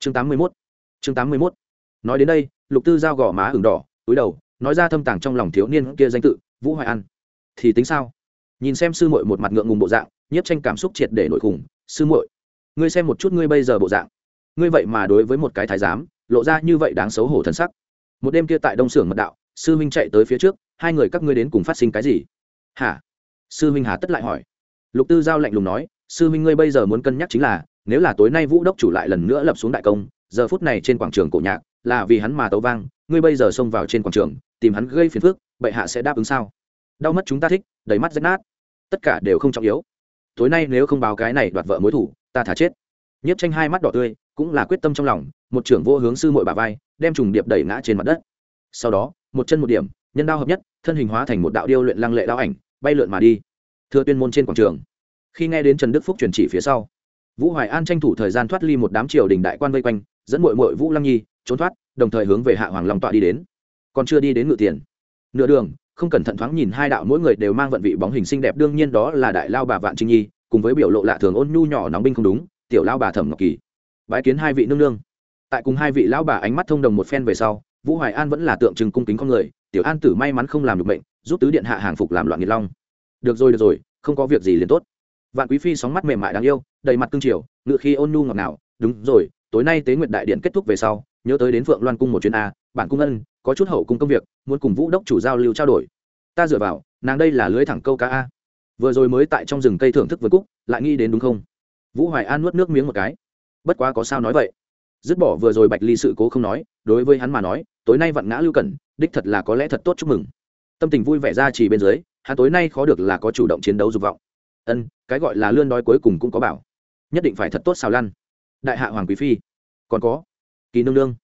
chương tám mươi mốt. Chương tám mươi mốt. Nói đến đây, lục tư giao gò má ửng đỏ, túi đầu, nói ra thâm tàng trong lòng thiếu niên kia danh tự, vũ hoài an. Thì tính sao? Nhìn xem sư muội một mặt ngượng ngùng bộ dạng, nhiếp tranh cảm xúc triệt để nổi khủng. Sư muội, ngươi xem một chút ngươi bây giờ bộ dạng. Ngươi vậy mà đối với một cái thái giám, lộ ra như vậy đáng xấu hổ thân sắc. Một đêm kia tại đông xưởng mật đạo, sư minh chạy tới phía trước, hai người các ngươi đến cùng phát sinh cái gì? Hả? Sư minh hà tất lại hỏi. Lục tư giao lạnh lùng nói, sư minh ngươi bây giờ muốn cân nhắc chính là nếu là tối nay vũ đốc chủ lại lần nữa lập xuống đại công, giờ phút này trên quảng trường cổ nhạc, là vì hắn mà tấu vang, ngươi bây giờ xông vào trên quảng trường, tìm hắn gây phiền phức, bệ hạ sẽ đáp ứng sao? Đau mất chúng ta thích, đầy mắt rách nát. Tất cả đều không trọng yếu. Tối nay nếu không báo cái này đoạt vợ mối thủ, ta thả chết. Nhiếp tranh hai mắt đỏ tươi, cũng là quyết tâm trong lòng, một trưởng vô hướng sư mội bà vai, đem trùng điệp đẩy ngã trên mặt đất. Sau đó, một chân một điểm, nhân đao hợp nhất, thân hình hóa thành một đạo điêu luyện lăng lệ đao ảnh, bay lượn mà đi. Thưa tuyên môn trên quảng trường. Khi nghe đến trần đức phúc truyền chỉ phía sau vũ hoài an tranh thủ thời gian thoát ly một đám triều đình đại quan vây quanh, dẫn mội mội vũ lăng nhi trốn thoát, đồng thời hướng về hạ hoàng long tọa đi đến. Còn chưa đi đến ngự tiền. Nửa đường, không cẩn thận thoáng nhìn hai đạo mỗi người đều mang vận vị bóng hình xinh đẹp, đương nhiên đó là đại lao bà vạn trinh nhi, cùng với biểu lộ lạ thường ôn nhu nhỏ nóng binh không đúng, tiểu lao bà thẩm ngọc kỳ. Bãi kiến hai vị nương nương. Tại cùng hai vị lão bà ánh mắt thông đồng một phen về sau, vũ hoài an vẫn là tượng trưng cung kính con người, tiểu an tử may mắn không làm được bệnh, giúp tứ điện hạ hàng phục làm loạn nghiệt long. Được rồi được rồi, không có việc gì liền tốt vạn quý phi sóng mắt mềm mại đáng yêu đầy mặt cương triều ngự khi ôn nu ngọt nào, đúng rồi tối nay tế nguyện đại điện kết thúc về sau nhớ tới đến phượng loan cung một chuyến a bản cung ân có chút hậu cung công việc muốn cùng vũ đốc chủ giao lưu trao đổi. Ta dựa vào nàng đây là lưới thẳng câu cá a. Vừa rồi mới tại trong rừng cây thưởng thức vườn cúc lại nghĩ đến đúng không? Vũ hoài an nuốt nước miếng một cái. Bất quá có sao nói vậy. Dứt bỏ vừa rồi bạch ly sự cố không nói đối với hắn mà nói tối nay vặn ngã lưu cẩn đích thật là có lẽ thật tốt chúc mừng. Tâm tình vui vẻ ra chỉ bên dưới hắn tối nay khó được là có chủ động chiến đấu dục vọng ân, cái gọi là lươn đói cuối cùng cũng có bảo. Nhất định phải thật tốt xào lăn. Đại hạ hoàng quý phi. Còn có, kỳ nương nương.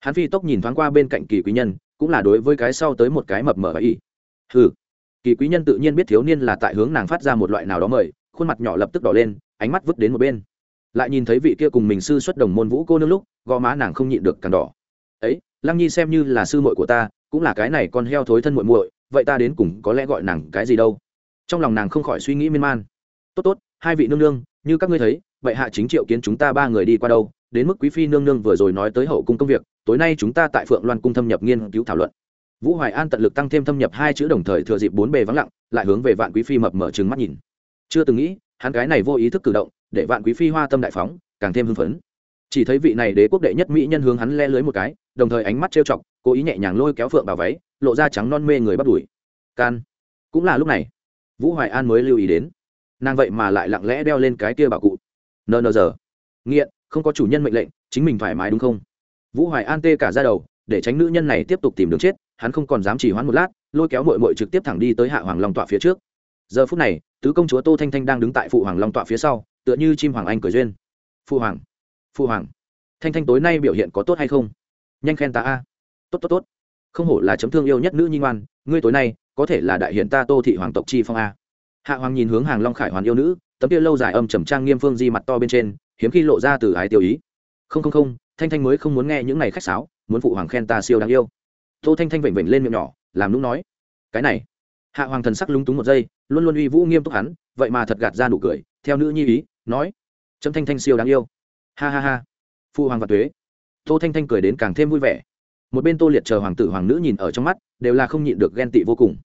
Hắn phi tốc nhìn thoáng qua bên cạnh kỳ quý nhân, cũng là đối với cái sau tới một cái mập mờ và ý. Ừ kỳ quý nhân tự nhiên biết thiếu niên là tại hướng nàng phát ra một loại nào đó mời, khuôn mặt nhỏ lập tức đỏ lên, ánh mắt vứt đến một bên. Lại nhìn thấy vị kia cùng mình sư xuất đồng môn vũ cô nương lúc, gò má nàng không nhịn được càng đỏ. Ấy, lăng nhi xem như là sư muội của ta, cũng là cái này con heo thối thân muội muội, vậy ta đến cùng có lẽ gọi nàng cái gì đâu? Trong lòng nàng không khỏi suy nghĩ miên man tốt tốt, hai vị nương nương, như các ngươi thấy, vậy hạ chính triệu kiến chúng ta ba người đi qua đâu, đến mức quý phi nương nương vừa rồi nói tới hậu cung công việc, tối nay chúng ta tại phượng loan cung thâm nhập nghiên cứu thảo luận. Vũ hoài an tận lực tăng thêm thâm nhập hai chữ đồng thời thừa dịp bốn bề vắng lặng, lại hướng về vạn quý phi mập mở trừng mắt nhìn. Chưa từng nghĩ, hắn cái này vô ý thức cử động, để vạn quý phi hoa tâm đại phóng, càng thêm hưng phấn. Chỉ thấy vị này đế quốc đệ nhất mỹ nhân hướng hắn le lưới một cái, đồng thời ánh mắt trêu chọc, cố ý nhẹ nhàng lôi kéo phượng vào váy, lộ ra trắng non mê người bắt đuổi. Can. Cũng là lúc này, vũ hoài an mới lưu ý đến nàng vậy mà lại lặng lẽ đeo lên cái kia bảo cụ. Nờ nờ giờ. Nghiện, không có chủ nhân mệnh lệnh, chính mình thoải mái đúng không? Vũ hoài an tê cả ra đầu, để tránh nữ nhân này tiếp tục tìm đường chết, hắn không còn dám chỉ hoãn một lát, lôi kéo mội mội trực tiếp thẳng đi tới hạ hoàng long tọa phía trước. Giờ phút này, tứ công chúa tô thanh thanh đang đứng tại phụ hoàng long tọa phía sau, tựa như chim hoàng anh cười duyên. Phụ hoàng phụ hoàng. Thanh thanh tối nay biểu hiện có tốt hay không? Nhanh khen ta a. Tốt tốt tốt. Không hổ là chấm thương yêu nhất nữ nhi ngoan, ngươi tối nay có thể là đại hiện ta tô thị hoàng tộc chi phong a hạ hoàng nhìn hướng hàng long khải hoàn yêu nữ, tấm kia lâu dài âm trầm trang nghiêm phương di mặt to bên trên, hiếm khi lộ ra từ ái tiêu ý. Không không không, thanh thanh mới không muốn nghe những này khách sáo, muốn phụ hoàng khen ta siêu đáng yêu. Tô thanh thanh vểnh vểnh lên miệng nhỏ, làm lúc nói, cái này. Hạ hoàng thần sắc lúng túng một giây, luôn luôn uy vũ nghiêm túc hắn, vậy mà thật gạt ra nụ cười, theo nữ nhi ý, nói trâm thanh thanh siêu đáng yêu. Ha ha ha. Phụ hoàng và tuế. Tô thanh thanh cười đến càng thêm vui vẻ. Một bên tô liệt chờ hoàng tử, hoàng nữ nhìn ở trong mắt, đều là không nhịn được ghen tị vô cùng.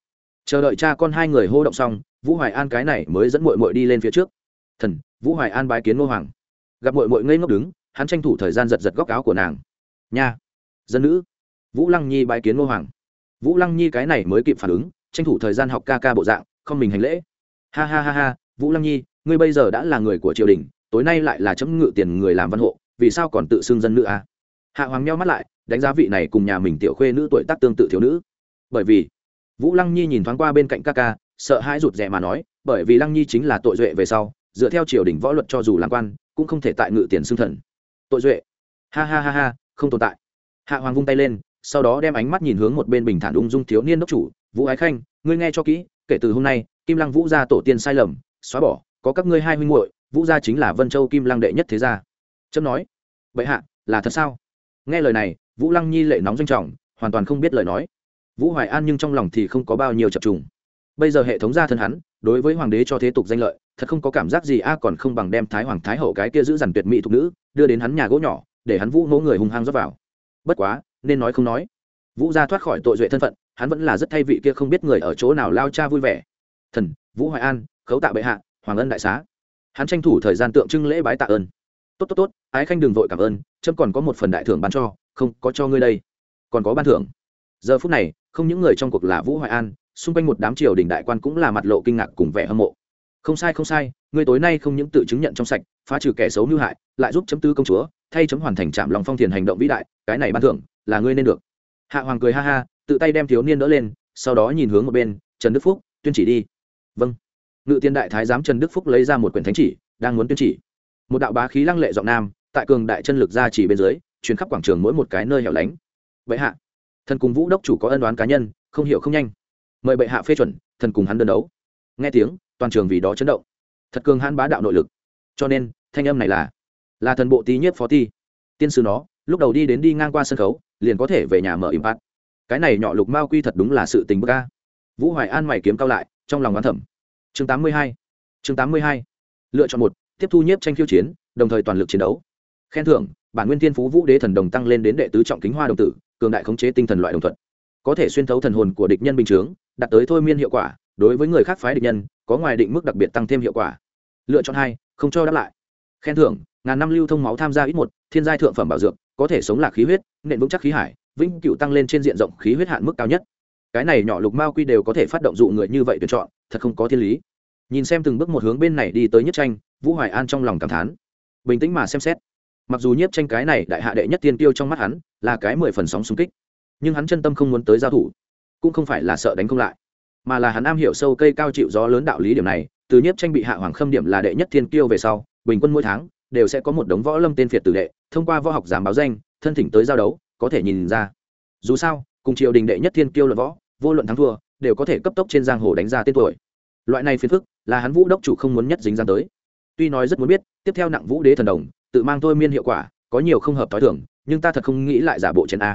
Chờ đợi cha con hai người hô động xong vũ hoài an cái này mới dẫn mội mội đi lên phía trước. Thần, vũ hoài an bái kiến ngô hoàng. Gặp mội mội ngây ngốc đứng, hắn tranh thủ thời gian giật giật góc áo của nàng. Nha. Dân nữ. Vũ lăng nhi bái kiến ngô hoàng. Vũ lăng nhi cái này mới kịp phản ứng, tranh thủ thời gian học ca ca bộ dạng, không mình hành lễ. Ha ha ha ha, vũ lăng nhi, ngươi bây giờ đã là người của triều đình, tối nay lại là chấm ngự tiền người làm văn hộ, vì sao còn tự xưng dân nữ à? hạ hoàng meo mắt lại, đánh giá vị này cùng nhà mình tiểu khuê nữ tuổi tác tương tự thiếu nữ. Bởi vì, vũ lăng nhi nhìn thoáng qua bên cạnh ca ca sợ hãi rụt rè mà nói, bởi vì lăng nhi chính là tội duệ về sau, dựa theo triều đình võ luật cho dù làm quan, cũng không thể tại ngự tiền xưng thần. Tội duệ. Ha ha ha ha, không tồn tại. Hạ hoàng vung tay lên, sau đó đem ánh mắt nhìn hướng một bên bình thản ung dung thiếu niên đốc chủ, vũ ái khanh, ngươi nghe cho kỹ, kể từ hôm nay, kim lăng vũ gia tổ tiên sai lầm, xóa bỏ, có các ngươi hai huynh muội, vũ gia chính là vân châu kim lăng đệ nhất thế gia. Trâm nói vậy hạ, là thật sao? Nghe lời này, vũ lăng nhi lệ nóng danh trọng, hoàn toàn không biết lời nói. Vũ hoài an nhưng trong lòng thì không có bao nhiêu chập trùng bây giờ hệ thống gia thân hắn, đối với hoàng đế cho thế tục danh lợi, thật không có cảm giác gì a còn không bằng đem thái hoàng thái hậu cái kia giữ dằn tuyệt mỹ thục nữ, đưa đến hắn nhà gỗ nhỏ, để hắn vũ ngỗ người hung hăng rót vào. Bất quá, nên nói không nói. Vũ gia thoát khỏi tội duệ thân phận, hắn vẫn là rất thay vị kia không biết người ở chỗ nào lao cha vui vẻ. Thần, vũ hoài an, khấu tạ bệ hạ, hoàng ân đại xá. Hắn tranh thủ thời gian tượng trưng lễ bái tạ ơn. Tốt tốt tốt, ái khanh đừng vội cảm ơn trâm còn có một phần đại thưởng bán cho, không có cho ngươi đây. Còn có ban thưởng. Giờ phút này, không những người trong cuộc là vũ hoài an xung quanh một đám triều đình đại quan cũng là mặt lộ kinh ngạc cùng vẻ hâm mộ. Không sai không sai, ngươi tối nay không những tự chứng nhận trong sạch, phá trừ kẻ xấu lưu hại, lại giúp chấm tư công chúa, thay chấm hoàn thành trạm lòng phong thiền hành động vĩ đại, cái này ban thưởng là ngươi nên được. Hạ hoàng cười ha ha, tự tay đem thiếu niên đỡ lên, sau đó nhìn hướng một bên, trần đức phúc, tuyên chỉ đi. Vâng. Ngự tiên đại thái giám trần đức phúc lấy ra một quyển thánh chỉ, đang muốn tuyên chỉ. Một đạo bá khí lăng lệ giọng nam, tại cường đại chân lực ra chỉ bên dưới chuyến khắp quảng trường mỗi một cái nơi hẻo lánh. Vậy hạ, thần cùng vũ đốc chủ có ân đoán cá nhân, không hiểu không nhanh mời bệ hạ phê chuẩn, thần cùng hắn đơn đấu. Nghe tiếng, toàn trường vì đó chấn động. Thật cường hãn bá đạo nội lực. Cho nên, thanh âm này là là thần bộ tí nhất phó ti tiên sư nó, lúc đầu đi đến đi ngang qua sân khấu, liền có thể về nhà mở im phát cái này nhỏ lục mao quy thật đúng là sự tình bất ca vũ hoài an mày kiếm cao lại, trong lòng oán thẩm chương tám mươi hai, chương tám mươi hai. Lựa chọn một, tiếp thu nhiếp tranh khiêu chiến, đồng thời toàn lực chiến đấu. Khen thưởng, bản nguyên thiên phú vũ đế thần đồng tăng lên đến đệ tứ trọng kính hoa đồng tử, cường đại khống chế tinh thần loại đồng thuận có thể xuyên thấu thần hồn của địch nhân bình chướng, đạt tới thôi miên hiệu quả, đối với người khác phái địch nhân, có ngoài định mức đặc biệt tăng thêm hiệu quả. Lựa chọn hai, không cho đáp lại. Khen thưởng, ngàn năm lưu thông máu tham gia ít một, thiên giai thượng phẩm bảo dược, có thể sống lạc khí huyết nện vững chắc khí hải, vĩnh cựu tăng lên trên diện rộng khí huyết hạn mức cao nhất. Cái này nhỏ lục mao quy đều có thể phát động dụ người như vậy tuyển chọn, thật không có thiên lý. Nhìn xem từng bước một hướng bên này đi tới nhất tranh, vũ hoài an trong lòng cảm thán. Bình tĩnh mà xem xét. Mặc dù nhiếp tranh cái này đại hạ đệ nhất tiên tiêu trong mắt hắn, là cái mười phần sóng xung kích nhưng hắn chân tâm không muốn tới giao thủ, cũng không phải là sợ đánh không lại, mà là hắn am hiểu sâu cây cao chịu gió lớn đạo lý điểm này, từ nhiếp tranh bị hạ hoàng khâm điểm là đệ nhất thiên kiêu về sau, bình quân mỗi tháng đều sẽ có một đống võ lâm tên phiệt tử đệ, thông qua võ học giảm báo danh, thân thỉnh tới giao đấu, có thể nhìn ra. Dù sao, cùng triều đình đệ nhất thiên kiêu luận võ, vô luận thắng thua, đều có thể cấp tốc trên giang hồ đánh ra tên tuổi. Loại này phiền phức là hắn vũ đốc chủ không muốn nhất dính dáng tới. Tuy nói rất muốn biết, tiếp theo nặng vũ đế thần đồng, tự mang thôi miên hiệu quả, có nhiều không hợp t h o i thưởng nhưng ta thật không nghĩ lại giả bộ trên a.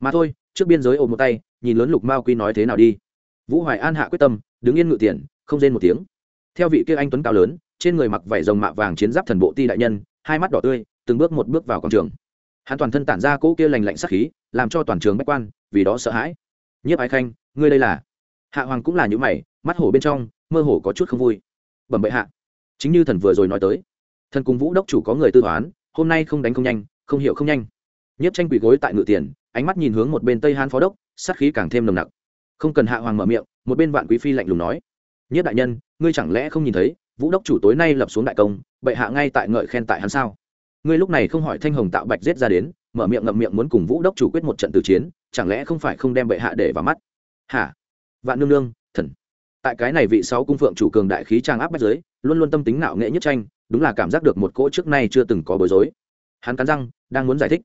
Mà thôi trước biên giới ôm một tay, nhìn lớn lục mao quy nói thế nào đi. Vũ hoài an hạ quyết tâm, đứng yên ngự tiền, không rên một tiếng. Theo vị kia anh tuấn cao lớn, trên người mặc vải rồng mạ vàng chiến giáp thần bộ ti đại nhân, hai mắt đỏ tươi, từng bước một bước vào quảng trường. Hắn toàn thân tản ra cỗ kia lành lạnh sắc khí, làm cho toàn trường bách quan, vì đó sợ hãi. Nhiếp ái khanh, ngươi đây là? Hạ hoàng cũng là những mày, mắt hổ bên trong, mơ hồ có chút không vui. Bẩm bệ hạ. Chính như thần vừa rồi nói tới. Thần cùng vũ đốc chủ có người tư toán, hôm nay không đánh không nhanh, không hiểu không nhanh. Nhất tranh quỷ gối tại ngự tiền ánh mắt nhìn hướng một bên tây hán phó đốc, sát khí càng thêm nồng nặc. Không cần hạ hoàng mở miệng, một bên vạn quý phi lạnh lùng nói. Nhất đại nhân, ngươi chẳng lẽ không nhìn thấy, vũ đốc chủ tối nay lập xuống đại công, bệ hạ ngay tại ngợi khen tại hắn sao? Ngươi lúc này không hỏi thanh hồng tạo bạch giết ra đến, mở miệng ngậm miệng muốn cùng vũ đốc chủ quyết một trận tử chiến, chẳng lẽ không phải không đem bệ hạ để vào mắt? Hả? Vạn nương nương, thần. Tại cái này vị sáu cung phượng chủ cường đại khí trang áp bách giới, luôn luôn tâm tính nạo nghệ nhất tranh, đúng là cảm giác được một cỗ trước nay chưa từng có bối rối. Hắn cắn răng, đang muốn giải thích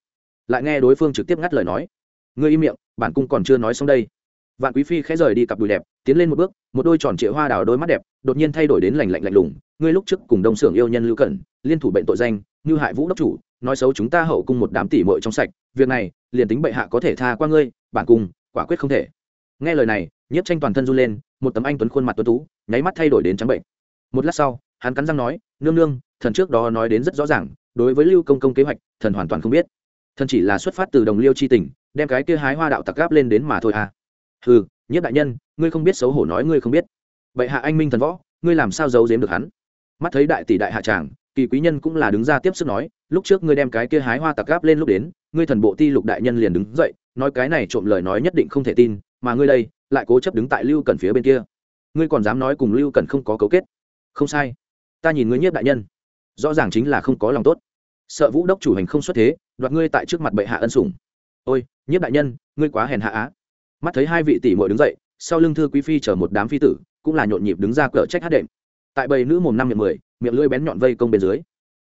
lại nghe đối phương trực tiếp ngắt lời nói. Ngươi im miệng, bản cung còn chưa nói xong đây. Vạn quý phi khẽ rời đi cặp đùi đẹp, tiến lên một bước, một đôi tròn trịa hoa đào đôi mắt đẹp, đột nhiên thay đổi đến lành lạnh lạnh lùng. Ngươi lúc trước cùng đông xưởng yêu nhân lưu cẩn, liên thủ bệnh tội danh, như hại vũ đốc chủ, nói xấu chúng ta hậu cung một đám tỷ mội trong sạch, việc này, liền tính bệ hạ có thể tha qua ngươi, bản cung, quả quyết không thể. Nghe lời này, nhiếp tranh toàn thân run lên, một tấm anh tuấn khuôn mặt tuấn tú, nháy mắt thay đổi đến trắng bệnh. Một lát sau, hắn cắn răng nói, nương nương, thần trước đó nói đến rất rõ ràng, đối với lưu công công kế hoạch, thần hoàn toàn không biết thần chỉ là xuất phát từ đồng liêu c h i tình, đem cái kia hái hoa đạo tặc gáp lên đến mà thôi à. Ừ nhất đại nhân, ngươi không biết xấu hổ nói ngươi không biết. Vậy hạ anh minh thần võ, ngươi làm sao giấu giếm được hắn? Mắt thấy đại tỷ đại hạ tràng, kỳ quý nhân cũng là đứng ra tiếp sức nói, lúc trước ngươi đem cái kia hái hoa tặc gáp lên lúc đến, ngươi thần bộ ti lục đại nhân liền đứng dậy, nói cái này trộm lời nói nhất định không thể tin, mà ngươi đây, lại cố chấp đứng tại lưu cần phía bên kia. Ngươi còn dám nói cùng lưu cần không có cấu kết. Không sai. Ta nhìn ngươi nhiếp đại nhân. Rõ ràng chính là không có lòng tốt sợ vũ đốc chủ hành không xuất thế, đoạt ngươi tại trước mặt bệ hạ ân sủng. Ôi, nhiếp đại nhân, ngươi quá hèn hạ á. Mắt thấy hai vị tỷ muội đứng dậy, sau lưng thư quý phi chở một đám phi tử, cũng là nhộn nhịp đứng ra cỡ trách hát đệm. Tại bầy nữ mồm năm miệng mười, miệng lưỡi bén nhọn vây công bên dưới.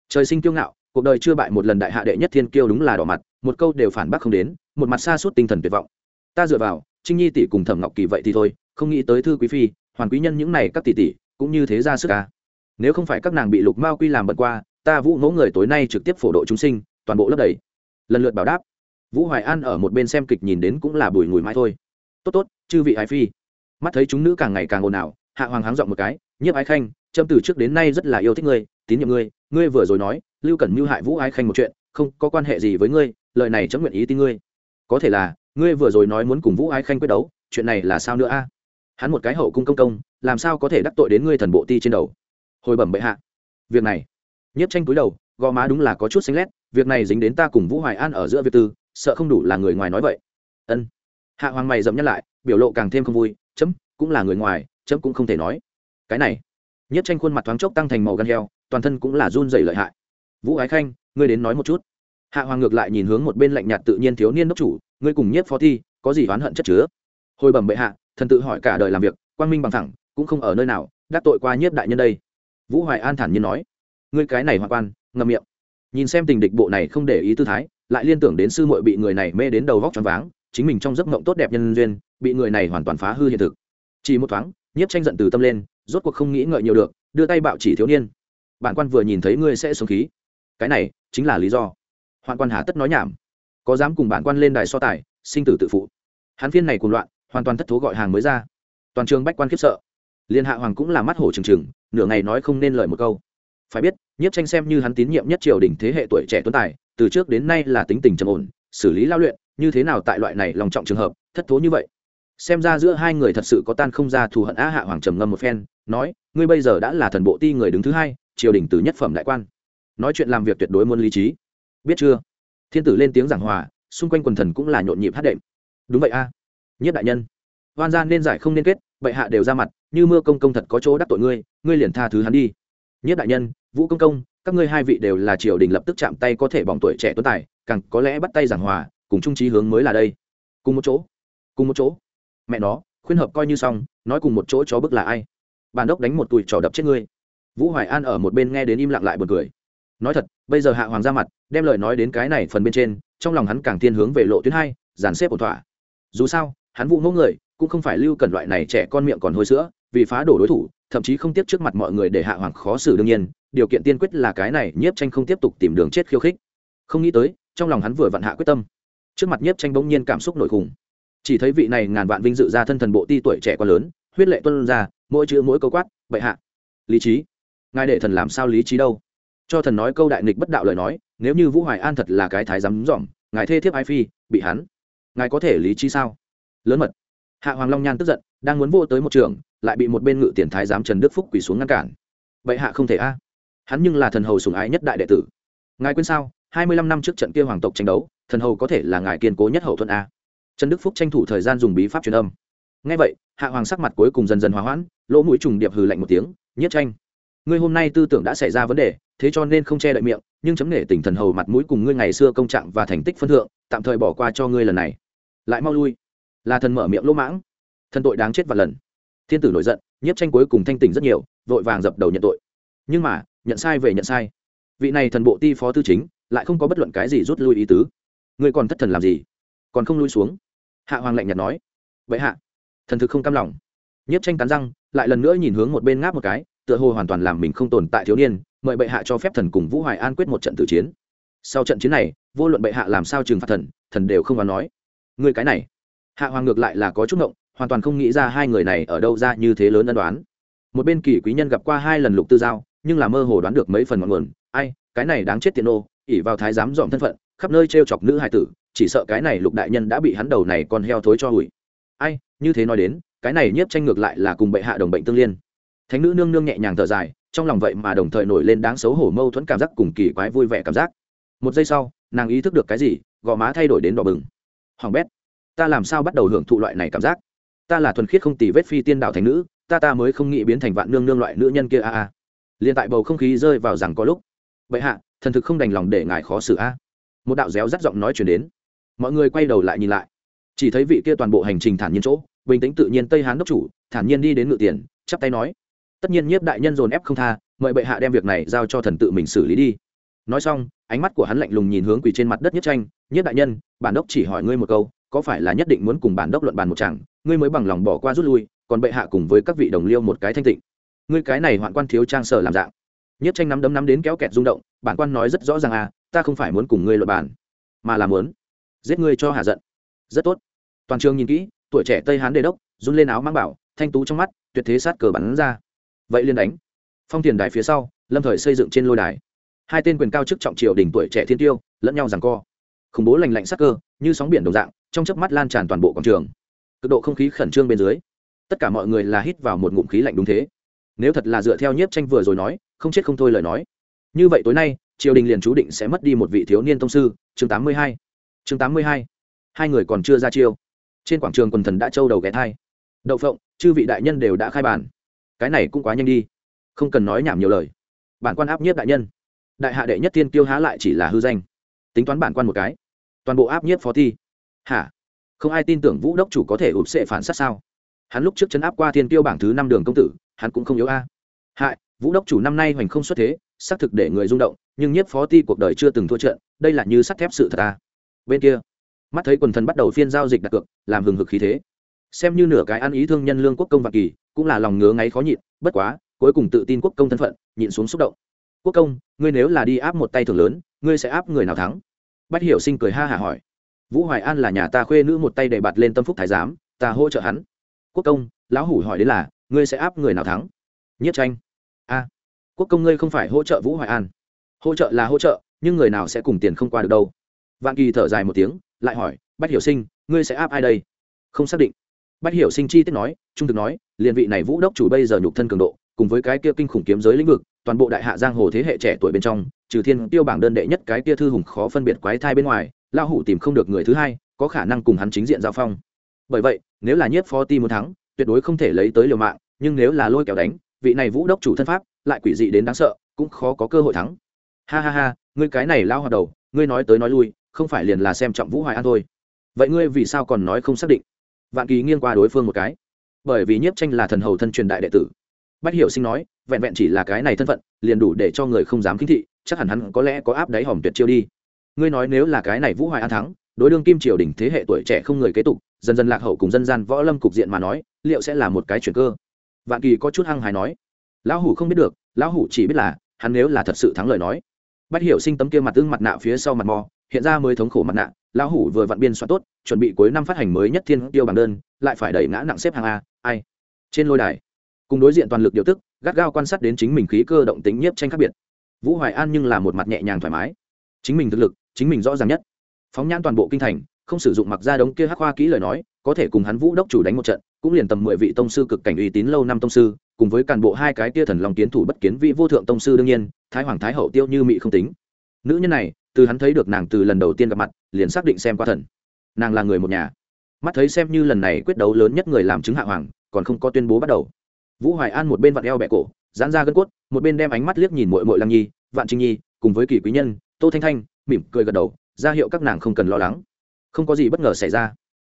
Trời sinh kiêu ngạo, cuộc đời chưa bại một lần đại hạ đệ nhất thiên kiêu đúng là đỏ mặt, một câu đều phản bác không đến, một mặt xa suốt tinh thần tuyệt vọng. Ta dựa vào, trinh nhi tỷ cùng thẩm ngọc kỳ vậy thì thôi, không nghĩ tới thư quý phi hoàn quý nhân những này các tỷ tỷ, cũng như thế ra sức ca nếu không phải các nàng bị lục mao quy làm bật qua ta vũ ngỗ người tối nay trực tiếp phổ độ chúng sinh, toàn bộ lớp đầy. Lần lượt bảo đáp. Vũ hoài an ở một bên xem kịch nhìn đến cũng là bùi ngùi mãi thôi. Tốt tốt, chư vị ái phi. Mắt thấy chúng nữ càng ngày càng ồn ào, hạ hoàng háng giọng một cái, nhiếp ái khanh trâm từ trước đến nay rất là yêu thích ngươi, tín nhiệm ngươi ngươi vừa rồi nói, lưu Cẩn mưu hại vũ ái khanh một chuyện, không có quan hệ gì với ngươi, lời này chấm nguyện ý tin ngươi. Có thể là, ngươi vừa rồi nói muốn cùng vũ ái khanh quyết đấu, chuyện này là sao nữa a? Hắn một cái hậu cung công công, làm sao có thể đắc tội đến ngươi thần bộ ti trên đầu? Hồi bẩm bệ hạ. Việc này nhiếp tranh cúi đầu, gò má đúng là có chút xanh lét, việc này dính đến ta cùng vũ hoài an ở giữa việc tư, sợ không đủ là người ngoài nói vậy. Ân. Hạ hoàng mày dậm nhắc lại, biểu lộ càng thêm không vui, chấm, cũng là người ngoài, chấm cũng không thể nói. Cái này. Nhiếp tranh khuôn mặt thoáng chốc tăng thành màu gan heo, toàn thân cũng là run dày lợi hại. Vũ ái khanh, ngươi đến nói một chút. Hạ hoàng ngược lại nhìn hướng một bên lạnh nhạt tự nhiên thiếu niên đốc chủ, ngươi cùng nhiếp phó thi, có gì oán hận chất chứa? Hồi bẩm bệ hạ, thần tự hỏi cả đời làm việc, quang minh bằng thẳng, cũng không ở nơi nào, đắc tội qua nhiếp đại nhân đây. Vũ hoài an thản nhiên nói ngươi cái này hoa quan, ngậm miệng. Nhìn xem tình địch bộ này không để ý tư thái, lại liên tưởng đến sư muội bị người này mê đến đầu vóc choáng váng, chính mình trong giấc mộng tốt đẹp nhân duyên, bị người này hoàn toàn phá hư hiện thực. Chỉ một thoáng, nhiếp tranh giận từ tâm lên, rốt cuộc không nghĩ ngợi nhiều được, đưa tay bạo chỉ thiếu niên. Bản quan vừa nhìn thấy ngươi sẽ sống khí. Cái này, chính là lý do. Hoàn quan hà tất nói nhảm. Có dám cùng bản quan lên đài so tài, sinh tử tự phụ. Hắn phiên này cùng loạn, hoàn toàn thất thố gọi hàng mới ra. Toàn trường bách quan khiếp sợ. Liên hạ hoàng cũng là mắt hổ trừng trừng, nửa ngày nói không nên lời một câu phải biết, nhiếp tranh xem như hắn tín nhiệm nhất triều đình thế hệ tuổi trẻ tuấn tài, từ trước đến nay là tính tình trầm ổn, xử lý lao luyện, như thế nào tại loại này lòng trọng trường hợp, thất thố như vậy. Xem ra giữa hai người thật sự có tan không ra thù hận á hạ hoàng trầm ngâm một phen, nói, ngươi bây giờ đã là thần bộ ti người đứng thứ hai, triều đình từ nhất phẩm đại quan. Nói chuyện làm việc tuyệt đối muôn lý trí. Biết chưa? Thiên tử lên tiếng giảng hòa, xung quanh quần thần cũng là nhộn nhịp hát đệm. Đúng vậy a nhất đại nhân. Hoan gian nên giải không nên kết, bệ hạ đều ra mặt, như mưa công công thật có chỗ đắc tội ngươi ngươi liền tha thứ hắn đi. Nhất đại nhân vũ công công, các ngươi hai vị đều là triều đình lập tức chạm tay có thể bỏng tuổi trẻ tuấn tài, càng có lẽ bắt tay giảng hòa, cùng trung trí hướng mới là đây. Cùng một chỗ, cùng một chỗ. Mẹ nó, khuyên hợp coi như xong, nói cùng một chỗ chó bức là ai? Bàn đốc đánh một tùi trò đập chết ngươi. Vũ hoài an ở một bên nghe đến im lặng lại b u ồ n cười. Nói thật, bây giờ hạ hoàng ra mặt, đem lời nói đến cái này phần bên trên, trong lòng hắn càng thiên hướng về lộ tuyến hai, dàn xếp ổn thỏa. Dù sao, hắn vụ mẫu người, cũng không phải lưu cần loại này trẻ con miệng còn hôi sữa, vì phá đổ đối thủ, thậm chí không tiếp trước mặt mọi người để hạ hoàng khó xử đương nhiên điều kiện tiên quyết là cái này nhiếp tranh không tiếp tục tìm đường chết khiêu khích. Không nghĩ tới, trong lòng hắn vừa vặn hạ quyết tâm. Trước mặt nhiếp tranh bỗng nhiên cảm xúc nổi khủng chỉ thấy vị này ngàn vạn vinh dự ra thân thần bộ ti tuổi trẻ quá lớn, huyết lệ tuân ra, mỗi chữ mỗi câu quát, bệ hạ, lý trí. Ngài để thần làm sao lý trí đâu? Cho thần nói câu đại nghịch bất đạo lời nói, nếu như vũ hoài an thật là cái thái giám dỏm ngài thê thiếp ai phi, bị hắn, ngài có thể lý trí sao? Lớn mật. Hạ hoàng long nhan tức giận, đang muốn vô tới một trường, lại bị một bên ngự tiền thái giám trần đức phúc quỳ xuống ngăn cản. Vậy hạ không thể a hắn nhưng là thần hầu sùng ái nhất đại đệ tử. Ngài quên sao? Hai mươi lăm năm trước trận kia hoàng tộc tranh đấu, thần hầu có thể là ngài kiên cố nhất hậu thuận a. Trần đức phúc tranh thủ thời gian dùng bí pháp truyền âm. Ngay vậy, hạ hoàng sắc mặt cuối cùng dần dần hòa hoãn, lỗ mũi trùng điệp hừ lạnh một tiếng, nhất tranh, ngươi hôm nay tư tưởng đã xảy ra vấn đề, thế cho nên không che đậy miệng, nhưng chấm nể tỉnh thần hầu mặt mũi cùng ngươi ngày xưa công trạng và thành tích phân thượng, tạm thời bỏ qua cho ngươi lần này. Lại mau lui. Là thần mở miệng lỗ mãng. Thần tội đáng chết và lần. Thiên tử nổi giận nhiếp tranh cuối cùng thanh tỉnh rất nhiều, vội vàng dập đầu nhận tội nhưng mà, nhận sai về nhận sai. Vị này thần bộ ti phó tư chính, lại không có bất luận cái gì rút lui ý tứ. Ngươi còn thất thần làm gì? Còn không lui xuống? Hạ hoàng lạnh nhạt nói. Vậy hạ, thần thực không cam lòng. Nhiếp tranh cắn răng, lại lần nữa nhìn hướng một bên ngáp một cái, tựa hồ hoàn toàn làm mình không tồn tại thiếu niên, mời bệ hạ cho phép thần cùng vũ hoài an quyết một trận tử chiến. Sau trận chiến này, vô luận bệ hạ làm sao trừng phạt thần thần đều không có nói. Ngươi cái này. Hạ hoàng ngược lại là có chút ngộng, hoàn toàn không nghĩ ra hai người này ở đâu ra như thế lớn ân đoán. Một bên kỳ quý nhân gặp qua hai lần lục tư giao nhưng là mơ hồ đoán được mấy phần ngọn nguồn. Ai, cái này đáng chết tiện nô ỉ vào thái giám dọn thân phận, khắp nơi t r e o chọc nữ hai tử, chỉ sợ cái này lục đại nhân đã bị hắn đầu này còn heo thối cho hủi. Ai, như thế nói đến, cái này nhiếp tranh ngược lại là cùng bệ hạ đồng bệnh tương liên. Thánh nữ nương nương nhẹ nhàng thở dài, trong lòng vậy mà đồng thời nổi lên đáng xấu hổ mâu thuẫn cảm giác cùng kỳ quái vui vẻ cảm giác. Một giây sau, nàng ý thức được cái gì, gò má thay đổi đến đỏ bừng. Hoàng bét, ta làm sao bắt đầu hưởng thụ loại này cảm giác? Ta là thuần khiết không tì vết phi tiên đạo thành nữ, ta ta mới không nghĩ biến thành vạn nương nương loại nữ nhân kia a a liền tại bầu không khí rơi vào rằng có lúc. Vậy hạ, thần thực không đành lòng để ngài khó xử a. Một đạo réo rắt giọng nói chuyển đến. Mọi người quay đầu lại nhìn lại. Chỉ thấy vị kia toàn bộ hành trình thản nhiên chỗ, bình tĩnh tự nhiên tây hán đốc chủ, thản nhiên đi đến ngự tiền, chắp tay nói, tất nhiên nhiếp đại nhân dồn ép không tha, mời bệ hạ đem việc này giao cho thần tự mình xử lý đi. Nói xong, ánh mắt của hắn lạnh lùng nhìn hướng quỳ trên mặt đất nhất tranh nhất đại nhân, bản đốc chỉ hỏi ngươi một câu, có phải là nhất định muốn cùng bản đốc luận bàn một chẳng ngươi mới bằng lòng bỏ qua rút lui, còn bệ hạ cùng với các vị đồng liêu một cái thanh tịnh ngươi cái này hoạn quan thiếu trang sở làm dạng. Nhất tranh nắm đấm nắm đến kéo kẹt rung động, bản quan nói rất rõ ràng à ta không phải muốn cùng ngươi luận bàn, mà là muốn giết ngươi cho hạ giận. Rất tốt. Toàn trường nhìn kỹ, tuổi trẻ tây hán đề đốc, run lên áo mang bảo, thanh tú trong mắt, tuyệt thế sát cờ bắn ra. Vậy liền đánh. Phong tiền đài phía sau, lâm thời xây dựng trên lôi đài. Hai tên quyền cao chức trọng triều đình tuổi trẻ thiên tiêu, lẫn nhau rằng co. Khủng bố lành lạnh sắc cơ, như sóng biển đồng dạng, trong chớp mắt lan tràn toàn bộ quảng trường. Cực độ không khí khẩn trương bên dưới, tất cả mọi người là hít vào một ngụm khí lạnh đúng thế nếu thật là dựa theo nhiếp tranh vừa rồi nói, không chết không thôi lời nói. Như vậy tối nay, triều đình liền chú định sẽ mất đi một vị thiếu niên thông sư, chương 82. chương 82. hai. Hai người còn chưa ra chiêu. Trên quảng trường quần thần đã trâu đầu ghé thai. Đậu phộng, chư vị đại nhân đều đã khai bản cái này cũng quá nhanh đi. Không cần nói nhảm nhiều lời. Bản quan áp nhiếp đại nhân. Đại hạ đệ nhất thiên tiêu há lại chỉ là hư danh. Tính toán bản quan một cái. Toàn bộ áp nhiếp phó thi. Hả? Không ai tin tưởng vũ đốc chủ có thể ụp sệ phản sát sao? Hắn lúc trước chấn áp qua thiên tiêu bảng thứ năm đường công tử hắn cũng không yếu a. Hại, vũ đốc chủ năm nay hoành không xuất thế, xác thực để người rung động, nhưng nhiếp phó ti cuộc đời chưa từng thua trận, đây là như sắt thép sự thật ta bên kia, mắt thấy quần thần bắt đầu phiên giao dịch đặt cược, làm hừng hực khí thế. Xem như nửa cái ăn ý thương nhân lương quốc công vạn kỳ, cũng là lòng ngứa ngáy khó nhịn, bất quá, cuối cùng tự tin quốc công thân phận, nhịn xuống xúc động. Quốc công, ngươi nếu là đi áp một tay thường lớn, ngươi sẽ áp người nào thắng? Bách hiểu sinh cười ha hả hỏi. Vũ hoài an là nhà ta khuê nữ một tay để bạt lên tâm phúc thái giám, ta hỗ trợ hắn. Quốc công, lão hủ hỏi đến là ngươi sẽ áp người nào thắng? Nhất tranh. A. Quốc công ngươi không phải hỗ trợ vũ hoài an. Hỗ trợ là hỗ trợ, nhưng người nào sẽ cùng tiền không qua được đâu? Vạn kỳ thở dài một tiếng, lại hỏi, bách hiểu sinh, ngươi sẽ áp ai đây? Không xác định. Bách hiểu sinh chi tiết nói, trung thực nói, liền vị này vũ đốc chủ bây giờ nhục thân cường độ, cùng với cái kia kinh khủng kiếm giới lĩnh vực, toàn bộ đại hạ giang hồ thế hệ trẻ tuổi bên trong, trừ thiên tiêu bảng đơn đệ nhất cái kia thư hùng khó phân biệt quái thai bên ngoài lao hủ tìm không được người thứ hai, có khả năng cùng hắn chính diện giao phong. Bởi vậy, nếu là nhiếp phó ti muốn thắng tuyệt đối không thể lấy tới liều mạng, nhưng nếu là lôi kéo đánh, vị này vũ đốc chủ thân pháp, lại quỷ dị đến đáng sợ, cũng khó có cơ hội thắng. Ha ha ha, ngươi cái này lao hoạt đầu, ngươi nói tới nói lui, không phải liền là xem trọng vũ hoài an thôi. Vậy ngươi vì sao còn nói không xác định? Vạn kỳ nghiêng qua đối phương một cái. Bởi vì nhiếp tranh là thần hầu thân truyền đại đệ tử. Bách hiểu sinh nói, vẹn vẹn chỉ là cái này thân phận, liền đủ để cho người không dám kính thị, chắc hẳn hắn có lẽ có áp đáy hòm tuyệt chiêu đi. Ngươi nói nếu là cái này vũ hoài an thắng, đối đương kim triều đình thế hệ tuổi trẻ không người kế tục dần dần lạc hậu cùng dân gian võ lâm cục diện mà nói, liệu sẽ là một cái chuyển cơ? Vạn kỳ có chút hăng hài nói. Lão hủ không biết được, lão hủ chỉ biết là, hắn nếu là thật sự thắng lời nói. Bách hiểu sinh tấm kia mặt tương mặt nạ phía sau mặt mò, hiện ra mới thống khổ mặt nạ, lão hủ vừa vặn biên soạn tốt, chuẩn bị cuối năm phát hành mới nhất thiên tiêu bằng đơn, lại phải đẩy ngã nặng xếp hàng a, ai? Trên lôi đài, cùng đối diện toàn lực điều tức, gắt gao quan sát đến chính mình khí cơ động tính nhiếp tranh khác biệt. Vũ hoài an nhưng là một mặt nhẹ nhàng thoải mái. Chính mình thực lực, chính mình rõ ràng nhất. Phóng nhãn toàn bộ kinh thành không sử dụng mặc ra đống kia hắc hoa kỹ lời nói, có thể cùng hắn vũ đốc chủ đánh một trận, cũng liền tầm mười vị tông sư cực cảnh uy tín lâu năm tông sư, cùng với cán bộ hai cái tia thần lòng kiến thủ bất kiến vị vô thượng tông sư đương nhiên, thái hoàng thái hậu tiêu như mỹ không tính. Nữ nhân này, từ hắn thấy được nàng từ lần đầu tiên gặp mặt, liền xác định xem qua thần. Nàng là người một nhà. Mắt thấy xem như lần này quyết đấu lớn nhất người làm chứng hạ hoàng, còn không có tuyên bố bắt đầu. Vũ hoài an một bên vặn eo bẹ cổ, giãn ra gân cốt, một bên đem ánh mắt liếc nhìn mội mội lăng nhi, vạn trinh nhi, cùng với kỳ quý nhân, tô thanh thanh, mỉm cười gật đầu, ra hiệu các nàng không cần lo lắng không có gì bất ngờ xảy ra.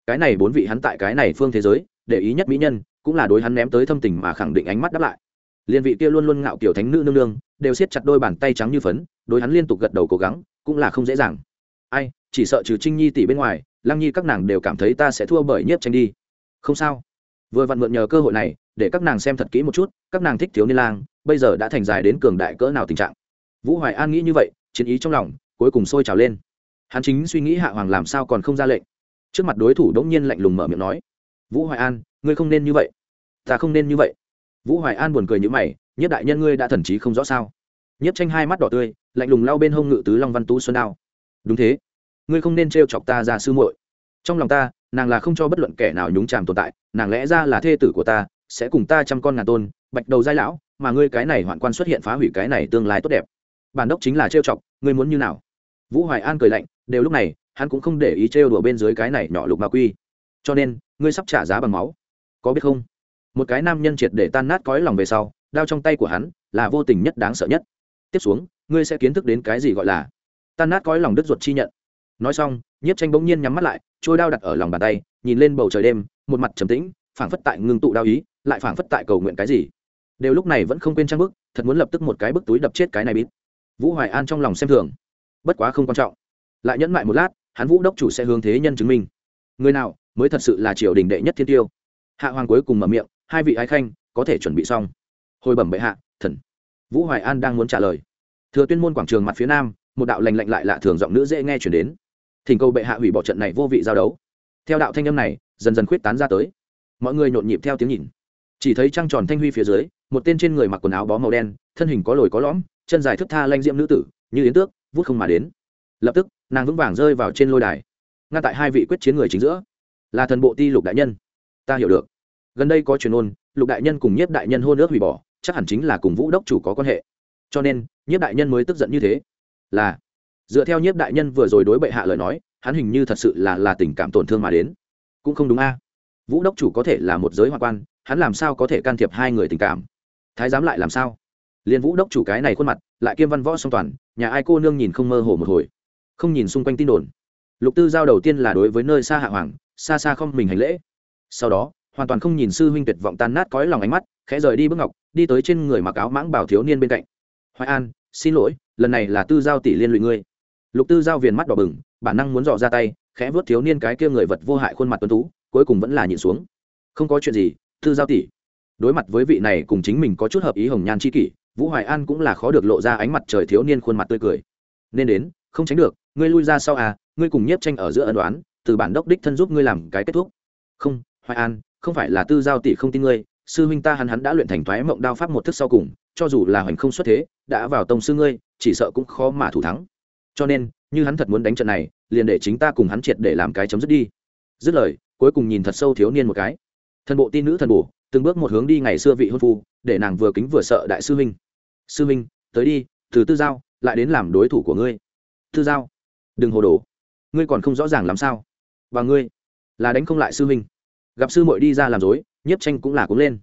Cái này bốn vị hắn tại cái này phương thế giới, để ý nhất mỹ nhân, cũng là đối hắn ném tới thâm tình mà khẳng định ánh mắt đáp lại. Liên vị kia luôn luôn ngạo kiểu thánh nữ nương nương, đều siết chặt đôi bàn tay trắng như phấn, đối hắn liên tục gật đầu cố gắng, cũng là không dễ dàng. Ai, chỉ sợ trừ trinh nhi tỷ bên ngoài, lăng nhi các nàng đều cảm thấy ta sẽ thua bởi nhiếp tranh đi. Không sao. Vừa vặn mượn nhờ cơ hội này, để các nàng xem thật kỹ một chút, các nàng thích thiếu niên lang, bây giờ đã thành dài đến cường đại cỡ nào tình trạng. Vũ hoài an nghĩ như vậy, chiến ý trong lòng, cuối cùng sôi trào lên hắn chính suy nghĩ hạ hoàng làm sao còn không ra lệnh. Trước mặt đối thủ đ ỗ n g nhiên lạnh lùng mở miệng nói, vũ hoài an, ngươi không nên như vậy. Ta không nên như vậy. Vũ hoài an buồn cười như mày, nhất đại nhân ngươi đã thần trí không rõ sao? Nhất tranh hai mắt đỏ tươi, lạnh lùng lao bên hông ngự tứ long văn tú xuân đao. Đúng thế. Ngươi không nên trêu chọc ta ra sư muội. Trong lòng ta, nàng là không cho bất luận kẻ nào nhúng chàm tồn tại, nàng lẽ ra là thê tử của ta, sẽ cùng ta chăm con ngàn tôn, bạch đầu giai lão, mà ngươi cái này hoạn quan xuất hiện phá hủy cái này tương lai tốt đẹp. Bản đốc chính là trêu chọc, ngươi muốn như nào? Vũ hoài an cười lạnh, đều lúc này, hắn cũng không để ý trêu đùa bên dưới cái này nhỏ lục ma quy. Cho nên, ngươi sắp trả giá bằng máu. Có biết không? Một cái nam nhân triệt để tan nát cõi lòng về sau, đao trong tay của hắn là vô tình nhất đáng sợ nhất. Tiếp xuống, ngươi sẽ kiến thức đến cái gì gọi là tan nát cõi lòng đứt ruột chi nhận. Nói xong, nhiếp tranh bỗng nhiên nhắm mắt lại, trôi đao đặt ở lòng bàn tay, nhìn lên bầu trời đêm, một mặt trầm tĩnh, phảng phất tại ngưng tụ đao ý, lại phảng phất tại cầu nguyện cái gì. Đều lúc này vẫn không quên trang bức, thật muốn lập tức một cái bức túi đập chết cái này bít. Vũ hoài an trong lòng xem thường bất quá không quan trọng. Lại nhẫn lại một lát, hắn vũ đốc chủ sẽ hướng thế nhân chứng minh. Người nào mới thật sự là triều đình đệ nhất thiên tiêu? Hạ hoàng cuối cùng mở miệng, hai vị ái khanh, có thể chuẩn bị xong. Hồi bẩm bệ hạ, thần. Vũ hoài an đang muốn trả lời. Thừa tuyên môn quảng trường mặt phía nam, một đạo lành lạnh lại lạ thường giọng nữ dễ nghe chuyển đến. Thỉnh cầu bệ hạ hủy bỏ trận này vô vị giao đấu. Theo đạo thanh âm này, dần dần khuyết tán ra tới. Mọi người nhộn nhịp theo tiếng nhìn. Chỉ thấy trăng tròn thanh huy phía dưới, một tên trên người mặc quần áo bó màu đen, thân hình có lồi có lõm, chân dài thức tha lanh diễm nữ tử, như yến tước vút không mà đến. Lập tức, nàng vững vàng rơi vào trên lôi đài. Ngăn tại hai vị quyết chiến người chính giữa, là thần bộ ti lục đại nhân. Ta hiểu được. Gần đây có truyền ôn, lục đại nhân cùng nhiếp đại nhân hôn ước hủy bỏ, chắc hẳn chính là cùng vũ đốc chủ có quan hệ. Cho nên, nhiếp đại nhân mới tức giận như thế. Là, dựa theo nhiếp đại nhân vừa rồi đối bệ hạ lời nói, hắn hình như thật sự là là tình cảm tổn thương mà đến. Cũng không đúng a. Vũ đốc chủ có thể là một giới hoa quan, hắn làm sao có thể can thiệp hai người tình cảm? Thái giám lại làm sao? Liền vũ đốc chủ cái này khuôn mặt lại kiêm văn võ song toàn, nhà ai cô nương nhìn không mơ hồ một hồi. Không nhìn xung quanh tin đồn. Lục tư giao đầu tiên là đối với nơi xa hạ hoàng, xa xa không mình hành lễ. Sau đó, hoàn toàn không nhìn sư huynh tuyệt vọng tan nát cõi lòng ánh mắt, khẽ rời đi bước ngọc, đi tới trên người mặc áo mãng bảo thiếu niên bên cạnh. Hoài an, xin lỗi, lần này là tư giao tỷ liên lụy ngươi. Lục tư giao viền mắt đỏ bừng, bản năng muốn dò ra tay, khẽ vớt thiếu niên cái kia người vật vô hại khuôn mặt tuấn tú, cuối cùng vẫn là nhịn xuống. Không có chuyện gì, tư giao tỷ. Đối mặt với vị này cùng chính mình có chút hợp ý hồng nhan c h i kỷ vũ hoài an cũng là khó được lộ ra ánh mặt trời thiếu niên khuôn mặt tươi cười. Nên đến, không tránh được, ngươi lui ra sau à ngươi cùng nhiếp tranh ở giữa ân đoán từ bản đốc đích thân giúp ngươi làm cái kết thúc. Không, hoài an, không phải là tư giao tỷ không tin ngươi, sư huynh ta hắn hắn đã luyện thành thoái mộng đao pháp một thức sau cùng, cho dù là hoành không xuất thế, đã vào tông sư ngươi, chỉ sợ cũng khó mà thủ thắng. Cho nên, như hắn thật muốn đánh trận này, liền để chính ta cùng hắn triệt để làm cái chấm dứt đi. Dứt lời, cuối cùng nhìn thật sâu thiếu niên một cái. Thần bộ tin nữ thần bổ, từng bước một hướng đi ngày xưa vị hôn phu, để nàng vừa kính vừa sợ đại sư huynh sư Minh, tới đi từ tư giao lại đến làm đối thủ của ngươi. Tư giao đừng hồ đồ. Ngươi còn không rõ ràng làm sao? Và ngươi là đánh không lại sư Minh. gặp sư muội đi ra làm dối nhiếp tranh cũng là cúng lên.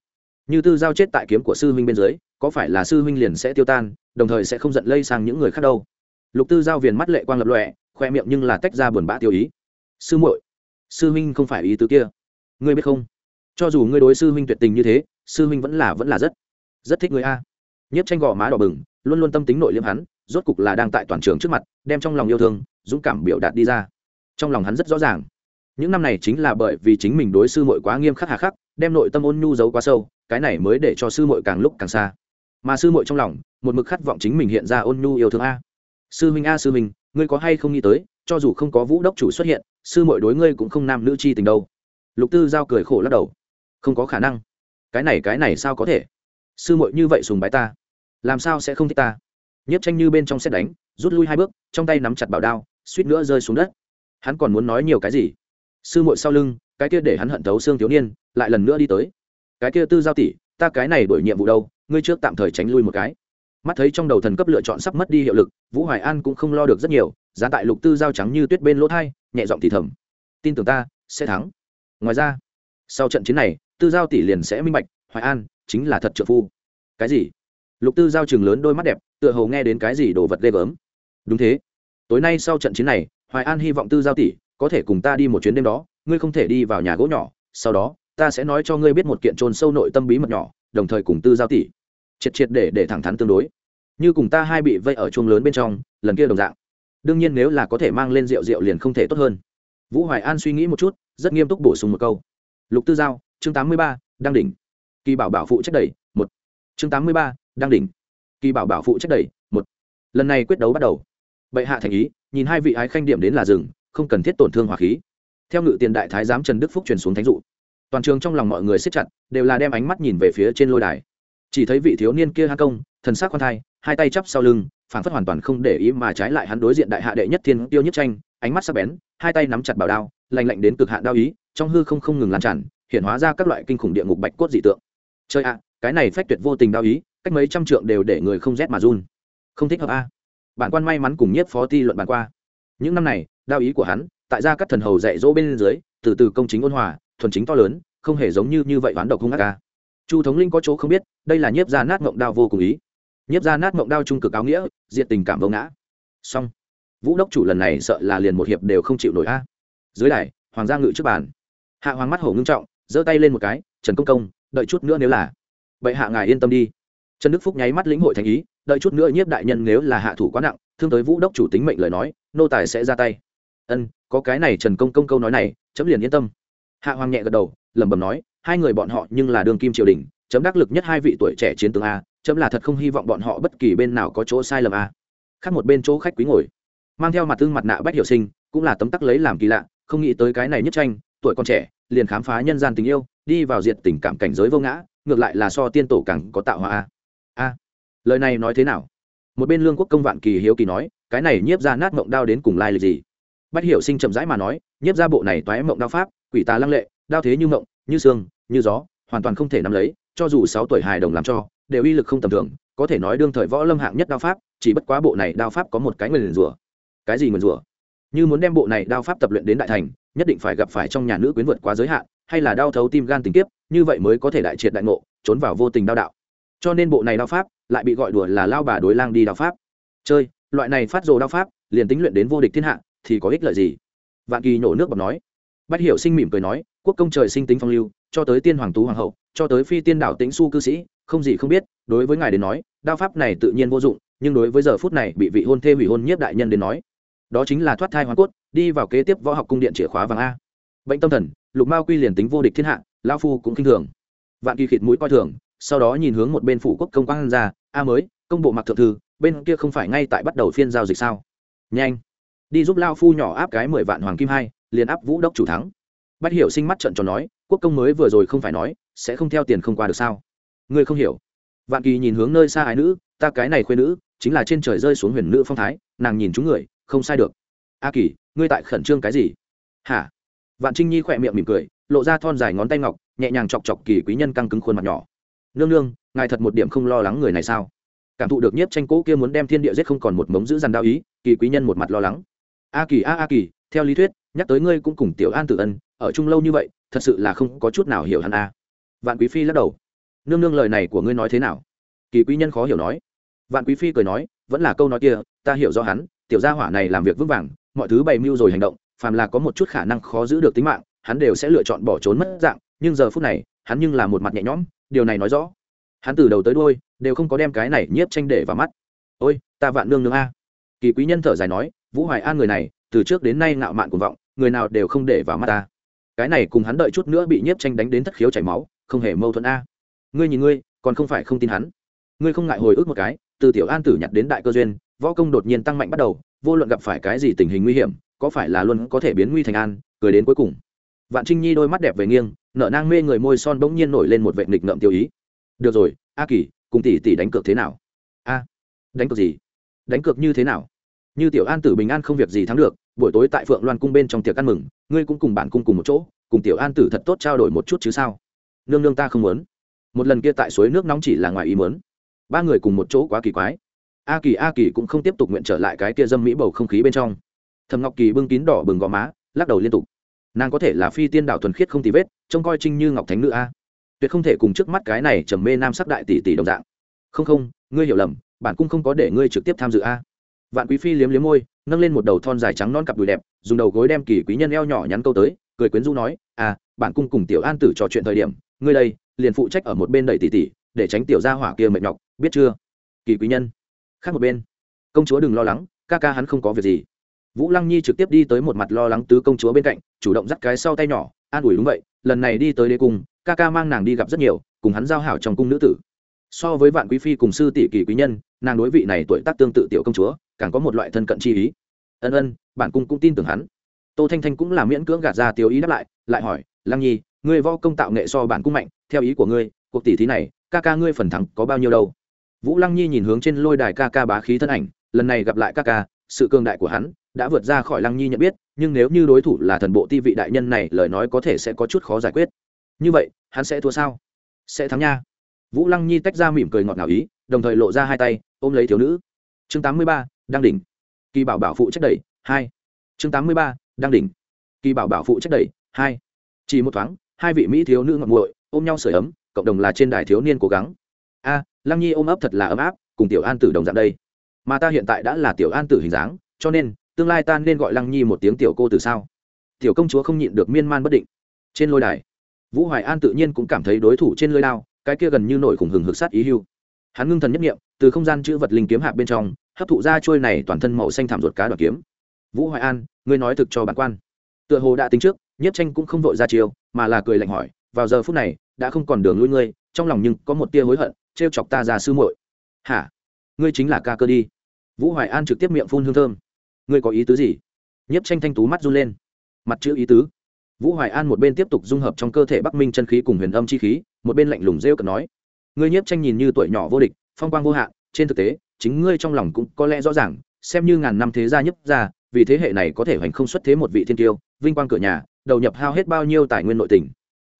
Như tư giao chết tại kiếm của sư huynh bên dưới có phải là sư huynh liền sẽ tiêu tan đồng thời sẽ không giận lây sang những người khác đâu? Lục tư giao viền mắt lệ quang lập lọe khoe miệng nhưng là tách ra buồn bã tiêu ý. Sư muội sư huynh không phải ý tứ kia. Ngươi biết không? Cho dù ngươi đối sư huynh tuyệt tình như thế sư huynh vẫn là vẫn là rất rất thích người a nhiếp tranh gò má đỏ bừng, luôn luôn tâm tính nội liêm hắn, rốt cục là đang tại toàn trường trước mặt, đem trong lòng yêu thương, dũng cảm biểu đạt đi ra. Trong lòng hắn rất rõ ràng. Những năm này chính là bởi vì chính mình đối sư muội quá nghiêm khắc hà khắc, đem nội tâm ôn nhu giấu quá sâu, cái này mới để cho sư muội càng lúc càng xa. Mà sư muội trong lòng, một mực khát vọng chính mình hiện ra ôn nhu yêu thương a. Sư minh a sư minh ngươi có hay không nghĩ tới, cho dù không có vũ đốc chủ xuất hiện, sư muội đối ngươi cũng không nam nữ chi tình đâu. Lục tư giao cười khổ lắc đầu. Không có khả năng. Cái này cái này sao có thể? Sư muội như vậy sùng bái ta làm sao sẽ không thích ta? Nhiếp tranh như bên trong xét đánh, rút lui hai bước, trong tay nắm chặt bảo đao, suýt nữa rơi xuống đất. Hắn còn muốn nói nhiều cái gì? Sư muội sau lưng, cái kia để hắn hận thấu xương thiếu niên, lại lần nữa đi tới. Cái kia tư giao tỷ, ta cái này đổi nhiệm vụ đâu? Ngươi trước tạm thời tránh lui một cái. Mắt thấy trong đầu thần cấp lựa chọn sắp mất đi hiệu lực, vũ hoài an cũng không lo được rất nhiều, giá tại lục tư giao trắng như tuyết bên lỗ thai, nhẹ giọng thì thầm. Tin tưởng ta, sẽ thắng. Ngoài ra, sau trận chiến này, tư giao tỷ liền sẽ minh bạch, hoài an chính là thật trợ phu. Cái gì? Lục tư giao chừng lớn đôi mắt đẹp, tựa hồ nghe đến cái gì đồ vật ghê gớm. Đúng thế. Tối nay sau trận chiến này, hoài an hy vọng tư giao tỷ có thể cùng ta đi một chuyến đêm đó, ngươi không thể đi vào nhà gỗ nhỏ, sau đó, ta sẽ nói cho ngươi biết một kiện trôn sâu nội tâm bí mật nhỏ, đồng thời cùng tư giao tỷ triệt triệt để để thẳng thắn tương đối. Như cùng ta hai bị vây ở chuông lớn bên trong, lần kia đồng dạng. Đương nhiên nếu là có thể mang lên rượu rượu liền không thể tốt hơn. Vũ hoài an suy nghĩ một chút, rất nghiêm túc bổ sung một câu. Lục tư giao, chương tám mươi ba đăng đỉnh. Kỳ bảo bảo phụ trách đẩy, một. Chương tám mươi ba đang đỉnh. Kỳ bảo bảo phụ trách đẩy, một. Lần này quyết đấu bắt đầu. Bệ hạ thành ý, nhìn hai vị ái khanh điểm đến là rừng không cần thiết tổn thương hỏa khí. Theo ngự tiền đại thái giám trần đức phúc truyền xuống thánh dụ. Toàn trường trong lòng mọi người siết chặt, đều là đem ánh mắt nhìn về phía trên lôi đài. Chỉ thấy vị thiếu niên kia hạ công, thần sắc khoan thai, hai tay chắp sau lưng phản phất hoàn toàn không để ý mà trái lại hắn đối diện đại hạ đệ nhất thiên tiêu nhất tranh, ánh mắt sắc bén, hai tay nắm chặt bảo đao lành lạnh đến cực hạn đao ý, trong hư không không ngừng lan tràn, hiện hóa ra các loại kinh khủng địa ngục bạch cốt dị tượng. Chơi ạ, cái này phách tuyệt vô tình đao ý cách mấy trăm trượng đều để người không rét mà run. Không thích hợp a. Bản quan may mắn cùng nhiếp phó ti luận bàn qua. Những năm này, đao ý của hắn, tại gia các thần hầu dạy dỗ bên dưới, từ từ công chính ôn hòa, thuần chính to lớn, không hề giống như như vậy ván độc hung ác ca chu thống linh có chỗ không biết, đây là nhiếp gia nát mộng đao vô cùng ý. Nhiếp gia nát mộng đao trung cực áo nghĩa diện tình cảm vô ngã. Song vũ đốc chủ lần này sợ là liền một hiệp đều không chịu nổi a. Dưới đài, hoàng gia ngự trước bàn. Hạ hoàng mắt hổ ngưng trọng, giơ tay lên một cái, trần công công, đợi chút nữa nếu là. Vậy hạ ngài yên tâm đi trần đức phúc nháy mắt lĩnh hội thành ý, đợi chút nữa nhiếp đại nhân nếu là hạ thủ quá nặng, thương tới vũ đốc chủ tính mệnh lời nói, nô tài sẽ ra tay. Ân, có cái này trần công công câu nói này, chấm liền yên tâm. Hạ hoàng nhẹ gật đầu, lẩm bẩm nói, hai người bọn họ nhưng là đường kim triều đình, chấm đắc lực nhất hai vị tuổi trẻ chiến tướng a, chấm là thật không hy vọng bọn họ bất kỳ bên nào có chỗ sai lầm a. Khác một bên chỗ khách quý ngồi, mang theo mặt tương mặt nạ bách hiểu sinh, cũng là tấm tắc lấy làm kỳ lạ, không nghĩ tới cái này nhất tranh, tuổi còn trẻ, liền khám phá nhân gian tình yêu, đi vào diệt tình cảm cảnh giới vô ngã, ngược lại là so tiên tổ càng có tạo hóa a a, lời này nói thế nào? Một bên lương quốc công vạn kỳ hiếu kỳ nói, cái này nhiếp ra nát mộng đao đến cùng lai lịch gì? Bách hiểu sinh chậm rãi mà nói, nhiếp ra bộ này toái mộng đao pháp, quỷ tà lăng lệ, đao thế như mộng, như sương, như gió, hoàn toàn không thể nắm lấy, cho dù sáu tuổi hài đồng làm cho, đều uy lực không tầm thường, có thể nói đương thời võ lâm hạng nhất đao pháp, chỉ bất quá bộ này đao pháp có một cái nguyền rủa. Cái gì nguyền rủa? Như muốn đem bộ này đao pháp tập luyện đến đại thành, nhất định phải gặp phải trong nhà nữ quyến vượt quá giới hạn, hay là đau thấu tim gan tình kiếp, như vậy mới có thể đại triệt đại ngộ, trốn vào vô tình đao đạo cho nên bộ này đao pháp lại bị gọi đùa là lao bà đối lang đi đao pháp. Chơi, loại này phát rồ đao pháp, liền tính luyện đến vô địch thiên hạ, thì có ích lợi gì? Vạn kỳ nổ nước bọc nói. Bách hiểu sinh mỉm cười nói, quốc công trời sinh tính phong lưu, cho tới tiên hoàng tú hoàng hậu, cho tới phi tiên đảo tĩnh su cư sĩ, không gì không biết, đối với ngài đến nói, đao pháp này tự nhiên vô dụng, nhưng đối với giờ phút này bị vị hôn thê hủy hôn nhiếp đại nhân đến nói, đó chính là thoát thai hoàn cốt, đi vào kế tiếp võ học cung điện chìa khóa vàng a. Bệnh tâm thần, lục mao quy liền tính vô địch thiên hạ lao phu cũng khinh thường. Vạn kỳ khịt mũi coi thường sau đó nhìn hướng một bên phủ quốc công quang ra, a mới, công bộ mặc thượng thư, bên kia không phải ngay tại bắt đầu phiên giao dịch sao? Nhanh, đi giúp lao phu nhỏ áp cái mười vạn hoàng kim hai, liền áp vũ đốc chủ thắng. Bắt hiểu sinh mắt trận tròn nói, quốc công mới vừa rồi không phải nói, sẽ không theo tiền không qua được sao? Ngươi không hiểu. Vạn kỳ nhìn hướng nơi xa ái nữ, ta cái này khuyên nữ, chính là trên trời rơi xuống huyền nữ phong thái, nàng nhìn chúng người, không sai được. A kỳ, ngươi tại khẩn trương cái gì? Hả? Vạn trinh nhi khỏe miệng mỉm cười, lộ ra thon dài ngón tay ngọc, nhẹ nhàng chọc chọc kỳ quý nhân căng cứng khuôn mặt nhỏ nương nương, ngài thật một điểm không lo lắng người này sao? Cảm thụ được nhiếp tranh cỗ kia muốn đem thiên địa giết không còn một mống giữ dằn đao ý, kỳ quý nhân một mặt lo lắng. A kỳ, a a kỳ, theo lý thuyết, nhắc tới ngươi cũng cùng tiểu an tự ân, ở chung lâu như vậy, thật sự là không có chút nào hiểu hắn a. Vạn quý phi lắc đầu. Nương nương lời này của ngươi nói thế nào? Kỳ quý nhân khó hiểu nói. Vạn quý phi cười nói, vẫn là câu nói kia, ta hiểu do hắn, tiểu gia hỏa này làm việc vững vàng, mọi thứ bày mưu rồi hành động, phàm là có một chút khả năng khó giữ được tính mạng, hắn đều sẽ lựa chọn bỏ trốn mất dạng, nhưng giờ phút này, hắn nhưng là một mặt nhẹ nhõm điều này nói rõ. Hắn từ đầu tới đôi đều không có đem cái này nhiếp tranh để vào mắt. Ôi, ta vạn nương nương a. Kỳ quý nhân thở dài nói, vũ hoài an người này, từ trước đến nay ngạo mạn cuồng vọng, người nào đều không để vào mắt ta. Cái này cùng hắn đợi chút nữa bị nhiếp tranh đánh đến thất khiếu chảy máu, không hề mâu thuẫn a. Ngươi nhìn ngươi, còn không phải không tin hắn. Ngươi không ngại hồi ức một cái, từ tiểu an tử nhặt đến đại cơ duyên, võ công đột nhiên tăng mạnh bắt đầu, vô luận gặp phải cái gì tình hình nguy hiểm, có phải là luôn có thể biến nguy thành an, cười đến cuối cùng. Vạn trinh nhi đôi mắt đẹp về nghiêng nở nang mê người môi son bỗng nhiên nổi lên một vệ nghịch ngợm tiêu ý. Được rồi, a kỳ, cùng tỷ tỷ đánh cược thế nào? A, đánh cược gì? Đánh cược như thế nào? Như tiểu an tử bình an không việc gì thắng được, buổi tối tại phượng loan cung bên trong tiệc ăn mừng, ngươi cũng cùng bản cung cùng một chỗ, cùng tiểu an tử thật tốt trao đổi một chút chứ sao? Nương nương ta không muốn. Một lần kia tại suối nước nóng chỉ là ngoài ý muốn. Ba người cùng một chỗ quá kỳ quái. A kỳ a kỳ cũng không tiếp tục nguyện trở lại cái kia dâm mỹ bầu không khí bên trong. Thầm ngọc kỳ bưng kín đỏ bừng gò má, lắc đầu liên tục nàng có thể là phi tiên đạo thuần khiết không tì vết, trông coi trinh như ngọc thánh nữ a. Tuyệt không thể cùng trước mắt cái này trầm mê nam sắc đại tỷ tỷ đồng dạng. Không không, ngươi hiểu lầm, bản cung không có để ngươi trực tiếp tham dự a. Vạn quý phi liếm liếm môi, nâng lên một đầu thon dài trắng non cặp đùi đẹp, dùng đầu gối đem kỳ quý nhân eo nhỏ nhắn câu tới, cười quyến rũ nói à bản cung cùng tiểu an tử trò chuyện thời điểm, ngươi đây, liền phụ trách ở một bên đẩy tỷ tỷ, để tránh tiểu gia hỏa kia mệt nhọc, biết chưa? Kỳ quý nhân, khác một bên. Công chúa đừng lo lắng, ca ca hắn không có việc gì vũ lăng nhi trực tiếp đi tới một mặt lo lắng tứ công chúa bên cạnh, chủ động dắt cái sau tay nhỏ, an ủi đúng vậy, lần này đi tới đế cung, ca ca mang nàng đi gặp rất nhiều, cùng hắn giao hảo trong cung nữ tử. So với vạn quý phi cùng sư tỷ kỳ quý nhân, nàng đối vị này tuổi tác tương tự tiểu công chúa, càng có một loại thân cận chi ý. Ân ân, bản cung cũng tin tưởng hắn. Tô thanh thanh cũng là miễn cưỡng gạt ra tiêu ý đáp lại lại hỏi, lăng nhi, ngươi võ công tạo nghệ so bản cung mạnh, theo ý của ngươi, cuộc tỷ thí này, ca ca ngươi phần thắng có bao nhiêu đâu? Vũ lăng nhi nhìn hướng trên lôi đài ca ca bá khí thân ảnh, lần này gặp lại ca ca, sự cường đại của hắn đã vượt ra khỏi lăng nhi nhận biết, nhưng nếu như đối thủ là thần bộ ti vị đại nhân này, lời nói có thể sẽ có chút khó giải quyết. Như vậy, hắn sẽ thua sao? Sẽ thắng nha. Vũ lăng nhi tách ra mỉm cười ngọt ngào ý, đồng thời lộ ra hai tay, ôm lấy thiếu nữ. Chương tám mươi ba đang đỉnh. Kỳ bảo bảo phụ trách đẩy, hai. Chương tám mươi ba đang đỉnh. Kỳ bảo bảo phụ trách đẩy, hai. Chỉ một thoáng, hai vị mỹ thiếu nữ ngọt nguội ôm nhau sửa ấm, cộng đồng là trên đài thiếu niên cố gắng. A, lăng nhi ôm ấp thật là ấm áp, cùng tiểu an tử đồng dạng đây. Mà ta hiện tại đã là tiểu an tử hình dáng, cho nên tương lai ta nên gọi lăng nhi một tiếng tiểu cô từ sao? Tiểu công chúa không nhịn được miên man bất định. Trên lôi đài, vũ hoài an tự nhiên cũng cảm thấy đối thủ trên lôi lao cái kia gần như nổi khủng hừng hực sát ý hưu. Hắn ngưng thần nhất nghiệm từ không gian chữ vật linh kiếm hạ bên trong, hấp thụ ra trôi này toàn thân màu xanh thảm ruột cá đoạt kiếm. Vũ hoài an, ngươi nói thực cho bản quan. Tựa hồ đã tính trước, nhất tranh cũng không vội ra chiều mà là cười lạnh hỏi, vào giờ phút này, đã không còn đường lui ngươi, trong lòng nhưng có một tia hối hận, trêu chọc ta ra sư muội. Hả? Ngươi chính là ca cơ đi. Vũ hoài an trực tiếp miệng phun hương thơm ngươi có ý tứ gì? Nhiếp tranh thanh tú mắt run lên. Mặt chữ ý tứ. Vũ hoài an một bên tiếp tục dung hợp trong cơ thể bắc minh chân khí cùng huyền âm chi khí, một bên lạnh lùng rêu cận nói. Ngươi nhiếp tranh nhìn như tuổi nhỏ vô địch, phong quang vô hạn, trên thực tế, chính ngươi trong lòng cũng có lẽ rõ ràng, xem như ngàn năm thế gia nhấp ra vì thế hệ này có thể hoành không xuất thế một vị thiên tiêu, vinh quang cửa nhà, đầu nhập hao hết bao nhiêu tài nguyên nội tình.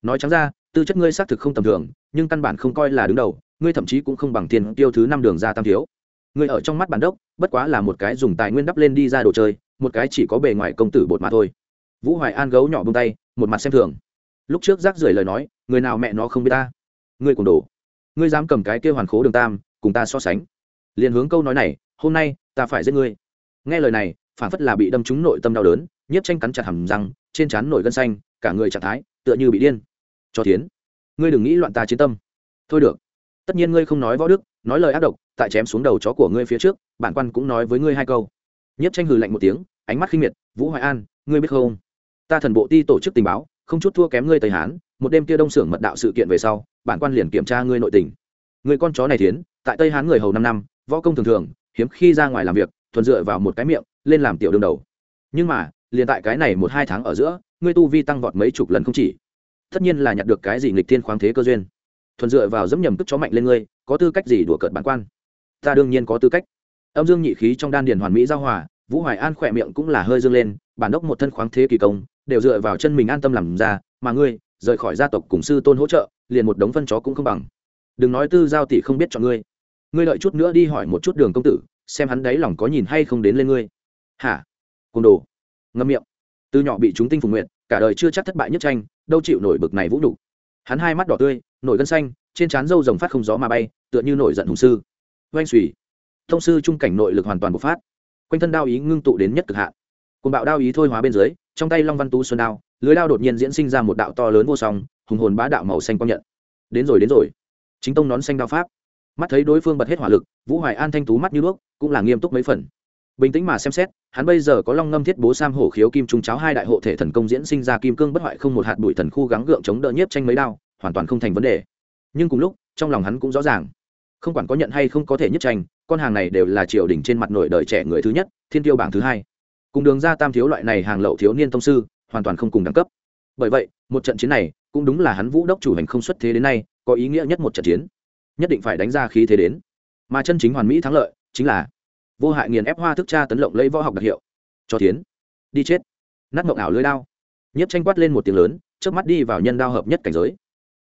Nói trắng ra, tư chất ngươi xác thực không tầm thường, nhưng căn bản không coi là đứng đầu, ngươi thậm chí cũng không bằng tiền tiêu thứ năm đường ra tam thiếu ngươi ở trong mắt bản đốc, bất quá là một cái dùng tài nguyên đắp lên đi ra đồ chơi, một cái chỉ có bề ngoài công tử bột mà thôi. Vũ hoài an gấu nhỏ bông tay, một mặt xem thường. Lúc trước rác rưởi lời nói, người nào mẹ nó không biết ta. Ngươi cùng đồ. Ngươi dám cầm cái kêu hoàn khố đường tam, cùng ta so sánh. Liền hướng câu nói này, hôm nay, ta phải giết ngươi. Nghe lời này phản phất là bị đâm trúng nội tâm đau đớn, nhiếp tranh cắn chặt hầm răng, trên trán nổi gân xanh, cả người trạng thái, tựa như bị điên. Cho tiến. Ngươi đừng nghĩ loạn ta chiến tâm. Thôi được tất nhiên ngươi không nói võ đức, nói lời ác độc, tại chém xuống đầu chó của ngươi phía trước, bản quan cũng nói với ngươi hai câu. Nhất tranh hừ lạnh một tiếng, ánh mắt khinh miệt, vũ hoài an, ngươi biết không? Ta thần bộ ti tổ chức tình báo, không chút thua kém ngươi tây hán, một đêm kia đông xưởng mật đạo sự kiện về sau, bản quan liền kiểm tra ngươi nội tình. Người con chó này thiến, tại tây hán người hầu năm năm, võ công thường thường, hiếm khi ra ngoài làm việc, thuần dựa vào một cái miệng, lên làm tiểu đương đầu. Nhưng mà, liền tại cái này một hai tháng ở giữa, ngươi tu vi tăng vọt mấy chục lần không chỉ. Tất nhiên là nhặt được cái gì nghịch thiên khoáng thế cơ duyên thuần dựa vào dẫm nhầm tức chó mạnh lên ngươi, có tư cách gì đùa cợt bản quan? Ta đương nhiên có tư cách. Âm dương nhị khí trong đan điền hoàn mỹ giao hòa, vũ hoài an khỏe miệng cũng là hơi dương lên, bản đốc một thân khoáng thế kỳ công, đều dựa vào chân mình an tâm làm ra, mà ngươi, rời khỏi gia tộc cùng sư tôn hỗ trợ, liền một đống phân chó cũng không bằng. Đừng nói tư giao tỷ không biết chọn ngươi. Ngươi đợi chút nữa đi hỏi một chút đường công tử, xem hắn đáy lòng có nhìn hay không đến lên ngươi. Hả? Côn đồ. Ngâm miệng. Từ nhỏ bị chúng tinh phục nguyện cả đời chưa chắc thất bại nhất tranh, đâu chịu nổi bực này vũ đủ hắn hai mắt đỏ tươi nổi gân xanh, trên trán râu rồng phát không gió mà bay, tựa như nổi giận hùng sư. Oanh xùy thông sư trung cảnh nội lực hoàn toàn bộc phát. Quanh thân đao ý ngưng tụ đến nhất cực hạn. Côn bạo đao ý thôi hóa bên dưới, trong tay long văn tú xuân đao, lưới đao đột nhiên diễn sinh ra một đạo to lớn vô song, hùng hồn bá đạo màu xanh quang nhận. Đến rồi đến rồi. Chính tông nón xanh đao pháp. Mắt thấy đối phương bật hết hỏa lực, vũ hoài an thanh tú mắt như đuốc, cũng là nghiêm túc mấy phần. Bình tĩnh mà xem xét, hắn bây giờ có long ngâm thiết bố sam hổ khiếu kim trung cháo hai đại hộ thể thần công diễn sinh ra kim cương bất hoại không một hạt bụi thần khu gắng gượng chống đỡ nhiếp tranh mấy đao hoàn toàn không thành vấn đề. Nhưng cùng lúc, trong lòng hắn cũng rõ ràng. Không quản có nhận hay không có thể nhất tranh, con hàng này đều là triều đình trên mặt nổi đời trẻ người thứ nhất, thiên tiêu bảng thứ hai. Cùng đường ra tam thiếu loại này hàng lậu thiếu niên thông sư, hoàn toàn không cùng đẳng cấp. Bởi vậy, một trận chiến này, cũng đúng là hắn vũ đốc chủ hành không xuất thế đến nay, có ý nghĩa nhất một trận chiến. Nhất định phải đánh ra khí thế đến. Mà chân chính hoàn mỹ thắng lợi, chính là vô hại nghiền ép hoa thức cha tấn lộng lấy võ học đặc hiệu. Cho tiến. Đi chết. Nát mộng ảo lưới đao. Nhiếp tranh quát lên một tiếng lớn trước mắt đi vào nhân đao hợp nhất cảnh giới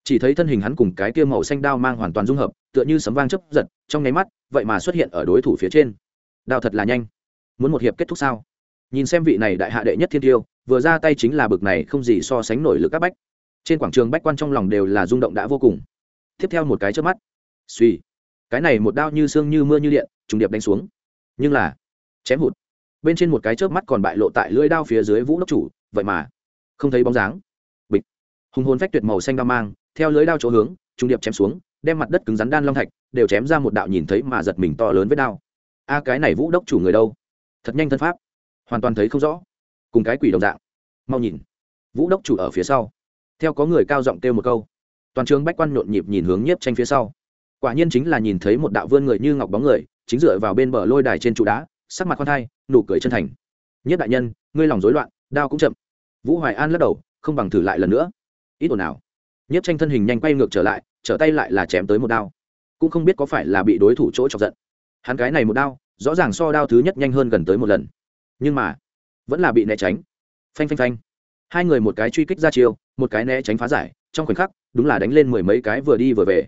chỉ thấy thân hình hắn cùng cái kia màu xanh đao mang hoàn toàn dung hợp, tựa như sấm vang chấp giật, trong nháy mắt, vậy mà xuất hiện ở đối thủ phía trên. Đao thật là nhanh. Muốn một hiệp kết thúc sao? Nhìn xem vị này đại hạ đệ nhất thiên tiêu, vừa ra tay chính là bực này không gì so sánh nổi lực các bách. Trên quảng trường bách quan trong lòng đều là rung động đã vô cùng. Tiếp theo một cái trước mắt. Suy cái này một đao như sương như mưa như điện, trùng điệp đánh xuống. Nhưng là, chém hụt. Bên trên một cái chớp mắt còn bại lộ tại lưỡi đao phía dưới vũ đốc chủ, vậy mà không thấy bóng dáng. Bịch. Hùng hồn phách tuyệt màu xanh đao mang theo lưới đao chỗ hướng, trung điệp chém xuống, đem mặt đất cứng rắn đan long thạch, đều chém ra một đạo nhìn thấy mà giật mình to lớn với đao. A, cái này vũ đốc chủ người đâu? Thật nhanh thân pháp. Hoàn toàn thấy không rõ. Cùng cái quỷ đồng dạng. Mau nhìn. Vũ đốc chủ ở phía sau. Theo có người cao giọng kêu một câu. Toàn trường bách quan nhộn nhịp nhìn hướng nhiếp tranh phía sau. Quả nhiên chính là nhìn thấy một đạo vươn người như ngọc bóng người, chính dựa vào bên bờ lôi đài trên trụ đá, sắc mặt con thai, nụ cười chân thành. Nhất đại nhân, ngươi lòng rối loạn, đao cũng chậm. Vũ hoài an lắc đầu, không bằng thử lại lần nữa. Ít ồn nào nhiếp tranh thân hình nhanh quay ngược trở lại, trở tay lại là chém tới một đao. Cũng không biết có phải là bị đối thủ chỗ chọc giận. Hắn cái này một đao, rõ ràng so đao thứ nhất nhanh hơn gần tới một lần. Nhưng mà, vẫn là bị né tránh. Phanh phanh phanh. Hai người một cái truy kích ra chiêu, một cái né tránh phá giải, trong khoảnh khắc, đúng là đánh lên mười mấy cái vừa đi vừa về.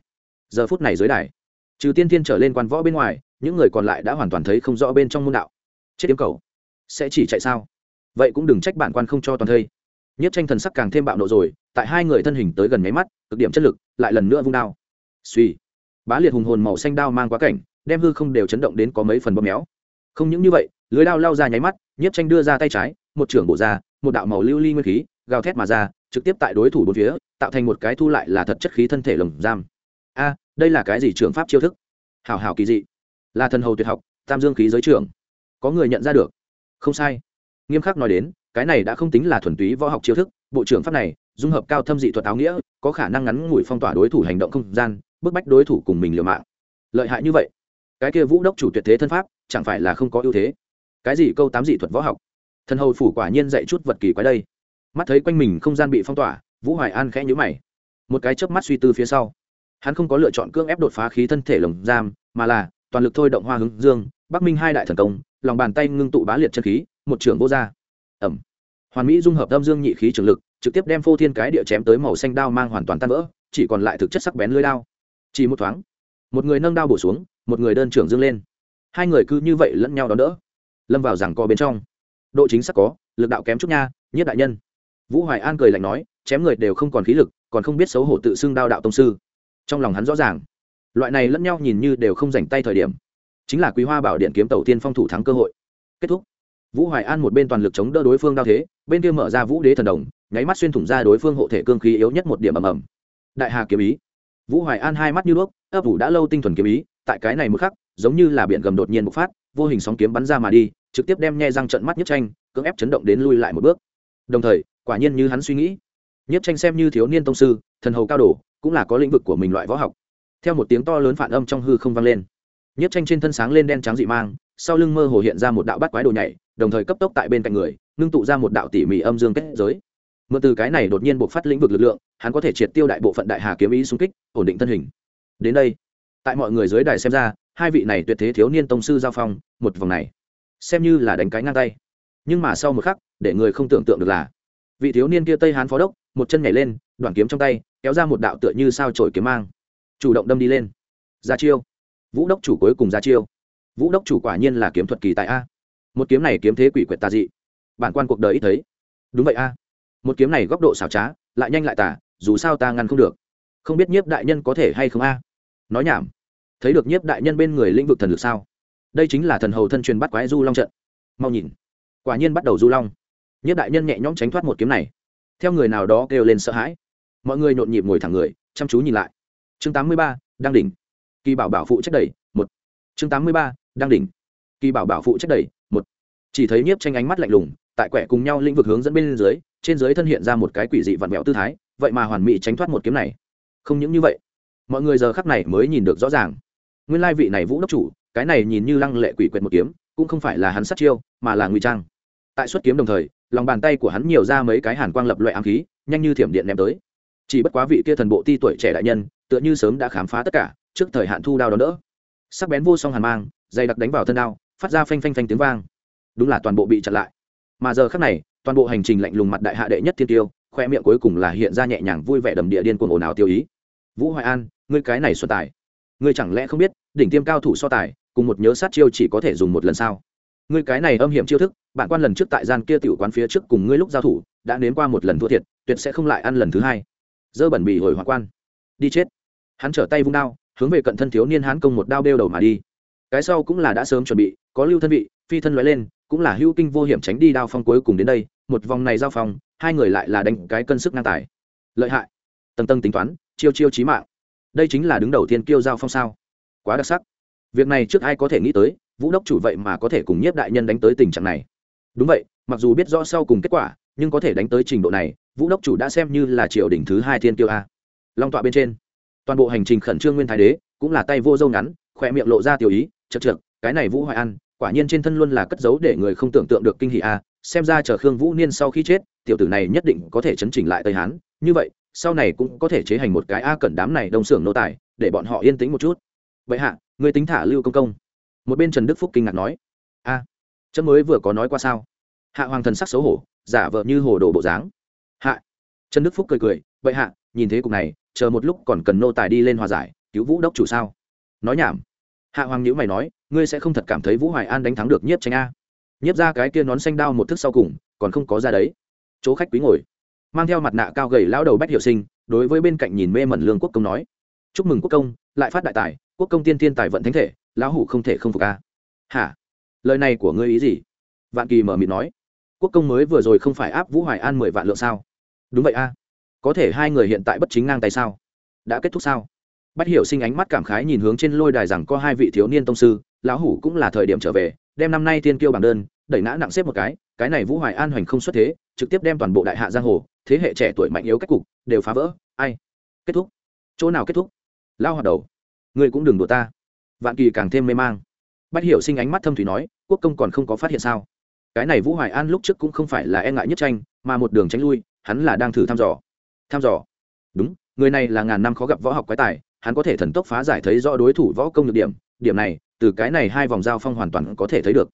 Giờ phút này dưới đài, trừ tiên tiên trở lên quan võ bên ngoài, những người còn lại đã hoàn toàn thấy không rõ bên trong môn đạo. Chết kiếm cầu. Sẽ chỉ chạy sao? Vậy cũng đừng trách bản quan không cho toàn thây. Nhất tranh thần sắc càng thêm bạo nộ rồi tại hai người thân hình tới gần nháy mắt, cực điểm chất lực lại lần nữa vung đao. Suy bá liệt hùng hồn màu xanh đao mang quá cảnh, đem hư không đều chấn động đến có mấy phần bóp méo. Không những như vậy, lưới đao lao ra nháy mắt nhiếp tranh đưa ra tay trái, một trưởng bổ ra, một đạo màu lưu ly nguyên khí, gào thét mà ra, trực tiếp tại đối thủ bốn phía, tạo thành một cái thu lại là thật chất khí thân thể lồng giam. A, đây là cái gì trường pháp chiêu thức? Hảo hảo kỳ dị. Là thần hầu tuyệt học, tam dương khí giới trưởng. Có người nhận ra được. Không sai. Nghiêm khắc nói đến, cái này đã không tính là thuần túy võ học chiêu thức, bộ trưởng pháp này dung hợp cao thâm dị thuật áo nghĩa, có khả năng ngắn ngủi phong tỏa đối thủ hành động không gian, bức bách đối thủ cùng mình liều mạng. Lợi hại như vậy? Cái kia vũ đốc chủ tuyệt thế thân pháp, chẳng phải là không có ưu thế? Cái gì câu tám dị thuật võ học? Thần hầu phủ quả nhiên dạy chút vật kỳ quái đây. Mắt thấy quanh mình không gian bị phong tỏa, vũ hoài an khẽ nhữ mày. Một cái chớp mắt suy tư phía sau. Hắn không có lựa chọn cưỡng ép đột phá khí thân thể lồng giam, mà là toàn lực thôi động hoa hướng dương, bắc minh hai đại thần công, lòng bàn tay ngưng tụ bá liệt chân khí, một trường vô gia. Ẩm. Hoàn mỹ dung hợp âm dương nhị khí trường lực trực tiếp đem phô thiên cái địa chém tới màu xanh đao mang hoàn toàn tan vỡ, chỉ còn lại thực chất sắc bén lưới đao. Chỉ một thoáng, một người nâng đao bổ xuống, một người đơn trưởng dương lên. Hai người cứ như vậy lẫn nhau đón đỡ, lâm vào rằng co bên trong. Độ chính xác có, lực đạo kém chút nha, nhất đại nhân. Vũ hoài an cười lạnh nói, chém người đều không còn khí lực, còn không biết xấu hổ tự xưng đao đạo tông sư. Trong lòng hắn rõ ràng, loại này lẫn nhau nhìn như đều không dành tay thời điểm, chính là quý hoa bảo điện kiếm tàu tiên phong thủ thắng cơ hội. Kết thúc vũ hoài an một bên toàn lực chống đỡ đối phương đao thế, bên kia mở ra vũ đế thần đồng, nháy mắt xuyên thủng ra đối phương hộ thể cương khí yếu nhất một điểm ầm ầm. Đại hà kiếm ý. Vũ hoài an hai mắt như đuốc ấp ủ đã lâu tinh thuần kiếm ý, tại cái này một khắc, giống như là biển gầm đột nhiên bộc phát, vô hình sóng kiếm bắn ra mà đi, trực tiếp đem nhe răng trận mắt nhất tranh, cưỡng ép chấn động đến lui lại một bước. Đồng thời, quả nhiên như hắn suy nghĩ, nhất tranh xem như thiếu niên tông sư, thần hầu cao đồ, cũng là có lĩnh vực của mình loại võ học. Theo một tiếng to lớn phản âm trong hư không vang lên. Nhất tranh trên thân sáng lên đen trắng dị mang sau lưng mơ hồ hiện ra một đạo bát quái đồ nhảy, đồng thời cấp tốc tại bên cạnh người, ngưng tụ ra một đạo tỉ mỉ âm dương kết giới. Mượn từ cái này đột nhiên buộc phát lĩnh vực lực lượng, hắn có thể triệt tiêu đại bộ phận đại hà kiếm ý xung kích, ổn định thân hình. Đến đây, tại mọi người dưới đài xem ra, hai vị này tuyệt thế thiếu niên tông sư giao phong, một vòng này, xem như là đánh cái ngang tay. Nhưng mà sau một khắc, để người không tưởng tượng được là, vị thiếu niên kia tây hán phó đốc, một chân nhảy lên, đoạn kiếm trong tay, kéo ra một đạo tựa như sao trổi kiếm mang, chủ động đâm đi lên. Ra chiêu, vũ đốc chủ cuối cùng ra chiêu vũ đốc chủ quả nhiên là kiếm thuật kỳ tại a. Một kiếm này kiếm thế quỷ quyệt tà dị. Bản quan cuộc đời ít thấy. Đúng vậy a. Một kiếm này góc độ xảo trá, lại nhanh lại tả dù sao ta ngăn không được. Không biết nhiếp đại nhân có thể hay không a? Nói nhảm. Thấy được nhiếp đại nhân bên người lĩnh vực thần lực sao? Đây chính là thần hầu thân truyền bắt quái du long trận. Mau nhìn. Quả nhiên bắt đầu du long. Nhiếp đại nhân nhẹ nhõm tránh thoát một kiếm này. Theo người nào đó kêu lên sợ hãi. Mọi người nhộn nhịp ngồi thẳng người, chăm chú nhìn lại. Chương tám mươi ba đang đỉnh. Kỳ bảo bảo phụ trách đẩy, một. Chương tám mươi ba đang đỉnh. Kỳ bảo bảo phụ trách đầy một. Chỉ thấy nhiếp tranh ánh mắt lạnh lùng, tại quẻ cùng nhau lĩnh vực hướng dẫn bên dưới, trên dưới thân hiện ra một cái quỷ dị vặn vẹo tư thái, vậy mà hoàn mỹ tránh thoát một kiếm này. Không những như vậy, mọi người giờ khắc này mới nhìn được rõ ràng. Nguyên lai vị này vũ đốc chủ, cái này nhìn như lăng lệ quỷ quyệt một kiếm, cũng không phải là hắn sát chiêu, mà là ngụy trang. Tại xuất kiếm đồng thời, lòng bàn tay của hắn nhiều ra mấy cái hàn quang lập loại ám khí, nhanh như thiểm điện ném tới. Chỉ bất quá vị kia thần bộ ti tuổi trẻ đại nhân, tựa như sớm đã khám phá tất cả, trước thời hạn thu đao đó đỡ. Sắc bén vô song hàn mang dày đặc đánh vào thân đao, phát ra phanh phanh phanh tiếng vang. Đúng là toàn bộ bị chặn lại. Mà giờ khác này, toàn bộ hành trình lạnh lùng mặt đại hạ đệ nhất thiên tiêu, khoe miệng cuối cùng là hiện ra nhẹ nhàng vui vẻ đầm địa điên cuồng ồn ào tiêu ý. Vũ hoài an, ngươi cái này so tài. Ngươi chẳng lẽ không biết, đỉnh tiêm cao thủ so tài, cùng một nhớ sát chiêu chỉ có thể dùng một lần sao? Ngươi cái này âm hiểm chiêu thức, bạn quan lần trước tại gian kia tiểu quán phía trước cùng ngươi lúc giao thủ, đã nếm qua một lần thua thiệt, tuyệt sẽ không lại ăn lần thứ hai. Dơ bẩn bỉ hồi hoạn quan. Đi chết. Hắn trở tay vung đao, hướng về cận thân thiếu niên hán công một đao đeo đầu mà đi cái sau cũng là đã sớm chuẩn bị, có lưu thân vị, phi thân lóe lên, cũng là hưu kinh vô hiểm tránh đi đao phong cuối cùng đến đây, một vòng này giao phong, hai người lại là đánh cái cân sức ngang tài. Lợi hại. Tầng tầng tính toán, chiêu chiêu trí mạng. Đây chính là đứng đầu tiên kiêu giao phong sao. Quá đặc sắc. Việc này trước ai có thể nghĩ tới, vũ đốc chủ vậy mà có thể cùng nhiếp đại nhân đánh tới tình trạng này. Đúng vậy, mặc dù biết rõ sau cùng kết quả, nhưng có thể đánh tới trình độ này, vũ đốc chủ đã xem như là triều đỉnh thứ hai thiên kiêu a. Long tọa bên trên, toàn bộ hành trình khẩn trương nguyên thái đế, cũng là tay vô dâu ngắn, khỏe miệng lộ ra tiểu ý chật chật cái này vũ hoài an quả nhiên trên thân luôn là cất giấu để người không tưởng tượng được kinh hỷ a xem ra chờ khương vũ niên sau khi chết tiểu tử này nhất định có thể chấn chỉnh lại tây hán. Như vậy sau này cũng có thể chế hành một cái a cẩn đám này đông xưởng nô tài để bọn họ yên tĩnh một chút. Vậy hạ người tính thả lưu công công. Một bên trần đức phúc kinh ngạc nói. A à, chấm mới vừa có nói qua sao? Hạ hoàng thần sắc xấu hổ giả vợ như hồ đồ bộ dáng. Hạ trần đức phúc cười cười vậy hạ nhìn thế cục này chờ một lúc còn cần nô tài đi lên hòa giải cứu vũ đốc chủ sao? Nói nhảm hạ hoàng nhữ mày nói, ngươi sẽ không thật cảm thấy vũ hoài an đánh thắng được nhiếp tranh a. Nhiếp ra cái kia nón xanh đao một thức sau cùng, còn không có ra đấy. Chỗ khách quý ngồi. Mang theo mặt nạ cao gầy lão đầu bách hiệu sinh, đối với bên cạnh nhìn mê mẩn lương quốc công nói, chúc mừng quốc công, lại phát đại tài, quốc công tiên tiên tài vận thánh thể, lão hủ không thể không phục a. Hả? Lời này của ngươi ý gì? Vạn kỳ mở mịt nói, quốc công mới vừa rồi không phải áp vũ hoài an mười vạn lượng sao? Đúng vậy a. Có thể hai người hiện tại bất chính ngang tay sao? Đã kết thúc sao? Bắt hiểu sinh ánh mắt cảm khái nhìn hướng trên lôi đài rằng có hai vị thiếu niên tông sư, lão hủ cũng là thời điểm trở về, đem năm nay tiên kiêu bảng đơn, đẩy nã nặng xếp một cái cái này vũ hoài an hoành không xuất thế, trực tiếp đem toàn bộ đại hạ giang hồ, thế hệ trẻ tuổi mạnh yếu cách cục, đều phá vỡ, ai? Kết thúc. Chỗ nào kết thúc? Lao hoạt đầu. Ngươi cũng đừng đùa ta. Vạn kỳ càng thêm mê mang. Bắt hiểu sinh ánh mắt thâm thủy nói, quốc công còn không có phát hiện sao? Cái này vũ hoài an lúc trước cũng không phải là e ngại nhất tranh, mà một đường tránh lui, hắn là đang thử thăm dò. Thăm dò. Đúng, người này là ngàn năm khó gặp võ học quái tài hắn có thể thần tốc phá giải thấy rõ đối thủ võ công nhược điểm điểm này, từ cái này hai vòng giao phong hoàn toàn có thể thấy được.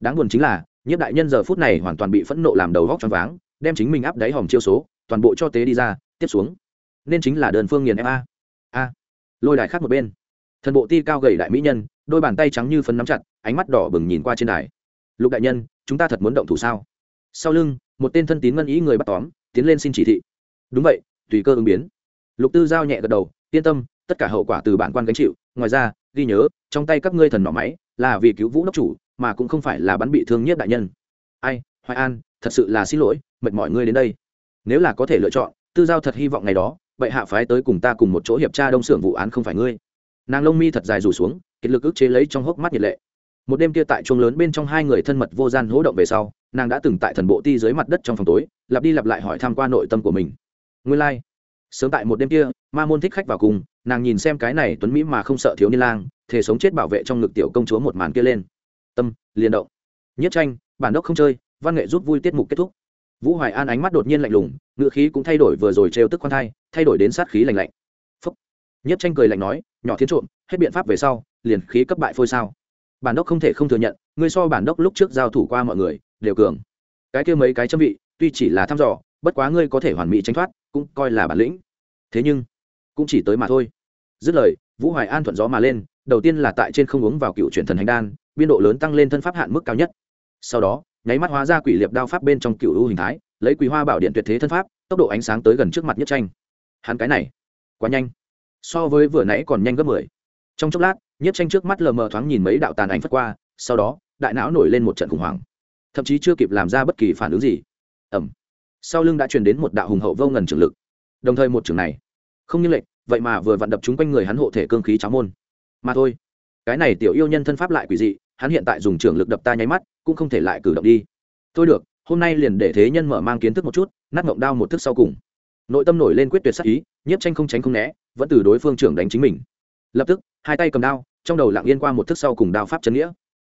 Đáng buồn chính là, nhiếp đại nhân giờ phút này hoàn toàn bị phẫn nộ làm đầu vóc choáng váng, đem chính mình áp đáy hòm chiêu số, toàn bộ cho tế đi ra, tiếp xuống. Nên chính là đơn phương nghiền fa a. Lôi đài khác một bên. Thần bộ ti cao gầy đại mỹ nhân, đôi bàn tay trắng như phấn nắm chặt, ánh mắt đỏ bừng nhìn qua trên đài. Lục đại nhân, chúng ta thật muốn động thủ sao? Sau lưng, một tên thân tín ngân ý người bắt tóm, tiến lên xin chỉ thị. Đúng vậy, tùy cơ ứng biến. Lục tư giao nhẹ gật đầu, yên tâm tất cả hậu quả từ bản quan gánh chịu. Ngoài ra, ghi nhớ, trong tay các ngươi thần nỏ máy là vì cứu vũ đốc chủ, mà cũng không phải là bắn bị thương nhất đại nhân. Ai, hoài an, thật sự là xin lỗi, mệt mọi ngươi đến đây. Nếu là có thể lựa chọn, tư giao thật hy vọng ngày đó vậy hạ phái tới cùng ta cùng một chỗ hiệp tra đông xưởng vụ án không phải ngươi. Nàng lông mi thật dài rủ xuống, kiệt lực ức chế lấy trong hốc mắt nhiệt lệ. Một đêm kia tại chuông lớn bên trong hai người thân mật vô gian hỗ động về sau, nàng đã từng tại thần bộ ti dưới mặt đất trong phòng tối, lặp đi lặp lại hỏi tham q u a nội tâm của mình. Nguyên lai、like. sớm tại một đêm kia ma môn thích khách vào cùng, nàng nhìn xem cái này tuấn mỹ mà không sợ thiếu niên lang thể sống chết bảo vệ trong ngực tiểu công chúa một màn kia lên. Tâm, liền động. Nhất tranh, bản đốc không chơi, văn nghệ giúp vui tiết mục kết thúc. Vũ hoài an ánh mắt đột nhiên lạnh lùng, ngựa khí cũng thay đổi vừa rồi trêu tức khoan thai, thay đổi đến sát khí lạnh lạnh. Phúc. Nhất tranh cười lạnh nói, nhỏ thiến trộm, hết biện pháp về sau, liền khí cấp bại phôi sao. Bản đốc không thể không thừa nhận, ngươi so bản đốc lúc trước giao thủ qua mọi người, đều cường. Cái kia mấy cái châm vị, tuy chỉ là thăm dò, bất quá ngươi có thể hoàn mỹ tránh thoát, cũng coi là bản lĩnh. Thế nhưng cũng chỉ tới mà thôi. Dứt lời, vũ hoài an thuận gió mà lên, đầu tiên là tại trên không uống vào cựu truyền thần hành đan, biên độ lớn tăng lên thân pháp hạn mức cao nhất. Sau đó, nháy mắt hóa ra quỷ liệp đao pháp bên trong cựu u hình thái, lấy quỷ hoa bảo điện tuyệt thế thân pháp, tốc độ ánh sáng tới gần trước mặt nhất tranh. Hắn cái này, quá nhanh. So với vừa nãy còn nhanh gấp mười. Trong chốc lát, nhất tranh trước mắt lờ mờ thoáng nhìn mấy đạo tàn ảnh phất qua, sau đó, đại não nổi lên một trận khủng hoảng. Thậm chí chưa kịp làm ra bất kỳ phản ứng gì. Ẩm sau lưng đã truyền đến một đạo hùng hậu vô ngần trường lực. Đồng thời một trường này không như lệnh vậy mà vừa vặn đập chúng quanh người hắn hộ thể cương khí cháo môn. Mà thôi, cái này tiểu yêu nhân thân pháp lại quỷ dị, hắn hiện tại dùng trường lực đập ta nháy mắt, cũng không thể lại cử động đi. Thôi được, hôm nay liền để thế nhân mở mang kiến thức một chút, nát mộng đao một thức sau cùng. Nội tâm nổi lên quyết tuyệt sắc ý, nhiếp tranh không tránh không né, vẫn từ đối phương trưởng đánh chính mình. Lập tức, hai tay cầm đao, trong đầu lặng yên qua một thức sau cùng đao pháp chân nghĩa.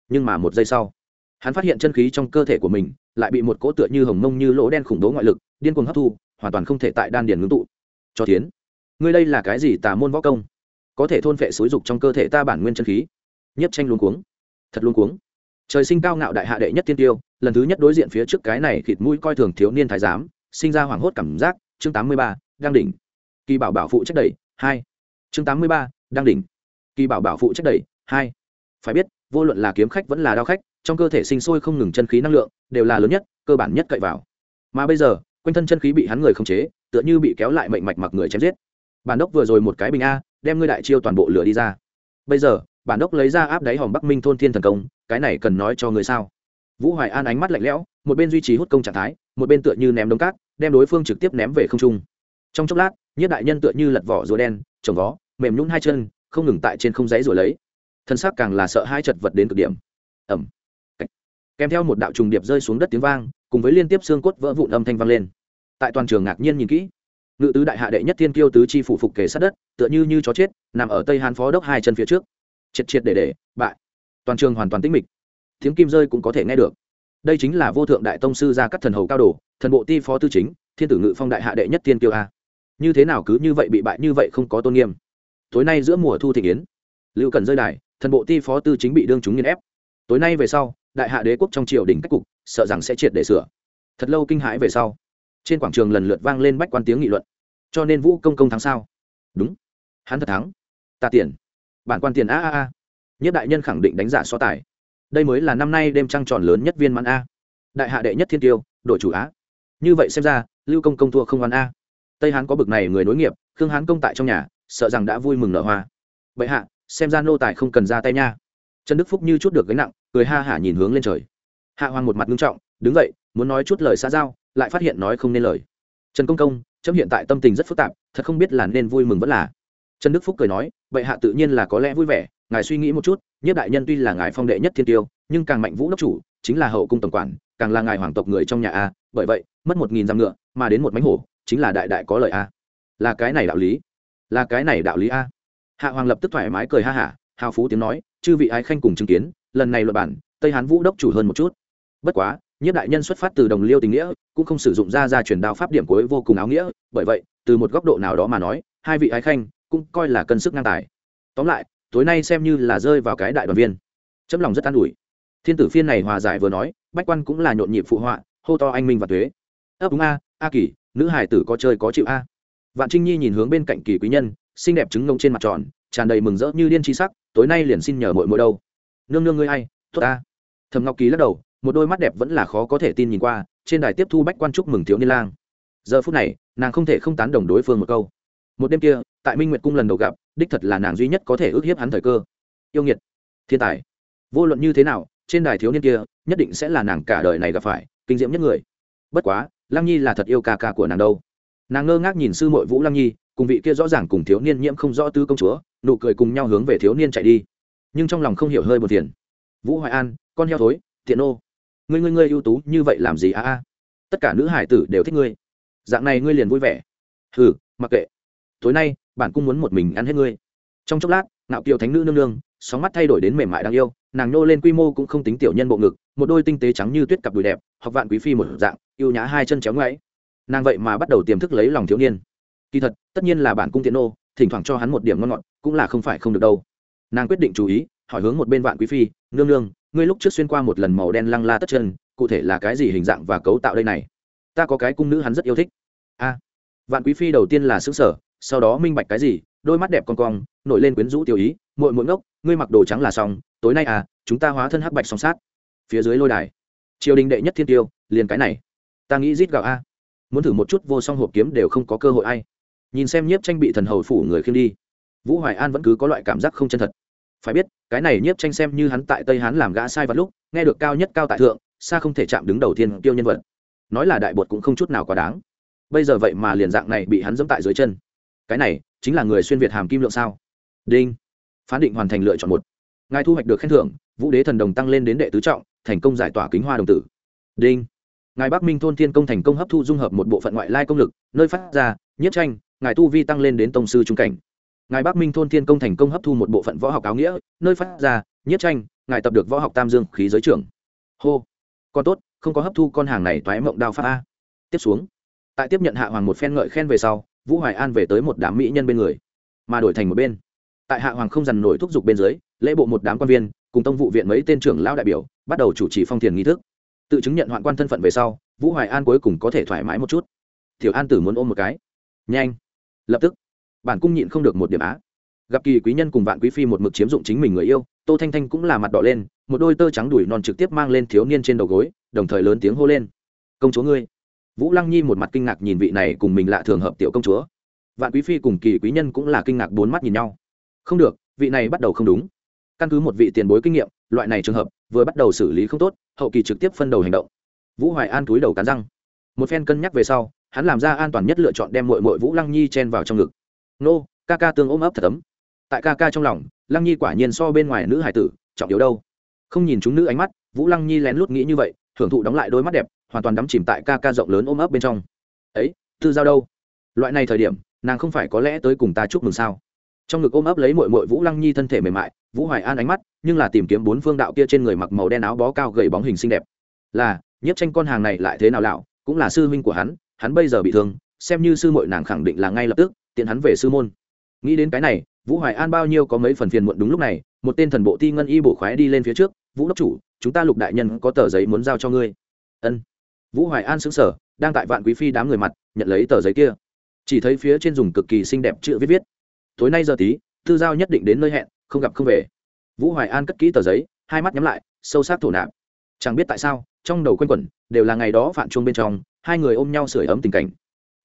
Nhưng mà một giây sau, hắn phát hiện chân khí trong cơ thể của mình lại bị một cỗ tựa như hồng mông như lỗ đen khủng bố ngoại lực điên cuồng hấp thu, hoàn toàn không thể tại đan điền ngưng tụ. Cho tiến ngươi đây là cái gì tà môn võ công? Có thể thôn phệ xúi dục trong cơ thể ta bản nguyên chân khí. Nhất tranh luôn cuống. Thật luôn cuống. Trời sinh cao ngạo đại hạ đệ nhất tiên tiêu, lần thứ nhất đối diện phía trước cái này thịt mũi coi thường thiếu niên thái giám, sinh ra hoảng hốt cảm giác. Chương tám mươi ba đang đỉnh. Kỳ bảo bảo phụ trách đầy hai. Chương tám mươi ba đang đỉnh. Kỳ bảo bảo phụ trách đầy hai. Phải biết, vô luận là kiếm khách vẫn là đao khách, trong cơ thể sinh sôi không ngừng chân khí năng lượng, đều là lớn nhất, cơ bản nhất cậy vào. Mà bây giờ, quanh thân chân khí bị hắn người khống chế, tựa như bị kéo lại mệnh mạch mặc người chém giết bản đốc vừa rồi một cái bình a, đem ngươi đại chiêu toàn bộ lửa đi ra. Bây giờ, bản đốc lấy ra áp đáy hòm bắc minh thôn thiên thần công, cái này cần nói cho người sao? Vũ hoài an ánh mắt lạnh lẽo, một bên duy trì hút công trạng thái, một bên tựa như ném đống cát, đem đối phương trực tiếp ném về không trung. Trong chốc lát nhất đại nhân tựa như lật vỏ rùa đen, trồng vó, mềm nhún hai chân, không ngừng tại trên không giấy rồi lấy. Thân xác càng là sợ hai chật vật đến cực điểm. Ẩm kèm theo một đạo trùng điệp rơi xuống đất tiếng vang, cùng với liên tiếp xương cốt vỡ vụn âm thanh vang lên. Tại toàn trường ngạc nhiên nhìn kỹ ngự tứ đại hạ đệ nhất thiên kiêu tứ chi phủ phục kề sát đất, tựa như như chó chết, nằm ở tây hàn phó đốc hai chân phía trước. Triệt triệt để để, bại. Toàn trường hoàn toàn tĩnh mịch. Tiếng kim rơi cũng có thể nghe được. Đây chính là vô thượng đại tông sư gia các thần hầu cao đồ, thần bộ ti phó tư chính, thiên tử ngự phong đại hạ đệ nhất thiên kiêu a. Như thế nào cứ như vậy bị bại như vậy không có tôn nghiêm. Tối nay giữa mùa thu thị kiến lưu cần rơi đài, thần bộ ti phó tư chính bị đương chúng nghiên ép. Tối nay về sau, đại hạ đế quốc trong triều đình cách cục, sợ rằng sẽ triệt để sửa. Thật lâu kinh hãi về sau trên quảng trường lần lượt vang lên bách quan tiếng nghị luận. Cho nên vũ công công thắng sao? Đúng. Hắn thật thắng. Ta tiền. Bản quan tiền a a a. Nhất đại nhân khẳng định đánh giả so tài. Đây mới là năm nay đêm trăng tròn lớn nhất viên mãn a. Đại hạ đệ nhất thiên tiêu, đội chủ á. Như vậy xem ra, lưu công công thua không hoàn a. Tây hán có bực này người nối nghiệp, khương hán công tại trong nhà, sợ rằng đã vui mừng nở hoa. Vậy hạ, xem ra nô tài không cần ra tay nha. Trần đức phúc như chút được gánh nặng, cười ha hả nhìn hướng lên trời. Hạ hoàng một mặt nghiêm trọng, đứng dậy muốn nói chút lời xa giao, lại phát hiện nói không nên lời. Trần công công, chấm hiện tại tâm tình rất phức tạp, thật không biết là nên vui mừng vẫn là. Trần đức phúc cười nói vậy hạ tự nhiên là có lẽ vui vẻ, ngài suy nghĩ một chút nhất đại nhân tuy là ngài phong đệ nhất thiên tiêu, nhưng càng mạnh vũ đốc chủ, chính là hậu cung tổng quản, càng là ngài hoàng tộc người trong nhà a, bởi vậy, mất một nghìn dăm ngựa, mà đến một mánh hổ, chính là đại đại có lợi a. Là cái này đạo lý. Là cái này đạo lý a. Hạ hoàng lập tức thoải mái cười ha hả, hào phú tiếng nói, chư vị ái khanh cùng chứng kiến, lần này luật bản, tây hán vũ đốc chủ hơn một chút. Bất quá nhiếp đại nhân xuất phát từ đồng liêu tình nghĩa, cũng không sử dụng ra ra truyền đao pháp điểm cuối vô cùng áo nghĩa, bởi vậy, từ một góc độ nào đó mà nói, hai vị ái khanh cũng coi là cân sức ngang tài. Tóm lại, tối nay xem như là rơi vào cái đại đoàn viên. Chấm lòng rất an ủi. Thiên tử phiên này hòa giải vừa nói, bách quan cũng là nhộn nhịp phụ họa, hô to anh minh và thuế ấp đúng a a kỳ nữ hải tử có chơi có chịu a. Vạn trinh nhi nhìn hướng bên cạnh kỳ quý nhân, xinh đẹp trứng ngông trên mặt tròn, tràn đầy mừng rỡ như điên tri sắc, tối nay liền xin nhờ mội mội đâu. Nương nương ngươi hay tốt ta thầm ngọc kỳ lắc đầu một đôi mắt đẹp vẫn là khó có thể tin nhìn qua, trên đài tiếp thu bách quan chúc mừng thiếu niên lang. Giờ phút này, nàng không thể không tán đồng đối phương một câu. Một đêm kia, tại minh nguyệt cung lần đầu gặp, đích thật là nàng duy nhất có thể ước hiếp hắn thời cơ. Yêu nghiệt, thiên tài. Vô luận như thế nào, trên đài thiếu niên kia, nhất định sẽ là nàng cả đời này gặp phải, kinh diễm nhất người. Bất quá, lăng nhi là thật yêu ca ca của nàng đâu. Nàng ngơ ngác nhìn sư mội vũ lăng nhi, cùng vị kia rõ ràng cùng thiếu niên nhiễm không rõ tư công chúa, nụ cười cùng nhau hướng về thiếu niên chạy đi. Nhưng trong lòng không hiểu hơi một tiền vũ hoài an, con heo thối, tiện ô ngươi ngươi ngươi ưu tú như vậy làm gì, a a? Tất cả nữ hải tử đều thích ngươi. Dạng này ngươi liền vui vẻ. Hừ, mặc kệ. Tối nay bản cung muốn một mình ăn hết ngươi. Trong chốc lát nạo kiều thánh nữ nương nương, sóng mắt thay đổi đến mềm mại đáng yêu, nàng nô lên quy mô cũng không tính tiểu nhân bộ ngực, một đôi tinh tế trắng như tuyết cặp đùi đẹp hoặc vạn quý phi một dạng, yêu nhã hai chân chéo ngoáy. Nàng vậy mà bắt đầu tiềm thức lấy lòng thiếu niên. Kỳ thật, tất nhiên là bản cung tiện nô, thỉnh thoảng cho hắn một điểm ngon ngọt, cũng là không phải không được đâu. Nàng quyết định chú ý, hỏi hướng một bên vạn quý phi, nương nương ngươi lúc trước xuyên qua một lần màu đen lăng la tất chân, cụ thể là cái gì hình dạng và cấu tạo đây này? Ta có cái cung nữ hắn rất yêu thích. A. Vạn quý phi đầu tiên là xứ sở sau đó minh bạch cái gì, đôi mắt đẹp con cong, nổi lên quyến rũ tiêu ý, muội muội ngốc, ngươi mặc đồ trắng là xong, tối nay à chúng ta hóa thân hắc bạch song sát. Phía dưới lôi đài, triều đình đệ nhất thiên tiêu, liền cái này. Ta nghĩ rít gạo a. Muốn thử một chút vô song hộp kiếm đều không có cơ hội ai. Nhìn xem nhiếp tranh bị thần hầu phủ người khiêng đi. Vũ hoài an vẫn cứ có loại cảm giác không chân thật phải biết, cái này nhiếp tranh xem như hắn tại tây hắn làm gã sai vật lúc, nghe được cao nhất cao tại thượng, xa không thể chạm đứng đầu tiên tiêu nhân vật. Nói là đại bột cũng không chút nào quá đáng. Bây giờ vậy mà liền dạng này bị hắn dẫm tại dưới chân. Cái này, chính là người xuyên việt hàm kim lượng sao? Đinh. Phán định hoàn thành lựa chọn một. Ngài thu hoạch được khen thưởng, vũ đế thần đồng tăng lên đến đệ tứ trọng, thành công giải tỏa kính hoa đồng tử. Đinh. Ngài bắc minh thôn thiên công thành công hấp thu dung hợp một bộ phận ngoại lai công lực, nơi phát ra nhất tranh, ngài tu vi tăng lên đến tổng sư trung cảnh ngài bắc minh thôn thiên công thành công hấp thu một bộ phận võ học áo nghĩa, nơi phát ra, nhất tranh, ngài tập được võ học tam dương khí giới trưởng. Hô. Còn tốt, không có hấp thu con hàng này toái mộng đao pháp a. Tiếp xuống. Tại tiếp nhận hạ hoàng một phen ngợi khen về sau, vũ hoài an về tới một đám mỹ nhân bên người, mà đổi thành một bên. Tại hạ hoàng không dằn nổi thúc giục bên dưới, lễ bộ một đám quan viên, cùng tông vụ viện mấy tên trưởng lao đại biểu, bắt đầu chủ trì phong thiền nghi thức. Tự chứng nhận hoạn quan thân phận về sau, vũ hoài an cuối cùng có thể thoải mái một chút. Thiểu an tử muốn ôm một cái. Nhanh. Lập tức bản cung nhịn không được một điểm á. Gặp kỳ quý nhân cùng vạn quý phi một mực chiếm dụng chính mình người yêu, tô thanh thanh cũng là mặt đỏ lên, một đôi tơ trắng đùi non trực tiếp mang lên thiếu niên trên đầu gối, đồng thời lớn tiếng hô lên. Công chúa ngươi. Vũ lăng nhi một mặt kinh ngạc nhìn vị này cùng mình lạ thường hợp tiểu công chúa. Vạn quý phi cùng kỳ quý nhân cũng là kinh ngạc bốn mắt nhìn nhau. Không được, vị này bắt đầu không đúng. Căn cứ một vị tiền bối kinh nghiệm, loại này trường hợp vừa bắt đầu xử lý không tốt, hậu kỳ trực tiếp phân đầu hành động. Vũ hoài an túi đầu cắn răng. Một phen cân nhắc về sau, hắn làm ra an toàn nhất lựa chọn đem mội mội vũ lăng nhi chen vào trong ngực nô, ca ca tương ôm ấp thật ấm. Tại ca ca trong lòng, lăng nhi quả nhiên so bên ngoài nữ hải tử, trọng yếu đâu. Không nhìn chúng nữ ánh mắt, vũ lăng nhi lén lút nghĩ như vậy hưởng thụ đóng lại đôi mắt đẹp, hoàn toàn đắm chìm tại ca ca rộng lớn ôm ấp bên trong. Ấy, tư giao đâu? Loại này thời điểm, nàng không phải có lẽ tới cùng ta chúc mừng sao? Trong ngực ôm ấp lấy mội mội vũ lăng nhi thân thể mềm mại, vũ hoài an ánh mắt, nhưng là tìm kiếm bốn phương đạo kia trên người mặc màu đen áo bó cao gầy bóng hình xinh đẹp. Là, nhiếp tranh con hàng này lại thế nào lão? Cũng là sư huynh của hắn hắn bây giờ bị thương, xem như sư mội nàng khẳng định là ngay lập tức tiện hắn về sư môn. Nghĩ đến cái này, vũ hoài an bao nhiêu có mấy phần phiền muộn đúng lúc này, một tên thần bộ ti ngân y bổ khoái đi lên phía trước, vũ đốc chủ, chúng ta lục đại nhân có tờ giấy muốn giao cho ngươi. Ân. Vũ hoài an xứng sở đang tại vạn quý phi đám người mặt, nhận lấy tờ giấy kia. Chỉ thấy phía trên dùng cực kỳ xinh đẹp chữ viết viết, tối nay giờ tí tư giao nhất định đến nơi hẹn, không gặp không về. Vũ hoài an cất kỹ tờ giấy, hai mắt nhắm lại, sâu sắc thổ nạp. Chẳng biết tại sao, trong đầu q u a n quẩn, đều là ngày đó phản chuông bên trong, hai người ôm nhau sưởi ấm tình cảnh.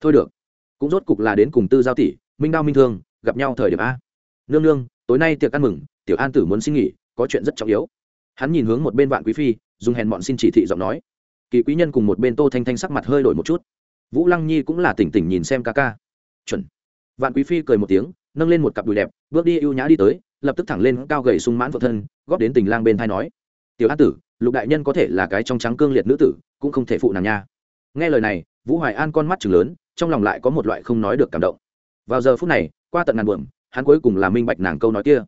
Thôi được cũng rốt cục là đến cùng tư giao tỷ, minh đao minh thương, gặp nhau thời điểm a. Nương nương, tối nay tiệc ăn mừng, tiểu an tử muốn xin nghỉ, có chuyện rất trọng yếu. Hắn nhìn hướng một bên vạn quý phi, dùng hèn bọn xin chỉ thị giọng nói. Kỳ quý nhân cùng một bên tô thanh thanh sắc mặt hơi đổi một chút. Vũ lăng nhi cũng là tỉnh tỉnh nhìn xem ca ca. Chuẩn. Vạn quý phi cười một tiếng, nâng lên một cặp đùi đẹp, bước đi ưu nhã đi tới, lập tức thẳng lên cao gầy sung mãn vợ thân, góp đến tình lang bên thai nói. Tiểu an tử, lục đại nhân có thể là cái trong trắng cương liệt nữ tử, cũng không thể phụ nàng nha. Nghe lời này, vũ hoài an con mắt chừng lớn trong lòng lại có một loại không nói được cảm động. Vào giờ phút này, qua tận ngàn buồm, hắn cuối cùng là minh bạch nàng câu nói kia.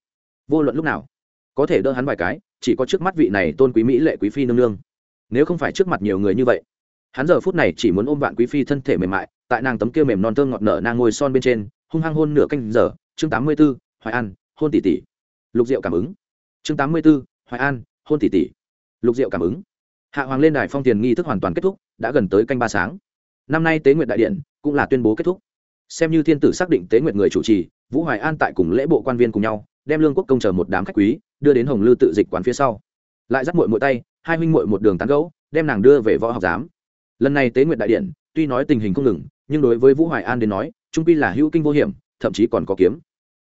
Vô luận lúc nào, có thể đỡ hắn vài cái, chỉ có trước mắt vị này tôn quý mỹ lệ quý phi nương nương. Nếu không phải trước mặt nhiều người như vậy, hắn giờ phút này chỉ muốn ôm vạn quý phi thân thể mềm mại, tại nàng tấm kia mềm non thơm ngọt nở nàng ngồi son bên trên, hung hăng hôn nửa canh giờ, chương tám mươi b ố hoài an, hôn tỷ tỷ. Lục diệu cảm ứng. Chương tám mươi b ố hoài an, hôn tỷ tỷ. Lục diệu cảm ứng. Hạ hoàng lên đài phong tiền nghi thức hoàn toàn kết thúc, đã gần tới canh ba sáng. Năm nay tế nguyện đại điện cũng là tuyên bố kết thúc. Xem như thiên tử xác định tế nguyện người chủ trì vũ hoài an tại cùng lễ bộ quan viên cùng nhau đem lương quốc công chờ một đám khách quý đưa đến hồng lư tự dịch quán phía sau. Lại dắt mội mội tay hai huynh mội một đường tán gẫu, đem nàng đưa về võ học giám. Lần này tế nguyện đại điện tuy nói tình hình không ngừng nhưng đối với vũ hoài an đến nói trung pi là hữu kinh vô hiểm thậm chí còn có kiếm.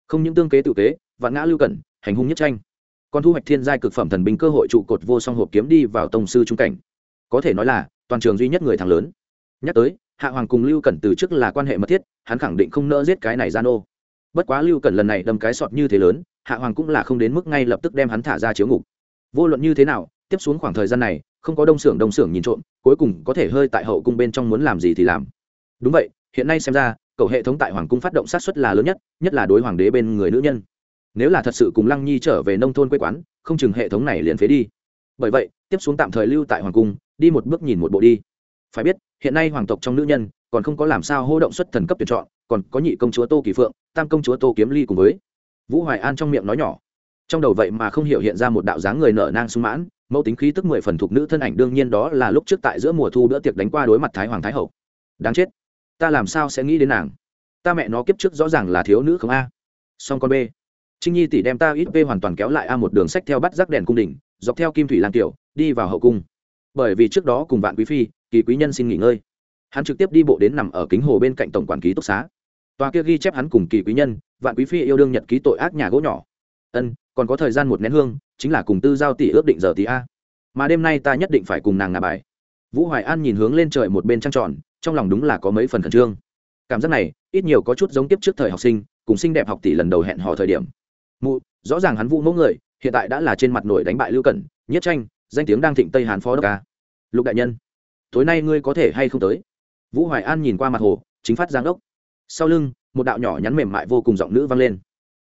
Không những tương kế tự kế vạn ngã lưu cẩn hành hung nhất tranh. Còn thu hoạch thiên giai cực phẩm thần binh cơ hội trụ cột vô song hộp kiếm đi vào tông sư trung cảnh. Có thể nói là toàn trường duy nhất người thắng lớn. Nhắc tới hạ hoàng cùng lưu cẩn từ trước là quan hệ mật thiết, hắn khẳng định không nỡ giết cái này gian ô bất quá lưu cẩn lần này đâm cái sọt như thế lớn, hạ hoàng cũng là không đến mức ngay lập tức đem hắn thả ra chiếu ngục. Vô luận như thế nào, tiếp xuống khoảng thời gian này, không có đông xưởng đông xưởng nhìn trộm, cuối cùng có thể hơi tại hậu cung bên trong muốn làm gì thì làm. Đúng vậy, hiện nay xem ra cầu hệ thống tại hoàng cung phát động sát xuất là lớn nhất nhất là đối hoàng đế bên người nữ nhân. Nếu là thật sự cùng lăng nhi trở về nông thôn quê quán, không chừng hệ thống này liền phế đi. Bởi vậy, tiếp xuống tạm thời lưu tại hoàng cung, đi một bước nhìn một bộ đi phải biết, hiện nay hoàng tộc trong nữ nhân, còn không có làm sao hô động xuất thần cấp tuyển chọn, còn có nhị công chúa tô kỳ phượng, tam công chúa tô kiếm ly cùng với vũ hoài an trong miệng nói nhỏ. Trong đầu vậy mà không hiểu hiện ra một đạo dáng người nở nang sung mãn, mẫu tính khí tức mười phần thuộc nữ thân ảnh đương nhiên đó là lúc trước tại giữa mùa thu bữa tiệc đánh qua đối mặt thái hoàng thái hậu. Đáng chết, ta làm sao sẽ nghĩ đến nàng? Ta mẹ nó kiếp trước rõ ràng là thiếu nữ không a. Song con b trinh nhi tỷ đem ta ít v hoàn toàn kéo lại a một đường sách theo bắt rắc đèn cung đình, dọc theo kim thủy lan tiểu, đi vào hậu cung. Bởi vì trước đó cùng vạn quý phi kỳ quý nhân xin nghỉ ngơi. Hắn trực tiếp đi bộ đến nằm ở kính hồ bên cạnh tổng quản ký túc xá. Tòa kia ghi chép hắn cùng kỳ quý nhân, vạn quý phi yêu đương nhật ký tội ác nhà gỗ nhỏ. Ân, còn có thời gian một nén hương, chính là cùng tư giao tỷ ước định giờ tỷ a. Mà đêm nay ta nhất định phải cùng nàng ngà bài. Vũ hoài an nhìn hướng lên trời một bên trăng tròn, trong lòng đúng là có mấy phần khẩn trương. Cảm giác này, ít nhiều có chút giống tiếp trước thời học sinh, cùng xinh đẹp học tỷ lần đầu hẹn hò thời điểm. Mụ, rõ ràng hắn vũ mẫu người, hiện tại đã là trên mặt nổi đánh bại lưu cẩn, nhất tranh, danh tiếng đang thịnh tây hàn phó đốc ca lục đại nhân tối nay ngươi có thể hay không tới? Vũ hoài an nhìn qua mặt hồ chính phát giang đốc. sau lưng một đạo nhỏ nhắn mềm mại vô cùng giọng nữ vang lên.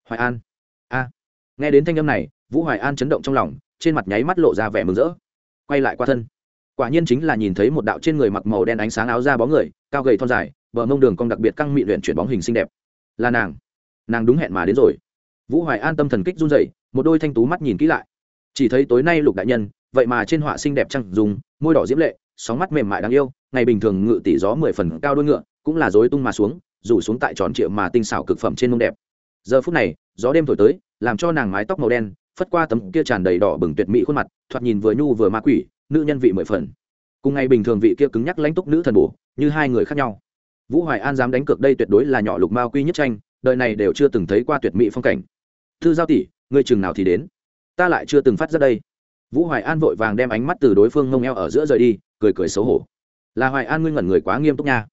Hoài an. A. Nghe đến thanh âm này vũ hoài an chấn động trong lòng trên mặt nháy mắt lộ ra vẻ mừng rỡ. Quay lại qua thân. Quả nhiên chính là nhìn thấy một đạo trên người mặc màu đen ánh sáng áo da bóng người cao gầy thon dài bờ mông đường cong đặc biệt căng mị luyện chuyển bóng hình xinh đẹp. Là nàng. Nàng đúng hẹn mà đến rồi. Vũ hoài an tâm thần kích run rẩy, một đôi thanh tú mắt nhìn kỹ lại. Chỉ thấy tối nay lục đại nhân vậy mà trên họa xinh đẹp trăng dùng môi đỏ diễm lệ sóng mắt mềm mại đáng yêu, ngày bình thường ngự tỷ gió mười phần cao đôi ngựa, cũng là dối tung mà xuống, rủ xuống tại tròn triệu mà tinh xảo cực phẩm trên mông đẹp. Giờ phút này, gió đêm thổi tới, làm cho nàng mái tóc màu đen, phất qua tấm kia tràn đầy đỏ bừng tuyệt mỹ khuôn mặt, thoạt nhìn vừa nhu vừa ma quỷ, nữ nhân vị mười phần. Cùng ngày bình thường vị kia cứng nhắc lãnh túc nữ thần bổ, như hai người khác nhau. Vũ hoài an dám đánh cược đây tuyệt đối là nhỏ lục mao quy nhất tranh, đời này đều chưa từng thấy qua tuyệt mỹ phong cảnh. Thư giao tỷ, ngươi chừng nào thì đến? Ta lại chưa từng phát ra đây. Vũ hoài an vội vàng đem ánh mắt từ đối phương ngông eo ở giữa rời đi cười cười xấu hổ. Là hoài an ngươi ngẩn người quá nghiêm túc nha.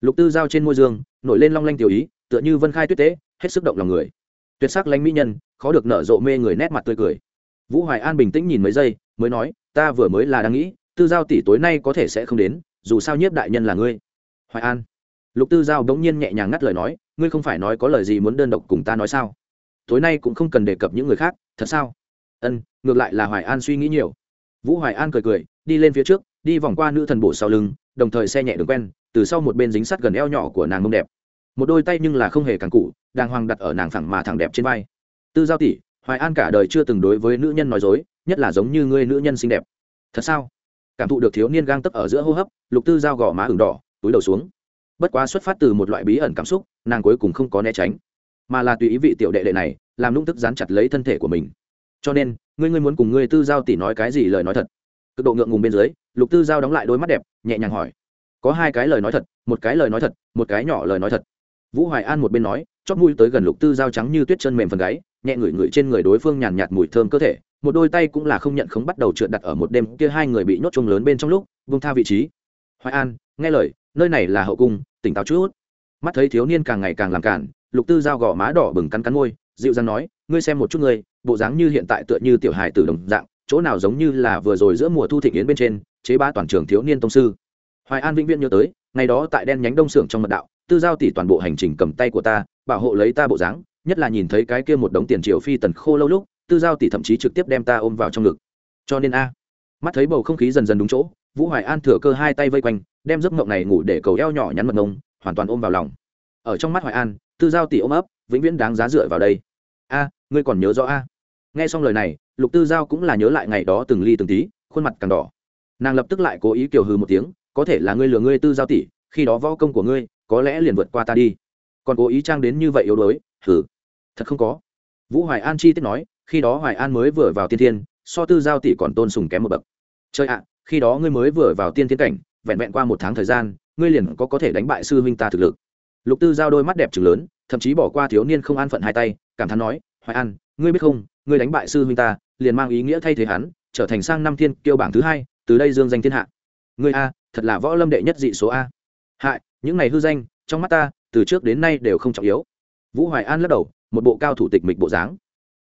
Lục tư giao trên môi dương, nổi lên long lanh tiểu ý, tựa như vân khai tuyết tế, hết sức động lòng người. Tuyệt sắc lãnh mỹ nhân, khó được nở rộ mê người nét mặt tươi cười. Vũ hoài an bình tĩnh nhìn mấy giây, mới nói, ta vừa mới là đang nghĩ, tư giao tỷ tối nay có thể sẽ không đến, dù sao nhiếp đại nhân là ngươi. Hoài an. Lục tư giao bỗng nhiên nhẹ nhàng ngắt lời nói, ngươi không phải nói có lời gì muốn đơn độc cùng ta nói sao? Tối nay cũng không cần đề cập những người khác, thật sao? Ân, ngược lại là hoài an suy nghĩ nhiều. Vũ hoài an cười cười, đi lên phía trước đi vòng qua nữ thần bổ sau lưng, đồng thời xe nhẹ đường quen, từ sau một bên dính sắt gần eo nhỏ của nàng mông đẹp. Một đôi tay nhưng là không hề càng cụ, đàng hoàng đặt ở nàng phẳng mà thẳng đẹp trên vai. Tư giao tỷ, hoài an cả đời chưa từng đối với nữ nhân nói dối, nhất là giống như ngươi nữ nhân xinh đẹp. Thật sao? Cảm thụ được thiếu niên gang tấp ở giữa hô hấp, lục tư giao gò má ửng đỏ, túi đầu xuống. Bất quá xuất phát từ một loại bí ẩn cảm xúc, nàng cuối cùng không có né tránh, mà là tùy ý vị tiểu đệ đệ này, làm lung tức dán chặt lấy thân thể của mình. Cho nên, ngươi ngươi muốn cùng ngươi tư giao tỷ nói cái gì lời nói thật? Cực độ ngượng ngùng bên dưới lục tư giao đóng lại đôi mắt đẹp, nhẹ nhàng hỏi, có hai cái lời nói thật, một cái lời nói thật, một cái nhỏ lời nói thật. Vũ hoài an một bên nói, chót mũi tới gần lục tư dao trắng như tuyết chân mềm phần gáy, nhẹ ngửi ngửi trên người đối phương nhàn nhạt mùi thơm cơ thể, một đôi tay cũng là không nhận không bắt đầu trượt đặt ở một đêm kia hai người bị nhốt chung lớn bên trong lúc vung tha vị trí. Hoài an, nghe lời, nơi này là hậu cung, tỉnh táo chút. Mắt thấy thiếu niên càng ngày càng làm cản, lục tư dao gò má đỏ bừng cắn cắn môi, dịu dàng nói, ngươi xem một chút ngươi, bộ dáng như hiện tại tựa như tiểu hài tử đồng dạng, chỗ nào giống như là vừa rồi giữa mùa thu thịnh yến bên trên chế ba toàn trường thiếu niên tông sư. Hoài an vĩnh viễn nhớ tới, ngày đó tại đen nhánh đông xưởng trong mật đạo, tư giao tỷ toàn bộ hành trình cầm tay của ta, bảo hộ lấy ta bộ dáng, nhất là nhìn thấy cái kia một đống tiền triệu phi tần khô lâu lúc, tư giao tỷ thậm chí trực tiếp đem ta ôm vào trong ngực. Cho nên a, mắt thấy bầu không khí dần dần đúng chỗ, vũ hoài an thừa cơ hai tay vây quanh, đem giấc mộng này ngủ để cầu eo nhỏ nhắn mật ngông hoàn toàn ôm vào lòng. Ở trong mắt hoài an, tư giao tỷ ôm ấp, vĩnh viễn đáng giá dựa vào đây. A, ngươi còn nhớ rõ a? Nghe xong lời này, lục tư giao cũng là nhớ lại ngày đó từng ly từng tí, khuôn mặt càng đỏ nàng lập tức lại cố ý kiều hừ một tiếng, có thể là ngươi lừa ngươi tư giao tỷ, khi đó võ công của ngươi, có lẽ liền vượt qua ta đi. Còn cố ý trang đến như vậy yếu đuối, hừ, thật không có. Vũ hoài an chi tiết nói, khi đó hoài an mới vừa vào tiên thiên, so tư giao tỷ còn tôn sùng kém một bậc. Chơi ạ, khi đó ngươi mới vừa vào tiên thiên cảnh, vẹn vẹn qua một tháng thời gian, ngươi liền có có thể đánh bại sư huynh ta thực lực. Lục tư giao đôi mắt đẹp trừng lớn, thậm chí bỏ qua thiếu niên không an phận hai tay, cảm thán nói, hoài an, ngươi biết không, ngươi đánh bại sư huynh ta, liền mang ý nghĩa thay thế hắn, trở thành sang năm thiên kiêu bảng thứ hai từ đây dương danh thiên hạ. Ngươi a, thật là võ lâm đệ nhất dị số a. Hại, những này hư danh, trong mắt ta, từ trước đến nay đều không trọng yếu. Vũ hoài an lắc đầu, một bộ cao thủ tịch mịch bộ dáng.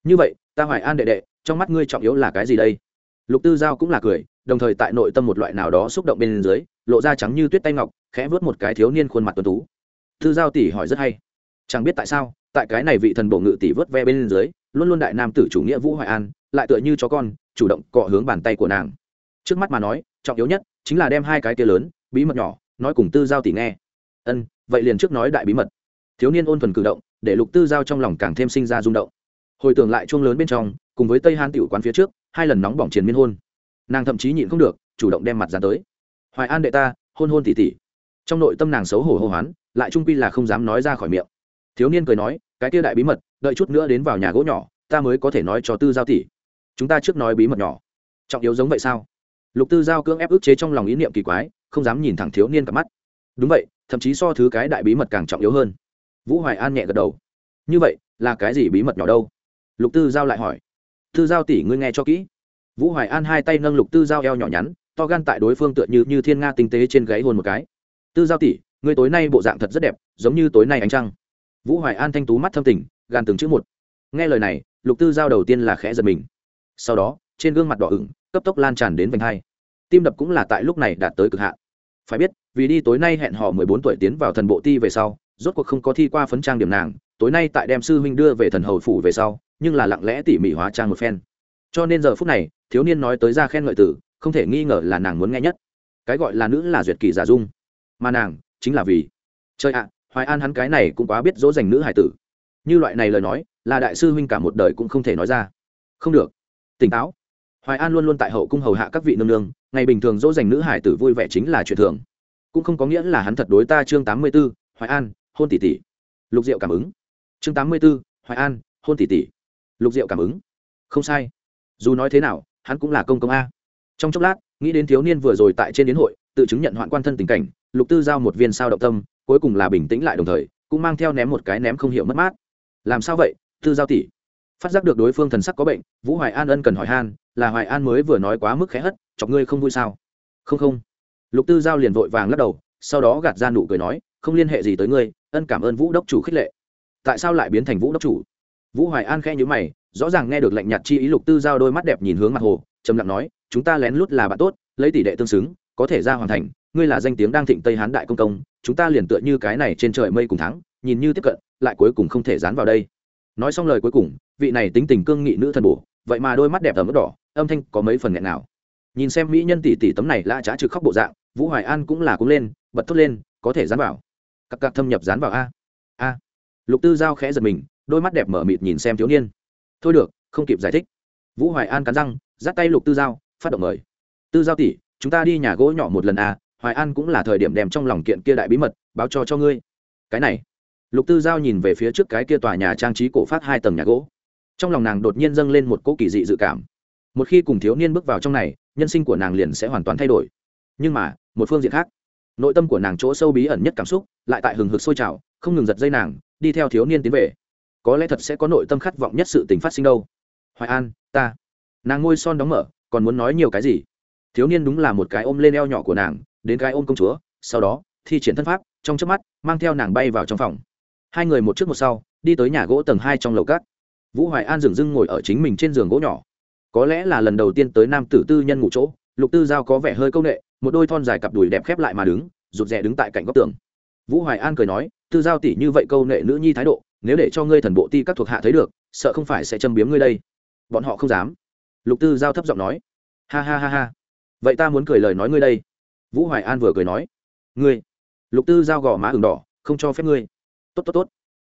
Như vậy, ta hoài an đệ đệ, trong mắt ngươi trọng yếu là cái gì đây? Lục tư giao cũng là cười, đồng thời tại nội tâm một loại nào đó xúc động bên dưới, lộ ra trắng như tuyết tay ngọc, khẽ vớt một cái thiếu niên khuôn mặt tuấn tú. Thư giao tỷ hỏi rất hay. Chẳng biết tại sao, tại cái này vị thần bộ ngự tỷ vớt ve bên dưới, luôn luôn đại nam tử chủ nghĩa vũ hoài an, lại tựa như chó con, chủ động cọ hướng bàn tay của nàng trước mắt mà nói, trọng yếu nhất chính là đem hai cái kia lớn, bí mật nhỏ, nói cùng tư giao tỷ nghe. Ân, vậy liền trước nói đại bí mật. Thiếu niên ôn thuần cử động, để lục tư giao trong lòng càng thêm sinh ra rung động. Hồi tưởng lại chuông lớn bên trong, cùng với tây hán tiểu quán phía trước, hai lần nóng bỏng chiến miên hôn. Nàng thậm chí nhịn không được, chủ động đem mặt ra tới. Hoài an đệ ta, hôn hôn tỉ tỉ. Trong nội tâm nàng xấu hổ hô hoán, lại trung quy là không dám nói ra khỏi miệng. Thiếu niên cười nói, cái kia đại bí mật, đợi chút nữa đến vào nhà gỗ nhỏ, ta mới có thể nói cho tư giao tỷ. Chúng ta trước nói bí mật nhỏ. Trọng yếu giống vậy sao? Lục tư giao cưỡng ép ức chế trong lòng ý niệm kỳ quái, không dám nhìn thẳng thiếu niên cả mắt. Đúng vậy, thậm chí so thứ cái đại bí mật càng trọng yếu hơn. Vũ hoài an nhẹ gật đầu. Như vậy, là cái gì bí mật nhỏ đâu? Lục tư giao lại hỏi. Tư giao tỷ ngươi nghe cho kỹ. Vũ hoài an hai tay nâng lục tư giao eo nhỏ nhắn, to gan tại đối phương tựa như như thiên nga tinh tế trên gáy hôn một cái. Tư giao tỷ, ngươi tối nay bộ dạng thật rất đẹp, giống như tối nay ánh trăng. Vũ hoài an thanh tú mắt thâm tình, gan từng chữ một. Nghe lời này, lục tư giao đầu tiên là khẽ giật mình. Sau đó, trên gương mặt đỏ ửng cấp tốc lan tràn đến vành hai. Tim đập cũng là tại lúc này đạt tới cực hạn. Phải biết, vì đi tối nay hẹn họ mười bốn tuổi tiến vào thần bộ ti về sau, rốt cuộc không có thi qua phấn trang điểm nàng, tối nay tại đem sư huynh đưa về thần hầu phủ về sau, nhưng là lặng lẽ tỉ mỉ hóa trang một phen. Cho nên giờ phút này, thiếu niên nói tới ra khen ngợi tử, không thể nghi ngờ là nàng muốn nghe nhất. Cái gọi là nữ là duyệt kỳ giả dung. Mà nàng, chính là vì. Trời ạ, hoài an hắn cái này cũng quá biết dỗ dành nữ hải tử. Như loại này lời nói, là đại sư huynh cả một đời cũng không thể nói ra. Không được. Tỉnh táo hoài an luôn luôn tại hậu cung hầu hạ các vị nương nương, ngày bình thường dỗ dành nữ hải tử vui vẻ chính là chuyện thường. Cũng không có nghĩa là hắn thật đối ta chương tám mươi b ố hoài an, hôn tỷ tỷ. Lục diệu cảm ứng. Chương tám mươi b ố hoài an, hôn tỷ tỷ. Lục diệu cảm ứng. Không sai. Dù nói thế nào, hắn cũng là công công a. Trong chốc lát, nghĩ đến thiếu niên vừa rồi tại trên đến hội, tự chứng nhận hoạn quan thân tình cảnh, lục tư giao một viên sao động tâm, cuối cùng là bình tĩnh lại đồng thời, cũng mang theo ném một cái ném không hiểu mất mát. Làm sao vậy, tư giao tỷ? Phát giác được đối phương thần sắc có bệnh, vũ hoài an ân cần hỏi han, là hoài an mới vừa nói quá mức khẽ hất, chọc ngươi không vui sao? Không không. Lục tư giao liền vội vàng lắc đầu, sau đó gạt ra nụ cười nói, không liên hệ gì tới ngươi, ân cảm ơn vũ đốc chủ khích lệ. Tại sao lại biến thành vũ đốc chủ? Vũ hoài an khẽ nhữ mày, rõ ràng nghe được lệnh nhạt chi ý lục tư giao đôi mắt đẹp nhìn hướng mặt hồ, trầm lặng nói, chúng ta lén lút là bạn tốt, lấy tỷ đệ tương xứng, có thể ra hoàn thành, ngươi là danh tiếng đang thịnh tây hán đại công công, chúng ta liền tựa như cái này trên trời mây cùng thắng, nhìn như tiếp cận, lại cuối cùng không thể dán vào đây. Nói xong lời cuối cùng vị này tính tình cương nghị nữ thần bổ, vậy mà đôi mắt đẹp ở mức đỏ, âm thanh có mấy phần nghẹn nào nhìn xem mỹ nhân tỷ tỷ tấm này lạ trá trực khóc bộ dạng, vũ hoài an cũng là cũng lên, bật thốt lên, có thể dán vào. Cặp cặp thâm nhập dán vào a. A. Lục tư giao khẽ giật mình, đôi mắt đẹp mở mịt nhìn xem thiếu niên. Thôi được, không kịp giải thích. Vũ hoài an cắn răng dắt tay lục tư giao, phát động mời. Tư giao tỷ chúng ta đi nhà gỗ nhỏ một lần a, hoài an cũng là thời điểm đem trong lòng kiện kia đại bí mật, báo cho cho ngươi. Cái này. Lục tư giao nhìn về phía trước cái kia tòa nhà trang trí cổ phát hai tầng nhà gỗ trong lòng nàng đột nhiên dâng lên một cỗ kỳ dị dự cảm. Một khi cùng thiếu niên bước vào trong này, nhân sinh của nàng liền sẽ hoàn toàn thay đổi. Nhưng mà, một phương diện khác, nội tâm của nàng chỗ sâu bí ẩn nhất cảm xúc lại tại hừng hực sôi trào, không ngừng giật dây nàng, đi theo thiếu niên tiến về. Có lẽ thật sẽ có nội tâm khát vọng nhất sự tình phát sinh đâu. Hoài an, ta. Nàng ngôi son đóng mở, còn muốn nói nhiều cái gì? Thiếu niên đúng là một cái ôm lên eo nhỏ của nàng, đến cái ôm công chúa, sau đó, thi triển thân pháp, trong trước mắt, mang theo nàng bay vào trong phòng. Hai người một trước một sau, đi tới nhà gỗ tầng hai trong lầu cát vũ hoài an dừng dưng ngồi ở chính mình trên giường gỗ nhỏ. Có lẽ là lần đầu tiên tới nam tử tư nhân ngủ chỗ, lục tư giao có vẻ hơi công nghệ một đôi thon dài cặp đùi đẹp khép lại mà đứng, rụt rè đứng tại cạnh góc tường. Vũ hoài an cười nói, tư giao tỷ như vậy câu nệ nữ nhi thái độ, nếu để cho ngươi thần bộ ti các thuộc hạ thấy được, sợ không phải sẽ châm biếm ngươi đây. Bọn họ không dám. Lục tư giao thấp giọng nói, ha ha ha ha, vậy ta muốn cười lời nói ngươi đây. Vũ hoài an vừa cười nói, ngươi. Lục tư giao gò má ừng đỏ, không cho phép ngươi. Tốt tốt tốt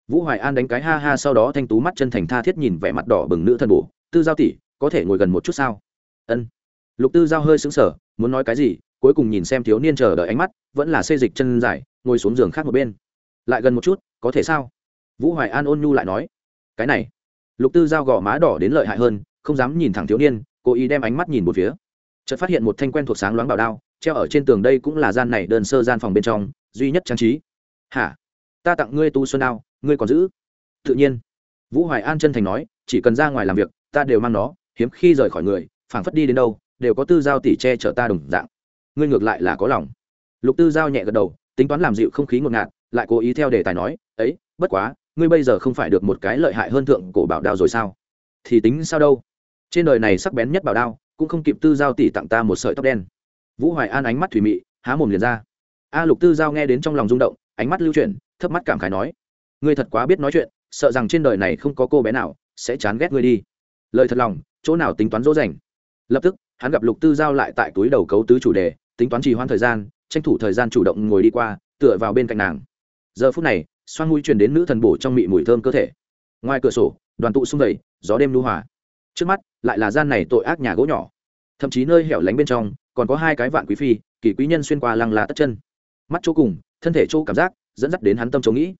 vũ hoài an đánh cái ha ha sau đó thanh tú mắt chân thành tha thiết nhìn vẻ mặt đỏ bừng nữ thân bổ, tư giao tỷ, có thể ngồi gần một chút sao? Ân. Lục tư giao hơi sững sờ, muốn nói cái gì, cuối cùng nhìn xem thiếu niên chờ đợi ánh mắt, vẫn là xê dịch chân dài, ngồi xuống giường khác một bên. Lại gần một chút, có thể sao? Vũ hoài an ôn nhu lại nói. Cái này. Lục tư giao gò má đỏ đến lợi hại hơn, không dám nhìn thẳng thiếu niên, cố ý đem ánh mắt nhìn một phía. Chợt phát hiện một thanh quen thuộc sáng loáng bảo đao, treo ở trên tường đây cũng là gian này đơn sơ gian phòng bên trong, duy nhất trang trí. Hả? Ta tặng ngươi tu xuân đao ngươi còn giữ. Tự nhiên. Vũ hoài an chân thành nói, chỉ cần ra ngoài làm việc, ta đều mang nó, hiếm khi rời khỏi người, phảng phất đi đến đâu, đều có tư giao tỷ che chở ta đồng dạng. Ngươi ngược lại là có lòng. Lục tư giao nhẹ gật đầu, tính toán làm dịu không khí ngột ngạt, lại cố ý theo đề tài nói, ấy, bất quá, ngươi bây giờ không phải được một cái lợi hại hơn thượng cổ bảo đao rồi sao? Thì tính sao đâu? Trên đời này sắc bén nhất bảo đao, cũng không kịp tư giao tỷ tặng ta một sợi tóc đen. Vũ hoài an ánh mắt thủy mị, há mồm liền ra. A lục tư giao nghe đến trong lòng rung động, ánh mắt lưu chuyển, thấp mắt cảm khái nói ngươi thật quá biết nói chuyện, sợ rằng trên đời này không có cô bé nào sẽ chán ghét ngươi đi. Lời thật lòng, chỗ nào tính toán dỗ dành? Lập tức, hắn gặp lục tư giao lại tại túi đầu cấu tứ chủ đề, tính toán trì hoãn thời gian, tranh thủ thời gian chủ động ngồi đi qua, tựa vào bên cạnh nàng. Giờ phút này xoan mũi truyền đến nữ thần bổ trong mị mùi thơm cơ thể. Ngoài cửa sổ, đoàn tụ xung vầy, gió đêm lưu hòa. Trước mắt, lại là gian này tội ác nhà gỗ nhỏ. Thậm chí nơi hẻo lánh bên trong, còn có hai cái vạn quý phi, kỳ quý nhân xuyên qua lăng là tất chân. Mắt chỗ cùng, thân thể chỗ cảm giác, dẫn dắt đến hắn tâm chỗ nghĩ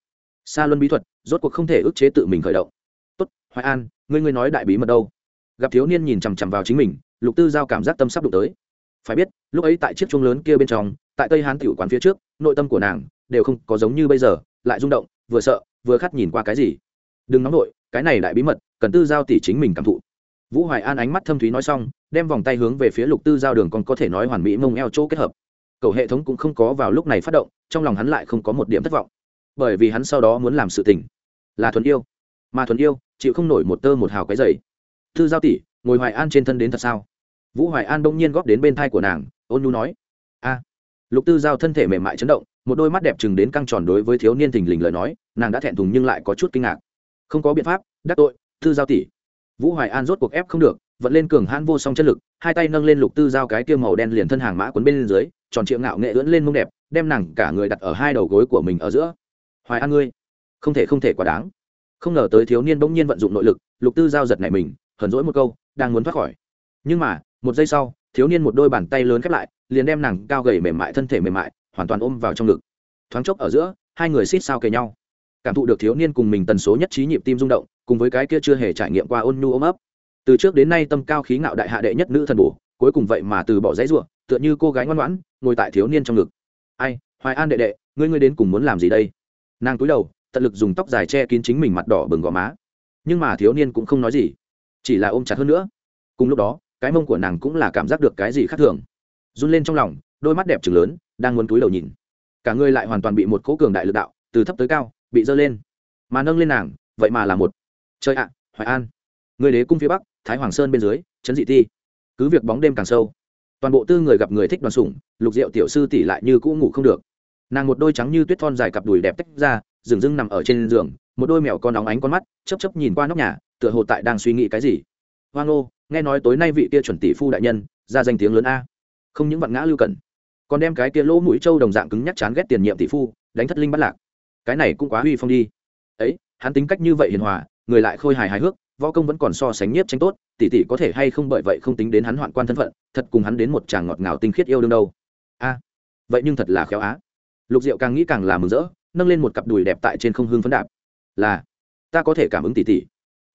xa luân bí thuật, rốt cuộc không thể ức chế tự mình khởi động. Tốt, hoài an, ngươi ngươi nói đại bí mật đâu? Gặp thiếu niên nhìn chằm chằm vào chính mình, lục tư giao cảm giác tâm sắp đụng tới. Phải biết, lúc ấy tại chiếc chuông lớn kia bên trong, tại tây hán tiểu quán phía trước, nội tâm của nàng đều không có giống như bây giờ, lại rung động, vừa sợ, vừa khát nhìn qua cái gì. Đừng nóng nổi cái này đại bí mật, cần tư giao tỷ chính mình cảm thụ. Vũ hoài an ánh mắt thâm thúy nói xong, đem vòng tay hướng về phía lục tư giao đường còn có thể nói hoàn mỹ mông eo chỗ kết hợp. Cầu hệ thống cũng không có vào lúc này phát động, trong lòng hắn lại không có một điểm thất vọng bởi vì hắn sau đó muốn làm sự tình. Là thuần yêu. Mà thuần yêu, chịu không nổi một tơ một hào cái dày. Thư giao tỷ, ngồi hoài an trên thân đến thật sao? Vũ hoài an bỗng nhiên góp đến bên thai của nàng, ôn nhu nói. A. Lục tư giao thân thể mềm mại chấn động, một đôi mắt đẹp chừng đến căng tròn đối với thiếu niên thình lình lời nói, nàng đã thẹn thùng nhưng lại có chút kinh ngạc. Không có biện pháp, đắc tội thư giao tỷ. Vũ hoài an rốt cuộc ép không được vẫn lên cường hãn vô song chất lực, hai tay nâng lên lục tư giao cái tiêu màu đen liền thân hàng mã quấn bên dưới, tròn triệu ngạo nghệ ưỡn lên mông đẹp, đem nàng cả người đặt ở hai đầu gối của mình ở giữa hoài an ngươi. Không thể không thể quá đáng. Không ngờ tới thiếu niên bỗng nhiên vận dụng nội lực, lục tư giao giật này mình, hờn dỗi một câu, đang muốn thoát khỏi. Nhưng mà, một giây sau, thiếu niên một đôi bàn tay lớn khép lại, liền đem nàng cao gầy mềm mại, thân thể mềm mại, hoàn toàn ôm vào trong ngực. Thoáng chốc ở giữa, hai người xít sao kề nhau. Cảm thụ được thiếu niên cùng mình tần số nhất trí nhịp tim rung động, cùng với cái kia chưa hề trải nghiệm qua ôn nhu ôm ấp. Từ trước đến nay tâm cao khí ngạo đại hạ đệ nhất nữ thần bổ, cuối cùng vậy mà từ bỏ giấy ruộng, tựa như cô gái ngoan ngoãn, ngồi tại thiếu niên trong ngực. Ai, hoài an đệ đệ, ngươi ngươi đến cùng muốn làm gì đây? Nàng cúi đầu, tận lực dùng tóc dài che kín chính mình mặt đỏ bừng gò má. Nhưng mà thiếu niên cũng không nói gì, chỉ là ôm chặt hơn nữa. Cùng lúc đó, cái mông của nàng cũng là cảm giác được cái gì khác thường. Run lên trong lòng, đôi mắt đẹp trừng lớn, đang muốn túi đầu nhìn. Cả người lại hoàn toàn bị một cỗ cường đại lực đạo, từ thấp tới cao, bị dơ lên. Mà nâng lên nàng, vậy mà là một. Chơi ạ, hoài an. Người đế cung phía bắc, thái hoàng sơn bên dưới, trấn dị ti. Cứ việc bóng đêm càng sâu, toàn bộ tư người gặp người thích đoàn sủng, lục rượu tiểu sư tỷ lại như cũ ngủ không được nàng một đôi trắng như tuyết thon dài cặp đùi đẹp tách ra dừng dưng nằm ở trên giường, một đôi mèo con nóng ánh con mắt chấp chấp nhìn qua nóc nhà, tựa hồ tại đang suy nghĩ cái gì. Hoang ô nghe nói tối nay vị kia chuẩn tỷ phu đại nhân, ra danh tiếng lớn a. Không những vặn ngã lưu cẩn còn đem cái kia lỗ mũi trâu đồng dạng cứng nhắc chán ghét tiền nhiệm tỷ phu, đánh thất linh bắt lạc. Cái này cũng quá huy phong đi. Ấy, hắn tính cách như vậy hiền hòa, người lại khôi hài hài hước, võ công vẫn còn so sánh nhiếp tranh tốt, tỷ tỷ có thể hay không bởi vậy không tính đến hắn hoạn quan thân phận, thật cùng hắn đến một chàng ngọt ngào tinh khiết yêu đương đâu. A, vậy nhưng thật là khéo á lục diệu càng nghĩ càng là mừng rỡ, nâng lên một cặp đùi đẹp tại trên không hương phấn đạp. Là, ta có thể cảm ứng tỷ tỷ.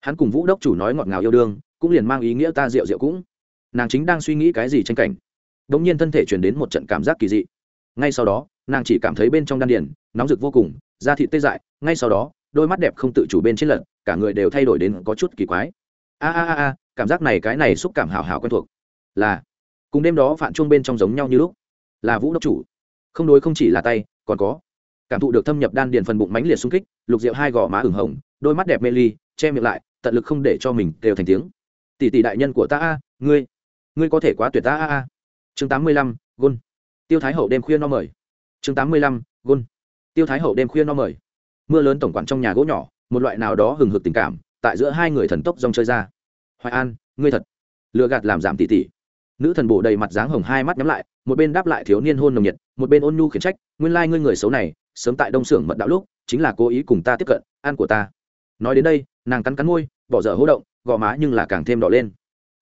Hắn cùng vũ đốc chủ nói ngọt ngào yêu đương, cũng liền mang ý nghĩa ta rượu rượu cũng. Nàng chính đang suy nghĩ cái gì tranh cảnh. Đ ỗ n g nhiên thân thể chuyển đến một trận cảm giác kỳ dị. Ngay sau đó, nàng chỉ cảm thấy bên trong đan điền, nóng rực vô cùng, da thịt tê dại, ngay sau đó, đôi mắt đẹp không tự chủ bên trên lật, cả người đều thay đổi đến có chút kỳ quái. A a a a, cảm giác này cái này xúc cảm hào hào quen thuộc. Là, cùng đêm đó Phạm chuông bên trong giống nhau như lúc. Là vũ đốc chủ không đối không chỉ là tay, còn có. Cảm thụ được thâm nhập đan điền phần bụng mãnh liệt xung kích, lục rượu hai gò má ửng hồng, đôi mắt đẹp mê ly, che miệng lại, tận lực không để cho mình đều thành tiếng. Tỷ tỷ đại nhân của ta a, ngươi ngươi có thể quá tuyệt ta a a. Chương tám mươi lăm, gôn. Tiêu thái hậu đêm khuya no mời. Chương tám mươi lăm, gôn. Tiêu thái hậu đêm khuya no mời. Mưa lớn tổng quản trong nhà gỗ nhỏ, một loại nào đó hừng hực tình cảm, tại giữa hai người thần tốc dòng chơi ra. Hoài an, ngươi thật. Lừa gạt làm giảm tỷ tỷ. Nữ thần bổ đầy mặt dáng hồng hai mắt nhắm lại một bên đáp lại thiếu niên hôn nồng nhiệt, một bên ôn nhu khiển trách, nguyên lai ngươi người xấu này, sớm tại đông xưởng mật đạo lúc, chính là cố ý cùng ta tiếp cận, ăn của ta. Nói đến đây, nàng cắn cắn môi, bỏ dở hỗ động, gò má nhưng là càng thêm đỏ lên.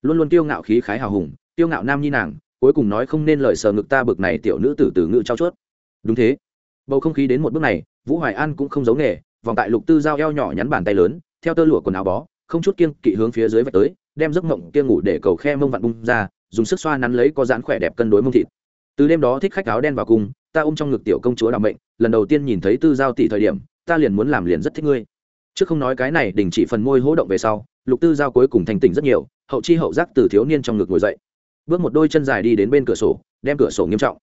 Luôn luôn kiêu ngạo khí khái hào hùng, kiêu ngạo nam nhi nàng, cuối cùng nói không nên lời sờ ngực ta bực này tiểu nữ tử từ ngự trao chuốt. Đúng thế. Bầu không khí đến một bước này, vũ hoài an cũng không giấu nghề, vòng tại lục tư giao eo nhỏ nhắn bàn tay lớn, theo tơ lụa quần áo bó, không chút kiêng kỵ hướng phía dưới vạch tới, đem giấc mộng kia ngủ để cầu khe mông vặn bung ra dùng sức xoa nắn lấy có dán khỏe đẹp cân đối mông thịt. Từ đêm đó thích khách áo đen vào cung, ta ôm trong ngực tiểu công chúa làm mệnh, lần đầu tiên nhìn thấy tư giao tỷ thời điểm, ta liền muốn làm liền rất thích ngươi. Trước không nói cái này, đình chỉ phần môi hỗ động về sau, lục tư giao cuối cùng thành tỉnh rất nhiều, hậu chi hậu giác từ thiếu niên trong ngực ngồi dậy. Bước một đôi chân dài đi đến bên cửa sổ, đem cửa sổ nghiêm trọng.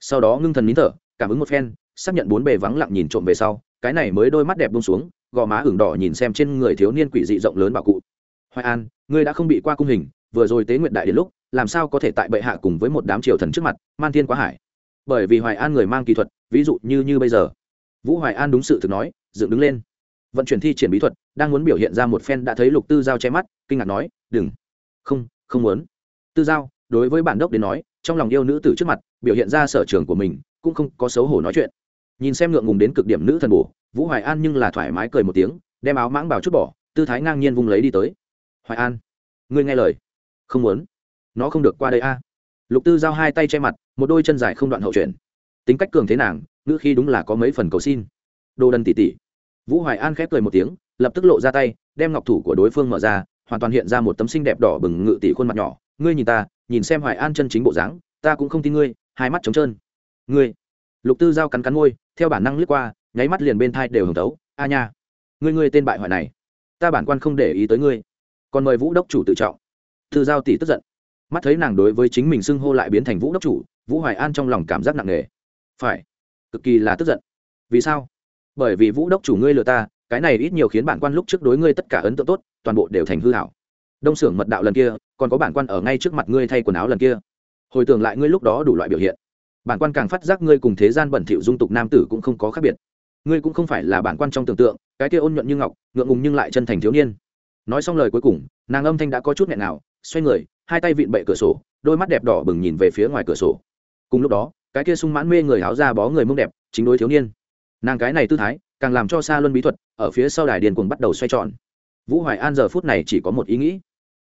Sau đó ngưng thần nín thở, cảm ứng một phen, xác nhận bốn bề vắng lặng nhìn trộm về sau, cái này mới đôi mắt đẹp bông xuống, gò má ửng đỏ nhìn xem trên người thiếu niên quỷ dị rộng lớn bảo cụ. Hoài an, ngươi đã không bị qua cung hình, vừa rồi tế nguyện đại đến lúc làm sao có thể tại bệ hạ cùng với một đám triều thần trước mặt, man thiên quá hải? Bởi vì hoài an người mang kỹ thuật, ví dụ như như bây giờ. Vũ hoài an đúng sự thực nói, dựng đứng lên. Vận chuyển thi triển bí thuật, đang muốn biểu hiện ra một phen đã thấy lục tư giao che mắt, kinh ngạc nói, đừng. Không không muốn. Tư giao, đối với bản đốc đến nói, trong lòng yêu nữ tử trước mặt, biểu hiện ra sở trường của mình, cũng không có xấu hổ nói chuyện. Nhìn xem ngượng ngùng đến cực điểm nữ thần bổ, vũ hoài an nhưng là thoải mái cười một tiếng, đem áo mãng bảo chút bỏ, tư thái ngang nhiên vung lấy đi tới. Hoài an, ngươi nghe lời. Không muốn nó không được qua đây a. Lục tư giao hai tay che mặt, một đôi chân dài không đoạn hậu chuyển. Tính cách cường thế nàng, ngữ khi đúng là có mấy phần cầu xin. Đồ đần tỉ tỉ vũ hoài an khép cười một tiếng, lập tức lộ ra tay, đem ngọc thủ của đối phương mở ra, hoàn toàn hiện ra một tấm xinh đẹp đỏ bừng ngự tỷ khuôn mặt nhỏ. Ngươi nhìn ta, nhìn xem hoài an chân chính bộ dáng, ta cũng không tin ngươi, hai mắt trống trơn. Ngươi. Lục tư giao cắn cắn môi, theo bản năng lướt qua, nháy mắt liền bên thai đều hưởng tấu a nha. Ngươi ngươi tên bại hoại này. Ta bản quan không để ý tới ngươi. Còn mời vũ đốc chủ tự trọng. Tư giao tỷ tức giận mắt thấy nàng đối với chính mình xưng hô lại biến thành vũ đốc chủ, vũ hoài an trong lòng cảm giác nặng nề. Phải, cực kỳ là tức giận. Vì sao? Bởi vì vũ đốc chủ ngươi lừa ta, cái này ít nhiều khiến bản quan lúc trước đối ngươi tất cả ấn tượng tốt, toàn bộ đều thành hư hảo. Đông xưởng mật đạo lần kia, còn có bản quan ở ngay trước mặt ngươi thay quần áo lần kia. Hồi tưởng lại ngươi lúc đó đủ loại biểu hiện. Bản quan càng phát giác ngươi cùng thế gian bẩn thỉu dung tục nam tử cũng không có khác biệt. Ngươi cũng không phải là bản quan trong tưởng tượng, cái kia ôn nhuận như ngọc, ngượng ngùng nhưng lại chân thành thiếu niên. Nói xong lời cuối cùng, nàng âm thanh đã có chút nghẹn nào, xoay người hai tay vịn bệ cửa sổ, đôi mắt đẹp đỏ bừng nhìn về phía ngoài cửa sổ. Cùng lúc đó, cái kia sung mãn mê người áo ra bó người mông đẹp, chính đối thiếu niên. Nàng cái này tư thái, càng làm cho xa luân bí thuật ở phía sau đài điền cuồng bắt đầu xoay tròn. Vũ hoài an giờ phút này chỉ có một ý nghĩ,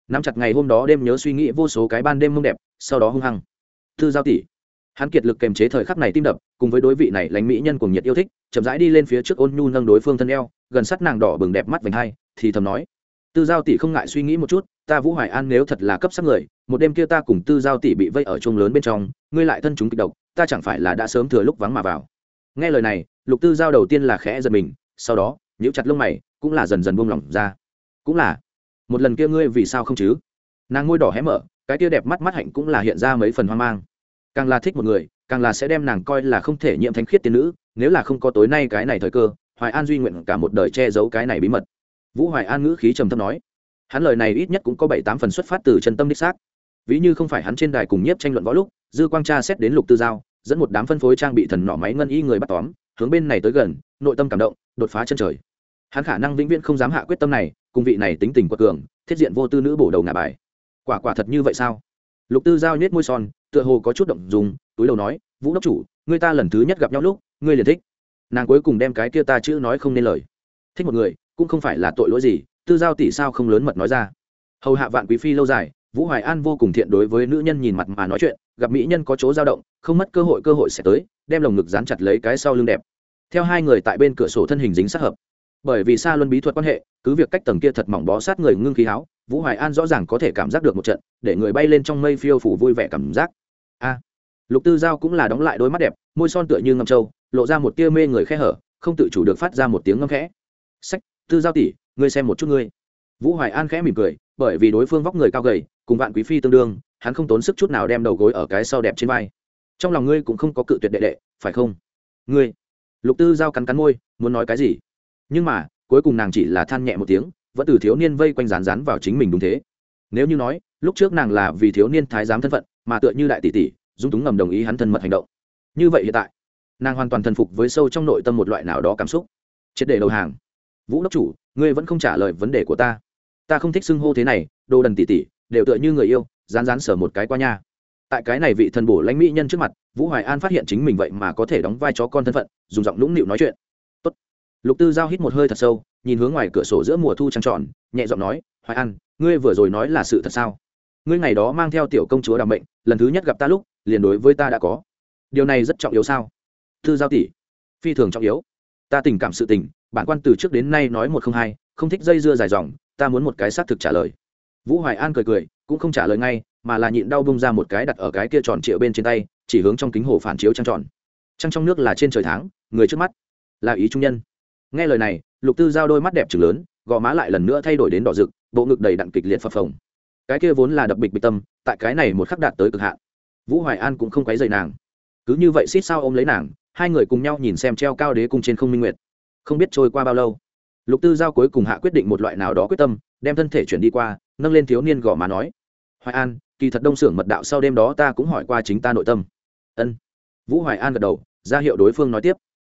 nắm chặt ngày hôm đó đêm nhớ suy nghĩ vô số cái ban đêm mông đẹp, sau đó hung hăng. Thư giao tỷ. Hắn kiệt lực kềm chế thời khắc này tim đập, cùng với đối vị này lánh mỹ nhân cùng nhiệt yêu thích, chậm rãi đi lên phía trước ôn nhu nâng đối phương thân eo, gần sát nàng đỏ bừng đẹp mắt vành hai, thì thầm nói. Tư giao tỷ không ngại suy nghĩ một chút ta vũ hoài an nếu thật là cấp sắc người, một đêm kia ta cùng tư giao tỷ bị vây ở chuông lớn bên trong, ngươi lại thân chúng kịch độc, ta chẳng phải là đã sớm thừa lúc vắng mà vào. Nghe lời này, lục tư giao đầu tiên là khẽ giật mình, sau đó, nhíu chặt lông mày, cũng là dần dần buông lỏng ra. Cũng là, một lần kia ngươi vì sao không chứ? Nàng ngôi đỏ hé mở, cái kia đẹp mắt mắt hạnh cũng là hiện ra mấy phần hoang mang. Càng là thích một người, càng là sẽ đem nàng coi là không thể nhiễm thánh khiết tiên nữ, nếu là không có tối nay cái này thời cơ, hoài an duy nguyện cả một đời che giấu cái này bí mật. Vũ hoài an ngữ khí trầm thấp nói hắn lời này ít nhất cũng có bảy tám phần xuất phát từ chân tâm đích xác. Ví như không phải hắn trên đài cùng nhiếp tranh luận võ lúc, dư quang tra xét đến lục tư giao, dẫn một đám phân phối trang bị thần nỏ máy ngân y người bắt tóm, hướng bên này tới gần, nội tâm cảm động, đột phá chân trời. Hắn khả năng vĩnh viễn không dám hạ quyết tâm này, cùng vị này tính tình quật cường, thiết diện vô tư nữ bổ đầu ngà bài. Quả quả thật như vậy sao? Lục tư giao nhét môi son, tựa hồ có chút động dùng túi đầu nói, vũ đốc chủ, người ta lần thứ nhất gặp nhau lúc, ngươi liền thích. Nàng cuối cùng đem cái kia ta chữ nói không nên lời. Thích một người, cũng không phải là tội lỗi gì tư giao tỷ sao không lớn mật nói ra. Hầu hạ vạn quý phi lâu dài, vũ hoài an vô cùng thiện đối với nữ nhân nhìn mặt mà nói chuyện, gặp mỹ nhân có chỗ dao động, không mất cơ hội cơ hội sẽ tới, đem lồng ngực dán chặt lấy cái sau lưng đẹp. Theo hai người tại bên cửa sổ thân hình dính sát hợp. Bởi vì xa luân bí thuật quan hệ, cứ việc cách tầng kia thật mỏng bó sát người ngưng khí háo, vũ hoài an rõ ràng có thể cảm giác được một trận, để người bay lên trong mây phiêu phủ vui vẻ cảm giác. A. Lục tư giao cũng là đóng lại đôi mắt đẹp, môi son tựa như ngâm trâu lộ ra một tia mê người khe hở, không tự chủ được phát ra một tiếng ngâm khẽ. Sách, tư giao tỷ ngươi xem một chút ngươi. Vũ hoài an khẽ mỉm cười, bởi vì đối phương vóc người cao gầy, cùng vạn quý phi tương đương, hắn không tốn sức chút nào đem đầu gối ở cái sau đẹp trên vai. Trong lòng ngươi cũng không có cự tuyệt đệ đệ, phải không? Ngươi. Lục tư giao cắn cắn môi, muốn nói cái gì? Nhưng mà, cuối cùng nàng chỉ là than nhẹ một tiếng, vẫn từ thiếu niên vây quanh rán rán vào chính mình đúng thế. Nếu như nói, lúc trước nàng là vì thiếu niên thái giám thân phận, mà tựa như đại tỷ tỷ, dung túng ngầm đồng ý hắn thân mật hành động. Như vậy hiện tại, nàng hoàn toàn thần phục với sâu trong nội tâm một loại nào đó cảm xúc. Triệt để đầu hàng vũ đốc chủ, ngươi vẫn không trả lời vấn đề của ta. Ta không thích xưng hô thế này, đồ đần tỷ tỷ đều tựa như người yêu rán rán sở một cái qua nha. Tại cái này vị thần bổ lãnh mỹ nhân trước mặt, vũ hoài an phát hiện chính mình vậy mà có thể đóng vai chó con thân phận, dùng giọng nũng nịu nói chuyện. Tốt. lục tư giao hít một hơi thật sâu, nhìn hướng ngoài cửa sổ giữa mùa thu trăng tròn, nhẹ giọng nói, hoài an, ngươi vừa rồi nói là sự thật sao? Ngươi ngày đó mang theo tiểu công chúa đ bệnh lần thứ nhất gặp ta lúc, liền đối với ta đã có. Điều này rất trọng yếu sao? Thư giao tỷ phi thường trọng yếu. Ta tình cảm sự tình bản quan từ trước đến nay nói một không hai, không thích dây dưa dài dòng, ta muốn một cái xác thực trả lời. Vũ hoài an cười cười, cũng không trả lời ngay, mà là nhịn đau bông ra một cái đặt ở cái kia tròn triệu bên trên tay, chỉ hướng trong kính hồ phản chiếu trăng tròn. Trăng trong nước là trên trời tháng, người trước mắt là ý trung nhân. Nghe lời này, lục tư giao đôi mắt đẹp trừng lớn, gò má lại lần nữa thay đổi đến đỏ rực, bộ ngực đầy đặn kịch liệt phập phồng. Cái kia vốn là đập bịch bịch tâm, tại cái này một khắc đạt tới cực hạn. Vũ hoài an cũng không quấy dậy nàng. Cứ như vậy xít sao ôm lấy nàng, hai người cùng nhau nhìn xem treo cao đế cung trên không minh nguyệt không biết trôi qua bao lâu. Lục tư giao cuối cùng hạ quyết định một loại nào đó quyết tâm, đem thân thể chuyển đi qua, nâng lên thiếu niên gò má nói, hoài an, kỳ thật đông xưởng mật đạo sau đêm đó ta cũng hỏi qua chính ta nội tâm. Ân. Vũ hoài an gật đầu, ra hiệu đối phương nói tiếp,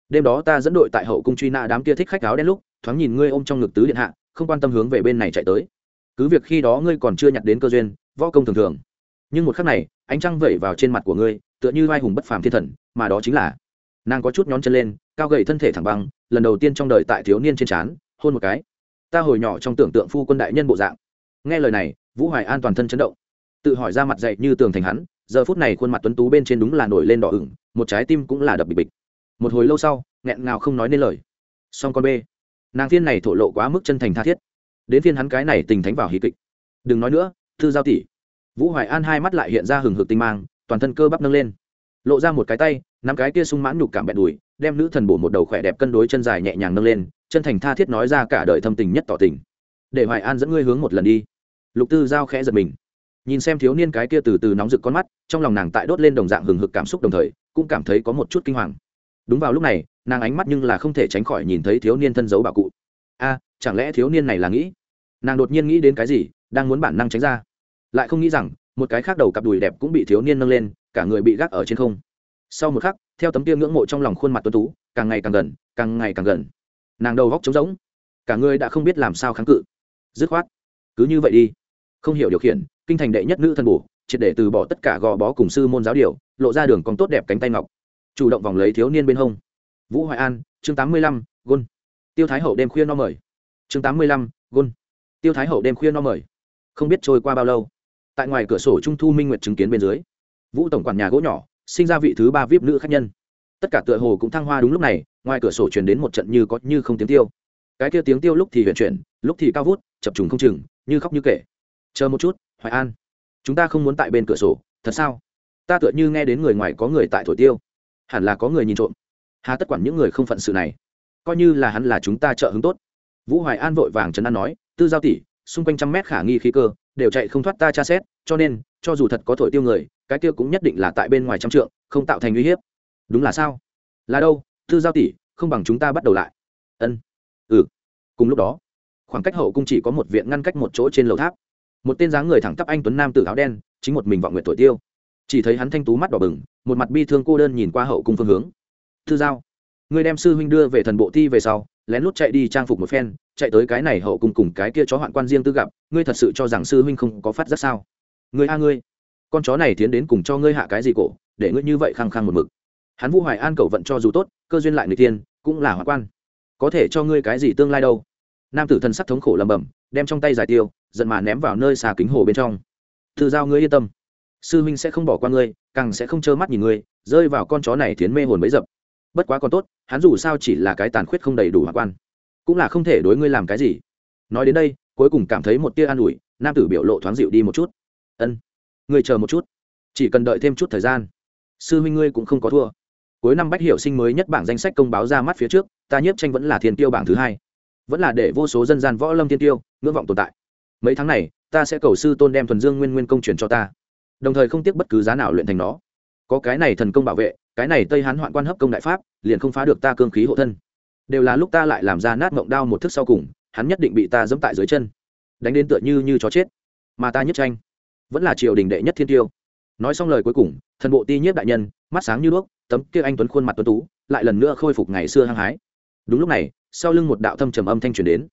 đêm đó ta dẫn đội tại hậu cung truy nã đám kia thích khách áo đen lúc, thoáng nhìn ngươi ôm trong ngực tứ điện hạ, không quan tâm hướng về bên này chạy tới. Cứ việc khi đó ngươi còn chưa nhặt đến cơ duyên, võ công thường thường, nhưng một khắc này, ánh trăng vẩy vào trên mặt của ngươi, tựa như vai hùng bất phàm thiên thần, mà đó chính là, nàng có chút nhón chân lên, cao gầy thân thể thẳng băng lần đầu tiên trong đời tại thiếu niên trên trán, hôn một cái. Ta hồi nhỏ trong tưởng tượng phu quân đại nhân bộ dạng. Nghe lời này, vũ hoài an toàn thân chấn động. Tự hỏi ra mặt dậy như tường thành hắn, giờ phút này khuôn mặt tuấn tú bên trên đúng là nổi lên đỏ ửng, một trái tim cũng là đập bịch bịch. Một hồi lâu sau, nghẹn ngào không nói nên lời. Song con b nàng thiên này thổ lộ quá mức chân thành tha thiết. Đến phiên hắn cái này tình thánh vào hí kịch. Đừng nói nữa, thư giao tỷ. Vũ hoài an hai mắt lại hiện ra hừng hực tinh mang, toàn thân cơ bắp nâng lên. Lộ ra một cái tay, nắm cái kia sung mãn nhục cảm bẹn đùi đem nữ thần bổ một đầu khỏe đẹp cân đối chân dài nhẹ nhàng nâng lên, chân thành tha thiết nói ra cả đời thâm tình nhất tỏ tình. Để hoài an dẫn ngươi hướng một lần đi. Lục tư giao khẽ giật mình. Nhìn xem thiếu niên cái kia từ từ nóng rực con mắt, trong lòng nàng tại đốt lên đồng dạng hừng hực cảm xúc đồng thời, cũng cảm thấy có một chút kinh hoàng. Đúng vào lúc này, nàng ánh mắt nhưng là không thể tránh khỏi nhìn thấy thiếu niên thân giấu bảo cụ. A, chẳng lẽ thiếu niên này là nghĩ? Nàng đột nhiên nghĩ đến cái gì, đang muốn bản năng tránh ra. Lại không nghĩ rằng, một cái khác đầu cặp đùi đẹp cũng bị thiếu niên nâng lên, cả người bị gác ở trên không sau một khắc, theo tấm tiêu ngưỡng mộ trong lòng khuôn mặt tuấn tú, càng ngày càng gần, càng ngày càng gần. Nàng đầu góc trống rỗng. Cả người đã không biết làm sao kháng cự. Dứt khoát. Cứ như vậy đi. Không hiểu điều khiển, kinh thành đệ nhất nữ thân bổ, triệt để từ bỏ tất cả gò bó cùng sư môn giáo điều, lộ ra đường còn tốt đẹp cánh tay ngọc. Chủ động vòng lấy thiếu niên bên hông. Vũ hoài an, chương tám mươi lăm, gôn. Tiêu thái hậu đêm khuya no mời. Chương tám mươi lăm, gôn. Tiêu thái hậu đêm khuya no mời. Không biết trôi qua bao lâu. Tại ngoài cửa sổ trung thu minh nguyệt chứng kiến bên dưới, vũ tổng quản nhà gỗ nhỏ sinh ra vị thứ ba vip nữ khách nhân. Tất cả tựa hồ cũng thăng hoa đúng lúc này, ngoài cửa sổ truyền đến một trận như có như không tiếng tiêu. Cái kia tiếng tiêu lúc thì huyền chuyển, lúc thì cao vút, chập trùng không chừng, như khóc như kể. Chờ một chút, hoài an. Chúng ta không muốn tại bên cửa sổ, thật sao? Ta tựa như nghe đến người ngoài có người tại thổi tiêu. Hẳn là có người nhìn trộm. Hà tất quản những người không phận sự này. Coi như là hắn là chúng ta trợ hứng tốt. Vũ hoài an vội vàng trấn an nói, tư giao tỷ, xung quanh trăm mét khả nghi khí cơ, đều chạy không thoát ta tra xét, cho nên cho dù thật có thổi tiêu người, cái kia cũng nhất định là tại bên ngoài trăm trượng, không tạo thành uy hiếp. Đúng là sao? Là đâu? Thư giao tỷ, không bằng chúng ta bắt đầu lại. Ân. Ừ. Cùng lúc đó, khoảng cách hậu cung chỉ có một viện ngăn cách một chỗ trên lầu tháp. Một tên dáng người thẳng tắp anh tuấn nam tử áo đen, chính một mình vọng nguyện thổi tiêu. Chỉ thấy hắn thanh tú mắt đỏ bừng, một mặt bi thương cô đơn nhìn qua hậu cung phương hướng. Thư giao người đem sư huynh đưa về thần bộ thi về sau, lén lút chạy đi trang phục một phen, chạy tới cái này hậu cung cùng cái kia chó hoạn quan riêng tư gặp, ngươi thật sự cho rằng sư huynh không có phát giác sao? Ngươi a ngươi, con chó này tiến đến cùng cho ngươi hạ cái gì cổ, để ngươi như vậy khăng khăng một mực. Hắn vũ hoài an cầu vận cho dù tốt, cơ duyên lại người tiên cũng là hoạn quan. Có thể cho ngươi cái gì tương lai đâu? Nam tử thần sắc thống khổ lầm bầm đem trong tay giải tiêu, giận mà ném vào nơi xà kính hồ bên trong. Thư giao ngươi yên tâm. Sư huynh sẽ không bỏ qua ngươi, càng sẽ không trơ mắt nhìn ngươi, rơi vào con chó này tiến mê hồn bấy dập. Bất quá còn tốt, hắn dù sao chỉ là cái tàn khuyết không đầy đủ hoạn quan, cũng là không thể đối ngươi làm cái gì. Nói đến đây, cuối cùng cảm thấy một tia an ủi, nam tử biểu lộ thoáng dịu đi một chút ân. Người chờ một chút. Chỉ cần đợi thêm chút thời gian. Sư huynh ngươi cũng không có thua. Cuối năm bách hiệu sinh mới nhất bảng danh sách công báo ra mắt phía trước, ta nhiếp tranh vẫn là thiên tiêu bảng thứ hai. Vẫn là để vô số dân gian võ lâm thiên tiêu, ngưỡng vọng tồn tại. Mấy tháng này, ta sẽ cầu sư tôn đem thuần dương nguyên nguyên công truyền cho ta. Đồng thời không tiếc bất cứ giá nào luyện thành nó. Có cái này thần công bảo vệ, cái này tây hán hoạn quan hấp công đại pháp, liền không phá được ta cương khí hộ thân. Đều là lúc ta lại làm ra nát mộng đao một thức sau cùng, hắn nhất định bị ta dẫm tại dưới chân. Đánh đến tựa như như chó chết. Mà ta nhất tranh vẫn là triều đình đệ nhất thiên tiêu. Nói xong lời cuối cùng, thần bộ ti nhiếp đại nhân, mắt sáng như đuốc, tấm kia anh tuấn khuôn mặt tuấn tú, lại lần nữa khôi phục ngày xưa hăng hái. Đúng lúc này, sau lưng một đạo thâm trầm âm thanh truyền đến.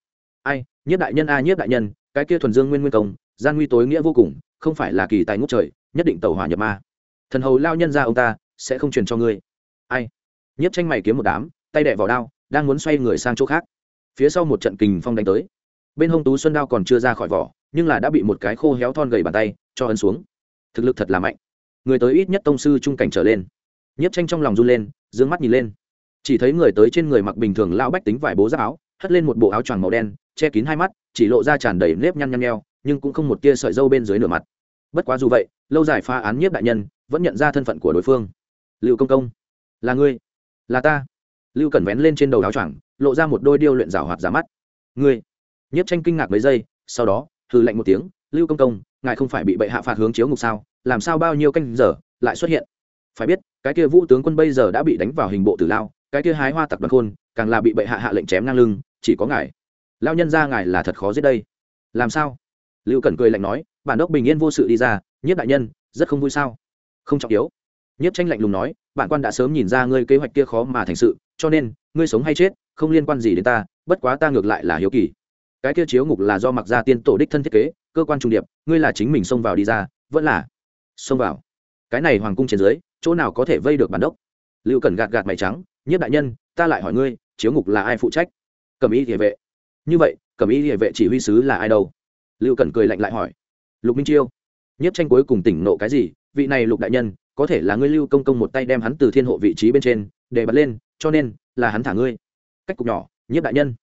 Ai, nhiếp đại nhân a, nhiếp đại nhân, cái kia thuần dương nguyên nguyên công, gian nguy tối nghĩa vô cùng, không phải là kỳ tài ngút trời, nhất định tàu hỏa nhập ma. Thần hầu lao nhân ra ông ta, sẽ không truyền cho ngươi. Ai? Nhiếp tranh mày kiếm một đám, tay đẻ vào đao, đang muốn xoay người sang chỗ khác. Phía sau một trận kình phong đánh tới. Bên hông tú xuân đao còn chưa ra khỏi vỏ, nhưng là đã bị một cái khô héo thon gầy bàn tay cho ấn xuống. Thực lực thật là mạnh. Người tới ít nhất tông sư trung cảnh trở lên. Nhiếp tranh trong lòng run lên d ư ơ n g mắt nhìn lên. Chỉ thấy người tới trên người mặc bình thường lao bách tính vải bố giáp áo, hất lên một bộ áo choàng màu đen, che kín hai mắt, chỉ lộ ra tràn đầy nếp nhăn nhăn nheo, nhưng cũng không một tia sợi dâu bên dưới nửa mặt. Bất quá dù vậy, lâu dài pha án nhiếp đại nhân, vẫn nhận ra thân phận của đối phương. Liệu công công, là ngươi? Là ta. Lưu cẩn vén lên trên đầu áo choàng, lộ ra một đôi điêu luyện rào hoạt giá mắt. Ngươi? Nhiếp tranh kinh ngạc mấy giây, sau đó thư lạnh một tiếng, lưu công công ngài không phải bị bệ hạ phạt hướng chiếu ngục sao? Làm sao bao nhiêu canh giờ lại xuất hiện? Phải biết, cái kia vũ tướng quân bây giờ đã bị đánh vào hình bộ tử lao, cái kia hái hoa tặc đoàn khôn, càng là bị bệ hạ hạ lệnh chém ngang lưng, chỉ có ngài. Lao nhân ra ngài là thật khó giết đây. Làm sao? Lưu cẩn cười lạnh nói, bản đốc bình yên vô sự đi ra Nhất đại nhân, rất không vui sao? Không trọng yếu. Nhất tranh lạnh lùng nói, bản quan đã sớm nhìn ra ngươi kế hoạch kia khó mà thành sự, cho nên, ngươi sống hay chết, không liên quan gì đến ta, bất quá ta ngược lại là hiếu kỳ cái kia chiếu ngục là do mặc gia tiên tổ đích thân thiết kế, cơ quan trung điệp, ngươi là chính mình xông vào đi ra, vẫn là xông vào. Cái này hoàng cung trên dưới, chỗ nào có thể vây được bản đốc? Lưu cần gạt gạt mày trắng, nhiếp đại nhân, ta lại hỏi ngươi, chiếu ngục là ai phụ trách? Cầm y địa vệ. Như vậy cầm y địa vệ chỉ huy sứ là ai đâu? Lưu cần cười lạnh lại hỏi. Lục minh chiêu. Nhất tranh cuối cùng tỉnh nộ cái gì? Vị này lục đại nhân, có thể là ngươi lưu công công một tay đem hắn từ thiên hộ vị trí bên trên, để bật lên, cho nên là hắn thả ngươi. Cách cục nhỏ, nhiếp đại nhân.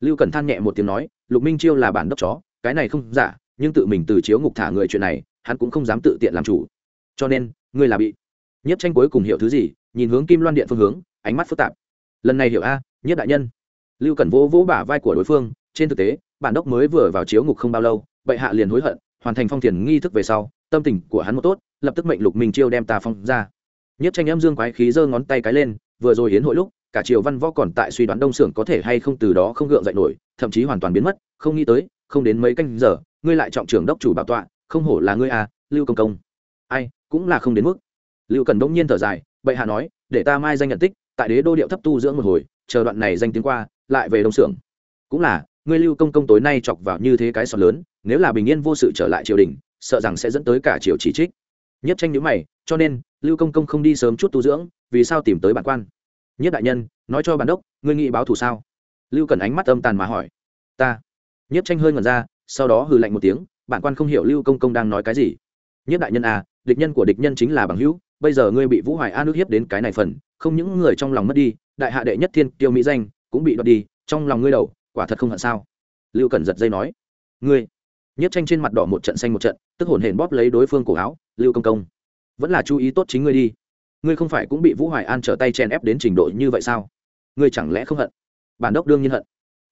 Lưu cần than nhẹ một tiếng nói lục minh chiêu là bản đốc chó, cái này không giả, nhưng tự mình từ chiếu ngục thả người chuyện này, hắn cũng không dám tự tiện làm chủ. Cho nên, ngươi là bị nhất tranh cuối cùng hiểu thứ gì, nhìn hướng kim loan điện phương hướng, ánh mắt phức tạp. Lần này hiểu a, nhất đại nhân. Lưu Cẩn vỗ vỗ bả vai của đối phương, trên thực tế, bản đốc mới vừa vào chiếu ngục không bao lâu, bệ hạ liền hối hận, hoàn thành phong thiền nghi thức về sau, tâm tình của hắn một tốt, lập tức mệnh lục minh chiêu đem ta phong ra. Nhất tranh em dương quái khí giơ ngón tay cái lên, vừa rồi hiến hội lúc, cả triều văn võ còn tại suy đoán đông xưởng có thể hay không từ đó không gượng dậy nổi thậm chí hoàn toàn biến mất, không nghĩ tới, không đến mấy canh giờ, ngươi lại trọng trưởng đốc chủ bảo tọa, không hổ là ngươi à lưu công công. Ai, cũng là không đến mức. Lưu cần đông nhiên thở dài, bệ hạ nói, để ta mai danh nhận tích, tại đế đô điệu thấp tu dưỡng một hồi, chờ đoạn này danh tiếng qua, lại về đông xưởng. Cũng là, ngươi lưu công công tối nay chọc vào như thế cái sọt lớn, nếu là bình yên vô sự trở lại triều đình, sợ rằng sẽ dẫn tới cả triều chỉ trích. Nhất tranh nhữ mày, cho nên, lưu công công không đi sớm chút tu dưỡng, vì sao tìm tới bản quan? Nhất đại nhân, nói cho bản đốc, ngươi nghị báo thù sao? Lưu cần ánh mắt âm tàn mà hỏi. Ta. Nhất tranh hơi ngẩn ra, sau đó hừ lạnh một tiếng, bản quan không hiểu lưu công công đang nói cái gì. Nhất đại nhân à địch nhân của địch nhân chính là bằng hữu, bây giờ ngươi bị vũ hoài an ước hiếp đến cái này phần, không những người trong lòng mất đi, đại hạ đệ nhất thiên tiêu mỹ danh cũng bị đoạt đi, trong lòng ngươi đầu, quả thật không hận sao? Lưu cần giật dây nói. Ngươi. Nhất tranh trên mặt đỏ một trận xanh một trận, tức hồn hển bóp lấy đối phương cổ áo, lưu công công, vẫn là chú ý tốt chính ngươi đi. Ngươi không phải cũng bị vũ hoài an trở tay chen ép đến trình độ như vậy sao? Ngươi chẳng lẽ không hận? Bản đốc đương nhiên hận.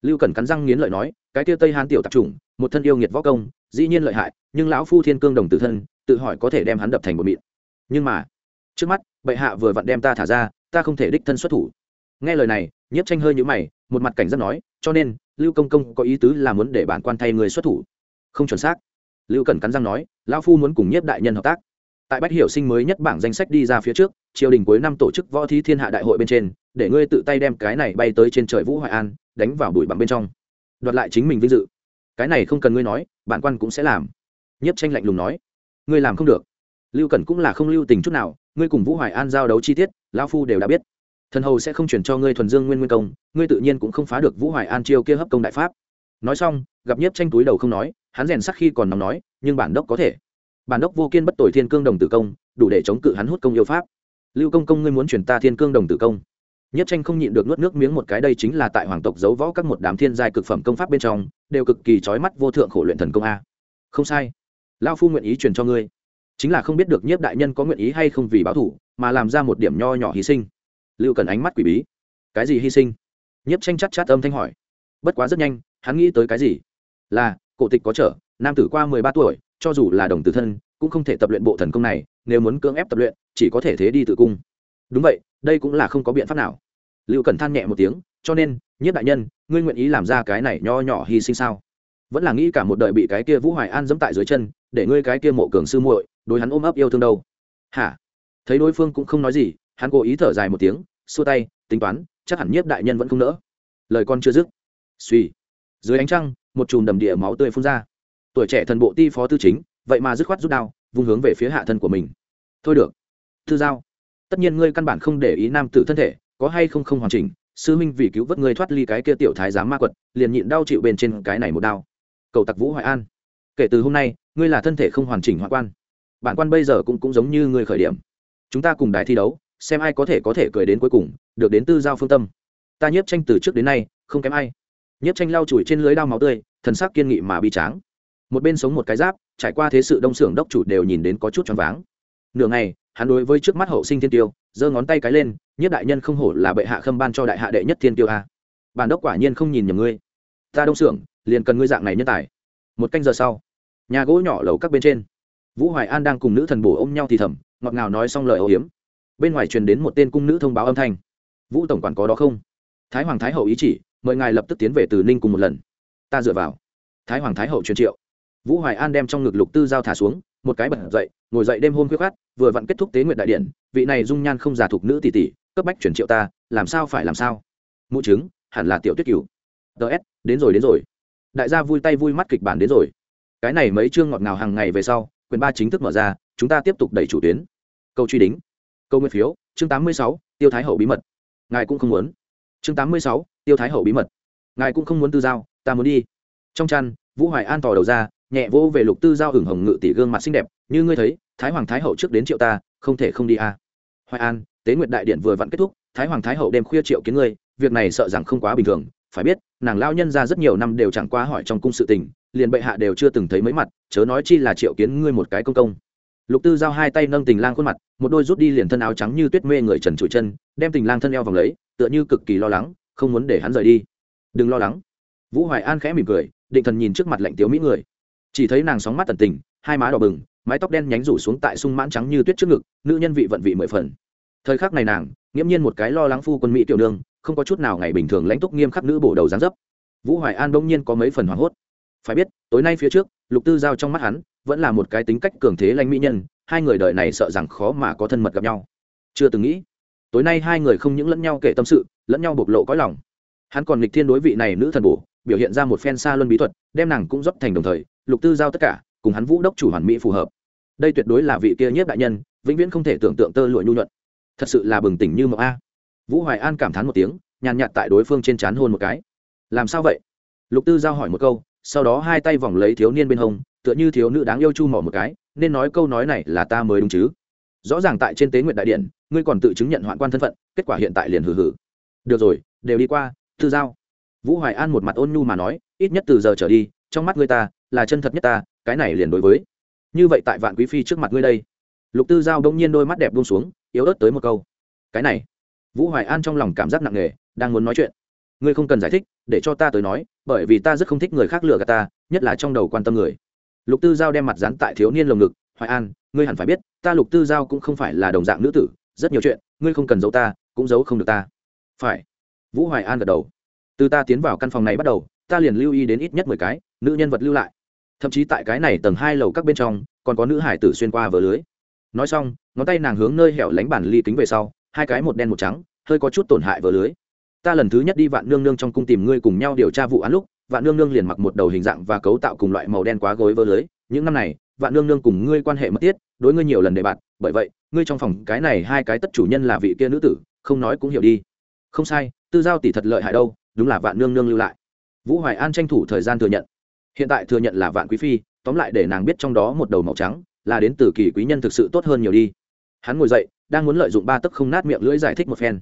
Lưu cần cắn răng nghiến lợi nói, cái tia tây hán tiểu tạp chủng, một thân yêu nghiệt võ công, dĩ nhiên lợi hại, nhưng lão phu thiên cương đồng tử thân, tự hỏi có thể đem hắn đập thành một mịn. Nhưng mà, trước mắt, bệ hạ vừa vặn đem ta thả ra, ta không thể đích thân xuất thủ. Nghe lời này, nhiếp tranh hơi nhữ mày, một mặt cảnh giác nói, cho nên, lưu công công có ý tứ là muốn để bản quan thay người xuất thủ. Không chuẩn xác. Lưu cần cắn răng nói, lão phu muốn cùng nhiếp đại nhân hợp tác. Tại bách hiểu sinh mới nhất bảng danh sách đi ra phía trước, triều đình cuối năm tổ chức võ thi thiên hạ đại hội bên trên để ngươi tự tay đem cái này bay tới trên trời vũ hoài an, đánh vào bụi bằng bên trong. Đoạt lại chính mình vinh dự. Cái này không cần ngươi nói, bản quan cũng sẽ làm. Nhiếp tranh lạnh lùng nói. Ngươi làm không được. Lưu cẩn cũng là không lưu tình chút nào, ngươi cùng vũ hoài an giao đấu chi tiết, lão phu đều đã biết. Thần hầu sẽ không chuyển cho ngươi thuần dương nguyên nguyên công, ngươi tự nhiên cũng không phá được vũ hoài an chiêu kia hấp công đại pháp. Nói xong, gặp nhiếp tranh túi đầu không nói, hắn rèn sắc khi còn nóng nói, nhưng bản đốc có thể. Bản đốc vô kiên bất tội thiên cương đồng tử công, đủ để chống cự hắn hút công yêu pháp. Lưu công công ngươi muốn chuyển ta thiên cương đồng tử công nhất tranh không nhịn được nuốt nước miếng một cái, đây chính là tại hoàng tộc giấu võ các một đám thiên giai cực phẩm công pháp bên trong, đều cực kỳ trói mắt vô thượng khổ luyện thần công a. Không sai. Lao phu nguyện ý truyền cho ngươi. Chính là không biết được nhiếp đại nhân có nguyện ý hay không vì báo thủ, mà làm ra một điểm nho nhỏ hy sinh. Lưu cần ánh mắt quỷ bí. Cái gì hy sinh? Nhiếp tranh chắc chát âm thanh hỏi. Bất quá rất nhanh, hắn nghĩ tới cái gì? Là, cổ tịch có trở, nam tử qua mười ba tuổi, cho dù là đồng tử thân, cũng không thể tập luyện bộ thần công này, nếu muốn cưỡng ép tập luyện, chỉ có thể thế đi tự cung đúng vậy, đây cũng là không có biện pháp nào. Lưu cần than nhẹ một tiếng, cho nên, nhiếp đại nhân, ngươi nguyện ý làm ra cái này nho nhỏ hy sinh sao? Vẫn là nghĩ cả một đời bị cái kia vũ hoài an dẫm tại dưới chân, để ngươi cái kia mộ cường sư muội, đối hắn ôm ấp yêu thương đâu? Hả? Thấy đối phương cũng không nói gì, hắn cố ý thở dài một tiếng, xua tay, tính toán, chắc hẳn nhiếp đại nhân vẫn không nỡ. Lời con chưa dứt, suy, dưới ánh trăng, một chùm đầm địa máu tươi phun ra. Tuổi trẻ thần bộ ti phó tư chính, vậy mà dứt khoát rút đao, vung hướng về phía hạ thân của mình. Thôi được, thư giao tất nhiên ngươi căn bản không để ý nam tử thân thể, có hay không không hoàn chỉnh, sư minh vì cứu vớt ngươi thoát ly cái kia tiểu thái giám ma quật, liền nhịn đau chịu bên trên cái này một đau cầu tặc vũ hoài an, kể từ hôm nay, ngươi là thân thể không hoàn chỉnh hoạn quan. Bản quan bây giờ cũng cũng giống như ngươi khởi điểm. Chúng ta cùng đài thi đấu, xem ai có thể có thể cười đến cuối cùng, được đến tư giao phương tâm. Ta nhiếp tranh từ trước đến nay, không kém ai. Nhiếp tranh lau chùi trên lưới đao máu tươi, thần sắc kiên nghị mà bi tráng. Một bên sống một cái giáp, trải qua thế sự đông xưởng đốc chủ đều nhìn đến có chút choáng váng. Nửa ngày hắn đối với trước mắt hậu sinh thiên tiêu, giơ ngón tay cái lên, nhất đại nhân không hổ là bệ hạ khâm ban cho đại hạ đệ nhất thiên tiêu a. Bản đốc quả nhiên không nhìn nhầm ngươi. Ta đông xưởng liền cần ngươi dạng này nhân tài. Một canh giờ sau, nhà gỗ nhỏ lầu các bên trên, vũ hoài an đang cùng nữ thần bổ ôm nhau thì thầm, ngọt ngào nói xong lời âu hiếm bên ngoài truyền đến một tên cung nữ thông báo âm thanh. Vũ tổng quản có đó không? Thái hoàng thái hậu ý chỉ, mời ngài lập tức tiến về từ ninh cùng một lần. Ta dựa vào. Thái hoàng thái hậu truyền triệu. Vũ hoài an đem trong ngực lục tư giao thả xuống một cái bật dậy, ngồi dậy đêm hôm khuya khát vừa vặn kết thúc tế nguyện đại điện, vị này dung nhan không giả thuộc nữ tỷ tỷ, cấp bách chuyển triệu ta, làm sao phải làm sao? Mụ chứng, hẳn là tiểu tuyết cửu. Ts đến rồi đến rồi. Đại gia vui tay vui mắt kịch bản đến rồi. Cái này mấy chương ngọt ngào hàng ngày về sau, quyền ba chính thức mở ra, chúng ta tiếp tục đẩy chủ tuyến. Câu truy đính. Câu nguyên phiếu, chương tám mươi sáu, tiêu thái hậu bí mật. Ngài cũng không muốn. Chương tám mươi sáu, tiêu thái hậu bí mật. Ngài cũng không muốn tư giao, ta muốn đi. Trong chăn, vũ hoài an tỏ đầu ra nhẹ vô về lục tư giao hưởng hồng ngự tỷ gương mặt xinh đẹp, như ngươi thấy, thái hoàng thái hậu trước đến triệu ta, không thể không đi à. hoài an, tế nguyệt đại điện vừa vặn kết thúc, thái hoàng thái hậu đêm khuya triệu kiến ngươi, việc này sợ rằng không quá bình thường, phải biết, nàng lao nhân ra rất nhiều năm đều chẳng qua hỏi trong cung sự tình, liền bệ hạ đều chưa từng thấy mấy mặt, chớ nói chi là triệu kiến ngươi một cái công công. Lục tư giao hai tay nâng tình lang khuôn mặt, một đôi rút đi liền thân áo trắng như tuyết mê người trần trụi chân, đem tình lang thân eo vòng lấy, tựa như cực kỳ lo lắng, không muốn để hắn rời đi. Đừng lo lắng. Vũ hoài an khẽ mỉm cười, định thần nhìn trước mặt lạnh tiếu mỹ người chỉ thấy nàng sóng mắt tần tình, hai má đỏ bừng, mái tóc đen nhánh rủ xuống tại sung mãn trắng như tuyết trước ngực, nữ nhân vị vận vị mười phần. Thời khắc này nàng, nghiễm nhiên một cái lo lắng phu quân mỹ tiểu đường không có chút nào ngày bình thường lãnh túc nghiêm khắc nữ bổ đầu gián dấp. Vũ hoài an bỗng nhiên có mấy phần hoảng hốt. Phải biết, tối nay phía trước, lục tư giao trong mắt hắn, vẫn là một cái tính cách cường thế lãnh mỹ nhân, hai người đời này sợ rằng khó mà có thân mật gặp nhau. Chưa từng nghĩ, tối nay hai người không những lẫn nhau kể tâm sự, lẫn nhau bộc lộ cõi lòng. Hắn còn nghịch thiên đối vị này nữ thần bổ, biểu hiện ra một phen xa luân bí thuật, đem nàng cũng dốc thành đồng thời lục tư giao tất cả, cùng hắn vũ đốc chủ hoàn mỹ phù hợp. Đây tuyệt đối là vị kia nhất đại nhân, vĩnh viễn không thể tưởng tượng tơ lụa nhu nhuận. Thật sự là bừng tỉnh như mộng a. Vũ hoài an cảm thán một tiếng, nhàn nhạt tại đối phương trên c hôn một cái. Làm sao vậy? Lục tư giao hỏi một câu, sau đó hai tay vòng lấy thiếu niên bên hông, tựa như thiếu nữ đáng yêu chu mỏ một cái, nên nói câu nói này là ta mới đúng chứ. Rõ ràng tại trên tế nguyện đại điện, ngươi còn tự chứng nhận hoạn quan thân phận, kết quả hiện tại liền hừ hừ. Được rồi, đều đi qua, tư giao. Vũ hoài an một mặt ôn nhu mà nói, ít nhất từ giờ trở đi, trong mắt ngươi ta là chân thật nhất ta, cái này liền đối với. Như vậy tại vạn quý phi trước mặt ngươi đây. Lục tư giao đông nhiên đôi mắt đẹp buông xuống, yếu ớt tới một câu. Cái này, vũ hoài an trong lòng cảm giác nặng nề, đang muốn nói chuyện. Ngươi không cần giải thích, để cho ta tới nói, bởi vì ta rất không thích người khác lừa gạt ta, nhất là trong đầu quan tâm người. Lục tư giao đem mặt dán tại thiếu niên lồng ngực, hoài an, ngươi hẳn phải biết, ta lục tư giao cũng không phải là đồng dạng nữ tử, rất nhiều chuyện, ngươi không cần giấu ta, cũng giấu không được ta. Phải. Vũ hoài an gật đầu. Từ ta tiến vào căn phòng này bắt đầu, ta liền lưu ý đến ít nhất mười cái, nữ nhân vật lưu lại thậm chí tại cái này tầng hai lầu các bên trong, còn có nữ hải tử xuyên qua vờ lưới. Nói xong, ngón tay nàng hướng nơi hẻo lánh bản ly kính về sau, hai cái một đen một trắng, hơi có chút tổn hại vờ lưới. Ta lần thứ nhất đi vạn nương nương trong cung tìm ngươi cùng nhau điều tra vụ án lúc, vạn nương nương liền mặc một đầu hình dạng và cấu tạo cùng loại màu đen quá gối vỡ lưới. Những năm này, vạn nương nương cùng ngươi quan hệ mất tiết đối ngươi nhiều lần đề bạt, bởi vậy, ngươi trong phòng cái này hai cái tất chủ nhân là vị kia nữ tử, không nói cũng hiểu đi. Không sai, tư giao tỷ thật lợi hại đâu, đúng là vạn nương nương lưu lại. Vũ hoài an tranh thủ thời gian thừa nhận hiện tại thừa nhận là vạn quý phi, tóm lại để nàng biết trong đó một đầu màu trắng, là đến từ kỳ quý nhân thực sự tốt hơn nhiều đi. Hắn ngồi dậy, đang muốn lợi dụng ba tấc không nát miệng lưỡi giải thích một phen.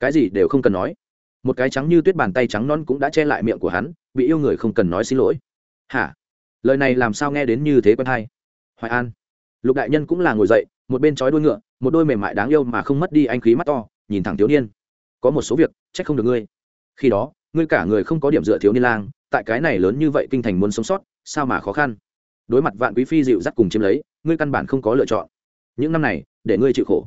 Cái gì đều không cần nói. Một cái trắng như tuyết bàn tay trắng non cũng đã che lại miệng của hắn, bị yêu người không cần nói xin lỗi. Hả? Lời này làm sao nghe đến như thế quen hay? Hoài an. Lục đại nhân cũng là ngồi dậy, một bên trói đuôi ngựa, một đôi mềm mại đáng yêu mà không mất đi anh khí mắt to, nhìn thẳng thiếu niên. Có một số việc, trách không được ngươi. Khi đó, ngươi cả người không có điểm dựa thiếu niên lang tại cái này lớn như vậy kinh thành muốn sống sót, sao mà khó khăn? Đối mặt vạn quý phi dịu dắt cùng chiếm lấy, ngươi căn bản không có lựa chọn. Những năm này, để ngươi chịu khổ.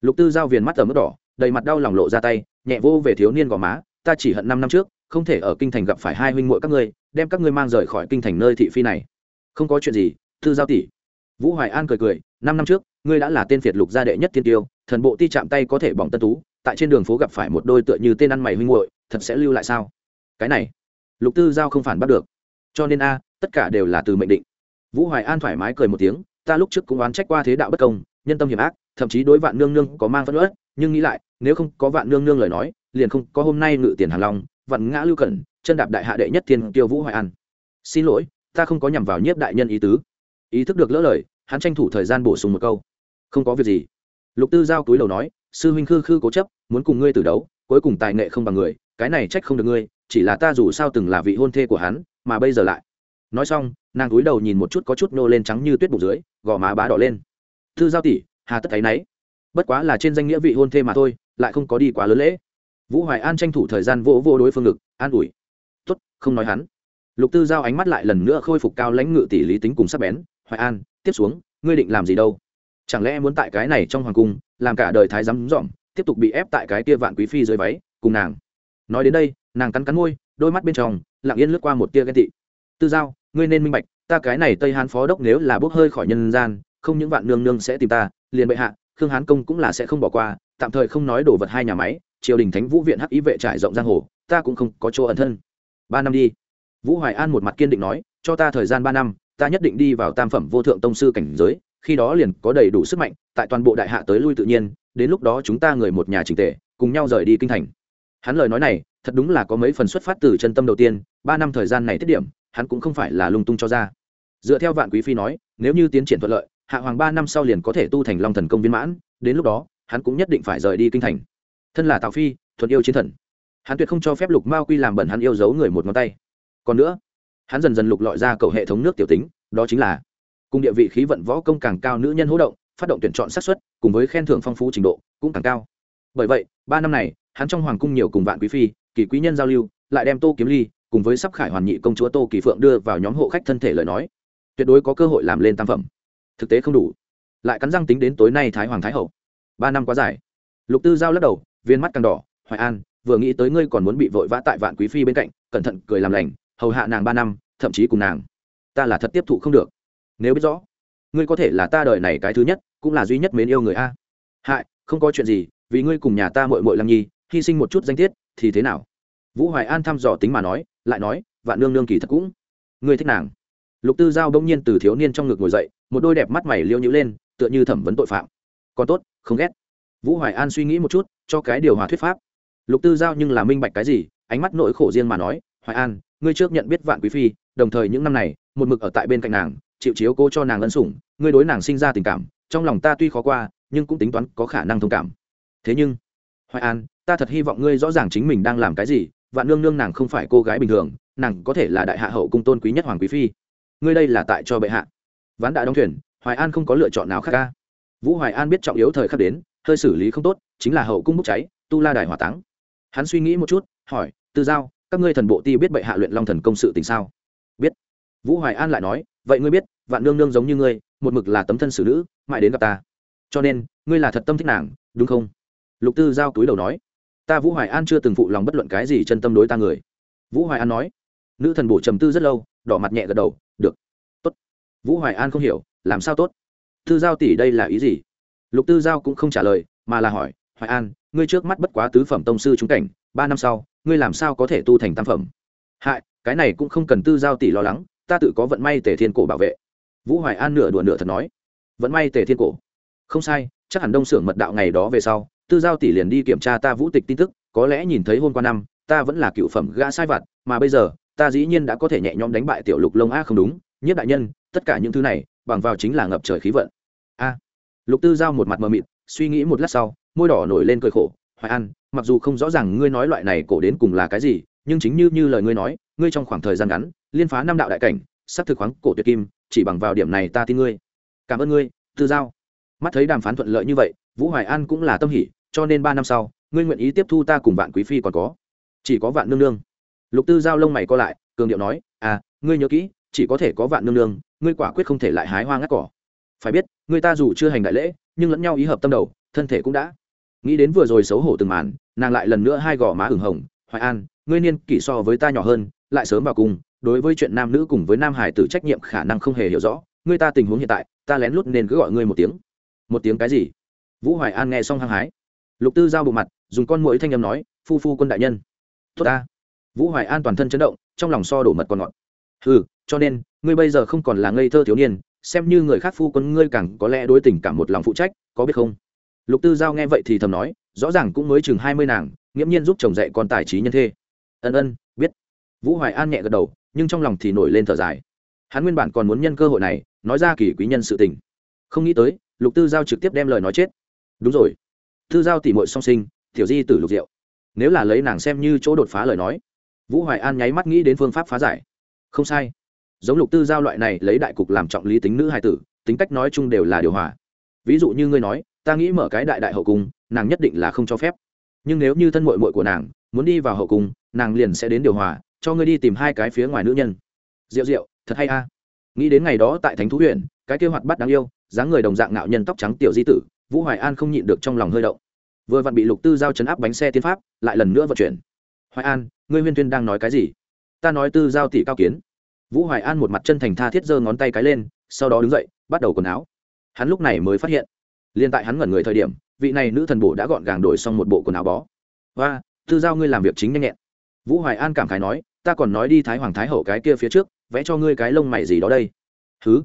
Lục tư giao viền mắt ở mức đỏ, đầy mặt đau lòng lộ ra tay, nhẹ vô về thiếu niên gò má, ta chỉ hận năm năm trước, không thể ở kinh thành gặp phải hai huynh muội các ngươi, đem các ngươi mang rời khỏi kinh thành nơi thị phi này. Không có chuyện gì, tư giao tỷ. Vũ hoài an cười cười, năm năm trước, ngươi đã là tên phiệt lục gia đệ nhất tiên tiêu, thần bộ ti chạm tay có thể bỏng tân tú, tại trên đường phố gặp phải một đôi tựa như tên ăn mày huynh muội, thật sẽ lưu lại sao? Cái này lục tư giao không phản bắt được. Cho nên a, tất cả đều là từ mệnh định. Vũ hoài an thoải mái cười một tiếng, ta lúc trước cũng oán trách qua thế đạo bất công, nhân tâm hiểm ác, thậm chí đối vạn nương nương có mang phân ớt nhưng nghĩ lại, nếu không có vạn nương nương lời nói, liền không có hôm nay ngự tiền hàng long vặn ngã lưu cẩn, chân đạp đại hạ đệ nhất thiên tiêu vũ hoài an. Xin lỗi, ta không có nhằm vào nhiếp đại nhân ý tứ. Ý thức được lỡ lời, hắn tranh thủ thời gian bổ sung một câu. Không có việc gì. Lục tư giao túi đầu nói, sư huynh khư khư cố chấp, muốn cùng ngươi từ đấu, cuối cùng tài nghệ không bằng người cái này trách không được ngươi, chỉ là ta dù sao từng là vị hôn thê của hắn, mà bây giờ lại. Nói xong, nàng cúi đầu nhìn một chút có chút nô lên trắng như tuyết bụng dưới, gò má bá đỏ lên. Thư giao tỷ, hà tất thấy nấy? bất quá là trên danh nghĩa vị hôn thê mà thôi, lại không có đi quá lớn lễ. Vũ hoài an tranh thủ thời gian vỗ vô đối phương ngực, an ủi. Tốt, không nói hắn. Lục tư giao ánh mắt lại lần nữa khôi phục cao lãnh ngự tỷ lý tính cùng sắc bén. Hoài an, tiếp xuống, ngươi định làm gì đâu? Chẳng lẽ muốn tại cái này trong hoàng cung, làm cả đời thái giám dỏm tiếp tục bị ép tại cái kia vạn quý phi dưới váy, cùng nàng? Nói đến đây, nàng cắn cắn môi, đôi mắt bên trong, lặng yên lướt qua một tia ghen tị. Tư giao, ngươi nên minh bạch, ta cái này tây hán phó đốc nếu là bốc hơi khỏi nhân gian, không những vạn nương nương sẽ tìm ta, liền bệ hạ, khương hán công cũng là sẽ không bỏ qua, tạm thời không nói đổ vật hai nhà máy, triều đình thánh vũ viện hắc ý vệ trải rộng giang hồ, ta cũng không có chỗ ẩn thân. Ba năm đi. Vũ hoài an một mặt kiên định nói, cho ta thời gian ba năm, ta nhất định đi vào tam phẩm vô thượng tông sư cảnh giới, khi đó liền có đầy đủ sức mạnh, tại toàn bộ đại hạ tới lui tự nhiên, đến lúc đó chúng ta người một nhà trình tề, cùng nhau rời đi kinh thành hắn lời nói này, thật đúng là có mấy phần xuất phát từ chân tâm đầu tiên, ba năm thời gian này tiết điểm, hắn cũng không phải là lung tung cho ra. Dựa theo vạn quý phi nói, nếu như tiến triển thuận lợi, hạ hoàng ba năm sau liền có thể tu thành long thần công viên mãn, đến lúc đó, hắn cũng nhất định phải rời đi kinh thành. Thân là tào phi, thuận yêu chiến thần. Hắn tuyệt không cho phép lục mao quy làm bẩn hắn yêu giấu người một ngón tay. Còn nữa, hắn dần dần lục lọi ra cầu hệ thống nước tiểu tính, đó chính là cùng địa vị khí vận võ công càng cao nữ nhân hỗ động, phát động tuyển chọn xác suất, cùng với khen thưởng phong phú trình độ, cũng càng cao. Bởi vậy, ba năm này hắn trong hoàng cung nhiều cùng vạn quý phi, kỳ quý nhân giao lưu, lại đem tô kiếm ly cùng với sắp khải hoàn nhị công chúa tô kỳ phượng đưa vào nhóm hộ khách thân thể lời nói. Tuyệt đối có cơ hội làm lên tam phẩm. Thực tế không đủ. Lại cắn răng tính đến tối nay thái hoàng thái hậu. Ba năm quá dài. Lục tư giao lắc đầu, viên mắt càng đỏ, hoài an, vừa nghĩ tới ngươi còn muốn bị vội vã tại vạn quý phi bên cạnh, cẩn thận cười làm lành, hầu hạ nàng ba năm, thậm chí cùng nàng. Ta là thật tiếp thụ không được. Nếu biết rõ, ngươi có thể là ta đời này cái thứ nhất, cũng là duy nhất mến yêu người a. Hại, không có chuyện gì, vì ngươi cùng nhà ta mội mội lăng nhi hy sinh một chút danh tiết, thì thế nào? Vũ hoài an thăm dò tính mà nói, lại nói, vạn nương nương kỳ thật cũng người thích nàng. Lục tư giao bỗng nhiên từ thiếu niên trong ngực ngồi dậy, một đôi đẹp mắt mày liêu nhữ lên, tựa như thẩm vấn tội phạm. Còn tốt, không ghét. Vũ hoài an suy nghĩ một chút, cho cái điều hòa thuyết pháp. Lục tư giao nhưng là minh bạch cái gì, ánh mắt nỗi khổ riêng mà nói, hoài an, ngươi trước nhận biết vạn quý phi, đồng thời những năm này, một mực ở tại bên cạnh nàng, chịu chiếu cố cho nàng ân sủng, ngươi đối nàng sinh ra tình cảm, trong lòng ta tuy khó qua, nhưng cũng tính toán có khả năng thông cảm. Thế nhưng, hoài an ta thật hy vọng ngươi rõ ràng chính mình đang làm cái gì vạn nương nương nàng không phải cô gái bình thường, nàng có thể là đại hạ hậu cung tôn quý nhất hoàng quý phi. Ngươi đây là tại cho bệ hạ. Ván đã đóng thuyền, hoài an không có lựa chọn nào khác ca vũ hoài an biết trọng yếu thời khắc đến, hơi xử lý không tốt, chính là hậu cung bốc cháy, tu la đài hỏa táng. Hắn suy nghĩ một chút, hỏi, tư giao, các ngươi thần bộ ti biết bệ hạ luyện long thần công sự tình sao? Biết. Vũ hoài an lại nói, vậy ngươi biết, vạn nương nương giống như ngươi, một mực là tấm thân xử nữ, mãi đến gặp ta. Cho nên, ngươi là thật tâm thích nàng, đúng không? Lục tư giao túi đầu nói ta vũ hoài an chưa từng phụ lòng bất luận cái gì chân tâm đối ta người vũ hoài an nói nữ thần bổ trầm tư rất lâu đỏ mặt nhẹ gật đầu được tốt vũ hoài an không hiểu làm sao tốt tư giao tỷ đây là ý gì lục tư giao cũng không trả lời mà là hỏi hoài an ngươi trước mắt bất quá tứ phẩm tông sư trúng cảnh ba năm sau ngươi làm sao có thể tu thành tam phẩm hại cái này cũng không cần tư giao tỷ lo lắng ta tự có vận may tề thiên cổ bảo vệ vũ hoài an nửa đùa nửa thật nói vận may tề thiên cổ không sai chắc hẳn đông xưởng mật đạo ngày đó về sau tư giao tỷ liền đi kiểm tra ta vũ tịch tin tức, có lẽ nhìn thấy hôm qua năm, ta vẫn là cựu phẩm gã sai vặt, mà bây giờ, ta dĩ nhiên đã có thể nhẹ nhõm đánh bại tiểu lục lông a không đúng nhất đại nhân, tất cả những thứ này, bằng vào chính là ngập trời khí vận. A. Lục tư giao một mặt mờ mịt, suy nghĩ một lát sau, môi đỏ nổi lên cười khổ, hoài an, mặc dù không rõ ràng ngươi nói loại này cổ đến cùng là cái gì, nhưng chính như như lời ngươi nói, ngươi trong khoảng thời gian ngắn, liên phá năm đạo đại cảnh, sắp thực khoáng cổ tuyệt kim, chỉ bằng vào điểm này ta tin ngươi. Cảm ơn ngươi, tư giao. Mắt thấy đàm phán thuận lợi như vậy, vũ hoài an cũng là tâm hỉ cho nên ba năm sau, ngươi nguyện ý tiếp thu ta cùng vạn quý phi còn có. Chỉ có vạn nương nương. Lục tư giao lông mày co lại, cường điệu nói à ngươi nhớ kỹ, chỉ có thể có vạn nương nương, ngươi quả quyết không thể lại hái hoa ngắt cỏ. Phải biết người ta dù chưa hành đại lễ, nhưng lẫn nhau ý hợp tâm đầu, thân thể cũng đã. Nghĩ đến vừa rồi xấu hổ từng màn, nàng lại lần nữa hai gò má hửng hồng, hoài an, ngươi niên kỷ so với ta nhỏ hơn, lại sớm vào cùng, đối với chuyện nam nữ cùng với nam hải tử trách nhiệm khả năng không hề hiểu rõ, ngươi ta tình huống hiện tại, ta lén lút nên cứ gọi ngươi một tiếng. Một tiếng cái gì? Vũ hoài an nghe xong hăng hái lục tư giao bộ mặt, dùng con mũi thanh âm nói, phu phu quân đại nhân. Tốt ta. Vũ hoài an toàn thân chấn động, trong lòng so đổ mật còn ngọt ừ cho nên, ngươi bây giờ không còn là ngây thơ thiếu niên, xem như người khác phu quân ngươi càng có lẽ đối tình cảm một lòng phụ trách, có biết không? Lục tư giao nghe vậy thì thầm nói, rõ ràng cũng mới chừng hai mươi nàng, nghiễm nhiên giúp chồng dạy con tài trí nhân thê. Ân ân, biết. Vũ hoài an nhẹ gật đầu, nhưng trong lòng thì nổi lên thở dài. Hắn nguyên bản còn muốn nhân cơ hội này, nói ra kỳ quý nhân sự tình. Không nghĩ tới, lục tư giao trực tiếp đem lời nói chết. Đúng rồi Thư giao tỉ mội song sinh, tiểu di tử lục diệu. Nếu là lấy nàng xem như chỗ đột phá lời nói, vũ hoài an nháy mắt nghĩ đến phương pháp phá giải. Không sai. Giống lục tư giao loại này lấy đại cục làm trọng lý tính nữ hài tử, tính cách nói chung đều là điều hòa. Ví dụ như ngươi nói, ta nghĩ mở cái đại đại hậu cung, nàng nhất định là không cho phép. Nhưng nếu như thân mội mội của nàng muốn đi vào hậu cung, nàng liền sẽ đến điều hòa, cho ngươi đi tìm hai cái phía ngoài nữ nhân. Rượu rượu thật hay a. Nghĩ đến ngày đó tại thánh thú huyện, cái kế hoạch bắt đáng yêu, dáng người đồng dạng nạo nhân tóc trắng tiểu di tử vũ hoài an không nhịn được trong lòng hơi động. Vừa vặn bị lục tư giao chấn áp bánh xe tiến pháp, lại lần nữa vận chuyển. Hoài an, ngươi huyên tuyên đang nói cái gì? Ta nói tư giao tỷ cao kiến. Vũ hoài an một mặt chân thành tha thiết giơ ngón tay cái lên, sau đó đứng dậy, bắt đầu quần áo. Hắn lúc này mới phát hiện, liền tại hắn ngẩn người thời điểm, vị này nữ thần bổ đã gọn gàng đổi xong một bộ quần áo bó. Và tư giao ngươi làm việc chính nhanh nhẹn. Vũ hoài an cảm khái nói, ta còn nói đi thái hoàng thái hậu cái kia phía trước, vẽ cho ngươi cái lông mày gì đó đây. Thứ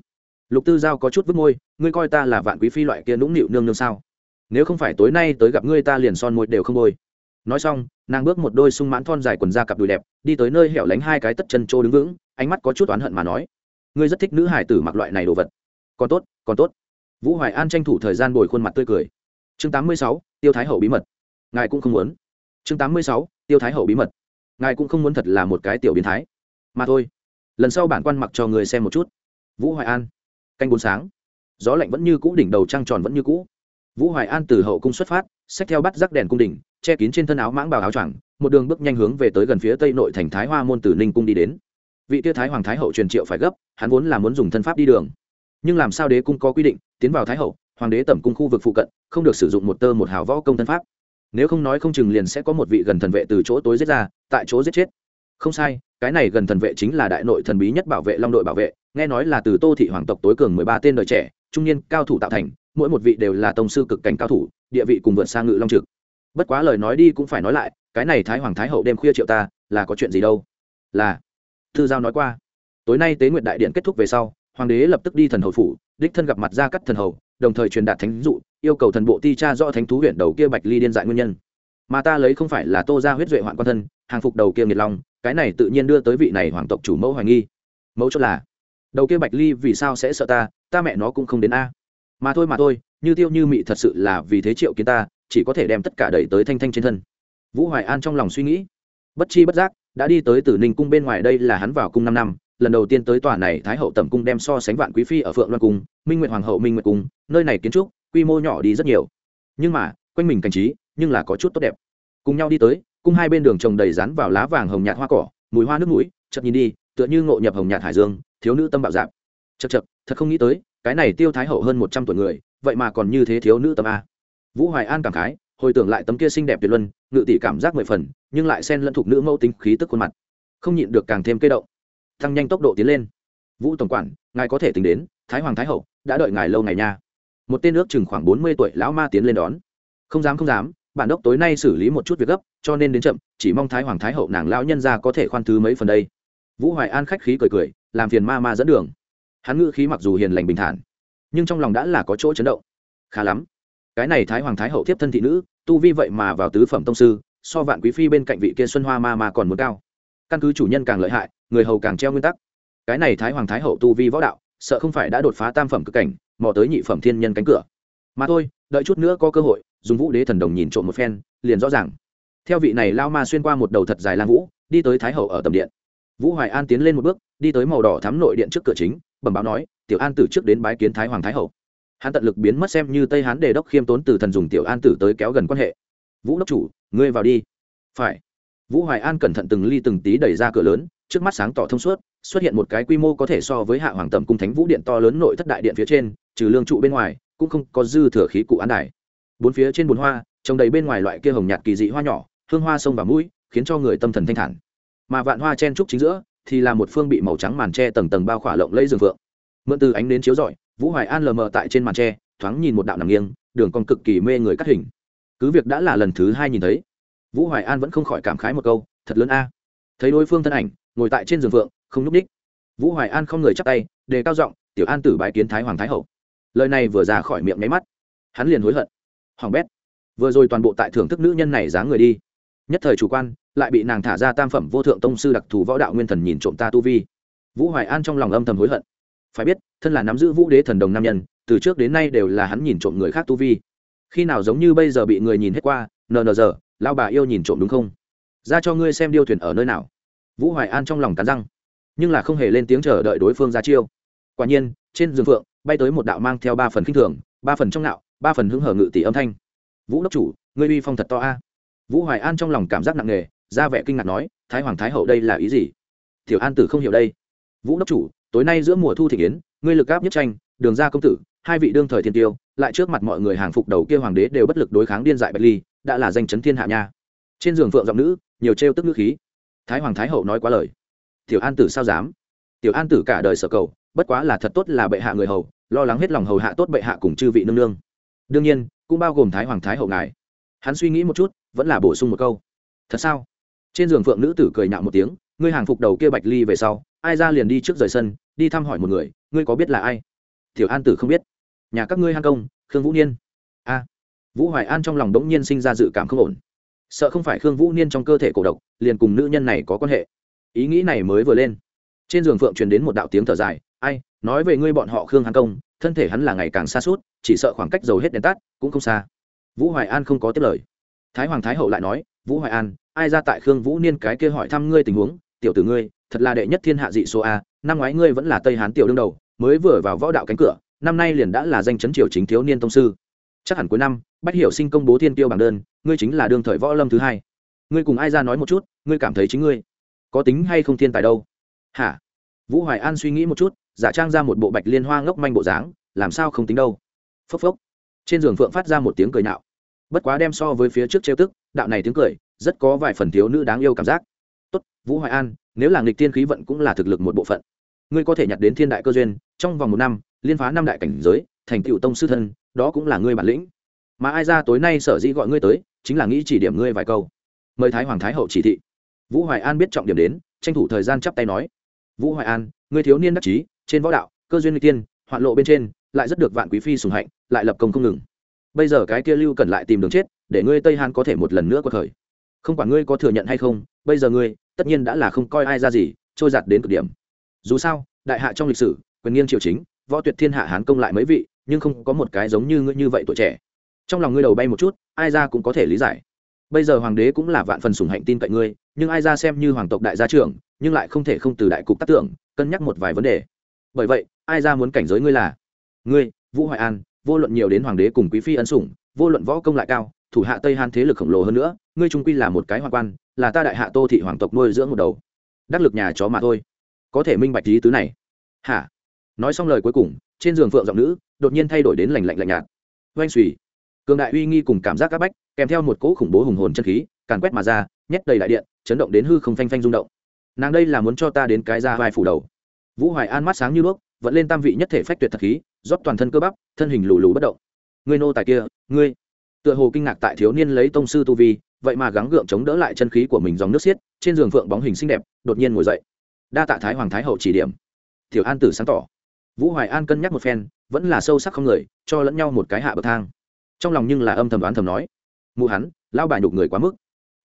lục tư giao có chút vứt môi ngươi coi ta là vạn quý phi loại kia nũng nịu nương nương sao? Nếu không phải tối nay tới gặp ngươi ta liền son môi đều không bôi. Nói xong nàng bước một đôi sung mãn thon dài quần da cặp đùi đẹp đi tới nơi hẻo lánh hai cái tất chân trô đứng vững ánh mắt có chút oán hận mà nói ngươi rất thích nữ hải tử mặc loại này đồ vật. Còn tốt còn tốt. Vũ hoài an tranh thủ thời gian bồi khuôn mặt tươi cười. Chương 86, tiêu thái hậu bí mật. Ngài cũng không muốn. Chương 86, tiêu thái hậu bí mật. Ngài cũng không muốn thật là một cái tiểu biến thái. Mà thôi lần sau bản quan mặc cho người xem một chút. Vũ hoài an canh bốn sáng. Gió lạnh vẫn như cũ, đỉnh đầu trăng tròn vẫn như cũ. Vũ hoài an từ hậu cung xuất phát, xách theo bắt rắc đèn cung đỉnh, che kín trên thân áo mãng bào áo choàng, một đường bước nhanh hướng về tới gần phía tây nội thành thái hoa môn tử ninh cung đi đến. Vị tia thái hoàng thái hậu truyền triệu phải gấp, hắn vốn là muốn dùng thân pháp đi đường. Nhưng làm sao đế cung có quy định, tiến vào thái hậu, hoàng đế tẩm cung khu vực phụ cận, không được sử dụng một tơ một hào võ công thân pháp. Nếu không nói không chừng liền sẽ có một vị gần thần vệ từ chỗ tối giết ra, tại chỗ giết chết không sai, cái này gần thần vệ chính là đại nội thần bí nhất bảo vệ long đội bảo vệ, nghe nói là từ tô thị hoàng tộc tối cường mười ba tên đời trẻ, trung niên cao thủ tạo thành, mỗi một vị đều là tông sư cực cảnh cao thủ, địa vị cùng vượt sang ngự long trực. Bất quá lời nói đi cũng phải nói lại, cái này thái hoàng thái hậu đêm khuya triệu ta, là có chuyện gì đâu? Là, thư giao nói qua. Tối nay tế nguyện đại điện kết thúc về sau, hoàng đế lập tức đi thần hầu phủ, đích thân gặp mặt ra cắt thần hầu, đồng thời truyền đạt thánh dụ, yêu cầu thần bộ ti cha do thánh thú huyện đầu kia bạch ly điên dại nguyên nhân. Mà ta lấy không phải là tô ra huyết duệ hoạn quan thân, hàng phục đầu kia nghiệt long cái này tự nhiên đưa tới vị này hoàng tộc chủ mẫu hoài nghi. Mẫu chốt là, đầu kia bạch ly vì sao sẽ sợ ta ta mẹ nó cũng không đến a. Mà thôi mà thôi, như tiêu như mị thật sự là vì thế triệu kiến ta, chỉ có thể đem tất cả đẩy tới thanh thanh trên thân. Vũ hoài an trong lòng suy nghĩ, bất chi bất giác, đã đi tới tử ninh cung bên ngoài đây là hắn vào cung năm năm, lần đầu tiên tới tòa này thái hậu tẩm cung đem so sánh vạn quý phi ở phượng loan cung, minh nguyện hoàng hậu, minh nguyện cung, nơi này kiến trúc, quy mô nhỏ đi rất nhiều. Nhưng mà, quanh mình cảnh trí, nhưng là có chút tốt đẹp. Cùng nhau đi tới cung hai bên đường trồng đầy rán vào lá vàng hồng nhạt hoa cỏ, mùi hoa nước mũi chậm nhìn đi, tựa như ngộ nhập hồng nhạt hải dương, thiếu nữ tâm bạo dạp chật chật thật không nghĩ tới, cái này tiêu thái hậu hơn một trăm tuổi người, vậy mà còn như thế thiếu nữ tâm a. Vũ hoài an cảm khái, hồi tưởng lại tấm kia xinh đẹp tuyệt luân, ngự tỷ cảm giác mười phần, nhưng lại xen lẫn thuộc nữ mẫu tính khí tức khuôn mặt. Không nhịn được càng thêm kê động. Tăng nhanh tốc độ tiến lên. Vũ tổng quản, ngài có thể tính đến, thái hoàng thái hậu, đã đợi ngài lâu ngày nha. Một tên nước chừng khoảng bốn mươi tuổi lão ma tiến lên đón. Không dám không dám bản đốc tối nay xử lý một chút việc gấp, cho nên đến chậm, chỉ mong thái hoàng thái hậu nàng lão nhân ra có thể khoan thứ mấy phần đây. Vũ hoài an khách khí cười cười, làm phiền ma ma dẫn đường. Hắn ngữ khí mặc dù hiền lành bình thản, nhưng trong lòng đã là có chỗ chấn động. Khá lắm. Cái này thái hoàng thái hậu tiếp thân thị nữ, tu vi vậy mà vào tứ phẩm tông sư, so vạn quý phi bên cạnh vị kia xuân hoa ma ma còn muốn cao. Căn cứ chủ nhân càng lợi hại, người hầu càng treo nguyên tắc. Cái này thái hoàng thái hậu tu vi võ đạo, sợ không phải đã đột phá tam phẩm cực cảnh, mò tới nhị phẩm thiên nhân cánh cửa. Mà thôi, đợi chút nữa có cơ hội dùng vũ đế thần đồng nhìn trộm một phen, liền rõ ràng. Theo vị này lao ma xuyên qua một đầu thật dài lang vũ, đi tới thái hậu ở tầm điện. Vũ hoài an tiến lên một bước, đi tới màu đỏ thắm nội điện trước cửa chính, bẩm báo nói, tiểu an tử trước đến bái kiến thái hoàng thái hậu. Hắn tận lực biến mất xem như tây hán đề đốc khiêm tốn từ thần dùng tiểu an tử tới kéo gần quan hệ. Vũ đốc chủ, ngươi vào đi. Phải. Vũ hoài an cẩn thận từng ly từng tí đẩy ra cửa lớn, trước mắt sáng tỏ thông suốt, xuất hiện một cái quy mô có thể so với hạ hoàng tầm cung thánh vũ điện to lớn nội thất đại điện phía trên, trừ lương trụ bên ngoài, cũng không có dư thừa khí cụ án đài bốn phía trên bồn hoa trồng đầy bên ngoài loại kia hồng nhạt kỳ dị hoa nhỏ, hương hoa sông và mũi, khiến cho người tâm thần thanh thản. Mà vạn hoa chen trúc chính giữa, thì là một phương bị màu trắng màn tre tầng tầng bao khỏa lộng lẫy rừng phượng mượn từ ánh đến chiếu rọi, vũ hoài an lờ mờ tại trên màn tre, thoáng nhìn một đạo nằm nghiêng, đường còn cực kỳ mê người cắt hình. Cứ việc đã là lần thứ hai nhìn thấy, vũ hoài an vẫn không khỏi cảm khái một câu, thật lớn a. Thấy đối phương thân ảnh, ngồi tại trên giường phượng không nhúc ních vũ hoài an không người chắp tay, đề cao giọng, tiểu an tử bái kiến thái hoàng thái hậu. Lời này vừa ra khỏi miệng nháy mắt, hắn liền hối hận hoàng bét. Vừa rồi toàn bộ tại thưởng thức nữ nhân này dáng người đi. Nhất thời chủ quan, lại bị nàng thả ra tam phẩm vô thượng tông sư đặc thù võ đạo nguyên thần nhìn trộm ta tu vi. Vũ hoài an trong lòng âm thầm hối hận. Phải biết, thân là nắm giữ vũ đế thần đồng nam nhân, từ trước đến nay đều là hắn nhìn trộm người khác tu vi. Khi nào giống như bây giờ bị người nhìn hết qua, nờ nờ giờ lao bà yêu nhìn trộm đúng không? Ra cho ngươi xem điêu thuyền ở nơi nào. Vũ hoài an trong lòng cắn răng, nhưng là không hề lên tiếng chờ đợi đối phương ra chiêu. Quả nhiên, trên giường phượng, bay tới một đạo mang theo ba phần k i n h thường, ba phần trong nạo ba phần hứng hở ngự tỷ âm thanh. Vũ đốc chủ ngươi uy phong thật to a. Vũ hoài an trong lòng cảm giác nặng nề ra vẻ kinh ngạc nói thái hoàng thái hậu đây là ý gì? Tiểu an tử không hiểu đây. Vũ đốc chủ tối nay giữa mùa thu thị kiến, ngươi lực áp nhất tranh đường ra công tử hai vị đương thời thiên tiêu lại trước mặt mọi người hàng phục đầu kia hoàng đế đều bất lực đối kháng điên dại bạch ly đã là danh chấn thiên hạ nha. Trên giường phượng giọng nữ nhiều trêu tức ngữ khí. Thái hoàng thái hậu nói quá lời. Tiểu an tử sao dám? Tiểu an tử cả đời sở cầu bất quá là thật tốt là bệ hạ người hầu lo lắng hết lòng hầu hạ tốt bệ hạ cùng chư vị nương nương đương nhiên, cũng bao gồm thái hoàng thái hậu ngài. Hắn suy nghĩ một chút, vẫn là bổ sung một câu. Thật sao? Trên giường phượng nữ tử cười nhạo một tiếng, ngươi hàng phục đầu kia bạch ly về sau, ai ra liền đi trước rời sân, đi thăm hỏi một người, ngươi có biết là ai? Tiểu an tử không biết. Nhà các ngươi hang công, khương vũ niên. A. Vũ hoài an trong lòng đ ố n g nhiên sinh ra dự cảm không ổn. Sợ không phải khương vũ niên trong cơ thể cổ độc, liền cùng nữ nhân này có quan hệ. Ý nghĩ này mới vừa lên. Trên giường phượng truyền đến một đạo tiếng thở dài, ai, nói về ngươi bọn họ khương hán công thân thể hắn là ngày càng xa suốt, chỉ sợ khoảng cách dầu hết đèn tắt cũng không xa. Vũ hoài an không có tiếp lời. Thái hoàng thái hậu lại nói, vũ hoài an, ai ra tại khương vũ niên cái kia hỏi thăm ngươi tình huống? Tiểu tử ngươi, thật là đệ nhất thiên hạ dị số a, năm ngoái ngươi vẫn là tây hán tiểu đương đầu, mới vừa vào võ đạo cánh cửa, năm nay liền đã là danh chấn triều chính thiếu niên tông sư. Chắc hẳn cuối năm, bách hiểu sinh công bố thiên tiêu bảng đơn, ngươi chính là đương thời võ lâm thứ hai. Ngươi cùng ai ra nói một chút, ngươi cảm thấy chính ngươi có tính hay không thiên tài đâu? Hả? Vũ hoài an suy nghĩ một chút giả trang ra một bộ bạch liên hoa ngốc manh bộ dáng, làm sao không tính đâu. Phốc phốc. Trên giường phượng phát ra một tiếng cười nạo. Bất quá đem so với phía trước trêu tức, đạo này tiếng cười, rất có vài phần thiếu nữ đáng yêu cảm giác. Tốt, vũ hoài an, nếu là nghịch tiên khí vận cũng là thực lực một bộ phận. Ngươi có thể nhặt đến thiên đại cơ duyên, trong vòng một năm, liên phá năm đại cảnh giới, thành tựu tông sư thân, đó cũng là ngươi bản lĩnh. Mà ai ra tối nay sở dĩ gọi ngươi tới, chính là nghĩ chỉ điểm ngươi vài câu. Mời thái hoàng thái hậu chỉ thị. Vũ hoài an biết trọng điểm đến, tranh thủ thời gian chắp tay nói. Vũ hoài an người thiếu niên đắc chí trên võ đạo, cơ duyên n tiên hoạn lộ bên trên, lại rất được vạn quý phi sùng hạnh, lại lập công không ngừng. Bây giờ cái kia lưu cần lại tìm đường chết, để ngươi tây hàn có thể một lần nữa có khởi. Không quản ngươi có thừa nhận hay không, bây giờ ngươi, tất nhiên đã là không coi ai ra gì, trôi giặt đến cực điểm. Dù sao, đại hạ trong lịch sử, quyền nghiêng triều chính, võ tuyệt thiên hạ hán công lại mấy vị, nhưng không có một cái giống như ngươi như vậy tuổi trẻ. Trong lòng ngươi đầu bay một chút, ai ra cũng có thể lý giải. Bây giờ hoàng đế cũng là vạn phần sủng hạnh tin cậy ngươi, nhưng ai ra xem như hoàng tộc đại gia trưởng, nhưng lại không thể không từ đại cục tác tưởng, cân nhắc một vài vấn đề bởi vậy, ai ra muốn cảnh giới ngươi là? Ngươi, vũ hoài an, vô luận nhiều đến hoàng đế cùng quý phi ân sủng, vô luận võ công lại cao, thủ hạ tây han thế lực khổng lồ hơn nữa, ngươi trung quy là một cái hoàng quan, là ta đại hạ tô thị hoàng tộc nuôi dưỡng một đầu. Đắc lực nhà chó mà thôi. Có thể minh bạch lý tứ này. Hả? Nói xong lời cuối cùng, trên giường phượng giọng nữ, đột nhiên thay đổi đến lành lạnh lạnh nhạt. Oanh xùy cường đại uy nghi cùng cảm giác áp bách, kèm theo một cỗ khủng bố hùng hồn chân khí, càn quét mà ra, nhét đầy đại điện, chấn động đến hư không phanh phanh rung động. Nàng đây là muốn cho ta đến cái ra vai phủ đầu vũ hoài an mắt sáng như đuốc vẫn lên tam vị nhất thể phách tuyệt thật khí, rót toàn thân cơ bắp, thân hình lù lù bất động. Ngươi nô tài kia, ngươi. Tựa hồ kinh ngạc tại thiếu niên lấy tông sư tu vi, vậy mà gắng gượng chống đỡ lại chân khí của mình dòng nước xiết, trên giường phượng bóng hình xinh đẹp, đột nhiên ngồi dậy. Đa tạ thái hoàng thái hậu chỉ điểm. Tiểu an tử sáng tỏ. Vũ hoài an cân nhắc một phen, vẫn là sâu sắc không người cho lẫn nhau một cái hạ bậc thang. Trong lòng nhưng là âm thầm đoán thầm nói. Mụ hắn lao bài nhục người quá mức.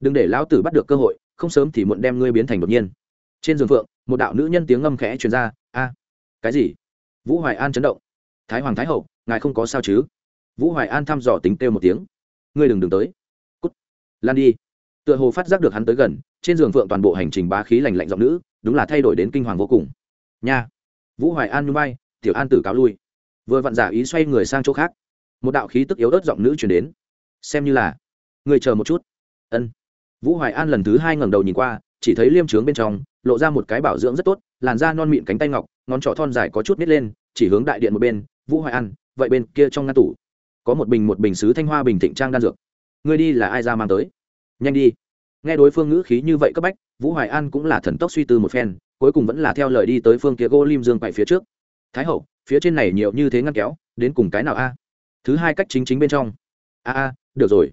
Đừng để lão tử bắt được cơ hội, không sớm thì muộn đem ngươi biến thành đột nhiên trên giường phượng, một đạo nữ nhân tiếng ngâm khẽ truyền ra, a, cái gì? Vũ hoài an chấn động. Thái hoàng thái hậu, ngài không có sao chứ? Vũ hoài an thăm dò tính kêu một tiếng. Ngươi đừng đừng tới. Cút, lan đi. Tựa hồ phát giác được hắn tới gần, trên giường phượng toàn bộ hành trình bá khí lành lạnh giọng nữ, đúng là thay đổi đến kinh hoàng vô cùng. Nha. Vũ hoài an nhung bay tiểu an tử cáo lui. Vừa vặn giả ý xoay người sang chỗ khác. Một đạo khí tức yếu ớt giọng nữ chuyển đến. Xem như là người chờ một chút. Ân. Vũ hoài an lần thứ hai ngẩng đầu nhìn qua, chỉ thấy liêm trướng bên trong lộ ra một cái bảo dưỡng rất tốt, làn da non mịn cánh tay ngọc, ngón trỏ thon dài có chút nít lên, chỉ hướng đại điện một bên, vũ hoài an, vậy bên kia trong ngăn tủ, có một bình một bình xứ thanh hoa bình thịnh trang đan dược. Người đi là ai ra mang tới? Nhanh đi. Nghe đối phương ngữ khí như vậy cấp bách, vũ hoài an cũng là thần tốc suy tư một phen, cuối cùng vẫn là theo lời đi tới phương kia gỗ lim dương quậy phía trước. Thái hậu, phía trên này nhiều như thế ngăn kéo, đến cùng cái nào a? Thứ hai cách chính chính bên trong. A a, được rồi.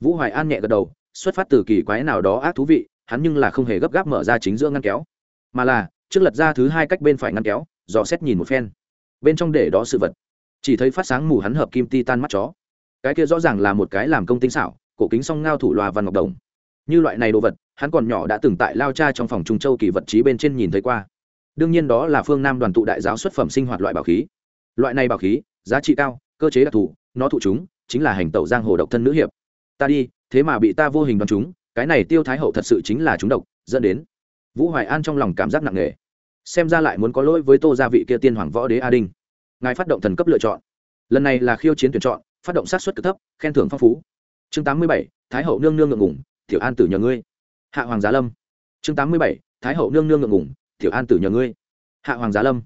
Vũ hoài an nhẹ gật đầu, xuất phát từ kỳ quái nào đó ác thú vị hắn nhưng là không hề gấp gáp mở ra chính giữa ngăn kéo, mà là trước lật ra thứ hai cách bên phải ngăn kéo, dò xét nhìn một phen. Bên trong để đó sự vật, chỉ thấy phát sáng mù hắn hợp kim ti tan mắt chó. Cái kia rõ ràng là một cái làm công tinh xảo, cổ kính song ngao thủ loa văn ngọc đồng. Như loại này đồ vật, hắn còn nhỏ đã từng tại lao cha trong phòng trung châu kỳ vật trí bên trên nhìn thấy qua. Đương nhiên đó là phương nam đoàn tụ đại giáo xuất phẩm sinh hoạt loại bảo khí. Loại này bảo khí, giá trị cao, cơ chế đặc thù, nó thụ chúng, chính là hành tẩu giang hồ độc thân nữ hiệp. Ta đi, thế mà bị ta vô hình đoán chúng cái này tiêu thái hậu thật sự chính là chúng độc, dẫn đến vũ hoài an trong lòng cảm giác nặng nề. Xem ra lại muốn có lỗi với tô gia vị kia tiên hoàng võ đế a đinh. Ngài phát động thần cấp lựa chọn. Lần này là khiêu chiến tuyển chọn, phát động sát xuất cực thấp, khen thưởng phong phú. Chương tám mươi bảy, thái hậu nương nương ngượng ngủng tiểu an tử nhờ ngươi. Hạ hoàng giá lâm. Chương tám mươi bảy, thái hậu nương nương ngượng ngủng tiểu an tử nhờ ngươi. Hạ hoàng giá lâm.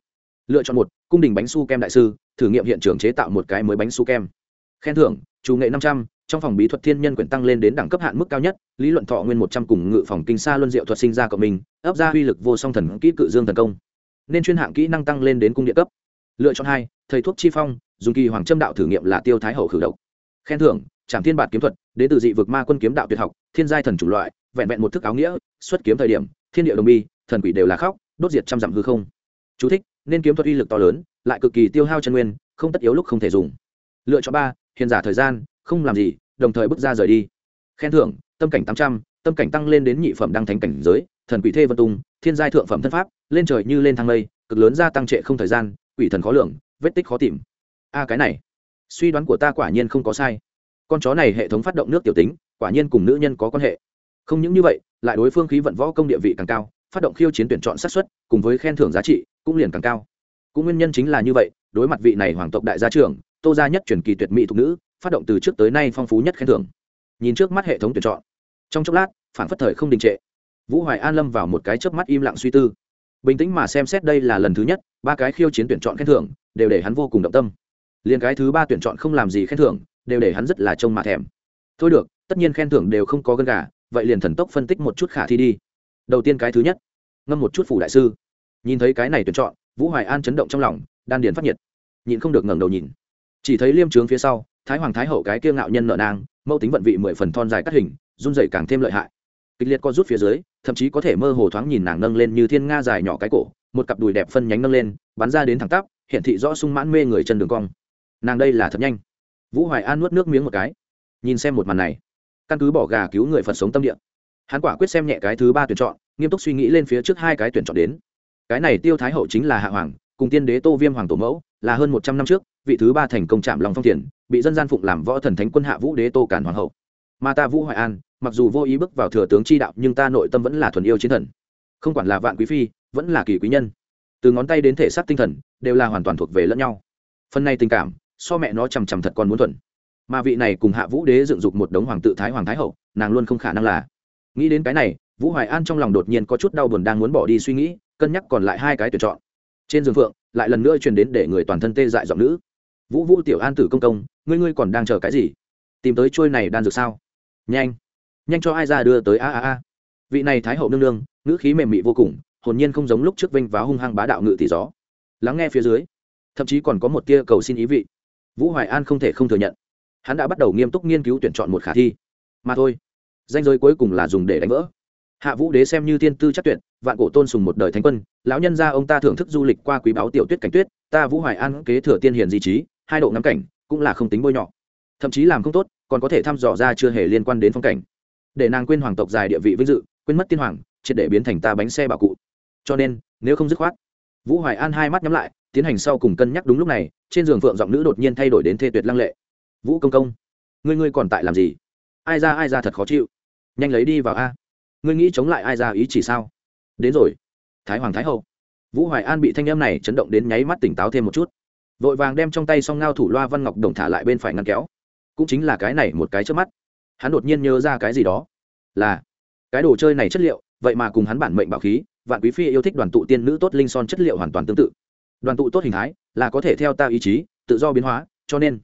Lựa chọn một, cung đình bánh su kem đại sư, thử nghiệm hiện trường chế tạo một cái mới bánh su kem. Khen thưởng chủ nghệ năm trăm trong phòng bí thuật thiên nhân quyển tăng lên đến đẳng cấp hạn mức cao nhất lý luận thọ nguyên một trăm cùng ngự phòng kinh sa luân diệu thuật sinh ra cộng mình ấp ra uy lực vô song thần kỹ cự dương thần công. Nên chuyên hạng kỹ năng tăng lên đến cung địa cấp. Lựa chọn hai thầy thuốc chi phong dùng kỳ hoàng trâm đạo thử nghiệm là tiêu thái hậu khử độc. Khen thưởng trảm thiên bạt kiếm thuật đến từ dị vực ma quân kiếm đạo tuyệt học thiên giai thần chủ loại vẹn vẹn một thức áo nghĩa xuất kiếm thời điểm thiên địa đồng bi thần quỷ đều là khóc đốt diệt trăm dặm hư không. Chú thích, nên kiếm thuật uy lực to lớn lại cực kỳ tiêu hao chân nguyên không tất yếu lúc không thể dùng. Lựa chọn ba hiền giả thời gian không làm gì đồng thời bước ra rời đi. Khen thưởng tâm cảnh tám trăm tâm cảnh tăng lên đến nhị phẩm đăng thánh cảnh giới thần quỷ thê vân tung thiên giai thượng phẩm thân pháp lên trời như lên thang lây, cực lớn gia tăng trệ không thời gian quỷ thần khó lường vết tích khó tìm. A cái này suy đoán của ta quả nhiên không có sai. Con chó này hệ thống phát động nước tiểu tính quả nhiên cùng nữ nhân có quan hệ. Không những như vậy lại đối phương khí vận võ công địa vị càng cao phát động khiêu chiến tuyển chọn sát xuất cùng với khen thưởng giá trị cũng liền càng cao. Cũng nguyên nhân chính là như vậy đối mặt vị này hoàng tộc đại gia trưởng tô gia nhất truyền kỳ tuyệt mỹ thục nữ phát động từ trước tới nay phong phú nhất khen thưởng. Nhìn trước mắt hệ thống tuyển chọn, trong chốc lát, phản phất thời không đình trệ. Vũ hoài an lâm vào một cái chớp mắt im lặng suy tư. Bình tĩnh mà xem xét đây là lần thứ nhất, ba cái khiêu chiến tuyển chọn khen thưởng đều để hắn vô cùng động tâm. Liền cái thứ ba tuyển chọn không làm gì khen thưởng, đều để hắn rất là trông mà thèm. Thôi được, tất nhiên khen thưởng đều không có gân gà, vậy liền thần tốc phân tích một chút khả thi đi. Đầu tiên cái thứ nhất, ngâm một chút phủ đại sư. Nhìn thấy cái này tuyển chọn, vũ hoài an chấn động trong lòng, đan điền phát nhiệt. Nhìn không được ngẩng đầu nhìn. Chỉ thấy liêm trướng phía sau thái hoàng thái hậu cái kiêng ngạo nhân nợ nang mâu tính vận vị mười phần thon dài cắt hình, run dày càng thêm lợi hại. Kịch liệt co rút phía dưới, thậm chí có thể mơ hồ thoáng nhìn nàng nâng lên như thiên nga dài nhỏ cái cổ, một cặp đùi đẹp phân nhánh nâng lên, bắn ra đến thẳng tắp hiện thị rõ sung mãn mê người chân đường cong. Nàng đây là thật nhanh. Vũ hoài an nuốt nước miếng một cái. Nhìn xem một màn này, căn cứ bỏ gà cứu người phật sống tâm địa. Hắn quả quyết xem nhẹ cái thứ ba tuyển chọn, nghiêm túc suy nghĩ lên phía trước hai cái tuyển chọn đến. Cái này tiêu thái hậu chính là hạ hoàng, cùng tiên đế tô viêm hoàng tổ mẫu là hơn một trăm năm trước, vị thứ ba thành công chạm lòng phong thiền, bị dân gian phụng làm võ thần thánh quân hạ vũ đế tô cản hoàng hậu. Mà ta vũ hoài an, mặc dù vô ý bước vào thừa tướng chi đạo, nhưng ta nội tâm vẫn là thuần yêu chiến thần. Không quản là vạn quý phi, vẫn là kỳ quý nhân. Từ ngón tay đến thể xác tinh thần, đều là hoàn toàn thuộc về lẫn nhau. Phần này tình cảm, so mẹ nó chằm chằm thật còn muốn thuần. Mà vị này cùng hạ vũ đế dựng dục một đống hoàng tự thái hoàng thái hậu, nàng luôn không khả năng là. Nghĩ đến cái này, vũ hoài an trong lòng đột nhiên có chút đau buồn đang muốn bỏ đi suy nghĩ, cân nhắc còn lại hai cái tuyển chọn. Trên giường phượng lại lần nữa truyền đến để người toàn thân tê dại giọng nữ. Vũ vũ tiểu an tử công công, ngươi ngươi còn đang chờ cái gì? Tìm tới trôi này đan dược sao? Nhanh nhanh cho ai ra đưa tới a a a. Vị này thái hậu nương nương, ngữ khí mềm mị vô cùng, hồn nhiên không giống lúc trước vinh và hung hăng bá đạo ngự tỷ gió. Lắng nghe phía dưới, thậm chí còn có một tia cầu xin ý vị. Vũ hoài an không thể không thừa nhận, hắn đã bắt đầu nghiêm túc nghiên cứu tuyển chọn một khả thi. Mà thôi, danh giới cuối cùng là dùng để đánh vỡ hạ vũ đế xem như tiên tư chắc tuyệt, vạn cổ tôn sùng một đời thánh quân, lão nhân gia ông ta thưởng thức du lịch qua quý báo tiểu tuyết cảnh tuyết, ta vũ hoài an kế thừa tiên hiền di trí, hai độ ngắm cảnh, cũng là không tính bôi nhọ. Thậm chí làm không tốt, còn có thể thăm dò ra chưa hề liên quan đến phong cảnh. Để nàng quên hoàng tộc dài địa vị vinh dự, quên mất tiên hoàng, triệt để biến thành ta bánh xe bảo cụ. Cho nên, nếu không dứt khoát, vũ hoài an hai mắt nhắm lại, tiến hành sau cùng cân nhắc đúng lúc này, trên giường phượng giọng nữ đột nhiên thay đổi đến thê tuyệt lăng lệ. Vũ công công, ngươi ngươi còn tại làm gì? Ai ra ai ra thật khó chịu. Nhanh lấy đi vào a ngươi nghĩ chống lại ai ra ý chỉ sao? Đến rồi. Thái hoàng thái hậu. Vũ hoài an bị thanh em này chấn động đến nháy mắt tỉnh táo thêm một chút. Vội vàng đem trong tay song ngao thủ loa văn ngọc đồng thả lại bên phải ngăn kéo. Cũng chính là cái này một cái trước mắt. Hắn đột nhiên nhớ ra cái gì đó. Là, cái đồ chơi này chất liệu, vậy mà cùng hắn bản mệnh bảo khí, vạn quý phi yêu thích đoàn tụ tiên nữ tốt linh son chất liệu hoàn toàn tương tự. Đoàn tụ tốt hình thái, là có thể theo ta ý chí, tự do biến hóa, cho nên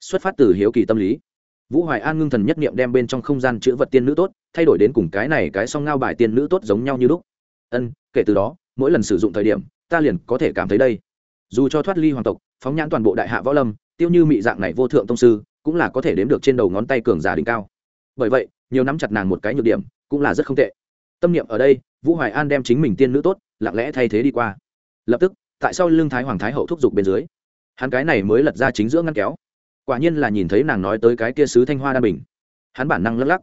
xuất phát từ hiếu kỳ tâm lý vũ hoài an ngưng thần nhất niệm đem bên trong không gian chữ vật tiên nữ tốt, thay đổi đến cùng cái này cái song ngao bài tiên nữ tốt giống nhau như lúc. Ân, kể từ đó, mỗi lần sử dụng thời điểm, ta liền có thể cảm thấy đây. Dù cho thoát ly hoàng tộc, phóng nhãn toàn bộ đại hạ võ lâm, tiêu như mị dạng này vô thượng tông sư, cũng là có thể đếm được trên đầu ngón tay cường giả đỉnh cao. Bởi vậy, nhiều nắm chặt nàng một cái nhược điểm, cũng là rất không tệ. Tâm niệm ở đây, vũ hoài an đem chính mình tiên nữ tốt, lặng lẽ thay thế đi qua. Lập tức, tại sao lương thái hoàng thái hậu thúc giục bên dưới, hắn cái này mới lật ra chính giữa ngăn kéo quả nhiên là nhìn thấy nàng nói tới cái kia sứ thanh hoa đan bình. Hắn bản năng lắc lắc,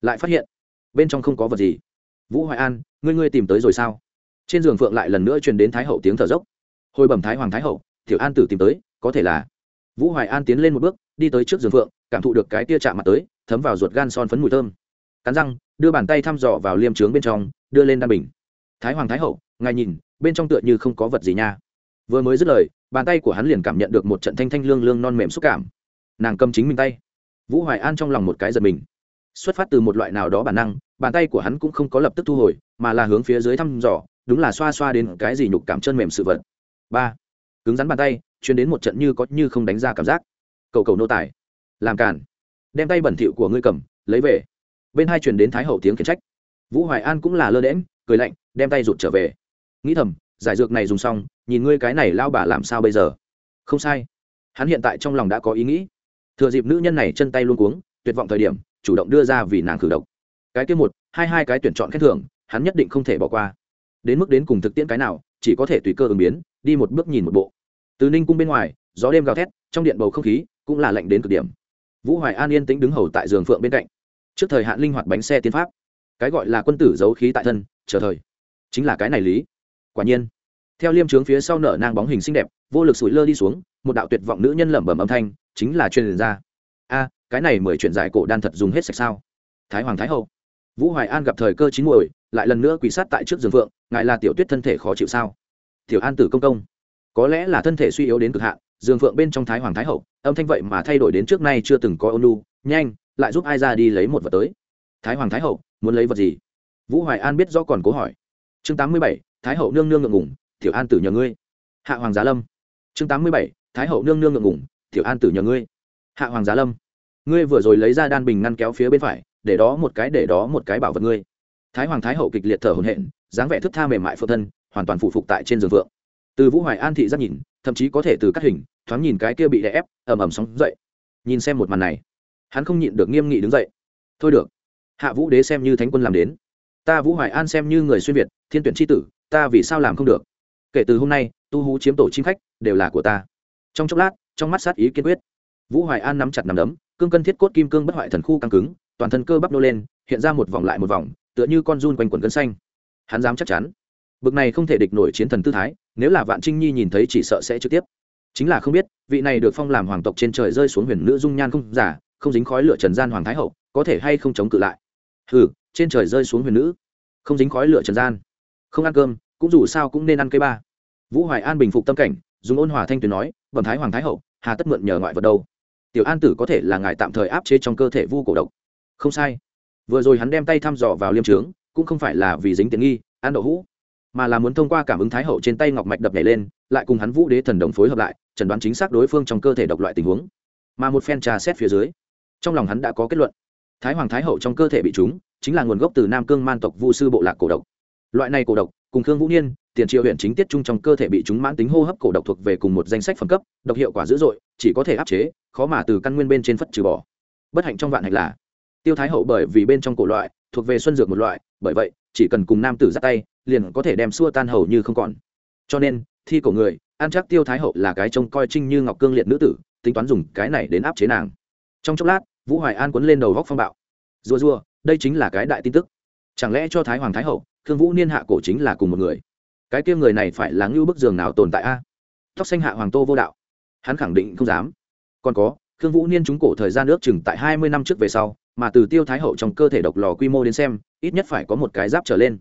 lại phát hiện, bên trong không có vật gì. Vũ hoài an, ngươi ngươi tìm tới rồi sao? Trên giường phượng lại lần nữa truyền đến thái hậu tiếng thở dốc. Hồi bẩm thái hoàng thái hậu, tiểu an tử tìm tới, có thể là. Vũ hoài an tiến lên một bước, đi tới trước giường phượng, cảm thụ được cái tia chạm mặt tới, thấm vào ruột gan son phấn mùi thơm. Cắn răng, đưa bàn tay thăm dò vào liêm trướng bên trong, đưa lên đan bình. Thái hoàng thái hậu, ngài nhìn, bên trong tựa như không có vật gì nha. Vừa mới dứt lời, bàn tay của hắn liền cảm nhận được một trận thanh thanh lương lương non mềm xúc cảm nàng cầm chính mình tay. Vũ hoài an trong lòng một cái giật mình. Xuất phát từ một loại nào đó bản năng, bàn tay của hắn cũng không có lập tức thu hồi, mà là hướng phía dưới thăm dò, đúng là xoa xoa đến cái gì nhục cảm chân mềm sự vật. Ba. Cứng rắn bàn tay chuyến đến một trận như có như không đánh ra cảm giác. Cầu cầu nô tài. Làm cản đem tay bẩn thỉu của ngươi cầm, lấy về. Bên hai truyền đến thái hậu tiếng khiển trách. Vũ hoài an cũng là lơ đễm cười lạnh, đem tay rụt trở về. Nghĩ thầm, giải dược này dùng xong, nhìn ngươi cái này lao bà làm sao bây giờ? Không sai. Hắn hiện tại trong lòng đã có ý nghĩ thừa dịp nữ nhân này chân tay luôn cuống, tuyệt vọng thời điểm, chủ động đưa ra vì nàng cử độc. Cái kia một, hai hai cái tuyển chọn khen thưởng, hắn nhất định không thể bỏ qua. Đến mức đến cùng thực tiễn cái nào, chỉ có thể tùy cơ ứng biến, đi một bước nhìn một bộ. Từ ninh cung bên ngoài, gió đêm gào thét, trong điện bầu không khí cũng là lạnh đến cực điểm. Vũ hoài an yên tĩnh đứng hầu tại giường phượng bên cạnh. Trước thời hạn linh hoạt bánh xe tiến pháp. Cái gọi là quân tử giấu khí tại thân, chờ thời. Chính là cái này lý. Quả nhiên, theo liêm trướng phía sau nở nang bóng hình xinh đẹp, vô lực sủi lơ đi xuống, một đạo tuyệt vọng nữ nhân lẩm bẩm âm thanh chính là truyền ra. A, cái này mười chuyện giải cổ đan thật dùng hết sạch sao? Thái hoàng thái hậu. Vũ hoài an gặp thời cơ chín muồi, lại lần nữa quỳ sát tại trước giường phượng ngại là tiểu tuyết thân thể khó chịu sao? Tiểu an tử công công, có lẽ là thân thể suy yếu đến cực hạn, giường phượng bên trong thái hoàng thái hậu, âm thanh vậy mà thay đổi đến trước nay chưa từng có ônu nhanh, lại giúp ai ra đi lấy một vật tới? Thái hoàng thái hậu, muốn lấy vật gì? Vũ hoài an biết rõ còn cố hỏi. Chương tám mươi bảy, thái hậu nương nương ngượng ngủng tiểu an tử nhờ ngươi. Hạ hoàng giá lâm. Chương tám mươi bảy, thái hậu nương nương ngượng ngủng tiểu an tử nhờ ngươi. Hạ hoàng giá lâm, ngươi vừa rồi lấy ra đan bình ngăn kéo phía bên phải, để đó một cái, để đó một cái bảo vật ngươi. Thái hoàng thái hậu kịch liệt thở hổn hển, dáng vẻ thức tha mềm mại phượng thân, hoàn toàn phụ phục tại trên giường vượng. Từ vũ hoài an thị giác nhìn, thậm chí có thể từ các hình, thoáng nhìn cái kia bị đè ép, ầm ầm sóng dậy. Nhìn xem một màn này, hắn không nhịn được nghiêm nghị đứng dậy. Thôi được, hạ vũ đế xem như thánh quân làm đến. Ta vũ hoài an xem như người xuyên việt, thiên tuyển tri tử, ta vì sao làm không được? Kể từ hôm nay, tu hú chiếm tổ chim khách, đều là của ta. Trong chốc lát trong mắt sát ý kiên quyết. Vũ hoài an nắm chặt nằm đấm, cương cân thiết cốt kim cương bất hoại thần khu căng cứng, toàn thân cơ bắp nô lên, hiện ra một vòng lại một vòng, tựa như con run quanh quần cân xanh. Hắn dám chắc chắn. Bực này không thể địch nổi chiến thần tư thái, nếu là vạn trinh nhi nhìn thấy chỉ sợ sẽ trực tiếp. Chính là không biết, vị này được phong làm hoàng tộc trên trời rơi xuống huyền nữ dung nhan không giả, không dính khói lửa trần gian hoàng thái hậu, có thể hay không chống cự lại? Hừ, trên trời rơi xuống huyền nữ, không dính khói lửa trần gian. Không ăn cơm, cũng dù sao cũng nên ăn cây ba. Vũ hoài an bình phục tâm cảnh, dùng ôn hòa thanh tuyền nói, bẩm thái hoàng thái hậu hà tất mượn nhờ ngoại vật đâu? Tiểu an tử có thể là ngài tạm thời áp chế trong cơ thể vu cổ độc. Không sai. Vừa rồi hắn đem tay thăm dò vào liêm trướng, cũng không phải là vì dính tiện nghi ăn đậu hũ mà là muốn thông qua cảm ứng thái hậu trên tay ngọc mạch đập nhảy lên, lại cùng hắn vũ đế thần đồng phối hợp lại, chẩn đoán chính xác đối phương trong cơ thể độc loại tình huống. Mà một phen trà xét phía dưới, trong lòng hắn đã có kết luận. Thái hoàng thái hậu trong cơ thể bị chúng chính là nguồn gốc từ nam cương man tộc vu sư bộ lạc cổ độc. Loại này cổ độc, cùng khương vũ niên tiền triều huyện chính tiết trung trong cơ thể bị chúng mãn tính hô hấp cổ độc thuộc về cùng một danh sách phẩm cấp, độc hiệu quả dữ dội, chỉ có thể áp chế, khó mà từ căn nguyên bên trên phất trừ bỏ. Bất hạnh trong vạn hạnh là, tiêu thái hậu bởi vì bên trong cổ loại, thuộc về xuân dược một loại, bởi vậy, chỉ cần cùng nam tử ra tay, liền có thể đem xua tan hầu như không còn. Cho nên, thi cổ người an chắc tiêu thái hậu là cái trông coi trinh như ngọc cương liệt nữ tử, tính toán dùng cái này đến áp chế nàng. Trong chốc lát, vũ hoài an quấn lên đầu góc phong bạo. Rùa rùa, đây chính là cái đại tin tức. Chẳng lẽ cho thái hoàng thái hậu thương vũ niên hạ cổ chính là cùng một người? Cái kia người này phải là ngưu bức giường nào tồn tại a? Tóc xanh hạ hoàng tô vô đạo. Hắn khẳng định không dám. Còn có, khương vũ niên trúng cổ thời gian ước chừng tại hai mươi năm trước về sau, mà từ tiêu thái hậu trong cơ thể độc lò quy mô đến xem, ít nhất phải có một cái giáp trở lên.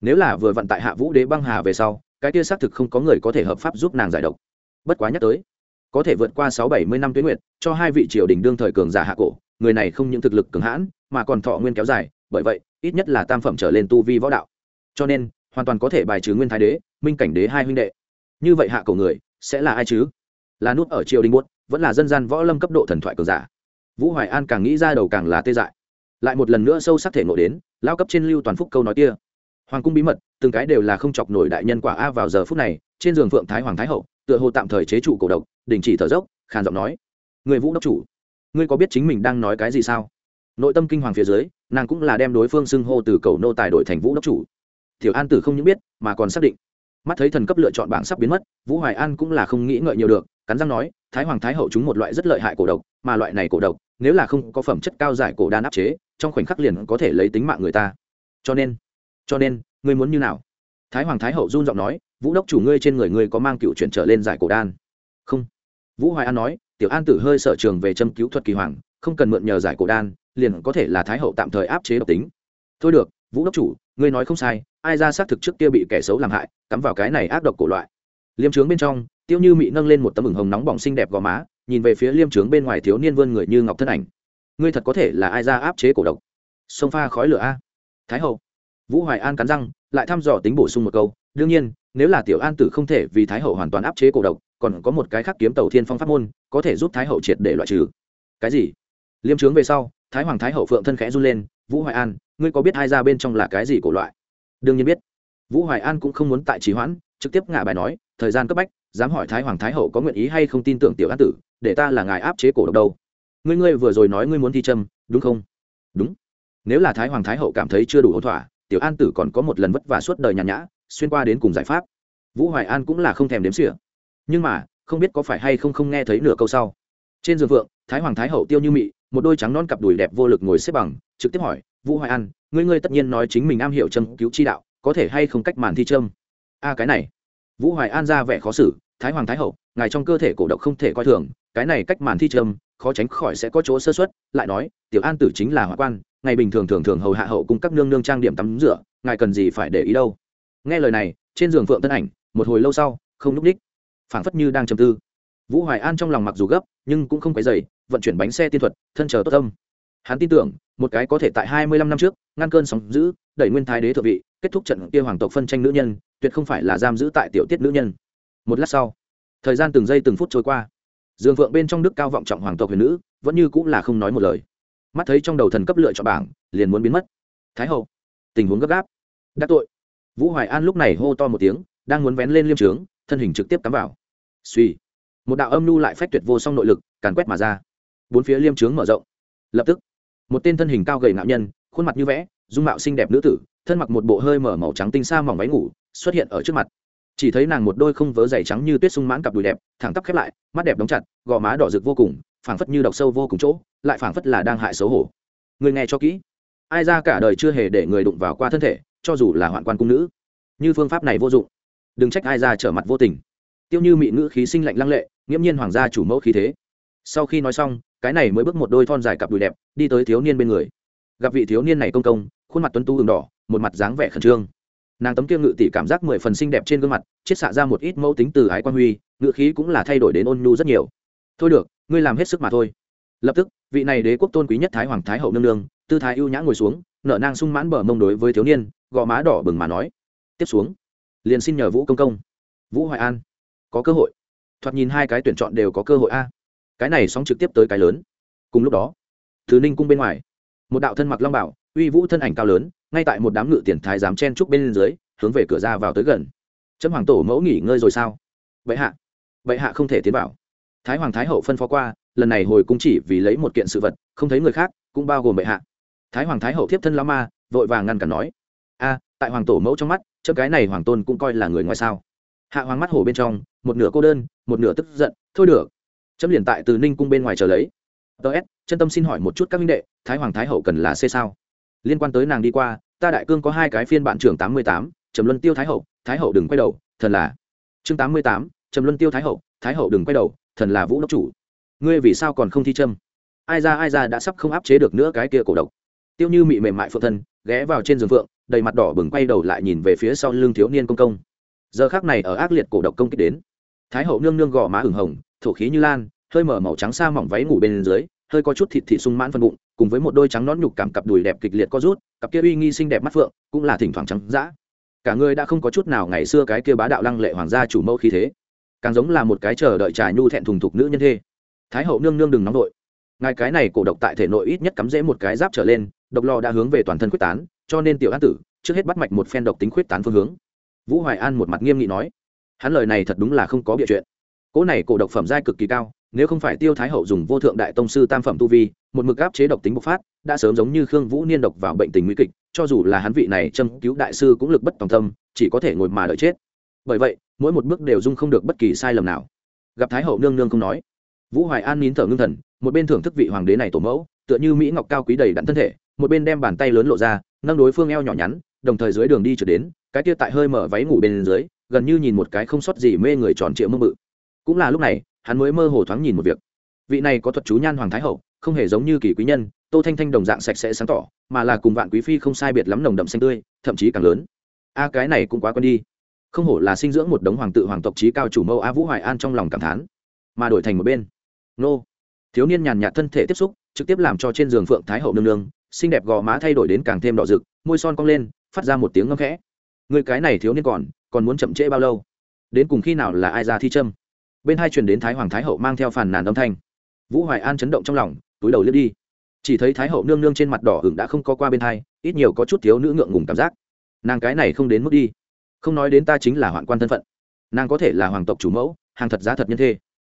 Nếu là vừa vận tại hạ vũ đế băng hà về sau, cái kia xác thực không có người có thể hợp pháp giúp nàng giải độc. Bất quá nhắc tới, có thể vượt qua sáu bảy mươi năm tuyến nguyện cho hai vị triều đình đương thời cường giả hạ cổ, người này không những thực lực cường hãn, mà còn thọ nguyên kéo dài, bởi vậy, ít nhất là tam phẩm trở lên tu vi võ đạo. Cho nên hoàn toàn có thể bài trừ nguyên thái đế, minh cảnh đế hai huynh đệ. Như vậy hạ cổ người, sẽ là ai chứ? Là nút ở triều đình buốt, vẫn là dân gian võ lâm cấp độ thần thoại cường giả. Vũ hoài an càng nghĩ ra đầu càng là tê dại. Lại một lần nữa sâu sắc thể ngộ đến, lao cấp trên lưu toàn phúc câu nói kia. Hoàng cung bí mật, từng cái đều là không chọc nổi đại nhân quả a vào giờ phút này, trên giường phượng thái hoàng thái hậu, tựa hồ tạm thời chế trụ cổ độc, đình chỉ thở dốc, khàn giọng nói, người vũ đốc chủ, ngươi có biết chính mình đang nói cái gì sao? Nội tâm kinh hoàng phía dưới, nàng cũng là đem đối phương xưng hô từ cầu nô tài đổi thành vũ đốc chủ tiểu an tử không những biết, mà còn xác định. Mắt thấy thần cấp lựa chọn bảng sắp biến mất, vũ hoài an cũng là không nghĩ ngợi nhiều được, cắn răng nói, thái hoàng, thái hậu chúng một loại rất lợi hại cổ độc, mà loại này cổ độc, nếu là không có phẩm chất cao giải cổ đan áp chế, trong khoảnh khắc liền có thể lấy tính mạng người ta. Cho nên cho nên, ngươi muốn như nào? Thái hoàng, thái hậu run giọng nói, vũ đốc chủ ngươi trên người ngươi có mang cựu chuyển trở lên giải cổ đan? Không. Vũ hoài an nói, tiểu an tử hơi sở trường về châm cứu thuật kỳ hoàng, không cần mượn nhờ giải cổ đan, liền có thể là thái hậu tạm thời áp chế độc tính. Thôi được, vũ đốc chủ, ngươi nói không sai ai ra xác thực trước kia bị kẻ xấu làm hại, cắm vào cái này ác độc cổ loại. Liêm trướng bên trong, tiêu như mị nâng lên một tấm ửng hồng nóng bỏng xinh đẹp gò má, nhìn về phía liêm trướng bên ngoài thiếu niên vươn người như ngọc thân ảnh. Ngươi thật có thể là ai ra áp chế cổ độc? Sông pha khói lửa a. Thái hậu. Vũ hoài an cắn răng, lại thăm dò tính bổ sung một câu, đương nhiên, nếu là tiểu an tử không thể vì thái hậu hoàn toàn áp chế cổ độc, còn có một cái khác kiếm tàu thiên phong pháp môn, có thể giúp thái hậu triệt để loại trừ. Cái gì? Liêm trướng về sau, thái hoàng thái hậu phượng thân khẽ run lên, vũ hoài an, ngươi có biết Ai ra bên trong là cái gì cổ loại? Đương nhiên biết. Vũ hoài an cũng không muốn tại trì hoãn, trực tiếp ngả bài nói, thời gian cấp bách, dám hỏi thái hoàng thái hậu có nguyện ý hay không tin tưởng tiểu an tử, để ta là ngài áp chế cổ độc đâu. Ngươi ngươi vừa rồi nói ngươi muốn thi trâm đúng không? Đúng. Nếu là thái hoàng thái hậu cảm thấy chưa đủ hỗ thỏa, tiểu an tử còn có một lần vất vả suốt đời nhàn nhã, xuyên qua đến cùng giải pháp. Vũ hoài an cũng là không thèm đếm xỉa. Nhưng mà, không biết có phải hay không không nghe thấy nửa câu sau. Trên giường vượng, thái hoàng thái hậu tiêu như mị, một đôi trắng non cặp đùi đẹp vô lực ngồi xếp bằng, trực tiếp hỏi vũ hoài an, ngươi ngươi tất nhiên nói chính mình am hiểu châm cứu chi đạo, có thể hay không cách màn thi trâm a, cái này. Vũ hoài an ra vẻ khó xử, thái hoàng thái hậu, ngài trong cơ thể cổ độc không thể coi thường, cái này cách màn thi trâm khó tránh khỏi sẽ có chỗ sơ xuất lại nói, tiểu an tử chính là hoa quan, ngày bình thường thường thường hầu hạ hậu cùng các nương nương trang điểm tắm rửa, ngài cần gì phải để ý đâu? Nghe lời này, trên giường phượng tân ảnh, một hồi lâu sau, không núp đích. Phảng phất như đang trầm tư. Vũ hoài an trong lòng mặc dù gấp, nhưng cũng không quấy dày vận chuyển bánh xe tiên thuật, thân chờ tốt tâm hắn tin tưởng, một cái có thể tại hai mươi lăm năm trước, ngăn cơn sóng giữ, đẩy nguyên thái đế thượng vị, kết thúc trận kia hoàng tộc phân tranh nữ nhân, tuyệt không phải là giam giữ tại tiểu tiết nữ nhân. Một lát sau, thời gian từng giây từng phút trôi qua. Dương vượng bên trong đức cao vọng trọng hoàng tộc huyền nữ, vẫn như cũng là không nói một lời. Mắt thấy trong đầu thần cấp lựa chọn bảng, liền muốn biến mất. Thái hậu, tình huống gấp gáp. Đắc tội. Vũ hoài an lúc này hô to một tiếng, đang muốn vén lên liêm trướng, thân hình trực tiếp cắm vào. Suy. Một đạo âm nhu lại phách tuyệt vô song nội lực, càn quét mà ra. Bốn phía liêm trướng mở rộng. Lập tức một tên thân hình cao gầy ngạo nhân, khuôn mặt như vẽ, dung mạo xinh đẹp nữ tử, thân mặc một bộ hơi mở màu trắng tinh xa mỏng váy ngủ, xuất hiện ở trước mặt. Chỉ thấy nàng một đôi không vớ dày trắng như tuyết sung mãn cặp đùi đẹp, thẳng tắp khép lại, mắt đẹp đóng chặt, gò má đỏ rực vô cùng, phảng phất như độc sâu vô cùng chỗ, lại phảng phất là đang hại xấu hổ. Người nghe cho kỹ. Ai ra cả đời chưa hề để người đụng vào qua thân thể, cho dù là hoạn quan cung nữ. Như phương pháp này vô dụng. Đừng trách ai ra trở mặt vô tình. Tiêu như mị ngữ khí sinh lạnh lăng lệ, nghiễm nhiên hoàng gia chủ mẫu khí thế sau khi nói xong, cái này mới bước một đôi thon dài cặp đùi đẹp, đi tới thiếu niên bên người. Gặp vị thiếu niên này công công, khuôn mặt tuấn tu ừng đỏ, một mặt dáng vẻ khẩn trương. Nàng tấm kia ngự tỷ cảm giác mười phần xinh đẹp trên gương mặt, chiết xạ ra một ít mẫu tính từ ái quan huy ngự khí cũng là thay đổi đến ôn nhu rất nhiều. Thôi được, ngươi làm hết sức mà thôi. Lập tức, vị này đế quốc tôn quý nhất thái hoàng thái hậu nương nương, tư thái ưu nhã ngồi xuống, nở nang sung mãn bờ mông đối với thiếu niên, gò má đỏ bừng mà nói. Tiếp xuống, liền xin nhờ vũ công công. Vũ hoài an, có cơ hội. Thoạt nhìn hai cái tuyển chọn đều có cơ hội a cái này sóng trực tiếp tới cái lớn. Cùng lúc đó, thứ ninh cung bên ngoài, một đạo thân mặc long bảo, uy vũ thân ảnh cao lớn, ngay tại một đám ngự tiền thái giám chen trúc bên dưới, hướng về cửa ra vào tới gần. Chấm hoàng tổ mẫu nghỉ ngơi rồi sao? Bệ hạ bệ hạ không thể tiến vào. Thái hoàng thái hậu phân phó qua, lần này hồi cung chỉ vì lấy một kiện sự vật, không thấy người khác, cũng bao gồm bệ hạ. Thái hoàng thái hậu thiếp thân lao ma, vội vàng ngăn cản nói, a, tại hoàng tổ mẫu trong mắt, chấm cái này hoàng tôn cũng coi là người ngoài sao? Hạ hoàng mắt hổ bên trong, một nửa cô đơn, một nửa tức giận, thôi được chấm liền tại từ ninh cung bên ngoài chờ lấy ts chân tâm xin hỏi một chút các minh đệ, thái hoàng thái hậu cần là c sao? Liên quan tới nàng đi qua, ta đại cương có hai cái phiên bản trưởng tám mươi tám, trầm luân tiêu thái hậu thái hậu đừng quay đầu, thần là chương tám mươi tám, trầm luân tiêu thái hậu thái hậu đừng quay đầu, thần là vũ đốc chủ. Ngươi vì sao còn không thi trâm ai ra ai ra đã sắp không áp chế được nữa cái kia cổ độc. Tiêu như mị mềm mại phượng thân, ghé vào trên giường phượng, đầy mặt đỏ bừng quay đầu lại nhìn về phía sau lưng thiếu niên công công. Giờ khác này ở ác liệt cổ độc công kích đến thái hậu nương nương gò má hừng hồng, thổ khí như lan, hơi mở màu trắng xa mỏng váy ngủ bên dưới, hơi có chút thịt thị sung mãn phân bụng, cùng với một đôi trắng nón nhục cảm cặp đùi đẹp kịch liệt có rút, cặp kia uy nghi xinh đẹp mắt phượng, cũng là thỉnh thoảng trắng dã. Cả người đã không có chút nào ngày xưa cái kia bá đạo lăng lệ hoàng gia chủ mẫu khí thế, càng giống là một cái chờ đợi trà nhu thẹn thùng thục nữ nhân thê. Thái hậu nương nương đừng nóng nội ngài cái này cổ độc tại thể nội ít nhất cắm rễ một cái giáp trở lên, độc lò đã hướng về toàn thân quyết tán, cho nên tiểu an tử, trước hết bắt mạch một phen độc tính quyết tán phương hướng. Vũ hoài an một mặt nghiêm nghị nói hắn lời này thật đúng là không có bịa chuyện. Cỗ này cổ độc phẩm giai cực kỳ cao, nếu không phải tiêu thái hậu dùng vô thượng đại tông sư tam phẩm tu vi, một mực áp chế độc tính bộc phát, đã sớm giống như khương vũ niên độc vào bệnh tình nguy kịch, cho dù là hắn vị này châm cứu đại sư cũng lực bất tòng tâm, chỉ có thể ngồi mà đợi chết. Bởi vậy, mỗi một bước đều dung không được bất kỳ sai lầm nào. Gặp thái hậu nương nương không nói, vũ hoài an nín thở ngưng thần, một bên thưởng thức vị hoàng đế này tổ mẫu, tựa như mỹ ngọc cao quý đầy đặn thân thể, một bên đem bàn tay lớn lộ ra, nâng đối phương eo nhỏ nhắn, đồng thời dưới đường đi trở đến, cái kia tại hơi mở váy ngủ bên dưới gần như nhìn một cái không sót gì mê người tròn trịa mơ mự. Cũng là lúc này, hắn mới mơ hồ thoáng nhìn một việc. Vị này có thuật chú nhan hoàng thái hậu, không hề giống như kỳ quý nhân, tô thanh thanh đồng dạng sạch sẽ sáng tỏ, mà là cùng vạn quý phi không sai biệt lắm nồng đậm xanh tươi, thậm chí càng lớn. A, cái này cũng quá quen đi. Không hổ là sinh dưỡng một đống hoàng tự hoàng tộc trí cao chủ mâu a vũ hoài an trong lòng cảm thán, mà đổi thành một bên. Nô. Thiếu niên nhàn nhạt thân thể tiếp xúc, trực tiếp làm cho trên giường phượng thái hậu nương nương, xinh đẹp gò má thay đổi đến càng thêm đỏ rực, môi son cong lên, phát ra một tiếng ngâm khẽ. Người cái này thiếu niên còn còn muốn chậm trễ bao lâu? Đến cùng khi nào là ai ra thi trâm bên hai truyền đến thái hoàng thái hậu mang theo phản nàn âm thanh. Vũ hoài an chấn động trong lòng, túi đầu lướt đi. Chỉ thấy thái hậu nương nương trên mặt đỏ hửng đã không có qua bên hai, ít nhiều có chút thiếu nữ ngượng ngùng cảm giác. Nàng cái này không đến mức đi. Không nói đến ta chính là hoạn quan thân phận. Nàng có thể là hoàng tộc chủ mẫu, hàng thật giá thật nhân thê.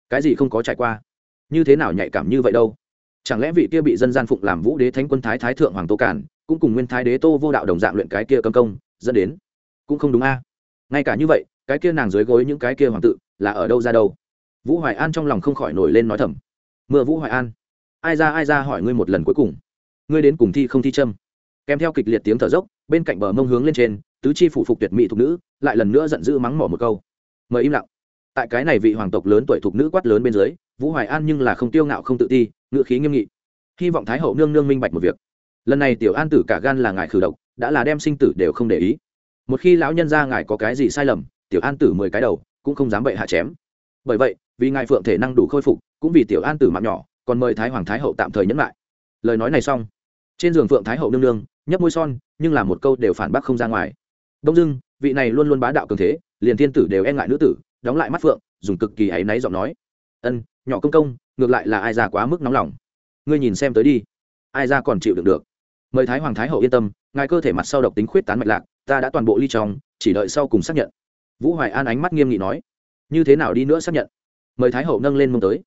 Cái gì không có trải qua? Như thế nào nhạy cảm như vậy đâu? Chẳng lẽ vị kia bị dân gian phụng làm vũ đế thánh quân thái thái thượng hoàng tô cản cũng cùng nguyên thái đế tô vô đạo đồng dạng luyện cái kia cấm công, dẫn đến? Cũng không đúng a ngay cả như vậy, cái kia nàng dưới gối những cái kia hoàng tự là ở đâu ra đâu? Vũ hoài an trong lòng không khỏi nổi lên nói thầm. Mưa vũ hoài an, ai ra ai ra hỏi ngươi một lần cuối cùng? Ngươi đến cùng thi không thi châm? Kèm theo kịch liệt tiếng thở dốc, bên cạnh bờ mông hướng lên trên, tứ chi phủ phục tuyệt mỹ thục nữ, lại lần nữa giận dữ mắng mỏ một câu. Mời im lặng. Tại cái này vị hoàng tộc lớn tuổi thục nữ quát lớn bên dưới, vũ hoài an nhưng là không tiêu ngạo không tự ti ngựa khí nghiêm nghị. Hy vọng thái hậu nương nương minh bạch một việc. Lần này tiểu an tử cả gan là ngài khử độc, đã là đem sinh tử đều không để ý một khi lão nhân ra ngài có cái gì sai lầm, tiểu an tử mười cái đầu cũng không dám bậy hạ chém. Bởi vậy, vì ngài phượng thể năng đủ khôi phục, cũng vì tiểu an tử mạng nhỏ, còn mời thái hoàng thái hậu tạm thời nhẫn lại. Lời nói này xong, trên giường phượng thái hậu nương nương, nhấp môi son, nhưng là một câu đều phản bác không ra ngoài. Đông dưng vị này luôn luôn bá đạo cường thế, liền thiên tử đều e ngại nữ tử, đóng lại mắt phượng, dùng cực kỳ áy náy giọng nói. Ân, nhỏ công công, ngược lại là ai ra quá mức nóng lòng? Ngươi nhìn xem tới đi. Ai ra còn chịu đựng được? Mời thái hoàng thái hậu yên tâm, ngài cơ thể mặt sau độc tính khuyết tán mạch lạc ta đã toàn bộ ly trong, chỉ đợi sau cùng xác nhận. Vũ hoài an ánh mắt nghiêm nghị nói, như thế nào đi nữa xác nhận? Mời thái hậu nâng lên mông tới.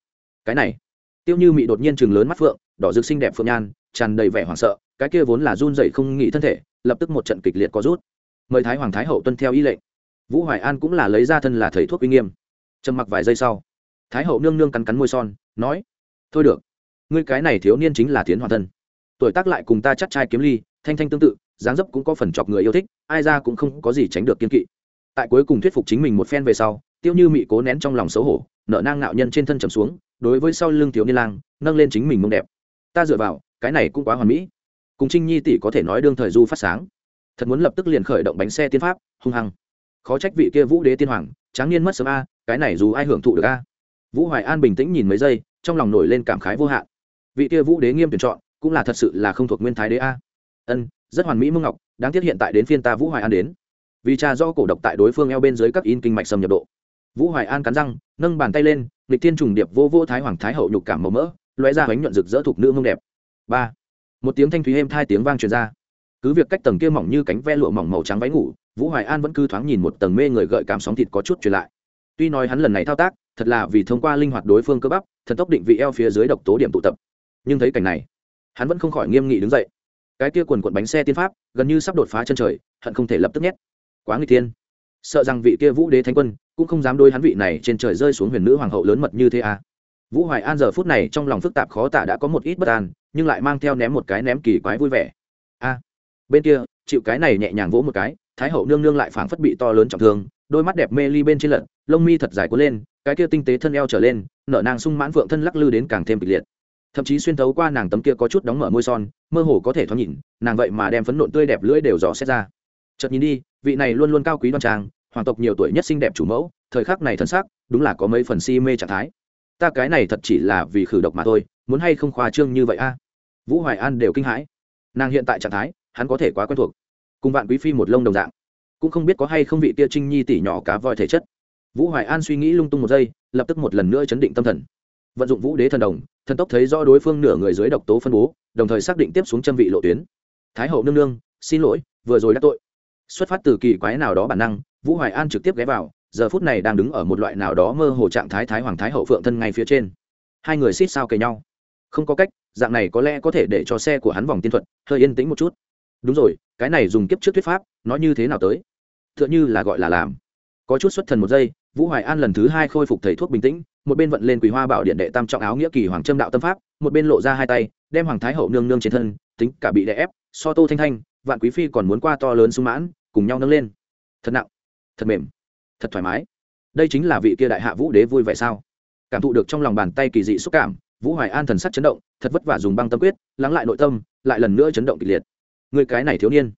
Cái này, tiêu như mị đột nhiên chừng lớn mắt phượng, đỏ rực xinh đẹp phượng nhan, tràn đầy vẻ hoảng sợ, cái kia vốn là run dậy không nghĩ thân thể, lập tức một trận kịch liệt có rút. Mời thái hoàng thái hậu tuân theo ý lệnh. Vũ hoài an cũng là lấy ra thân là thầy thuốc uy nghiêm. Trầm mặc vài giây sau, thái hậu nương nương cắn cắn môi son, nói, thôi được, ngươi cái này thiếu niên chính là tiến hoàn thân tuổi tác lại cùng ta chắc trai kiếm ly, thanh thanh tương tự, dáng dấp cũng có phần chọc người yêu thích, ai ra cũng không có gì tránh được kiên kỵ. Tại cuối cùng thuyết phục chính mình một phen về sau, tiêu như mị cố nén trong lòng xấu hổ nợ nang nạo nhân trên thân trầm xuống, đối với sau lưng thiếu niên lang, nâng lên chính mình mông đẹp. Ta dựa vào, cái này cũng quá hoàn mỹ. Cùng trinh nhi tỷ có thể nói đương thời du phát sáng. Thật muốn lập tức liền khởi động bánh xe tiên pháp, hung hăng. Khó trách vị kia vũ đế tiên hoàng, tráng niên mất sớm a, cái này dù ai hưởng thụ được a. Vũ hoài an bình tĩnh nhìn mấy giây, trong lòng nổi lên cảm khái vô hạn. Vị kia vũ đế nghiêm tuyển chọn cũng là thật sự là không thuộc nguyên thái đế a. Ân, rất hoàn mỹ mông ngọc, đáng tiếc hiện tại đến phiên ta vũ hoài an đến. Vì cha do cổ độc tại đối phương eo bên dưới các in kinh mạch xâm nhập độ. Vũ hoài an cắn răng, nâng bàn tay lên lịch thiên trùng điệp vô vô thái hoàng thái hậu nhục cảm màu mỡ loé ra bánh nhuận rực rỡ thuộc nữ mông đẹp. Ba, một tiếng thanh thúy êm thai tiếng vang truyền ra. Cứ việc cách tầng kia mỏng như cánh ve lụa mỏng màu trắng váy ngủ, vũ hoài an vẫn cứ thoáng nhìn một tầng mê người gợi cảm sóng thịt có chút truyền lại. Tuy nói hắn lần này thao tác, thật là vì thông qua linh hoạt đối phương cơ bắp, thần tốc định vị eo phía dưới độc tố điểm tụ tập. Nhưng thấy cảnh này hắn vẫn không khỏi nghiêm nghị đứng dậy. Cái kia quần quận bánh xe tiên pháp, gần như sắp đột phá chân trời, hận không thể lập tức nhét. Quá người tiên sợ rằng vị kia vũ đế thánh quân cũng không dám đôi hắn vị này trên trời rơi xuống huyền nữ hoàng hậu lớn mật như thế à. Vũ hoài an giờ phút này trong lòng phức tạp khó tả đã có một ít bất an, nhưng lại mang theo ném một cái ném kỳ quái vui vẻ. A. À, bên kia, chịu cái này nhẹ nhàng vỗ một cái, thái hậu nương nương lại phảng phất bị to lớn trọng thương, đôi mắt đẹp mê ly bên trên lận lông mi thật dài cuốn lên, cái kia tinh tế thân eo trở lên, nở nàng sung mãn phượng thân lắc lư đến càng thêm kịch liệt thậm chí xuyên thấu qua nàng tấm kia có chút đóng mở môi son, mơ hồ có thể thoáng nhìn, nàng vậy mà đem phấn nộn tươi đẹp lưỡi đều dò xét ra. Chợt nhìn đi, vị này luôn luôn cao quý đoan trang, hoàng tộc nhiều tuổi nhất xinh đẹp chủ mẫu, thời khắc này thân xác đúng là có mấy phần si mê trạng thái. Ta cái này thật chỉ là vì khử độc mà thôi, muốn hay không khoa trương như vậy a? Vũ hoài an đều kinh hãi. Nàng hiện tại trạng thái, hắn có thể quá quen thuộc. Cùng vạn quý phi một lông đồng dạng. Cũng không biết có hay không vị tia trinh nhi tỷ nhỏ cá voi thể chất. Vũ hoài an suy nghĩ lung tung một giây, lập tức một lần nữa chấn định tâm thần vận dụng vũ đế thần đồng, thần tốc thấy do đối phương nửa người dưới độc tố phân bố, đồng thời xác định tiếp xuống chân vị lộ tuyến. Thái hậu nương nương, xin lỗi, vừa rồi đã tội. Xuất phát từ kỳ quái nào đó bản năng, vũ hoài an trực tiếp ghé vào, giờ phút này đang đứng ở một loại nào đó mơ hồ trạng thái thái hoàng thái hậu phượng thân ngay phía trên. Hai người xít sao kề nhau. Không có cách, dạng này có lẽ có thể để cho xe của hắn vòng tiên thuật, hơi yên tĩnh một chút. Đúng rồi, cái này dùng kiếp trước thuyết pháp, nó như thế nào tới? T h ư ợ n h ư là gọi là làm. Có chút xuất thần một giây, vũ hoài an lần thứ hai khôi phục thầy thuốc bình tĩnh một bên vận lên quỳ hoa bảo điện đệ tam trọng áo nghĩa kỳ hoàng trâm đạo tâm pháp, một bên lộ ra hai tay, đem hoàng thái hậu nương nương trên thân, tính cả bị đè ép, so tô thanh thanh, vạn quý phi còn muốn qua to lớn sung mãn, cùng nhau nâng lên. Thật nặng, thật mềm, thật thoải mái. Đây chính là vị kia đại hạ vũ đế vui vẻ sao? Cảm thụ được trong lòng bàn tay kỳ dị xúc cảm, vũ hoài an thần sắc chấn động, thật vất vả dùng băng tâm quyết, lắng lại nội tâm, lại lần nữa chấn động kịch liệt. Người cái này thiếu niên,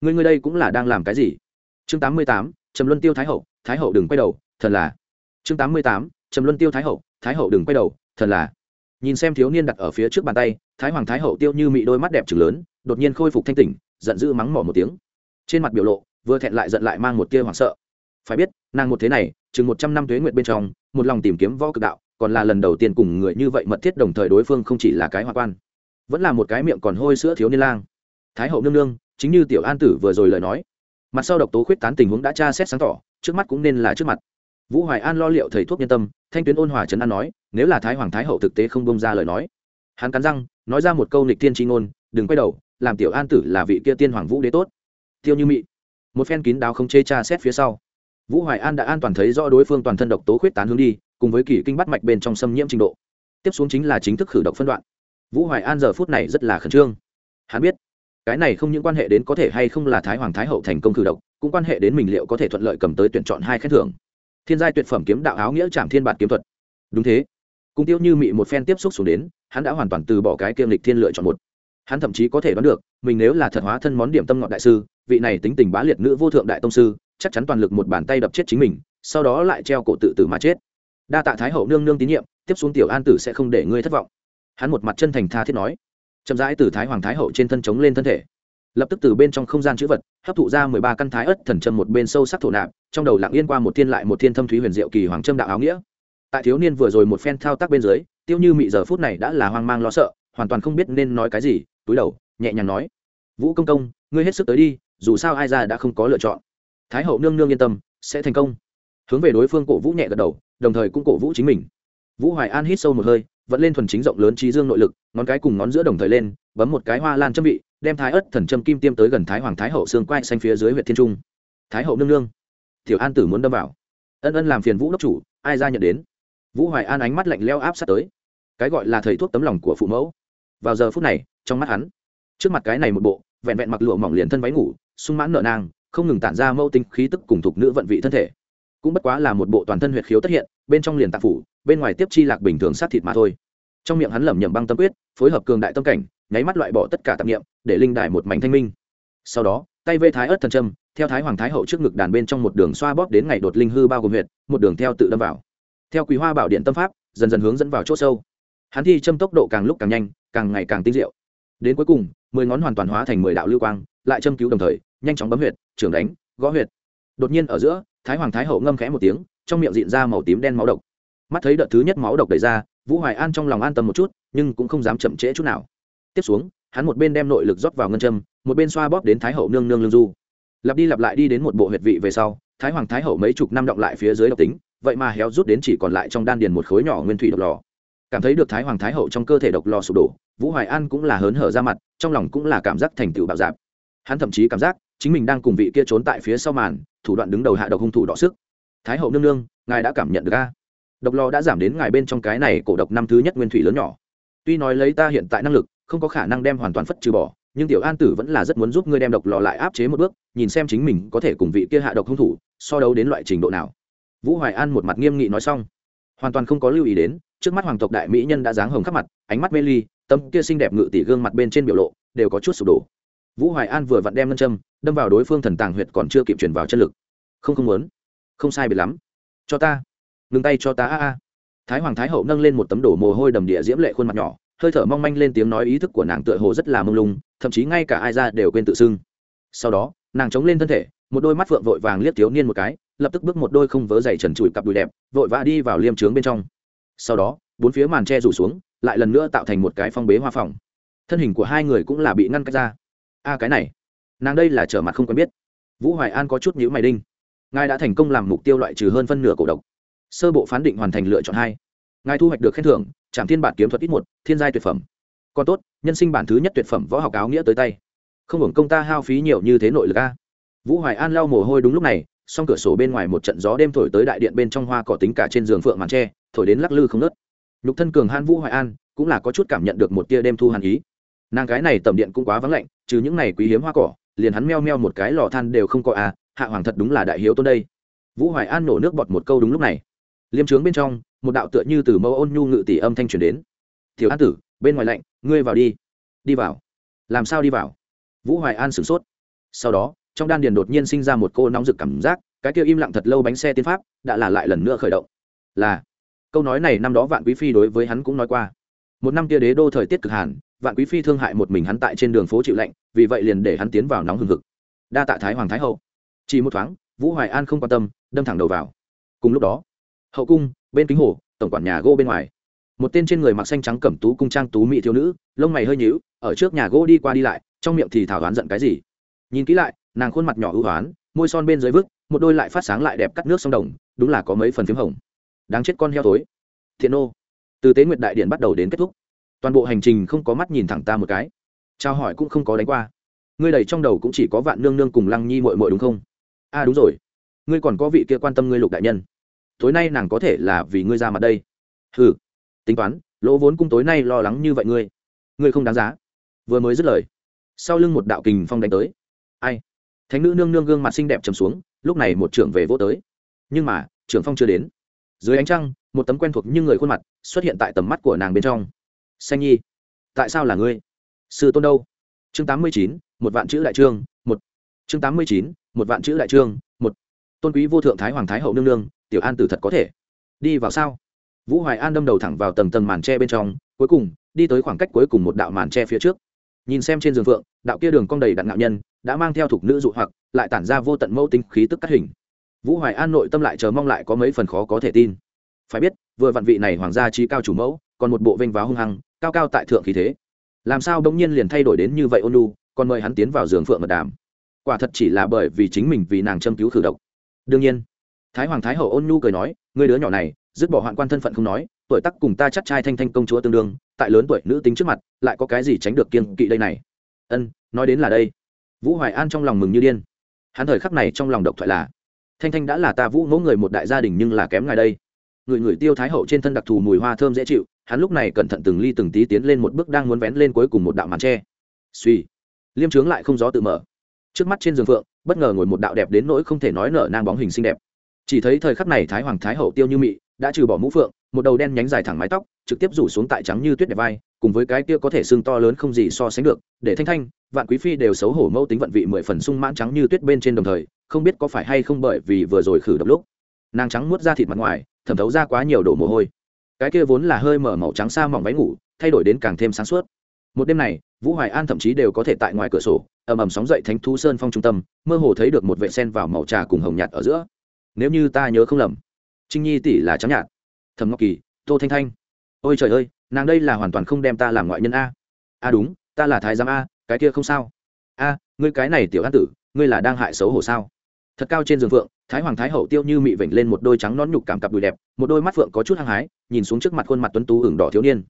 người người đây cũng là đang làm cái gì? Chương tám mươi tám, trầm luân tiêu thái hậu thái hậu đừng quay đầu thần là. Chương tám mươi tám trầm luân tiêu thái hậu thái hậu đừng quay đầu, thần là. Nhìn xem thiếu niên đặt ở phía trước bàn tay, thái hoàng thái hậu tiêu như mị đôi mắt đẹp trừng lớn, đột nhiên khôi phục thanh tỉnh, giận dữ mắng mỏ một tiếng. Trên mặt biểu lộ, vừa thẹn lại giận lại mang một tia hoảng sợ. Phải biết, nàng một thế này, chừng một trăm năm tuế nguyệt bên trong, một lòng tìm kiếm võ cực đạo, còn là lần đầu tiên cùng người như vậy mật thiết đồng thời đối phương không chỉ là cái hoa quan, vẫn là một cái miệng còn hôi sữa thiếu niên lang. Thái hậu nương nương, chính như tiểu an tử vừa rồi lời nói. Mặt sau độc tố khuyết tán tình huống đã tra xét sáng tỏ, trước mắt cũng nên là trước mặt vũ hoài an lo liệu thầy thuốc nhân tâm, thanh tuyến ôn hòa trấn an nói, nếu là thái hoàng thái hậu thực tế không bông ra lời nói. Hắn cắn răng, nói ra một câu nịch tiên tri ngôn, đừng quay đầu, làm tiểu an tử là vị kia tiên hoàng vũ đế tốt. Tiêu như mị, một phen kín đáo không chê cha xét phía sau. Vũ hoài an đã an toàn thấy rõ đối phương toàn thân độc tố khuyết tán hướng đi, cùng với kỷ kinh bắt mạch bên trong xâm nhiễm trình độ. Tiếp xuống chính là chính thức khử độc phân đoạn. Vũ hoài an giờ phút này rất là khẩn trương. Hắn biết, cái này không những quan hệ đến có thể hay không là thái hoàng thái hậu thành công khử độc, cũng quan hệ đến mình liệu có thể thuận lợi cầm tới tuyển chọn hai khen thưởng thiên giai tuyệt phẩm kiếm đạo áo nghĩa trảm thiên bản kiếm thuật. Đúng thế. Cung tiêu như mị một phen tiếp xúc xuống đến, hắn đã hoàn toàn từ bỏ cái kiêm lịch thiên lựa chọn một. Hắn thậm chí có thể đoán được, mình nếu là thật hóa thân món điểm tâm ngọn đại sư, vị này tính tình bá liệt nữ vô thượng đại tông sư, chắc chắn toàn lực một bàn tay đập chết chính mình, sau đó lại treo cổ tự tử mà chết. Đa tạ thái hậu nương nương tín nhiệm, tiếp xuống tiểu an tử sẽ không để ngươi thất vọng. Hắn một mặt chân thành tha thiết nói. Chậm rãi từ thái hoàng thái hậu trên thân chống lên thân thể lập tức từ bên trong không gian chữ vật, hấp thụ ra mười ba căn thái ớt thần châm một bên sâu sắc thổ nạp, trong đầu lặng yên qua một thiên lại một thiên thâm thúy huyền diệu kỳ hoàng trâm đạo áo nghĩa. Tại thiếu niên vừa rồi một phen thao tác bên dưới, tiêu như mị giờ phút này đã là hoang mang lo sợ, hoàn toàn không biết nên nói cái gì, túi đầu, nhẹ nhàng nói, vũ công công, ngươi hết sức tới đi, dù sao ai ra đã không có lựa chọn. Thái hậu nương nương yên tâm, sẽ thành công. Hướng về đối phương cổ vũ nhẹ gật đầu, đồng thời cũng cổ vũ chính mình. Vũ hoài an hít sâu một hơi vẫn lên thuần chính rộng lớn trí dương nội lực, ngón cái cùng ngón giữa đồng thời lên bấm một cái hoa lan châm vị, đem thái ớt thần châm kim tiêm tới gần thái hoàng thái hậu xương quai xanh phía dưới huyện thiên trung. Thái hậu nương nương. Tiểu an tử muốn đâm vào. Ân ân làm phiền vũ đốc chủ, ai ra nhận đến? Vũ hoài an ánh mắt lạnh leo áp sát tới. Cái gọi là thầy thuốc tấm lòng của phụ mẫu. Vào giờ phút này, trong mắt hắn, trước mặt cái này một bộ, vẹn vẹn mặc lụa mỏng liền thân váy ngủ, sung mãn nợ nang, không ngừng tản ra mâu tinh khí tức cùng thuộc nữ vận vị thân thể. Cũng bất quá là một bộ toàn thân huyệt khiếu tất hiện, bên trong liền tạp phủ, bên ngoài tiếp chi lạc bình thường sát thịt mà thôi trong miệng hắn lẩm nhẩm băng tâm quyết, phối hợp cường đại tâm cảnh, nháy mắt loại bỏ tất cả tạp niệm, để linh đài một mảnh thanh minh. Sau đó, tay vê thái ớt thần trâm theo thái hoàng thái hậu trước ngực đàn bên trong một đường xoa bóp đến ngày đột linh hư bao gồm huyệt, một đường theo tự đâm vào. Theo quý hoa bảo điện tâm pháp, dần dần hướng dẫn vào chỗ sâu. Hắn thi châm tốc độ càng lúc càng nhanh, càng ngày càng tinh diệu. Đến cuối cùng, mười ngón hoàn toàn hóa thành mười đạo lưu quang, lại châm cứu đồng thời, nhanh chóng bấm huyệt trưởng đánh, gõ huyệt. Đột nhiên ở giữa, thái hoàng thái hậu ngâm khẽ một tiếng, trong miệng diện ra màu tím đen máu độc. Mắt thấy đợt thứ nhất máu độc đẩy ra vũ hoài an trong lòng an tâm một chút, nhưng cũng không dám chậm trễ chút nào. Tiếp xuống, hắn một bên đem nội lực rót vào ngân châm, một bên xoa bóp đến thái hậu nương nương lương du. Lặp đi lặp lại đi đến một bộ huyệt vị về sau, thái hoàng thái hậu mấy chục năm động lại phía dưới độc tính, vậy mà héo rút đến chỉ còn lại trong đan điền một khối nhỏ nguyên thủy độc lò. Cảm thấy được thái hoàng thái hậu trong cơ thể độc lò sụp đổ, vũ hoài an cũng là hớn hở ra mặt, trong lòng cũng là cảm giác thành tựu bạo dạp hắn thậm chí cảm giác chính mình đang cùng vị kia trốn tại phía sau màn, thủ đoạn đứng đầu hạ độc hung thủ đọ sức. Thái hậu nương nương, ngài đã cảm nhận được a? Độc lò đã giảm đến ngài bên trong cái này cổ độc năm thứ nhất nguyên thủy lớn nhỏ. Tuy nói lấy ta hiện tại năng lực, không có khả năng đem hoàn toàn phất trừ bỏ, nhưng tiểu an tử vẫn là rất muốn giúp ngươi đem độc lò lại áp chế một bước, nhìn xem chính mình có thể cùng vị kia hạ độc hung thủ, so đấu đến loại trình độ nào. Vũ hoài an một mặt nghiêm nghị nói xong. Hoàn toàn không có lưu ý đến, trước mắt hoàng tộc đại mỹ nhân đã dáng hồng khắp mặt, ánh mắt mê ly, tâm kia xinh đẹp ngự tỷ gương mặt bên trên biểu lộ, đều có chút sụp đổ. Vũ hoài an vừa vặn đem ngân châm, đâm vào đối phương thần tàng huyệt còn chưa kịp chuyển vào chân lực. Không không muốn. Không sai biệt lắm. Cho ta ngừng tay cho ta, a a. Thái hoàng thái hậu nâng lên một tấm đổ mồ hôi đầm địa diễm lệ khuôn mặt nhỏ, hơi thở mong manh lên tiếng nói ý thức của nàng tựa hồ rất là mông lung, thậm chí ngay cả ai ra đều quên tự xưng. Sau đó, nàng chống lên thân thể, một đôi mắt phượng vội vàng liếc thiếu niên một cái, lập tức bước một đôi không vớ dày trần trụi cặp đùi đẹp, vội vã đi vào liêm trướng bên trong. Sau đó, bốn phía màn tre rủ xuống, lại lần nữa tạo thành một cái phong bế hoa phòng. Thân hình của hai người cũng là bị ngăn cách ra. A, cái này. Nàng đây là trở mặt không quen biết. Vũ hoài an có chút nhữ mày đinh. Ngài đã thành công làm mục tiêu loại trừ hơn phân nửa cổ độc sơ bộ phán định hoàn thành lựa chọn hai. Ngài thu hoạch được khen thưởng trạm thiên bản kiếm thuật ít một, thiên giai tuyệt phẩm. Còn tốt, nhân sinh bản thứ nhất tuyệt phẩm võ học áo nghĩa tới tay. Không hưởng công ta hao phí nhiều như thế nội lực a. Vũ hoài an lau mồ hôi đúng lúc này, song cửa sổ bên ngoài một trận gió đêm thổi tới đại điện bên trong hoa cỏ tính cả trên giường phượng màn tre, thổi đến lắc lư không nớt nhục thân cường han vũ hoài an cũng là có chút cảm nhận được một tia đêm thu hàn ý. Nàng cái này tầm điện cũng quá vắng lạnh, trừ những này quý hiếm hoa cỏ, liền hắn meo meo một cái lò than đều không có à hạ hoàng thật đúng là đại hiếu tôn đây. Vũ hoài an nổ nước bọt một câu đúng lúc này liêm trướng bên trong, một đạo tựa như từ mẫu ôn nhu ngự tỷ âm thanh truyền đến. Thiếu an tử, bên ngoài lạnh, ngươi vào đi. Đi vào. Làm sao đi vào? Vũ hoài an sửng sốt. Sau đó, trong đan điền đột nhiên sinh ra một cô nóng rực cảm giác, cái kia im lặng thật lâu bánh xe tiên pháp đã là lại lần nữa khởi động. Là, câu nói này năm đó vạn quý phi đối với hắn cũng nói qua. Một năm kia đế đô thời tiết cực hàn, vạn quý phi thương hại một mình hắn tại trên đường phố chịu lạnh, vì vậy liền để hắn tiến vào nóng hừng hực. Đa tạ thái hoàng thái hậu. Chỉ một thoáng, vũ hoài an không quan tâm, đâm thẳng đầu vào. Cùng lúc đó hậu cung bên kính hồ tổng quản nhà gỗ bên ngoài. Một tên trên người mặc xanh trắng cẩm tú cung trang tú mỹ thiếu nữ lông mày hơi nhíu ở trước nhà gỗ đi qua đi lại trong miệng thì thảo đoán giận cái gì? Nhìn kỹ lại nàng khuôn mặt nhỏ ưu hoán môi son bên dưới vức một đôi lại phát sáng lại đẹp cắt nước sông đồng đúng là có mấy phần p h m hồng. Đáng chết con heo tối thiện ô từ tế nguyệt đại điện bắt đầu đến kết thúc. Toàn bộ hành trình không có mắt nhìn thẳng ta một cái. Trao hỏi cũng không có đánh qua. Ngươi đầy trong đầu cũng chỉ có vạn nương nương cùng lăng nhi mội mội đúng không? A à, đúng rồi. Ngươi còn có vị kia quan tâm ngươi lục đại nhân tối nay nàng có thể là vì ngươi ra mặt đây. Ừ tính toán, lỗ vốn cung tối nay lo lắng như vậy ngươi. Ngươi không đáng giá. Vừa mới dứt lời, sau lưng một đạo kình phong đánh tới. Ai? Thánh nữ nương nương gương mặt xinh đẹp trầm xuống, lúc này một trưởng về vô tới. Nhưng mà, trưởng phong chưa đến. Dưới ánh trăng, một tấm quen thuộc như người khuôn mặt xuất hiện tại tầm mắt của nàng bên trong. Xanh nhi, tại sao là ngươi? Sư tôn đâu? Chương tám mươi chín, một vạn chữ đại trương, một. Chương tám mươi chín, một vạn chữ đại trương, một. Tôn quý vô thượng thái hoàng thái hậu nương nương tiểu an tử thật có thể. Đi vào sao? Vũ hoài an đâm đầu thẳng vào tầng tầng màn tre bên trong, cuối cùng, đi tới khoảng cách cuối cùng một đạo màn tre phía trước. Nhìn xem trên giường phượng, đạo kia đường cong đầy đặn ngạo nhân, đã mang theo thục nữ dụ hoặc, lại tản ra vô tận mẫu tinh khí tức cắt hình. Vũ hoài an nội tâm lại chờ mong lại có mấy phần khó có thể tin. Phải biết, vừa vạn vị này hoàng gia trí cao chủ mẫu, còn một bộ vênh váo hung hăng, cao cao tại thượng khí thế. Làm sao bỗng nhiên liền thay đổi đến như vậy ôn lu còn mời hắn tiến vào giường phượng mật đàm. Quả thật chỉ là bởi vì chính mình vì nàng châm cứu khử độc. Đương nhiên thái hoàng thái hậu ôn nhu cười nói người đứa nhỏ này, dứt bỏ hoạn quan thân phận không nói, tuổi tác cùng ta chắc trai thanh thanh công chúa tương đương, tại lớn tuổi nữ tính trước mặt, lại có cái gì tránh được kiên kỵ đây này? Ân, nói đến là đây. Vũ hoài an trong lòng mừng như điên. Hắn thời khắc này trong lòng độc thoại là, thanh thanh đã là ta vũ ngỗ người một đại gia đình nhưng là kém ngài đây. Người người tiêu thái hậu trên thân đặc thù mùi hoa thơm dễ chịu, hắn lúc này cẩn thận từng ly từng tí tiến lên một bước đang muốn vén lên cuối cùng một đạo màn tre. Suy liêm trướng lại không gió tự mở. Trước mắt trên giường phượng, bất ngờ ngồi một đạo đẹp đến nỗi không thể nói nở nang bóng hình xinh đẹp chỉ thấy thời khắc này thái hoàng thái hậu tiêu như mị đã trừ bỏ mũ phượng, một đầu đen nhánh dài thẳng mái tóc, trực tiếp rủ xuống tại trắng như tuyết đẹp vai, cùng với cái kia có thể xương to lớn không gì so sánh được, để thanh thanh, vạn quý phi đều xấu hổ mẫu tính vận vị mười phần sung mãn trắng như tuyết bên trên đồng thời, không biết có phải hay không bởi vì vừa rồi khử độc lúc, nàng trắng muốt ra thịt mặt ngoài, thẩm thấu ra quá nhiều đổ mồ hôi. Cái kia vốn là hơi mở màu trắng xa mỏng váy ngủ, thay đổi đến càng thêm sáng suốt. Một đêm này, vũ hoài an thậm chí đều có thể tại ngoài cửa sổ, ầm ầm sóng dậy thánh thú sơn phong trung tâm, mơ hồ thấy được một vệ sen vào màu trà cùng hồng nhạt ở giữa nếu như ta nhớ không lầm. Trinh nhi tỷ là trắng nhạt thầm ngọc kỳ, tô thanh thanh. Ôi trời ơi, nàng đây là hoàn toàn không đem ta làm ngoại nhân a. A đúng, ta là thái giám a, cái kia không sao. A, ngươi cái này tiểu an tử, ngươi là đang hại xấu hổ sao? Thật cao trên giường phượng, thái hoàng thái hậu tiêu như mị vểnh lên một đôi trắng nón nhục cảm cặp đùi đẹp, một đôi mắt phượng có chút hăng hái, nhìn xuống trước mặt khuôn mặt tuấn tú ửng đỏ thiếu niên.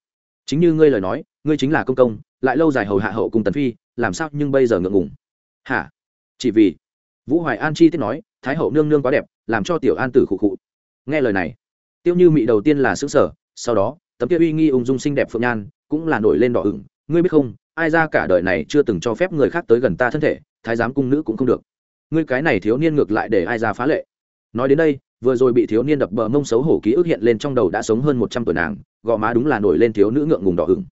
Chính như ngươi lời nói, ngươi chính là công công, lại lâu dài hầu hạ hậu cùng tần phi, làm sao nhưng bây giờ ngượng ngùng? Hả? Chỉ vì vũ hoài an chi tiết nói, thái hậu nương nương quá đẹp làm cho tiểu an tử khụ khụ. Nghe lời này, tiêu như mị đầu tiên là xứng sở sau đó, tấm kia uy nghi ung dung xinh đẹp phượng nhan cũng là nổi lên đỏ ửng. Ngươi biết không, ai ra cả đời này chưa từng cho phép người khác tới gần ta thân thể, thái giám cung nữ cũng không được. Ngươi cái này thiếu niên ngược lại để ai ra phá lệ. Nói đến đây, vừa rồi bị thiếu niên đập bờ mông xấu hổ ký ức hiện lên trong đầu đã sống hơn một trăm tuổi nàng, gò má đúng là nổi lên thiếu nữ ngượng ngùng đỏ ửng.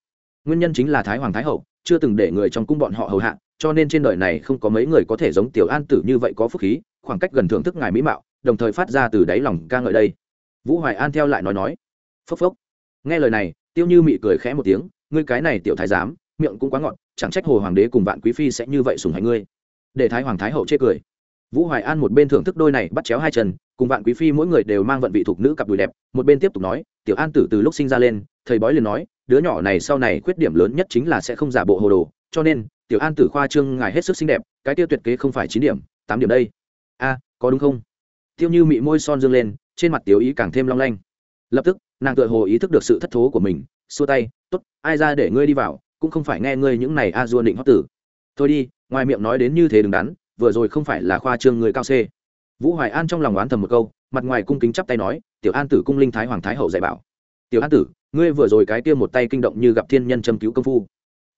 Nguyên nhân chính là thái hoàng thái hậu chưa từng để người trong cung bọn họ hầu hạ, cho nên trên đời này không có mấy người có thể giống tiểu an tử như vậy có phúc khí, khoảng cách gần thưởng thức ngài mỹ mạo đồng thời phát ra từ đáy lòng ca ngợi đây. Vũ hoài an theo lại nói nói, phốc phốc. Nghe lời này, tiêu như mị cười khẽ một tiếng, ngươi cái này tiểu thái giám, miệng cũng quá ngọt, chẳng trách hồ hoàng đế cùng vạn quý phi sẽ như vậy sùng hạnh ngươi. Để thái hoàng thái hậu chê cười. Vũ hoài an một bên thưởng thức đôi này bắt chéo hai chân, cùng vạn quý phi mỗi người đều mang vận vị thuộc nữ cặp đùi đẹp, một bên tiếp tục nói, tiểu an tử từ lúc sinh ra lên, thầy bói liền nói, đứa nhỏ này sau này khuyết điểm lớn nhất chính là sẽ không giả bộ hồ đồ, cho nên, tiểu an tử khoa trương ngài hết sức xinh đẹp, cái tiêu tuyệt kế không phải chín điểm, tám điểm đây. A, có đúng không? Tiêu như mị môi son dương lên, trên mặt tiểu ý càng thêm long lanh. Lập tức, nàng tựa hồ ý thức được sự thất thố của mình, xua tay t ố t ai ra để ngươi đi vào, cũng không phải nghe ngươi những này a dua định hót tử. Thôi đi, ngoài miệng nói đến như thế đừng đắn, vừa rồi không phải là khoa trương người cao c vũ hoài an trong lòng oán thầm một câu, mặt ngoài cung kính chắp tay nói, tiểu an tử cung linh thái hoàng thái hậu dạy bảo. Tiểu an tử, ngươi vừa rồi cái tiêu một tay kinh động như gặp thiên nhân châm cứu công phu.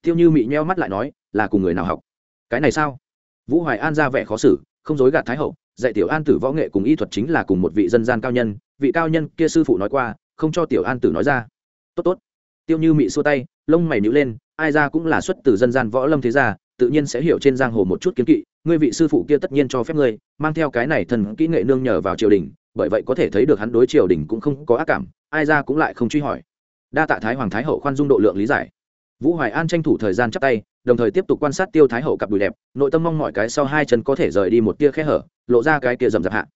Tiêu như mị nheo mắt lại nói, là cùng người nào học? Cái này sao? Vũ hoài an ra vẻ khó xử, không dối gạt thái hậu dạy tiểu an tử võ nghệ cùng y thuật chính là cùng một vị dân gian cao nhân, vị cao nhân kia sư phụ nói qua, không cho tiểu an tử nói ra. Tốt tốt. Tiêu như mị xua tay, lông mày nhữ lên, ai ra cũng là xuất từ dân gian võ lâm thế gia, tự nhiên sẽ hiểu trên giang hồ một chút kiến kỵ, ngươi vị sư phụ kia tất nhiên cho phép ngươi, mang theo cái này thần kỹ nghệ nương nhờ vào triều đình, bởi vậy có thể thấy được hắn đối triều đình cũng không có ác cảm, ai ra cũng lại không truy hỏi. Đa tạ thái hoàng thái hậu khoan dung độ lượng lý giải vũ hoài an tranh thủ thời gian chắp tay, đồng thời tiếp tục quan sát tiêu thái hậu cặp đùi đẹp, nội tâm mong mọi cái sau hai chân có thể rời đi một tia khe hở, lộ ra cái kia rầm rạp hạ.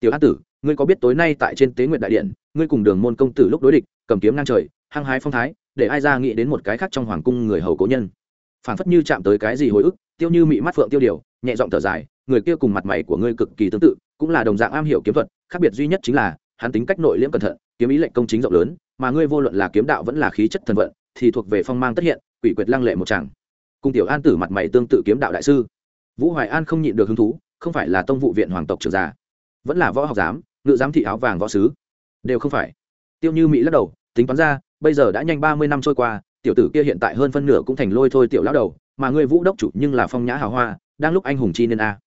Tiểu an tử, ngươi có biết tối nay tại trên tế nguyện đại điện, ngươi cùng đường môn công tử lúc đối địch, cầm kiếm ngang trời, hăng hái phong thái, để ai ra nghĩ đến một cái khác trong hoàng cung người hầu cố nhân? Phản phất như chạm tới cái gì hồi ức, tiêu như mị mắt phượng tiêu điều, nhẹ giọng thở dài, người kia cùng mặt mày của ngươi cực kỳ tương tự, cũng là đồng dạng am hiểu kiếm thuật, khác biệt duy nhất chính là, hắn tính cách nội liễm cẩn thận, kiếm ý lệnh công chính rộng lớn, mà ngươi vô luận là kiếm đạo vẫn là khí chất thần vận thì thuộc về phong mang tất hiện, quỷ quyệt lăng lệ một chàng cùng tiểu an tử mặt mày tương tự kiếm đạo đại sư. Vũ hoài an không nhịn được hứng thú, không phải là tông vụ viện hoàng tộc trưởng già vẫn là võ học giám, ngự giám thị áo vàng võ sứ. Đều không phải. Tiêu như mỹ lắc đầu, tính toán ra, bây giờ đã nhanh ba mươi năm trôi qua, tiểu tử kia hiện tại hơn phân nửa cũng thành lôi thôi tiểu lão đầu, mà ngươi vũ đốc chủ nhưng là phong nhã hào hoa, đang lúc anh hùng chi nên a.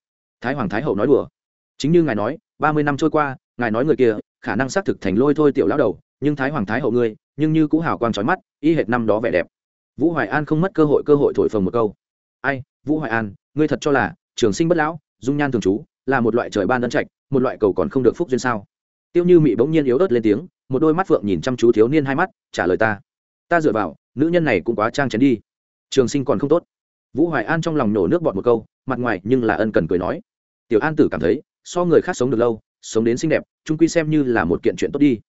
Thái hoàng thái hậu nói đùa. Chính như ngài nói, ba mươi năm trôi qua, ngài nói người kia, khả năng xác thực thành lôi thôi tiểu lão đầu nhưng thái hoàng thái hậu ngươi, nhưng như cũ hào quang trói mắt, y hệt năm đó vẻ đẹp. Vũ hoài an không mất cơ hội cơ hội thổi phồng một câu. Ai, vũ hoài an, ngươi thật cho là trường sinh bất lão, dung nhan thường trú, là một loại trời ban ân trạch, một loại cầu còn không được phúc duyên sao? Tiêu như mị bỗng nhiên yếu ớt lên tiếng, một đôi mắt phượng nhìn chăm chú thiếu niên hai mắt, trả lời ta. Ta dựa vào, nữ nhân này cũng quá trang chén đi. Trường sinh còn không tốt. Vũ hoài an trong lòng nổ nước bọt một câu, mặt ngoài nhưng là ân cần cười nói. Tiểu an tử cảm thấy, so người khác sống được lâu, sống đến xinh đẹp trung quy xem như là một kiện chuyện tốt đi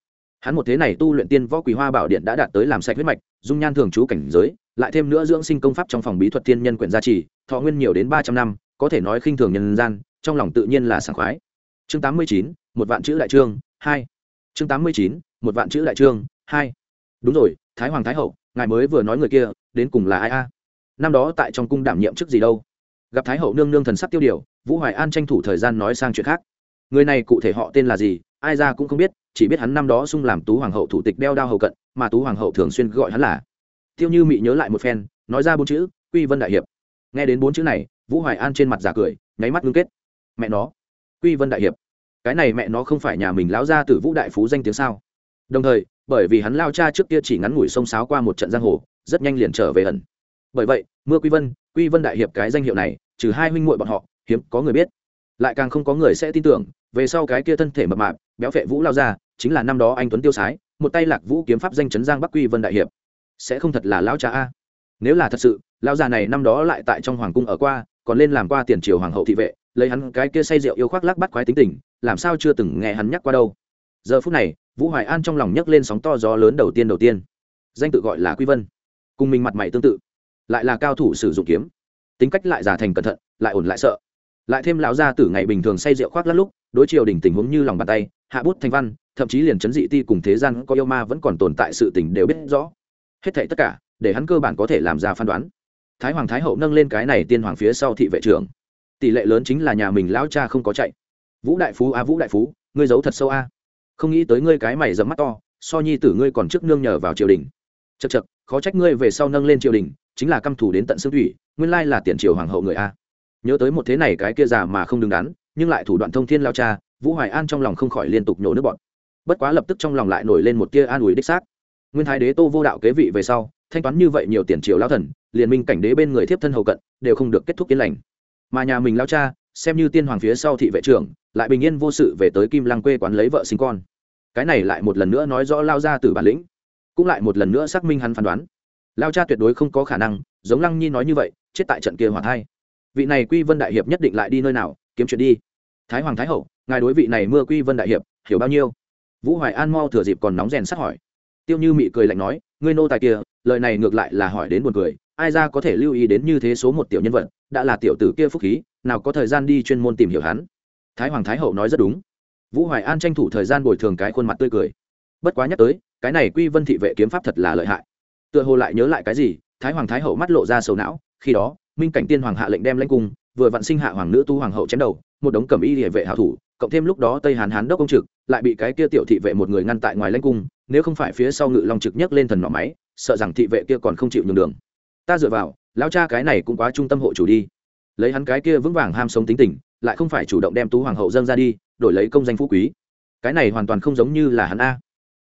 hắn một thế này tu luyện tiên võ quý hoa bảo điện đã đạt tới làm sạch huyết mạch, dung nhan thường trú cảnh giới, lại thêm nữa dưỡng sinh công pháp trong phòng bí thuật tiên nhân quyển gia trì, thọ nguyên nhiều đến ba trăm năm, có thể nói khinh thường nhân gian, trong lòng tự nhiên là sảng khoái. Chương tám mươi chín, một vạn chữ đại trương, hai. Chương tám mươi chín, một vạn chữ đại trương, hai. Đúng rồi, thái hoàng thái hậu, ngài mới vừa nói người kia, đến cùng là ai a? Năm đó tại trong cung đảm nhiệm chức gì đâu? Gặp thái hậu nương nương thần sắc tiêu điều, vũ hoài an tranh thủ thời gian nói sang chuyện khác. Người này cụ thể họ tên là gì? Ai ra cũng không biết, chỉ biết hắn năm đó sung làm tú hoàng hậu thủ tịch đeo đao hầu cận, mà tú hoàng hậu thường xuyên gọi hắn là. Tiêu như mị nhớ lại một phen, nói ra bốn chữ, quy vân đại hiệp. Nghe đến bốn chữ này, vũ hoài an trên mặt giả cười, nháy mắt ngưng kết. Mẹ nó, quy vân đại hiệp. Cái này mẹ nó không phải nhà mình lão ra từ vũ đại phú danh tiếng sao? Đồng thời, bởi vì hắn lao cha trước kia chỉ ngắn ngủi sông sáo qua một trận giang hồ, rất nhanh liền trở về ẩn. Bởi vậy, mưa quy vân quy vân đại hiệp cái danh hiệu này, trừ hai huynh muội bọn họ, hiếm có người biết. Lại càng không có người sẽ tin tưởng về sau cái kia thân thể mập mạp, béo phệ vũ lao ra, chính là năm đó anh tuấn tiêu sái, một tay lạc vũ kiếm pháp danh chấn giang bắc quy vân đại hiệp. Sẽ không thật là lão cha a. Nếu là thật sự, lão già này năm đó lại tại trong hoàng cung ở qua, còn lên làm qua tiền triều hoàng hậu thị vệ, lấy hắn cái kia say rượu yêu khoác lác bắt quái tính tình, làm sao chưa từng nghe hắn nhắc qua đâu. Giờ phút này, vũ hoài an trong lòng nhấc lên sóng to gió lớn đầu tiên đầu tiên. Danh tự gọi là quy vân. Cùng mình mặt mày tương tự. Lại là cao thủ sử dụng kiếm. Tính cách lại giả thành cẩn thận, lại ổn lại sợ lại thêm lão gia tử ngày bình thường say rượu khoác lát lúc, đối triều đình tình huống như lòng bàn tay, hạ bút thanh văn, thậm chí liền chấn dị ti cùng thế gian có yêu ma vẫn còn tồn tại sự tình đều biết rõ. Hết thảy tất cả, để hắn cơ bản có thể làm ra phán đoán. Thái hoàng thái hậu nâng lên cái này tiên hoàng phía sau thị vệ trưởng. Tỷ lệ lớn chính là nhà mình lão cha không có chạy. Vũ đại phú a, vũ đại phú, ngươi giấu thật sâu a. Không nghĩ tới ngươi cái mày dẫm mắt to, so nhi tử ngươi còn trước nương nhờ vào triều đình. Chật chật khó trách ngươi về sau nâng lên triều đình, chính là căm thù đến tận xương thủy, nguyên lai là tiền triều hoàng hậu người a nhớ tới một thế này cái kia già mà không đứng đắn, nhưng lại thủ đoạn thông thiên lao cha, vũ hoài an trong lòng không khỏi liên tục nhổ nước bọt. Bất quá lập tức trong lòng lại nổi lên một tia an ủi đích xác. Nguyên thái đế tô vô đạo kế vị về sau, thanh toán như vậy nhiều tiền triều lao thần, liền minh cảnh đế bên người thiếp thân hầu cận, đều không được kết thúc yên lành. Mà nhà mình lao cha, xem như tiên hoàng phía sau thị vệ trưởng, lại bình yên vô sự về tới kim lăng quê quán lấy vợ sinh con. Cái này lại một lần nữa nói rõ lao ra từ bản lĩnh, cũng lại một lần nữa xác minh hắn phán đoán. Lao cha tuyệt đối không có khả năng, giống lăng nhi nói như vậy, chết tại trận kia hỏa thai vị này quy vân đại hiệp nhất định lại đi nơi nào, kiếm chuyện đi. Thái hoàng thái hậu, ngài đối vị này mưa quy vân đại hiệp, hiểu bao nhiêu? Vũ hoài an mau thừa dịp còn nóng rèn sắt hỏi. Tiêu như mị cười lạnh nói, ngươi nô tài kia, lời này ngược lại là hỏi đến buồn cười, ai ra có thể lưu ý đến như thế số một tiểu nhân vật, đã là tiểu tử kia phúc khí, nào có thời gian đi chuyên môn tìm hiểu hắn. Thái hoàng thái hậu nói rất đúng. Vũ hoài an tranh thủ thời gian bồi thường cái khuôn mặt tươi cười. Bất quá nhắc tới, cái này quy vân thị vệ kiếm pháp thật là lợi hại. Tựa hồ lại nhớ lại cái gì, thái hoàng thái hậu mắt lộ ra sầu não, khi đó minh cảnh tiên hoàng hạ lệnh đem lãnh cung, vừa vặn sinh hạ hoàng nữ tu hoàng hậu chém đầu, một đống cẩm y địa vệ hảo thủ, cộng thêm lúc đó tây hàn hán đốc công trực, lại bị cái kia tiểu thị vệ một người ngăn tại ngoài lãnh cung, nếu không phải phía sau ngự long trực nhấc lên thần nỏ máy, sợ rằng thị vệ kia còn không chịu nhường đường. Ta dựa vào lao cha cái này cũng quá trung tâm hộ chủ đi. Lấy hắn cái kia vững vàng ham sống tính tình, lại không phải chủ động đem tú hoàng hậu dâng ra đi, đổi lấy công danh phú quý. Cái này hoàn toàn không giống như là hắn a.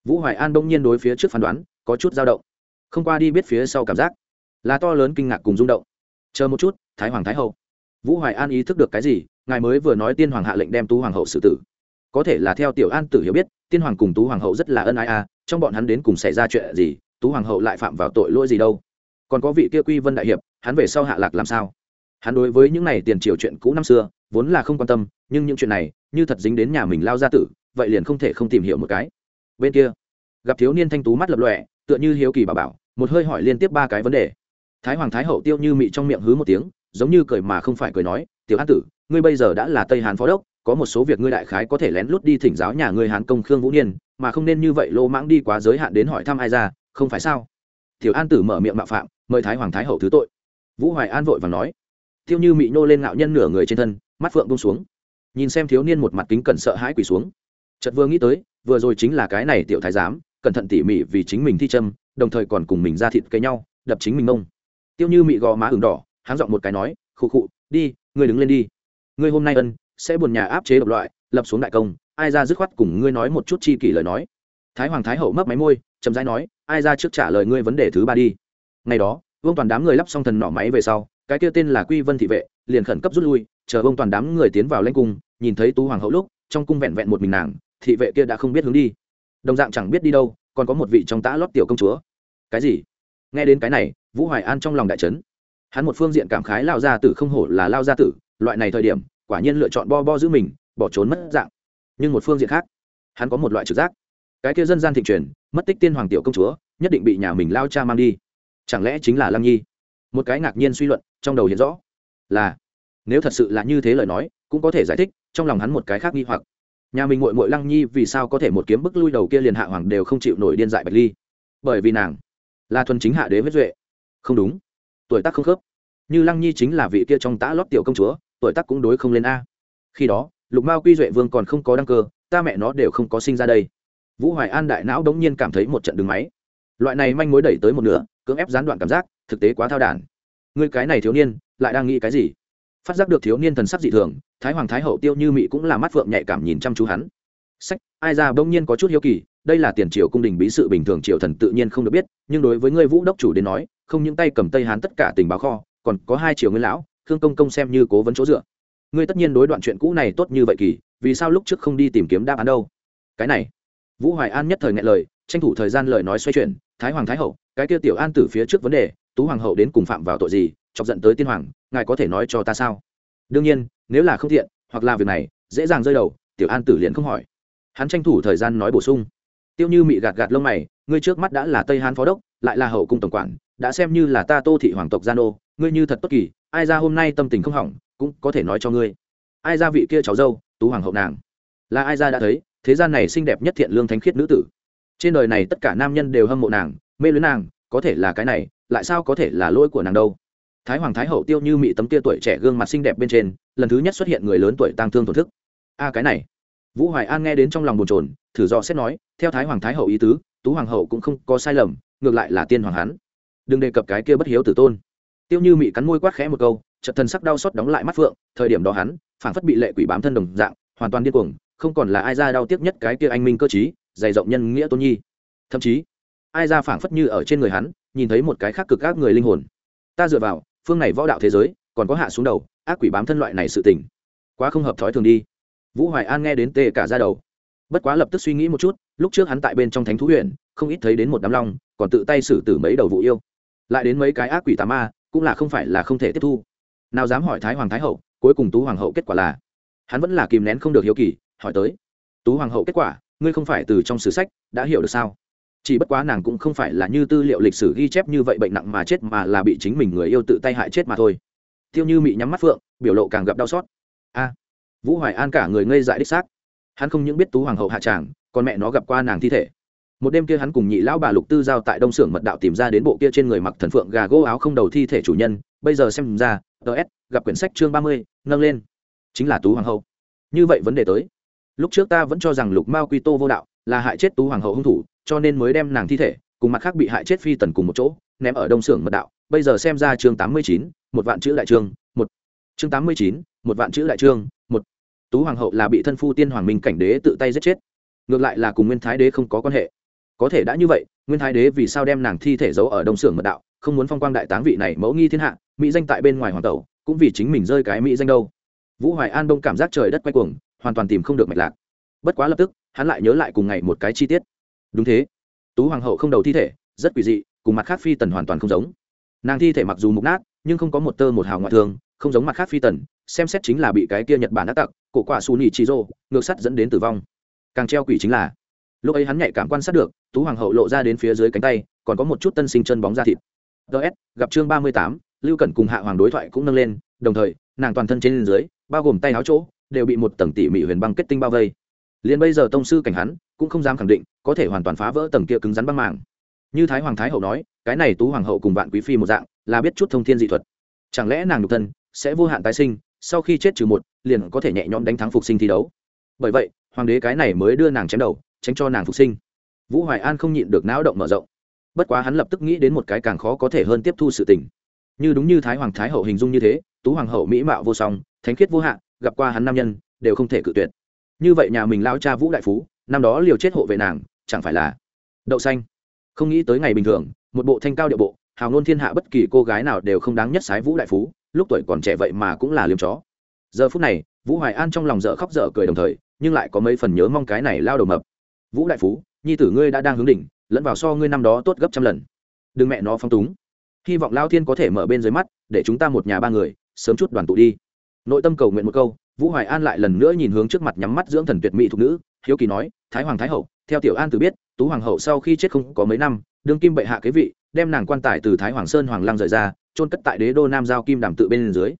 Vũ hoài an đông nhiên đối phía trước phán đoán, có chút dao động. Không qua đi biết phía sau cảm giác. Là to lớn kinh ngạc cùng rung động chờ một chút, thái hoàng thái hậu. Vũ hoài an ý thức được cái gì, ngài mới vừa nói tiên hoàng hạ lệnh đem tú hoàng hậu xử tử. Có thể là theo tiểu an tử hiểu biết, tiên hoàng cùng tú hoàng hậu rất là ân ai a à, trong bọn hắn đến cùng xảy ra chuyện gì, tú hoàng hậu lại phạm vào tội lỗi gì đâu? Còn có vị kia quy vân đại hiệp, hắn về sau hạ lạc làm sao? Hắn đối với những này tiền triều chuyện cũ năm xưa, vốn là không quan tâm, nhưng những chuyện này, như thật dính đến nhà mình lao ra tử, vậy liền không thể không tìm hiểu một cái. Bên kia, gặp thiếu niên thanh tú mắt lập lọe tựa như hiếu kỳ bà bảo, một hơi hỏi liên tiếp ba cái vấn đề thái hoàng thái hậu tiêu như mị trong miệng hứ một tiếng, giống như cười mà không phải cười nói, tiểu an tử, ngươi bây giờ đã là tây hàn phó đốc, có một số việc ngươi đại khái có thể lén lút đi thỉnh giáo nhà ngươi hán công khương vũ niên, mà không nên như vậy lô mãng đi quá giới hạn đến hỏi thăm ai ra, không phải sao? Tiểu an tử mở miệng mạo phạm, mời thái hoàng thái hậu thứ tội. Vũ hoài an vội và nói. Tiêu như mị nô lên ngạo nhân nửa người trên thân, mắt phượng bông xuống. Nhìn xem thiếu niên một mặt kính cẩn sợ hãi quỳ xuống. Trật vừa nghĩ tới, vừa rồi chính là cái này tiểu thái giám, cẩn thận tỉ mỉ vì chính mình thi châm, đồng thời còn cùng mình ra thịt cây nhau, đập chính mình mông tiêu như mị gò má ửng đỏ, háng giọng một cái nói, khụ khụ, đi, ngươi đứng lên đi. Ngươi hôm nay ân, sẽ buồn nhà áp chế độc loại, lập xuống đại công, ai ra dứt khoát cùng ngươi nói một chút chi kỷ lời nói. Thái hoàng thái hậu mấp máy môi, chậm rãi nói, ai ra trước trả lời ngươi vấn đề thứ ba đi. Ngày đó, vương toàn đám người lắp xong thần nỏ máy về sau, cái kia tên là quy vân thị vệ, liền khẩn cấp rút lui, chờ vương toàn đám người tiến vào lanh cung, nhìn thấy tú hoàng hậu lúc, trong cung vẹn vẹn một mình nàng, thị vệ kia đã không biết hướng đi. Đồng dạng chẳng biết đi đâu, còn có một vị trong tã lót tiểu công chúa. Cái gì? Nghe đến cái này vũ hoài an trong lòng đại trấn hắn một phương diện cảm khái lao gia tử không hổ là lao gia tử, loại này thời điểm, quả nhiên lựa chọn bo bo giữ mình, bỏ trốn mất dạng. Nhưng một phương diện khác, hắn có một loại trực giác. Cái kia dân gian thịnh truyền, mất tích tiên hoàng tiểu công chúa, nhất định bị nhà mình lao cha mang đi. Chẳng lẽ chính là lăng nhi? Một cái ngạc nhiên suy luận, trong đầu hiện rõ là, nếu thật sự là như thế lời nói, cũng có thể giải thích, trong lòng hắn một cái khác nghi hoặc. Nhà mình mội mội lăng nhi vì sao có thể một kiếm bức lui đầu kia liền hạ hoàng đều không chịu nổi điên dại bạch ly? Bởi vì nàng là thuần chính hạ đế huyết duệ không đúng. Tuổi tác không khớp. Như lăng nhi chính là vị kia trong tã lót tiểu công chúa, tuổi tác cũng đối không lên a. Khi đó, lục mao quy duệ vương còn không có đăng cơ, ta mẹ nó đều không có sinh ra đây. Vũ hoài an đại não đống nhiên cảm thấy một trận đứng máy. Loại này manh mối đẩy tới một nửa, cưỡng ép gián đoạn cảm giác, thực tế quá thao đản. Người cái này thiếu niên, lại đang nghĩ cái gì? Phát giác được thiếu niên thần sắc dị thường, thái hoàng thái hậu tiêu như mị cũng là mắt phượng nhạy cảm nhìn chăm chú hắn. Sách, ai ra bỗng nhiên có chút hiếu kỳ, đây là tiền triều cung đình bí sự bình thường triều thần tự nhiên không được biết, nhưng đối với ngươi vũ đốc chủ đến nói không những tay cầm tây hán tất cả tình báo kho, còn có hai triệu nguyên lão, khương công công xem như cố vấn chỗ dựa. Ngươi tất nhiên đối đoạn chuyện cũ này tốt như vậy kỳ, vì sao lúc trước không đi tìm kiếm đáp án đâu? Cái này, vũ hoài an nhất thời ngại lời, tranh thủ thời gian lời nói xoay chuyển, thái hoàng thái hậu, cái kia tiểu an tử phía trước vấn đề, tú hoàng hậu đến cùng phạm vào tội gì, chọc giận tới tiên hoàng, ngài có thể nói cho ta sao? Đương nhiên, nếu là không thiện hoặc là việc này, dễ dàng rơi đầu, tiểu an tử liền không hỏi. Hắn tranh thủ thời gian nói bổ sung. Tiêu như mị gạt gạt lông mày, ngươi trước mắt đã là tây hán phó đốc lại là hậu cung tổng quản, đã xem như là ta tô thị hoàng tộc gia nô, ngươi như thật tốt kỳ, ai ra hôm nay tâm tình không hỏng, cũng có thể nói cho ngươi. Ai ra vị kia cháu dâu, tú hoàng hậu nàng. Là ai ra đã thấy, thế gian này xinh đẹp nhất thiện lương thánh khiết nữ tử. Trên đời này tất cả nam nhân đều hâm mộ nàng, mê luyến nàng, có thể là cái này, lại sao có thể là lỗi của nàng đâu? Thái hoàng thái hậu tiêu như mị tấm tia tuổi trẻ gương mặt xinh đẹp bên trên, lần thứ nhất xuất hiện người lớn tuổi tăng thương thổn thức. A, cái này. Vũ hoài an nghe đến trong lòng bồn trồn thử do xét nói, theo thái hoàng thái hậu ý tứ tú hoàng hậu cũng không có sai lầm, ngược lại là tiên hoàng hắn. Đừng đề cập cái kia bất hiếu tử tôn. Tiêu như mị cắn môi quát khẽ một câu, chợt thần sắc đau xót đóng lại mắt phượng, thời điểm đó hắn phản phất bị lệ quỷ bám thân đồng dạng, hoàn toàn điên cuồng, không còn là ai ra đau tiếc nhất cái kia anh minh cơ chí dày rộng nhân nghĩa tôn nhi. Thậm chí, ai ra phảng phất như ở trên người hắn, nhìn thấy một cái khác cực ác người linh hồn. Ta dựa vào, phương này võ đạo thế giới, còn có hạ xuống đầu, ác quỷ bám thân loại này sự tình. Quá không hợp thói thường đi. Vũ hoài an nghe đến tê cả ra đầu bất quá lập tức suy nghĩ một chút, lúc trước hắn tại bên trong thánh thú huyện không ít thấy đến một đám long, còn tự tay xử tử mấy đầu vụ yêu. Lại đến mấy cái ác quỷ tà ma, cũng là không phải là không thể tiếp thu. Nào dám hỏi thái hoàng thái hậu, cuối cùng tú hoàng hậu kết quả là, hắn vẫn là kìm nén không được hiếu kỳ, hỏi tới, tú hoàng hậu kết quả, ngươi không phải từ trong sử sách đã hiểu được sao? Chỉ bất quá nàng cũng không phải là như tư liệu lịch sử ghi chép như vậy bệnh nặng mà chết mà là bị chính mình người yêu tự tay hại chết mà thôi. Tiêu như mị nhắm mắt phượng, biểu lộ càng gặp đau xót. A, vũ hoài an cả người ngây dại đích xác hắn không những biết tú hoàng hậu hạ tràng, còn mẹ nó gặp qua nàng thi thể. Một đêm kia hắn cùng nhị lão bà lục tư giao tại đông xưởng mật đạo tìm ra đến bộ kia trên người mặc thần phượng gà gỗ áo không đầu thi thể chủ nhân, bây giờ xem ra ts gặp quyển sách chương ba mươi, nâng lên. Chính là tú hoàng hậu. Như vậy vấn đề tới. Lúc trước ta vẫn cho rằng lục mao quy tô vô đạo, là hại chết tú hoàng hậu hung thủ, cho nên mới đem nàng thi thể, cùng mặt khác bị hại chết phi tần cùng một chỗ, ném ở đông xưởng mật đạo. Bây giờ xem ra chương tám mươi chín, một vạn chữ đại chương một chương tám mươi chín, một vạn chữ đại chương tú hoàng hậu là bị thân phu tiên hoàng minh cảnh đế tự tay giết chết. Ngược lại là cùng nguyên thái đế không có quan hệ. Có thể đã như vậy, nguyên thái đế vì sao đem nàng thi thể giấu ở đông xưởng mật đạo, không muốn phong quang đại táng vị này mẫu nghi thiên hạ, mỹ danh tại bên ngoài hoàng tẩu, cũng vì chính mình rơi cái mỹ danh đâu. Vũ hoài an đông cảm giác trời đất quay cuồng, hoàn toàn tìm không được mạch lạc. Bất quá lập tức, hắn lại nhớ lại cùng ngày một cái chi tiết. Đúng thế. Tú hoàng hậu không đầu thi thể, rất quỷ dị, cùng mặt khác phi tần hoàn toàn không giống. Nàng thi thể mặc dù mục nát, nhưng không có một tơ một hào ngoại thương không giống mặt khác phi tần, xem xét chính là bị cái kia nhật bản đã tặc, cổ quả su nỉ chi rô ngược sắt dẫn đến tử vong. Càng treo quỷ chính là, lúc ấy hắn nhạy cảm quan sát được, tú hoàng hậu lộ ra đến phía dưới cánh tay, còn có một chút tân sinh chân bóng da thịt. Ts gặp chương ba mươi tám, lưu cẩn cùng hạ hoàng đối thoại cũng nâng lên, đồng thời, nàng toàn thân trên dưới, bao gồm tay áo chỗ, đều bị một tầng tỉ mỉ huyền băng kết tinh bao vây. Liền bây giờ tông sư cảnh hắn, cũng không dám khẳng định, có thể hoàn toàn phá vỡ tầng kia cứng rắn băng màng. Như thái hoàng thái hậu nói, cái này tú hoàng hậu cùng vạn quý phi một dạng, là biết chút thông thiên dị thuật chẳng lẽ nàng nhục thân sẽ vô hạn tái sinh, sau khi chết trừ một, liền có thể nhẹ nhõm đánh thắng phục sinh thi đấu? Bởi vậy, hoàng đế cái này mới đưa nàng chém đầu, tránh cho nàng phục sinh. Vũ hoài an không nhịn được não động mở rộng. Bất quá hắn lập tức nghĩ đến một cái càng khó có thể hơn tiếp thu sự tình. Như đúng như thái hoàng thái hậu hình dung như thế, tú hoàng hậu mỹ mạo vô song, thánh khiết vô hạn gặp qua hắn nam nhân, đều không thể cự tuyệt. Như vậy nhà mình lao cha vũ đại phú, năm đó liều chết hộ vệ nàng, chẳng phải là đậu xanh? Không nghĩ tới ngày bình thường, một bộ thanh cao địa bộ hào ngôn thiên hạ bất kỳ cô gái nào đều không đáng nhất sái vũ đại phú, lúc tuổi còn trẻ vậy mà cũng là liêm chó. Giờ phút này, vũ hoài an trong lòng dở khóc dở cười đồng thời, nhưng lại có mấy phần nhớ mong cái này lao đầu mập. Vũ đại phú, nhi tử ngươi đã đang hướng đỉnh, lẫn vào so ngươi năm đó tốt gấp trăm lần. Đừng mẹ nó phong túng. Hy vọng lao thiên có thể mở bên dưới mắt, để chúng ta một nhà ba người, sớm chút đoàn tụ đi. Nội tâm cầu nguyện một câu, vũ hoài an lại lần nữa nhìn hướng trước mặt nhắm mắt dưỡng thần tuyệt mỹ thục nữ, hiếu kỳ nói, thái hoàng thái hậu, theo tiểu an từ biết, tú hoàng hậu sau khi chết không có mấy năm, đương kim bệ hạ kế vị đem nàng quan tài từ thái hoàng sơn hoàng lăng rời ra trôn cất tại đế đô nam giao kim đàm tự bên dưới.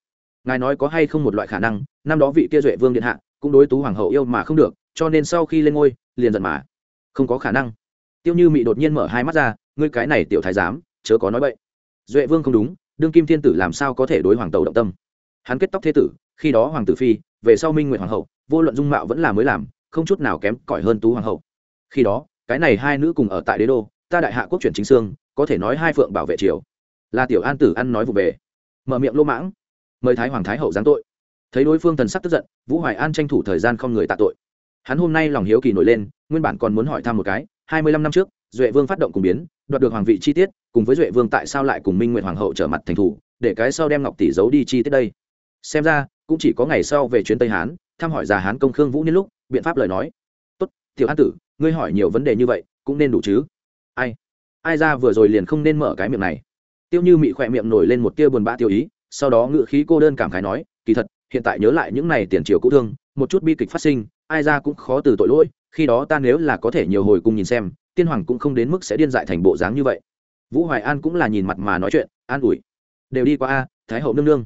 Ngài nói có hay không một loại khả năng, năm đó vị kia duệ vương điện hạ cũng đối tú hoàng hậu yêu mà không được, cho nên sau khi lên ngôi, liền giận mà. Không có khả năng. Tiêu như mị đột nhiên mở hai mắt ra, ngươi cái này tiểu thái giám, chớ có nói vậy duệ vương không đúng, đương kim thiên tử làm sao có thể đối hoàng tàu động tâm? Hắn kết tóc thế tử, khi đó hoàng tử phi, về sau minh nguyện hoàng hậu, vô luận dung mạo vẫn là mới làm, không chút nào kém cỏi hơn tú hoàng hậu. Khi đó, cái này hai nữ cùng ở tại đế đô, ta đại hạ quốc chuyển chính xương có thể nói hai phượng bảo vệ triều. Là tiểu an tử ăn nói vụ về. Mở miệng lô mãng. Mời thái hoàng thái hậu giáng tội. Thấy đối phương thần sắc tức giận, vũ hoài an tranh thủ thời gian không người tạ tội. Hắn hôm nay lòng hiếu kỳ nổi lên, nguyên bản còn muốn hỏi thăm một cái, hai mươi lăm năm trước, duệ vương phát động cùng biến, đoạt được hoàng vị chi tiết, cùng với duệ vương tại sao lại cùng minh nguyện hoàng hậu trở mặt thành thủ, để cái sau đem ngọc tỷ giấu đi chi tiết đây. Xem ra, cũng chỉ có ngày sau về chuyến tây hán, thăm hỏi già hán công khương vũ niên lúc, biện pháp lời nói. Tốt, tiểu an tử, ngươi hỏi nhiều vấn đề như vậy, cũng nên đủ chứ? Ai? Ai ra vừa rồi liền không nên mở cái miệng này. Tiêu như mị khỏe miệng nổi lên một tia buồn bã tiêu ý, sau đó ngự khí cô đơn cảm khái nói, kỳ thật, hiện tại nhớ lại những này tiền triều cũ thương, một chút bi kịch phát sinh, ai ra cũng khó từ tội lỗi, khi đó ta nếu là có thể nhiều hồi cùng nhìn xem, tiên hoàng cũng không đến mức sẽ điên dại thành bộ dáng như vậy. Vũ hoài an cũng là nhìn mặt mà nói chuyện, an ủi, đều đi qua a, thái hậu nương nương.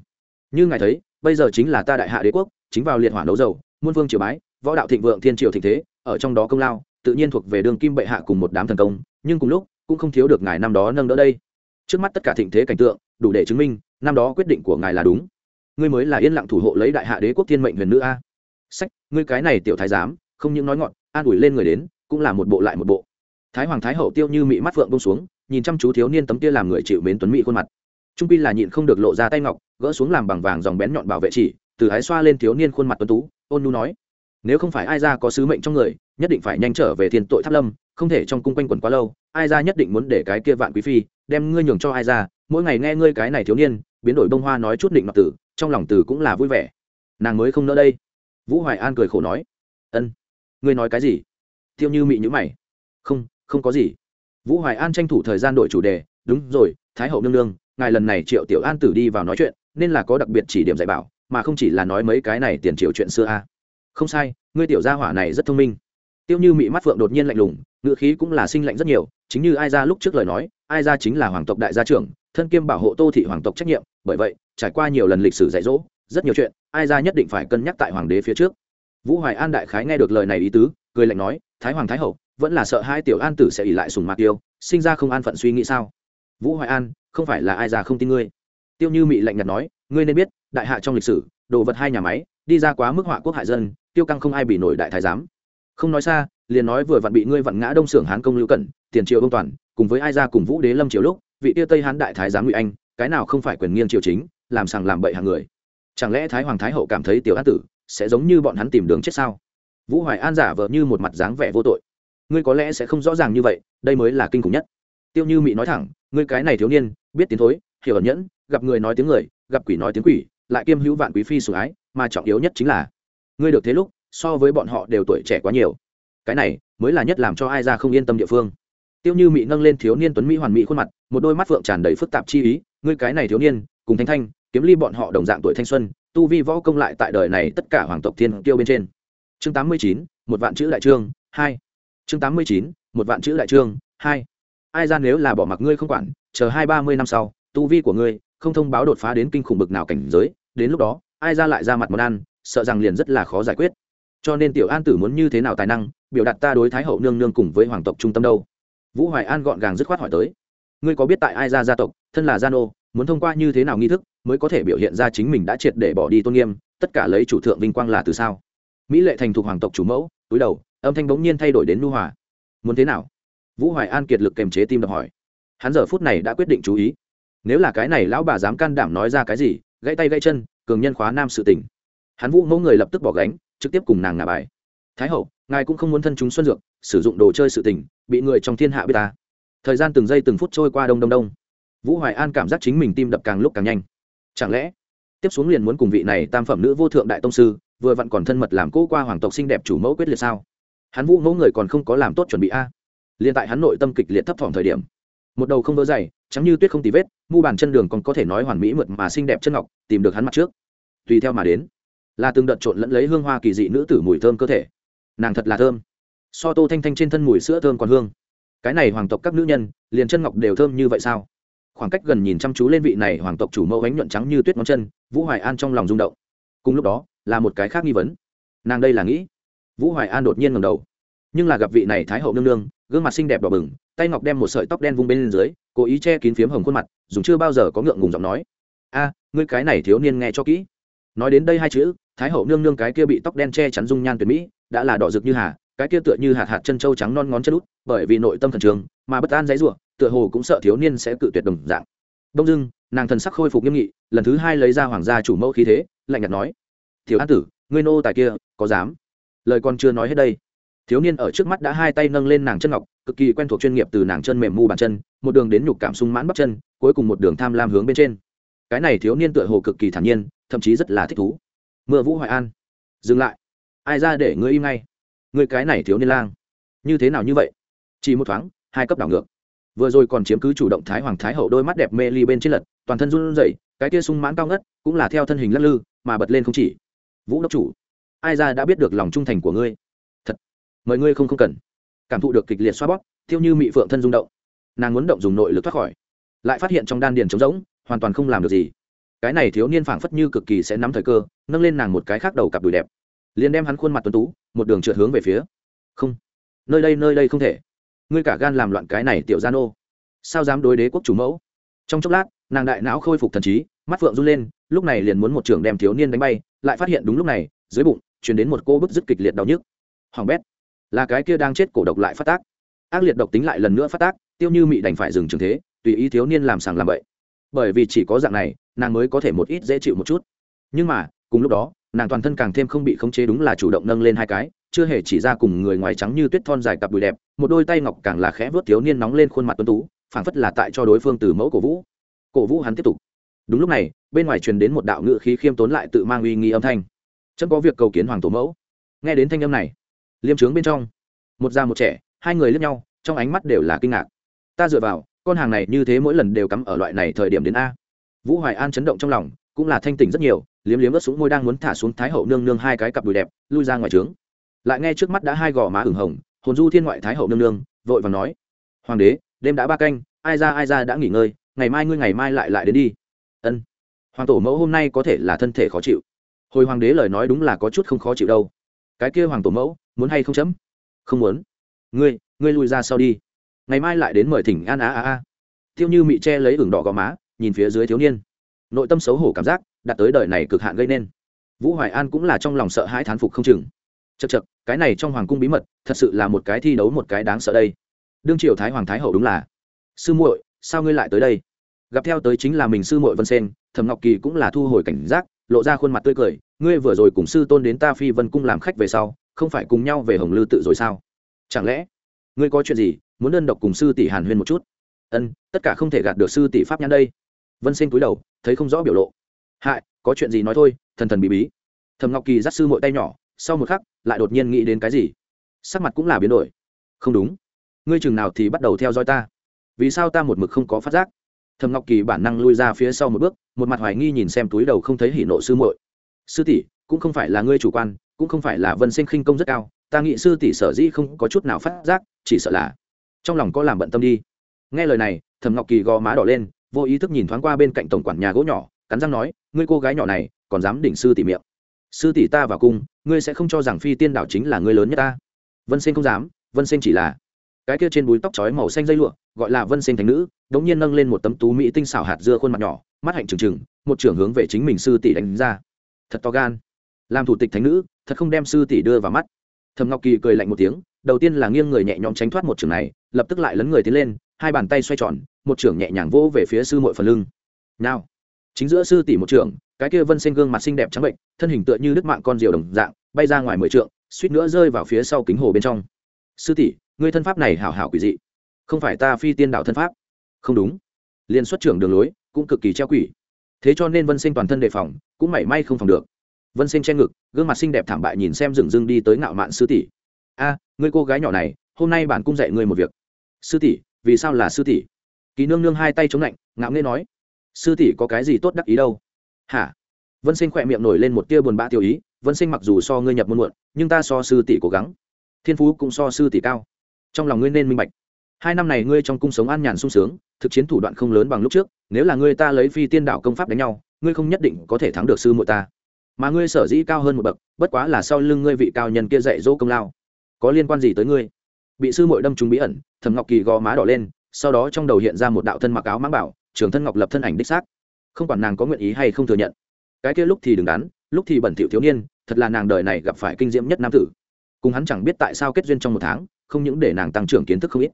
Như ngài thấy, bây giờ chính là ta đại hạ đế quốc, chính vào liệt hỏa nấu dầu, muôn vương triều bái, võ đạo thịnh vượng thiên triều thịnh thế, ở trong đó công lao, tự nhiên thuộc về đường kim bệ hạ cùng một đám thần công, nhưng cùng lúc cũng không thiếu được ngài năm đó nâng đỡ đây. Trước mắt tất cả thịnh thế cảnh tượng, đủ để chứng minh, năm đó quyết định của ngài là đúng. Ngươi mới là yên lặng thủ hộ lấy đại hạ đế quốc thiên mệnh huyền nữ a. Sách, ngươi cái này tiểu thái giám, không những nói ngọn, an ủi lên người đến, cũng là một bộ lại một bộ. Thái hoàng thái hậu tiêu như mị mắt phượng bông xuống, nhìn chăm chú thiếu niên tấm kia làm người chịu mến tuấn mỹ khuôn mặt. Trung pi là nhịn không được lộ ra tay ngọc, gỡ xuống làm bằng vàng dòng bén nhọn bảo vệ chỉ, từ hái xoa lên thiếu niên khuôn mặt tuấn tú, ôn nu nói nếu không phải ai ra có sứ mệnh trong người, nhất định phải nhanh trở về thiên tội tháp lâm, không thể trong cung quanh quẩn quá lâu, ai ra nhất định muốn để cái kia vạn quý phi đem ngươi nhường cho ai ra. Mỗi ngày nghe ngươi cái này thiếu niên, biến đổi bông hoa nói chút định mặc tử, trong lòng tử cũng là vui vẻ. Nàng mới không nỡ đây. Vũ hoài an cười khổ nói, ân, ngươi nói cái gì? Tiêu như mị nhữ mày, không không có gì. Vũ hoài an tranh thủ thời gian đổi chủ đề, đúng rồi, thái hậu nương nương, ngài lần này triệu tiểu an tử đi vào nói chuyện, nên là có đặc biệt chỉ điểm dạy bảo, mà không chỉ là nói mấy cái này tiền triệu chuyện xưa a. à không sai ngươi tiểu gia hỏa này rất thông minh. Tiêu như mị mắt phượng đột nhiên lạnh lùng ngự khí cũng là sinh lạnh rất nhiều chính như ai ra lúc trước lời nói ai ra chính là hoàng tộc đại gia trưởng thân kiêm bảo hộ tô thị hoàng tộc trách nhiệm bởi vậy trải qua nhiều lần lịch sử dạy dỗ rất nhiều chuyện ai ra nhất định phải cân nhắc tại hoàng đế phía trước. Vũ hoài an đại khái nghe được lời này ý tứ cười lạnh nói thái hoàng thái hậu vẫn là sợ hai tiểu an tử sẽ ỉ lại sùng mạc tiêu, sinh ra không an phận suy nghĩ sao? Vũ hoài an không phải là ai ra không tin ngươi. Tiêu như mị lạnh nhạt nói ngươi nên biết đại hạ trong lịch sử đồ vật hai nhà máy đi ra quá mức họa quốc hại dân tiêu căng không ai bị nổi đại thái giám. Không nói xa, liền nói vừa vặn bị ngươi vặn ngã đông xưởng hán công lưu cẩn, tiền triều ông toàn, cùng với ai ra cùng vũ đế lâm triều lúc, vị tiêu tây hán đại thái giám ngụy anh, cái nào không phải quyền nghiêng triều chính, làm sàng làm bậy hàng người. Chẳng lẽ thái hoàng thái hậu cảm thấy tiểu an tử sẽ giống như bọn hắn tìm đường chết sao? Vũ hoài an giả vờ như một mặt dáng vẻ vô tội. Ngươi có lẽ sẽ không rõ ràng như vậy, đây mới là kinh khủng nhất. Tiêu như mị nói thẳng, ngươi cái này thiếu niên, biết tiến thối, hiểu ẩn nhẫn, gặp người nói tiếng người, gặp quỷ nói tiếng quỷ, lại kiêm hữu vạn quý phi sủng ái, mà trọng yếu nhất chính là ngươi được thế lúc, so với bọn họ đều tuổi trẻ quá nhiều. Cái này, mới là nhất làm cho ai ra không yên tâm địa phương. Tiêu như mị nâng lên thiếu niên tuấn mỹ hoàn mỹ khuôn mặt, một đôi mắt phượng tràn đầy phức tạp chi ý, ngươi cái này thiếu niên, cùng thanh thanh, kiếm ly bọn họ đồng dạng tuổi thanh xuân, tu vi võ công lại tại đời này tất cả hoàng tộc thiên tiêu bên trên. Chương tám mươi chín, một vạn chữ đại trương, hai. Chương tám mươi chín, một vạn chữ đại trương, hai. Ai ra nếu là bỏ mặc ngươi không quản, chờ hai ba mươi năm sau, tu vi của ngươi không thông báo đột phá đến kinh khủng bực nào cảnh giới, đến lúc đó, ai ra lại ra mặt món ăn sợ rằng liền rất là khó giải quyết. Cho nên tiểu an tử muốn như thế nào tài năng, biểu đạt ta đối thái hậu nương nương cùng với hoàng tộc trung tâm đâu? Vũ hoài an gọn gàng dứt khoát hỏi tới. Ngươi có biết tại ai ra gia tộc, thân là gia nô, muốn thông qua như thế nào nghi thức mới có thể biểu hiện ra chính mình đã triệt để bỏ đi tôn nghiêm, tất cả lấy chủ thượng vinh quang là từ sao? Mỹ lệ thành thuộc hoàng tộc chủ mẫu, túi đầu, âm thanh bỗng nhiên thay đổi đến nu hòa. Muốn thế nào? Vũ hoài an kiệt lực kềm chế tim đập hỏi. Hắn giờ phút này đã quyết định chú ý. Nếu là cái này lão bà dám can đảm nói ra cái gì, gãy tay gãy chân, cường nhân khóa nam sự tình hắn vũ mẫu người lập tức bỏ gánh, trực tiếp cùng nàng ngà bài. Thái hậu, ngài cũng không muốn thân chúng xuân dược, sử dụng đồ chơi sự tình, bị người trong thiên hạ biết ta. Thời gian từng giây từng phút trôi qua đông đông đông. Vũ hoài an cảm giác chính mình tim đập càng lúc càng nhanh. Chẳng lẽ, tiếp xuống liền muốn cùng vị này tam phẩm nữ vô thượng đại tông sư, vừa vặn còn thân mật làm cô qua hoàng tộc xinh đẹp chủ mẫu quyết liệt sao? Hắn vũ mẫu người còn không có làm tốt chuẩn bị a. Liền tại hắn nội tâm kịch liệt thấp thỏm thời điểm, một đầu không vỡ dày, trắng như tuyết không tì vết, mu bàn chân đường còn có thể nói hoàn mỹ mượt mà xinh đẹp chân ngọc, tìm được hắn mặt trước. Tùy theo mà đến là từng đợt trộn lẫn lấy hương hoa kỳ dị nữ tử mùi thơm cơ thể. Nàng thật là thơm. So tô thanh thanh trên thân mùi sữa thơm còn hương. Cái này hoàng tộc các nữ nhân, liền chân ngọc đều thơm như vậy sao? Khoảng cách gần nhìn chăm chú lên vị này hoàng tộc chủ mẫu ánh nhuận trắng như tuyết ngón chân, vũ hoài an trong lòng rung động. Cùng lúc đó, là một cái khác nghi vấn. Nàng đây là nghĩ. Vũ hoài an đột nhiên ngầm đầu. Nhưng là gặp vị này thái hậu nương nương, gương mặt xinh đẹp đỏ bừng, tay ngọc đem một sợi tóc đen vung bên dưới, cố ý che kín phiếm hồng khuôn mặt dùng chưa bao giờ có ngượng ngùng giọng nói. A, ngươi cái này thiếu niên nghe cho kỹ. Nói đến đây hai chữ thái hậu nương nương cái kia bị tóc đen che chắn dung nhan tuyệt mỹ, đã là đỏ rực như hà, cái kia tựa như hạt hạt chân trâu trắng non ngón chân út, bởi vì nội tâm thần trường mà bất an dãy rủa, tựa hồ cũng sợ thiếu niên sẽ cự tuyệt đồng dạng. Đông dưng nàng thần sắc khôi phục nghiêm nghị, lần thứ hai lấy ra hoàng gia chủ mẫu khí thế, lạnh nhạt nói thiếu an tử, ngươi nô tài kia, có dám? Lời còn chưa nói hết đây, thiếu niên ở trước mắt đã hai tay nâng lên nàng chân ngọc, cực kỳ quen thuộc chuyên nghiệp từ nàng chân mềm mu bàn chân, một đường đến nhục cảm sung mãn bắp chân, cuối cùng một đường tham lam hướng bên trên. Cái này thiếu niên tựa hồ cực kỳ thản nhiên, thậm chí rất là thích thú mưa vũ hoài an. Dừng lại. Ai ra để ngươi im ngay? Ngươi cái này thiếu niên lang. Như thế nào như vậy? Chỉ một thoáng, hai cấp đảo ngược. Vừa rồi còn chiếm cứ chủ động thái hoàng thái hậu đôi mắt đẹp mê ly bên trên lật, toàn thân run rẩy, cái kia sung mãn cao ngất, cũng là theo thân hình lắc lư, mà bật lên không chỉ. Vũ đốc chủ, ai ra đã biết được lòng trung thành của ngươi? Thật, mời ngươi không không cần. Cảm thụ được kịch liệt xoa bóp, thiêu như mị phượng thân rung động. Nàng muốn động dùng nội lực thoát khỏi. Lại phát hiện trong đan điền trống rỗng, hoàn toàn không làm được gì cái này thiếu niên phảng phất như cực kỳ sẽ nắm thời cơ, nâng lên nàng một cái khác đầu cặp đùi đẹp. Liền đem hắn khuôn mặt tuấn tú, một đường trượt hướng về phía. Không, nơi đây nơi đây không thể. Ngươi cả gan làm loạn cái này tiểu gia nô. Sao dám đối đế quốc chủ mẫu? Trong chốc lát, nàng đại não khôi phục thần trí, mắt phượng run lên, lúc này liền muốn một trưởng đem thiếu niên đánh bay, lại phát hiện đúng lúc này, dưới bụng chuyển đến một cô bức dứt kịch liệt đau nhức. Hoàng bét, là cái kia đang chết cổ độc lại phát tác. Ác liệt độc tính lại lần nữa phát tác, tiêu như mị đành phải dừng trường thế, tùy ý thiếu niên làm sàng làm bậy. Bởi vì chỉ có dạng này nàng mới có thể một ít dễ chịu một chút. Nhưng mà, cùng lúc đó, nàng toàn thân càng thêm không bị khống chế đúng là chủ động nâng lên hai cái, chưa hề chỉ ra cùng người ngoài trắng như tuyết thon dài cặp đùi đẹp, một đôi tay ngọc càng là khẽ vớt thiếu niên nóng lên khuôn mặt tuấn tú, phảng phất là tại cho đối phương từ mẫu cổ vũ. Cổ vũ hắn tiếp tục. Đúng lúc này, bên ngoài truyền đến một đạo ngự khí khiêm tốn lại tự mang uy nghi âm thanh. Chấm có việc cầu kiến hoàng tổ mẫu. Nghe đến thanh âm này, liêm trướng bên trong, một già một trẻ, hai người lướt nhau, trong ánh mắt đều là kinh ngạc. Ta dựa vào, con hàng này như thế mỗi lần đều cắm ở loại này thời điểm đến a vũ hoài an chấn động trong lòng, cũng là thanh tỉnh rất nhiều, liếm liếm ớt xuống môi đang muốn thả xuống thái hậu nương nương hai cái cặp đùi đẹp, lui ra ngoài trướng. Lại nghe trước mắt đã hai gò má ửng hồng, hồn du thiên ngoại thái hậu nương nương, vội và nói, hoàng đế, đêm đã ba canh, ai ra ai ra đã nghỉ ngơi, ngày mai ngươi ngày mai lại lại đến đi. Ân. Hoàng tổ mẫu hôm nay có thể là thân thể khó chịu. Hồi hoàng đế lời nói đúng là có chút không khó chịu đâu. Cái kia hoàng tổ mẫu, muốn hay không chấm? Không muốn. Ngươi ngươi lui ra sau đi. Ngày mai lại đến mời thỉnh an á á á tiêu như mị che lấy ửng đỏ gò má nhìn phía dưới thiếu niên. Nội tâm xấu hổ cảm giác đạt tới đời này cực hạn gây nên. Vũ hoài an cũng là trong lòng sợ hãi thán phục không chừng. Chật chật cái này trong hoàng cung bí mật, thật sự là một cái thi đấu một cái đáng sợ đây. Đương triều thái hoàng thái hậu đúng là. Sư muội, sao ngươi lại tới đây? Gặp theo tới chính là mình sư muội vân sen thẩm ngọc kỳ cũng là thu hồi cảnh giác, lộ ra khuôn mặt tươi cười. Ngươi vừa rồi cùng sư tôn đến ta phi vân cung làm khách về sau, không phải cùng nhau về hồng lư tự rồi sao? Chẳng lẽ, ngươi có chuyện gì, muốn đơn độc cùng sư tỷ hàn huyên một chút? Ân, tất cả không thể gạt được sư tỷ pháp nhãn đây vân sinh cúi đầu, thấy không rõ biểu lộ. Hại, có chuyện gì nói thôi, thần thần bí bí. Thầm ngọc kỳ dắt sư mội tay nhỏ, sau một khắc, lại đột nhiên nghĩ đến cái gì? Sắc mặt cũng là biến đổi. Không đúng. Ngươi chừng nào thì bắt đầu theo dõi ta. Vì sao ta một mực không có phát giác? Thầm ngọc kỳ bản năng lui ra phía sau một bước, một mặt hoài nghi nhìn xem túi đầu không thấy hỉ nộ sư muội. Sư tỷ, cũng không phải là ngươi chủ quan, cũng không phải là vân sinh khinh công rất cao, ta nghĩ sư tỷ sở dĩ không có chút nào phát giác, chỉ sợ là trong lòng có làm bận tâm đi. Nghe lời này thầm ngọc kỳ gò má đỏ lên vô ý thức nhìn thoáng qua bên cạnh tổng quản nhà gỗ nhỏ, cắn răng nói, ngươi cô gái nhỏ này, còn dám đỉnh sư tỷ miệng. Sư tỷ ta vào cung, ngươi sẽ không cho rằng phi tiên đảo chính là ngươi lớn nhất ta. Vân sinh không dám, vân sinh chỉ là cái kia trên búi tóc chói màu xanh dây lụa, gọi là vân sinh thành nữ, đống nhiên nâng lên một tấm tú mỹ tinh xảo hạt dưa khuôn mặt nhỏ, mắt hạnh trừng trừng, một trưởng hướng về chính mình sư tỷ đánh ra. Thật to gan. Làm thủ tịch thánh nữ, thật không đem sư tỷ đưa vào mắt. Thầm ngọc kỳ cười lạnh một tiếng, đầu tiên là nghiêng người nhẹ nhõm tránh thoát một trường này, lập tức lại lấn người tiến lên, hai bàn tay xoay tròn một trưởng nhẹ nhàng vỗ về phía sư muội phần lưng. Nào, chính giữa sư tỷ một trưởng, cái kia vân xanh gương mặt xinh đẹp trắng bệnh, thân hình tựa như đứt mạng con diều đồng dạng, bay ra ngoài mười trượng, suýt nữa rơi vào phía sau kính hồ bên trong. Sư tỷ, ngươi thân pháp này hảo hảo quỷ dị. Không phải ta phi tiên đạo thân pháp. Không đúng. Liên xuất trưởng đường lối, cũng cực kỳ treo quỷ. Thế cho nên vân sinh toàn thân đề phòng, cũng mảy may không phòng được. Vân sinh che ngực, gương mặt xinh đẹp thảm bại nhìn xem dừng dưng đi tới ngạo mạn sư tỷ. A, ngươi cô gái nhỏ này, hôm nay bản cung dạy ngươi một việc. Sư tỷ, vì sao là sư tỷ? Kỳ nương nương hai tay chống lạnh, ngạo nghê nói, sư tỷ có cái gì tốt đắc ý đâu? Hả? Vân sinh khỏe miệng nổi lên một tia buồn bã tiêu ý, vân sinh mặc dù so ngươi nhập muôn muộn, nhưng ta so sư tỷ cố gắng. Thiên phú cũng so sư tỷ cao. Trong lòng ngươi nên minh bạch. Hai năm này ngươi trong cung sống an nhàn sung sướng, thực chiến thủ đoạn không lớn bằng lúc trước, nếu là ngươi ta lấy phi tiên đạo công pháp đánh nhau, ngươi không nhất định có thể thắng được sư muội ta. Mà ngươi sở dĩ cao hơn một bậc, bất quá là sau lưng ngươi vị cao nhân kia dạy dỗ công lao. Có liên quan gì tới ngươi? Bị sư muội đâm trúng bí ẩn, thẩm ngọc kỳ gò má đỏ lên sau đó trong đầu hiện ra một đạo thân mặc áo mang bảo, trường thân ngọc lập thân ảnh đích xác. Không quản nàng có nguyện ý hay không thừa nhận. Cái kia lúc thì đừng đắn, lúc thì bẩn thỉu thiếu niên, thật là nàng đời này gặp phải kinh diễm nhất nam tử. Cùng hắn chẳng biết tại sao kết duyên trong một tháng, không những để nàng tăng trưởng kiến thức không ít.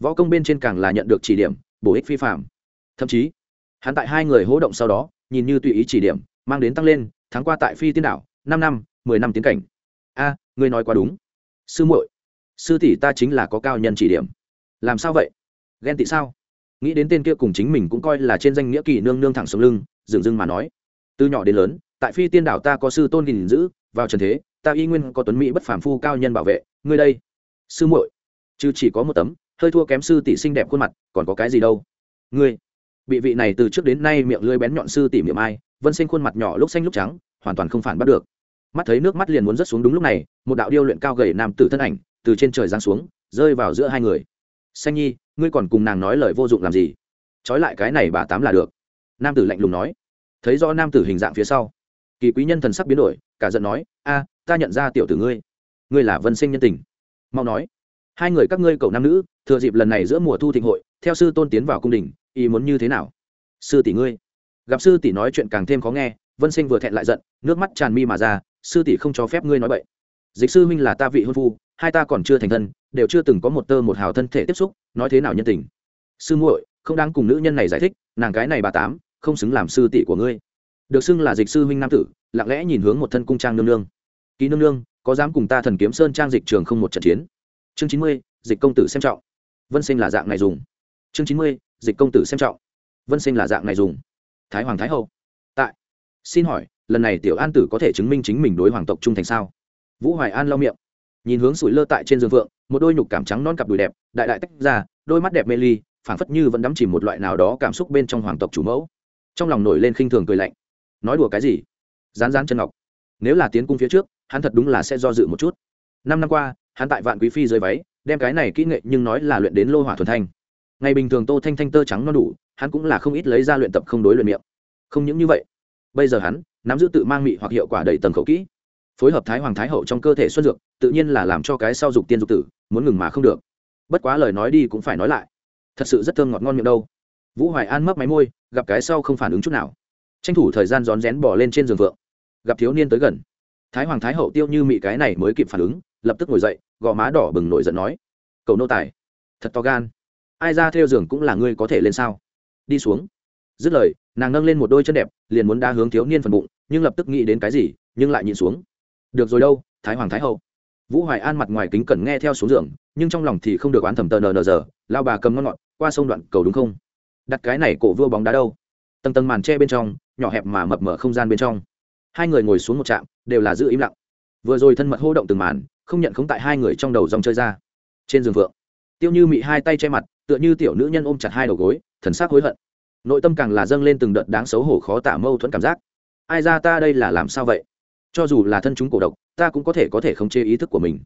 Võ công bên trên càng là nhận được chỉ điểm, bổ ích phi phạm thậm chí, hắn tại hai người hỗ động sau đó, nhìn như tùy ý chỉ điểm, mang đến tăng lên tháng qua tại phi tiên đảo, năm năm, mười năm tiến cảnh. A, ngươi nói quá đúng. Sư muội, sư tỷ ta chính là có cao nhân chỉ điểm. Làm sao vậy? Ghen tị sao? Nghĩ đến tên kia cùng chính mình cũng coi là trên danh nghĩa kỳ nương nương thẳng sống lưng, dừng dưng mà nói. Từ nhỏ đến lớn, tại phi tiên đảo ta có sư tôn gìn giữ, vào trần thế, ta y nguyên có tuấn mỹ bất phàm phu cao nhân bảo vệ. Ngươi đây, sư muội. Chứ chỉ có một tấm, hơi thua kém sư tỷ xinh đẹp khuôn mặt, còn có cái gì đâu? Ngươi, bị vị này từ trước đến nay miệng lưỡi bén nhọn sư tỷ miệng ai, vân sinh khuôn mặt nhỏ lúc xanh lúc trắng, hoàn toàn không phản bắt được. Mắt thấy nước mắt liền muốn rớt xuống đúng lúc này, một đạo điêu luyện cao gầy nam tử thân ảnh từ trên trời giáng xuống, rơi vào giữa hai người. Xanh nhi ngươi còn cùng nàng nói lời vô dụng làm gì? Trói lại cái này bà tám là được. Nam tử lạnh lùng nói. Thấy rõ nam tử hình dạng phía sau, kỳ quý nhân thần sắc biến đổi, cả giận nói, a, ta nhận ra tiểu tử ngươi. Ngươi là vân sinh nhân tình. Mau nói. Hai người các ngươi cậu nam nữ, thừa dịp lần này giữa mùa thu thịnh hội, theo sư tôn tiến vào cung đình, ý muốn như thế nào? Sư tỷ ngươi. Gặp sư tỷ nói chuyện càng thêm khó nghe, vân sinh vừa thẹn lại giận, nước mắt tràn mi mà ra, sư tỷ không cho phép ngươi nói bậy. Dịch sư huynh là ta vị hôn phu, hai ta còn chưa thành thân đều chưa từng có một tơ một hào thân thể tiếp xúc, nói thế nào nhân tình. Sư muội, không đáng cùng nữ nhân này giải thích, nàng cái này bà tám, không xứng làm sư tỷ của ngươi. Được xưng là dịch sư huynh nam tử, lặng lẽ nhìn hướng một thân cung trang nương nương. Ký nương nương, có dám cùng ta thần kiếm sơn trang dịch trường không một trận chiến? Chương chín mươi, dịch công tử xem trọng. Vân sinh là dạng này dùng. Chương chín mươi, dịch công tử xem trọng. Vân sinh là dạng này dùng. Thái hoàng thái hậu. Tại. Xin hỏi, lần này tiểu an tử có thể chứng minh chính mình đối hoàng tộc trung thành sao? Vũ hoài an lau miệng. Nhìn hướng sủi lơ tại trên giường phượng một đôi nhục cảm trắng non cặp đùi đẹp, đại đại tách ra, đôi mắt đẹp mê ly, phảng phất như vẫn đắm chìm một loại nào đó cảm xúc bên trong hoàng tộc chủ mẫu. Trong lòng nổi lên khinh thường cười lạnh. Nói đùa cái gì? Rán rán chân ngọc. Nếu là tiến cung phía trước, hắn thật đúng là sẽ do dự một chút. Năm năm qua, hắn tại vạn quý phi dưới váy, đem cái này kỹ nghệ nhưng nói là luyện đến lô hỏa thuần thanh. Ngày bình thường tô thanh thanh tơ trắng non đủ, hắn cũng là không ít lấy ra luyện tập không đối luyện miệng. Không những như vậy, bây giờ hắn nắm giữ tự mang mị hoặc hiệu quả đầy tầng khẩu kỹ. Phối hợp thái hoàng thái hậu trong cơ thể xuân dược, tự nhiên là làm cho cái sau dục tiên dục tử muốn ngừng mà không được. Bất quá lời nói đi cũng phải nói lại. Thật sự rất thơm ngọt ngon miệng đâu. Vũ hoài an mấp máy môi, gặp cái sau không phản ứng chút nào. Tranh thủ thời gian rón rén bỏ lên trên giường vượng. Gặp thiếu niên tới gần. Thái hoàng thái hậu tiêu như mị cái này mới kịp phản ứng, lập tức ngồi dậy, gò má đỏ bừng nổi giận nói, cầu nô tài, thật to gan. Ai ra theo giường cũng là ngươi có thể lên sao? Đi xuống. Dứt lời, nàng nâng lên một đôi chân đẹp, liền muốn đa hướng thiếu niên phần bụng, nhưng lập tức nghĩ đến cái gì, nhưng lại nhìn xuống. Được rồi đâu, thái hoàng thái hậu vũ hoài an mặt ngoài kính cẩn nghe theo xuống giường nhưng trong lòng thì không được oán thầm tờ nờ nờ giờ, lao bà cầm ngon ngọt, qua sông đoạn cầu đúng không? Đặt cái này cổ vua bóng đá đâu? Tầng tầng màn tre bên trong, nhỏ hẹp mà mập mở không gian bên trong. Hai người ngồi xuống một trạm, đều là giữ im lặng. Vừa rồi thân mật hô động từng màn, không nhận không tại hai người trong đầu dòng chơi ra. Trên giường vượng, tiêu như mị hai tay che mặt, tựa như tiểu nữ nhân ôm chặt hai đầu gối, thần sắc hối hận. Nội tâm càng là dâng lên từng đợt đáng xấu hổ khó tả mâu thuẫn cảm giác. Ai ra ta đây là làm sao vậy? Cho dù là thân chúng cổ độc, ta cũng có thể có thể không chế ý thức của mình.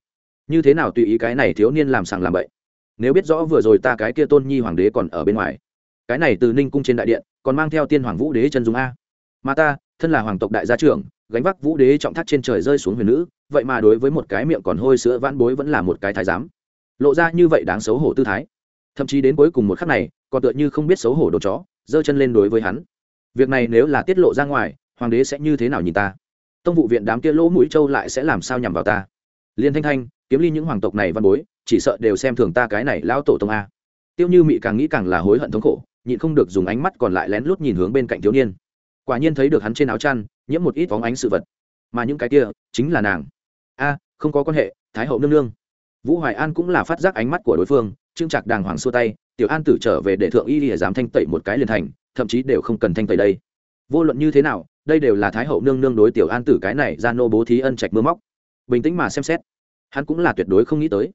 Như thế nào tùy ý cái này thiếu niên làm sàng làm bậy? Nếu biết rõ vừa rồi ta cái kia tôn nhi hoàng đế còn ở bên ngoài, cái này từ ninh cung trên đại điện, còn mang theo tiên hoàng vũ đế chân dung a. Mà ta, thân là hoàng tộc đại gia trưởng, gánh vác vũ đế trọng thác trên trời rơi xuống huyền nữ, vậy mà đối với một cái miệng còn hôi sữa vãn bối vẫn là một cái thái giám. Lộ ra như vậy đáng xấu hổ tư thái. Thậm chí đến cuối cùng một khắc này, còn tựa như không biết xấu hổ đồ chó, giơ chân lên đối với hắn. Việc này nếu là tiết lộ ra ngoài, hoàng đế sẽ như thế nào nhìn ta? Tông vụ viện đám kia lỗ mũi châu lại sẽ làm sao nhằm vào ta? Liên thanh thanh, kiếm ly những hoàng tộc này văn bối, chỉ sợ đều xem thường ta cái này lão tổ tông a. Tiêu như mị càng nghĩ càng là hối hận thống khổ, nhịn không được dùng ánh mắt còn lại lén lút nhìn hướng bên cạnh thiếu niên. Quả nhiên thấy được hắn trên áo chăn, nhiễm một ít vóng ánh sự vật. Mà những cái kia, chính là nàng. A, không có quan hệ, thái hậu nương nương. Vũ hoài an cũng là phát giác ánh mắt của đối phương, trương trạc đàng hoàng xua tay, tiểu an tử trở về để thượng y lìa dám thanh tẩy một cái liền thành, thậm chí đều không cần thanh tẩy đây. Vô luận như thế nào đây đều là thái hậu nương nương đối tiểu an tử cái này ra nô bố thí ân trạch mưa móc. Bình tĩnh mà xem xét, hắn cũng là tuyệt đối không nghĩ tới.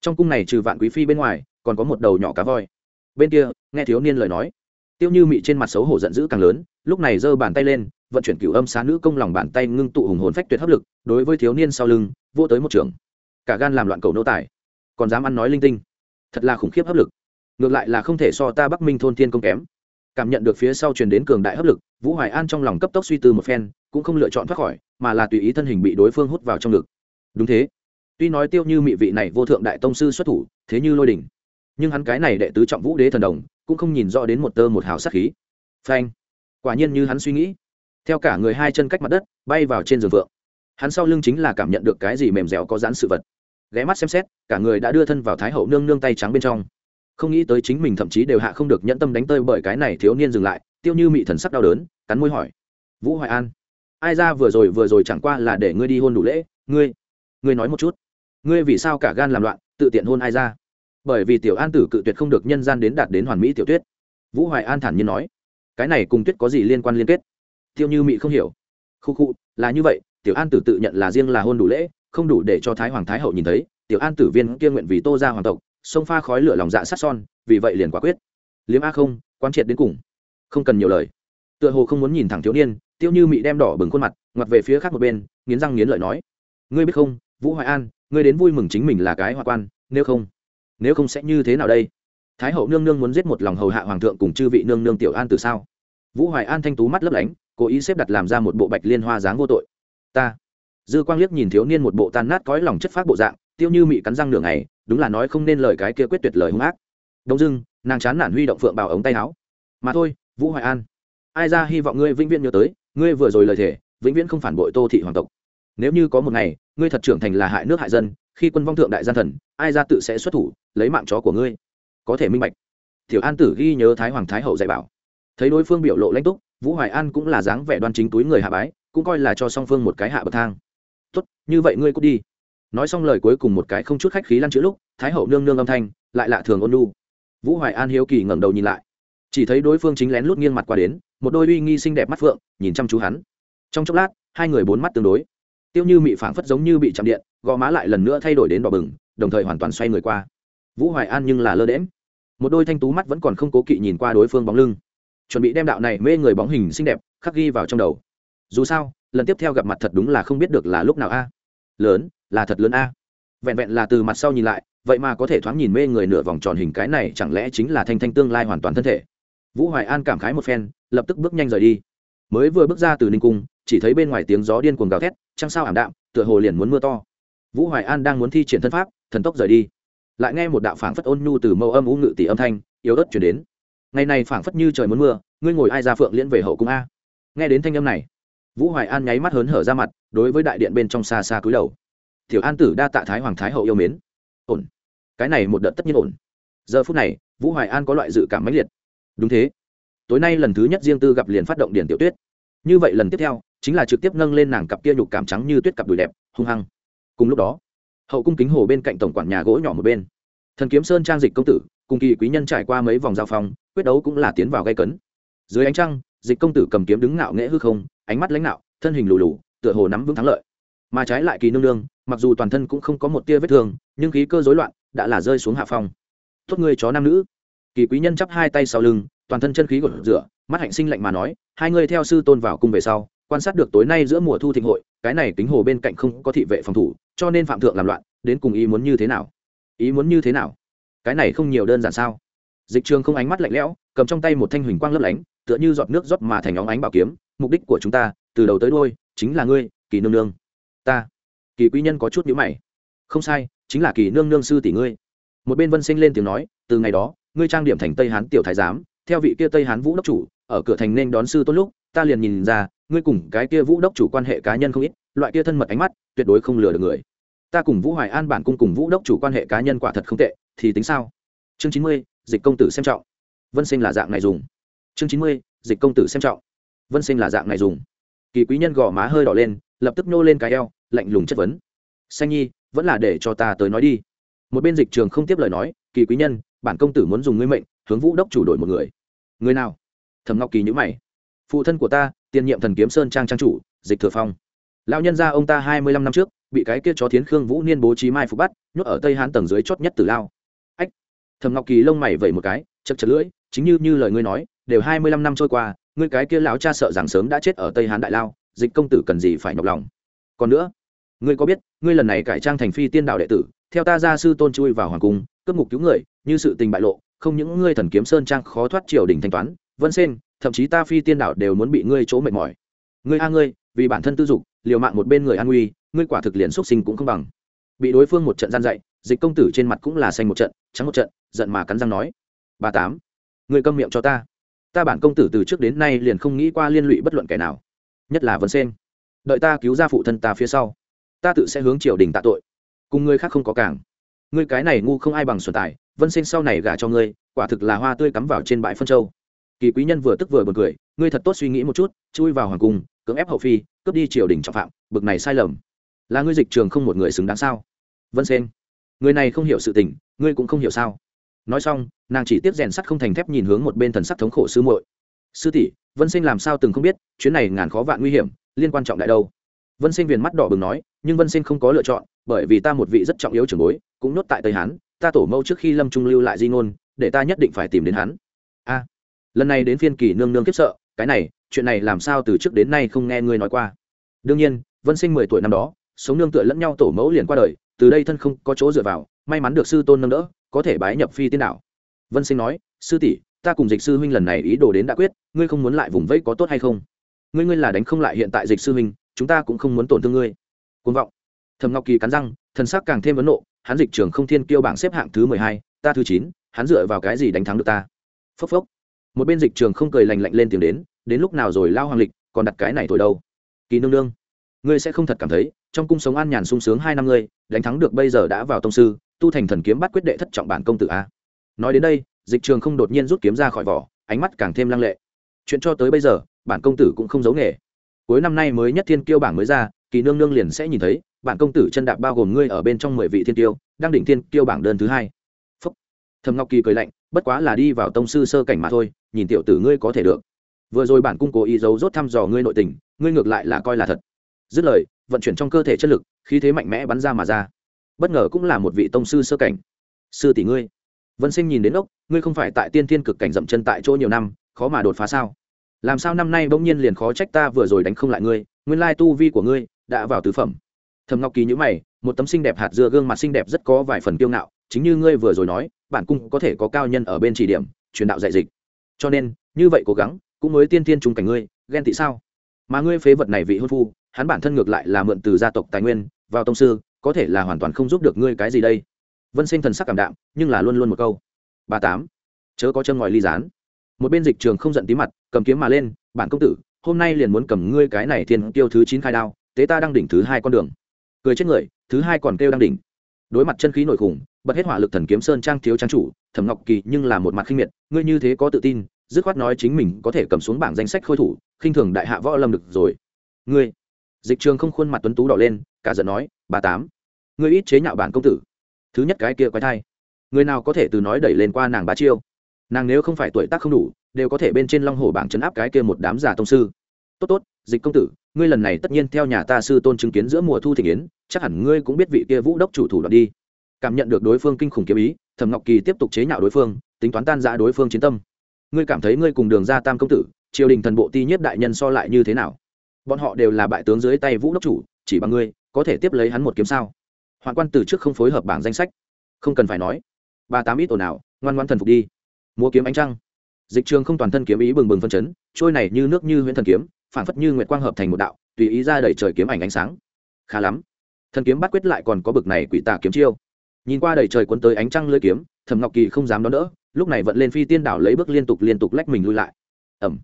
Trong cung này trừ vạn quý phi bên ngoài, còn có một đầu nhỏ cá voi. Bên kia, nghe thiếu niên lời nói, tiêu như mị trên mặt xấu hổ giận dữ càng lớn, lúc này giơ bàn tay lên, vận chuyển cửu âm xá nữ công lòng bàn tay ngưng tụ hùng hồn phách tuyệt hấp lực, đối với thiếu niên sau lưng, vô tới một trường. Cả gan làm loạn cầu nô tài, còn dám ăn nói linh tinh, thật là khủng khiếp hấp lực. Ngược lại là không thể so ta bắc minh thôn thiên công kém cảm nhận được phía sau truyền đến cường đại hấp lực vũ hoài an trong lòng cấp tốc suy tư một phen cũng không lựa chọn thoát khỏi mà là tùy ý thân hình bị đối phương hút vào trong ngực. Đúng thế. Tuy nói tiêu như mị vị này vô thượng đại tông sư xuất thủ thế như lôi đình, nhưng hắn cái này đệ tứ trọng vũ đế thần đồng cũng không nhìn rõ đến một tơ một hào sát khí. Phanh. Quả nhiên như hắn suy nghĩ. Theo cả người hai chân cách mặt đất bay vào trên giường vượng. Hắn sau lưng chính là cảm nhận được cái gì mềm dẻo có dán sự vật. Ghé mắt xem xét cả người đã đưa thân vào thái hậu nương nương tay trắng bên trong không nghĩ tới chính mình thậm chí đều hạ không được nhẫn tâm đánh tơi bởi cái này thiếu niên dừng lại, tiêu như mị thần sắc đau đớn, cắn môi hỏi. Vũ hoài an, ai ra vừa rồi vừa rồi chẳng qua là để ngươi đi hôn đủ lễ, ngươi ngươi nói một chút. Ngươi vì sao cả gan làm loạn, tự tiện hôn ai ra? Bởi vì tiểu an tử cự tuyệt không được nhân gian đến đạt đến hoàn mỹ tiểu tuyết. Vũ hoài an thản nhiên nói. Cái này cùng tuyết có gì liên quan liên kết? Tiêu như mị không hiểu. Khu khu, là như vậy, tiểu an tử tự nhận là riêng là hôn đủ lễ, không đủ để cho thái hoàng thái hậu nhìn thấy. Tiểu an tử viên kia nguyện vì tô ra hoàng tộc sông pha khói lửa lòng dạ sát son, vì vậy liền quả quyết. Liếm a không quan triệt đến cùng. Không cần nhiều lời. Tựa hồ không muốn nhìn thẳng thiếu niên, tiêu như mị đem đỏ bừng khuôn mặt, ngoặt về phía khác một bên, nghiến răng nghiến lợi nói. Ngươi biết không, vũ hoài an, ngươi đến vui mừng chính mình là cái hoa quan, nếu không nếu không sẽ như thế nào đây? Thái hậu nương nương muốn giết một lòng hầu hạ hoàng thượng cùng chư vị nương nương tiểu an từ sao? Vũ hoài an thanh tú mắt lấp lánh, cố ý xếp đặt làm ra một bộ bạch liên hoa dáng vô tội. Ta. Dư quang liếc nhìn thiếu niên một bộ tan nát cõi lòng chất phát bộ dạng, tiêu như mị cắn răng nửa ngày đúng là nói không nên lời cái kia quyết tuyệt lời hung ác. Đông dưng nàng chán nản huy động phượng bảo ống tay áo. Mà thôi, vũ hoài an. Ai ra hy vọng ngươi vĩnh viễn nhớ tới, ngươi vừa rồi lời thề, vĩnh viễn không phản bội tô thị hoàng tộc. Nếu như có một ngày, ngươi thật trưởng thành là hại nước hại dân, khi quân vong thượng đại gian thần, ai ra tự sẽ xuất thủ, lấy mạng chó của ngươi. Có thể minh bạch. Tiểu an tử ghi nhớ thái hoàng thái hậu dạy bảo. Thấy đối phương biểu lộ lãnh túc, vũ hoài an cũng là dáng vẻ đoan chính túi người hạ bái, cũng coi là cho song phương một cái hạ bậc thang. Tốt, như vậy ngươi cút đi nói xong lời cuối cùng một cái không chút khách khí lăn chữ lúc, thái hậu nương nương âm thanh lại lạ thường ôn lu vũ hoài an hiếu kỳ ngẩng đầu nhìn lại. Chỉ thấy đối phương chính lén lút nghiêng mặt qua đến, một đôi uy nghi xinh đẹp mắt phượng, nhìn chăm chú hắn. Trong chốc lát, hai người bốn mắt tương đối. Tiêu như mị phảng phất giống như bị chạm điện, gò má lại lần nữa thay đổi đến đỏ bừng, đồng thời hoàn toàn xoay người qua. Vũ hoài an nhưng là lơ đễm một đôi thanh tú mắt vẫn còn không cố kỵ nhìn qua đối phương bóng lưng. Chuẩn bị đem đạo này mê người bóng hình xinh đẹp khắc ghi vào trong đầu. Dù sao, lần tiếp theo gặp mặt thật đúng là không biết được là lúc nào a. Lớn là thật lớn a. Vẹn vẹn là từ mặt sau nhìn lại, vậy mà có thể thoáng nhìn mê người nửa vòng tròn hình cái này chẳng lẽ chính là thanh thanh tương lai hoàn toàn thân thể. Vũ hoài an cảm khái một phen, lập tức bước nhanh rời đi. Mới vừa bước ra từ ninh cung, chỉ thấy bên ngoài tiếng gió điên cuồng gào thét, trăng sao ảm đạm, tựa hồ liền muốn mưa to. Vũ hoài an đang muốn thi triển thân pháp, thần tốc rời đi. Lại nghe một đạo phảng phất ôn nhu từ mâu âm u ngự tỷ âm thanh, yếu ớt chuyển đến. Ngày này phảng phất như trời muốn mưa, ngươi ngồi ai ra phượng liễn về hậu cung a? Nghe đến thanh âm này, vũ hoài an nháy mắt hớn hở ra mặt, đối với đại điện bên trong xa xa cúi đầu tiểu an tử đa tạ thái hoàng thái hậu yêu mến. Ổn. Cái này một đợt tất nhiên ổn. Giờ phút này, vũ hoài an có loại dự cảm mãnh liệt. Đúng thế. Tối nay lần thứ nhất riêng tư gặp liền phát động điển tiểu tuyết. Như vậy lần tiếp theo, chính là trực tiếp nâng lên nàng cặp kia nhục cảm trắng như tuyết cặp đùi đẹp, hung hăng. Cùng lúc đó, hậu cung kính hồ bên cạnh tổng quản nhà gỗ nhỏ một bên. Thần kiếm sơn trang dịch công tử, cùng kỳ quý nhân trải qua mấy vòng giao phong, quyết đấu cũng là tiến vào gây cấn. Dưới ánh trăng, dịch công tử cầm kiếm đứng ngạo nghễ hư không, ánh mắt lãnh nạo, thân hình lù lù, tựa hồ nắm vững thắng lợi mà trái lại kỳ nương nương, mặc dù toàn thân cũng không có một tia vết thương, nhưng khí cơ rối loạn đã là rơi xuống hạ phong. Tốt người chó nam nữ. Kỳ quý nhân chắp hai tay sau lưng, toàn thân chân khí gột rửa, mắt hạnh sinh lạnh mà nói, hai người theo sư tôn vào cung về sau, quan sát được tối nay giữa mùa thu thịnh hội, cái này tính hồ bên cạnh không có thị vệ phòng thủ, cho nên phạm thượng làm loạn, đến cùng ý muốn như thế nào? Ý muốn như thế nào? Cái này không nhiều đơn giản sao? Dịch trường không ánh mắt lạnh lẽo, cầm trong tay một thanh huỳnh quang lấp lánh, tựa như giọt nước rót mà thành óng ánh bảo kiếm, mục đích của chúng ta, từ đầu tới đôi chính là ngươi, kỳ nương nương ta. Kỳ quý nhân có chút nhữ mày. Không sai, chính là kỳ nương nương sư tỷ ngươi. Một bên vân sinh lên tiếng nói, từ ngày đó, ngươi trang điểm thành tây hán tiểu thái giám, theo vị kia tây hán vũ đốc chủ, ở cửa thành nên đón sư tốt lúc, ta liền nhìn ra, ngươi cùng cái kia vũ đốc chủ quan hệ cá nhân không ít, loại kia thân mật ánh mắt, tuyệt đối không lừa được người. Ta cùng vũ hoài an bản cung cùng vũ đốc chủ quan hệ cá nhân quả thật không tệ, thì tính sao? Chương chín mươi, dịch công tử xem trọng. Vân sinh là dạng này dùng. Chương chín mươi, dịch công tử xem trọng. Vân sinh là dạng này dùng. Kỳ quý nhân gò má hơi đỏ lên, lập tức nô lên cái eo lạnh lùng chất vấn. Xanh nhi, vẫn là để cho ta tới nói đi. Một bên dịch trường không tiếp lời nói, kỳ quý nhân, bản công tử muốn dùng ngươi mệnh, hướng vũ đốc chủ đổi một người. Người nào? Thẩm ngọc kỳ nhữ mày. Phụ thân của ta, tiền nhiệm thần kiếm sơn trang trang chủ, dịch thừa phong. Lão nhân gia ông ta hai mươi lăm năm trước, bị cái kia chó thiến khương vũ niên bố trí mai phục bắt, nhốt ở tây hán tầng dưới chót nhất tử lao. Ách! Thẩm ngọc kỳ lông mày vẩy một cái, chật chật lưỡi, chính như như lời ngươi nói, đều hai mươi lăm năm trôi qua, ngươi cái kia lão cha sợ rằng sớm đã chết ở tây hán đại lao, dịch công tử cần gì phải nhọc lòng. Còn nữa ngươi có biết, ngươi lần này cải trang thành phi tiên đạo đệ tử, theo ta gia sư tôn chui vào hoàng cung, cướp ngục cứu người, như sự tình bại lộ, không những ngươi thần kiếm sơn trang khó thoát triều đình thanh toán, vân sen thậm chí ta phi tiên đạo đều muốn bị ngươi chỗ mệt mỏi. Ngươi a ngươi, vì bản thân tư dục, liều mạng một bên người an nguy, ngươi quả thực liền xuất sinh cũng không bằng. Bị đối phương một trận gian dạy, dịch công tử trên mặt cũng là xanh một trận, trắng một trận, giận mà cắn răng nói. Bà tám, ngươi câm miệng cho ta. Ta bản công tử từ trước đến nay liền không nghĩ qua liên lụy bất luận kẻ nào, nhất là vân sen đợi ta cứu ra phụ thân ta phía sau ta tự sẽ hướng triều đình tạ tội. Cùng ngươi khác không có cảng. Ngươi cái này ngu không ai bằng xuân tài vân sinh sau này gả cho ngươi quả thực là hoa tươi cắm vào trên bãi phân châu. Kỳ quý nhân vừa tức vừa b u ồ n cười ngươi thật tốt suy nghĩ một chút chui vào hoàng cung cưỡng ép hậu phi cướp đi triều đình trọng phạm bực này sai lầm. Là ngươi dịch trường không một người xứng đáng sao? Vân sinh, người này không hiểu sự tình ngươi cũng không hiểu sao? Nói xong nàng chỉ tiếp rèn sắt không thành thép nhìn hướng một bên thần sắc thống khổ sư muội. Sư tỷ vân sinh làm sao từng không biết chuyến này ngàn khó vạn nguy hiểm liên quan trọng đại đâu? Vân sinh viền mắt đỏ bừng nói, nhưng vân sinh không có lựa chọn, bởi vì ta một vị rất trọng yếu trưởng bối, cũng nhốt tại tây hán, ta tổ mẫu trước khi lâm trung lưu lại di ngôn, để ta nhất định phải tìm đến hắn. A, lần này đến phiên kỳ nương nương kiếp sợ, cái này, chuyện này làm sao từ trước đến nay không nghe ngươi nói qua? Đương nhiên, vân sinh mười tuổi năm đó, sống nương tựa lẫn nhau tổ mẫu liền qua đời, từ đây thân không có chỗ dựa vào, may mắn được sư tôn nâng đỡ, có thể bái nhập phi tiên đạo. Vân sinh nói, sư tỷ, ta cùng dịch sư huynh lần này ý đồ đến đã quyết, ngươi không muốn lại vùng vẫy có tốt hay không? Ngươi ngươi là đánh không lại hiện tại dịch sư huynh chúng ta cũng không muốn tổn thương ngươi. Côn vọng. Thầm ngọc kỳ cắn răng, thần sắc càng thêm vấn nộ, hắn dịch trường không thiên kiêu bảng xếp hạng thứ mười hai, ta thứ chín, hắn dựa vào cái gì đánh thắng được ta? Phốc phốc. Một bên dịch trường không cười lành lạnh lên tiếng đến đến lúc nào rồi lao hoàng lịch, còn đặt cái này thổi đâu? Kỳ nương nương, ngươi sẽ không thật cảm thấy, trong cung sống an nhàn sung sướng hai năm ngươi, đánh thắng được bây giờ đã vào tông sư, tu thành thần kiếm bắt quyết đệ thất trọng bản công tử a. Nói đến đây, dịch trường không đột nhiên rút kiếm ra khỏi vỏ, ánh mắt càng thêm lăng lệ. Chuyện cho tới bây giờ, bản công tử cũng không giấu nghề cuối năm nay mới nhất thiên kiêu bảng mới ra, kỳ nương nương liền sẽ nhìn thấy bạn công tử chân đạp bao gồm ngươi ở bên trong mười vị thiên tiêu đang đỉnh thiên kiêu bảng đơn thứ hai. Phúc. Thầm ngọc kỳ cười lạnh, bất quá là đi vào tông sư sơ cảnh mà thôi, nhìn tiểu tử ngươi có thể được. Vừa rồi bản cung cố ý giấu rốt thăm dò ngươi nội tình, ngươi ngược lại là coi là thật. Dứt lời, vận chuyển trong cơ thể chất lực, khí thế mạnh mẽ bắn ra mà ra. Bất ngờ cũng là một vị tông sư sơ cảnh. Sư tỷ ngươi. Vân sinh nhìn đến ốc, ngươi không phải tại tiên thiên cực cảnh dậm chân tại chỗ nhiều năm, khó mà đột phá sao? Làm sao năm nay bỗng nhiên liền khó trách ta vừa rồi đánh không lại ngươi, nguyên lai tu vi của ngươi đã vào tứ phẩm. Thầm ngọc kỳ nhữ mày, một tấm xinh đẹp hạt dưa gương mặt xinh đẹp rất có vài phần kiêu ngạo, chính như ngươi vừa rồi nói, bản cung có thể có cao nhân ở bên chỉ điểm, truyền đạo dạy dịch. Cho nên, như vậy cố gắng, cũng mới tiên tiên trùng cảnh ngươi, ghen tị sao? Mà ngươi phế vật này vị hôn phu, hắn bản thân ngược lại là mượn từ gia tộc tài nguyên, vào tông sư, có thể là hoàn toàn không giúp được ngươi cái gì đây? Vân sinh thần sắc cảm đạm, nhưng là luôn luôn một câu. Ba tám, chớ có chân ngòi ly gián một bên dịch trường không giận tí mặt, cầm kiếm mà lên, bản công tử, hôm nay liền muốn cầm ngươi cái này thiên tiêu thứ chín khai đao, tế ta đang đỉnh thứ hai con đường. Cười chết người, thứ hai còn kêu đang đỉnh. Đối mặt chân khí nội khủng, bật hết hỏa lực thần kiếm sơn trang thiếu trang chủ, thẩm ngọc kỳ nhưng là một mặt khinh miệt, ngươi như thế có tự tin, dứt khoát nói chính mình có thể cầm xuống bảng danh sách khôi thủ, khinh thường đại hạ võ lâm được rồi. Ngươi? Dịch trường không khuôn mặt tuấn tú đỏ lên, cả giận nói, bà tám, ngươi ít chế nhạo bản công tử. Thứ nhất cái kia quái thai. Người nào có thể từ nói đẩy lên qua nàng bá chiêu? Nàng nếu không phải tuổi tác không đủ, đều có thể bên trên long hồ bảng chấn áp cái kia một đám giả tông sư. Tốt tốt, dịch công tử, ngươi lần này tất nhiên theo nhà ta sư tôn chứng kiến giữa mùa thu thị kiến chắc hẳn ngươi cũng biết vị kia vũ đốc chủ thủ đoạn đi. Cảm nhận được đối phương kinh khủng kiếm ý, thẩm ngọc kỳ tiếp tục chế nhạo đối phương, tính toán tan giã đối phương chiến tâm. Ngươi cảm thấy ngươi cùng đường ra tam công tử, triều đình thần bộ ti nhất đại nhân so lại như thế nào? Bọn họ đều là bại tướng dưới tay vũ đốc chủ, chỉ bằng ngươi, có thể tiếp lấy hắn một kiếm sao? Hoàng quan từ trước không phối hợp bảng danh sách. Không cần phải nói. Ba tám ít ồn ào, ngoan ngoan thần phục đi múa kiếm ánh trăng. Dịch trường không toàn thân kiếm ý bừng bừng phân chấn, trôi này như nước như huyễn thần kiếm phản phất như nguyệt quang hợp thành một đạo, tùy ý ra đẩy trời kiếm ảnh ánh sáng. Khá lắm. Thần kiếm bắt quyết lại còn có bực này quỷ tà kiếm chiêu. Nhìn qua đầy trời cuốn tới ánh trăng lưỡi kiếm, thẩm ngọc kỳ không dám đón đỡ, lúc này vận lên phi tiên đảo lấy bước liên tục liên tục lách mình lui lại. Ẩm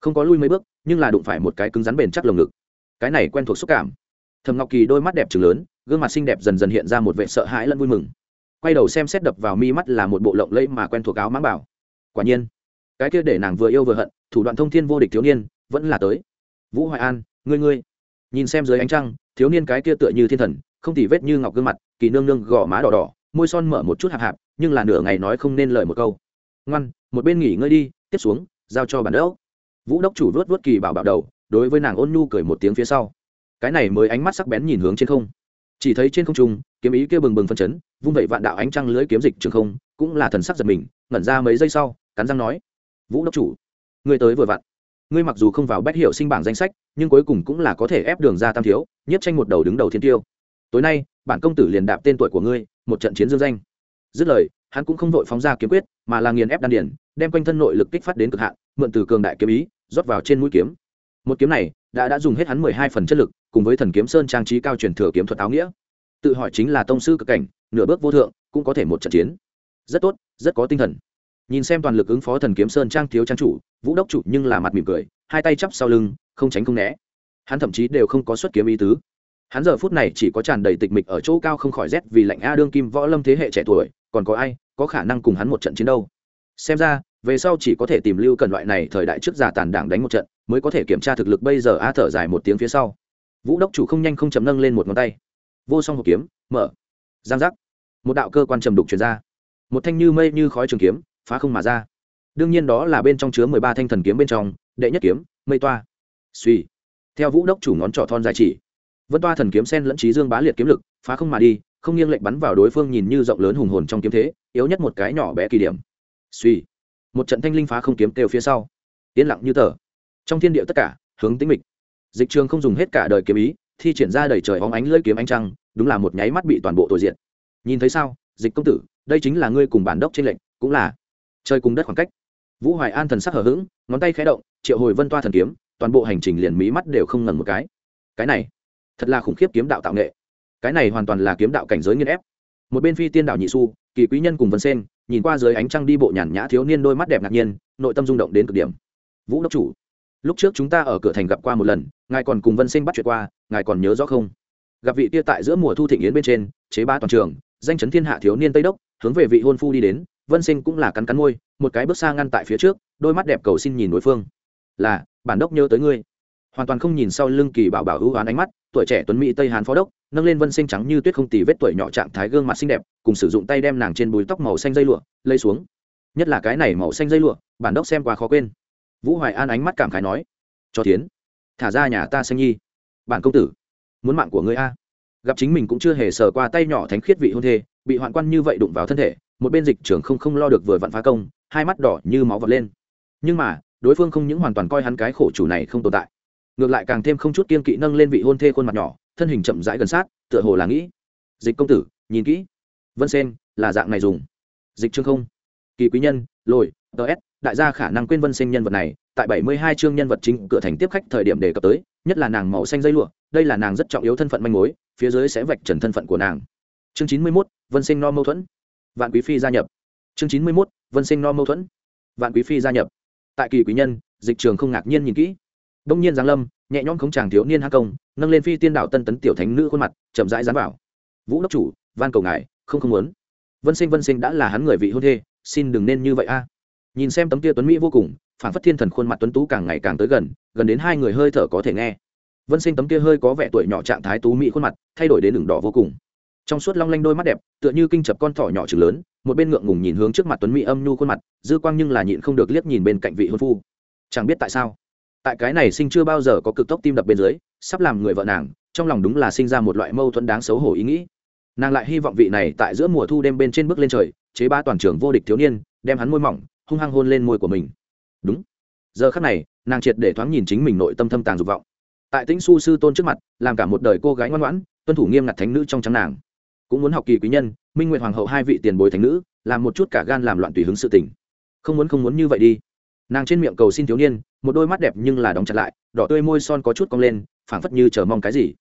không có lui mấy bước, nhưng là đụng phải một cái cứng rắn bền chắc lồng ngực. Cái này quen thuộc xúc cảm. Thẩm ngọc kỳ đôi mắt đẹp trừng lớn, gương mặt xinh đẹp dần dần hiện ra một vẻ sợ hãi lẫn vui mừng. Quay đầu xem xét đập vào mi mắt là một bộ lộng lẫy mà quen thuộc áo mãng bảo quả nhiên, cái kia để nàng vừa yêu vừa hận, thủ đoạn thông thiên vô địch thiếu niên, vẫn là tới. Vũ hoài an, ngươi ngươi, nhìn xem dưới ánh trăng, thiếu niên cái kia tựa như thiên thần, không tỉ vết như ngọc gương mặt, kỳ nương nương gò má đỏ đỏ, môi son mở một chút hạp hạp, nhưng là nửa ngày nói không nên lời một câu. Ngoan, một bên nghỉ ngơi đi, tiếp xuống, giao cho bản đốc. Vũ đốc chủ vớt vớt kỳ bảo bảo đầu, đối với nàng ôn nhu cười một tiếng phía sau. Cái này mới ánh mắt sắc bén nhìn hướng trên không. Chỉ thấy trên không trung, kiếm ý kia bừng bừng phân chấn, vung vẩy vạn đạo ánh trăng lưới kiếm dịch trường không, cũng là thần sắc giật mình ngẩn ra mấy giây sau, cắn răng nói, vũ đốc chủ, ngươi tới vừa vặn. Ngươi mặc dù không vào bách hiệu sinh bảng danh sách, nhưng cuối cùng cũng là có thể ép đường ra tam thiếu, nhất tranh một đầu đứng đầu thiên tiêu. Tối nay, bản công tử liền đạp tên tuổi của ngươi, một trận chiến dương danh. Dứt lời, hắn cũng không vội phóng ra kiếm quyết, mà là nghiền ép đan điển đem quanh thân nội lực kích phát đến cực hạn, mượn từ cường đại kiếm ý, rót vào trên mũi kiếm. Một kiếm này đã đã dùng hết hắn mười hai phần chất lực, cùng với thần kiếm sơn trang trí cao truyền thừa kiếm thuật áo nghĩa. Tự hỏi chính là tông sư cực cảnh, nửa bước vô thượng, cũng có thể một trận chiến rất tốt, rất có tinh thần. Nhìn xem toàn lực ứng phó thần kiếm sơn trang thiếu trang chủ, vũ đốc chủ nhưng là mặt mỉm cười, hai tay chắp sau lưng, không tránh không né. Hắn thậm chí đều không có xuất kiếm ý tứ. Hắn giờ phút này chỉ có tràn đầy tịch mịch ở chỗ cao không khỏi rét vì lạnh a đương kim võ lâm thế hệ trẻ tuổi, còn có ai có khả năng cùng hắn một trận chiến đâu? Xem ra, về sau chỉ có thể tìm lưu cần loại này thời đại trước già tàn đảng đánh một trận, mới có thể kiểm tra thực lực bây giờ a thở dài một tiếng phía sau. Vũ đốc chủ không nhanh không chấm nâng lên một ngón tay. Vô song hộp kiếm, mở. Giang giác. Một đạo cơ quan trầm đục chuyển ra một thanh như mây như khói trường kiếm, phá không mà ra. Đương nhiên đó là bên trong chứa mười ba thanh thần kiếm bên trong, đệ nhất kiếm, mây toa. Suy theo vũ đốc chủ ngón trỏ thon dài chỉ. Vân toa thần kiếm sen lẫn trí dương bá liệt kiếm lực, phá không mà đi, không nghiêng lệnh bắn vào đối phương nhìn như rộng lớn hùng hồn trong kiếm thế, yếu nhất một cái nhỏ bé kỳ điểm. Suy một trận thanh linh phá không kiếm kêu phía sau. Yên lặng như tờ. Trong thiên địa tất cả, hướng tính mịch. Dịch trường không dùng hết cả đời kiếm ý, thi triển ra đầy trời hóng ánh lưỡi kiếm ánh trăng, đúng là một nháy mắt bị toàn bộ tội diện nhìn thấy sao, dịch công tử đây chính là ngươi cùng bản đốc trên lệnh, cũng là chơi cùng đất khoảng cách. Vũ hoài an thần sắc hở h ữ g ngón tay khé động, triệu hồi vân toa thần kiếm, toàn bộ hành trình liền mí mắt đều không ngần một cái. Cái này, thật là khủng khiếp kiếm đạo tạo nghệ. Cái này hoàn toàn là kiếm đạo cảnh giới nghiên ép. Một bên phi tiên đạo nhị su kỳ quý nhân cùng vân sen, nhìn qua dưới ánh trăng đi bộ nhàn nhã thiếu niên đôi mắt đẹp ngạc nhiên, nội tâm rung động đến cực điểm. Vũ đốc chủ, lúc trước chúng ta ở cửa thành gặp qua một lần, ngài còn cùng vân sinh bắt chuyện qua, ngài còn nhớ rõ không? Gặp vị tia tại giữa mùa thu thịnh yến bên trên, chế ba toàn trường, danh chấn thiên hạ thiếu niên tây đốc hướng về vị hôn phu đi đến, vân sinh cũng là cắn cắn môi, một cái bước xa ngăn tại phía trước, đôi mắt đẹp cầu xin nhìn đối phương. Là, bản đốc nhớ tới ngươi. Hoàn toàn không nhìn sau lưng kỳ bảo bảo hữu oán ánh mắt, tuổi trẻ tuấn mỹ tây hàn phó đốc, nâng lên vân sinh trắng như tuyết không tì vết tuổi nhỏ trạng thái gương mặt xinh đẹp, cùng sử dụng tay đem nàng trên bùi tóc màu xanh dây lụa lây xuống. Nhất là cái này màu xanh dây lụa, bản đốc xem qua khó quên. Vũ hoài an ánh mắt cảm khái nói, cho tiến, thả ra nhà ta xanh nhi. Bản công tử, muốn mạng của ngươi a. Gặp chính mình cũng chưa hề sờ qua tay nhỏ thánh khiết vị hôn thê bị hoạn quan như vậy đụng vào thân thể, một bên dịch trưởng không không lo được vừa vặn phá công, hai mắt đỏ như máu vật lên. Nhưng mà, đối phương không những hoàn toàn coi hắn cái khổ chủ này không tồn tại, ngược lại càng thêm không chút kiên kỵ nâng lên vị hôn thê khuôn mặt nhỏ, thân hình chậm rãi gần sát, tựa hồ là nghĩ, dịch công tử, nhìn kỹ, vân sen là dạng này dùng. Dịch chương không, kỳ quý nhân lồi ts đại gia khả năng quên vân sinh nhân vật này, tại bảy mươi hai chương nhân vật chính cửa thành tiếp khách thời điểm đề cập tới, nhất là nàng màu xanh dây lụa, đây là nàng rất trọng yếu thân phận manh mối, phía dưới sẽ vạch trần thân phận của nàng chương chín mươi mốt, vân sinh no mâu thuẫn. Vạn quý phi gia nhập. Chương chín mươi mốt, vân sinh no mâu thuẫn. Vạn quý phi gia nhập. Tại kỳ quý nhân, dịch trường không ngạc nhiên nhìn kỹ. Đông nhiên giáng lâm, nhẹ nhõm khống chàng thiếu niên hắc công, nâng lên phi tiên đạo tân tấn tiểu thánh nữ khuôn mặt, chậm rãi dán vào. Vũ đốc chủ, van cầu ngài, không không muốn. Vân sinh vân sinh đã là hắn người vị hôn thê, xin đừng nên như vậy a. Nhìn xem tấm kia tuấn mỹ vô cùng, phản phất thiên thần khuôn mặt tuấn tú càng ngày càng tới gần gần đến hai người hơi thở có thể nghe. Vân sinh tấm kia hơi có vẻ tuổi nhỏ trạng thái tú mỹ khuôn mặt, thay đổi đến đường đỏ vô cùng trong suốt long lanh đôi mắt đẹp, tựa như kinh chập con thỏ nhỏ trừng lớn, một bên ngượng ngùng nhìn hướng trước mặt tuấn mỹ âm nhu khuôn mặt, dư quang nhưng là nhịn không được liếc nhìn bên cạnh vị hôn phu. Chẳng biết tại sao, tại cái này sinh chưa bao giờ có cực tốc tim đập bên dưới, sắp làm người vợ nàng, trong lòng đúng là sinh ra một loại mâu thuẫn đáng xấu hổ ý nghĩ. Nàng lại hy vọng vị này tại giữa mùa thu đêm bên trên bước lên trời, chế ba toàn trường vô địch thiếu niên, đem hắn môi mỏng, hung hăng hôn lên môi của mình. Đúng. Giờ khắc này, nàng triệt để thoáng nhìn chính mình nội tâm thâm tàng dục vọng. Tại tĩnh su sư tôn trước mặt, làm cả một đời cô gái ngoan ngoãn, tuân thủ nghiêm ngặt thánh nữ trong trắng nàng cũng muốn học kỳ quý nhân, minh nguyện hoàng hậu hai vị tiền bối thánh nữ, làm một chút cả gan làm loạn tùy hứng sự tình. Không muốn không muốn như vậy đi. Nàng trên miệng cầu xin thiếu niên, một đôi mắt đẹp nhưng là đóng chặt lại, đỏ tươi môi son có chút cong lên, phảng phất như chờ mong cái gì.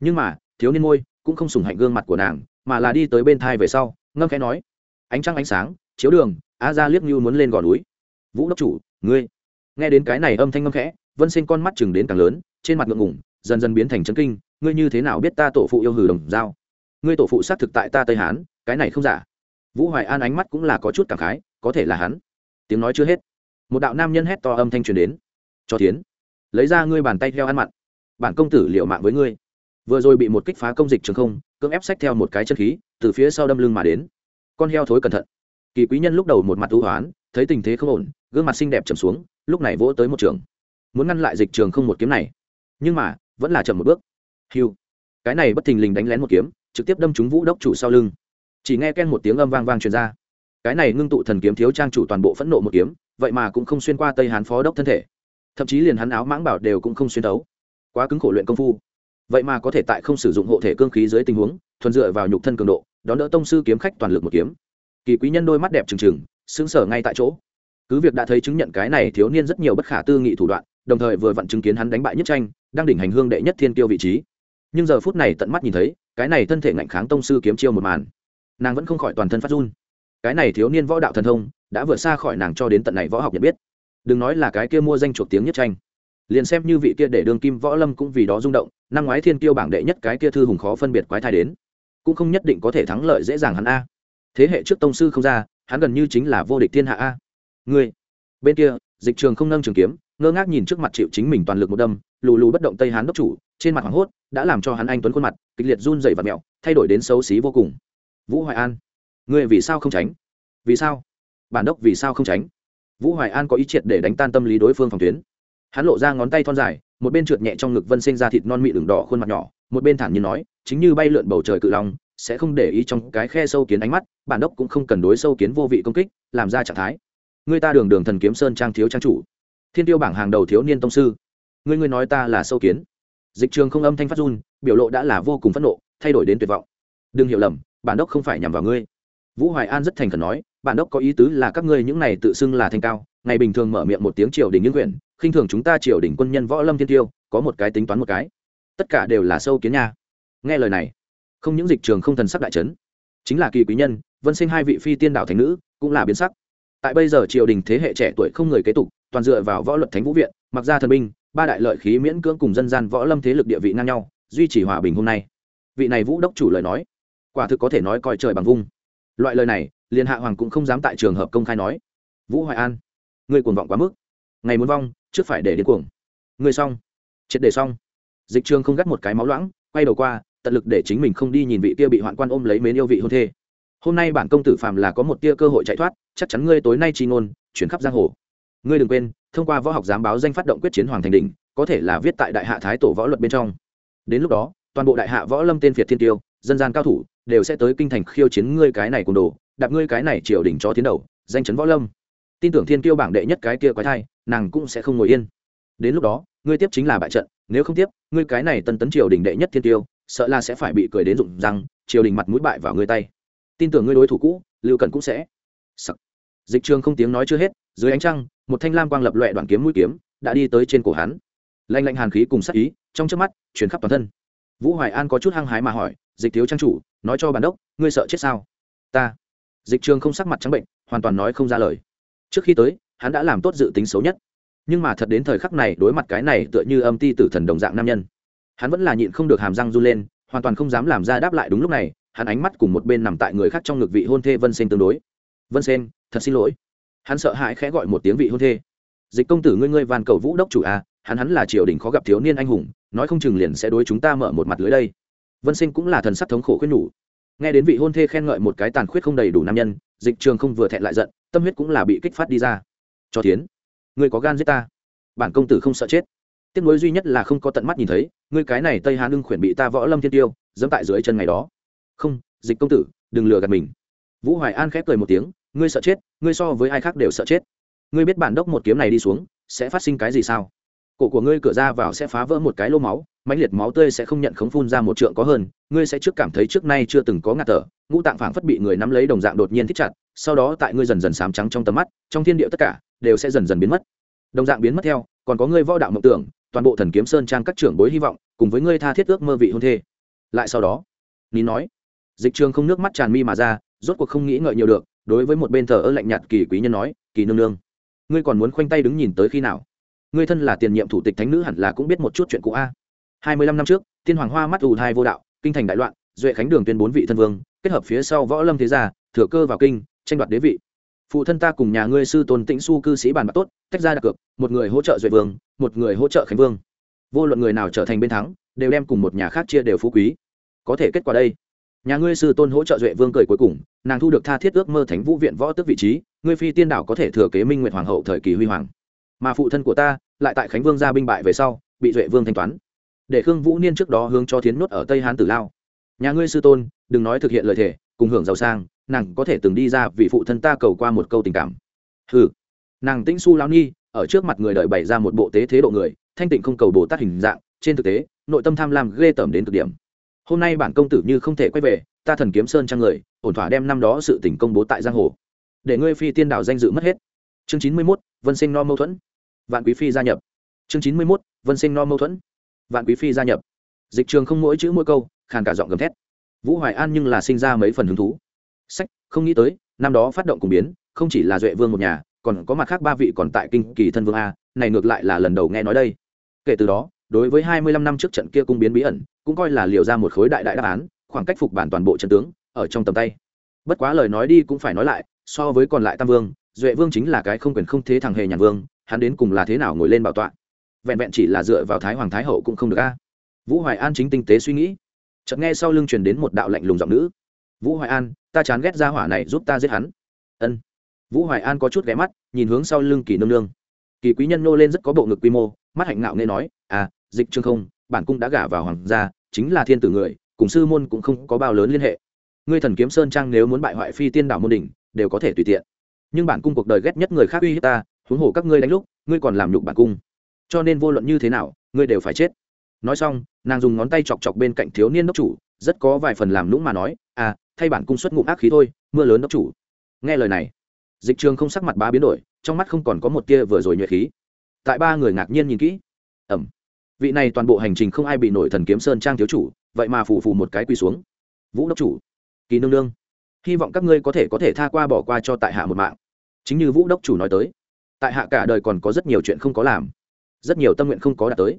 Nhưng mà, thiếu niên môi cũng không sùng hạnh gương mặt của nàng, mà là đi tới bên thai về sau, ngâm khẽ nói, ánh trăng ánh sáng, chiếu đường, a ra liếc như muốn lên gò núi. Vũ đốc chủ, ngươi. Nghe đến cái này âm thanh ngâm khẽ, vân sinh con mắt chừng đến càng lớn, trên mặt ngượng ngủng dần dần biến thành chấn kinh, ngươi như thế nào biết ta tổ phụ yêu hử đồng dao ngươi tổ phụ xác thực tại ta tây hán, cái này không giả. Vũ hoài an ánh mắt cũng là có chút cảm khái, có thể là hắn. Tiếng nói chưa hết. Một đạo nam nhân hét to âm thanh truyền đến. Cho tiến lấy ra ngươi bàn tay theo ăn mặn. Bản công tử liệu mạng với ngươi. Vừa rồi bị một kích phá công dịch trường không, cưỡng ép sách theo một cái chân khí, từ phía sau đâm lưng mà đến. Con heo thối cẩn thận. Kỳ quý nhân lúc đầu một mặt ưu hoán, thấy tình thế không ổn, gương mặt xinh đẹp trầm xuống, lúc này vỗ tới một trường. Muốn ngăn lại dịch trường không một kiếm này. Nhưng mà, vẫn là chậm một bước. Hiu cái này bất thình lình đánh lén một kiếm trực tiếp đâm trúng vũ đốc chủ sau lưng. Chỉ nghe ken một tiếng âm vang vang truyền ra. Cái này ngưng tụ thần kiếm thiếu trang chủ toàn bộ phẫn nộ một kiếm, vậy mà cũng không xuyên qua tây hán phó đốc thân thể. Thậm chí liền hắn áo mãng bảo đều cũng không xuyên tấu quá cứng khổ luyện công phu. Vậy mà có thể tại không sử dụng hộ thể cương khí dưới tình huống, thuần dựa vào nhục thân cường độ, đón đỡ tông sư kiếm khách toàn lực một kiếm. Kỳ quý nhân đôi mắt đẹp trừng trừng xứng sở ngay tại chỗ. Cứ việc đã thấy chứng nhận cái này thiếu niên rất nhiều bất khả tư nghị thủ đoạn, đồng thời vừa vặn chứng kiến hắn đánh bại nhất tranh, đang đỉnh hành hương đệ nhất thiên tiêu vị trí. Nhưng giờ phút này tận mắt nhìn thấy cái này thân thể ngạnh kháng tông sư kiếm chiêu một màn, nàng vẫn không khỏi toàn thân phát run. Cái này thiếu niên võ đạo thần thông, đã vượt xa khỏi nàng cho đến tận này võ học nhận biết. Đừng nói là cái kia mua danh chuộc tiếng nhất tranh. Liền xem như vị kia để đường kim võ lâm cũng vì đó rung động, năm ngoái thiên tiêu bảng đệ nhất cái kia thư hùng khó phân biệt quái thai đến, cũng không nhất định có thể thắng lợi dễ dàng hắn a. Thế hệ trước tông sư không ra, hắn gần như chính là vô địch thiên hạ a. Người bên kia, dịch trường không nâng trường kiếm ngơ ngác nhìn trước mặt chịu chính mình toàn lực một đâm, lù lù bất động tây hán đốc chủ, trên mặt hoảng hốt, đã làm cho hắn anh tuấn khuôn mặt kịch liệt run dày và mẹo, thay đổi đến xấu xí vô cùng. Vũ hoài an người vì sao không tránh? Vì sao? Bản đốc vì sao không tránh? Vũ hoài an có ý triệt để đánh tan tâm lý đối phương phòng tuyến. Hắn lộ ra ngón tay thon dài, một bên trượt nhẹ trong ngực vân sinh ra thịt non mị đường đỏ khuôn mặt nhỏ, một bên thản nhiên nói, chính như bay lượn bầu trời cự long, sẽ không để ý trong cái khe sâu kiến ánh mắt, bản đốc cũng không cần đối sâu kiến vô vị công kích, làm ra trạng thái. Người ta đường đường thần kiếm sơn trang thiếu trang chủ thiên tiêu bảng hàng đầu thiếu niên tông sư. Ngươi ngươi nói ta là sâu kiến. Dịch trường không âm thanh phát run, biểu lộ đã là vô cùng phẫn nộ, thay đổi đến tuyệt vọng. Đừng hiểu lầm, bản đốc không phải nhằm vào ngươi. Vũ hoài an rất thành khẩn nói, bản đốc có ý tứ là các ngươi những này tự xưng là thanh cao, ngày bình thường mở miệng một tiếng triều đình những quyển, khinh thường chúng ta triều đình quân nhân võ lâm thiên tiêu, có một cái tính toán một cái. Tất cả đều là sâu kiến nha. Nghe lời này, không những dịch trường không thần sắc đại trấn chính là kỳ quý nhân, vân sinh hai vị phi tiên đạo thành nữ, cũng là biến sắc. Tại bây giờ triều đình thế hệ trẻ tuổi không người kế tục toàn dựa vào võ luật thánh vũ viện, mặc ra thần binh, ba đại lợi khí miễn cưỡng cùng dân gian võ lâm thế lực địa vị ngang nhau, duy trì hòa bình hôm nay. Vị này vũ đốc chủ lời nói, quả thực có thể nói coi trời bằng vung. Loại lời này liền hạ hoàng cũng không dám tại trường hợp công khai nói. Vũ hoài an người cuồng vọng quá mức. Ngày muốn vong, trước phải để đến cuồng. Người xong. Triệt để xong. Dịch trường không gắt một cái máu loãng, quay đầu qua, tận lực để chính mình không đi nhìn vị kia bị hoạn quan ôm lấy mến yêu vị hôn thê. Hôm nay bản công tử phàm là có một tia cơ hội chạy thoát, chắc chắn ngươi tối nay chi ngôn, chuyển khắp giang hồ ngươi đừng quên, thông qua võ học giám báo danh phát động quyết chiến hoàng thành đỉnh, có thể là viết tại đại hạ thái tổ võ luật bên trong. Đến lúc đó, toàn bộ đại hạ võ lâm tên việt thiên tiêu, dân gian cao thủ, đều sẽ tới kinh thành khiêu chiến ngươi cái này cùng đồ, đạp ngươi cái này triều đỉnh cho tiến đầu, danh chấn võ lâm. Tin tưởng thiên tiêu bảng đệ nhất cái kia quái thai, nàng cũng sẽ không ngồi yên. Đến lúc đó, ngươi tiếp chính là bại trận, nếu không tiếp, ngươi cái này tân tấn triều đình đệ nhất thiên tiêu, sợ là sẽ phải bị cười đến rụng răng, triều đình mặt mũi bại vào ngươi tay. Tin tưởng ngươi đối thủ cũ, lưu cần cũng sẽ. Sắc. dịch trường không tiếng nói chưa hết dưới ánh trăng, một thanh lam quang lập loẹ đoạn kiếm mũi kiếm đã đi tới trên cổ hắn. Lanh lạnh hàn khí cùng sắc ý, trong trước mắt chuyển khắp toàn thân. Vũ hoài an có chút hăng hái mà hỏi, dịch thiếu trang chủ, nói cho bản đốc, ngươi sợ chết sao? Ta. Dịch trường không sắc mặt trắng bệnh, hoàn toàn nói không ra lời. Trước khi tới, hắn đã làm tốt dự tính xấu nhất. Nhưng mà thật đến thời khắc này, đối mặt cái này tựa như âm ti tử thần đồng dạng nam nhân, hắn vẫn là nhịn không được hàm răng run lên, hoàn toàn không dám làm ra đáp lại đúng lúc này, hắn ánh mắt cùng một bên nằm tại người khác trong ngực vị hôn thê vân sen tương đối. Vân sen thật xin lỗi hắn sợ hãi khẽ gọi một tiếng vị hôn thê. Dịch công tử ngươi ngươi van cầu vũ đốc chủ a à, hắn hắn là triều đình khó gặp thiếu niên anh hùng nói không chừng liền sẽ đối chúng ta mở một mặt lưới đây. Vân sinh cũng là thần sắc thống khổ khuyên nhủ. Nghe đến vị hôn thê khen ngợi một cái tàn khuyết không đầy đủ nam nhân dịch trường không vừa thẹn lại giận tâm huyết cũng là bị kích phát đi ra. Cho tiến ngươi có gan giết ta? Bản công tử không sợ chết. Tiếc nuối duy nhất là không có tận mắt nhìn thấy ngươi cái này tây hán ưng khuyển bị ta võ lâm thiên tiêu dẫm tại dưới chân ngày đó. Không dịch công tử đừng lừa gạt mình. Vũ hoài an khép cười một tiếng ngươi sợ chết, ngươi so với ai khác đều sợ chết. Ngươi biết bản đốc một kiếm này đi xuống, sẽ phát sinh cái gì sao? Cổ của ngươi cửa ra vào sẽ phá vỡ một cái lô máu, mãnh liệt máu tươi sẽ không nhận khống phun ra một trượng có hơn, ngươi sẽ trước cảm thấy trước nay chưa từng có ngạt thở, ngũ tạng phảng phất bị người nắm lấy đồng dạng đột nhiên thích chặt, sau đó tại ngươi dần dần sám trắng trong tầm mắt, trong thiên địa tất cả đều sẽ dần dần biến mất. Đồng dạng biến mất theo, còn có ngươi võ đạo mộng tưởng, toàn bộ thần kiếm sơn trang các trưởng bối hy vọng, cùng với ngươi tha thiết ước mơ vị hôn thê. Lại sau đó, nín nói, dịch trường không nước mắt tràn mi mà ra, rốt cuộc không nghĩ ngợi nhiều được đối với một bên thờ ơ lạnh nhạt kỳ quý nhân nói, kỳ nương nương, ngươi còn muốn khoanh tay đứng nhìn tới khi nào? Ngươi thân là tiền nhiệm thủ tịch thánh nữ hẳn là cũng biết một chút chuyện cũ a. Hai mươi lăm năm trước tiên hoàng hoa mắt ù thai vô đạo, kinh thành đại loạn, duệ khánh đường tuyên bốn vị thân vương, kết hợp phía sau võ lâm thế gia, thừa cơ vào kinh, tranh đoạt đế vị. Phụ thân ta cùng nhà ngươi sư tôn tĩnh su cư sĩ bàn bạc tốt, tách ra đặt cược, một người hỗ trợ duệ vương, một người hỗ trợ khánh vương. Vô luận người nào trở thành bên thắng, đều đem cùng một nhà khác chia đều phú quý. Có thể kết quả đây nhà ngươi sư tôn hỗ trợ duệ vương cười cuối cùng, nàng thu được tha thiết ước mơ thánh vũ viện võ tước vị trí, ngươi phi tiên đảo có thể thừa kế minh nguyện hoàng hậu thời kỳ huy hoàng. Mà phụ thân của ta, lại tại khánh vương ra binh bại về sau, bị duệ vương thanh toán. Để khương vũ niên trước đó hướng cho thiến nốt ở tây hán tử lao. Nhà ngươi sư tôn, đừng nói thực hiện lời thề, cùng hưởng giàu sang, nàng có thể từng đi ra vì phụ thân ta cầu qua một câu tình cảm. Ừ nàng tĩnh su lao nhi ở trước mặt người đợi bày ra một bộ tế thế độ người, thanh tịnh không cầu bồ tát hình dạng, trên thực tế, nội tâm tham lam ghê tởm đến cực điểm hôm nay bản công tử như không thể quay về, ta thần kiếm sơn trang người, ổn thỏa đem năm đó sự tỉnh công bố tại giang hồ. Để ngươi phi tiên đảo danh dự mất hết. Chương chín mươi mốt, vân sinh no mâu thuẫn. Vạn quý phi gia nhập. Chương chín mươi mốt, vân sinh no mâu thuẫn. Vạn quý phi gia nhập. Dịch trường không mỗi chữ mỗi câu, khàn cả giọng gầm thét. Vũ hoài an nhưng là sinh ra mấy phần hứng thú. Sách, không nghĩ tới, năm đó phát động cùng biến, không chỉ là duệ vương một nhà, còn có mặt khác ba vị còn tại kinh kỳ thân vương a, này ngược lại là lần đầu nghe nói đây. Kể từ đó đối với hai mươi lăm năm trước trận kia cung biến bí ẩn, cũng coi là liều ra một khối đại đại đáp án, khoảng cách phục bản toàn bộ trận tướng, ở trong tầm tay. Bất quá lời nói đi cũng phải nói lại, so với còn lại tam vương, duệ vương chính là cái không quyền không thế thằng hề nhàn vương, hắn đến cùng là thế nào ngồi lên bảo tọa? Vẹn vẹn chỉ là dựa vào thái hoàng thái hậu cũng không được a. Vũ hoài an chính tinh tế suy nghĩ. Chợt nghe sau lưng truyền đến một đạo lạnh lùng giọng nữ. Vũ hoài an, ta chán ghét ra hỏa này, giúp ta giết hắn. Ân. Vũ hoài an có chút ghé mắt, nhìn hướng sau lưng kỳ nương nương. Kỳ quý nhân nô lên rất có bộ ngực quy mô, mắt hạnh ngạo nghe nói à dịch trương không, bản cung đã gả vào hoàng gia, chính là thiên tử người, cùng sư môn cũng không có bao lớn liên hệ. Ngươi thần kiếm sơn trang nếu muốn bại hoại phi tiên đảo môn đỉnh, đều có thể tùy tiện. Nhưng bản cung cuộc đời ghét nhất người khác uy hiếp ta, huống hồ các ngươi đánh lúc, ngươi còn làm nhục bản cung. Cho nên vô luận như thế nào, ngươi đều phải chết. Nói xong, nàng dùng ngón tay chọc chọc bên cạnh thiếu niên đốc chủ, rất có vài phần làm lũng mà nói à thay bản cung xuất ngụm ác khí thôi, mưa lớn đốc chủ. Nghe lời này, dịch trường không sắc mặt ba biến đổi, trong mắt không còn có một tia vừa rồi nhuệ khí. Tại ba người ngạc nhiên nhìn kỹ ẩm. Vị này toàn bộ hành trình không ai bị nổi thần kiếm sơn trang thiếu chủ, vậy mà phủ phù một cái quỳ xuống. Vũ đốc chủ, kỳ nương nương, hy vọng các ngươi có thể có thể tha qua bỏ qua cho tại hạ một mạng. Chính như vũ đốc chủ nói tới, tại hạ cả đời còn có rất nhiều chuyện không có làm, rất nhiều tâm nguyện không có đạt tới.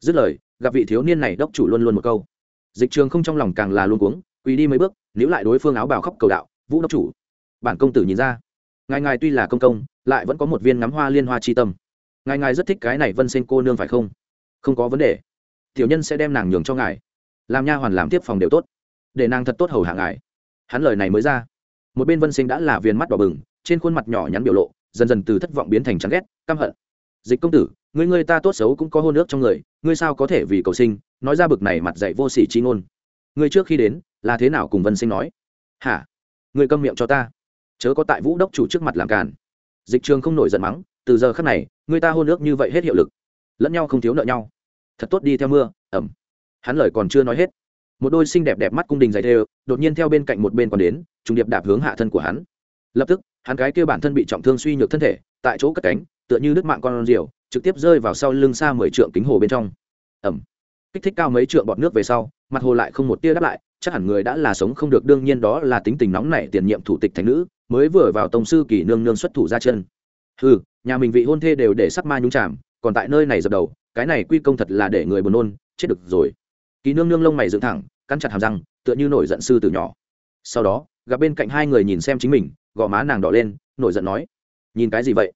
Dứt lời, gặp vị thiếu niên này đốc chủ luôn luôn một câu. Dịch trường không trong lòng càng là luôn cuống, quỳ đi mấy bước nếu lại đối phương áo bào khóc cầu đạo, vũ đốc chủ. Bản công tử nhìn ra, ngài ngài tuy là công công, lại vẫn có một viên ngắm hoa liên hoa chi tâm ngài ngài rất thích cái này vân sinh cô nương phải không? Không có vấn đề. Tiểu nhân sẽ đem nàng nhường cho ngài. Làm nha hoàn làm tiếp phòng đều tốt. Để nàng thật tốt hầu hạ ngài. Hắn lời này mới ra. Một bên vân sinh đã là viên mắt đỏ bừng, trên khuôn mặt nhỏ nhắn biểu lộ, dần dần từ thất vọng biến thành chán ghét, căm hận. Dịch công tử, người người ta tốt xấu cũng có hôn ước trong người, ngươi sao có thể vì cầu sinh, nói ra bực này mặt dạy vô sỉ chi ngôn. Ngươi trước khi đến, là thế nào cùng vân sinh nói? Hả? Ngươi câm miệng cho ta. Chớ có tại vũ đốc chủ trước mặt làm càn. Dịch trường không nổi giận mắng từ giờ khắc này, người ta hôn ước như vậy hết hiệu lực. Lẫn nhau không thiếu nợ nhau. Thật tốt đi theo mưa, ẩm. Hắn lời còn chưa nói hết, một đôi xinh đẹp đẹp mắt cung đình dày đều, đột nhiên theo bên cạnh một bên còn đến, trùng điệp đạp hướng hạ thân của hắn. Lập tức, hắn cái kia bản thân bị trọng thương suy nhược thân thể, tại chỗ cất cánh, tựa như đứt mạng con rìu, trực tiếp rơi vào sau lưng xa mười trượng kính hồ bên trong. Ẩm. Kích thích cao mấy trượng bọt nước về sau, mặt hồ lại không một tia đáp lại, chắc hẳn người đã là sống không được, đương nhiên đó là tính tình nóng nảy tiền nhiệm thủ tịch thành nữ, mới vừa vào tổng sư kỳ nương nương xuất thủ ra chân. Ừ nhà mình vị hôn thê đều để sắc ma nhúng chàm, còn tại nơi này dập đầu, cái này quy công thật là để người buồn nôn, chết được rồi. Kỳ nương nương lông mày dựng thẳng, cắn chặt hàm răng, tựa như nổi giận sư từ nhỏ. Sau đó, gặp bên cạnh hai người nhìn xem chính mình, gò má nàng đỏ lên, nổi giận nói, nhìn cái gì vậy?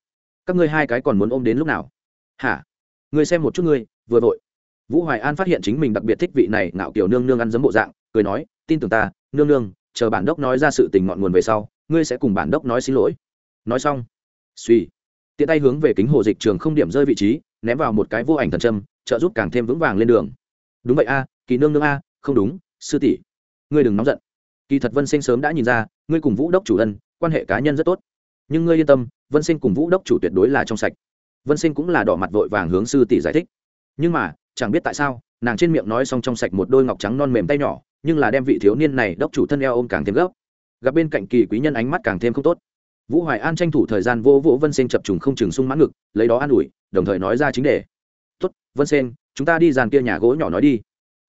Các ngươi hai cái còn muốn ôm đến lúc nào? Hả? Ngươi xem một chút ngươi, vừa vội. Vũ hoài an phát hiện chính mình đặc biệt thích vị này, ngạo kiểu nương nương ăn giấm bộ dạng, cười nói, tin tưởng ta, nương nương, chờ bản đốc nói ra sự tình ngọn nguồn về sau, ngươi sẽ cùng bản đốc nói xin lỗi. Nói xong, suy tiện tay hướng về kính hồ dịch trường không điểm rơi vị trí, ném vào một cái vô ảnh thần châm, trợ giúp càng thêm vững vàng lên đường. Đúng vậy a, kỳ nương nương a, không đúng, sư tỷ. Ngươi đừng nóng giận. Kỳ thật vân sinh sớm đã nhìn ra, ngươi cùng vũ đốc chủ ân, quan hệ cá nhân rất tốt. Nhưng ngươi yên tâm, vân sinh cùng vũ đốc chủ tuyệt đối là trong sạch. Vân sinh cũng là đỏ mặt vội vàng hướng sư tỷ giải thích. Nhưng mà, chẳng biết tại sao, nàng trên miệng nói xong trong sạch một đôi ngọc trắng non mềm tay nhỏ, nhưng là đem vị thiếu niên này đốc chủ thân eo ôm càng thêm gấp. Gặp bên cạnh kỳ quý nhân ánh mắt càng thêm không tốt vũ hoài an tranh thủ thời gian vô vũ vân sinh chập trùng không chừng sung mãn ngực, lấy đó an ủi, đồng thời nói ra chính đề. Tốt, vân sinh chúng ta đi dàn kia nhà gỗ nhỏ nói đi.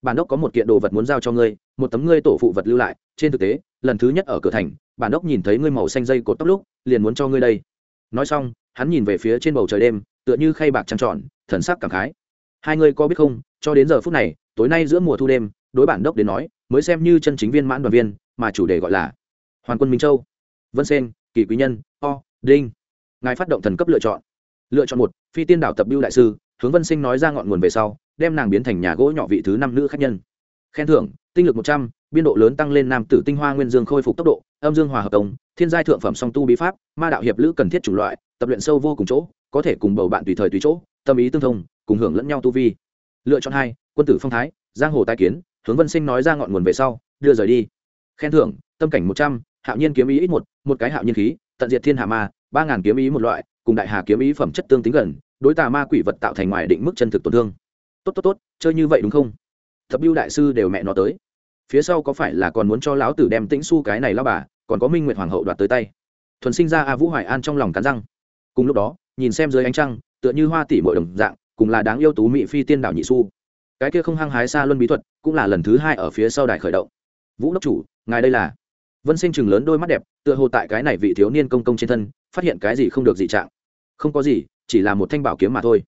Bản đốc có một kiện đồ vật muốn giao cho ngươi, một tấm ngươi tổ phụ vật lưu lại. Trên thực tế, lần thứ nhất ở cửa thành, bản đốc nhìn thấy ngươi màu xanh dây cột tóc lúc, liền muốn cho ngươi đây. Nói xong, hắn nhìn về phía trên bầu trời đêm, tựa như khay bạc trăng tròn, thần sắc cảm khái. Hai ngươi có biết không, cho đến giờ phút này, tối nay giữa mùa thu đêm, đối bản đốc đến nói, mới xem như chân chính viên mãn đoàn viên, mà chủ đề gọi là hoàn quân minh châu. Vân sen kỳ quý nhân, o, đinh. Ngài phát động thần cấp lựa chọn. Lựa chọn một, phi tiên đảo tập biêu đại sư, hướng vân sinh nói ra ngọn nguồn về sau, đem nàng biến thành nhà gỗ nhỏ vị thứ năm nữ khách nhân. Khen thưởng, tinh lực một trăm, biên độ lớn tăng lên nam tử tinh hoa nguyên dương khôi phục tốc độ, âm dương hòa hợp đồng thiên giai thượng phẩm song tu bí pháp, ma đạo hiệp lữ cần thiết chủng loại, tập luyện sâu vô cùng chỗ, có thể cùng bầu bạn tùy thời tùy chỗ, tâm ý tương thông, cùng hưởng lẫn nhau tu vi. Lựa chọn hai, quân tử phong thái, giang hồ tai kiến, hướng vân sinh nói ra ngọn nguồn về sau, đưa rời đi. Khen thưởng, tâm cảnh một trăm hạo nhiên kiếm ý ít một một cái hạo nhiên khí, tận diệt thiên hạ ma, ba ngàn kiếm ý một loại, cùng đại hà kiếm ý phẩm chất tương tính gần, đối tà ma quỷ vật tạo thành ngoài định mức chân thực tổn thương. Tốt tốt tốt, chơi như vậy đúng không? Thập biêu đại sư đều mẹ nó tới. Phía sau có phải là còn muốn cho lão tử đem tĩnh su cái này lao bà, còn có minh nguyệt hoàng hậu đoạt tới tay. Thuần sinh ra a vũ hoài an trong lòng cắn răng. Cùng lúc đó, nhìn xem dưới ánh trăng, tựa như hoa tỷ mỗi đồng dạng, cùng là đáng yêu tú mỹ phi tiên đảo nhị su. Cái kia không hăng hái xa luân bí thuật, cũng là lần thứ hai ở phía sau đài khởi động. Vũ đốc chủ, ngài đây là vân sinh chừng lớn đôi mắt đẹp, tựa hồ tại cái này vị thiếu niên công công trên thân, phát hiện cái gì không được dị trạng. Không có gì, chỉ là một thanh bảo kiếm mà thôi.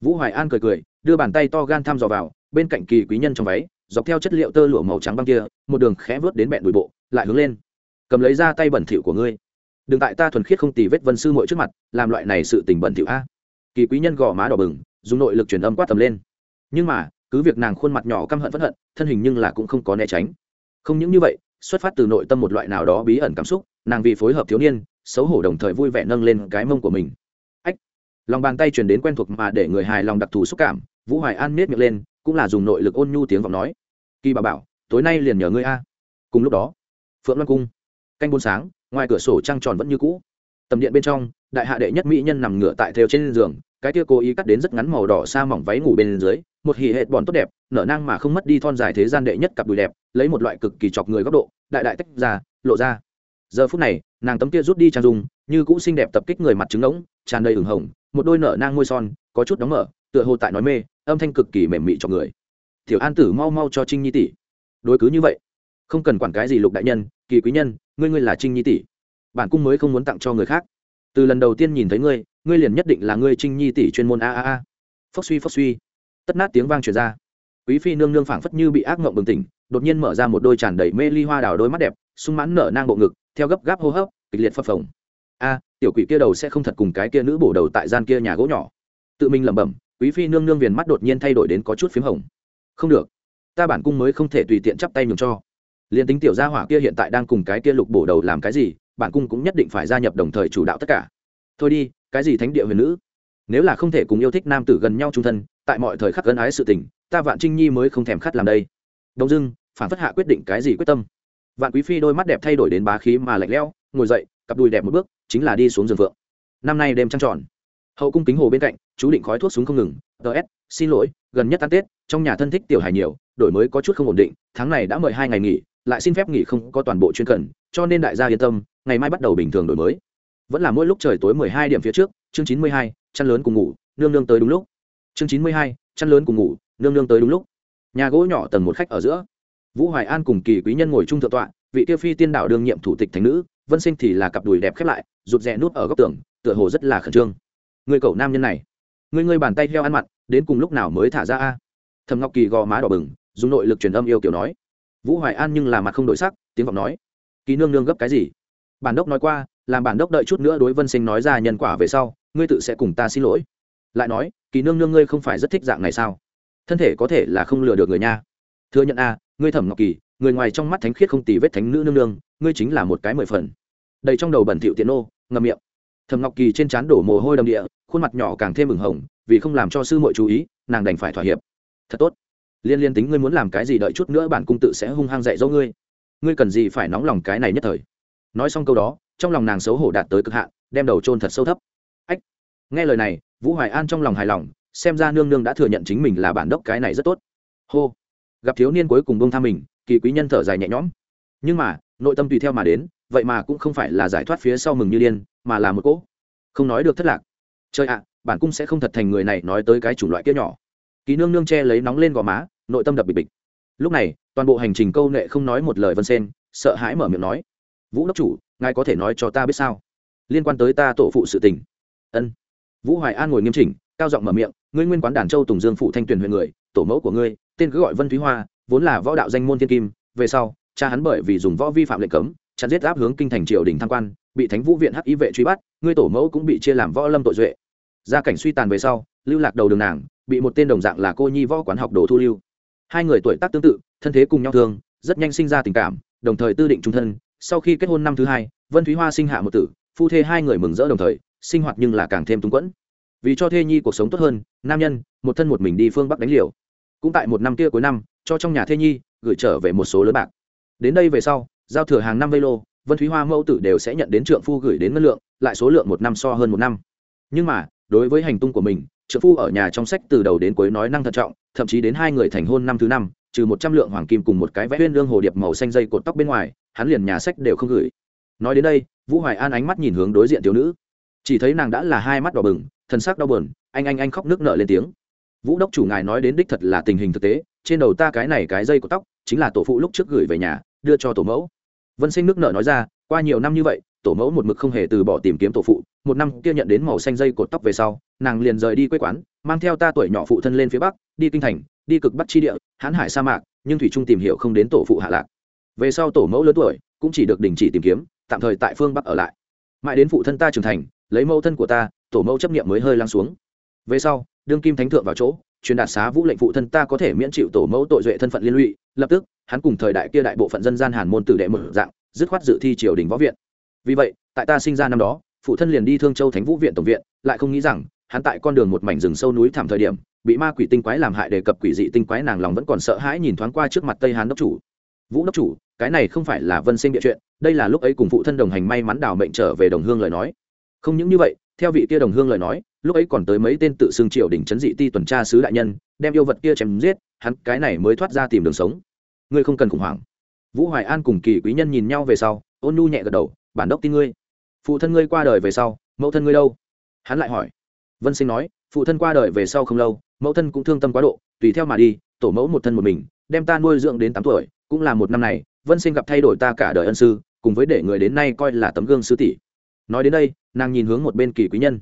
Vũ hoài an cười cười, đưa bàn tay to gan thăm dò vào, bên cạnh kỳ quý nhân trong váy, dọc theo chất liệu tơ lụa màu trắng băng kia, một đường khẽ vớt đến bẹn đùi bộ, lại hướng lên. Cầm lấy ra tay bẩn thỉu của ngươi. Đừng tại ta thuần khiết không tì vết vân sư mội trước mặt, làm loại này sự tình bẩn thỉu a. Kỳ quý nhân gò má đỏ bừng, dùng nội lực truyền âm quát tầm lên. Nhưng mà, cứ việc nàng khuôn mặt nhỏ căm hận phẫn hận, thân hình nhưng là cũng không có né tránh. Không những như vậy xuất phát từ nội tâm một loại nào đó bí ẩn cảm xúc, nàng vì phối hợp thiếu niên, xấu hổ đồng thời vui vẻ nâng lên cái mông của mình. Ách! Lòng bàn tay truyền đến quen thuộc mà để người hài lòng đặc thù xúc cảm, vũ hoài an miết miệng lên, cũng là dùng nội lực ôn nhu tiếng vọng nói. Kỳ bà bảo, tối nay liền nhờ ngươi a. Cùng lúc đó, phượng loan cung, canh buôn sáng, ngoài cửa sổ trăng tròn vẫn như cũ tầm điện bên trong, đại hạ đệ nhất mỹ nhân nằm ngửa tại theo trên giường, cái kia cố ý cắt đến rất ngắn màu đỏ xa mỏng váy ngủ bên dưới, một hỉ hệ bọn tốt đẹp, nở nang mà không mất đi thon dài thế gian đệ nhất cặp đùi đẹp, lấy một loại cực kỳ chọc người góc độ, đại đại tách ra, lộ ra. Giờ phút này, nàng tấm kia rút đi trang dung, như cũ xinh đẹp tập kích người mặt trứng ngỗng tràn đầy ửng hồng, một đôi nở nang môi son, có chút đóng mở, tựa hồ tại nói mê, âm thanh cực kỳ mềm mị cho người. Tiểu an tử mau mau cho trinh nhi tỷ. Đối cứ như vậy, không cần quản cái gì lục đại nhân, kỳ quý nhân, ngươi ngươi là trinh nhi tỷ bản cung mới không muốn tặng cho người khác. Từ lần đầu tiên nhìn thấy ngươi ngươi liền nhất định là ngươi trinh nhi tỷ chuyên môn a a a. Phốc suy phốc suy. Tất nát tiếng vang truyền ra. Quý phi nương nương phảng phất như bị ác mộng bừng tỉnh, đột nhiên mở ra một đôi tràn đầy mê ly hoa đào đôi mắt đẹp, sung mãn nở nang bộ ngực, theo gấp gáp hô hấp, kịch liệt phập phồng. A, tiểu quỷ kia đầu sẽ không thật cùng cái kia nữ bổ đầu tại gian kia nhà gỗ nhỏ. Tự mình lẩm bẩm, quý phi nương nương viền mắt đột nhiên thay đổi đến có chút p h í m hồng. Không được, ta bản cung mới không thể tùy tiện chắp tay nhường cho. Liền tính tiểu gia hỏa kia hiện tại đang cùng cái kia lục bổ đầu làm cái gì bản cung cũng nhất định phải gia nhập đồng thời chủ đạo tất cả. Thôi đi, cái gì thánh địa huyền nữ? Nếu là không thể cùng yêu thích nam tử gần nhau trung thân, tại mọi thời khắc gân ái sự tình, ta vạn trinh nhi mới không thèm khát làm đây. Đông dưng phản phất hạ quyết định cái gì quyết tâm. Vạn quý phi đôi mắt đẹp thay đổi đến bá khí mà lạnh lẽo, ngồi dậy, cặp đùi đẹp một bước, chính là đi xuống giường vượng. Năm nay đêm trăng tròn. Hậu cung kính hồ bên cạnh, chú định khói thuốc súng không ngừng. Ts xin lỗi, gần nhất ăn tết, trong nhà thân thích tiểu hài nhiều, đổi mới có chút không ổn định, tháng này đã mời hai ngày nghỉ, lại xin phép nghỉ không có toàn bộ chuyên cần, cho nên đại gia yên tâm ngày mai bắt đầu bình thường đổi mới. Vẫn là mỗi lúc trời tối mười hai điểm phía trước, chương chín mươi hai, chăn lớn cùng ngủ, nương nương tới đúng lúc. Chương chín mươi hai, chăn lớn cùng ngủ, nương nương tới đúng lúc. Nhà gỗ nhỏ tầng một khách ở giữa. Vũ hoài an cùng kỳ quý nhân ngồi chung thượng tọa, vị tiêu phi tiên đạo đương nhiệm thủ tịch thành nữ, vân sinh thì là cặp đùi đẹp khép lại, rụt rè nút ở góc tường, tựa hồ rất là khẩn trương. Người cậu nam nhân này, người người bàn tay heo ăn mặn, đến cùng lúc nào mới thả ra a? Thầm ngọc kỳ gò má đỏ bừng, dùng nội lực truyền âm yêu kiểu nói. Vũ hoài an nhưng là mặt không đổi sắc, tiếng vọng nói. Kỳ nương nương gấp cái gì? Bản đốc nói qua làm bản đốc đợi chút nữa đối vân sinh nói ra nhân quả về sau ngươi tự sẽ cùng ta xin lỗi. Lại nói kỳ nương nương ngươi không phải rất thích dạng này sao? Thân thể có thể là không lừa được người nha. Thừa nhận a ngươi thẩm ngọc kỳ người ngoài trong mắt thánh khiết không tì vết thánh nữ nương nương ngươi chính là một cái mười phần. Đầy trong đầu bẩn thịu tiện ô, ngầm miệng. Thẩm ngọc kỳ trên trán đổ mồ hôi đầm địa khuôn mặt nhỏ càng thêm ửng hồng vì không làm cho sư muội chú ý nàng đành phải thỏa hiệp. Thật tốt. Liên liên tính ngươi muốn làm cái gì đợi chút nữa bản cung tự sẽ hung hăng dạy dỗ ngươi. Ngươi cần gì phải nóng lòng cái này nhất thời? Nói xong câu đó, trong lòng nàng xấu hổ đạt tới cực hạn, đem đầu trôn thật sâu thấp. Ách! Nghe lời này, vũ hoài an trong lòng hài lòng, xem ra nương nương đã thừa nhận chính mình là bản đốc cái này rất tốt. Hô! Gặp thiếu niên cuối cùng bông tha mình, kỳ quý nhân thở dài nhẹ nhõm. Nhưng mà, nội tâm tùy theo mà đến, vậy mà cũng không phải là giải thoát phía sau mừng như điên, mà là một cỗ. Không nói được thất lạc. Chơi ạ, bản cung sẽ không thật thành người này nói tới cái chủng loại kia nhỏ. Kỳ nương nương che lấy nóng lên gò má, nội tâm đập bịch bịch. Lúc này, toàn bộ hành trình câu nệ không nói một lời vân sen, sợ hãi mở miệng nói vũ đốc chủ ngài có thể nói cho ta biết sao liên quan tới ta tổ phụ sự tình ân vũ hoài an ngồi nghiêm chỉnh cao giọng mở miệng ngươi nguyên quán đàn châu tùng dương phụ thanh tuyền huyện người tổ mẫu của ngươi tên cứ gọi vân thúy hoa vốn là võ đạo danh môn thiên kim về sau cha hắn bởi vì dùng võ vi phạm lệnh cấm chặn giết áp hướng kinh thành triều đình tham quan bị thánh vũ viện hắc y vệ truy bắt ngươi tổ mẫu cũng bị chia làm võ lâm tội duệ gia cảnh suy tàn về sau lưu lạc đầu đường nàng bị một tên đồng dạng là cô nhi võ quán học đồ thu lưu hai người tuổi tác tương tự thân thế cùng nhau thương rất nhanh sinh ra tình cảm đồng thời tư định trung thân sau khi kết hôn năm thứ hai, vân thúy hoa sinh hạ một tử, phu thê hai người mừng rỡ đồng thời, sinh hoạt nhưng là càng thêm túng quẫn. Vì cho thê nhi cuộc sống tốt hơn, nam nhân, một thân một mình đi phương bắc đánh liều. Cũng tại một năm kia cuối năm, cho trong nhà thê nhi gửi trở về một số lớn bạc. Đến đây về sau, giao thừa hàng năm vây lô, vân thúy hoa mẫu tử đều sẽ nhận đến trượng phu gửi đến ngân lượng, lại số lượng một năm so hơn một năm. Nhưng mà, đối với hành tung của mình, trượng phu ở nhà trong sách từ đầu đến cuối nói năng thận trọng, thậm chí đến hai người thành hôn năm thứ năm trừ một trăm lượng hoàng kim cùng một cái vẽ huyên lương hồ điệp màu xanh dây cột tóc bên ngoài, hắn liền nhà sách đều không gửi. Nói đến đây, vũ hoài an ánh mắt nhìn hướng đối diện thiếu nữ. Chỉ thấy nàng đã là hai mắt đỏ bừng, thân xác đau buồn, anh anh anh khóc nước nợ lên tiếng. Vũ đốc chủ ngài nói đến đích thật là tình hình thực tế, trên đầu ta cái này cái dây của tóc, chính là tổ phụ lúc trước gửi về nhà, đưa cho tổ mẫu. Vân sinh nước nợ nói ra, qua nhiều năm như vậy, tổ mẫu một mực không hề từ bỏ tìm kiếm tổ phụ, một năm kia nhận đến màu xanh dây cột tóc về sau nàng liền rời đi quê quán, mang theo ta tuổi nhỏ phụ thân lên phía bắc, đi kinh thành, đi cực bắc chi địa hãn hải sa mạc, nhưng thủy trung tìm hiểu không đến tổ phụ hạ lạc. Về sau tổ mẫu lớn tuổi, cũng chỉ được đình chỉ tìm kiếm, tạm thời tại phương bắc ở lại. Mãi đến phụ thân ta trưởng thành, lấy mẫu thân của ta, tổ mẫu chấp nghiệm mới hơi lắng xuống. Về sau, đương kim thánh thượng vào chỗ, truyền đạt xá vũ lệnh phụ thân ta có thể miễn chịu tổ mẫu tội duệ thân phận liên lụy, lập tức, hắn cùng thời đại kia đại bộ phận dân gian hàn môn tử đệ mở dạng, dứt khoát dự thi triều đình võ viện. Vì vậy, tại ta sinh ra năm đó, phụ thân liền đi thương châu thánh vũ viện tổng viện, lại không nghĩ rằng hắn tại con đường một mảnh rừng sâu núi thảm thời điểm, bị ma quỷ tinh quái làm hại đề cập quỷ dị tinh quái nàng lòng vẫn còn sợ hãi nhìn thoáng qua trước mặt tây hán đốc chủ. Vũ đốc chủ, cái này không phải là vân sinh địa chuyện, đây là lúc ấy cùng phụ thân đồng hành may mắn đào mệnh trở về đồng hương lời nói. Không những như vậy, theo vị kia đồng hương lời nói, lúc ấy còn tới mấy tên tự xưng triều đình chấn dị ti tuần tra sứ đại nhân, đem yêu vật kia chém giết, hắn cái này mới thoát ra tìm đường sống. Ngươi không cần khủng hoảng. Vũ hoài an cùng kỳ quý nhân nhìn nhau về sau, ôn nhu nhẹ gật đầu, bản đốc tin ngươi. Phụ thân ngươi qua đời về sau, mẫu thân ngươi đâu? Hắn lại hỏi vân sinh nói, phụ thân qua đời về sau không lâu, mẫu thân cũng thương tâm quá độ, tùy theo mà đi, tổ mẫu một thân một mình, đem ta nuôi dưỡng đến tám tuổi, cũng là một năm này, vân sinh gặp thay đổi ta cả đời ân sư, cùng với để người đến nay coi là tấm gương sư tỷ. Nói đến đây, nàng nhìn hướng một bên kỳ quý nhân.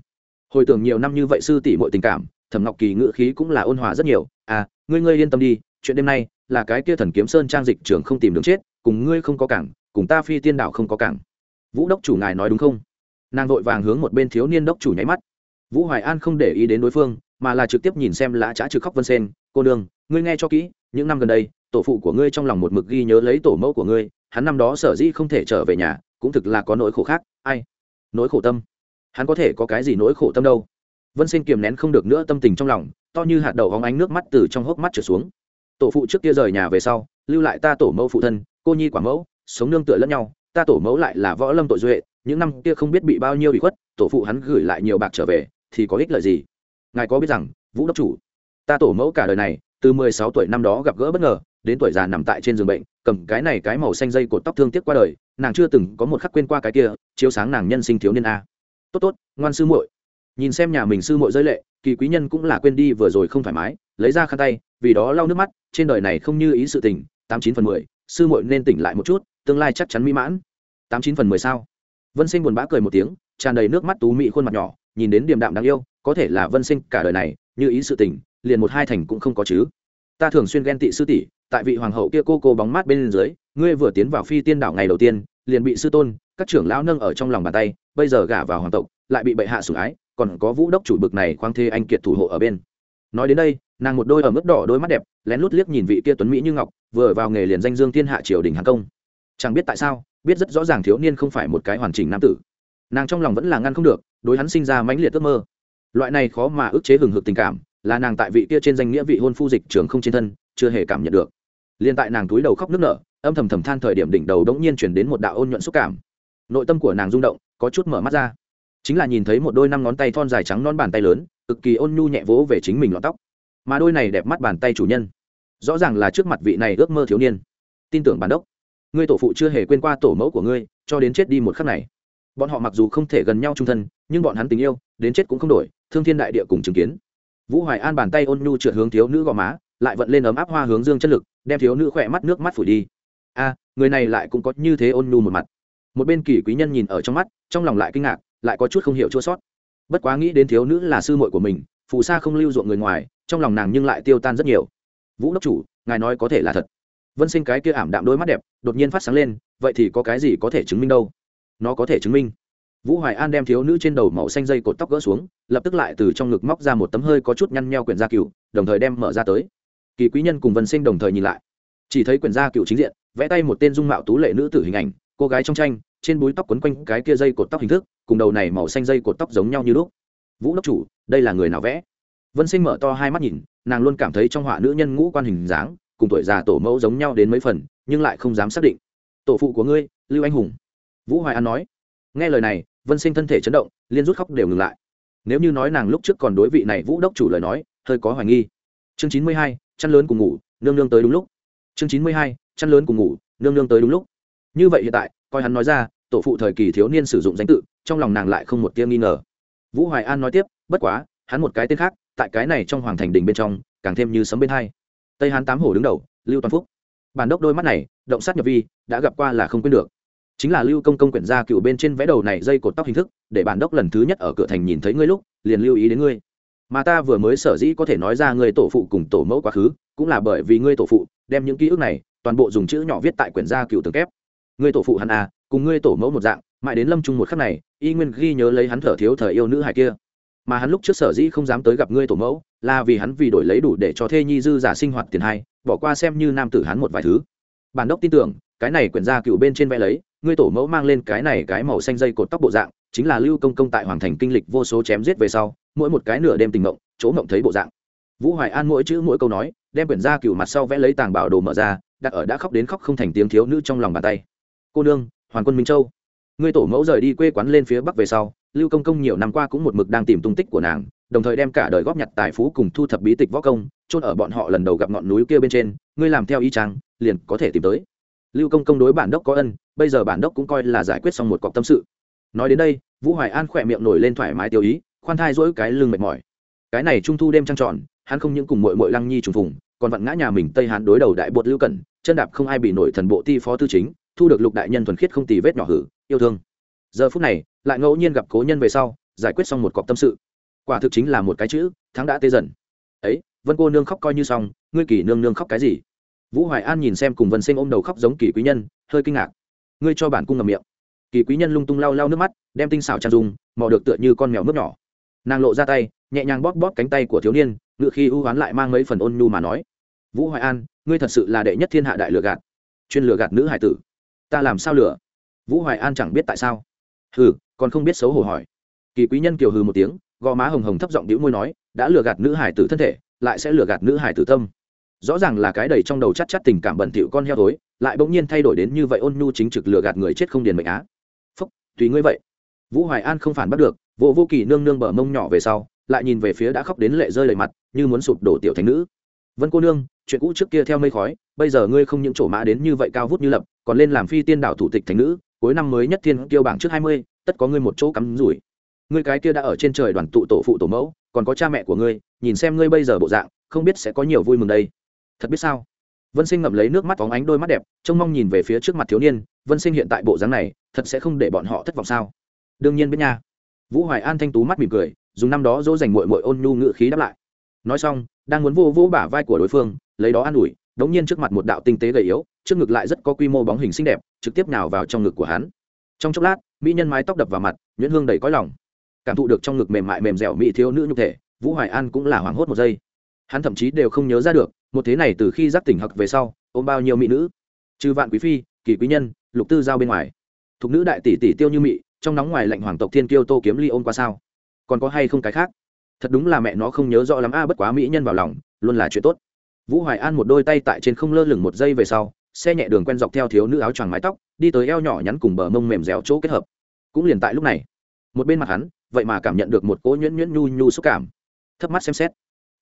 Hồi tưởng nhiều năm như vậy sư tỷ mọi tình cảm, thẩm ngọc kỳ ngự khí cũng là ôn hòa rất nhiều. À ngươi ngươi yên tâm đi, chuyện đêm nay là cái kia thần kiếm sơn trang dịch trưởng không tìm đường chết, cùng ngươi không có cảng, cùng ta phi tiên đảo không có cảng. Vũ đốc chủ ngài nói đúng không? Nàng vội vàng hướng một bên thiếu niên đốc chủ nháy mắt vũ hoài an không để ý đến đối phương, mà là trực tiếp nhìn xem lã trá trực khóc vân sen, cô đương ngươi nghe cho kỹ, những năm gần đây, tổ phụ của ngươi trong lòng một mực ghi nhớ lấy tổ mẫu của ngươi, hắn năm đó sở dĩ không thể trở về nhà, cũng thực là có nỗi khổ khác. Ai? Nỗi khổ tâm? Hắn có thể có cái gì nỗi khổ tâm đâu? Vân sinh kiềm nén không được nữa tâm tình trong lòng, to như hạt đậu hóng ánh nước mắt từ trong hốc mắt trở xuống. Tổ phụ trước kia rời nhà về sau, lưu lại ta tổ mẫu phụ thân, cô nhi quả mẫu, sống nương tựa lẫn nhau, ta tổ mẫu lại là võ lâm tội duệ, những năm kia không biết bị bao nhiêu bị khuất, tổ phụ hắn gửi lại nhiều bạc trở về thì có ích lợi gì? Ngài có biết rằng, vũ đốc chủ, ta tổ mẫu cả đời này, từ mười sáu tuổi năm đó gặp gỡ bất ngờ, đến tuổi già nằm tại trên giường bệnh, cầm cái này cái màu xanh dây cột tóc thương tiếc qua đời, nàng chưa từng có một khắc quên qua cái kia, chiếu sáng nàng nhân sinh thiếu niên a. Tốt tốt, ngoan sư muội. Nhìn xem nhà mình sư muội rơi lệ, kỳ quý nhân cũng là quên đi vừa rồi không thoải mái, lấy ra khăn tay, vì đó lau nước mắt, trên đời này không như ý sự tình, tám chín phần mười, sư muội nên tỉnh lại một chút, tương lai chắc chắn mỹ mãn. Tám chín phần mười sao? Vân sinh buồn bã cười một tiếng, tràn đầy nước mắt tú mị khuôn mặt nhỏ nhìn đến điềm đạm đáng yêu, có thể là vân sinh cả đời này, như ý sự tình, liền một hai thành cũng không có chứ. Ta thường xuyên ghen tị sư tỷ, tại vị hoàng hậu kia cô cô bóng mát bên dưới, ngươi vừa tiến vào phi tiên đảo ngày đầu tiên, liền bị sư tôn, các trưởng lão nâng ở trong lòng bàn tay, bây giờ gả vào hoàng tộc, lại bị bệ hạ sủng ái, còn có vũ đốc chủ bực này khoang thê anh kiệt thủ hộ ở bên. Nói đến đây, nàng một đôi ở mức đỏ đôi mắt đẹp, lén lút liếc nhìn vị kia tuấn mỹ như ngọc, vừa vào nghề liền danh dương thiên hạ triều đình hàng công. Chẳng biết tại sao, biết rất rõ ràng thiếu niên không phải một cái hoàn chỉnh nam tử nàng trong lòng vẫn là ngăn không được, đối hắn sinh ra mãnh liệt ước mơ. Loại này khó mà ức chế hừng hực tình cảm, là nàng tại vị kia trên danh nghĩa vị hôn phu dịch trường không trên thân, chưa hề cảm nhận được. Liên tại nàng túi đầu khóc nức nở, âm thầm thầm than thời điểm đỉnh đầu đống nhiên chuyển đến một đạo ôn nhuận xúc cảm. Nội tâm của nàng rung động, có chút mở mắt ra. Chính là nhìn thấy một đôi năm ngón tay thon dài trắng non bàn tay lớn, cực kỳ ôn nhu nhẹ vỗ về chính mình lọn tóc. Mà đôi này đẹp mắt bàn tay chủ nhân, rõ ràng là trước mặt vị này ước mơ thiếu niên. Tin tưởng bản đốc. Ngươi tổ phụ chưa hề quên qua tổ mẫu của ngươi, cho đến chết đi một khắc này bọn họ mặc dù không thể gần nhau trung thân, nhưng bọn hắn tình yêu, đến chết cũng không đổi, thương thiên đại địa cùng chứng kiến. Vũ hoài an bàn tay ôn nhu trượt hướng thiếu nữ gò má, lại vận lên ấm áp hoa hướng dương chất lực, đem thiếu nữ khỏe mắt nước mắt phủi đi. A, người này lại cũng có như thế ôn nhu một mặt. Một bên kỳ quý nhân nhìn ở trong mắt, trong lòng lại kinh ngạc, lại có chút không hiểu chua sót. Bất quá nghĩ đến thiếu nữ là sư muội của mình, phù sa không lưu ruộng người ngoài, trong lòng nàng nhưng lại tiêu tan rất nhiều. Vũ đốc chủ, ngài nói có thể là thật. Vân sinh cái kia ảm đạm đôi mắt đẹp, đột nhiên phát sáng lên, vậy thì có cái gì có thể chứng minh đâu? Nó có thể chứng minh. Vũ hoài an đem thiếu nữ trên đầu màu xanh dây cột tóc gỡ xuống, lập tức lại từ trong ngực móc ra một tấm hơi có chút nhăn nheo quyển gia cựu đồng thời đem mở ra tới. Kỳ quý nhân cùng vân sinh đồng thời nhìn lại. Chỉ thấy quyển gia cựu chính diện, vẽ tay một tên dung mạo tú lệ nữ tử hình ảnh, cô gái trong tranh, trên búi tóc quấn quanh cái kia dây cột tóc hình thức, cùng đầu này màu xanh dây cột tóc giống nhau như lúc. Vũ đốc chủ, đây là người nào vẽ? Vân sinh mở to hai mắt nhìn, nàng luôn cảm thấy trong họa nữ nhân ngũ quan hình dáng, cùng tuổi già tổ mẫu giống nhau đến mấy phần, nhưng lại không dám xác định. Tổ phụ của ngươi, lưu anh hùng vũ hoài an nói, nghe lời này, vân sinh thân thể chấn động, liên rút khóc đều ngừng lại. Nếu như nói nàng lúc trước còn đối vị này vũ đốc chủ lời nói, hơi có hoài nghi. Chương chín mươi hai, chăn lớn cùng ngủ, nương nương tới đúng lúc. Chương chín mươi hai, chăn lớn cùng ngủ, nương nương tới đúng lúc. Như vậy hiện tại, coi hắn nói ra, tổ phụ thời kỳ thiếu niên sử dụng danh tự, trong lòng nàng lại không một tia nghi ngờ. Vũ hoài an nói tiếp, bất quá, hắn một cái tên khác, tại cái này trong hoàng thành đình bên trong, càng thêm như sấm bên hai. Tây hán tám hổ đứng đầu, lưu toàn phúc. Bản đốc đôi mắt này, động sát nhập vi, đã gặp qua là không quên được chính là lưu công công quyển gia cựu bên trên vẽ đầu này dây cột tóc hình thức, để bản đốc lần thứ nhất ở cửa thành nhìn thấy ngươi lúc, liền lưu ý đến ngươi. Mà ta vừa mới sở dĩ có thể nói ra ngươi tổ phụ cùng tổ mẫu quá khứ, cũng là bởi vì ngươi tổ phụ, đem những ký ức này, toàn bộ dùng chữ nhỏ viết tại quyển gia cựu tường kép. Ngươi tổ phụ hắn à cùng ngươi tổ mẫu một dạng, mãi đến lâm trung một khắc này, y nguyên ghi nhớ lấy hắn thở thiếu thời yêu nữ hài kia. Mà hắn lúc trước sở dĩ không dám tới gặp ngươi tổ mẫu, là vì hắn vì đổi lấy đủ để cho thê nhi dư giả sinh hoạt tiền hai, bỏ qua xem như nam tử hắn một vài thứ. Bản đốc tin tưởng, cái này quyển gia cựu bên trên vẽ lấy ngươi tổ mẫu mang lên cái này cái màu xanh dây cột tóc bộ dạng, chính là lưu công công tại hoàng thành kinh lịch vô số chém giết về sau, mỗi một cái nửa đêm tình mộng, chỗ mộng thấy bộ dạng. Vũ hoài an mỗi chữ mỗi câu nói, đem quyển ra cựu mặt sau vẽ lấy tàng bảo đồ mở ra, đặt ở đã khóc đến khóc không thành tiếng thiếu nữ trong lòng bàn tay. Cô nương, Hoàng quân minh châu. Ngươi tổ mẫu rời đi quê quán lên phía bắc về sau, lưu công công nhiều năm qua cũng một mực đang tìm tung tích của nàng, đồng thời đem cả đời góp nhặt tài phú cùng thu thập bí tịch võ công, chôn ở bọn họ lần đầu gặp ngọn núi kia bên trên, ngươi làm theo ý trang liền có thể tìm tới lưu công công đối bản đốc có ân, bây giờ bản đốc cũng coi là giải quyết xong một cọc tâm sự. Nói đến đây, vũ hoài an khỏe miệng nổi lên thoải mái tiêu ý, khoan thai dỗi cái lưng mệt mỏi. Cái này trung thu đêm trăng tròn, hắn không những cùng mội mội lăng nhi trùng phùng, còn vặn ngã nhà mình tây hắn đối đầu đại bột lưu cẩn, chân đạp không ai bị nổi thần bộ ti phó tư chính, thu được lục đại nhân thuần khiết không tì vết nhỏ hử, yêu thương. Giờ phút này, lại ngẫu nhiên gặp cố nhân về sau, giải quyết xong một cọc tâm sự. Quả thực chính là một cái chữ, thắng đã tê dần. Ấy, vân cô nương khóc coi như xong, ngươi kỳ nương nương khóc cái gì? Vũ hoài an nhìn xem cùng vân sinh ôm đầu khóc giống kỳ quý nhân, hơi kinh ngạc. Ngươi cho bản cung ngầm miệng. Kỳ quý nhân lung tung lau lau nước mắt, đem tinh xảo trang dùng mò được tựa như con mèo nước nhỏ. Nàng lộ ra tay, nhẹ nhàng bóp bóp cánh tay của thiếu niên, ngựa khi ưu hoán lại mang mấy phần ôn nhu mà nói. Vũ hoài an, ngươi thật sự là đệ nhất thiên hạ đại lừa gạt. Chuyên lừa gạt nữ hải tử. Ta làm sao lừa? Vũ hoài an chẳng biết tại sao. Hừ, còn không biết xấu hổ hỏi. Kỳ quý nhân kiều hừ một tiếng, gò má hồng hồng thấp giọng đĩu môi nói, đã lừa gạt nữ hải tử thân thể, lại sẽ lừa gạt nữ hải tử tâm rõ ràng là cái đầy trong đầu chắt chắt tình cảm bẩn thỉu con heo thối, lại bỗng nhiên thay đổi đến như vậy ôn nhu chính trực lừa gạt người chết không điền mệnh á. Phúc, tùy ngươi vậy. Vũ hoài an không phản bắt được, vô vô kỳ nương nương bờ mông nhỏ về sau, lại nhìn về phía đã khóc đến lệ rơi lệ mặt, như muốn sụp đổ tiểu thành nữ. Vân cô nương, chuyện cũ trước kia theo mây khói, bây giờ ngươi không những chỗ mã đến như vậy cao vút như lập, còn lên làm phi tiên đảo thủ tịch thành nữ, cuối năm mới nhất thiên tiêu bảng trước hai mươi, tất có ngươi một chỗ cắm rủi. Ngươi cái kia đã ở trên trời đoàn tụ tổ phụ tổ mẫu, còn có cha mẹ của ngươi, nhìn xem ngươi bây giờ bộ dạng, không biết sẽ có nhiều vui mừng đây thật biết sao? Vân sinh ngậm lấy nước mắt phóng ánh đôi mắt đẹp, trông mong nhìn về phía trước mặt thiếu niên, vân sinh hiện tại bộ dáng này, thật sẽ không để bọn họ thất vọng sao? Đương nhiên biết nha. Vũ hoài an thanh tú mắt mỉm cười, dùng năm đó dỗ dành mội mội ôn nhu ngự khí đáp lại. Nói xong, đang muốn vô vô bả vai của đối phương, lấy đó an ủi, đống nhiên trước mặt một đạo tinh tế gầy yếu, trước ngực lại rất có quy mô bóng hình xinh đẹp, trực tiếp nào vào trong ngực của hắn. Trong chốc lát, mỹ nhân mái tóc đập vào mặt, nhuyễn hương đầy cõi lòng. Cảm thụ được trong ngực mềm mại mềm dẻo mỹ thiếu nữ nhục thể, vũ hoài an cũng là hoảng hốt một giây. Hắn thậm chí đều không nhớ ra được một thế này từ khi giác tỉnh hặc về sau, ôm bao nhiêu mỹ nữ? Trừ vạn quý phi, kỳ quý nhân, lục tư giao bên ngoài. Thục nữ đại tỷ tỷ tiêu như mỹ trong nóng ngoài lạnh hoàng tộc thiên kiêu tô kiếm ly ôm qua sao? Còn có hay không cái khác? Thật đúng là mẹ nó không nhớ rõ lắm. A, bất quá mỹ nhân vào lòng, luôn là chuyện tốt. Vũ hoài an một đôi tay tại trên không lơ lửng một giây về sau, xe nhẹ đường quen dọc theo thiếu nữ áo choàng mái tóc, đi tới eo nhỏ nhắn cùng bờ mông mềm dẻo chỗ kết hợp. Cũng liền tại lúc này, một bên mặt hắn, vậy mà cảm nhận được một cỗ nhuyễn nhuyễn nhu nhu xúc cảm. Thấp mắt xem xét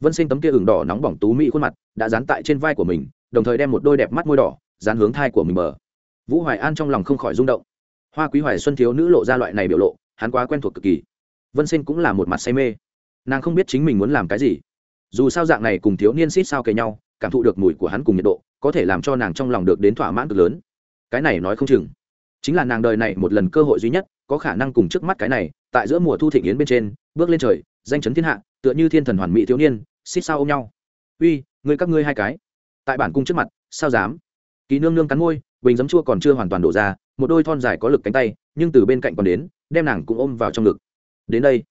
vân sinh tấm kia ửng đỏ nóng bỏng tú mỹ khuôn mặt đã dán tại trên vai của mình, đồng thời đem một đôi đẹp mắt môi đỏ dán hướng thai của mình mở vũ hoài an trong lòng không khỏi rung động. Hoa quý hoài xuân thiếu nữ lộ ra loại này biểu lộ, hắn quá quen thuộc cực kỳ. Vân sinh cũng là một mặt say mê. Nàng không biết chính mình muốn làm cái gì. Dù sao dạng này cùng thiếu niên xít sao kề nhau, cảm thụ được mùi của hắn cùng nhiệt độ, có thể làm cho nàng trong lòng được đến thỏa mãn cực lớn. Cái này nói không chừng. Chính là nàng đời này một lần cơ hội duy nhất, có khả năng cùng trước mắt cái này, tại giữa mùa thu thịnh yến bên trên, bước lên trời, danh chấn thiên hạ tựa như thiên thần hoàn mỹ thiếu niên, xích sao ôm nhau. Uy người các ngươi hai cái. Tại bản cung trước mặt, sao dám? Kỳ nương nương cắn môi, bình giấm chua còn chưa hoàn toàn đổ ra, một đôi thon dài có lực cánh tay, nhưng từ bên cạnh còn đến, đem nàng cũng ôm vào trong ngực. Đến đây.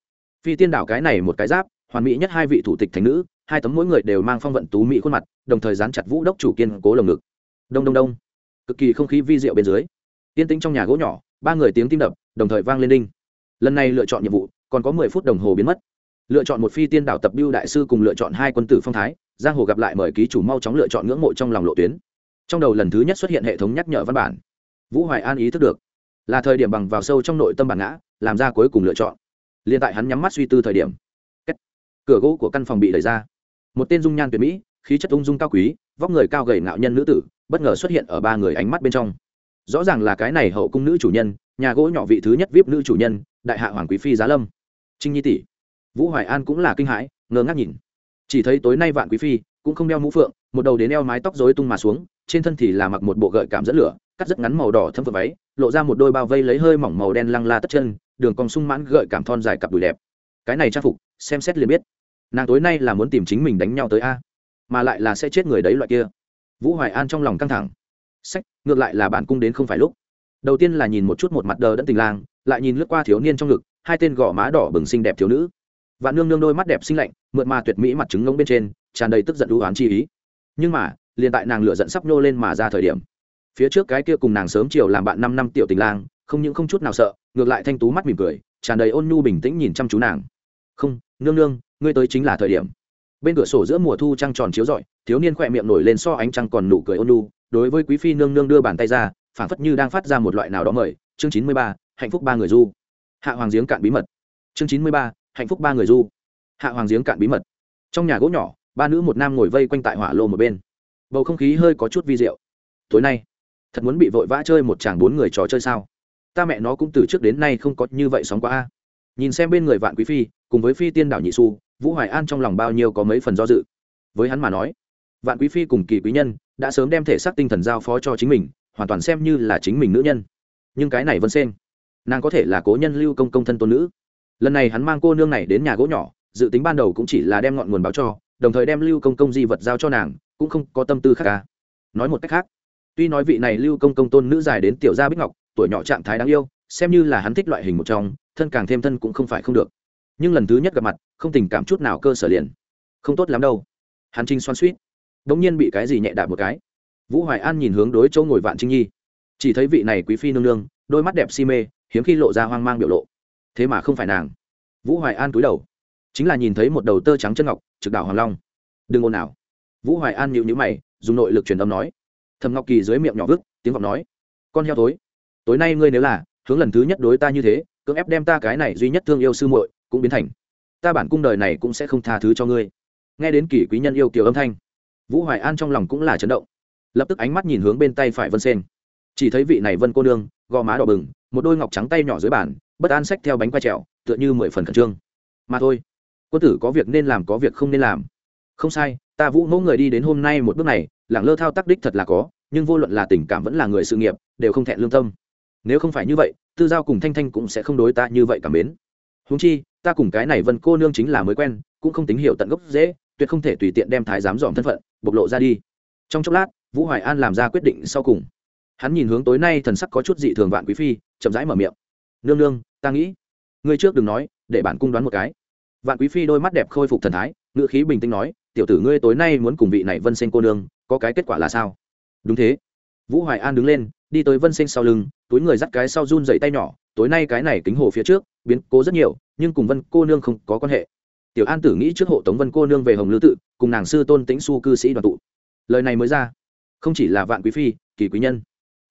Phi tiên đảo cái này một cái giáp, hoàn mỹ nhất hai vị thủ tịch thành nữ, hai tấm mỗi người đều mang phong vận tú mỹ khuôn mặt, đồng thời dán chặt vũ đốc chủ kiên cố lồng ngực. Đông đông đông. Cực kỳ không khí vi diệu bên dưới. Yên tĩnh trong nhà gỗ nhỏ, ba người tiếng tim đập, đồng thời vang lên đinh. Lần này lựa chọn nhiệm vụ, còn có mười phút đồng hồ biến mất lựa chọn một phi tiên đảo tập biêu đại sư cùng lựa chọn hai quân tử phong thái, giang hồ gặp lại mời ký chủ mau chóng lựa chọn ngưỡng mộ trong lòng lộ tuyến. Trong đầu lần thứ nhất xuất hiện hệ thống nhắc nhở văn bản. Vũ hoài an ý thức được, là thời điểm bằng vào sâu trong nội tâm bản ngã, làm ra cuối cùng lựa chọn. Liền tại hắn nhắm mắt suy tư thời điểm cửa gỗ của căn phòng bị đẩy ra. Một tên dung nhan tuyệt mỹ, khí chất ung dung cao quý, vóc người cao gầy ngạo nhân nữ tử, bất ngờ xuất hiện ở ba người ánh mắt bên trong. Rõ ràng là cái này hậu cung nữ chủ nhân, nhà gỗ nhỏ vị thứ nhất vip nữ chủ nhân, đại hạ hoàng quý phi giá lâm. Trinh nhi tỷ vũ hoài an cũng là kinh hãi, ngơ ngác nhìn. Chỉ thấy tối nay vạn quý phi cũng không đeo mũ phượng, một đầu đến eo mái tóc rối tung mà xuống, trên thân thì là mặc một bộ gợi cảm dẫn lửa, cắt rất ngắn màu đỏ thâm phượng váy, lộ ra một đôi bao vây lấy hơi mỏng màu đen lăng la tất chân, đường cong sung mãn gợi cảm thon dài cặp đùi đẹp. Cái này trang phục, xem xét liền biết. Nàng tối nay là muốn tìm chính mình đánh nhau tới a, mà lại là sẽ chết người đấy loại kia. Vũ hoài an trong lòng căng thẳng. Sách, ngược lại là bạn cung đến không phải lúc. Đầu tiên là nhìn một chút một mặt đờ đẫn tình lang, lại nhìn lướt qua thiếu niên trong ngực, hai tên gò má đỏ bừng xinh đẹp thiếu nữ và nương nương đôi mắt đẹp xinh lạnh mượn mà tuyệt mỹ mặt trứng ngông bên trên, tràn đầy tức giận đũ oán chi ý. Nhưng mà, liền tại nàng lựa giận sắp nhô lên mà ra thời điểm, phía trước cái kia cùng nàng sớm chiều làm bạn năm năm tiểu tình lang, không những không chút nào sợ, ngược lại thanh tú mắt mỉm cười, tràn đầy ôn nhu bình tĩnh nhìn chăm chú nàng. Không, nương nương, ngươi tới chính là thời điểm. Bên cửa sổ giữa mùa thu trăng tròn chiếu rọi, thiếu niên khỏe miệng nổi lên so ánh trăng còn nụ cười ôn nhu, đối với quý phi nương nương đưa bàn tay ra, phảng phất như đang phát ra một loại nào đó mời. Chương chín mươi ba, hạnh phúc ba người du. Hạ hoàng giếng cạn bí mật. Chương chín mươi ba hạnh phúc ba người du. Hạ hoàng giếng cạn bí mật. Trong nhà gỗ nhỏ ba nữ một nam ngồi vây quanh tại hỏa lô một bên. Bầu không khí hơi có chút vi diệu. Tối nay thật muốn bị vội vã chơi một chàng bốn người trò chơi sao? Ta mẹ nó cũng từ trước đến nay không có như vậy sóng quá a. Nhìn xem bên người vạn quý phi cùng với phi tiên đảo nhị xu vũ hoài an trong lòng bao nhiêu có mấy phần do dự. Với hắn mà nói vạn quý phi cùng kỳ quý nhân đã sớm đem thể xác tinh thần giao phó cho chính mình hoàn toàn xem như là chính mình nữ nhân. Nhưng cái này vẫn xen, nàng có thể là cố nhân lưu công công thân tôn nữ lần này hắn mang cô nương này đến nhà gỗ nhỏ, dự tính ban đầu cũng chỉ là đem ngọn nguồn báo cho, đồng thời đem lưu công công di vật giao cho nàng, cũng không có tâm tư khác cả. Nói một cách khác, tuy nói vị này lưu công công tôn nữ dài đến tiểu gia bích ngọc, tuổi nhỏ trạng thái đáng yêu, xem như là hắn thích loại hình một trong, thân càng thêm thân cũng không phải không được. Nhưng lần thứ nhất gặp mặt, không tình cảm chút nào cơ sở liền. Không tốt lắm đâu. Hắn trinh xoan suýt. Đ ỗ n g nhiên bị cái gì nhẹ đạp một cái. Vũ hoài an nhìn hướng đối chỗ ngồi vạn trinh nhi. Chỉ thấy vị này quý phi nương nương, đôi mắt đẹp si mê, hiếm khi lộ ra hoang mang biểu lộ thế mà không phải nàng. Vũ hoài an cúi đầu, chính là nhìn thấy một đầu tơ trắng chân ngọc, trực đảo hoàng long. Đừng ồn nào vũ hoài an nhịu nhữ mày, dùng nội lực truyền âm nói. Thầm ngọc kỳ dưới miệng nhỏ vứt, tiếng vọng nói. Con heo tối tối nay ngươi nếu là, hướng lần thứ nhất đối ta như thế, cưỡng ép đem ta cái này duy nhất thương yêu sư muội cũng biến thành. Ta bản cung đời này cũng sẽ không tha thứ cho ngươi. Nghe đến kỷ quý nhân yêu kiều âm thanh, vũ hoài an trong lòng cũng là chấn động. Lập tức ánh mắt nhìn hướng bên tay phải vân sen. Chỉ thấy vị này vân cô nương, gò má đỏ bừng, một đôi ngọc trắng tay nhỏ dưới bàn bất an sách theo bánh quay trèo, tựa như mười phần khẩn trương. Mà thôi, quân tử có việc nên làm có việc không nên làm. Không sai, ta vũ mẫu người đi đến hôm nay một bước này, lẳng lơ thao tác đích thật là có, nhưng vô luận là tình cảm vẫn là người sự nghiệp, đều không thẹn lương tâm. Nếu không phải như vậy, tư giao cùng thanh thanh cũng sẽ không đối ta như vậy cảm mến. Húng chi, ta cùng cái này vân cô nương chính là mới quen, cũng không tính hiểu tận gốc dễ, tuyệt không thể tùy tiện đem thái giám dòm thân phận, bộc lộ ra đi. Trong chốc lát, vũ hoài an làm ra quyết định sau cùng. Hắn nhìn hướng tối nay thần sắc có chút dị thường vạn quý phi, chậm rãi mở miệng. Nương nương ta nghĩ, ngươi trước đừng nói, để bản cung đoán một cái. Vạn quý phi đôi mắt đẹp khôi phục thần thái ngựa khí bình tĩnh nói, tiểu tử ngươi tối nay muốn cùng vị này vân sinh cô nương, có cái kết quả là sao? Đúng thế. Vũ hoài an đứng lên, đi tới vân sinh sau lưng, túi người dắt cái sau run dậy tay nhỏ, tối nay cái này kính hồ phía trước, biến cố rất nhiều, nhưng cùng vân cô nương không có quan hệ. Tiểu an tử nghĩ trước hộ tống vân cô nương về hồng lư tự, cùng nàng sư tôn tĩnh su cư sĩ đoàn tụ. Lời này mới ra, không chỉ là vạn quý phi, kỳ quý nhân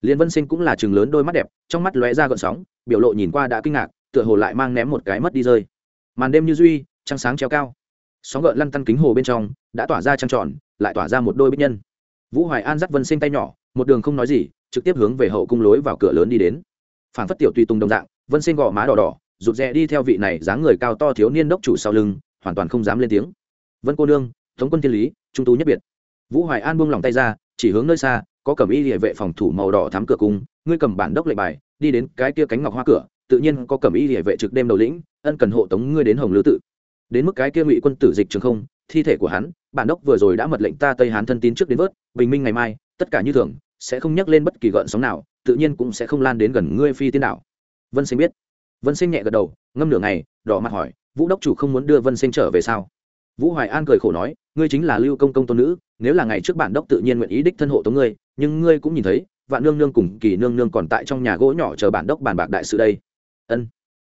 liên vân sinh cũng là chừng lớn đôi mắt đẹp, trong mắt lóe ra gợn sóng, biểu lộ nhìn qua đã kinh ngạc, tựa hồ lại mang ném một cái mất đi rơi. Màn đêm như duy, trăng sáng treo cao. Sóng gợn lăn tăn kính hồ bên trong, đã tỏa ra trăng tròn, lại tỏa ra một đôi bích nhân. Vũ hoài an dắt vân sinh tay nhỏ, một đường không nói gì, trực tiếp hướng về hậu cung lối vào cửa lớn đi đến. Phản phất tiểu tùy tùng đồng dạng, vân sinh gò má đỏ đỏ, rụt rè đi theo vị này dáng người cao to thiếu niên đốc chủ sau lưng, hoàn toàn không dám lên tiếng. Vân cô nương thống quân thiên lý trung tú nhất biệt. Vũ hoài an buông lòng tay ra, chỉ hướng nơi xa có cầm y địa vệ phòng thủ màu đỏ thắm cửa cung, ngươi cầm bản đốc lệnh bài, đi đến cái kia cánh ngọc hoa cửa, tự nhiên có cầm y địa vệ trực đêm đầu lĩnh, ân cần hộ tống ngươi đến hồng lư tự. Đến mức cái kia ngụy quân tử dịch trường không, thi thể của hắn, bản đốc vừa rồi đã mật lệnh ta tây hán thân tín trước đến vớt, bình minh ngày mai, tất cả như thường, sẽ không nhắc lên bất kỳ gợn sóng nào, tự nhiên cũng sẽ không lan đến gần ngươi phi tiên đảo. Vân sinh biết. Vân sinh nhẹ gật đầu, ngâm nửa ngày, đỏ mặt hỏi, vũ đốc chủ không muốn đưa vân sinh trở về sao? Vũ hoài an cười khổ nói, ngươi chính là lưu công công tôn nữ nếu là ngày trước bản đốc tự nhiên nguyện ý đích thân hộ tống ngươi, nhưng ngươi cũng nhìn thấy, vạn nương nương cùng kỳ nương nương còn tại trong nhà gỗ nhỏ chờ bản đốc bàn bạc đại sự đây. Ân.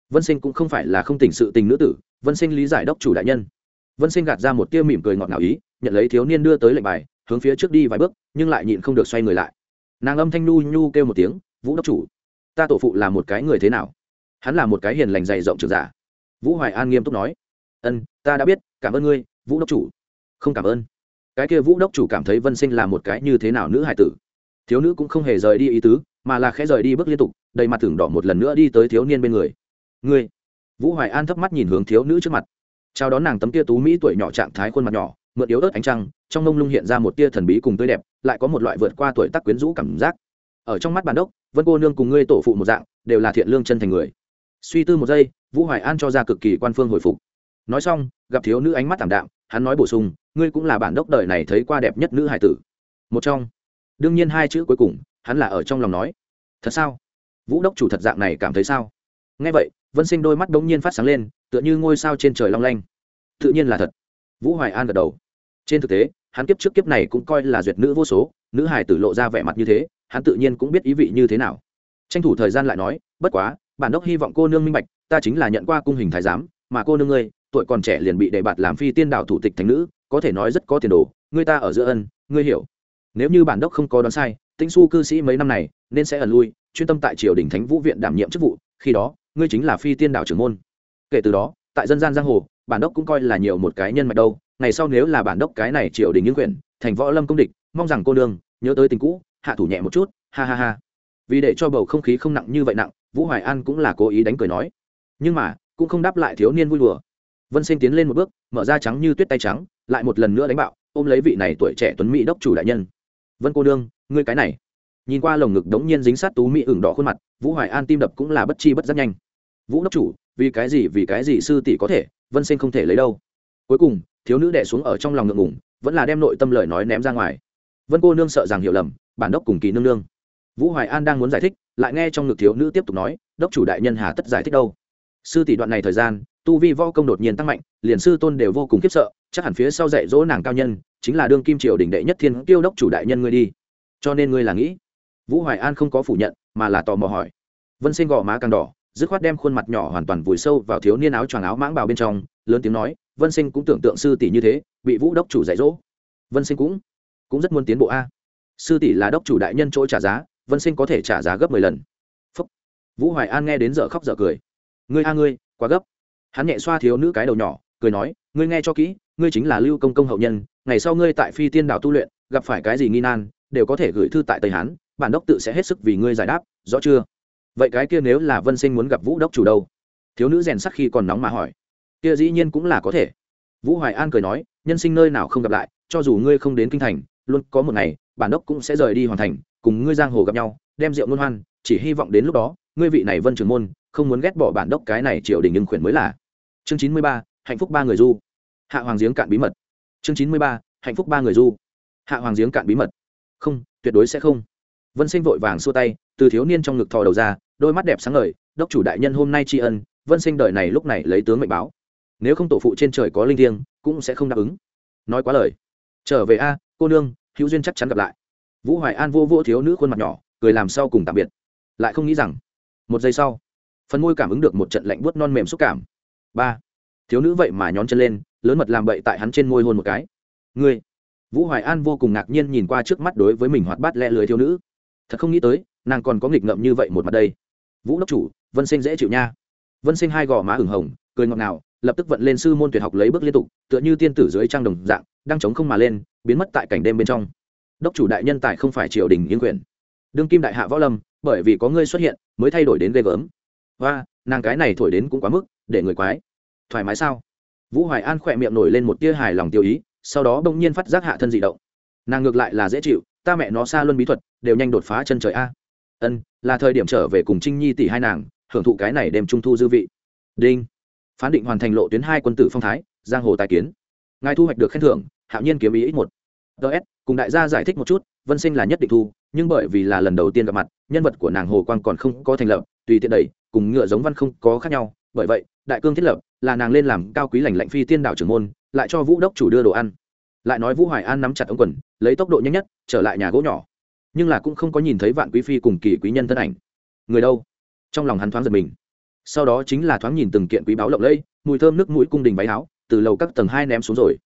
Vân sinh cũng không phải là không tỉnh sự tình nữ tử, vân sinh lý giải đốc chủ đại nhân. Vân sinh gạt ra một tia mỉm cười ngọt ngào ý, nhận lấy thiếu niên đưa tới lệnh bài, hướng phía trước đi vài bước, nhưng lại nhịn không được xoay người lại. Nàng âm thanh nu nhu kêu một tiếng, vũ đốc chủ, ta tổ phụ là một cái người thế nào? Hắn là một cái hiền lành dày rộng trường giả. Vũ hoài an nghiêm túc nói, ân, ta đã biết, cảm ơn ngươi, vũ đốc chủ. Không cảm ơn cái kia vũ đốc chủ cảm thấy vân sinh là một cái như thế nào nữ hải tử thiếu nữ cũng không hề rời đi ý tứ mà là khẽ rời đi bước liên tục đầy mặt tưởng đỏ một lần nữa đi tới thiếu niên bên người người vũ hoài an thấp mắt nhìn hướng thiếu nữ trước mặt chào đón nàng tấm tia tú mỹ tuổi nhỏ trạng thái khuôn mặt nhỏ mượn yếu ớt ánh trăng trong mông lung hiện ra một tia thần bí cùng tươi đẹp lại có một loại vượt qua tuổi tác quyến rũ cảm giác ở trong mắt bản đốc vân cô nương cùng ngươi tổ phụ một dạng đều là thiện lương chân thành người suy tư một giây vũ hoài an cho ra cực kỳ quan phương hồi phục nói xong gặp thiếu nữ ánh mắt t đạm hắn nói bổ sung, ngươi cũng là bản đốc đời này thấy qua đẹp nhất nữ hải tử. Một trong. Đương nhiên hai chữ cuối cùng, hắn là ở trong lòng nói. Thật sao? Vũ đốc chủ thật dạng này cảm thấy sao? Nghe vậy, vân sinh đôi mắt đ ố n g nhiên phát sáng lên, tựa như ngôi sao trên trời long lanh. Tự nhiên là thật. Vũ hoài an gật đầu. Trên thực tế, hắn kiếp trước kiếp này cũng coi là duyệt nữ vô số, nữ hải tử lộ ra vẻ mặt như thế, hắn tự nhiên cũng biết ý vị như thế nào. Tranh thủ thời gian lại nói, bất quá, bản đốc hy vọng cô nương minh bạch, ta chính là nhận qua cung hình thái giám, mà cô nương ngươi tuổi còn trẻ liền bị đề bạt làm phi tiên đạo thủ tịch thành nữ, có thể nói rất có tiền đồ, người ta ở giữa ân ngươi hiểu. Nếu như bản đốc không có đoán sai, tĩnh su cư sĩ mấy năm này, nên sẽ ẩn lui, chuyên tâm tại triều đình thánh vũ viện đảm nhiệm chức vụ, khi đó, ngươi chính là phi tiên đạo trưởng môn. Kể từ đó, tại dân gian giang hồ, bản đốc cũng coi là nhiều một cái nhân mạch đâu, ngày sau nếu là bản đốc cái này triều đình những quyền, thành võ lâm công địch, mong rằng cô nương, nhớ tới tình cũ, hạ thủ nhẹ một chút, ha ha ha. Vì để cho bầu không khí không nặng như vậy nặng, vũ hoài an cũng là cố ý đánh cười nói. Nhưng mà, cũng không đáp lại thiếu niên vui đùa vân sinh tiến lên một bước, mở ra trắng như tuyết tay trắng, lại một lần nữa đánh bạo, ôm lấy vị này tuổi trẻ tuấn mỹ đốc chủ đại nhân. Vân cô nương, ngươi cái này. Nhìn qua lồng ngực đống nhiên dính sát tú mỹ ửng đỏ khuôn mặt, vũ hoài an tim đập cũng là bất chi bất giác nhanh. Vũ đốc chủ, vì cái gì, vì cái gì sư tỷ có thể, vân sinh không thể lấy đâu. Cuối cùng, thiếu nữ đẻ xuống ở trong lòng ngượng ngủng vẫn là đem nội tâm lời nói ném ra ngoài. Vân cô nương sợ rằng hiểu lầm, bản đốc cùng kỳ nương nương. Vũ hoài an đang muốn giải thích, lại nghe trong ngực thiếu nữ tiếp tục nói, đốc chủ đại nhân hà tất giải thích đâu? Sư tỷ đoạn này thời gian tu vi võ công đột nhiên tăng mạnh, liền sư tôn đều vô cùng khiếp sợ, chắc hẳn phía sau dạy dỗ nàng cao nhân, chính là đương kim triều đỉnh đệ nhất thiên tiêu đốc chủ đại nhân ngươi đi. Cho nên ngươi là nghĩ, vũ hoài an không có phủ nhận, mà là tò mò hỏi. Vân sinh gò má càng đỏ, dứt khoát đem khuôn mặt nhỏ hoàn toàn vùi sâu vào thiếu niên áo choàng áo mãng bào bên trong, lớn tiếng nói, vân sinh cũng tưởng tượng sư tỷ như thế, bị vũ đốc chủ dạy dỗ. Vân sinh cũng cũng rất muốn tiến bộ a. Sư tỷ là đốc chủ đại nhân chỗ trả giá, vân sinh có thể trả giá gấp mười lần. Phúc. vũ hoài an nghe đến giờ khóc dở cười. Ngươi a, ngươi, quá gấp hắn nhẹ xoa thiếu nữ cái đầu nhỏ, cười nói, ngươi nghe cho kỹ, ngươi chính là lưu công công hậu nhân, ngày sau ngươi tại phi tiên đảo tu luyện, gặp phải cái gì nghi nan, đều có thể gửi thư tại tây hán, bản đốc tự sẽ hết sức vì ngươi giải đáp, rõ chưa? Vậy cái kia nếu là vân sinh muốn gặp vũ đốc chủ đâu? Thiếu nữ rèn sắc khi còn nóng mà hỏi. Kia dĩ nhiên cũng là có thể. Vũ hoài an cười nói, nhân sinh nơi nào không gặp lại, cho dù ngươi không đến kinh thành, luôn có một ngày, bản đốc cũng sẽ rời đi hoàn thành, cùng ngươi giang hồ gặp nhau, đem rượu ngôn hoan, chỉ hy vọng đến lúc đó, ngươi vị này vân trường môn, không muốn ghét bỏ bản đốc cái này triều đình nhưng khuyển mới là chương chín mươi ba, hạnh phúc ba người du. Hạ hoàng giếng cạn bí mật. Chương chín mươi ba, hạnh phúc ba người du. Hạ hoàng giếng cạn bí mật. Không, tuyệt đối sẽ không. Vân sinh vội vàng xua tay, từ thiếu niên trong ngực thò đầu ra, đôi mắt đẹp sáng ngời, đốc chủ đại nhân hôm nay tri ân, vân sinh đợi này lúc này lấy tướng mệnh báo. Nếu không tổ phụ trên trời có linh thiêng, cũng sẽ không đáp ứng. Nói quá lời. Trở về a, cô nương, hữu duyên chắc chắn gặp lại. Vũ hoài an vô vô thiếu nữ khuôn mặt nhỏ, cười làm sau cùng tạm biệt. Lại không nghĩ rằng, một giây sau, phần môi cảm ứng được một trận lạnh buốt non mềm xúc cảm ba. Thiếu nữ vậy mà nhón chân lên, lớn mật làm bậy tại hắn trên môi hôn một cái. Ngươi. Vũ hoài an vô cùng ngạc nhiên nhìn qua trước mắt đối với mình hoạt bát lẹ lưới thiếu nữ. Thật không nghĩ tới, nàng còn có nghịch ngợm như vậy một mặt đây. Vũ đốc chủ, vân sinh dễ chịu nha. Vân sinh hai gò má ửng hồng, cười ngọt ngào, lập tức vận lên sư môn tuyệt học lấy bước liên tục, tựa như tiên tử dưới trang đồng dạng, đang chống không mà lên, biến mất tại cảnh đêm bên trong. Đốc chủ đại nhân tài không phải triều đình yên quyền. Đương kim đại hạ võ lâm, bởi vì có ngươi xuất hiện, mới thay đổi đến ghê gớm. Và nàng cái này thổi đến cũng quá mức để người quái. Thoải mái sao? Vũ hoài an khỏe miệng nổi lên một tia hài lòng tiêu ý, sau đó bỗng nhiên phát giác hạ thân dị động. Nàng ngược lại là dễ chịu, ta mẹ nó xa luân bí thuật, đều nhanh đột phá chân trời a. Ân, là thời điểm trở về cùng trinh nhi tỷ hai nàng, hưởng thụ cái này đêm trung thu dư vị. Đinh. Phán định hoàn thành lộ tuyến hai quân tử phong thái, giang hồ tài kiến. Ngài thu hoạch được khen thưởng, hạo nhiên kiếm ý ít một. Ts cùng đại gia giải thích một chút, vân sinh là nhất định thu, nhưng bởi vì là lần đầu tiên gặp mặt, nhân vật của nàng hồ quang còn không có thành lập, tùy tiện đẩy, cùng ngựa giống văn không có khác nhau, bởi vậy đại cương thiết lập, là nàng lên làm cao quý lành lạnh phi tiên đạo trưởng môn, lại cho vũ đốc chủ đưa đồ ăn. Lại nói vũ hoài an nắm chặt ông quần, lấy tốc độ nhanh nhất, trở lại nhà gỗ nhỏ. Nhưng là cũng không có nhìn thấy vạn quý phi cùng kỳ quý nhân thân ảnh. Người đâu? Trong lòng hắn thoáng giật mình. Sau đó chính là thoáng nhìn từng kiện quý báo lộng lẫy, mùi thơm nước mũi cung đình váy áo, từ lầu các tầng hai ném xuống rồi.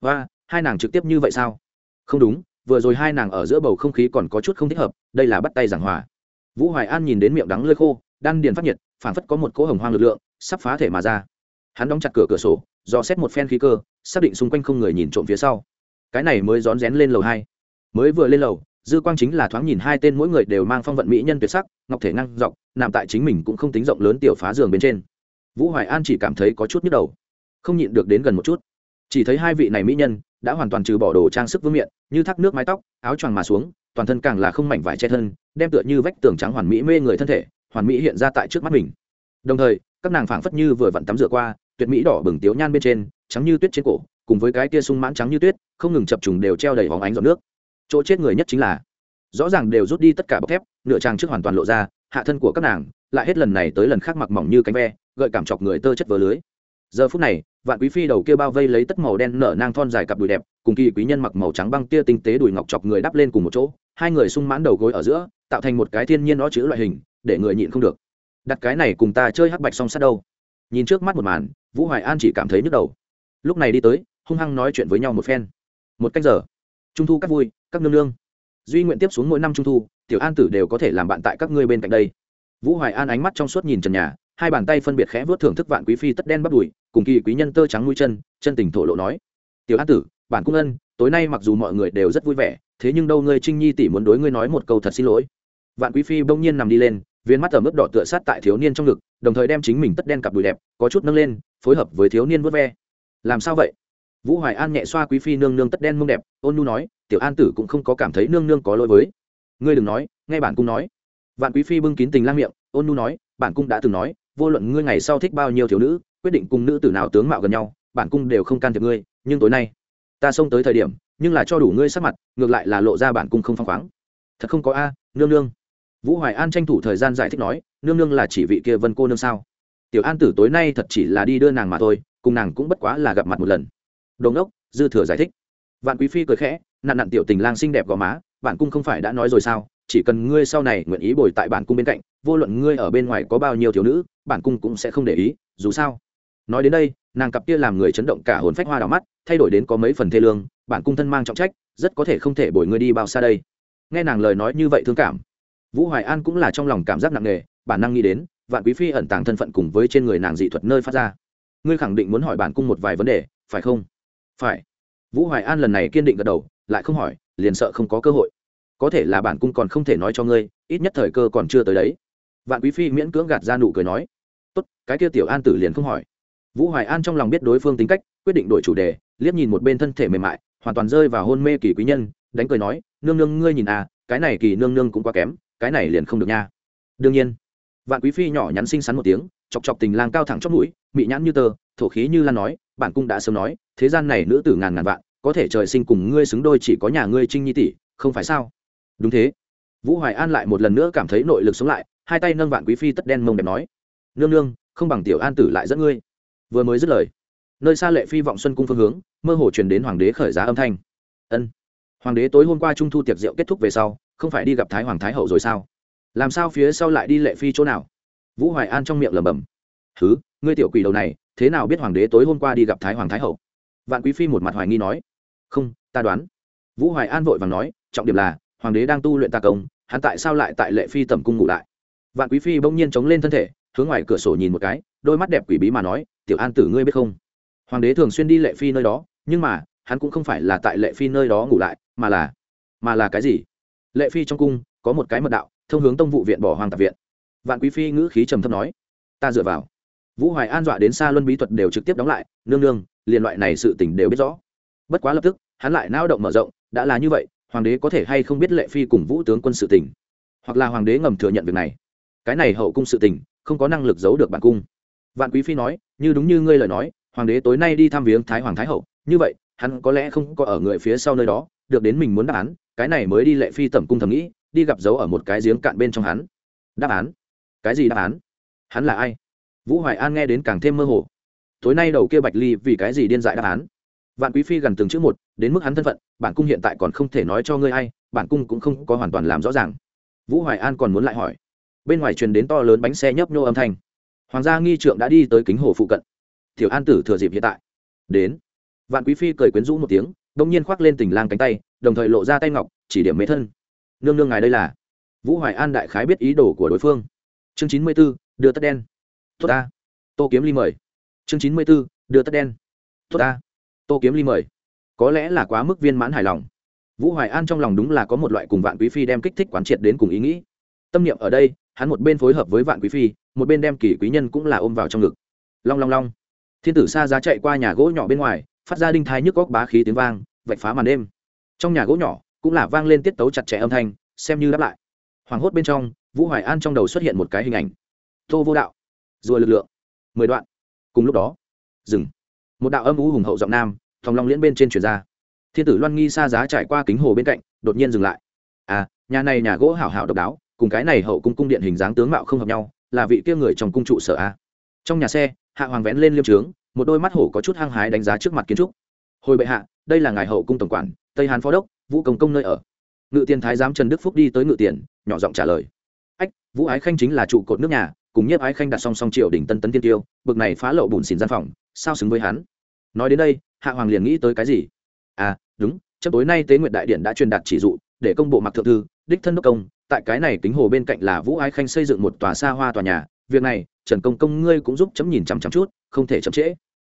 Và hai nàng trực tiếp như vậy sao? Không đúng, vừa rồi hai nàng ở giữa bầu không khí còn có chút không thích hợp, đây là bắt tay giảng hòa. Vũ hoài an nhìn đến miệng đắng lơi khô, đan điền phát nhiệt phản phất có một cỗ hồng hoang lực lượng sắp phá thể mà ra. Hắn đóng chặt cửa cửa sổ, dò xét một phen khí cơ, xác định xung quanh không người nhìn trộm phía sau. Cái này mới rón rén lên lầu hai. Mới vừa lên lầu, dư quang chính là thoáng nhìn hai tên mỗi người đều mang phong vận mỹ nhân tuyệt sắc, ngọc thể năng dọc, nằm tại chính mình cũng không tính rộng lớn tiểu phá giường bên trên. Vũ hoài an chỉ cảm thấy có chút nhức đầu, không nhịn được đến gần một chút. Chỉ thấy hai vị này mỹ nhân đã hoàn toàn trừ bỏ đồ trang sức vương miệng như thác nước mái tóc, áo choàng mà xuống, toàn thân càng là không mảnh vải che thân, đem tựa như vách tường trắng hoàn mỹ mê người thân thể, hoàn mỹ hiện ra tại trước mắt mình. Đồng thời các nàng phảng phất như vừa vặn tắm rửa qua, tuyệt mỹ đỏ bừng tiếu nhan bên trên, trắng như tuyết trên cổ, cùng với cái kia sung mãn trắng như tuyết, không ngừng chập trùng đều treo đầy hóng ánh giọt nước. Chỗ chết người nhất chính là, rõ ràng đều rút đi tất cả bọc thép, nửa trang trước hoàn toàn lộ ra, hạ thân của các nàng, lại hết lần này tới lần khác mặc mỏng như cánh ve, gợi cảm chọc người tơ chất vờ lưới. Giờ phút này, vạn quý phi đầu kia bao vây lấy tất màu đen nở nang thon dài cặp đùi đẹp, cùng kỳ quý nhân mặc màu trắng băng tia tinh tế đùi ngọc chọc người đắp lên cùng một chỗ, hai người sung mãn đầu gối ở giữa, tạo thành một cái thiên nhiên đó chữ loại hình, để người nhịn không được đặt cái này cùng ta chơi hắc bạch song sát đâu. Nhìn trước mắt một màn, vũ hoài an chỉ cảm thấy nhức đầu. Lúc này đi tới, hung hăng nói chuyện với nhau một phen. Một cách giờ. Trung thu các vui, các nương nương. Duy nguyện tiếp xuống mỗi năm trung thu, tiểu an tử đều có thể làm bạn tại các ngươi bên cạnh đây. Vũ hoài an ánh mắt trong suốt nhìn trần nhà, hai bàn tay phân biệt khẽ vớt thưởng thức vạn quý phi tất đen bắt đùi, cùng kỳ quý nhân tơ trắng mũi chân chân tình thổ lộ nói. Tiểu an tử, bản cung ân, tối nay mặc dù mọi người đều rất vui vẻ, thế nhưng đâu ngươi trinh nhi tỷ muốn đối ngươi nói một câu thật xin lỗi. Vạn quý phi bỗng nhiên nằm đi lên viên mắt ở mức đỏ tựa sát tại thiếu niên trong ngực, đồng thời đem chính mình tất đen cặp đùi đẹp, có chút nâng lên, phối hợp với thiếu niên vớt ve. Làm sao vậy? Vũ hoài an nhẹ xoa quý phi nương nương tất đen mông đẹp, ôn nu nói, tiểu an tử cũng không có cảm thấy nương nương có lỗi với. Ngươi đừng nói, nghe bản cung nói. Vạn quý phi bưng kín tình lang miệng, ôn nu nói bản cung đã từng nói, vô luận ngươi ngày sau thích bao nhiêu thiếu nữ, quyết định cùng nữ tử nào tướng mạo gần nhau bản cung đều không can thiệp ngươi, nhưng tối nay, ta xông tới thời điểm, nhưng là cho đủ ngươi sắc mặt, ngược lại là lộ ra bản cung không phăng khoáng. Thật không có a, nương nương vũ hoài an tranh thủ thời gian giải thích nói, nương nương là chỉ vị kia vân cô nương sao? Tiểu an tử tối nay thật chỉ là đi đưa nàng mà thôi, cùng nàng cũng bất quá là gặp mặt một lần. Đồn đốc dư thừa giải thích. Vạn quý phi cười khẽ, nạn nạn tiểu tình lang xinh đẹp gò má bản cung không phải đã nói rồi sao? Chỉ cần ngươi sau này nguyện ý bồi tại bản cung bên cạnh, vô luận ngươi ở bên ngoài có bao nhiêu thiếu nữ bản cung cũng sẽ không để ý, dù sao. Nói đến đây, nàng cặp kia làm người chấn động cả hồn phách hoa đỏ mắt, thay đổi đến có mấy phần thê lương bản cung thân mang trọng trách, rất có thể không thể bồi ngươi đi bao xa đây. Nghe nàng lời nói như vậy thương cảm vũ hoài an cũng là trong lòng cảm giác nặng nề, bản năng nghĩ đến, vạn quý phi ẩn tàng thân phận cùng với trên người nàng dị thuật nơi phát ra. Ngươi khẳng định muốn hỏi bản cung một vài vấn đề, phải không? Phải. Vũ hoài an lần này kiên định gật đầu, lại không hỏi, liền sợ không có cơ hội. Có thể là bản cung còn không thể nói cho ngươi, ít nhất thời cơ còn chưa tới đấy. Vạn quý phi miễn cưỡng gạt ra nụ cười nói, tốt, cái kia tiểu an tử liền không hỏi. Vũ hoài an trong lòng biết đối phương tính cách, quyết định đổi chủ đề, liếc nhìn một bên thân thể mềm mại, hoàn toàn rơi vào hôn mê kỳ quý nhân, đánh cười nói, nương nương ngươi nhìn à cái này kỳ nương nương cũng quá kém cái này liền không được nha. Đương nhiên vạn quý phi nhỏ nhắn xinh xắn một tiếng chọc chọc tình lang cao thẳng chót mũi mị nhãn như tờ, thổ khí như lan nói bản cung đã sớm nói thế gian này nữ tử ngàn ngàn vạn có thể trời sinh cùng ngươi xứng đôi chỉ có nhà ngươi trinh nhi tỷ không phải sao? Đúng thế. Vũ hoài an lại một lần nữa cảm thấy nội lực sống lại hai tay nâng vạn quý phi tất đen mông đẹp nói nương nương không bằng tiểu an tử lại dẫn ngươi. Vừa mới dứt lời nơi xa lệ phi vọng xuân cung phương hướng mơ hồ truyền đến hoàng đế khởi giá âm thanh. Ân. Hoàng đế tối hôm qua trung thu tiệc rượu kết thúc về sau không phải đi gặp thái hoàng thái hậu rồi sao? Làm sao phía sau lại đi lệ phi chỗ nào? Vũ hoài an trong miệng lẩm bẩm. Thứ ngươi tiểu quỷ đầu này, thế nào biết hoàng đế tối hôm qua đi gặp thái hoàng thái hậu? Vạn quý phi một mặt hoài nghi nói. Không, ta đoán. Vũ hoài an vội vàng nói, trọng điểm là, hoàng đế đang tu luyện ta công, hắn tại sao lại tại lệ phi tẩm cung ngủ lại? Vạn quý phi bỗng nhiên chống lên thân thể, hướng ngoài cửa sổ nhìn một cái, đôi mắt đẹp quỷ bí mà nói, tiểu an tử ngươi biết không? Hoàng đế thường xuyên đi lệ phi nơi đó, nhưng mà, hắn cũng không phải là tại lệ phi nơi đó ngủ lại, mà là mà là cái gì? Lệ phi trong cung có một cái mật đạo, thông hướng tông vụ viện bỏ hoàng tạp viện. Vạn quý phi ngữ khí trầm thấp nói, ta dựa vào. Vũ hoài an dọa đến xa luân bí thuật đều trực tiếp đóng lại, nương nương, liền loại này sự tình đều biết rõ. Bất quá lập tức, hắn lại nao động mở rộng, đã là như vậy, hoàng đế có thể hay không biết lệ phi cùng vũ tướng quân sự tình? Hoặc là hoàng đế ngầm thừa nhận việc này. Cái này hậu cung sự tình, không có năng lực giấu được bản cung. Vạn quý phi nói, như đúng như ngươi lời nói, hoàng đế tối nay đi thăm viếng thái hoàng thái hậu, như vậy, hắn có lẽ không có ở người phía sau nơi đó, được đến mình muốn đáp án cái này mới đi lệ phi tẩm cung thầm nghĩ, đi gặp dấu ở một cái giếng cạn bên trong hắn. Đáp án. Cái gì đáp án? Hắn là ai? Vũ hoài an nghe đến càng thêm mơ hồ. Tối nay đầu kia bạch ly vì cái gì điên dại đáp án? Vạn quý phi gần từng chữ một, đến mức hắn thân phận, bản cung hiện tại còn không thể nói cho ngươi hay bản cung cũng không có hoàn toàn làm rõ ràng. Vũ hoài an còn muốn lại hỏi. Bên ngoài truyền đến to lớn bánh xe nhấp nhô âm thanh. Hoàng gia nghi trượng đã đi tới kính hồ phụ cận. Thiểu an tử thừa dịp hiện tại. Đến. Vạn quý phi cười quyến rũ một tiếng, đông nhiên khoác lên tình lang cánh tay đồng thời lộ ra tay ngọc, chỉ điểm mê thân. Nương nương ngài đây là. Vũ hoài an đại khái biết ý đồ của đối phương. Chương chín mươi b ố đưa tất đen. Tốt ta. Tô kiếm ly mời. Chương chín mươi b ố đưa tất đen. Tốt ta. Tô kiếm ly mời. Có lẽ là quá mức viên mãn hài lòng. Vũ hoài an trong lòng đúng là có một loại cùng vạn quý phi đem kích thích quán triệt đến cùng ý nghĩ. Tâm niệm ở đây, hắn một bên phối hợp với vạn quý phi, một bên đem kỳ quý nhân cũng là ôm vào trong ngực. Long long long. Thiên tử xa giá chạy qua nhà gỗ nhỏ bên ngoài, phát ra đinh thai nhức góc bá khí tiếng vang, vạch phá màn đêm trong nhà gỗ nhỏ cũng là vang lên tiết tấu chặt chẽ âm thanh, xem như đáp lại. Hoảng hốt bên trong, vũ hoài an trong đầu xuất hiện một cái hình ảnh. Tô vô đạo, rùa lực lượng, mười đoạn. Cùng lúc đó, dừng. Một đạo âm u hùng hậu giọng nam, thòng long liễn bên trên truyền ra. Thiên tử loan nghi xa giá trải qua kính hồ bên cạnh, đột nhiên dừng lại. À nhà này nhà gỗ hảo hảo độc đáo, cùng cái này hậu cung cung điện hình dáng tướng mạo không hợp nhau, là vị kia người trong cung trụ sở a. Trong nhà xe, hạ hoàng vén lên liêm trướng, một đôi mắt hổ có chút hăng hái đánh giá trước mặt kiến trúc. Hồi bệ hạ, đây là ngài hậu cung tổng quản tây hàn phó đốc, vũ công công nơi ở. Ngự tiền thái giám trần đức phúc đi tới ngự tiền, nhỏ giọng trả lời. Ách, vũ ái khanh chính là trụ cột nước nhà, cùng nhiếp ái khanh đặt song song triều đỉnh tân tấn tiên tiêu, bực này phá lậu bùn xỉn gian phòng, sao xứng với hắn? Nói đến đây, hạ hoàng liền nghĩ tới cái gì? À đúng chấp tối nay tế nguyện đại điện đã truyền đạt chỉ dụ, để công bộ mặc thượng thư, đích thân đốc công, tại cái này kính hồ bên cạnh là vũ ái khanh xây dựng một tòa xa hoa tòa nhà, việc này, trần công công ngươi cũng giúp chấm nhìn chằm chằm chút, không thể chậm trễ.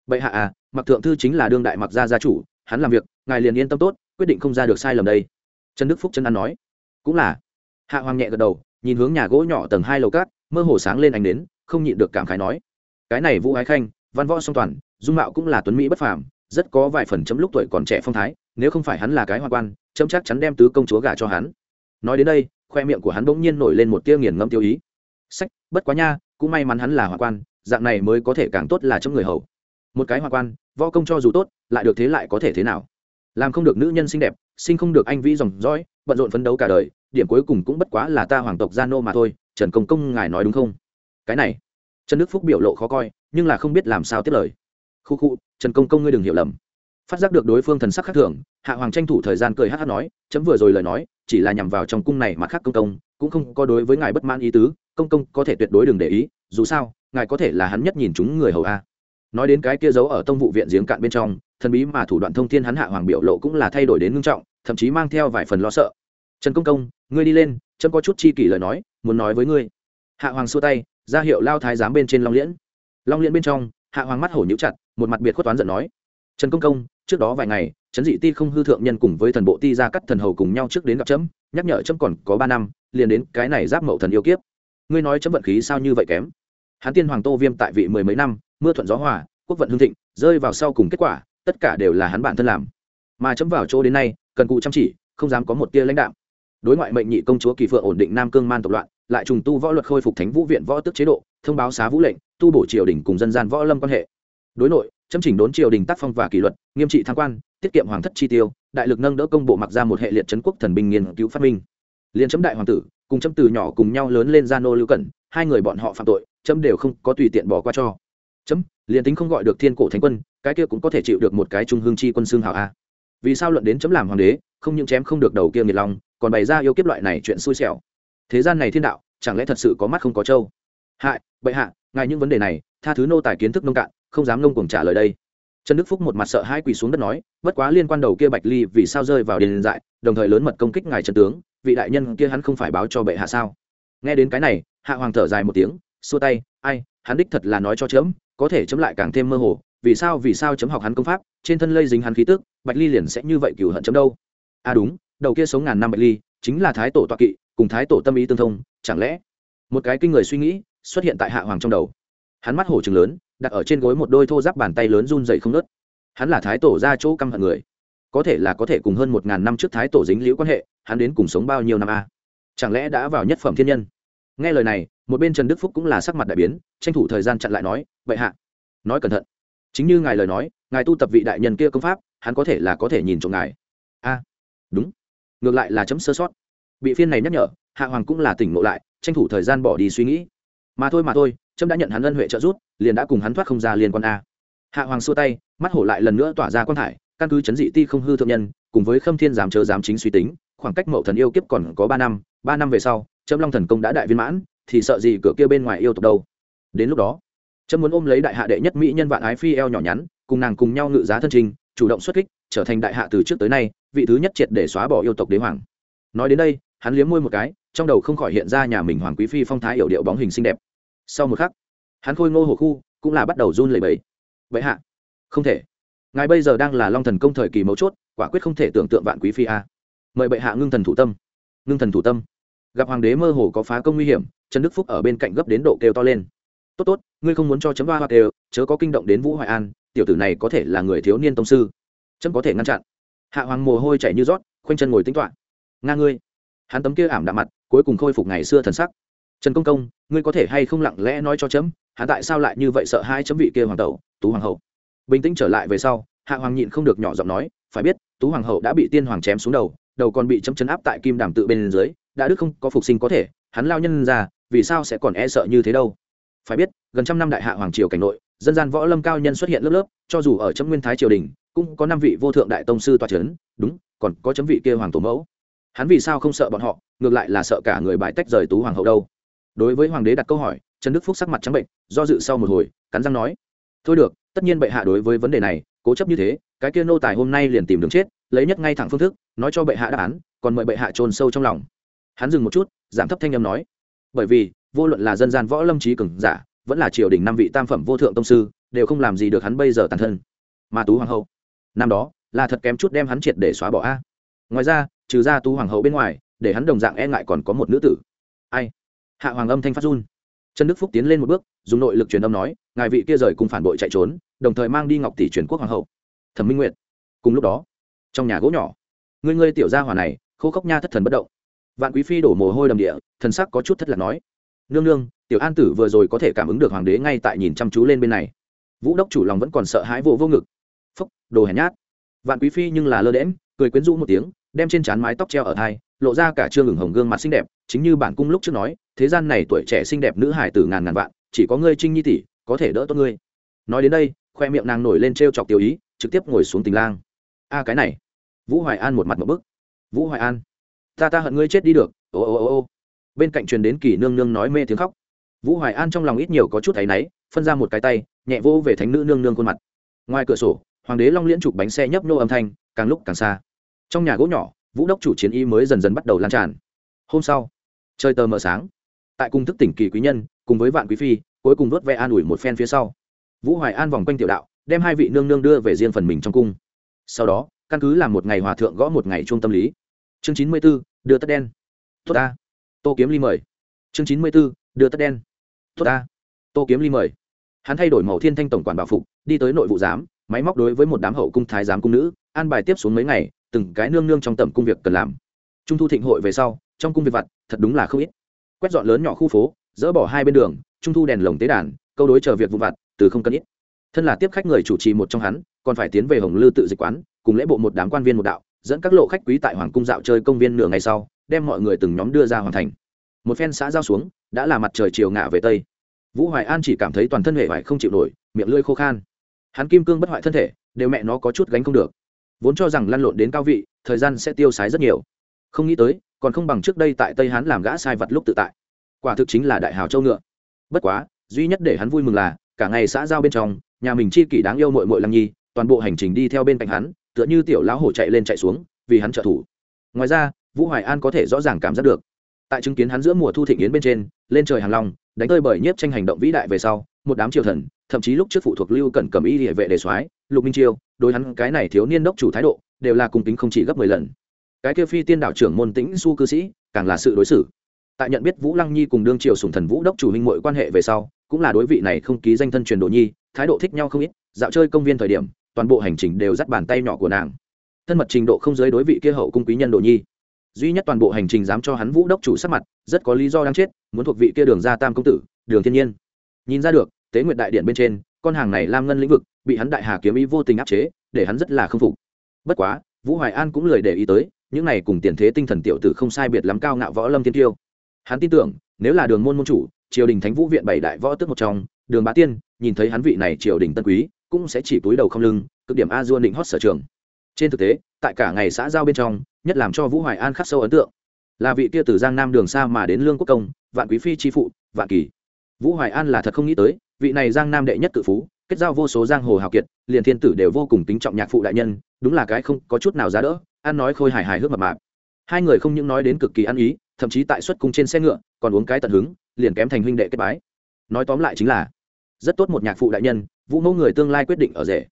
Bệ hạ à mặc thượng thư chính là đương đại mặc gia gia chủ, hắn làm việc, ngài liền yên tâm tốt quyết định không ra được sai lầm đây. Trần đức phúc chân ăn nói. Cũng là. Hạ hoàng nhẹ gật đầu, nhìn hướng nhà gỗ nhỏ tầng hai lầu cát, mơ hồ sáng lên ánh đến không nhịn được cảm khái nói. Cái này vũ ái khanh, văn võ song toàn, dung mạo cũng là tuấn mỹ bất phàm, rất có vài phần chấm lúc tuổi còn trẻ phong thái, nếu không phải hắn là cái hoa quan, chấm chắc chắn đem tứ công chúa gả cho hắn. Nói đến đây, khoe miệng của hắn bỗng nhiên nổi lên một tia nghiền ngẫm tiêu ý. Sách, bất quá nha, cũng may mắn hắn là hoa quan, dạng này mới có thể càng tốt là chấm người hầu. Một cái hoa quan, võ công cho dù tốt, lại được thế lại có thể thế nào? Làm không được nữ nhân xinh đẹp, sinh không được anh vĩ dòng dõi, bận rộn phấn đấu cả đời, điểm cuối cùng cũng bất quá là ta hoàng tộc gia nô mà thôi, trần công công ngài nói đúng không? Cái này, trần đức phúc biểu lộ khó coi, nhưng là không biết làm sao tiếp lời. Khu khu, trần công công ngươi đừng hiểu lầm. Phát giác được đối phương thần sắc khác thường, hạ hoàng tranh thủ thời gian cười hát hát nói, chấm vừa rồi lời nói, chỉ là nhằm vào trong cung này mà khác công công, cũng không có đối với ngài bất mãn ý tứ, công công có thể tuyệt đối đừng để ý, dù sao, ngài có thể là hắn nhất nhìn chúng người hầu a nói đến cái kia giấu ở tông vụ viện giếng cạn bên trong, thần bí mà thủ đoạn thông thiên hắn hạ hoàng biểu lộ cũng là thay đổi đến ngưng trọng, thậm chí mang theo vài phần lo sợ. Trần công công, ngươi đi lên trâm có chút chi kỷ lời nói, muốn nói với ngươi. Hạ hoàng xua tay, ra hiệu lao thái giám bên trên long liễn. Long liễn bên trong, hạ hoàng mắt hổ nhũ chặt, một mặt biệt khuất toán giận nói, trần công công, trước đó vài ngày, trấn dị ti không hư thượng nhân cùng với thần bộ ti ra cắt thần hầu cùng nhau trước đến gặp chấm, nhắc nhở chấm còn có ba năm, liền đến cái này giáp mậu thần yêu kiếp. Ngươi nói chấm vận khí sao như vậy kém? Hắn tiên hoàng tô viêm tại vị mười mấy năm mưa thuận gió hòa, quốc vận hương thịnh, rơi vào sau cùng kết quả, tất cả đều là hắn bản thân làm. Mà chấm vào chỗ đến nay, cần cụ chăm chỉ, không dám có một tia lãnh đạo. Đối ngoại mệnh nhị công chúa kỳ phượng ổn định nam cương man tộc loạn, lại trùng tu võ luật khôi phục thánh vũ viện võ tức chế độ, thông báo xá vũ lệnh, tu bổ triều đình cùng dân gian võ lâm quan hệ. Đối nội, chấm chỉnh đốn triều đình tác phong và kỷ luật, nghiêm trị tham quan, tiết kiệm hoàng thất chi tiêu, đại lực nâng đỡ công bộ mặc ra một hệ liệt trấn quốc thần binh nghiên cứu phát minh. Liên chấm đại hoàng tử, cùng chấm từ nhỏ cùng nhau lớn lên gia nô lưu cẩn, hai người bọn họ phạm tội, chấm đều không có tùy tiện bỏ qua cho chấm, liền tính không gọi được thiên cổ thánh quân, cái kia cũng có thể chịu được một cái trung hương chi quân xương hảo a. Vì sao luận đến chấm làm hoàng đế, không những chém không được đầu kia nghiệt lòng còn bày ra yêu kiếp loại này chuyện xui xẻo? Thế gian này thiên đạo, chẳng lẽ thật sự có mắt không có trâu? Hại, bệ hạ, ngài những vấn đề này, tha thứ nô tài kiến thức nông cạn, không dám nông cuồng trả lời đây. Trần đức phúc một mặt sợ hai quỳ xuống đất nói, bất quá liên quan đầu kia bạch ly vì sao rơi vào đền dại, đồng thời lớn mật công kích ngài trần tướng, vị đại nhân kia hắn không phải báo cho bệ hạ sao? Nghe đến cái này, hạ hoàng thở dài một tiếng, xua tay, ai hắn đích thật là nói cho chấm, có thể chấm lại càng thêm mơ hồ, vì sao vì sao chấm học hắn công pháp, trên thân lây dính hắn khí tức, bạch ly liền sẽ như vậy cửu hận chấm đâu? À đúng, đầu kia sống ngàn năm bạch ly, chính là thái tổ toa kỵ, cùng thái tổ tâm ý tương thông, chẳng lẽ? Một cái kinh người suy nghĩ xuất hiện tại hạ hoàng trong đầu. Hắn mắt hổ trừng lớn, đặt ở trên gối một đôi thô giáp bàn tay lớn run dậy không nớt hắn là thái tổ ra chỗ căm hận người. Có thể là có thể cùng hơn một ngàn năm trước thái tổ dính liễu quan hệ, hắn đến cùng sống bao nhiêu năm a? À? chẳng lẽ đã vào nhất phẩm thiên nhân? Nghe lời này, một bên trần đức phúc cũng là sắc mặt đại biến, tranh thủ thời gian chặn lại nói, vậy hạ, nói cẩn thận. Chính như ngài lời nói, ngài tu tập vị đại nhân kia công pháp, hắn có thể là có thể nhìn trộm ngài. A, đúng. Ngược lại là chấm sơ sót. Bị phiên này nhắc nhở, hạ hoàng cũng là tỉnh ngộ lại, tranh thủ thời gian bỏ đi suy nghĩ. Mà thôi mà thôi trâm đã nhận hắn ân huệ trợ giúp, liền đã cùng hắn thoát không ra liên quan a. Hạ hoàng xua tay, mắt hổ lại lần nữa tỏa ra quan thải, căn cứ chấn dị ti không hư thượng nhân, cùng với khâm thiên giám chớ giám chính suy tính khoảng cách mậu thần yêu kiếp còn có ba năm ba năm về sau, trâm long thần công đã đại viên mãn, thì sợ gì cửa kia bên ngoài yêu tục đâu? Đến lúc đó, trâm muốn ôm lấy đại hạ đệ nhất mỹ nhân vạn ái phi eo nhỏ nhắn, cùng nàng cùng nhau ngự giá thân trình, chủ động xuất kích, trở thành đại hạ từ trước tới nay vị thứ nhất triệt để xóa bỏ yêu tộc đế hoàng. Nói đến đây, hắn liếm môi một cái, trong đầu không khỏi hiện ra nhà mình hoàng quý phi phong thái yểu điệu bóng hình xinh đẹp. Sau một khắc, hắn khôi ngô hồ khu, cũng là bắt đầu run lẩy bẩy. Vậy hạ, không thể. Ngài bây giờ đang là long thần công thời kỳ mấu chốt, quả quyết không thể tưởng tượng vạn quý phi a mời bệ hạ ngưng thần thủ tâm. Ngưng thần thủ tâm. Gặp hoàng đế mơ hồ có phá công nguy hiểm, trần đức phúc ở bên cạnh gấp đến độ kêu to lên. Tốt tốt, ngươi không muốn cho chấm ba hoa đều chớ có kinh động đến vũ hoài an, tiểu tử này có thể là người thiếu niên tông sư. Chấm có thể ngăn chặn. Hạ hoàng mồ hôi chảy như rót, khoanh chân ngồi tính toạ nga ngươi. Hắn tấm kia ảm đạm mặt, cuối cùng khôi phục ngày xưa thần sắc. Trần công công, ngươi có thể hay không lặng lẽ nói cho chấm, hắn tại sao lại như vậy sợ hai chấm vị kia hoàng tẩu tú hoàng hậu? Bình tĩnh trở lại về sau, hạ hoàng nhịn không được nhỏ giọng nói, phải biết, tú hoàng hậu đã bị tiên hoàng chém xuống đầu đầu còn bị chấm chấn áp tại kim đàm tự bên dưới, đã đức không có phục sinh có thể, hắn lao nhân ra, vì sao sẽ còn e sợ như thế đâu? Phải biết, gần trăm năm đại hạ hoàng triều cảnh nội, dân gian võ lâm cao nhân xuất hiện lớp lớp, cho dù ở chấm nguyên thái triều đình, cũng có năm vị vô thượng đại tông sư toa trấn đúng, còn có chấm vị kia hoàng tổ mẫu. Hắn vì sao không sợ bọn họ, ngược lại là sợ cả người bại tách rời tú hoàng hậu đâu? Đối với hoàng đế đặt câu hỏi, trần đức phúc sắc mặt trắng bệnh, do dự sau một hồi, cắn răng nói, thôi được, tất nhiên bệ hạ đối với vấn đề này, cố chấp như thế, cái kia nô tài hôm nay liền tìm đường chết lấy nhất ngay thẳng phương thức, nói cho bệ hạ đáp án, còn mời bệ hạ trôn sâu trong lòng. Hắn dừng một chút, giảm thấp thanh âm nói, bởi vì, vô luận là dân gian võ lâm trí cường giả, vẫn là triều đình năm vị tam phẩm vô thượng tông sư, đều không làm gì được hắn bây giờ tàn thân. Mà tú hoàng hậu, năm đó, là thật kém chút đem hắn triệt để xóa bỏ a. Ngoài ra, trừ ra tú hoàng hậu bên ngoài, để hắn đồng dạng e ngại còn có một nữ tử. Ai? Hạ hoàng âm thanh phát run. Trần đức phúc tiến lên một bước, dùng nội lực truyền âm nói, ngài vị kia rời cùng phản bội chạy trốn, đồng thời mang đi ngọc tỷ truyền quốc hoàng hậu. Thẩm minh nguyệt. Cùng lúc đó trong nhà gỗ nhỏ. Người ngươi tiểu gia hỏa này, khô khốc nha thất thần bất động. Vạn quý phi đổ mồ hôi đầm địa, thần sắc có chút thất lạc nói. Nương nương, tiểu an tử vừa rồi có thể cảm ứng được hoàng đế ngay tại nhìn chăm chú lên bên này. Vũ đốc chủ lòng vẫn còn sợ hãi vô vô ngực. Phúc, đồ hèn nhát. Vạn quý phi nhưng là lơ đễm cười quyến rũ một tiếng, đem trên trán mái tóc treo ở thai, lộ ra cả trương ửng hồng gương mặt xinh đẹp, chính như bản cung lúc trước nói, thế gian này tuổi trẻ xinh đẹp nữ hải tử ngàn ngàn vạn, chỉ có ngươi trinh nhi tỷ có thể đỡ tốt ngươi. Nói đến đây, khoe miệng nàng nổi lên t chọc tiểu ý, trực tiếp ngồi xuống tình lang a cái này. Vũ hoài an một mặt một bức. Vũ hoài an, ta ta hận ngươi chết đi được. Ô ô ô ô. Bên cạnh truyền đến kỳ nương nương nói mê tiếng khóc. Vũ hoài an trong lòng ít nhiều có chút thấy náy, phân ra một cái tay, nhẹ vô về thánh nữ nương nương khuôn mặt. Ngoài cửa sổ, hoàng đế long liễn chụp bánh xe nhấp nô âm thanh, càng lúc càng xa. Trong nhà gỗ nhỏ, vũ đốc chủ chiến y mới dần dần bắt đầu lan tràn. Hôm sau, trời tờ mờ sáng. Tại cung thức tỉnh kỳ quý nhân, cùng với vạn quý phi, cuối cùng vớt ve an ủi một phen phía sau. Vũ hoài an vòng quanh tiểu đạo, đem hai vị nương nương đưa về riêng phần mình trong cung sau đó, căn cứ làm một ngày hòa thượng gõ một ngày chuông tâm lý. Chương chín mươi b ố đưa tất đen. Tốt ta. Tô kiếm ly mời. Chương chín mươi b ố đưa tất đen. Tốt ta. Tô kiếm ly mời. Hắn thay đổi màu thiên thanh tổng quản bảo phục, đi tới nội vụ giám, máy móc đối với một đám hậu cung thái giám cung nữ, an bài tiếp xuống mấy ngày, từng cái nương nương trong tầm công việc cần làm. Trung thu thịnh hội về sau, trong cung việc vặt, thật đúng là không ít. Quét dọn lớn nhỏ khu phố, dỡ bỏ hai bên đường, trung thu đèn lồng tế đàn, câu đối chờ việc vụ vặt, từ không cần ít. Thân là tiếp khách người chủ trì một trong hắn còn phải tiến về hồng lư tự dịch quán, cùng lễ bộ một đám quan viên một đạo, dẫn các lộ khách quý tại hoàng cung dạo chơi công viên nửa ngày sau, đem mọi người từng nhóm đưa ra hoàn thành. Một phen xã giao xuống, đã là mặt trời chiều ngả về tây. Vũ hoài an chỉ cảm thấy toàn thân hệ hoài không chịu nổi, miệng lưỡi khô khan. Hắn kim cương bất hoại thân thể, đều mẹ nó có chút gánh không được. Vốn cho rằng lăn lộn đến cao vị, thời gian sẽ tiêu sái rất nhiều. Không nghĩ tới, còn không bằng trước đây tại tây hắn làm gã sai vật lúc tự tại. Quả thực chính là đại hào châu ngựa. Bất quá, duy nhất để hắn vui mừng là, cả ngày xã giao bên trong, nhà mình chi kỷ đáng yêu mội mội lăng nhi toàn bộ hành trình đi theo bên cạnh hắn, tựa như tiểu lão hổ chạy lên chạy xuống, vì hắn trợ thủ. Ngoài ra, vũ hoài an có thể rõ ràng cảm giác được. Tại chứng kiến hắn giữa mùa thu thịnh yến bên trên, lên trời hàng long, đánh tơi bởi nhiếp tranh hành động vĩ đại về sau, một đám triều thần, thậm chí lúc trước phụ thuộc lưu cẩn cầm y địa vệ đề soái, lục minh chiêu, đối hắn cái này thiếu niên đốc chủ thái độ, đều là cùng tính không chỉ gấp mười lần. Cái kia phi tiên đạo trưởng môn tĩnh su cư sĩ, càng là sự đối xử. Tại nhận biết vũ lăng nhi cùng đương triều sùng thần vũ đốc chủ huynh mội quan hệ về sau, cũng là đối vị này không ký danh thân truyền đồ nhi, thái độ thích nhau không ít, dạo chơi công viên thời điểm toàn bộ hành trình đều dắt bàn tay nhỏ của nàng. Thân mật trình độ không giới đối vị kia hậu cung quý nhân đồ nhi. Duy nhất toàn bộ hành trình dám cho hắn vũ đốc chủ sắc mặt, rất có lý do đang chết, muốn thuộc vị kia đường gia tam công tử, đường thiên nhiên. Nhìn ra được, tế nguyện đại điện bên trên, con hàng này lam ngân lĩnh vực, bị hắn đại hà kiếm ý vô tình áp chế, để hắn rất là k phục. Bất quá, vũ hoài an cũng lười để ý tới, những này cùng tiền thế tinh thần tiểu tử không sai biệt lắm cao ngạo võ lâm thiên tiêu. Hắn tin tưởng, nếu là đường môn môn chủ, triều đình thánh vũ viện bảy đại võ tước một trong, đường bá tiên, nhìn thấy hắn vị này triều đình tân quý cũng sẽ chỉ túi đầu không lưng, cực điểm a dua định hót sở trường. Trên thực tế, tại cả ngày xã giao bên trong, nhất làm cho vũ hoài an khắc sâu ấn tượng. Là vị kia từ giang nam đường xa mà đến lương quốc công, vạn quý phi tri phụ, vạn kỳ. Vũ hoài an là thật không nghĩ tới, vị này giang nam đệ nhất tự phú, kết giao vô số giang hồ hào kiệt, liền thiên tử đều vô cùng tính trọng nhạc phụ đại nhân, đúng là cái không có chút nào giá đỡ An nói khôi hài hài hước mập mạp. Hai người không những nói đến cực kỳ ăn ý, thậm chí tại xuất cung trên xe ngựa, còn uống cái tận hứng, liền kém thành huynh đệ kết bái. Nói tóm lại chính là rất tốt một nhạc phụ đại nhân, vũ mẫu người tương lai quyết định ở rể.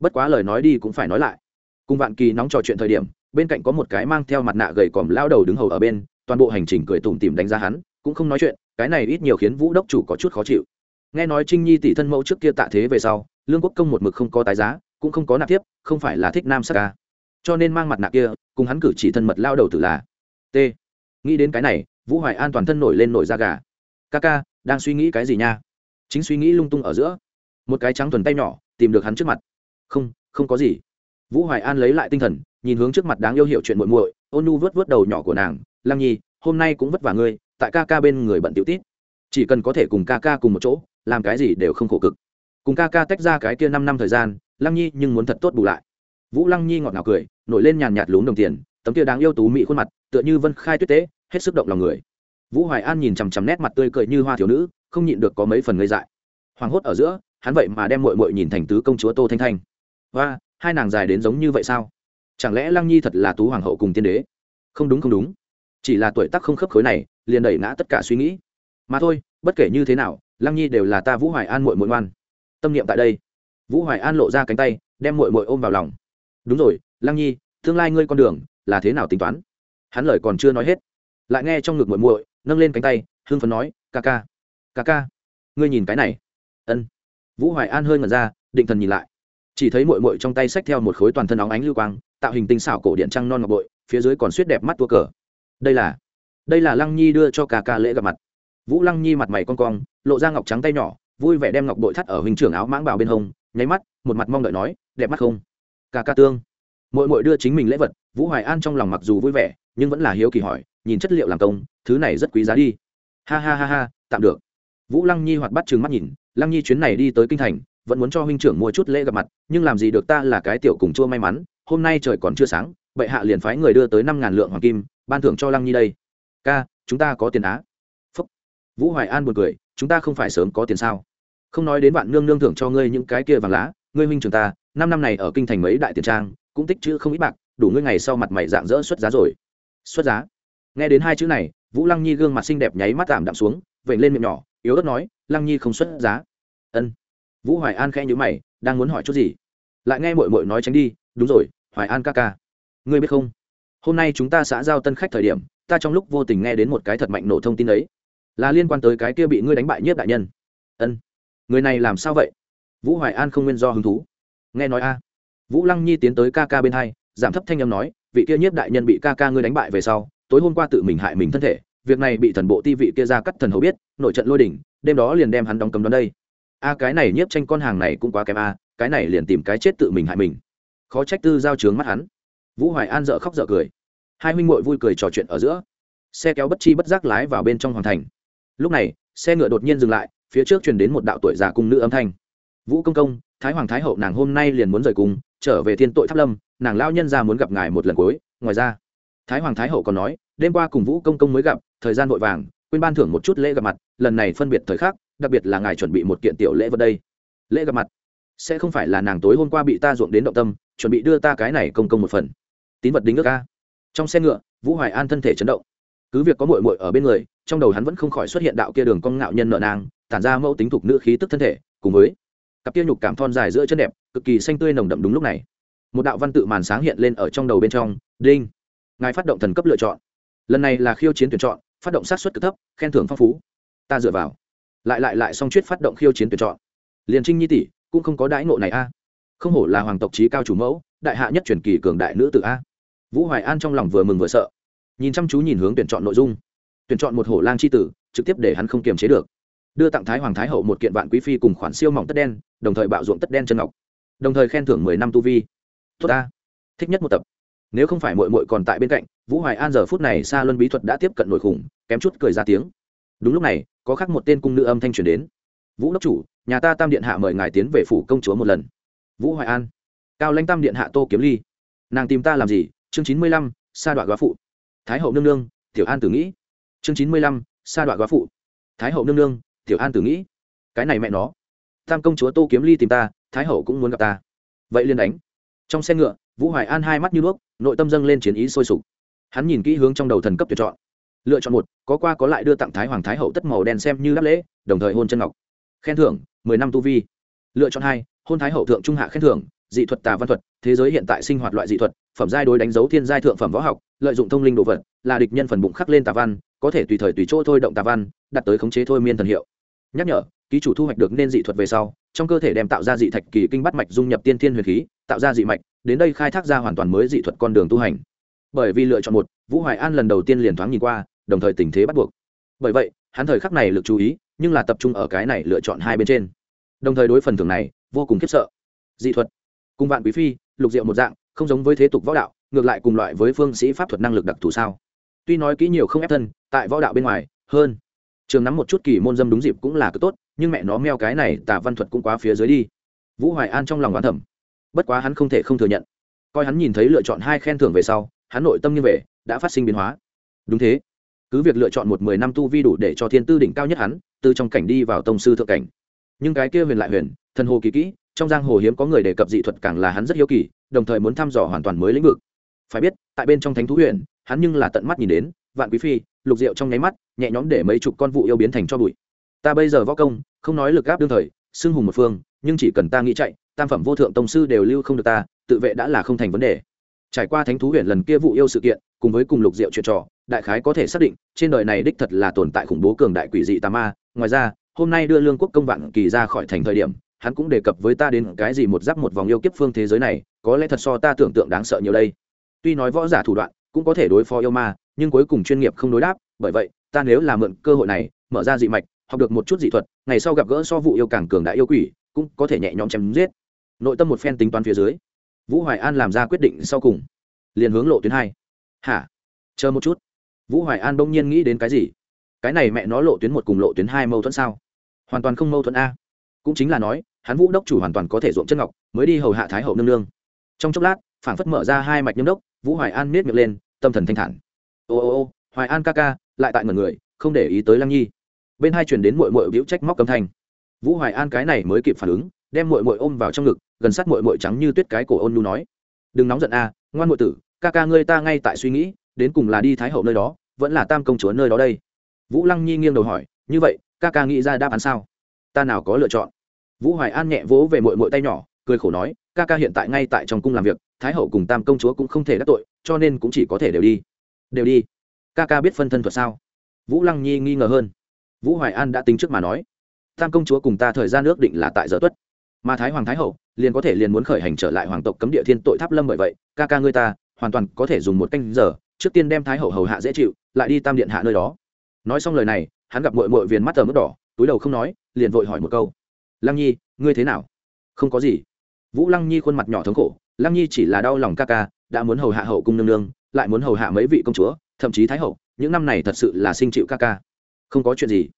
Bất quá lời nói đi cũng phải nói lại. Cùng vạn kỳ nóng trò chuyện thời điểm, bên cạnh có một cái mang theo mặt nạ gầy còm lao đầu đứng hầu ở bên, toàn bộ hành trình cười tủm tìm đánh giá hắn, cũng không nói chuyện, cái này ít nhiều khiến vũ đốc chủ có chút khó chịu. Nghe nói trinh nhi tỷ thân mẫu trước kia tạ thế về sau, lương quốc công một mực không có tái giá, cũng không có nạp tiếp, không phải là thích nam sắc ca. Cho nên mang mặt nạ kia, cùng hắn cử chỉ thân mật lao đầu tử là t. Nghĩ đến cái này, vũ hoài an toàn thân nổi lên nổi da gà. Ca ca đang suy nghĩ cái gì nha? Chính suy nghĩ lung tung ở giữa, một cái trắng thuần tay nhỏ tìm được hắn trước mặt. Không không có gì. Vũ hoài an lấy lại tinh thần, nhìn hướng trước mặt đáng yêu hiệu chuyện muội muội, ôn nu vớt vớt đầu nhỏ của nàng, lăng nhi, hôm nay cũng vất vả ngươi, tại ca ca bên người bận tiểu tít chỉ cần có thể cùng ca ca cùng một chỗ, làm cái gì đều không khổ cực. Cùng ca ca tách ra cái kia năm năm thời gian, lăng nhi, nhưng muốn thật tốt bù lại. Vũ lăng nhi ngọt ngào cười, nổi lên nhàn nhạt lún đồng tiền, tấm kia đáng yêu tú mỹ khuôn mặt, tựa như vân khai tuyết tế, hết sức động lòng người. Vũ hoài an nhìn chằm chằm nét mặt tươi cười như hoa thiếu nữ không nhịn được có mấy phần ngây dại. Hoảng hốt ở giữa, hắn vậy mà đem mội mội nhìn thành tứ công chúa tô thanh thanh. Và hai nàng dài đến giống như vậy sao? Chẳng lẽ lăng nhi thật là tú hoàng hậu cùng tiên đế? Không đúng không đúng. Chỉ là tuổi tác không khớp khối này, liền đẩy ngã tất cả suy nghĩ. Mà thôi, bất kể như thế nào, lăng nhi đều là ta vũ hoài an mội mội ngoan. Tâm niệm tại đây. Vũ hoài an lộ ra cánh tay, đem mội mội ôm vào lòng. Đúng rồi, lăng nhi, tương lai ngươi con đường là thế nào tính toán? Hắn lời còn chưa nói hết, lại nghe trong ngực mội mội nâng lên cánh tay hương phấn nói, ca ca ca ca, ngươi nhìn cái này. Ân. Vũ hoài an hơi ngẩn ra, định thần nhìn lại. Chỉ thấy mội mội trong tay xách theo một khối toàn thân óng ánh lưu quang, tạo hình tinh xảo cổ điện trăng non ngọc bội, phía dưới còn suýt đẹp mắt tua cờ. Đây là đây là lăng nhi đưa cho ca ca lễ gặp mặt. Vũ lăng nhi mặt mày con cong, lộ ra ngọc trắng tay nhỏ, vui vẻ đem ngọc bội thắt ở hình trưởng áo mãng bào bên hông, nháy mắt, một mặt mong đợi nói, đẹp mắt không? Ca ca tương. Mội mội đưa chính mình lễ vật, vũ hoài an trong lòng mặc dù vui vẻ, nhưng vẫn là hiếu kỳ hỏi, nhìn chất liệu làm công, thứ này rất quý giá đi. Ha ha ha ha, tạm được vũ lăng nhi hoạt bắt chừng mắt nhìn, lăng nhi chuyến này đi tới kinh thành, vẫn muốn cho huynh trưởng mua chút lễ gặp mặt, nhưng làm gì được ta là cái tiểu cùng chua may mắn, hôm nay trời còn chưa sáng, bệ hạ liền phái người đưa tới năm ngàn lượng hoàng kim, ban thưởng cho lăng nhi đây. Ca, chúng ta có tiền á. Phúc. Vũ hoài an buồn cười, chúng ta không phải sớm có tiền sao? Không nói đến bạn nương nương thưởng cho ngươi những cái kia vàng lá, ngươi huynh trưởng ta, năm năm này ở kinh thành mấy đại tiền trang, cũng tích chữ không ít bạc, đủ ngươi ngày sau mặt mày dạng dỡ xuất giá rồi. Xuất giá? Nghe đến hai chữ này, vũ lăng nhi gương mặt xinh đẹp nháy mắt tạm đạm xuống, vểnh lên miệng nhỏ yếu ớt nói, lăng nhi không xuất giá. Ân. Vũ hoài an khẽ nhữ mày, đang muốn hỏi chút gì? Lại nghe mội mội nói tránh đi. Đúng rồi, hoài an ca ca. Ngươi biết không? Hôm nay chúng ta xã giao tân khách thời điểm, ta trong lúc vô tình nghe đến một cái thật mạnh nổ thông tin ấy là liên quan tới cái kia bị ngươi đánh bại nhất đại nhân. Ân. Người này làm sao vậy? Vũ hoài an không nguyên do hứng thú. Nghe nói a. Vũ lăng nhi tiến tới ca ca bên hai, giảm thấp thanh âm nói, vị kia nhiếp đại nhân bị ca ca ngươi đánh bại về sau, tối hôm qua tự mình hại mình thân thể việc này bị thần bộ ti vị kia ra cắt thần hầu biết, nội trận lôi đỉnh, đêm đó liền đem hắn đóng cấm đón đây. A, cái này nhiếp tranh con hàng này cũng quá kém a, cái này liền tìm cái chết tự mình hại mình. Khó trách tư giao trướng mắt hắn. Vũ hoài an dợ khóc dợ cười. Hai huynh muội vui cười trò chuyện ở giữa. Xe kéo bất chi bất giác lái vào bên trong hoàng thành. Lúc này, xe ngựa đột nhiên dừng lại, phía trước truyền đến một đạo tuổi già cung nữ âm thanh. Vũ công công, thái hoàng thái hậu nàng hôm nay liền muốn rời cung, trở về thiên tội tháp lâm, nàng lao nhân ra muốn gặp ngài một lần cuối, ngoài ra. Thái hoàng thái hậu còn nói, đêm qua cùng vũ công công mới gặp thời gian vội vàng quên ban thưởng một chút lễ gặp mặt lần này phân biệt thời khắc đặc biệt là ngài chuẩn bị một kiện tiểu lễ vật đây. Lễ gặp mặt sẽ không phải là nàng tối hôm qua bị ta ruộng đến động tâm chuẩn bị đưa ta cái này công công một phần. Tín vật đính ước ca trong xe ngựa vũ hoài an thân thể chấn động. Cứ việc có mội mội ở bên người trong đầu hắn vẫn không khỏi xuất hiện đạo kia đường cong ngạo nhân nợ nàng, tản ra mẫu tính thục nữ khí tức thân thể cùng với cặp kia nhục cảm thon dài giữa chân đẹp cực kỳ xanh tươi nồng đậm đúng lúc này. Một đạo văn tự màn sáng hiện lên ở trong đầu bên trong đinh. Ngài phát động thần cấp lựa chọn. Lần này là khiêu chiến tuyển chọn phát động sát xuất cực thấp, khen thưởng phong phú. Ta dựa vào. Lại lại lại xong chuyết phát động khiêu chiến tuyển chọn. Liền trinh nhi tỷ, cũng không có đãi ngộ này a. Không hổ là hoàng tộc trí cao chủ mẫu, đại hạ nhất truyền kỳ cường đại nữ tự a. Vũ hoài an trong lòng vừa mừng vừa sợ. Nhìn chăm chú nhìn hướng tuyển chọn nội dung. Tuyển chọn một hổ lang c h i tử, trực tiếp để hắn không kiềm chế được. Đưa tặng thái hoàng thái hậu một kiện vạn quý phi cùng khoản siêu mỏng tất đen, đồng thời bạo ruộng tất đen chân ngọc. Đồng thời khen thưởng mười năm tu vi. Tốt a. Thích nhất một tập nếu không phải mội mội còn tại bên cạnh, vũ hoài an giờ phút này xa luân bí thuật đã tiếp cận nội khủng, kém chút cười ra tiếng. Đúng lúc này, có khác một tên cung nữ âm thanh truyền đến. Vũ đốc chủ, nhà ta tam điện hạ mời ngài tiến về phủ công chúa một lần. Vũ hoài an. Cao lãnh tam điện hạ tô kiếm ly, nàng tìm ta làm gì? Chương chín mươi lăm, sa đoạn góa phụ. Thái hậu nương nương, tiểu an tử nghĩ. Chương chín mươi lăm, sa đoạn góa phụ. Thái hậu nương nương, tiểu an tử nghĩ. Cái này mẹ nó. Tam công chúa tô kiếm ly tìm ta, thái hậu cũng muốn gặp ta. Vậy liền đánh trong xe ngựa, vũ hoài an hai mắt như đuốc nội tâm dâng lên chiến ý sôi sục. Hắn nhìn kỹ hướng trong đầu thần cấp tuyển chọn. Lựa chọn một, có qua có lại đưa tặng thái hoàng thái hậu tất màu đen xem như đáp lễ, đồng thời hôn chân ngọc. Khen thưởng, mười năm tu vi. Lựa chọn hai, hôn thái hậu thượng trung hạ khen thưởng, dị thuật tà văn thuật, thế giới hiện tại sinh hoạt loại dị thuật, phẩm giai đối đánh dấu thiên giai thượng phẩm võ học, lợi dụng thông linh đồ vật, là địch nhân phần bụng khắc lên tà văn, có thể tùy thời tùy chỗ thôi động tà văn đặt tới khống chế thôi miên thần hiệu. Nhắc nhở, ký chủ thu hoạch được nên dị thuật về sau trong cơ thể đem tạo ra dị thạch kỳ kinh bắt mạch dung nhập tiên thiên huyền khí, tạo ra dị mạch, đến đây khai thác ra hoàn toàn mới dị thuật con đường tu hành. Bởi vì lựa chọn một, vũ hoài an lần đầu tiên liền thoáng nhìn qua, đồng thời tình thế bắt buộc. Bởi vậy, hắn thời khắc này lực chú ý, nhưng là tập trung ở cái này lựa chọn hai bên trên. Đồng thời đối phần thưởng này, vô cùng khiếp sợ. Dị thuật, cùng vạn quý phi, lục diệu một dạng, không giống với thế tục võ đạo, ngược lại cùng loại với phương sĩ pháp thuật năng lực đặc thù sao. Tuy nói kỹ nhiều không ép thân, tại võ đạo bên ngoài, hơn. Trường nắm một chút kỳ môn dâm đúng dịp cũng là cực tốt nhưng mẹ nó meo cái này Tả văn thuật cũng quá phía dưới đi. Vũ hoài an trong lòng oán thẩm bất quá hắn không thể không thừa nhận. Coi hắn nhìn thấy lựa chọn hai khen thưởng về sau, hắn nội tâm như về, đã phát sinh biến hóa. Đúng thế. Cứ việc lựa chọn một mười năm tu vi đủ để cho thiên tư đỉnh cao nhất hắn, từ trong cảnh đi vào tông sư thượng cảnh. Nhưng cái kia huyền lại huyền, thần hồ kỳ kỹ, trong giang hồ hiếm có người đề cập dị thuật càng là hắn rất hiếu kỳ, đồng thời muốn thăm dò hoàn toàn mới lĩnh vực. Phải biết, tại bên trong thánh thú huyện hắn nhưng là tận mắt nhìn đến, vạn quý phi, lục diệu trong nháy mắt, nhẹ nhõm để mấy chục con vụ yêu biến thành cho bụi ta bây giờ võ công, không nói lực gáp đương thời, xưng hùng một phương, nhưng chỉ cần ta nghĩ chạy, tam phẩm vô thượng tông sư đều lưu không được ta, tự vệ đã là không thành vấn đề. Trải qua thánh thú huyện lần kia vụ yêu sự kiện, cùng với cùng lục diệu chuyện trò, đại khái có thể xác định, trên đời này đích thật là tồn tại khủng bố cường đại quỷ dị tà ma. Ngoài ra, hôm nay đưa lương quốc công vạn kỳ ra khỏi thành thời điểm, hắn cũng đề cập với ta đến cái gì một giáp một vòng yêu kiếp phương thế giới này, có lẽ thật so ta tưởng tượng đáng sợ nhiều đây. Tuy nói võ giả thủ đoạn cũng có thể đối phó yêu ma, nhưng cuối cùng chuyên nghiệp không đối đáp, bởi vậy, ta nếu là mượn cơ hội này, mở ra dị mạch học được một chút dị thuật, ngày sau gặp gỡ so vụ yêu càng cường đại yêu quỷ, cũng có thể nhẹ nhõm chém giết. Nội tâm một phen tính toán phía dưới, vũ hoài an làm ra quyết định sau cùng, liền hướng lộ tuyến hai. Hả? Chờ một chút. Vũ hoài an bỗng nhiên nghĩ đến cái gì? Cái này mẹ nó lộ tuyến một cùng lộ tuyến hai mâu thuẫn sao? Hoàn toàn không mâu thuẫn a. Cũng chính là nói, hắn vũ đốc chủ hoàn toàn có thể ruộng chân ngọc, mới đi hầu hạ thái hậu nương nương. Trong chốc lát, phảng phất mở ra hai mạch nhâm đốc, vũ hoài an miết miệng lên, tâm thần thanh thản. Ô ô ô, hoài an ca ca, lại tại ngần người, không để ý tới lăng nhi bên hai truyền đến mội mội bĩu trách móc cầm thanh. Vũ hoài an cái này mới kịp phản ứng, đem mội mội ôm vào trong ngực, gần sát mội mội trắng như tuyết cái cổ ôn nu nói. Đừng nóng giận a, ngoan mội tử, ca ca ngươi ta ngay tại suy nghĩ, đến cùng là đi thái hậu nơi đó, vẫn là tam công chúa nơi đó đây. Vũ lăng nhi nghiêng đầu hỏi, như vậy, ca ca nghĩ ra đáp án sao? Ta nào có lựa chọn? Vũ hoài an nhẹ vỗ về mội mội tay nhỏ, cười khổ nói, ca ca hiện tại ngay tại trong cung làm việc, thái hậu cùng tam công chúa cũng không thể đắc tội, cho nên cũng chỉ có thể đều đi. Đều đi? Ca ca biết phân thân thuật sao? Vũ lăng nhi nghi ngờ hơn vũ hoài an đã tính trước mà nói, tam công chúa cùng ta thời gian ước định là tại giờ tuất. Mà thái hoàng thái hậu liền có thể liền muốn khởi hành trở lại hoàng tộc cấm địa thiên tội tháp lâm bởi vậy, ca ca ngươi ta hoàn toàn có thể dùng một canh giờ trước tiên đem thái hậu hầu hạ dễ chịu, lại đi tam điện hạ nơi đó. Nói xong lời này, hắn gặp mội mội viền mắt tờ mức đỏ, túi đầu không nói, liền vội hỏi một câu, lăng nhi, ngươi thế nào? Không có gì. Vũ lăng nhi khuôn mặt nhỏ thống khổ, lăng nhi chỉ là đau lòng ca ca, đã muốn hầu hạ hậu cung nương nương, lại muốn hầu hạ mấy vị công chúa, thậm chí thái hậu, những năm này thật sự là sinh chịu ca ca không có chuyện gì.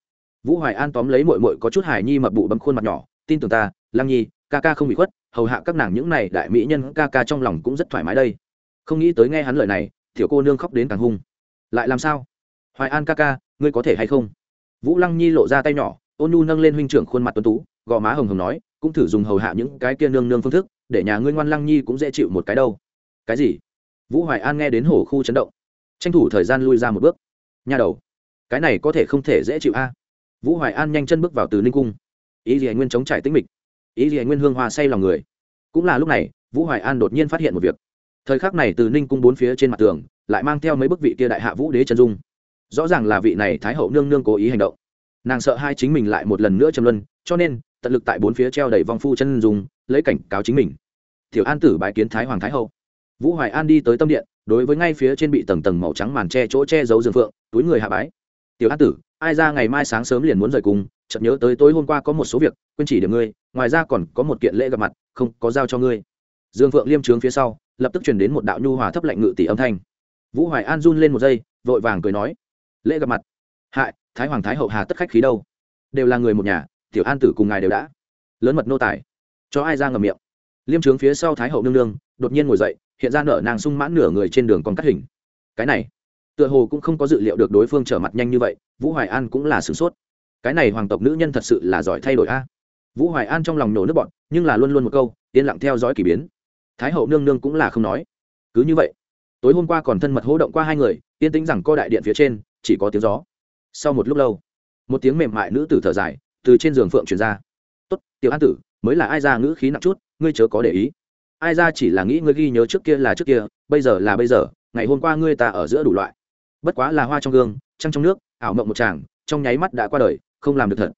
Vũ hoài an tóm lấy mội mội có chút hài nhi mập bụ bấm khuôn mặt nhỏ, tin tưởng ta, lăng nhi, ca ca không bị khuất, hầu hạ các nàng những này đại mỹ nhân ca ca trong lòng cũng rất thoải mái đây. Không nghĩ tới nghe hắn lời này thiểu cô nương khóc đến càng hung. Lại làm sao? Hoài an ca ca, ngươi có thể hay không? Vũ lăng nhi lộ ra tay nhỏ, ôn nhu nâng lên huynh trưởng khuôn mặt tuấn tú, gò má hồng hồng nói, cũng thử dùng hầu hạ những cái kia nương nương phương thức, để nhà ngươi ngoan lăng nhi cũng dễ chịu một cái đâu. Cái gì? Vũ hoài an nghe đến hổ khu chấn động. Tranh thủ thời gian lui ra một bước. Nhà đầu cái này có thể không thể dễ chịu a. Vũ hoài an nhanh chân bước vào từ ninh cung. Ý gì anh nguyên chống trải tĩnh mịch. Ý gì anh nguyên hương hoa say lòng người. Cũng là lúc này, vũ hoài an đột nhiên phát hiện một việc. Thời khắc này từ ninh cung bốn phía trên mặt tường, lại mang theo mấy bức vị kia đại hạ vũ đế chân dung. Rõ ràng là vị này thái hậu nương nương cố ý hành động. Nàng sợ hai chính mình lại một lần nữa châm luân, cho nên, tận lực tại bốn phía treo đầy vong phu chân Dung, lấy cảnh cáo chính mình. Tiểu an tử bái kiến thái hoàng thái hậu. Vũ hoài an đi tới tâm điện, đối với ngay phía trên bị tầng tầng màu trắng màn che chỗ che giấu Dương phượng, túi người hạ bái tiểu an tử, ai ra ngày mai sáng sớm liền muốn rời cùng, chợt nhớ tới tối hôm qua có một số việc, quên chỉ điểm ngươi, ngoài ra còn có một kiện lễ gặp mặt, không, có giao cho ngươi. Dương phượng liêm trướng phía sau, lập tức chuyển đến một đạo nhu hòa thấp lạnh ngự tỷ âm thanh. Vũ hoài an run lên một giây, vội vàng cười nói, lễ gặp mặt. Hại, thái hoàng thái hậu hà tất khách khí đâu? Đều là người một nhà, tiểu an tử cùng ngài đều đã. Lớn mật nô tài. Cho ai ra ngầm miệng? Liêm trướng phía sau thái hậu nương nương, đột nhiên ngồi dậy, hiện ra nở nàng sung mãn nửa người trên đường còn cắt hình. Cái này tựa hồ cũng không có dự liệu được đối phương trở mặt nhanh như vậy, vũ hoài an cũng là sửng sốt. Cái này hoàng tộc nữ nhân thật sự là giỏi thay đổi a. Vũ hoài an trong lòng nổ nước bọn nhưng là luôn luôn một câu, yên lặng theo dõi k ỳ biến. Thái hậu nương nương cũng là không nói. Cứ như vậy, tối hôm qua còn thân mật hỗ động qua hai người, yên tĩnh rằng co đại điện phía trên, chỉ có tiếng gió. Sau một lúc lâu, một tiếng mềm mại nữ tử thở dài, từ trên giường phượng truyền ra. Tốt, tiểu an tử, mới là ai ra ngữ khí nặng chút, ngươi chớ có để ý. Ai ra chỉ là nghĩ ngươi ghi nhớ trước kia là trước kia, bây giờ là bây giờ, ngày hôm qua ngươi ta ở giữa đủ loại bất quá là hoa trong gương, trăng trong nước, ảo mộng một chàng trong nháy mắt đã qua đời, không làm được thật.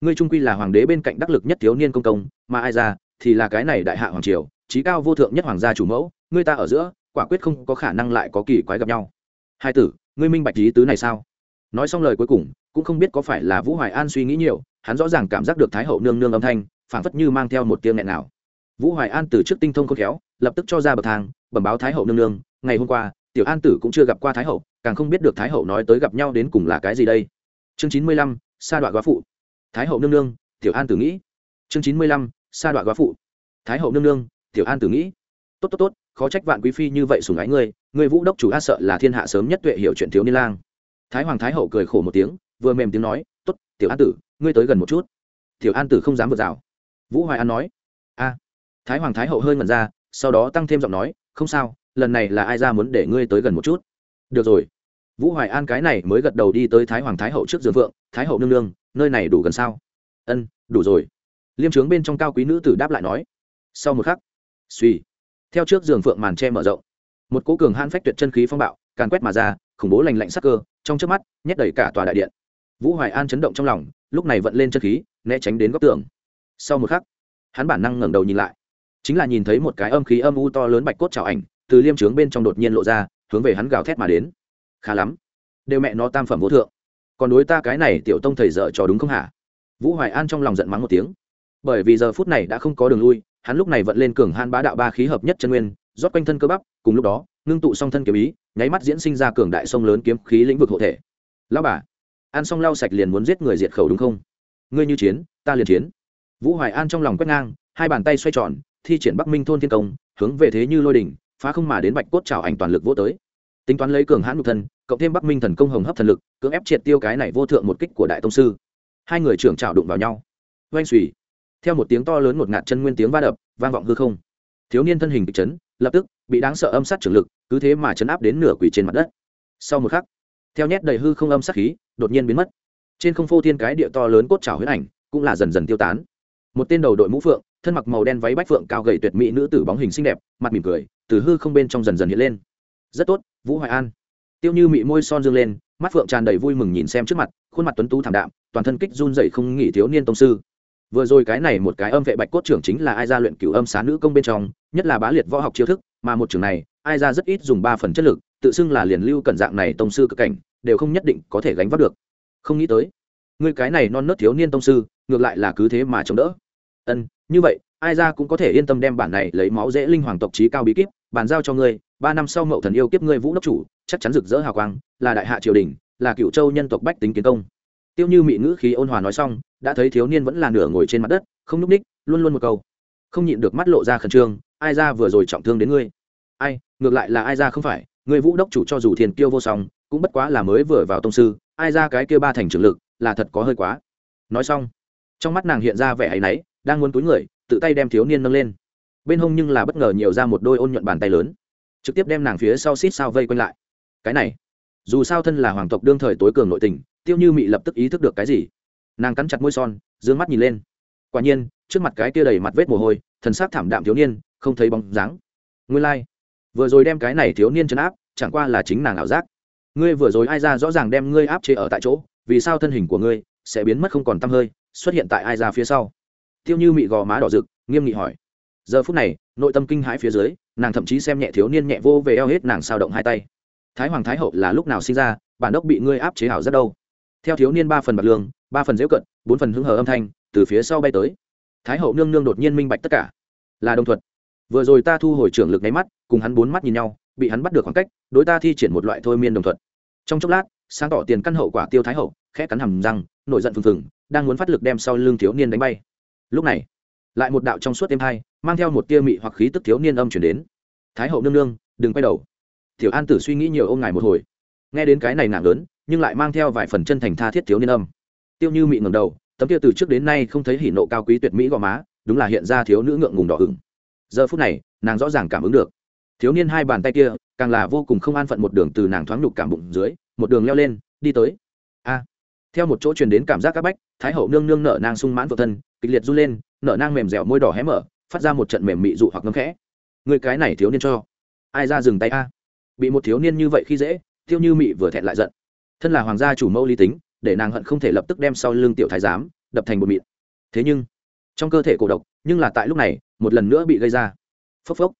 Ngươi trung quy là hoàng đế bên cạnh đắc lực nhất thiếu niên công công, mà ai ra, thì là cái này đại hạ hoàng triều trí cao vô thượng nhất hoàng gia chủ mẫu, ngươi ta ở giữa, quả quyết không có khả năng lại có kỳ quái gặp nhau. Hai tử, ngươi minh bạch lý tứ này sao? Nói xong lời cuối cùng, cũng không biết có phải là vũ hoài an suy nghĩ nhiều, hắn rõ ràng cảm giác được thái hậu nương nương âm thanh, phảng phất như mang theo một tiếng nghẹn nào. Vũ hoài an từ trước tinh thông khôn khéo, lập tức cho ra bậc thang, bẩm báo thái hậu nương nương, ngày hôm qua tiểu an tử cũng chưa gặp qua thái hậu, càng không biết được thái hậu nói tới gặp nhau đến cùng là cái gì đây. Chương chín mươi lăm, sa đoạn góa phụ. Thái hậu nương nương, tiểu an tử nghĩ. Chương chín mươi lăm, sa đoạn góa phụ. Thái hậu nương nương, tiểu an tử nghĩ. Tốt tốt tốt, khó trách vạn quý phi như vậy sùng ái ngươi ngươi vũ đốc chủ a sợ là thiên hạ sớm nhất tuệ hiểu chuyện thiếu niên lang. Thái hoàng thái hậu cười khổ một tiếng, vừa mềm tiếng nói, tốt, tiểu an tử, ngươi tới gần một chút. Tiểu an tử không dám vượt rào. Vũ hoài an nói, a. Thái hoàng thái hậu hơi ngẩn ra, sau đó tăng thêm giọng nói, không sao lần này là ai ra muốn để ngươi tới gần một chút? Được rồi. Vũ hoài an cái này mới gật đầu đi tới thái hoàng thái hậu trước giường vượng, thái hậu nương nương, nơi này đủ gần sao? Ân, đủ rồi. Liêm trướng bên trong cao quý nữ tử đáp lại nói, sau một khắc. Suy theo trước giường phượng màn tre mở rộng, một cố cường han phách tuyệt chân khí phong bạo, càn quét mà ra, khủng bố lành lạnh sắc cơ, trong trước mắt, nhét đầy cả tòa đại điện. Vũ hoài an chấn động trong lòng, lúc này vận lên chân khí, né tránh đến góc tường. Sau một khắc, hắn bản năng ngẩng đầu nhìn lại, chính là nhìn thấy một cái âm khí âm u to lớn bạch cốt trào ảnh từ liêm trướng bên trong đột nhiên lộ ra, hướng về hắn gào thét mà đến. Khá lắm. Đều mẹ nó tam phẩm vô thượng. Còn đối ta cái này tiểu tông thầy dở trò đúng không hả? Vũ hoài an trong lòng giận mắng một tiếng. Bởi vì giờ phút này đã không có đường lui, hắn lúc này vận lên cường han bá đạo ba khí hợp nhất chân nguyên, rót quanh thân cơ bắp, cùng lúc đó, ngưng tụ song thân kiếm ý, nháy mắt diễn sinh ra cường đại sông lớn kiếm khí lĩnh vực hộ thể. Lao bà, ăn xong lau sạch liền muốn giết người diệt khẩu đúng không? Ngươi như chiến, ta liền chiến. Vũ hoài an trong lòng quét ngang, hai bàn tay xoay tròn, thi triển bắc minh thôn thiên công, hướng về thế như lôi đỉnh phá không mà đến bạch cốt trào ảnh toàn lực vô tới. Tính toán lấy cường hãn nhục thân, cộng thêm bắc minh thần công hồng hấp thần lực, cưỡng ép triệt tiêu cái này vô thượng một kích của đại tông sư. Hai người trưởng trào đụng vào nhau. Oanh xùy theo một tiếng to lớn một ngạt chân nguyên tiếng va đập, vang vọng hư không. Thiếu niên thân hình kịch chấn, lập tức bị đáng sợ âm sát trưởng lực, cứ thế mà chấn áp đến nửa quỷ trên mặt đất. Sau một khắc, theo nhét đầy hư không âm sát khí, đột nhiên biến mất. Trên không phô thiên cái địa to lớn cốt trào huyết ảnh cũng là dần dần tiêu tán. Một tên đầu đội mũ phượng, thân mặc màu đen váy bách phượng cao gầy tuyệt mỹ nữ tử bóng hình xinh đẹp, mặt mỉm cười từ hư không bên trong dần dần hiện lên. Rất tốt, vũ hoài an. Tiêu như mị môi son dương lên, mắt phượng tràn đầy vui mừng nhìn xem trước mặt, khuôn mặt tuấn tú thảm đạm, toàn thân kích run dậy không nghỉ thiếu niên tông sư. Vừa rồi cái này một cái âm vệ bạch cốt trưởng chính là ai ra luyện cửu âm xá nữ công bên trong, nhất là bá liệt võ học chiêu thức, mà một trường này, ai ra rất ít dùng ba phần chất lực, tự xưng là liền lưu cẩn dạng này tông sư cực cảnh, đều không nhất định có thể gánh vác được. Không nghĩ tới, người cái này non nớt thiếu niên tông sư, ngược lại là cứ thế mà chống đỡ. Ân, như vậy, ai ra cũng có thể yên tâm đem bản này lấy máu dễ linh hoàng tộc trí cao bí kíp bàn giao cho ngươi, ba năm sau mậu thần yêu kiếp ngươi vũ đốc chủ, chắc chắn rực rỡ hào quang, là đại hạ triều đình, là cựu châu nhân tộc bách tính kiến công. Tiêu như mị ngữ khí ôn hòa nói xong, đã thấy thiếu niên vẫn là nửa ngồi trên mặt đất, không nhúc ních luôn luôn một câu. Không nhịn được mắt lộ ra khẩn trương, ai ra vừa rồi trọng thương đến ngươi? Ai, ngược lại là ai ra không phải người vũ đốc chủ cho dù thiền kiêu vô song, cũng bất quá là mới vừa vào tông sư, ai ra cái kia ba thành trưởng lực, là thật có hơi quá. Nói xong, trong mắt nàng hiện ra vẻ áy náy, đang muốn túi người, tự tay đem thiếu niên nâng lên bên hông nhưng là bất ngờ nhiều ra một đôi ôn nhuận bàn tay lớn trực tiếp đem nàng phía sau xít sao vây quanh lại cái này dù sao thân là hoàng tộc đương thời tối cường nội tình tiêu như mị lập tức ý thức được cái gì nàng cắn chặt môi son d ư ơ n g mắt nhìn lên quả nhiên trước mặt cái kia đầy mặt vết mồ hôi thần s á c thảm đạm thiếu niên không thấy bóng dáng nguyên lai、like. vừa rồi đem cái này thiếu niên chấn áp chẳng qua là chính nàng ảo giác ngươi vừa rồi ai ra rõ ràng đem ngươi áp chế ở tại chỗ vì sao thân hình của ngươi sẽ biến mất không còn t hơi xuất hiện tại ai ra phía sau tiêu như mị gò má đỏ rực nghiêm nghị hỏi giờ phút này, nội tâm kinh hãi phía dưới, nàng thậm chí xem nhẹ thiếu niên nhẹ vô về eo hết nàng sao động hai tay. Thái hoàng thái hậu là lúc nào sinh ra, bản đốc bị ngươi áp chế hảo rất đâu. Theo thiếu niên ba phần bạc lương, ba phần dễu cận, bốn phần hứng hờ âm thanh, từ phía sau bay tới. Thái hậu nương nương đột nhiên minh bạch tất cả. Là đồng thuật. Vừa rồi ta thu hồi trưởng lực nháy mắt, cùng hắn bốn mắt nhìn nhau, bị hắn bắt được khoảng cách, đối ta thi triển một loại thôi miên đồng thuật. Trong chốc lát, sáng tỏ tiền căn hậu quả tiêu thái hậu, khẽ cắn hầm răng, nổi giận phừng phừng, đang muốn phát lực đem sau lưng thiếu niên đánh bay. Lúc này lại một đạo trong suốt êm hai mang theo một tia mị hoặc khí tức thiếu niên âm chuyển đến. Thái hậu nương nương, đừng quay đầu. Tiểu an tử suy nghĩ nhiều ô ngài một hồi. Nghe đến cái này nặng lớn, nhưng lại mang theo vài phần chân thành tha thiết thiếu niên âm. Tiêu như mị ngầm đầu, tấm kia từ trước đến nay không thấy hỉ nộ cao quý tuyệt mỹ gò má, đúng là hiện ra thiếu nữ ngượng ngùng đỏ hửng giờ phút này, nàng rõ ràng cảm ứng được. Thiếu niên hai bàn tay kia, càng là vô cùng không an phận một đường từ nàng thoáng nhục cảm bụng dưới, một đường leo lên, đi tới. A! Theo một chỗ truyền đến cảm giác các bách, thái hậu nương nương nở nang sung mãn vợ thân, kịch liệt run lên nở nang mềm dẻo môi đỏ hé mở, phát ra một trận mềm mị dụ hoặc ngấm khẽ. Người cái này thiếu niên cho. Ai ra dừng tay a? Bị một thiếu niên như vậy khi dễ, tiêu như mị vừa thẹn lại giận. Thân là hoàng gia chủ mẫu lý tính, để nàng hận không thể lập tức đem sau lưng tiểu thái giám đập thành bột mịn. Thế nhưng, trong cơ thể cổ độc, nhưng là tại lúc này, một lần nữa bị gây ra. Phốc phốc.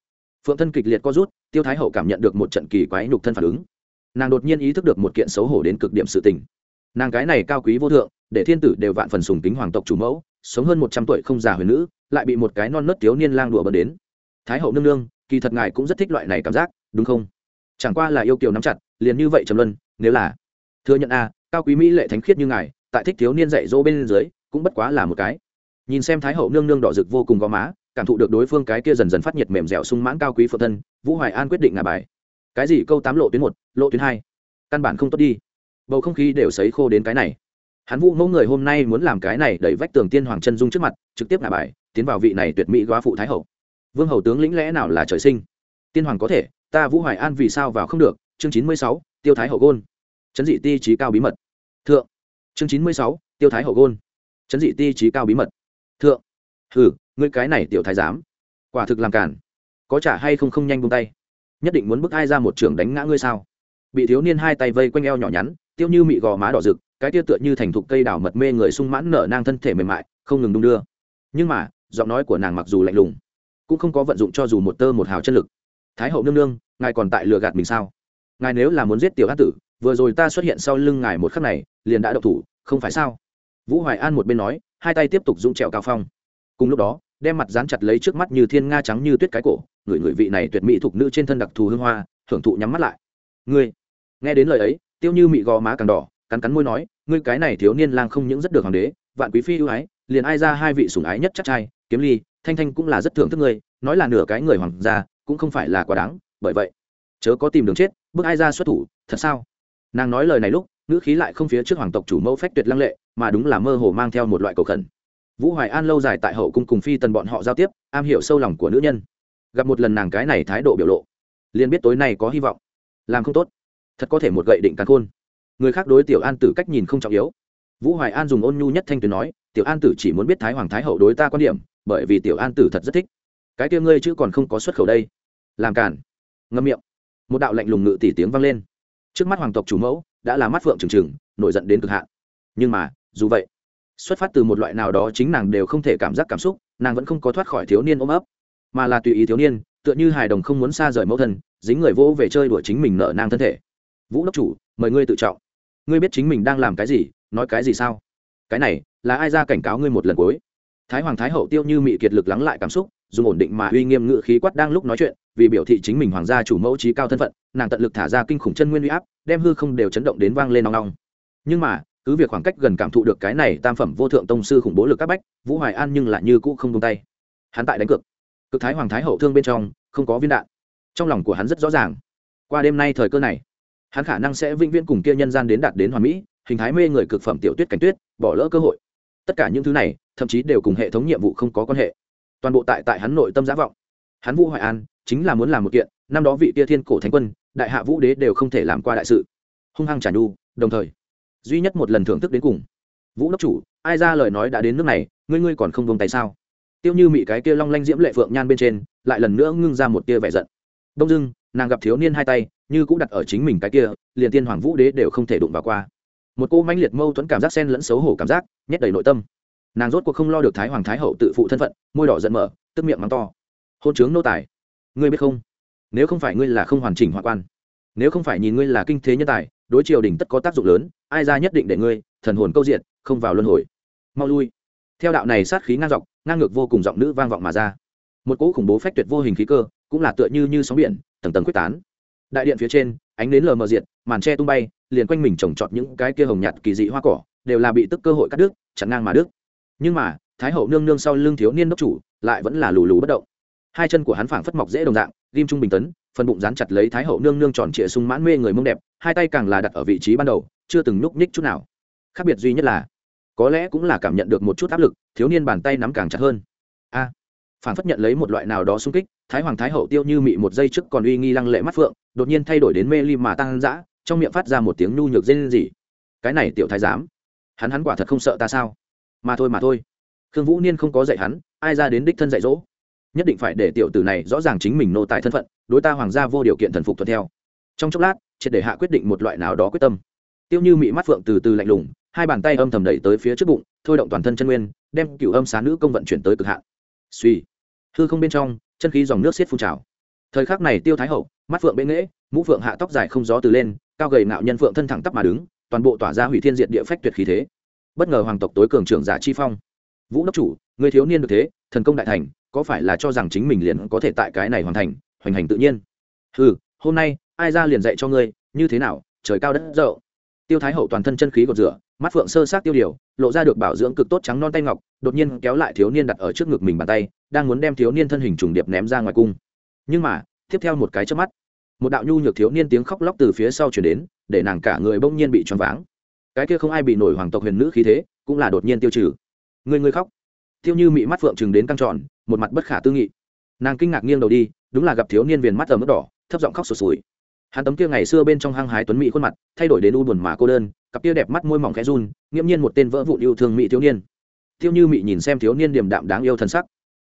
Phượng thân kịch liệt co rút, tiêu thái hậu cảm nhận được một trận kỳ quái nhục thân phản ứng. Nàng đột nhiên ý thức được một kiện xấu hổ đến cực điểm sự tình. Nàng cái này cao quý vô thượng, để thiên tử đều vạn phần sùng kính hoàng tộc chủ mẫu sống hơn một trăm tuổi không già huyền nữ, lại bị một cái non nớt thiếu niên lang đùa bật đến. Thái hậu nương nương, kỳ thật ngài cũng rất thích loại này cảm giác, đúng không? Chẳng qua là yêu kiều nắm chặt, liền như vậy trầm luân, nếu là thừa nhận a cao quý mỹ lệ thánh khiết như ngài, tại thích thiếu niên dạy dỗ bên dưới, cũng bất quá là một cái. Nhìn xem thái hậu nương nương đỏ rực vô cùng gò má, cảm thụ được đối phương cái kia dần dần phát nhiệt mềm dẻo sung mãn cao quý phượng thân, vũ hoài an quyết định ngả bài. Cái gì câu tám lộ tuyến một, lộ tuyến hai? Căn bản không tốt đi. Bầu không khí đều sấy khô đến cái này hắn vũ mẫu người hôm nay muốn làm cái này đẩy vách tường tiên hoàng chân dung trước mặt, trực tiếp ngả bài, tiến vào vị này tuyệt mỹ góa phụ thái hậu. Vương hầu tướng lĩnh lẽ nào là trời sinh? Tiên hoàng có thể, ta vũ hoài an vì sao vào không được? Chương chín mươi sáu, tiêu thái hậu gôn. Chấn dị ti trí cao bí mật. Thượng. Chương chín mươi sáu, tiêu thái hậu gôn. Chấn dị ti trí cao bí mật. Thượng. Hừ, ngươi cái này tiểu thái giám. Quả thực làm cản có trả hay không không nhanh buông tay. Nhất định muốn bức ai ra một trường đánh ngã ngươi sao? Bị thiếu niên hai tay vây quanh eo nhỏ nhắn, tiêu như mị gò má đỏ rực cái tia tựa như thành thục cây đào mật mê người sung mãn nở nang thân thể mềm mại, không ngừng đung đưa. Nhưng mà, giọng nói của nàng mặc dù lạnh lùng, cũng không có vận dụng cho dù một tơ một hào chân lực. Thái hậu nương nương, ngài còn tại lừa gạt mình sao? Ngài nếu là muốn giết tiểu an tử, vừa rồi ta xuất hiện sau lưng ngài một khắc này, liền đã độc thủ, không phải sao? Vũ hoài an một bên nói, hai tay tiếp tục dũng trèo cao phong. Cùng lúc đó, đem mặt dán chặt lấy trước mắt như thiên nga trắng như tuyết cái cổ, người người vị này tuyệt mỹ thuộc nữ trên thân đặc thù hương hoa thưởng thụ nhắm mắt lại. Ngươi, nghe đến lời ấy, tiêu như mị gò má càng đỏ cắn cắn môi nói, ngươi cái này thiếu niên lang không những rất được hoàng đế, vạn quý phi ưu ái, liền ai ra hai vị sủng ái nhất chắc trai, kiếm ly, thanh thanh cũng là rất thưởng thức ngươi, nói là nửa cái người hoàng gia, cũng không phải là quá đáng, bởi vậy, chớ có tìm đường chết bước ai ra xuất thủ, thật sao? Nàng nói lời này lúc, ngữ khí lại không phía trước hoàng tộc chủ mẫu phách tuyệt lăng lệ, mà đúng là mơ hồ mang theo một loại cầu khẩn. Vũ hoài an lâu dài tại hậu cung cùng phi tần bọn họ giao tiếp, am hiểu sâu lòng của nữ nhân. Gặp một lần nàng cái này thái độ biểu lộ, liền biết tối nay có hy vọng, làm không tốt, thật có thể một gậy định càn khôn người khác đối tiểu an tử cách nhìn không trọng yếu. Vũ hoài an dùng ôn nhu nhất thanh tuyến nói, tiểu an tử chỉ muốn biết thái hoàng thái hậu đối ta quan điểm, bởi vì tiểu an tử thật rất thích. Cái kia ngươi chứ còn không có xuất khẩu đây. Làm cản ngâm miệng. Một đạo lạnh lùng ngự tỉ tiếng vang lên. Trước mắt hoàng tộc chủ mẫu đã là mắt phượng trừng trừng, nổi giận đến cực hạn. Nhưng mà, dù vậy, xuất phát từ một loại nào đó chính nàng đều không thể cảm giác cảm xúc, nàng vẫn không có thoát khỏi thiếu niên ôm ấp, mà là tùy ý thiếu niên, tựa như hài đồng không muốn xa rời mẫu thân, dính người vỗ về chơi đùa chính mình nợ nàng thân thể. Vũ đốc chủ, mời ngươi tự trọng ngươi biết chính mình đang làm cái gì, nói cái gì sao? Cái này, là ai ra cảnh cáo ngươi một lần cuối? Thái hoàng thái hậu tiêu như mị kiệt lực lắng lại cảm xúc, dùng ổn định mà uy nghiêm ngự khí quát đang lúc nói chuyện, vì biểu thị chính mình hoàng gia chủ mẫu trí cao thân phận, nàng tận lực thả ra kinh khủng chân nguyên uy áp, đem hư không đều chấn động đến vang lên nong nong. Nhưng mà, cứ việc khoảng cách gần cảm thụ được cái này tam phẩm vô thượng tông sư khủng bố lực các bách, vũ hoài an nhưng lại như cũ không tung tay. Hắn tại đánh cược. Cực thái hoàng thái hậu thương bên trong, không có viên đạn. Trong lòng của hắn rất rõ ràng. Qua đêm nay thời cơ này hắn khả năng sẽ vĩnh viễn cùng kia nhân gian đến đạt đến hoàn mỹ, hình thái mê người cực phẩm tiểu tuyết cảnh tuyết, bỏ lỡ cơ hội. Tất cả những thứ này, thậm chí đều cùng hệ thống nhiệm vụ không có quan hệ. Toàn bộ tại tại hắn nội tâm giả vọng. Hắn vũ hoài an, chính là muốn làm một kiện, năm đó vị tia thiên cổ thánh quân, đại hạ vũ đế đều không thể làm qua đại sự. Hung hăng trả nhu, đồng thời, duy nhất một lần thưởng thức đến cùng. Vũ đốc chủ, ai ra lời nói đã đến nước này, ngươi ngươi còn không vông tay sao? Tiêu như mị cái kia long lanh diễm lệ phượng nhan bên trên, lại lần nữa ngưng ra một tia vẻ giận. Đông dưng nàng gặp thiếu niên hai tay như cũng đặt ở chính mình cái kia, liền tiên hoàng vũ đế đều không thể đụng vào qua. Một cô mãnh liệt mâu thuẫn cảm giác sen lẫn xấu hổ cảm giác, nhét đầy nội tâm. Nàng rốt cuộc không lo được thái hoàng thái hậu tự phụ thân phận, môi đỏ giận mở, tức miệng mắng to. Hôn trướng nô tài, ngươi biết không? Nếu không phải ngươi là không hoàn chỉnh hoa quan, nếu không phải nhìn ngươi là kinh thế nhân tài, đối triều đình tất có tác dụng lớn, ai ra nhất định để ngươi thần hồn câu diện không vào luân hồi. Mau lui. Theo đạo này sát khí ngang dọc, ngang ngược vô cùng giọng nữ vang vọng mà ra. Một cỗ khủng bố phách tuyệt vô hình khí cơ, cũng là tựa như như sóng biển, tầng tầng quyết tán đại điện phía trên, ánh đến lờ mờ diệt, màn tre tung bay, liền quanh mình trồng trọt những cái kia hồng nhạt kỳ dị hoa cỏ, đều là bị tức cơ hội cắt đứt, chặn ngang mà đứt. Nhưng mà, thái hậu nương nương sau lưng thiếu niên đốc chủ, lại vẫn là lù lù bất động. Hai chân của hắn phảng phất mọc dễ đồng dạng, ghim trung bình tấn, phần bụng dán chặt lấy thái hậu nương nương tròn trịa sung mãn mê người mông đẹp, hai tay càng là đặt ở vị trí ban đầu, chưa từng nhúc nhích chút nào. Khác biệt duy nhất là, có lẽ cũng là cảm nhận được một chút áp lực, thiếu niên bàn tay nắm càng chặt hơn. A Phản phất nhận lấy một loại nào đó sung kích, thái hoàng thái hậu tiêu như mị một giây trước còn uy nghi lăng lệ mắt phượng, đột nhiên thay đổi đến mê ly mà tăng dã, trong miệng phát ra một tiếng nhu nhược dê lên gì cái này tiểu thái giám, hắn hắn quả thật không sợ ta sao? Mà thôi mà thôi. Khương vũ niên không có dạy hắn, ai ra đến đích thân dạy dỗ? Nhất định phải để tiểu tử này rõ ràng chính mình nô tài thân phận, đối ta hoàng gia vô điều kiện thần phục thuận theo. Trong chốc lát, triệt để hạ quyết định một loại nào đó quyết tâm. Tiêu như mị mắt phượng từ từ lạnh lùng, hai bàn tay âm thầm đẩy tới phía trước bụng, thôi động toàn thân chân nguyên, đem cựu âm xá nữ công vận chuyển tới cực hạn. Suy hư không bên trong, chân khí dòng nước xiết phun trào. Thời khắc này tiêu thái hậu, mắt phượng bên nghễ, mũ phượng hạ tóc dài không gió từ lên, cao gầy nạo nhân phượng thân thẳng tắp mà đứng, toàn bộ tỏa ra hủy thiên diện địa phách tuyệt khí thế. Bất ngờ hoàng tộc tối cường trưởng giả chi phong. Vũ đốc chủ, người thiếu niên được thế, thần công đại thành, có phải là cho rằng chính mình liền có thể tại cái này hoàn thành, hoành hành tự nhiên? Ừ hôm nay, ai ra liền dạy cho ngươi, như thế nào, trời cao đất rộng. Tiêu thái hậu toàn thân chân khí gột rửa mắt phượng sơ sát tiêu điều, lộ ra được bảo dưỡng cực tốt trắng non tay ngọc, đột nhiên kéo lại thiếu niên đặt ở trước ngực mình bàn tay, đang muốn đem thiếu niên thân hình trùng điệp ném ra ngoài cung. Nhưng mà, tiếp theo một cái trước mắt, một đạo nhu nhược thiếu niên tiếng khóc lóc từ phía sau chuyển đến, để nàng cả người bỗng nhiên bị choáng váng. Cái kia không ai bị nổi hoàng tộc huyền nữ khí thế, cũng là đột nhiên tiêu trừ. Người người khóc. Tiêu như mị mắt phượng chừng đến căng tròn, một mặt bất khả tư nghị. Nàng kinh ngạc nghiêng đầu đi, đúng là gặp thiếu niên viền mắt ở mức đỏ, thấp giọng khóc sụt sùi. Hắn tấm kia ngày xưa bên trong hăng hái tuấn mỹ khuôn mặt, thay đổi đến u buồn mà cô đơn cặp kia đẹp mắt môi mỏng khẽ run, nghiễm nhiên một tên vỡ vụn yêu thương mỹ thiếu niên. Tiêu như mị nhìn xem thiếu niên điềm đạm đáng yêu thân sắc.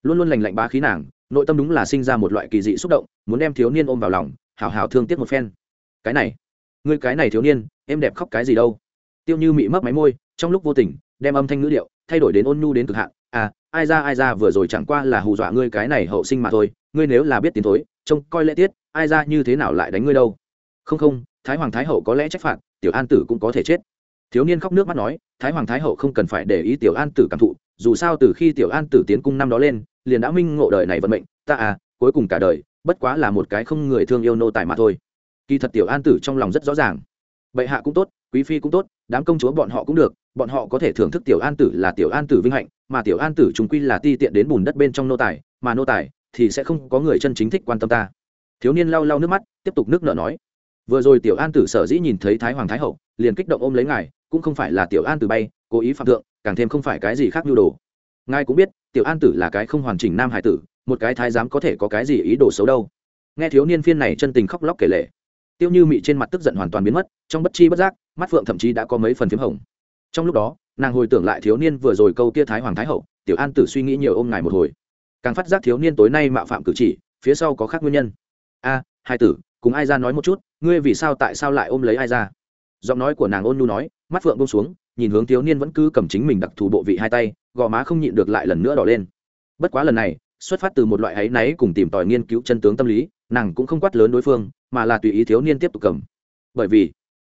Luôn luôn lành lạnh bá khí nàng, nội tâm đúng là sinh ra một loại kỳ dị xúc động, muốn đem thiếu niên ôm vào lòng hào hào thương tiếc một phen. Cái này người cái này thiếu niên, em đẹp khóc cái gì đâu? Tiêu như mị mấp máy môi, trong lúc vô tình, đem âm thanh ngữ điệu, thay đổi đến ôn nhu đến cực hạn. À ai ra ai ra, vừa rồi chẳng qua là hù dọa ngươi cái này hậu sinh mà thôi, ngươi nếu là biết tiến thối, trông coi lễ tiết, ai ra như thế nào lại đánh ngươi đâu? Không không, thái hoàng thái hậu có lẽ trách phạt, tiểu an tử cũng có thể chết. Thiếu niên khóc nước mắt nói, thái hoàng thái hậu không cần phải để ý tiểu an tử cảm thụ, dù sao từ khi tiểu an tử tiến cung năm đó lên, liền đã minh ngộ đời này vận mệnh, ta à cuối cùng cả đời, bất quá là một cái không người thương yêu nô tài mà thôi. Kỳ thật tiểu an tử trong lòng rất rõ ràng. Bệ hạ cũng tốt, quý phi cũng tốt, đám công chúa bọn họ cũng được, bọn họ có thể thưởng thức tiểu an tử là tiểu an tử vinh hạnh, mà tiểu an tử chúng quy là ti tiện đến bùn đất bên trong nô tài, mà nô tài thì sẽ không có người chân chính thích quan tâm ta. Thiếu niên lau lau nước mắt, tiếp tục nước nợ nói vừa rồi tiểu an tử sở dĩ nhìn thấy thái hoàng thái hậu, liền kích động ôm lấy ngài, cũng không phải là tiểu an tử bay, cố ý phạm thượng, càng thêm không phải cái gì khác nhu đồ. Ngài cũng biết, tiểu an tử là cái không hoàn chỉnh nam hải tử, một cái thái giám có thể có cái gì ý đồ xấu đâu. Nghe thiếu niên phiên này chân tình khóc lóc kể lệ tiêu như mị trên mặt tức giận hoàn toàn biến mất, trong bất chi bất giác, mắt phượng thậm chí đã có mấy phần p h í m hồng. Trong lúc đó, nàng hồi tưởng lại thiếu niên vừa rồi câu kia thái hoàng thái hậu, tiểu an tử suy nghĩ nhiều ôm ngài một hồi. Càng phát giác thiếu niên tối nay mạo phạm cử chỉ, phía sau có khác nguyên nhân. A, hai tử cùng ai ra nói một chút, ngươi vì sao tại sao lại ôm lấy ai ra? Giọng nói của nàng ôn nhu nói, mắt phượng bông xuống, nhìn hướng thiếu niên vẫn cứ cầm chính mình đặc thù bộ vị hai tay, gò má không nhịn được lại lần nữa đỏ lên. Bất quá lần này, xuất phát từ một loại áy náy cùng tìm tòi nghiên cứu chân tướng tâm lý, nàng cũng không quát lớn đối phương, mà là tùy ý thiếu niên tiếp tục cầm. Bởi vì,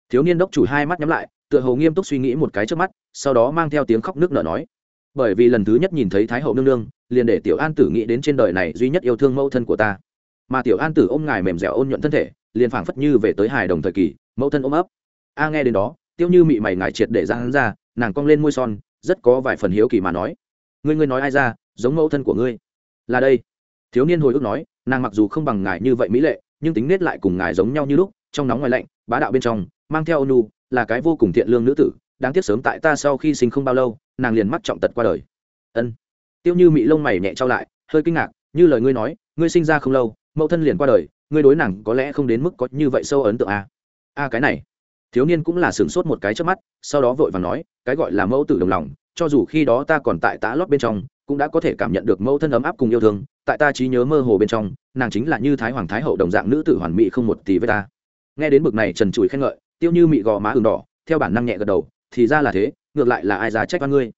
thiếu niên đốc chủ hai mắt nhắm lại, tựa hồ nghiêm túc suy nghĩ một cái trước mắt, sau đó mang theo tiếng khóc nước nở nói. Bởi vì lần thứ nhất nhìn thấy thái hậu nương nương, liền để tiểu an tử nghĩ đến trên đời này duy nhất yêu thương mẫu thân của ta mà tiểu an tử ôm ngài mềm dẻo ôn nhuận thân thể, liền phảng phất như về tới hài đồng thời kỳ, mẫu thân ôm ấp. A, nghe đến đó, tiêu như mị mày ngài triệt để ra hắn ra, nàng cong lên môi son, rất có vài phần hiếu kỳ mà nói, ngươi ngươi nói ai ra, giống mẫu thân của ngươi. Là đây. Thiếu niên hồi ức nói, nàng mặc dù không bằng ngài như vậy mỹ lệ, nhưng tính nết lại cùng ngài giống nhau như lúc, trong nóng ngoài lạnh, bá đạo bên trong, mang theo ônu là cái vô cùng thiện lương nữ tử, đáng tiếc sớm tại ta sau khi sinh không bao lâu, nàng liền mắc trọng tật qua đời. Ân. Tiêu như mị lông mày nhẹ trao lại, hơi kinh ngạc, như lời ngươi nói, ngươi sinh ra không lâu mẫu thân liền qua đời, ngươi đối nàng có lẽ không đến mức có như vậy sâu ấn tượng à? a cái này. Thiếu niên cũng là sửng sốt một cái trước mắt, sau đó vội và nói, cái gọi là mẫu tử đồng lòng, cho dù khi đó ta còn tại tá lót bên trong, cũng đã có thể cảm nhận được mẫu thân ấm áp cùng yêu thương, tại ta trí nhớ mơ hồ bên trong, nàng chính là như thái hoàng thái hậu đồng dạng nữ tử hoàn mỹ không một tí với ta. Nghe đến bực này trần trụi khen ngợi, tiêu như mị gò má ừng đỏ, theo bản năng nhẹ gật đầu, thì ra là thế, ngược lại là ai giá trách văn ngươi?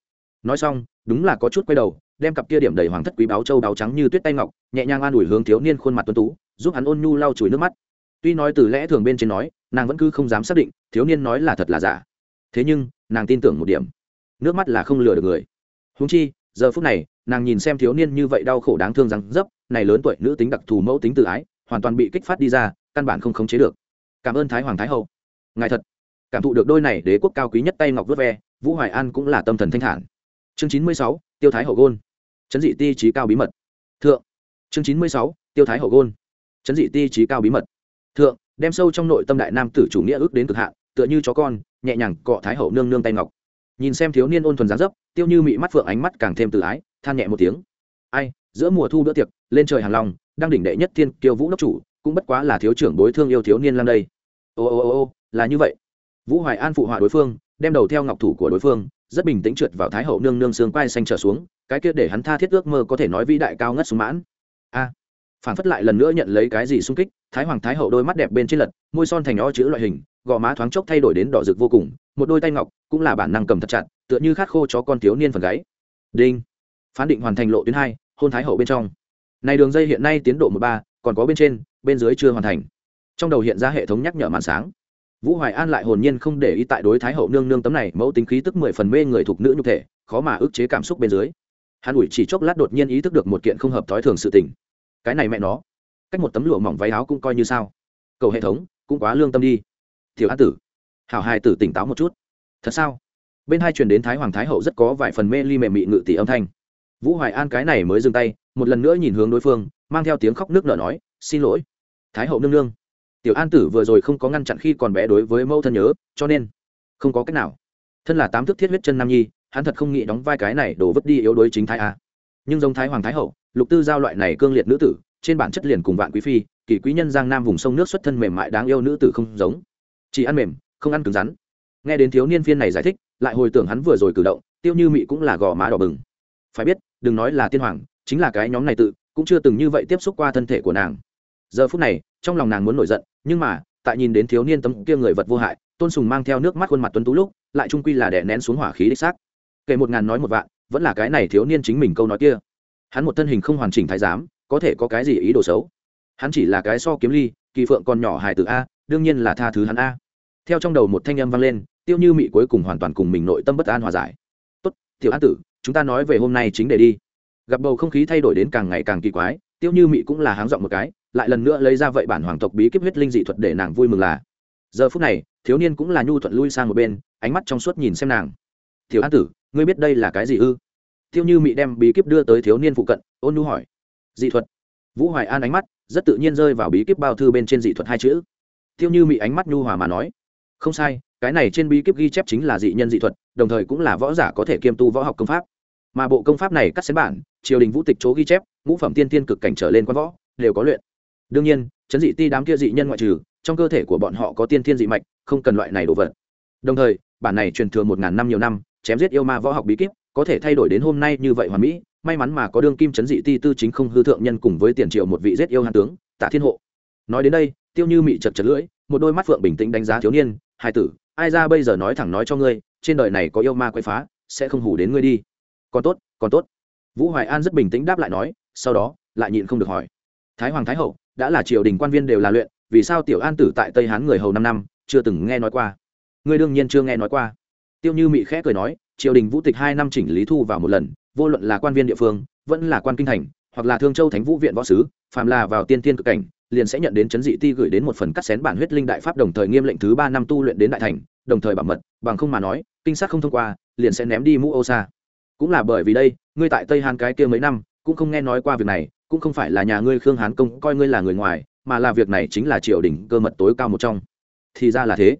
Nói xong, đúng là có chút quay đầu đem cặp kia điểm đầy hoàng thất quý báo châu báo trắng như tuyết tay ngọc, nhẹ nhàng an ủi hướng thiếu niên khuôn mặt tuấn tú, giúp hắn ôn nhu lau chùi nước mắt. Tuy nói từ lẽ thường bên trên nói, nàng vẫn cứ không dám xác định, thiếu niên nói là thật là giả. Thế nhưng, nàng tin tưởng một điểm. Nước mắt là không lừa được người. Húng chi, giờ phút này, nàng nhìn xem thiếu niên như vậy đau khổ đáng thương rằng dấp, này lớn tuổi nữ tính đặc thù mẫu tính tự ái, hoàn toàn bị kích phát đi ra, căn bản không khống chế được. Cảm ơn thái hoàng thái hậu. Ngài thật cảm thụ được đôi này đế quốc cao quý nhất tay ngọc vớt ve, vũ hoài an cũng là tâm thần thanh thản. Chương chín mươi sáu, tiêu thái hậu gôn chấn dị ti trí cao bí mật. Thượng. Chương chín mươi sáu, tiêu thái hậu gôn. Chấn dị ti trí cao bí mật. Thượng, đem sâu trong nội tâm đại nam tử chủ nghĩa ước đến cực hạn, tựa như chó con, nhẹ nhàng cọ thái hậu nương nương tay ngọc. Nhìn xem thiếu niên ôn thuần dáng dấp, tiêu như mị mắt phượng ánh mắt càng thêm tự ái, than nhẹ một tiếng. Ai, giữa mùa thu bữa tiệc, lên trời hàng lòng, đang đỉnh đệ nhất thiên kiêu vũ đốc chủ, cũng bất quá là thiếu trưởng bối thương yêu thiếu niên lan đây. Ô ô ô ô, là như vậy. Vũ hoài an phụ họa đối phương, đem đầu theo ngọc thủ của đối phương rất bình tĩnh trượt vào thái hậu nương nương xương quai xanh trở xuống, cái kia để hắn tha thiết ước mơ có thể nói vĩ đại cao ngất sung mãn. A, phản phất lại lần nữa nhận lấy cái gì sung kích, thái hoàng thái hậu đôi mắt đẹp bên trên lật, môi son thành o chữ loại hình, gò má thoáng chốc thay đổi đến đỏ rực vô cùng, một đôi tay ngọc cũng là bản năng cầm thật chặt, tựa như khát khô cho con thiếu niên phần gáy đinh. Phán định hoàn thành lộ tuyến hai, hôn thái hậu bên trong. Này đường dây hiện nay tiến độ một ba, còn có bên trên, bên dưới chưa hoàn thành. Trong đầu hiện ra hệ thống nhắc nhở màn sáng vũ hoài an lại hồn nhiên không để ý tại đối thái hậu nương nương tấm này, mẫu tính khí tức mười phần mê người thuộc nữ nhục thể, khó mà ức chế cảm xúc bên dưới. Hắn ủi chỉ chốc lát đột nhiên ý thức được một kiện không hợp thói thường sự tình. Cái này mẹ nó, cách một tấm lụa mỏng váy áo cũng coi như sao. Cầu hệ thống, cũng quá lương tâm đi. Thiểu an tử, hảo hai tử tỉnh táo một chút. Thật sao? Bên hai truyền đến thái hoàng thái hậu rất có vài phần mê ly mềm mị ngự tỷ âm thanh. Vũ hoài an cái này mới dừng tay, một lần nữa nhìn hướng đối phương, mang theo tiếng khóc nước nở nói, xin lỗi, thái hậu nương nương tiểu an tử vừa rồi không có ngăn chặn khi còn bé đối với mẫu thân nhớ, cho nên không có cách nào. Thân là tám thức thiết huyết chân nam nhi, hắn thật không nghĩ đóng vai cái này đổ vứt đi yếu đuối chính thái a. Nhưng giống thái hoàng thái hậu, lục tư giao loại này cương liệt nữ tử, trên bản chất liền cùng vạn quý phi, kỳ quý nhân giang nam vùng sông nước xuất thân mềm mại đáng yêu nữ tử không giống. Chỉ ăn mềm, không ăn cứng rắn. Nghe đến thiếu niên phiên này giải thích, lại hồi tưởng hắn vừa rồi cử động, tiêu như mị cũng là gò má đỏ bừng. Phải biết, đừng nói là tiên hoàng, chính là cái nhóm này tự, cũng chưa từng như vậy tiếp xúc qua thân thể của nàng. Giờ phút này trong lòng nàng muốn nổi giận, nhưng mà, tại nhìn đến thiếu niên tấm kia người vật vô hại, tôn sùng mang theo nước mắt khuôn mặt tuấn tú lúc, lại trung quy là đè nén xuống hỏa khí đích xác. Kể một ngàn nói một vạn, vẫn là cái này thiếu niên chính mình câu nói kia. Hắn một thân hình không hoàn chỉnh thái giám, có thể có cái gì ý đồ xấu? Hắn chỉ là cái so kiếm ly, kỳ phượng còn nhỏ hài tử a, đương nhiên là tha thứ hắn a. Theo trong đầu một thanh âm vang lên, tiêu như mị cuối cùng hoàn toàn cùng mình nội tâm bất an hòa giải. Tốt, tiểu an tử, chúng ta nói về hôm nay chính để đi. Gặp bầu không khí thay đổi đến càng ngày càng kỳ quái, tiêu như mị cũng là háng giọng một cái lại lần nữa lấy ra vậy bản hoàng tộc bí kíp huyết linh dị thuật để nàng vui mừng là. Giờ phút này, thiếu niên cũng là nhu thuận lui sang một bên, ánh mắt trong suốt nhìn xem nàng. Thiếu an tử, ngươi biết đây là cái gì ư? Tiêu như mị đem bí kíp đưa tới thiếu niên phụ cận, ôn nhu hỏi. Dị thuật. Vũ hoài an ánh mắt rất tự nhiên rơi vào bí kíp bao thư bên trên dị thuật hai chữ. Tiêu như mị ánh mắt nhu hòa mà nói. Không sai, cái này trên bí kíp ghi chép chính là dị nhân dị thuật, đồng thời cũng là võ giả có thể kiêm tu võ học công pháp. Mà bộ công pháp này cắt xén bản, triều đình vũ tịch chỗ ghi chép, ngũ phẩm tiên tiên cực cảnh trở lên quan võ, đều có luyện đương nhiên, chấn dị ti đám kia dị nhân ngoại trừ, trong cơ thể của bọn họ có tiên thiên dị mạch, không cần loại này đồ vật. Đồng thời, bản này truyền thừa một ngàn năm nhiều năm, chém giết yêu ma võ học bí kíp, có thể thay đổi đến hôm nay như vậy hoàn mỹ, may mắn mà có đương kim chấn dị ti tư chính không hư thượng nhân cùng với tiền triệu một vị giết yêu hàn tướng, tạ thiên hộ. Nói đến đây, tiêu như mị chật chật lưỡi, một đôi mắt phượng bình tĩnh đánh giá thiếu niên, hai tử, ai ra bây giờ nói thẳng nói cho ngươi, trên đời này có yêu ma quay phá, sẽ không hủ đến ngươi đi. Còn tốt còn tốt. Vũ hoài an rất bình tĩnh đáp lại nói, sau đó, lại nhịn không được hỏi. Thái hoàng thái hậu đã là triều đình quan viên đều là luyện, vì sao tiểu an tử tại tây hán người hầu năm năm, chưa từng nghe nói qua? Ngươi đương nhiên chưa nghe nói qua. Tiêu như mỹ khẽ cười nói, triều đình vũ tịch hai năm chỉnh lý thu vào một lần, vô luận là quan viên địa phương, vẫn là quan kinh thành, hoặc là thương châu thánh vũ viện võ sứ, phàm là vào tiên tiên cực cảnh, liền sẽ nhận đến chấn dị ti gửi đến một phần cắt xén bản huyết linh đại pháp đồng thời nghiêm lệnh thứ ba năm tu luyện đến đại thành, đồng thời bảo mật, bằng không mà nói, kinh sát không thông qua, liền sẽ ném đi mũ ô xa cũng là bởi vì đây, ngươi tại tây hàn cái kia mấy năm, cũng không nghe nói qua việc này cũng không phải là nhà ngươi khương hán công coi ngươi là người ngoài, mà là việc này chính là triều đình cơ mật tối cao một trong. Thì ra là thế.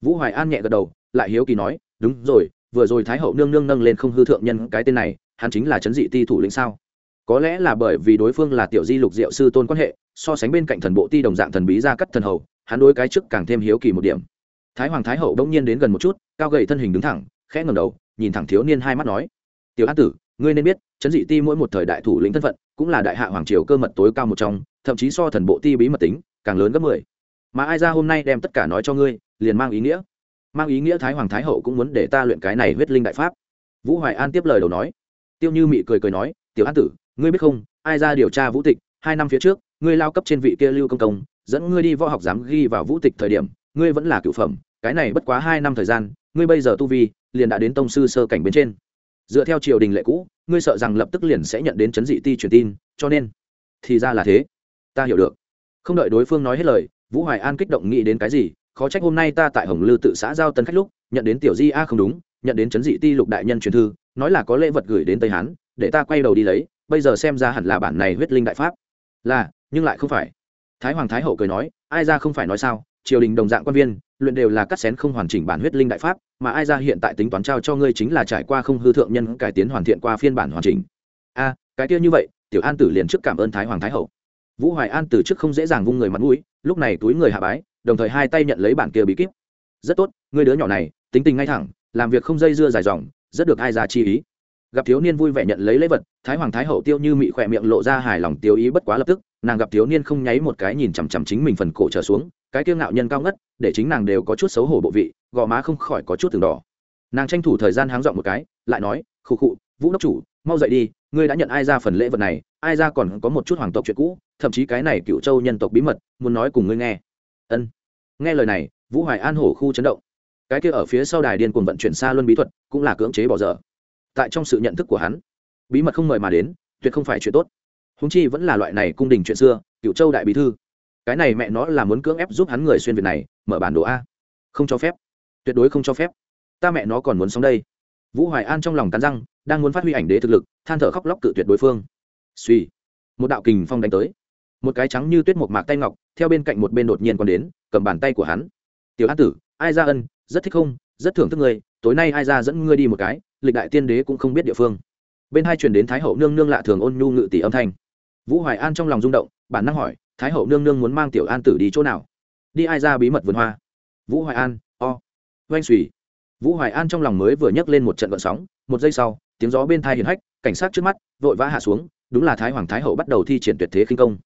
Vũ hoài an nhẹ gật đầu, lại hiếu kỳ nói, đúng rồi, vừa rồi thái hậu nương nương nâng lên không hư thượng nhân cái tên này, hắn chính là chấn dị ti thủ lĩnh sao? Có lẽ là bởi vì đối phương là tiểu di lục diệu sư tôn quan hệ, so sánh bên cạnh thần bộ ti đồng dạng thần bí ra cắt thần hầu, hắn đối cái trước càng thêm hiếu kỳ một điểm. Thái hoàng thái hậu đông nhiên đến gần một chút, cao gậy thân hình đứng thẳng, khẽ ngầm đầu, nhìn thẳng thiếu niên hai mắt nói, tiểu an tử ngươi nên biết chấn dị ti mỗi một thời đại thủ lĩnh thân phận, cũng là đại hạ hoàng triều cơ mật tối cao một trong, thậm chí so thần bộ ti bí mật tính, càng lớn gấp mười. Mà ai ra hôm nay đem tất cả nói cho ngươi, liền mang ý nghĩa. Mang ý nghĩa thái hoàng thái hậu cũng muốn để ta luyện cái này huyết linh đại pháp. Vũ hoài an tiếp lời đầu nói. Tiêu như mị cười cười nói, tiểu an tử, ngươi biết không, ai ra điều tra vũ tịch, hai năm phía trước, ngươi lao cấp trên vị kia lưu công công, dẫn ngươi đi võ học dám ghi vào vũ tịch thời điểm, ngươi vẫn là cựu phẩm, cái này bất quá hai năm thời gian, ngươi bây giờ tu vi, liền đã đến tông sư sơ cảnh bên trên. Dựa theo triều đình lệ cũ ngươi sợ rằng lập tức liền sẽ nhận đến chấn dị ti truyền tin, cho nên, thì ra là thế. Ta hiểu được. Không đợi đối phương nói hết lời, vũ hoài an kích động nghĩ đến cái gì, khó trách hôm nay ta tại hồng lư tự xã giao tân khách lúc, nhận đến tiểu di a không đúng, nhận đến chấn dị ti lục đại nhân truyền thư, nói là có lễ vật gửi đến tây hán, để ta quay đầu đi lấy, bây giờ xem ra hẳn là bản này huyết linh đại pháp. Là, nhưng lại không phải. Thái hoàng thái hậu cười nói, ai ra không phải nói sao, triều đình đồng dạng quan viên luyện đều là cắt xén không hoàn chỉnh bản huyết linh đại pháp, mà ai ra hiện tại tính toán trao cho ngươi chính là trải qua không hư thượng nhân cải tiến hoàn thiện qua phiên bản hoàn chỉnh. A, cái kia như vậy, tiểu an tử liền trước cảm ơn thái hoàng thái hậu. Vũ hoài an từ trước không dễ dàng vung người mặt mũi, lúc này túi người hạ bái, đồng thời hai tay nhận lấy bản kia bí kíp. Rất tốt, ngươi đứa nhỏ này, tính tình ngay thẳng, làm việc không dây dưa dài dòng, rất được ai ra chi ý. Gặp thiếu niên vui vẻ nhận lấy lễ vật, thái hoàng thái hậu tiêu như mị khỏe miệng lộ ra hài lòng tiêu ý bất quá lập tức, nàng gặp thiếu niên không nháy một cái nhìn chằm chằm chính mình phần cổ trở xuống, cái kiêu ngạo nhân cao ngất để chính nàng đều có chút xấu hổ bộ vị, gò má không khỏi có chút từng đỏ. Nàng tranh thủ thời gian háng dọn một cái, lại nói, khụ khụ, vũ đốc chủ, mau dậy đi, ngươi đã nhận ai ra phần lễ vật này, ai ra còn có một chút hoàng tộc chuyện cũ, thậm chí cái này cựu châu nhân tộc bí mật, muốn nói cùng ngươi nghe. Ân. Nghe lời này, vũ hoài an hổ khu chấn động. Cái kia ở phía sau đài điên cuồng vận chuyển xa luân bí thuật, cũng là cưỡng chế bỏ dở. Tại trong sự nhận thức của hắn, bí mật không mời mà đến, tuyệt không phải chuyện tốt. Húng chi vẫn là loại này cung đình chuyện xưa cựu châu đại bí thư cái này mẹ nó là muốn cưỡng ép giúp hắn người xuyên việt này, mở bản đồ a. Không cho phép. Tuyệt đối không cho phép. Ta mẹ nó còn muốn sống đây. Vũ hoài an trong lòng cắn răng, đang muốn phát huy ảnh đế thực lực, than thở khóc lóc cự tuyệt đối phương. Suy một đạo kình phong đánh tới. Một cái trắng như tuyết một mạc tay ngọc, theo bên cạnh một bên đột nhiên còn đến, cầm bàn tay của hắn. Tiểu an tử, ai ra ân, rất thích không, rất thưởng thức ngươi tối nay ai ra dẫn ngươi đi một cái, lịch đại tiên đế cũng không biết địa phương. Bên hai truyền đến thái hậu nương nương lạ thường ôn nhu ngự tỷ âm thanh. Vũ hoài an trong lòng rung động, bản năng hỏi thái hậu nương nương muốn mang tiểu an tử đi chỗ nào? Đi ai ra bí mật vườn hoa? Vũ hoài an, o. Oanh xùy vũ hoài an trong lòng mới vừa nhấc lên một trận gợn sóng, một giây sau, tiếng gió bên thai hiền hách, cảnh sát trước mắt, vội vã hạ xuống, đúng là thái hoàng thái hậu bắt đầu thi triển tuyệt thế khinh công.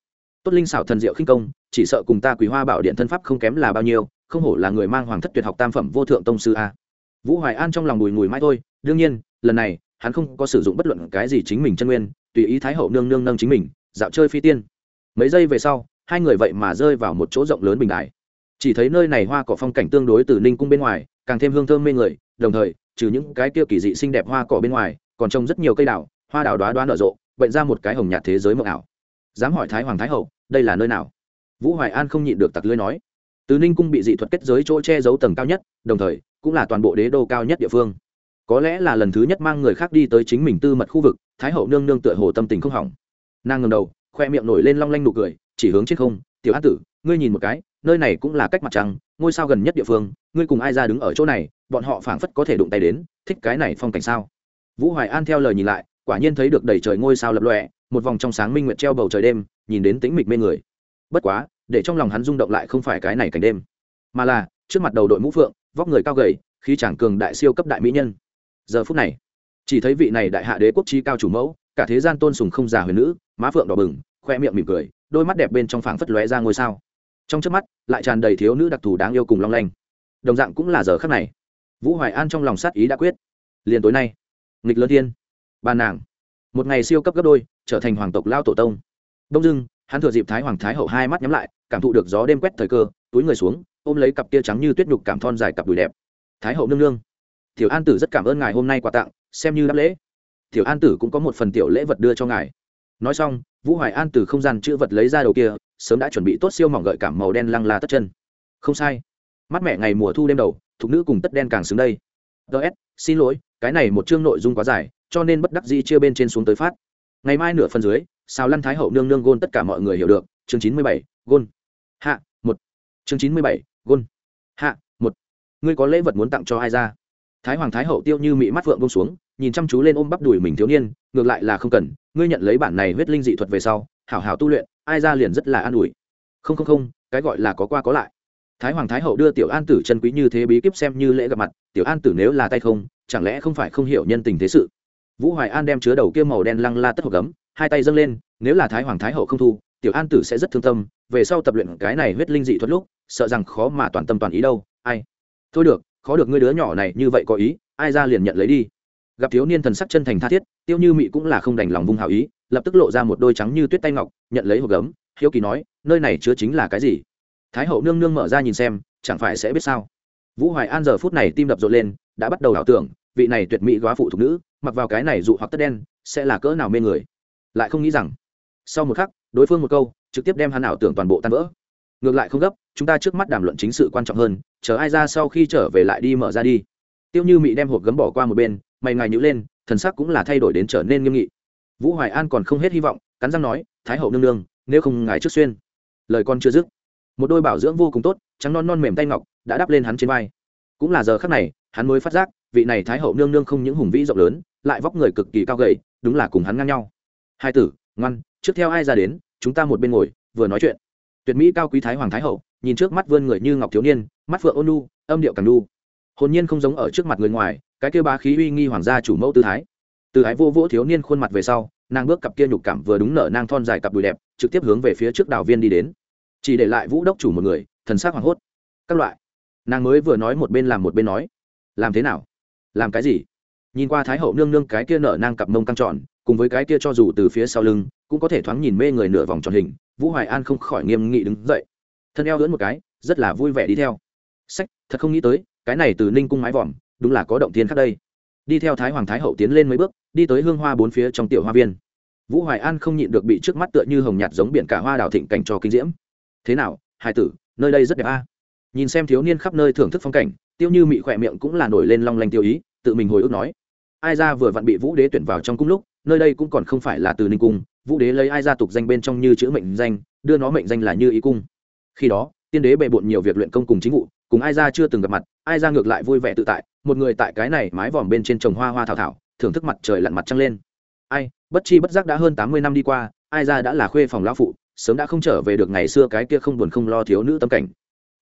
Tốt linh xảo thần diệu khinh công, chỉ sợ cùng ta quý hoa bảo điện thân pháp không kém là bao nhiêu, không hổ là người mang hoàng thất tuyệt học tam phẩm vô thượng tông sư a. Vũ hoài an trong lòng bùi ngùi mãi thôi, đương nhiên, lần này, hắn không có sử dụng bất luận cái gì chính mình chân nguyên, tùy ý thái hậu nương nương nâng chính mình, dạo chơi phi tiên mấy giây về sau, hai người vậy mà rơi vào một chỗ rộng lớn bình đài. Chỉ thấy nơi này hoa cỏ phong cảnh tương đối từ ninh cung bên ngoài, càng thêm hương thơm mê người, đồng thời, trừ những cái kia kỳ dị xinh đẹp hoa cỏ bên ngoài, còn trồng rất nhiều cây đào, hoa đào đoá đoá nở rộ bệnh ra một cái hồng nhạt thế giới mộng ảo. Dám hỏi thái hoàng thái hậu, đây là nơi nào? Vũ hoài an không nhịn được tặc lưới nói. Từ ninh cung bị dị thuật kết giới chỗ che giấu tầng cao nhất, đồng thời, cũng là toàn bộ đế đô cao nhất địa phương. Có lẽ là lần thứ nhất mang người khác đi tới chính mình tư mật khu vực, thái hậu nương nương tựa hồ tâm tình không hỏng. Nàng ngầm đầu khoe miệng nổi lên long lanh nụ cười, chỉ hướng trên không, tiểu an tử, ngươi nhìn một cái, nơi này cũng là cách mặt trăng, ngôi sao gần nhất địa phương, ngươi cùng ai ra đứng ở chỗ này, bọn họ phảng phất có thể đụng tay đến, thích cái này phong cảnh sao? Vũ hoài an theo lời nhìn lại, quả nhiên thấy được đầy trời ngôi sao lập lọe một vòng trong sáng minh nguyệt treo bầu trời đêm, nhìn đến tĩnh mịch mê người. Bất quá, để trong lòng hắn rung động lại không phải cái này cảnh đêm, mà là, trước mặt đầu đội mũ phượng, vóc người cao gầy khi chàng cường đại siêu cấp đại mỹ nhân. Giờ phút này, chỉ thấy vị này đại hạ đế quốc trí cao chủ mẫu cả thế gian tôn sùng không già huyền nữ, má phượng đỏ bừng, khoe miệng mỉm cười, đôi mắt đẹp bên trong phảng phất lóe ra ngôi sao. Trong trước mắt, lại tràn đầy thiếu nữ đặc thù đáng yêu cùng long lanh. Đồng dạng cũng là giờ khắc này. Vũ hoài an trong lòng sát ý đã quyết. Liền tối nay, nghịch lớn thiên bàn nàng, một ngày siêu cấp gấp đôi, trở thành hoàng tộc lao tổ tông. Đông dưng hắn thừa dịp thái hoàng thái hậu hai mắt nhắm lại, cảm thụ được gió đêm quét thời cơ, túi người xuống, ôm lấy cặp kia trắng như tuyết nhục cảm thon dài cặp đùi đẹp. Thái hậu nương nương, tiểu an tử rất cảm ơn ngài hôm nay quà tặng, xem như đáp lễ tiểu an tử cũng có một phần tiểu lễ vật đưa cho ngài. Nói xong, vũ hoài an từ không gian chữ vật lấy ra đầu kia, sớm đã chuẩn bị tốt siêu mỏng gợi cảm màu đen lăng la tất chân. Không sai. Mắt mẹ ngày mùa thu đêm đầu, thục nữ cùng tất đen càng xứng đây. Ts xin lỗi, cái này một chương nội dung quá dài, cho nên bất đắc dĩ chia bên trên xuống tới phát. Ngày mai nửa phần dưới sao lăn thái hậu nương nương gôn tất cả mọi người hiểu được, chương chín mươi bảy, gôn. Hạ, một. Chương chín mươi bảy, gôn. Hạ, một. Ngươi có lễ vật muốn tặng cho ai ra? Thái hoàng thái hậu tiêu như mị mắt vượng bông xuống nhìn chăm chú lên ôm bắp đùi mình thiếu niên, ngược lại là không cần, ngươi nhận lấy bản này huyết linh dị thuật về sau, hảo hảo tu luyện, ai ra liền rất là an ủi. Không không không, cái gọi là có qua có lại. Thái hoàng thái hậu đưa tiểu an tử chân quý như thế bí kíp xem như lễ gặp mặt, tiểu an tử nếu là tay không, chẳng lẽ không phải không hiểu nhân tình thế sự? Vũ hoài an đem chứa đầu kia màu đen lăng la tất hộp gấm, hai tay dâng lên, nếu là thái hoàng thái hậu không thu, tiểu an tử sẽ rất thương tâm, về sau tập luyện cái này huyết linh dị thuật lúc, sợ rằng khó mà toàn tâm toàn ý đâu, ai? Thôi được, khó được ngươi đứa nhỏ này như vậy có ý, ai ra liền nhận lấy đi gặp thiếu niên thần sắc chân thành tha thiết, tiêu như mị cũng là không đành lòng vung hào ý, lập tức lộ ra một đôi trắng như tuyết tay ngọc, nhận lấy hộp gấm, hiếu kỳ nói, nơi này chứa chính là cái gì? Thái hậu nương nương mở ra nhìn xem, chẳng phải sẽ biết sao? Vũ hoài an giờ phút này tim đập rộn lên, đã bắt đầu ảo tưởng, vị này tuyệt mỹ góa phụ thuộc nữ, mặc vào cái này dụ hoặc tất đen, sẽ là cỡ nào mê người. Lại không nghĩ rằng, sau một khắc, đối phương một câu, trực tiếp đem hắn ảo tưởng toàn bộ tan vỡ. Ngược lại không gấp, chúng ta trước mắt đàm luận chính sự quan trọng hơn, chờ ai ra sau khi trở về lại đi mở ra đi. Tiêu như mị đem hộp gấm bỏ qua một bên mày ngài nhữ lên, thần sắc cũng là thay đổi đến trở nên nghiêm nghị. Vũ hoài an còn không hết hy vọng, cắn răng nói, thái hậu nương nương, nếu không ngài trước xuyên. Lời con chưa dứt, một đôi bảo dưỡng vô cùng tốt, trắng non non mềm tay ngọc đã đắp lên hắn trên vai. Cũng là giờ khắc này, hắn mới phát giác, vị này thái hậu nương nương không những hùng vĩ rộng lớn, lại vóc người cực kỳ cao gầy, đúng là cùng hắn ngang nhau. Hai tử, ngoan, trước theo ai ra đến, chúng ta một bên ngồi, vừa nói chuyện. Tuyệt mỹ cao quý thái hoàng thái hậu, nhìn trước mắt vươn người như ngọc thiếu niên, mắt phượng ôn nu âm điệu càng nu hồn nhiên không giống ở trước mặt người ngoài, cái kêu bá khí uy nghi hoàng gia chủ mẫu tư thái. Từ ái vô vỗ thiếu niên khuôn mặt về sau, nàng bước cặp kia nhục cảm vừa đúng nở nang thon dài cặp đùi đẹp, trực tiếp hướng về phía trước đào viên đi đến. Chỉ để lại vũ đốc chủ một người, thần sắc hoảng hốt. Các loại. Nàng mới vừa nói một bên làm một bên nói. Làm thế nào? Làm cái gì? Nhìn qua thái hậu nương nương cái kia nở nang cặp mông căng tròn, cùng với cái kia cho dù từ phía sau lưng, cũng có thể thoáng nhìn mê người nửa vòng tròn hình, vũ hoài an không khỏi nghiêm nghị đứng dậy. Thân eo lưỡn một cái, rất là vui vẻ đi theo. Sách, thật không nghĩ tới cái này từ ninh cung mái vòm, đúng là có động tiên khác đây. Đi theo thái hoàng thái hậu tiến lên mấy bước, đi tới hương hoa bốn phía trong tiểu hoa viên. Vũ hoài an không nhịn được bị trước mắt tựa như hồng nhạt giống biển cả hoa đào thịnh cảnh cho kinh diễm. Thế nào hai tử, nơi đây rất đẹp a. Nhìn xem thiếu niên khắp nơi thưởng thức phong cảnh, tiêu như mị khỏe miệng cũng là nổi lên long lanh tiêu ý, tự mình hồi ức nói. Ai ra vừa vặn bị vũ đế tuyển vào trong cung lúc, nơi đây cũng còn không phải là từ ninh cung, vũ đế lấy ai ra tục danh bên trong như chữ mệnh danh, đưa nó mệnh danh là như ý cung. Khi đó, tiên đế bề bộn nhiều việc luyện công cùng chính vụ cùng ai ra chưa từng gặp mặt, ai ra ngược lại vui vẻ tự tại, một người tại cái này mái vòm bên trên trồng hoa hoa thảo thảo, thưởng thức mặt trời lặn mặt trăng lên. Ai, bất chi bất giác đã hơn tám mươi năm đi qua, ai ra đã là khuê phòng lão phụ, sớm đã không trở về được ngày xưa cái kia không buồn không lo thiếu nữ tâm cảnh.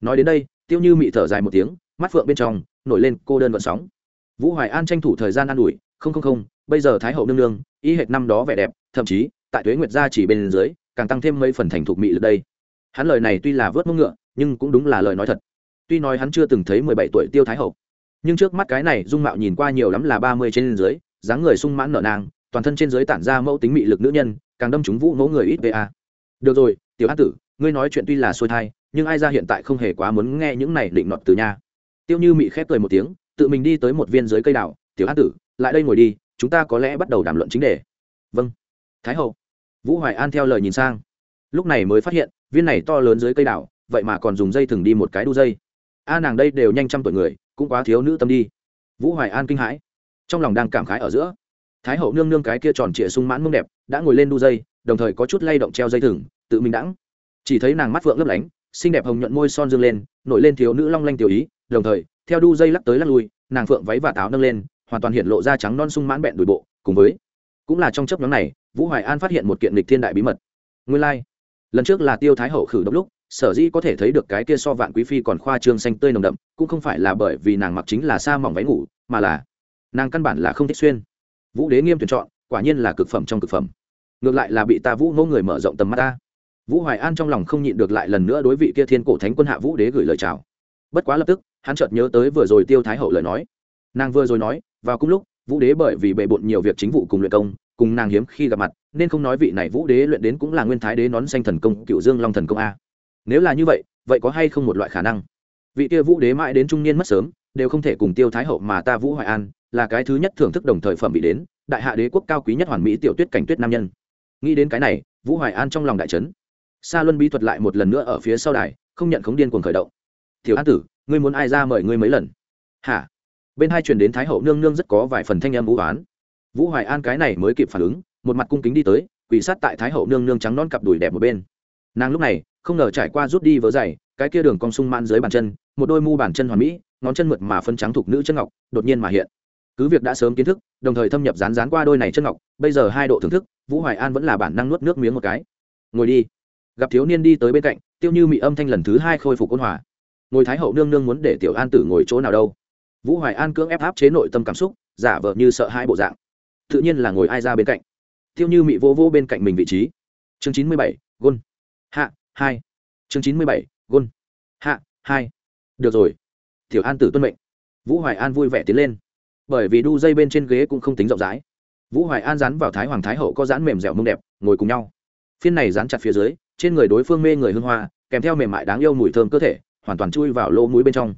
Nói đến đây, tiêu như mị thở dài một tiếng, mắt phượng bên trong, nổi lên cô đơn vận sóng. Vũ hoài an tranh thủ thời gian an ủi, không không không, bây giờ thái hậu nương nương, y hệt năm đó vẻ đẹp, thậm chí, tại tuế nguyệt gia chỉ bên dưới, càng tăng thêm mấy phần thành thục mị lực đây. Hắn lời này tuy là vớt mông ngựa, nhưng cũng đúng là lời nói thật tuy nói hắn chưa từng thấy mười bảy tuổi tiêu thái hậu, nhưng trước mắt cái này dung mạo nhìn qua nhiều lắm là ba mươi trên dưới, dáng người sung mãn nở nàng toàn thân trên dưới tản ra mẫu tính mị lực nữ nhân, càng đâm chúng vũ ngỗ người ít a. được rồi, tiểu an tử, ngươi nói chuyện tuy là xuôi thai, nhưng ai ra hiện tại không hề quá muốn nghe những này định nọt từ nhà tiêu như mị khép cười một tiếng, tự mình đi tới một viên dưới cây đảo tiểu an tử, lại đây ngồi đi, chúng ta có lẽ bắt đầu đàm luận chính đề. Vâng. Thái hậu. Vũ hoài an theo lời nhìn sang. Lúc này mới phát hiện, viên này to lớn dưới cây đảo vậy mà còn dùng dây thừng đi một cái đu dây a nàng đây đều nhanh trăm tuổi người, cũng quá thiếu nữ tâm đi. Vũ hoài an kinh hãi, trong lòng đang cảm khái ở giữa. Thái hậu nương nương cái kia tròn trịa sung mãn mông đẹp, đã ngồi lên đu dây, đồng thời có chút lay động treo dây thừng, tự mình đãng. Chỉ thấy nàng mắt vượng lấp lánh, xinh đẹp hồng nhuận môi son dương lên, nổi lên thiếu nữ long lanh tiểu ý, đồng thời, theo đu dây lắc tới lắc lui, nàng phượng váy và táo nâng lên, hoàn toàn hiện lộ ra trắng non sung mãn bẹn đùi bộ, cùng với, cũng là trong chấp nhóm này, vũ hoài an phát hiện một kiện lịch thiên đại bí mật. Nguyên lai、like. lần trước là tiêu thái hậu khử đốc lúc sở dĩ có thể thấy được cái kia so vạn quý phi còn khoa trương xanh tươi nồng đậm, cũng không phải là bởi vì nàng mặc chính là sa mỏng váy ngủ, mà là nàng căn bản là không thích xuyên. Vũ đế nghiêm tuyển chọn, quả nhiên là cực phẩm trong cực phẩm. Ngược lại là bị ta vũ ngô người mở rộng tầm mắt ta. Vũ hoài an trong lòng không nhịn được lại lần nữa đối vị kia thiên cổ thánh quân hạ vũ đế gửi lời chào. Bất quá lập tức, hắn chợt nhớ tới vừa rồi tiêu thái hậu lời nói. Nàng vừa rồi nói, vào cùng lúc, vũ đế bởi vì bề bộn nhiều việc chính vụ cùng luyện công, cùng nàng hiếm khi gặp mặt, nên không nói vị này vũ đế luyện đến cũng là nguyên thái đế nón xanh thần công, cựu dương long thần công a nếu là như vậy vậy có hay không một loại khả năng? Vị kia vũ đế mãi đến trung niên mất sớm, đều không thể cùng tiêu thái hậu mà ta vũ hoài an, là cái thứ nhất thưởng thức đồng thời phẩm bị đến, đại hạ đế quốc cao quý nhất hoàn mỹ tiểu tuyết cảnh tuyết nam nhân. Nghĩ đến cái này, vũ hoài an trong lòng đại trấn sa luân bí thuật lại một lần nữa ở phía sau đài, không nhận khống điên cuồng khởi động. Thiếu an tử, ngươi muốn ai ra mời ngươi mấy lần? Hả? Bên hai truyền đến thái hậu nương nương rất có vài phần thanh âm vũ oán. Vũ hoài an cái này mới kịp phản ứng, một mặt cung kính đi tới quỷ sát tại thái hậu nương nương trắng non cặp đùi đẹp một bên. Nàng lúc này không ngờ trải qua rút đi vớ dày, cái kia đường cong sung man dưới bàn chân, một đôi mu bàn chân hoàn mỹ, ngón chân mượt mà phân trắng thuộc nữ chân ngọc, đột nhiên mà hiện. Cứ việc đã sớm kiến thức, đồng thời thâm nhập rán rán qua đôi này chân ngọc, bây giờ hai độ thưởng thức, vũ hoài an vẫn là bản năng nuốt nước miếng một cái. Ngồi đi. Gặp thiếu niên đi tới bên cạnh, tiêu như mị âm thanh lần thứ hai khôi phục ôn hòa. Ngồi thái hậu nương nương muốn để tiểu an tử ngồi chỗ nào đâu? Vũ hoài an cưỡng ép áp chế nội tâm cảm xúc, giả vờ như sợ hai bộ dạng. Tự nhiên là ngồi ai ra bên cạnh. Tiêu như mị vô vô bên cạnh mình vị trí. Chương chín mươi bảy, gôn. Hạ hai chương chín mươi bảy, gôn. Hạ, hai. Được rồi. Tiểu an tử tuân mệnh. Vũ hoài an vui vẻ tiến lên. Bởi vì đu dây bên trên ghế cũng không tính rộng rãi. Vũ hoài an dán vào thái hoàng thái hậu có dán mềm dẻo mông đẹp, ngồi cùng nhau. Phiên này dán chặt phía dưới, trên người đối phương mê người hương hoa, kèm theo mềm mại đáng yêu mùi thơm cơ thể, hoàn toàn chui vào lỗ mũi bên trong.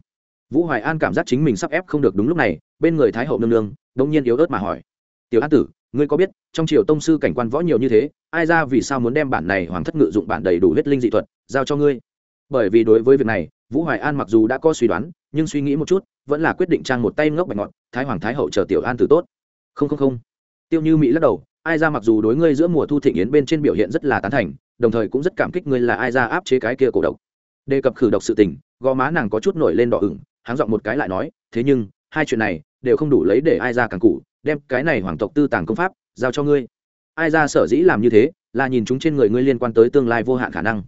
Vũ hoài an cảm giác chính mình sắp ép không được đúng lúc này, bên người thái hậu nương nương, đông nhiên yếu ớt mà hỏi. Tiểu an tử ngươi có biết, trong triều tông sư cảnh quan võ nhiều như thế, ai ra vì sao muốn đem bản này hoàng thất ngự dụng bản đầy đủ huyết linh dị thuật, giao cho ngươi? Bởi vì đối với việc này, vũ hoài an mặc dù đã có suy đoán, nhưng suy nghĩ một chút, vẫn là quyết định trang một tay ngốc bạch ngọt thái hoàng thái hậu chờ tiểu an tử tốt. Không không không. Tiêu như mỹ lắc đầu, ai ra mặc dù đối ngươi giữa mùa thu thịnh yến bên trên biểu hiện rất là tán thành, đồng thời cũng rất cảm kích ngươi là ai ra áp chế cái kia cổ độc. Đề cập khử độc sự tình, gò má nàng có chút nổi lên đỏ ửng, háng giọng một cái lại nói, thế nhưng, hai chuyện này đều không đủ lấy để ai ra càng cụ đem cái này hoàng tộc tư tàng công pháp giao cho ngươi. Ai ra sở dĩ làm như thế, là nhìn chúng trên người ngươi liên quan tới tương lai vô hạn khả năng.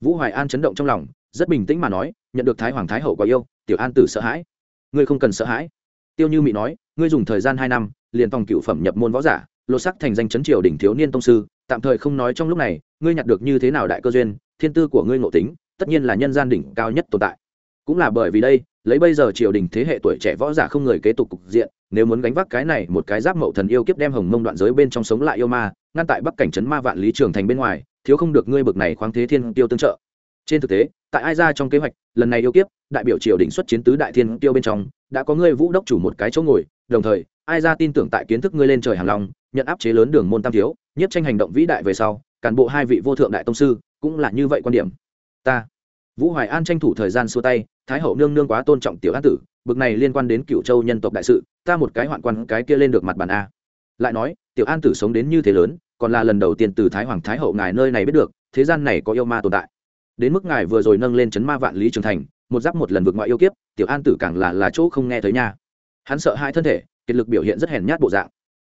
Vũ hoài an chấn động trong lòng, rất bình tĩnh mà nói, nhận được thái hoàng thái hậu có yêu, tiểu an tử sợ hãi. Ngươi không cần sợ hãi. Tiêu như mỹ nói, ngươi dùng thời gian hai năm, liền phòng cựu phẩm nhập môn võ giả, lột sắc thành danh chấn triều đỉnh thiếu niên tông sư, tạm thời không nói trong lúc này, ngươi nhặt được như thế nào đại cơ duyên, thiên tư của ngươi ngộ tính, tất nhiên là nhân gian đỉnh cao nhất tồn tại. Cũng là bởi vì đây, lấy bây giờ triều đình thế hệ tuổi trẻ võ giả không người kế tục cục diện nếu muốn gánh vác cái này, một cái giáp mậu thần yêu kiếp đem hồng mông đoạn giới bên trong sống lại yêu ma, ngăn tại bắc cảnh trấn ma vạn lý trường thành bên ngoài, thiếu không được ngươi bực này khoáng thế thiên tiêu tương trợ. Trên thực tế, tại ai ra trong kế hoạch, lần này yêu kiếp, đại biểu triều đình xuất chiến tứ đại thiên tiêu bên trong, đã có ngươi vũ đốc chủ một cái chỗ ngồi, đồng thời, ai ra tin tưởng tại kiến thức ngươi lên trời hàng long, nhận áp chế lớn đường môn tam thiếu, nhất tranh hành động vĩ đại về sau cán bộ hai vị vô thượng đại tông sư, cũng là như vậy quan điểm. Ta, vũ hoài an tranh thủ thời gian xua tay, thái hậu nương nương quá tôn trọng tiểu an tử bực này liên quan đến cựu châu nhân tộc đại sự, ta một cái hoạn quan cái kia lên được mặt bàn a. Lại nói, tiểu an tử sống đến như thế lớn, còn là lần đầu tiên từ thái hoàng thái hậu ngài nơi này biết được, thế gian này có yêu ma tồn tại. Đến mức ngài vừa rồi nâng lên chấn ma vạn lý trường thành, một giáp một lần vượt ngoại yêu kiếp, tiểu an tử càng là là chỗ không nghe thấy nha. Hắn sợ hai thân thể, kiệt lực biểu hiện rất hèn nhát bộ dạng.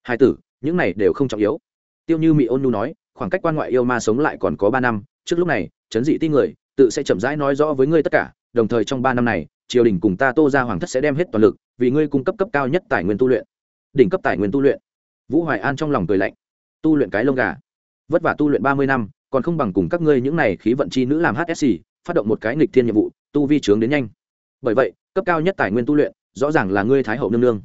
Hai tử, những này đều không trọng yếu. Tiêu như mỹ ôn nu nói, khoảng cách quan ngoại yêu ma sống lại còn có ba năm, trước lúc này, chấn dị ti người, tự sẽ chậm rãi nói rõ với ngươi tất cả, đồng thời trong ba năm này triều đình cùng ta tô ra hoàng thất sẽ đem hết toàn lực, vì ngươi cung cấp cấp cao nhất tài nguyên tu luyện. Đỉnh cấp tài nguyên tu luyện. Vũ hoài an trong lòng cười lạnh. Tu luyện cái lông gà. Vất vả tu luyện ba mươi năm, còn không bằng cùng các ngươi những này khí vận chi nữ làm hsc phát động một cái nghịch thiên nhiệm vụ, tu vi trướng đến nhanh. Bởi vậy, cấp cao nhất tài nguyên tu luyện, rõ ràng là ngươi thái hậu nương nương.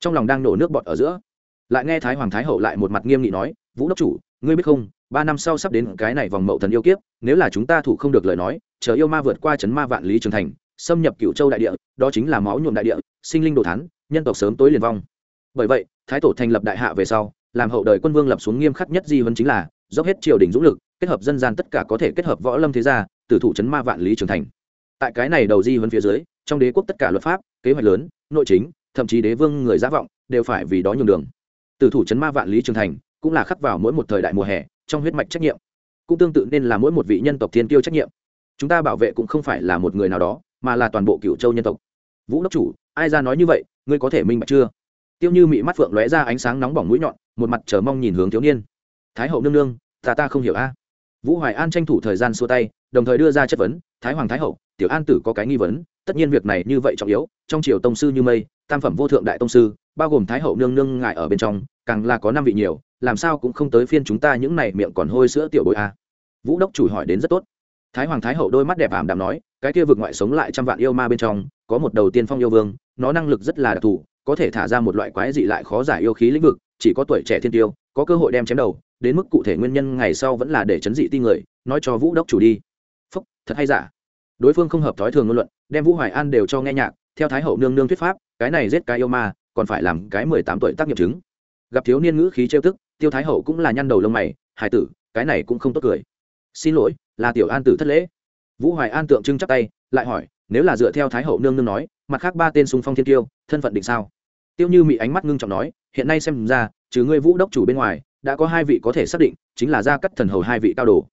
Trong lòng đang nổ nước bọt ở giữa. Lại nghe thái hoàng thái hậu lại một mặt nghiêm nghị nói, vũ đốc chủ, ngươi biết không, ba năm sau sắp đến cái này vòng mậu thần yêu kiếp, nếu là chúng ta thủ không được lời nói, chờ yêu ma vượt qua chấn ma vạn lý trường thành xâm nhập cựu châu đại địa, đó chính là máu nhuộm đại địa, sinh linh đồ thán, nhân tộc sớm tối liền vong. Bởi vậy, thái tổ thành lập đại hạ về sau, làm hậu đời quân vương lập xuống nghiêm khắc nhất di vấn chính là, dốc hết triều đình dũng lực, kết hợp dân gian tất cả có thể kết hợp võ lâm thế gia từ thủ chấn ma vạn lý trường thành. Tại cái này đầu di vấn phía dưới, trong đế quốc tất cả luật pháp, kế hoạch lớn, nội chính, thậm chí đế vương người giả vọng, đều phải vì đó nhường đường. Từ thủ chấn ma vạn lý trường thành, cũng là khắc vào mỗi một thời đại mùa hè, trong huyết mạch trách nhiệm. Cũng tương tự nên là mỗi một vị nhân tộc thiên tiêu trách nhiệm. Chúng ta bảo vệ cũng không phải là một người nào đó mà là toàn bộ cựu châu nhân tộc. Vũ đốc chủ, ai ra nói như vậy, ngươi có thể minh bạch chưa? Tiêu như mị mắt phượng lóe ra ánh sáng nóng bỏng mũi nhọn, một mặt chờ mong nhìn hướng thiếu niên. Thái hậu nương nương, ta ta không hiểu a. Vũ hoài an tranh thủ thời gian xua tay, đồng thời đưa ra chất vấn, thái hoàng thái hậu, tiểu an tử có cái nghi vấn, tất nhiên việc này như vậy trọng yếu, trong triều tông sư như mây, tam phẩm vô thượng đại tông sư, bao gồm thái hậu nương nương ngại ở bên trong, càng là có năm vị nhiều, làm sao cũng không tới phiên chúng ta những này miệng còn hôi sữa tiểu bội a. Vũ đốc chủ hỏi đến rất tốt thái hoàng thái hậu đôi mắt đẹp ảm đạm nói, cái kia vực ngoại sống lại trăm vạn yêu ma bên trong, có một đầu tiên phong yêu vương, nó năng lực rất là đặc thù, có thể thả ra một loại quái dị lại khó giải yêu khí lĩnh vực, chỉ có tuổi trẻ thiên tiêu, có cơ hội đem chém đầu, đến mức cụ thể nguyên nhân ngày sau vẫn là để chấn dị ti người, nói cho vũ đốc chủ đi. Phúc, thật hay giả? Đối phương không hợp thói thường ngôn luận, đem vũ hoài an đều cho nghe nhạc, theo thái hậu nương nương thuyết pháp, cái này giết cái yêu ma, còn phải làm cái mười tám tuổi tác nghiệp chứng. Gặp thiếu niên ngữ khí trêu tức, tiêu thái hậu cũng là nhăn đầu lông mày, hải tử, cái này cũng không tốt cười xin lỗi, là tiểu an tử thất lễ. Vũ hoài an tượng trưng chắc tay, lại hỏi, nếu là dựa theo thái hậu nương nương nói, mặt khác ba tên sung phong thiên tiêu thân phận định sao? Tiêu như mị ánh mắt ngưng trọng nói, hiện nay xem ra, trừ ngươi vũ đốc chủ bên ngoài, đã có hai vị có thể xác định, chính là gia cắt thần hầu hai vị cao đồ.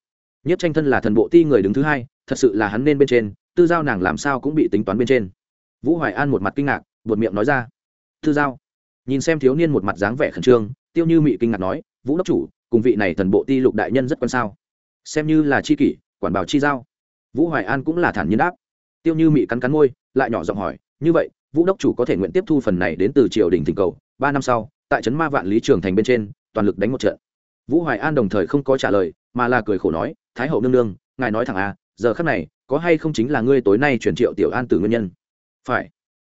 Nhất tranh thân là thần bộ ti người đứng thứ hai, thật sự là hắn nên bên trên, tư giao nàng làm sao cũng bị tính toán bên trên. Vũ hoài an một mặt kinh ngạc, buột miệng nói ra, tư giao. Nhìn xem thiếu niên một mặt dáng vẻ khẩn trương, tiêu như mị kinh ngạc nói, vũ đốc chủ, cùng vị này thần bộ ti lục đại nhân rất quan sao? Xem như là chi kỷ, quản bảo chi giao. Vũ hoài an cũng là thản nhiên đáp. Tiêu như mị cắn cắn môi, lại nhỏ giọng hỏi, như vậy, vũ đốc chủ có thể nguyện tiếp thu phần này đến từ triều đình thỉnh cầu, ba năm sau, tại trấn ma vạn lý trường thành bên trên, toàn lực đánh một trận. Vũ hoài an đồng thời không có trả lời, mà là cười khổ nói, thái hậu nương nương, ngài nói thẳng à giờ khắc này, có hay không chính là ngươi tối nay chuyển triệu tiểu an từ nguyên nhân? Phải.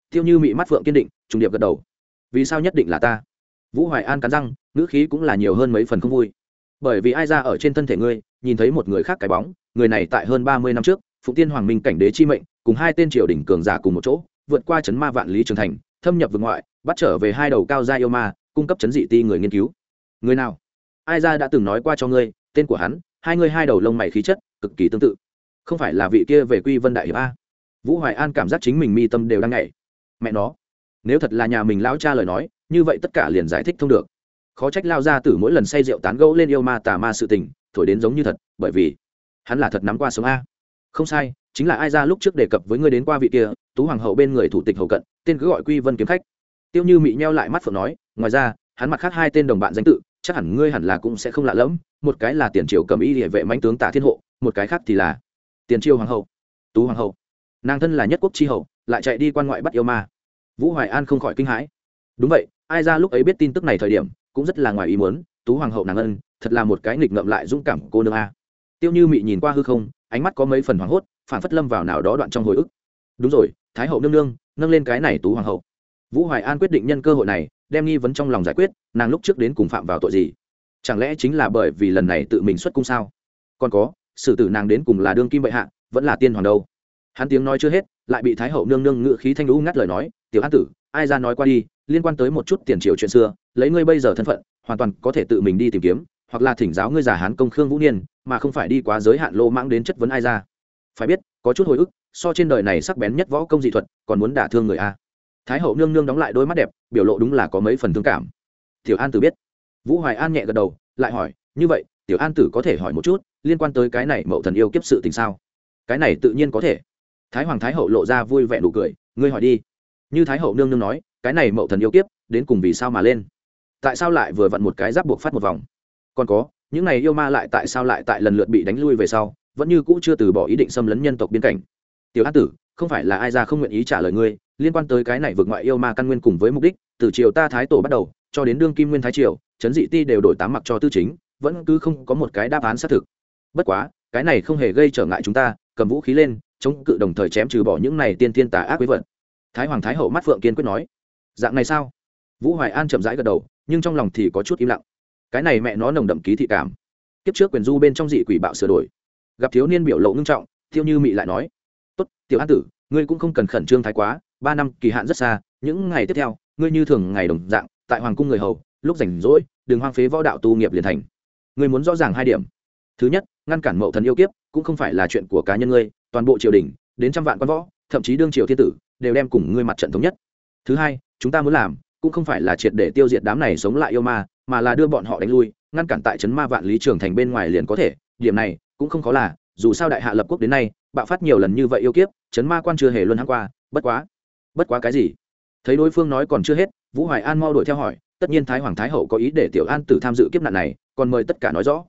Tiêu như mị mắt phượng kiên định, trùng điệp gật đầu. Vì sao nhất định là ta? Vũ hoài an cắn răng, ngữ khí cũng là nhiều hơn mấy phần không vui. Bởi vì ai ra ở trên thân thể ngươi nhìn thấy một người khác cái bóng, người này tại hơn ba mươi năm trước, phụng tiên hoàng minh cảnh đế chi mệnh, cùng hai tên triều đỉnh cường giả cùng một chỗ, vượt qua chấn ma vạn lý trường thành, thâm nhập vực ngoại, bắt trở về hai đầu cao gia yêu ma, cung cấp chấn dị ti người nghiên cứu. Người nào? Ai ra đã từng nói qua cho ngươi, tên của hắn, hai ngươi hai đầu lông mày khí chất, cực kỳ tương tự. Không phải là vị kia về quy vân đại hiệp a? Vũ hoài an cảm giác chính mình mi tâm đều đang nhảy. Mẹ nó, nếu thật là nhà mình lão cha lời nói, như vậy tất cả liền giải thích thông được. Khó trách lao ra từ mỗi lần say rượu tán gẫu lên yêu ma tà ma sự tình thổi đến giống như thật, bởi vì hắn là thật nắm qua sống a. Không sai, chính là ai ra lúc trước đề cập với ngươi đến qua vị kia, tú hoàng hậu bên người thủ tịch hầu cận, tên cứ gọi quy vân kiếm khách. Tiêu như mị nheo lại mắt phượng nói, ngoài ra, hắn mặt khác hai tên đồng bạn danh tự, chắc hẳn ngươi hẳn là cũng sẽ không lạ lẫm, một cái là tiền triều cầm y địa vệ mãnh tướng tạ thiên hộ, một cái khác thì là tiền triều hoàng hậu, tú hoàng hậu. Nàng thân là nhất quốc tri hậu, lại chạy đi quan ngoại bắt yêu ma. Vũ hoài an không khỏi kinh hãi. Đúng vậy, ai ra lúc ấy biết tin tức này thời điểm, cũng rất là ngoài ý muốn, tú hoàng hậu nàng ân thật là một cái nghịch ngợm lại dũng cảm cô nương a. Tiêu như mị nhìn qua hư không, ánh mắt có mấy phần hoảng hốt, phản phất lâm vào nào đó đoạn trong hồi ức. Đúng rồi, thái hậu nương nương, nâng lên cái này tú hoàng hậu. Vũ hoài an quyết định nhân cơ hội này, đem nghi vấn trong lòng giải quyết, nàng lúc trước đến cùng phạm vào tội gì? Chẳng lẽ chính là bởi vì lần này tự mình xuất cung sao? Còn có sử tử nàng đến cùng là đương kim bệ hạ, vẫn là tiên hoàng đâu? Hắn tiếng nói chưa hết, lại bị thái hậu nương nương ngự khí thanh lũ ngắt lời nói, tiểu an tử, ai ra nói qua đi, liên quan tới một chút tiền triều chuyện xưa, lấy ngươi bây giờ thân phận, hoàn toàn có thể tự mình đi tìm kiếm hoặc là thỉnh giáo ngươi giả hán công khương vũ niên, mà không phải đi quá giới hạn lô mãng đến chất vấn ai ra. Phải biết, có chút hồi ức, so trên đời này sắc bén nhất võ công dị thuật, còn muốn đả thương người a. Thái hậu nương nương đóng lại đôi mắt đẹp, biểu lộ đúng là có mấy phần thương cảm. Tiểu an tử biết. Vũ hoài an nhẹ gật đầu, lại hỏi, như vậy, tiểu an tử có thể hỏi một chút, liên quan tới cái này mậu thần yêu kiếp sự tình sao? Cái này tự nhiên có thể. Thái hoàng thái hậu lộ ra vui vẻ nụ cười, ngươi hỏi đi. Như thái hậu nương nương nói, cái này mậu thần yêu kiếp, đến cùng vì sao mà lên? Tại sao lại vừa vặn một cái giáp buộc phát một vòng? Còn có, những này yêu ma lại tại sao lại tại lần lượt bị đánh lui về sau, vẫn như cũ chưa từ bỏ ý định xâm lấn nhân tộc biên cảnh. Tiểu an tử, không phải là ai ra không nguyện ý trả lời ngươi, liên quan tới cái này vượt ngoại yêu ma căn nguyên cùng với mục đích, từ triều ta thái tổ bắt đầu, cho đến đương kim nguyên thái triều, chấn dị ti đều đổi tám mặc cho tư chính, vẫn cứ không có một cái đáp án xác thực. Bất quá, cái này không hề gây trở ngại chúng ta, cầm vũ khí lên, chống cự đồng thời chém trừ bỏ những này tiên tiên tà ác quý vật. Thái hoàng thái hậu mắt phượng kiên quyết nói, dạng này sao? Vũ hoài an chậm rãi gật đầu, nhưng trong lòng thì có chút im lặng cái này mẹ nó nồng đậm ký thị cảm. Kiếp trước quyền du bên trong dị quỷ bạo sửa đổi. Gặp thiếu niên biểu lộ ngưng trọng, thiêu như mị lại nói, tốt, tiểu an tử, ngươi cũng không cần khẩn trương thái quá, ba năm kỳ hạn rất xa, những ngày tiếp theo, ngươi như thường ngày đồng dạng, tại hoàng cung người hầu, lúc rảnh rỗi, đừng hoang phế võ đạo tu nghiệp liền thành. Ngươi muốn rõ ràng hai điểm. Thứ nhất, ngăn cản mậu thần yêu kiếp, cũng không phải là chuyện của cá nhân ngươi, toàn bộ triều đình, đến trăm vạn quan võ, thậm chí đương triều thiên tử, đều đem cùng ngươi mặt trận thống nhất. Thứ hai, chúng ta muốn làm cũng không phải là triệt để tiêu diệt đám này sống lại yêu ma, mà là đưa bọn họ đánh lui, ngăn cản tại trấn ma vạn lý trường thành bên ngoài liền có thể. Điểm này cũng không khó là, dù sao đại hạ lập quốc đến nay, bạo phát nhiều lần như vậy yêu kiếp, trấn ma quan chưa hề luôn hăng qua, bất quá bất quá cái gì? Thấy đối phương nói còn chưa hết, vũ hoài an mau đuổi theo hỏi, tất nhiên thái hoàng thái hậu có ý để tiểu an tử tham dự kiếp nạn này, còn mời tất cả nói rõ.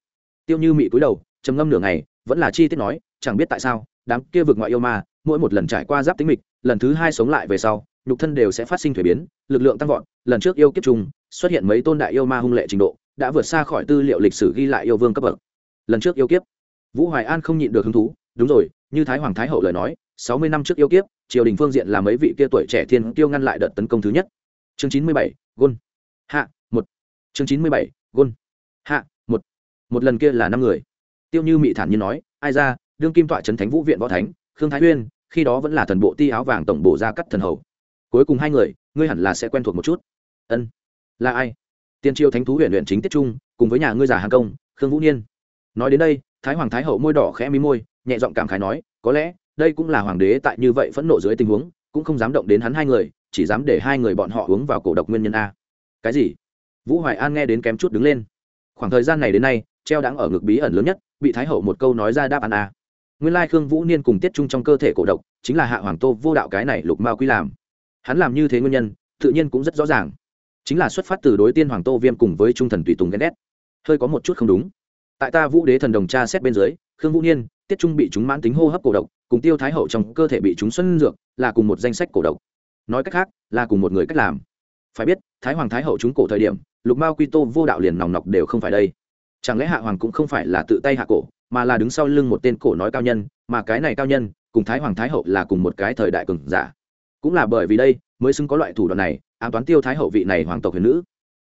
Tiêu như mị cúi đầu, trầm ngâm nửa ngày, vẫn là chi tiết nói, chẳng biết tại sao, đám kia vực ngoại yêu ma, mỗi một lần trải qua giáp tính mịch, lần thứ hai sống lại về sau nhục thân đều sẽ phát sinh thuế biến, lực lượng tăng vọt, lần trước yêu kiếp trùng, xuất hiện mấy tôn đại yêu ma hung lệ trình độ, đã vượt xa khỏi tư liệu lịch sử ghi lại yêu vương cấp bậc. Lần trước yêu kiếp, vũ hoài an không nhịn được hứng thú, đúng rồi, như thái hoàng thái hậu lời nói, sáu mươi năm trước yêu kiếp, triều đình phương diện là mấy vị kia tuổi trẻ thiên tiêu ngăn lại đợt tấn công thứ nhất. Chương chín mươi bảy, gôn. Hạ, một. Chương chín mươi bảy, gôn. Hạ, một. Một lần kia là năm người. Tiêu như mị thản nhiên nói, ai ra, đương kim tọa trấn thánh vũ viện võ thánh, khương thái uyên, khi đó vẫn là thần bộ ti áo vàng tổng bộ ra cắt thần hầu cuối cùng hai người, ngươi hẳn là sẽ quen thuộc một chút. Ân. Là ai? Tiên triều thánh thú huyện huyện chính tiết trung, cùng với nhà ngươi già hàng công, khương vũ niên. Nói đến đây, thái hoàng thái hậu môi đỏ khẽ mí môi, nhẹ giọng cảm khái nói, có lẽ, đây cũng là hoàng đế tại như vậy phẫn nộ dưới tình huống, cũng không dám động đến hắn hai người, chỉ dám để hai người bọn họ uống vào cổ độc nguyên nhân a. Cái gì? Vũ hoài an nghe đến kém chút đứng lên. Khoảng thời gian này đến nay, treo đáng ở ngực bí ẩn lớn nhất, bị thái hậu một câu nói ra đáp án a. Nguyên lai khương vũ niên cùng tiết trung trong cơ thể cổ độc, chính là hạ hoàng tô vô đạo cái này lục mao quy làm hắn làm như thế nguyên nhân, tự nhiên cũng rất rõ ràng. Chính là xuất phát từ đối tiên hoàng tô viêm cùng với trung thần tùy tùng ghen ghét. Hơi có một chút không đúng. Tại ta vũ đế thần đồng tra xét bên dưới, khương vũ niên, tiết trung bị chúng mãn tính hô hấp cổ độc, cùng tiêu thái hậu trong cơ thể bị chúng xuân dược, là cùng một danh sách cổ độc. Nói cách khác, là cùng một người cách làm. Phải biết, thái hoàng thái hậu chúng cổ thời điểm, lục mao quy tô vô đạo liền nòng nọc đều không phải đây. Chẳng lẽ hạ hoàng cũng không phải là tự tay hạ cổ, mà là đứng sau lưng một tên cổ nói cao nhân, mà cái này cao nhân, cùng thái hoàng thái hậu là cùng một cái thời đại cường giả cũng là bởi vì đây, mới xứng có loại thủ đoạn này, ám toán tiêu thái hậu vị này hoàng tộc huyền nữ.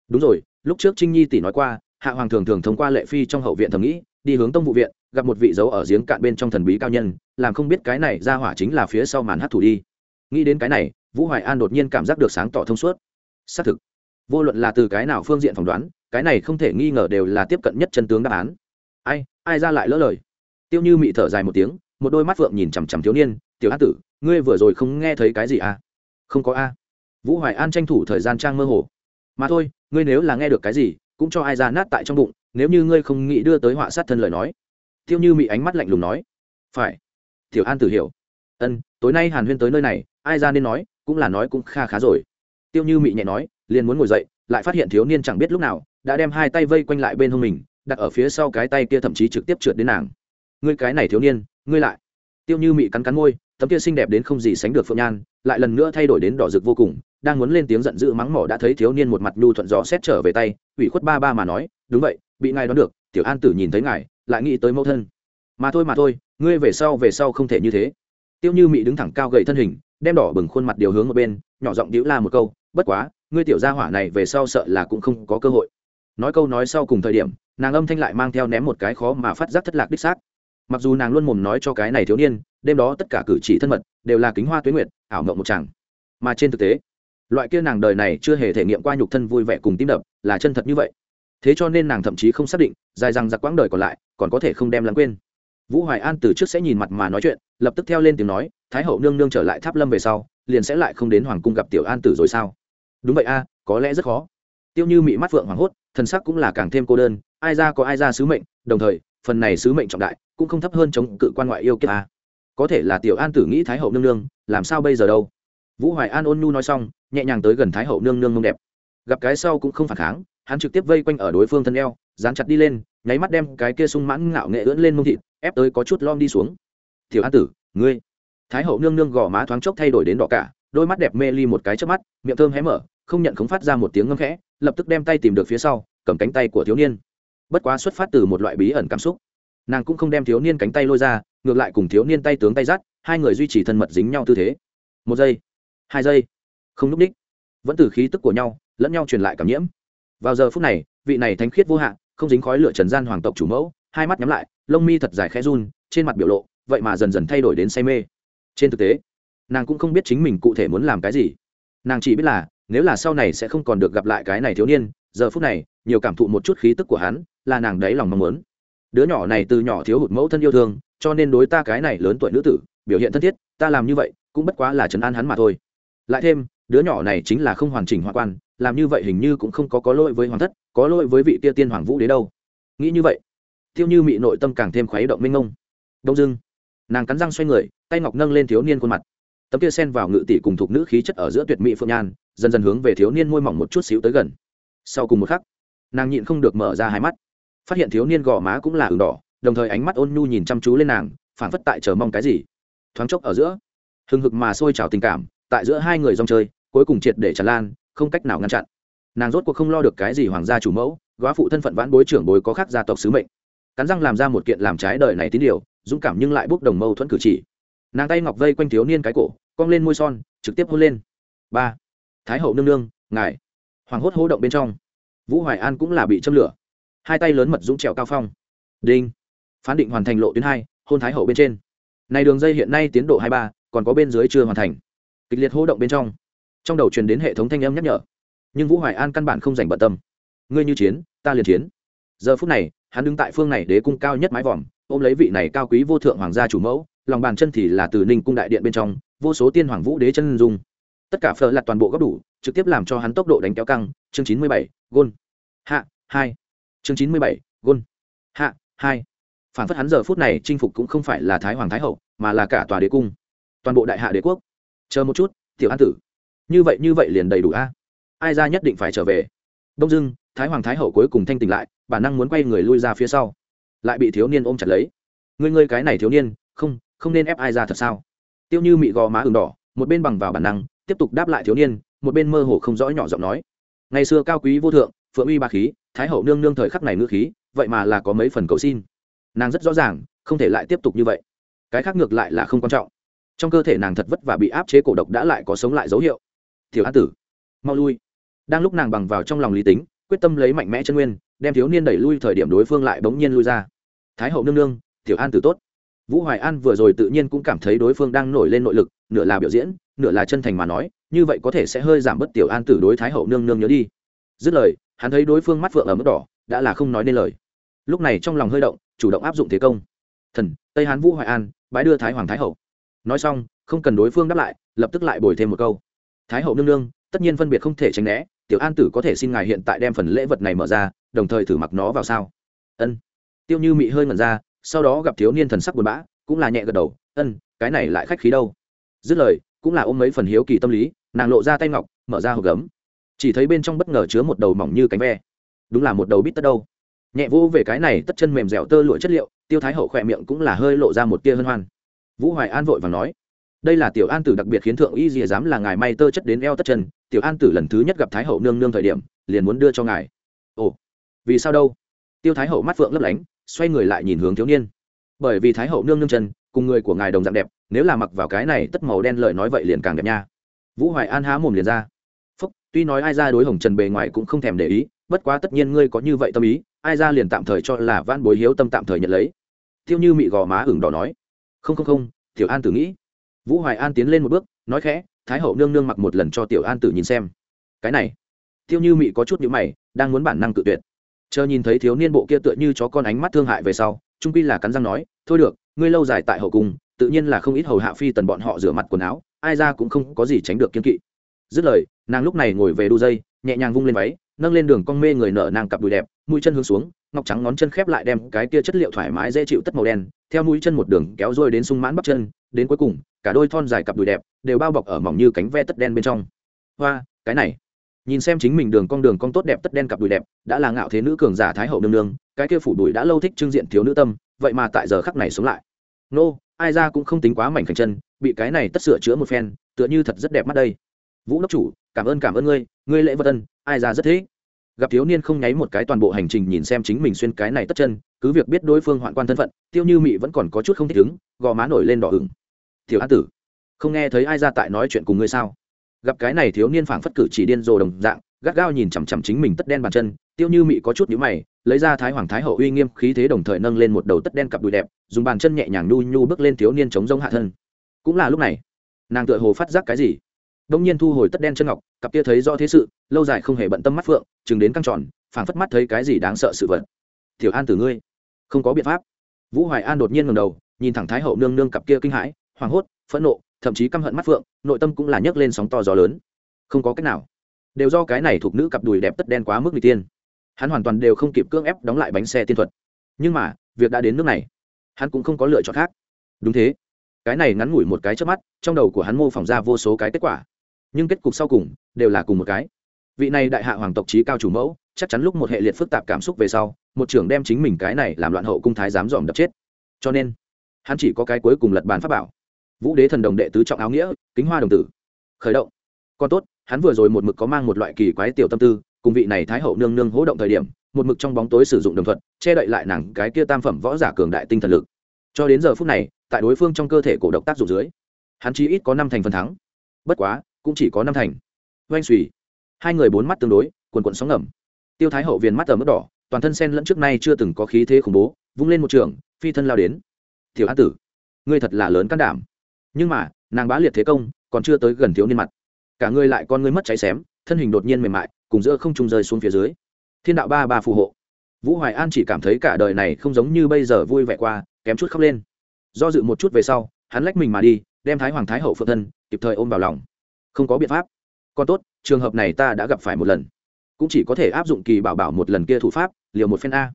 Đúng rồi, lúc trước trinh nhi tỷ nói qua, hạ hoàng thường thường thông qua lệ phi trong hậu viện thầm nghĩ, đi hướng tông vụ viện, gặp một vị dấu ở giếng cạn bên trong thần bí cao nhân, làm không biết cái này ra hỏa chính là phía sau màn hát thủ đi. Nghĩ đến cái này, vũ hoài an đột nhiên cảm giác được sáng tỏ thông suốt. Xác thực, vô luận là từ cái nào phương diện phỏng đoán, cái này không thể nghi ngờ đều là tiếp cận nhất chân tướng đáp án. Ai ai ra lại lỡ lời? Tiêu như mị thở dài một tiếng một đôi mắt phượng nhìn chằm chằm thiếu niên, tiểu an tử, ngươi vừa rồi không nghe thấy cái gì à? Không có a. Vũ hoài an tranh thủ thời gian trang mơ hồ. Mà thôi, ngươi nếu là nghe được cái gì, cũng cho ai ra nát tại trong bụng, nếu như ngươi không nghĩ đưa tới họa sát thân lời nói. Tiêu như mị ánh mắt lạnh lùng nói. Phải. Tiểu an tử hiểu. Ân, tối nay hàn huyên tới nơi này, ai ra nên nói, cũng là nói cũng kha khá rồi. Tiêu như mị nhẹ nói, liền muốn ngồi dậy, lại phát hiện thiếu niên chẳng biết lúc nào, đã đem hai tay vây quanh lại bên hông mình, đặt ở phía sau cái tay kia thậm chí trực tiếp trượt đến nàng ngươi cái này thiếu niên, ngươi lại. Tiêu như mị cắn cắn môi, tấm kia xinh đẹp đến không gì sánh được phượng nhan, lại lần nữa thay đổi đến đỏ rực vô cùng, đang muốn lên tiếng giận dữ mắng mỏ đã thấy thiếu niên một mặt nhu thuận gió xét trở về tay, ủy khuất ba ba mà nói, đúng vậy, bị ngài đoán được, tiểu an tử nhìn thấy ngài, lại nghĩ tới mẫu thân. Mà thôi mà thôi, ngươi về sau về sau không thể như thế. Tiêu như mị đứng thẳng cao gậy thân hình, đem đỏ bừng khuôn mặt điều hướng một bên, nhỏ giọng đĩu la một câu, bất quá, ngươi tiểu gia hỏa này về sau sợ là cũng không có cơ hội. Nói câu nói sau cùng thời điểm, nàng âm thanh lại mang theo ném một cái khó mà phát giác thất lạc đích xác mặc dù nàng luôn mồm nói cho cái này thiếu niên, đêm đó tất cả cử chỉ thân mật đều là kính hoa tuyến nguyệt, ảo mộng một chàng. Mà trên thực tế, loại kia nàng đời này chưa hề thể nghiệm qua nhục thân vui vẻ cùng tim đập là chân thật như vậy. Thế cho nên nàng thậm chí không xác định, dài rằng giặc quãng đời còn lại, còn có thể không đem lãng quên. Vũ hoài an từ trước sẽ nhìn mặt mà nói chuyện, lập tức theo lên tiếng nói, thái hậu nương nương trở lại tháp lâm về sau, liền sẽ lại không đến hoàng cung gặp tiểu an tử rồi sao? Đúng vậy a, có lẽ rất khó. Tiêu như mị mắt phượng hoàng hốt, thần sắc cũng là càng thêm cô đơn, ai ra có ai ra sứ mệnh, đồng thời, phần này sứ mệnh trọng đại cũng không thấp hơn chống cự quan ngoại yêu kiếp a. Có thể là tiểu an tử nghĩ thái hậu nương nương, làm sao bây giờ đâu? Vũ hoài an ôn nhu nói xong, nhẹ nhàng tới gần thái hậu nương nương mông đẹp. Gặp cái sau cũng không phản kháng, hắn trực tiếp vây quanh ở đối phương thân eo, dán chặt đi lên, nháy mắt đem cái kia sung mãn ngạo nghệ ưỡn lên mông thịt, ép tới có chút lom đi xuống. Tiểu an tử, ngươi. Thái hậu nương nương gò má thoáng chốc thay đổi đến đỏ cả, đôi mắt đẹp mê ly một cái trước mắt, miệng thơm hé mở, không nhận không phát ra một tiếng ngâm khẽ, lập tức đem tay tìm được phía sau, cầm cánh tay của thiếu niên. Bất quá xuất phát từ một loại bí ẩn cảm xúc nàng cũng không đem thiếu niên cánh tay lôi ra, ngược lại cùng thiếu niên tay tướng tay dắt, hai người duy trì thân mật dính nhau tư thế. Một giây, hai giây, không núp ních vẫn từ khí tức của nhau, lẫn nhau truyền lại cảm nhiễm. Vào giờ phút này, vị này thánh khiết vô hạn không dính khói lửa trần gian hoàng tộc chủ mẫu, hai mắt nhắm lại, lông mi thật dài khẽ run, trên mặt biểu lộ, vậy mà dần dần thay đổi đến say mê. Trên thực tế, nàng cũng không biết chính mình cụ thể muốn làm cái gì. Nàng chỉ biết là, nếu là sau này sẽ không còn được gặp lại cái này thiếu niên, giờ phút này, nhiều cảm thụ một chút khí tức của hắn, là nàng đấy lòng mong muốn đứa nhỏ này từ nhỏ thiếu hụt mẫu thân yêu thương, cho nên đối ta cái này lớn tuổi nữ tử, biểu hiện thân thiết, ta làm như vậy, cũng bất quá là trấn an hắn mà thôi. Lại thêm, đứa nhỏ này chính là không hoàn chỉnh hoa quan, làm như vậy hình như cũng không có có lỗi với hoàng thất, có lỗi với vị tia tiên hoàng vũ đế đâu. Nghĩ như vậy tiêu như mị nội tâm càng thêm khuấy động minh ngông đông dưng nàng cắn răng xoay người, tay ngọc nâng lên thiếu niên khuôn mặt. Tấm kia sen vào ngự tỷ cùng thuộc nữ khí chất ở giữa tuyệt mỹ phượng nhan, dần dần hướng về thiếu niên môi mỏng một chút xíu tới gần. Sau cùng một khắc, nàng nhịn không được mở ra hai mắt phát hiện thiếu niên gò má cũng là ửng đỏ, đồng thời ánh mắt ôn nhu nhìn chăm chú lên nàng, phảng phất tại chờ mong cái gì. Thoáng chốc ở giữa, hừng hực mà sôi trào tình cảm, tại giữa hai người rong chơi, cuối cùng triệt để tràn lan, không cách nào ngăn chặn. Nàng rốt cuộc không lo được cái gì hoàng gia chủ mẫu, góa phụ thân phận vãn bối trưởng bối có khác gia tộc sứ mệnh. Cắn răng làm ra một kiện làm trái đời này tín điều, dũng cảm nhưng lại bốc đồng mâu thuẫn cử chỉ. Nàng tay ngọc vây quanh thiếu niên cái cổ, cong lên môi son, trực tiếp hôn lên. Ba. Thái hậu nương nương, ngài. Hoàng hốt hố động bên trong. Vũ hoài an cũng là bị châm lửa hai tay lớn mật dũng trèo cao phong. Đinh. Phán định hoàn thành lộ tuyến hai, hôn thái hậu bên trên. Này đường dây hiện nay tiến độ hai ba, còn có bên dưới chưa hoàn thành. Kịch liệt hô động bên trong. Trong đầu truyền đến hệ thống thanh âm nhắc nhở. Nhưng vũ hoài an căn bản không dành bận tâm. Ngươi như chiến, ta liền chiến. Giờ phút này, hắn đứng tại phương này đế cung cao nhất mái vòm, ôm lấy vị này cao quý vô thượng hoàng gia chủ mẫu, lòng bàn chân thì là từ ninh cung đại điện bên trong, vô số tiên hoàng vũ đế chân dung. Tất cả phở là toàn bộ góc đủ, trực tiếp làm cho hắn tốc độ đánh kéo căng, chương chín mươi bảy, gôn. Hạ, hai chương chín mươi bảy, gôn. Hạ, hai. Phản phất hắn giờ phút này chinh phục cũng không phải là thái hoàng thái hậu, mà là cả tòa đế cung. Toàn bộ đại hạ đế quốc. Chờ một chút, tiểu an tử. Như vậy như vậy liền đầy đủ a. Ai ra nhất định phải trở về. Đông dưng thái hoàng thái hậu cuối cùng thanh tỉnh lại, bản năng muốn quay người lui ra phía sau. Lại bị thiếu niên ôm chặt lấy. Ngươi ngươi cái này thiếu niên, không không nên ép ai ra thật sao? Tiêu như mị gò má ừng đỏ, một bên bằng vào bản năng, tiếp tục đáp lại thiếu niên, một bên mơ hồ không rõ nhỏ giọng nói. Ngày xưa cao quý vô thượng, phượng uy ba khí thái hậu nương nương thời khắc này ngữ khí, vậy mà là có mấy phần cầu xin. Nàng rất rõ ràng, không thể lại tiếp tục như vậy. Cái khác ngược lại là không quan trọng. Trong cơ thể nàng thật vất và bị áp chế cổ độc đã lại có sống lại dấu hiệu. Thiếu an tử, mau lui. Đang lúc nàng bằng vào trong lòng lý tính, quyết tâm lấy mạnh mẽ chân nguyên, đem thiếu niên đẩy lui thời điểm đối phương lại bỗng nhiên lui ra. Thái hậu nương nương, tiểu an tử tốt. Vũ hoài an vừa rồi tự nhiên cũng cảm thấy đối phương đang nổi lên nội lực, nửa là biểu diễn, nửa là chân thành mà nói, như vậy có thể sẽ hơi giảm bớt tiểu an tử đối thái hậu nương nương nhớ đi. Dứt lời hắn thấy đối phương mắt phượng ở mức đỏ, đã là không nói nên lời. Lúc này trong lòng hơi động, chủ động áp dụng thế công. Thần, tây hán vũ hoài an, bái đưa thái hoàng thái hậu. Nói xong, không cần đối phương đáp lại, lập tức lại bồi thêm một câu. Thái hậu nương nương, tất nhiên phân biệt không thể tránh né, tiểu an tử có thể xin ngài hiện tại đem phần lễ vật này mở ra, đồng thời thử mặc nó vào sao? Ân. Tiêu như mị hơi ngẩn ra, sau đó gặp thiếu niên thần sắc buồn bã, cũng là nhẹ gật đầu, ân, cái này lại khách khí đâu. Dứt lời, cũng là ôm mấy phần hiếu kỳ tâm lý, nàng lộ ra tay ngọc, mở ra hộp gấm chỉ thấy bên trong bất ngờ chứa một đầu mỏng như cánh ve. Đúng là một đầu bít tất đâu. Nhẹ vô về cái này tất chân mềm dẻo tơ lụa chất liệu, tiêu thái hậu khỏe miệng cũng là hơi lộ ra một tia hân hoan. Vũ hoài an vội và nói, đây là tiểu an tử đặc biệt khiến thượng y dìa dám là ngài may tơ chất đến eo tất chân, tiểu an tử lần thứ nhất gặp thái hậu nương nương thời điểm, liền muốn đưa cho ngài. Ồ, vì sao đâu? Tiêu thái hậu mắt phượng lấp lánh, xoay người lại nhìn hướng thiếu niên. Bởi vì thái hậu nương nương chân, cùng người của ngài đồng dạng đẹp, nếu là mặc vào cái này tất màu đen lời nói vậy liền càng đẹp nha. Vũ hoài an há mồm liền ra tuy nói ai ra đối hồng trần bề ngoài cũng không thèm để ý, bất quá tất nhiên ngươi có như vậy tâm ý, ai ra liền tạm thời cho là van bối hiếu tâm tạm thời nhận lấy. Tiêu như mị gò má ửng đỏ nói. Không không không, tiểu an tử nghĩ. Vũ hoài an tiến lên một bước, nói khẽ, thái hậu nương nương mặc một lần cho tiểu an tử nhìn xem. Cái này. Tiêu như mị có chút nhữ mày, đang muốn bản năng tự tuyệt. Chờ nhìn thấy thiếu niên bộ kia tựa như chó con ánh mắt thương hại về sau, trung pi là cắn răng nói, thôi được, ngươi lâu dài tại hậu cung, tự nhiên là không ít hầu hạ phi tần bọn họ rửa mặt quần áo, ai ra cũng không có gì tránh được kiên kỵ. Dứt lời nàng lúc này ngồi về đu dây, nhẹ nhàng vung lên váy, nâng lên đường con mê người nở nàng cặp đùi đẹp, mũi chân hướng xuống, ngọc trắng ngón chân khép lại đem cái kia chất liệu thoải mái dễ chịu tất màu đen, theo mũi chân một đường kéo dôi đến sung mãn bắp chân, đến cuối cùng, cả đôi thon dài cặp đùi đẹp đều bao bọc ở mỏng như cánh ve tất đen bên trong. Hoa, cái này. Nhìn xem chính mình đường con đường con tốt đẹp tất đen cặp đùi đẹp, đã là ngạo thế nữ cường giả thái hậu nương nương, cái kia phủ đùi đã lâu thích trưng diện thiếu nữ tâm, vậy mà tại giờ khắc này sống lại. Nô, ai ra cũng không tính quá mảnh khảnh chân, bị cái này tất sửa chữa một phen, tựa như thật rất đẹp mắt đây vũ đốc chủ, cảm ơn cảm ơn ngươi ngươi lễ vật ân, ai ra rất thế. Gặp thiếu niên không nháy một cái toàn bộ hành trình nhìn xem chính mình xuyên cái này tất chân, cứ việc biết đối phương hoạn quan thân phận, tiêu như mị vẫn còn có chút không thích ứng, gò má nổi lên đỏ ửng. Thiếu an tử, không nghe thấy ai ra tại nói chuyện cùng ngươi sao? Gặp cái này thiếu niên phảng phất cử chỉ điên rồ đồng dạng, gắt gao nhìn chằm chằm chính mình tất đen bàn chân, tiêu như mị có chút nhíu mày, lấy ra thái hoàng thái hậu uy nghiêm khí thế đồng thời nâng lên một đầu tất đen cặp đùi đẹp, dùng bàn chân nhẹ nhàng nhu nhu bước lên thiếu niên chống rông hạ thân. Cũng là lúc này, nàng tựa hồ phát giác cái gì? Bỗng nhiên thu hồi tất đen chân ngọc, cặp kia thấy rõ thế sự, lâu dài không hề bận tâm mắt phượng, chừng đến căng tròn, phảng phất mắt thấy cái gì đáng sợ sự vật. Tiểu an tử ngươi, không có biện pháp. Vũ hoài an đột nhiên ngầm đầu, nhìn thẳng thái hậu nương nương cặp kia kinh hãi, hoảng hốt, phẫn nộ, thậm chí căm hận mắt phượng, nội tâm cũng là nhấc lên sóng to gió lớn. Không có cách nào. Đều do cái này thuộc nữ cặp đùi đẹp tất đen quá mức mỹ tiên. Hắn hoàn toàn đều không kịp cưỡng ép đóng lại bánh xe tiên thuật. Nhưng mà, việc đã đến nước này, hắn cũng không có lựa chọn khác. Đúng thế. Cái này ngắn ngủi một cái trước mắt, trong đầu của hắn mô phỏng ra vô số cái kết quả nhưng kết cục sau cùng đều là cùng một cái. Vị này đại hạ hoàng tộc trí cao chủ mẫu, chắc chắn lúc một hệ liệt phức tạp cảm xúc về sau, một trưởng đem chính mình cái này làm loạn hậu cung thái dám dòm đập chết. Cho nên, hắn chỉ có cái cuối cùng lật bàn pháp bảo. Vũ đế thần đồng đệ tứ trọng áo nghĩa, kính hoa đồng tử. Khởi động. Còn tốt, hắn vừa rồi một mực có mang một loại kỳ quái tiểu tâm tư, cùng vị này thái hậu nương nương hỗ động thời điểm, một mực trong bóng tối sử dụng đồng thuận che đậy lại nàng cái kia tam phẩm võ giả cường đại tinh thần lực. Cho đến giờ phút này, tại đối phương trong cơ thể cổ độc tác dụng dưới, hắn chỉ ít có năm thành phần thắng. Bất quá cũng chỉ có năm thành. Oanh xùy hai người bốn mắt tương đối, quần quần sóng ngầm. Tiêu thái hậu viền mắt ở mức đỏ, toàn thân sen lẫn trước nay chưa từng có khí thế khủng bố, vung lên một trường, phi thân lao đến. Tiểu an tử, ngươi thật là lớn can đảm. Nhưng mà, nàng bá liệt thế công, còn chưa tới gần thiếu niên mặt. Cả người lại con ngươi mất cháy xém, thân hình đột nhiên mềm mại, cùng giữa không trung rơi xuống phía dưới. Thiên đạo ba ba phù hộ. Vũ hoài an chỉ cảm thấy cả đời này không giống như bây giờ vui vẻ qua, kém chút khóc lên. Do dự một chút về sau, hắn lách mình mà đi, đem thái hoàng thái hậu phượng thân, kịp thời ôm vào lòng không có biện pháp. Còn tốt, trường hợp này ta đã gặp phải một lần. Cũng chỉ có thể áp dụng kỳ bảo bảo một lần kia thủ pháp, liều một phen a.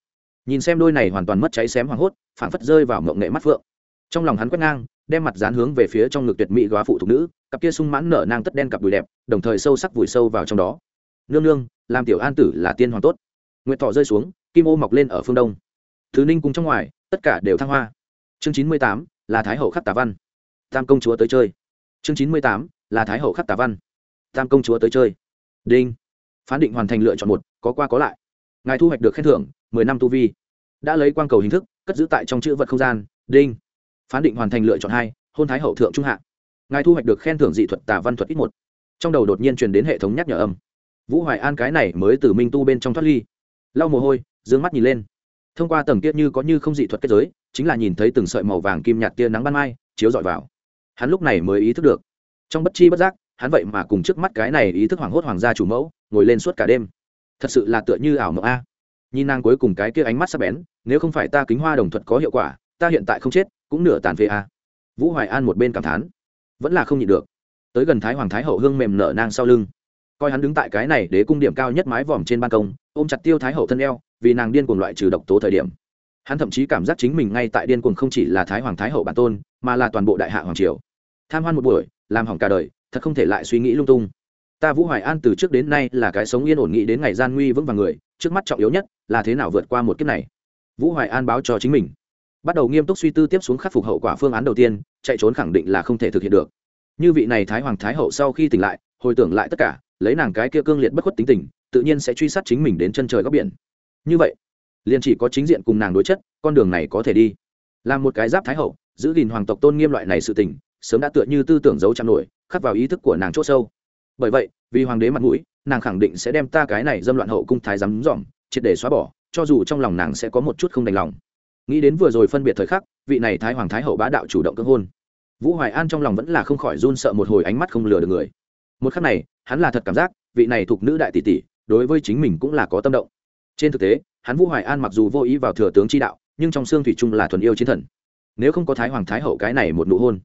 Nhìn xem đôi này hoàn toàn mất cháy xém hoảng hốt, phảng phất rơi vào mộng nghệ mắt phượng. Trong lòng hắn quét ngang, đem mặt dán hướng về phía trong ngực tuyệt mỹ góa phụ thục nữ, cặp kia sung mãn nở nang tất đen cặp đùi đẹp, đồng thời sâu sắc vùi sâu vào trong đó. Nương nương, làm tiểu an tử là tiên hoàng tốt. Nguyện thọ rơi xuống, kim ô mọc lên ở phương đông. Thứ ninh cung trong ngoài, tất cả đều thăng hoa. Chương chín mươi tám, là thái hậu khắc tà văn. Tam công chúa tới chơi. Chương chín mươi tám là thái hậu khắc tà văn tam công chúa tới chơi đinh phán định hoàn thành lựa chọn một có qua có lại ngài thu hoạch được khen thưởng mười năm tu vi đã lấy quang cầu hình thức cất giữ tại trong chữ vật không gian đinh phán định hoàn thành lựa chọn hai hôn thái hậu thượng trung hạ ngài thu hoạch được khen thưởng dị thuật tà văn thuật ít một trong đầu đột nhiên truyền đến hệ thống nhắc nhở âm vũ hoài an cái này mới từ minh tu bên trong thoát ly lau mồ hôi d ư ơ n g mắt nhìn lên thông qua tầng tiết như có như không dị thuật kết giới chính là nhìn thấy từng sợi màu vàng kim nhạt tia nắng ban mai chiếu dọi vào hắn lúc này mới ý thức được trong bất chi bất giác, hắn vậy mà cùng trước mắt cái này ý thức hoảng hốt hoàng gia chủ mẫu, ngồi lên suốt cả đêm. Thật sự là tựa như ảo mộng a. Nhìn nàng cuối cùng cái kia ánh mắt sắp bén, nếu không phải ta kính hoa đồng thuật có hiệu quả, ta hiện tại không chết, cũng nửa tàn phế a. Vũ hoài an một bên cảm thán, vẫn là không nhịn được. Tới gần thái hoàng thái hậu hương mềm nở nang sau lưng. Coi hắn đứng tại cái này để cung điểm cao nhất mái vòm trên ban công, ôm chặt tiêu thái hậu thân eo, vì nàng điên cuồng loại trừ độc tố thời điểm. Hắn thậm chí cảm giác chính mình ngay tại điên cuồng không chỉ là thái hoàng thái hậu bản tôn, mà là toàn bộ đại hạ hoàng triều. Tham hoan một buổi làm hỏng cả đời, thật không thể lại suy nghĩ lung tung. Ta vũ hoài an từ trước đến nay là cái sống yên ổn nghĩ đến ngày gian nguy vững vàng người, trước mắt trọng yếu nhất là thế nào vượt qua một kiếp này. Vũ hoài an báo cho chính mình. Bắt đầu nghiêm túc suy tư tiếp xuống khắc phục hậu quả phương án đầu tiên, chạy trốn khẳng định là không thể thực hiện được. Như vị này thái hoàng thái hậu sau khi tỉnh lại, hồi tưởng lại tất cả, lấy nàng cái kia cương liệt bất khuất tính tình, tự nhiên sẽ truy sát chính mình đến chân trời góc biển. Như vậy, liền chỉ có chính diện cùng nàng đối chất, con đường này có thể đi. Làm một cái giáp thái hậu, giữ gìn hoàng tộc tôn nghiêm loại này sự tình sớm đã tựa như tư tưởng giấu chạm nổi, khắc vào ý thức của nàng c h ỗ sâu. Bởi vậy, vì hoàng đế mặt mũi, nàng khẳng định sẽ đem ta cái này dâm loạn hậu cung thái dám dỏm triệt để xóa bỏ, cho dù trong lòng nàng sẽ có một chút không đành lòng. Nghĩ đến vừa rồi phân biệt thời khắc, vị này thái hoàng thái hậu bá đạo chủ động cưỡng hôn. Vũ hoài an trong lòng vẫn là không khỏi run sợ một hồi ánh mắt không lừa được người. Một khắc này, hắn là thật cảm giác, vị này thuộc nữ đại tỷ tỷ, đối với chính mình cũng là có tâm động. Trên thực tế, hắn vũ hoài an mặc dù vô ý vào thừa tướng chi đạo, nhưng trong xương thủy chung là thuần yêu chiến thần. Nếu không có thái hoàng thái hậu cái này một nụ hôn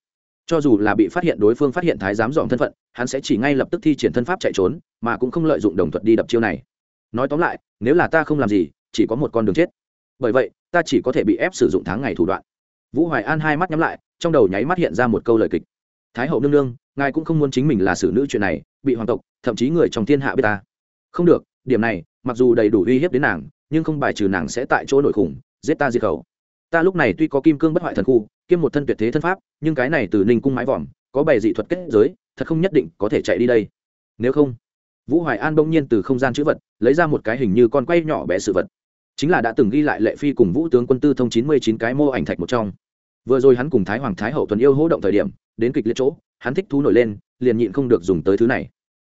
cho dù là bị phát hiện đối phương phát hiện thái giám dọn thân phận, hắn sẽ chỉ ngay lập tức thi triển thân pháp chạy trốn, mà cũng không lợi dụng đồng thuận đi đập chiêu này. Nói tóm lại, nếu là ta không làm gì, chỉ có một con đường chết. Bởi vậy, ta chỉ có thể bị ép sử dụng tháng ngày thủ đoạn. Vũ hoài an hai mắt nhắm lại, trong đầu nháy mắt hiện ra một câu lời kịch. Thái hậu nương nương, ngài cũng không muốn chính mình là xử nữ chuyện này, bị hoàng tộc, thậm chí người trong thiên hạ biết ta. Không được, điểm này, mặc dù đầy đủ uy hiếp đến nàng, nhưng không bài trừ nàng sẽ tại chỗ nội khủng, giết ta diệt khẩu ta lúc này tuy có kim cương bất hoại thần khu, kiêm một thân tuyệt thế thân pháp, nhưng cái này từ ninh cung mái vòm, có bày dị thuật kết giới, thật không nhất định có thể chạy đi đây. Nếu không, vũ hoài an bỗng nhiên từ không gian chữ vật, lấy ra một cái hình như con quay nhỏ bé sự vật. Chính là đã từng ghi lại lệ phi cùng vũ tướng quân tư thông chín mươi chín cái mô ảnh thạch một trong. Vừa rồi hắn cùng thái hoàng thái hậu tuần yêu hỗ động thời điểm, đến kịch liệt chỗ, hắn thích thú nổi lên, liền nhịn không được dùng tới thứ này.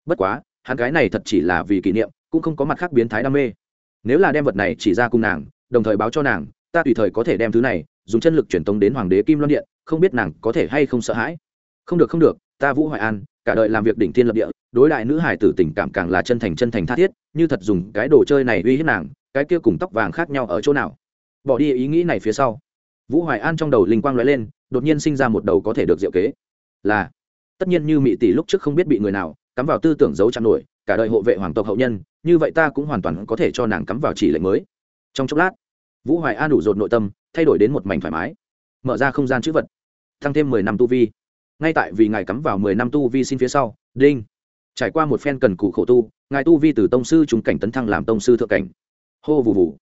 Bất quá, hắn cái này thật chỉ là vì kỷ niệm, cũng không có mặt khác biến thái đam mê. Nếu là đem vật này chỉ ra cùng nàng, đồng thời báo cho nàng ta tùy thời có thể đem thứ này dùng chân lực truyền tống đến hoàng đế kim loan điện, không biết nàng có thể hay không sợ hãi. Không được không được, ta vũ hoài an, cả đời làm việc đỉnh thiên lập địa, đối đại nữ hải tử tình cảm càng là chân thành chân thành tha thiết, như thật dùng cái đồ chơi này uy hiếp nàng, cái kia cùng tóc vàng khác nhau ở chỗ nào? Bỏ đi ý nghĩ này phía sau, vũ hoài an trong đầu linh quang lóe lên, đột nhiên sinh ra một đầu có thể được diệu kế. Là, tất nhiên như mỹ tỷ lúc trước không biết bị người nào cắm vào tư tưởng giấu chạm nổi, cả đời hộ vệ hoàng tộc hậu nhân, như vậy ta cũng hoàn toàn có thể cho nàng cắm vào chỉ lệnh mới. Trong chốc lát vũ hoài an đủ rột nội tâm, thay đổi đến một mảnh thoải mái. Mở ra không gian chữ vật, tăng thêm mười năm tu vi. Ngay tại vì ngài cắm vào mười năm tu vi xin phía sau, đinh. Trải qua một phen cần cù khổ tu, ngài tu vi từ tông sư trùng cảnh tấn thăng làm tông sư thượng cảnh. Hô vù vù.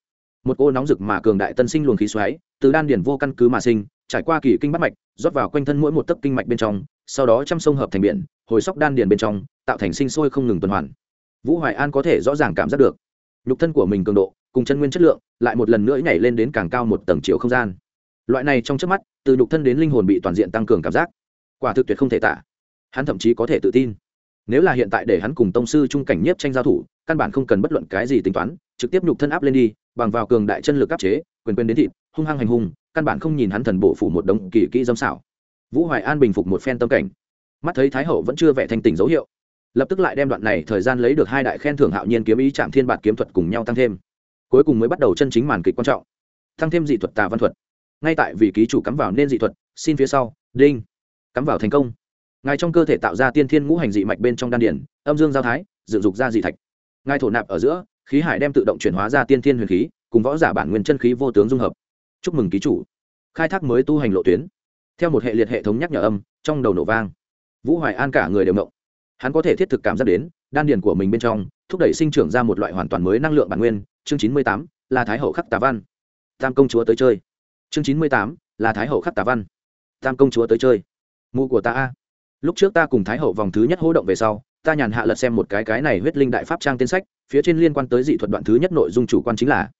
Một cô nóng rực mà cường đại tân sinh luồng khí xoáy, từ đan điển vô căn cứ mà sinh, trải qua kỳ kinh bắt mạch, rót vào quanh thân mỗi một tấc kinh mạch bên trong, sau đó chăm sông hợp thành biển, hồi sóc đan điền bên trong, tạo thành sinh sôi không ngừng tuần hoàn. Vũ hoài an có thể rõ ràng cảm giác được, nhục thân của mình cường độ cùng chân nguyên chất lượng, lại một lần nữa nhảy lên đến càng cao một tầng chiều không gian. Loại này trong trước mắt, từ nhục thân đến linh hồn bị toàn diện tăng cường cảm giác, quả thực tuyệt không thể tả. Hắn thậm chí có thể tự tin. Nếu là hiện tại để hắn cùng tông sư trung cảnh nhiếp tranh giao thủ, căn bản không cần bất luận cái gì tính toán, trực tiếp nhục thân áp lên đi, bằng vào cường đại chân lực áp chế, quyền quyền đến thịt, hung hăng hành hung, căn bản không nhìn hắn thần bộ phủ một đống kỳ kỹ dâm xảo. Vũ hoài an bình phục một phen tâm cảnh. Mắt thấy thái hậu vẫn chưa vẻ thanh tỉnh dấu hiệu, lập tức lại đem đoạn này thời gian lấy được hai đại khen thưởng hạo nhiên kiếm ý chạm thiên bạt kiếm thuật cùng nhau tăng thêm cuối cùng mới bắt đầu chân chính màn kịch quan trọng. Tăng thêm dị thuật tà văn thuật. Ngay tại vị ký chủ cắm vào nên dị thuật, xin phía sau, đinh. Cắm vào thành công. Ngài trong cơ thể tạo ra tiên thiên ngũ hành dị mạch bên trong đan điển âm dương giao thái, dựng dục ra dị thạch. Ngài thổ nạp ở giữa, khí hải đem tự động chuyển hóa ra tiên thiên huyền khí, cùng võ giả bản nguyên chân khí vô tướng dung hợp. Chúc mừng ký chủ. Khai thác mới tu hành lộ tuyến. Theo một hệ liệt hệ thống nhắc nhở âm, trong đầu nổ vang. Vũ hoài an cả người đều động. Hắn có thể thiết thực cảm giác đến, đan điền của mình bên trong, thúc đẩy sinh trưởng ra một loại hoàn toàn mới năng lượng bản nguyên chương chín mươi tám, là thái hậu khắc tà văn. Tam công chúa tới chơi. Chương chín mươi tám, là thái hậu khắc tà văn. Tam công chúa tới chơi. Mụ của ta a. Lúc trước ta cùng thái hậu vòng thứ nhất hỗ động về sau, ta nhàn hạ lật xem một cái cái này huyết linh đại pháp trang tên sách, phía trên liên quan tới dị thuật đoạn thứ nhất nội dung chủ quan chính là,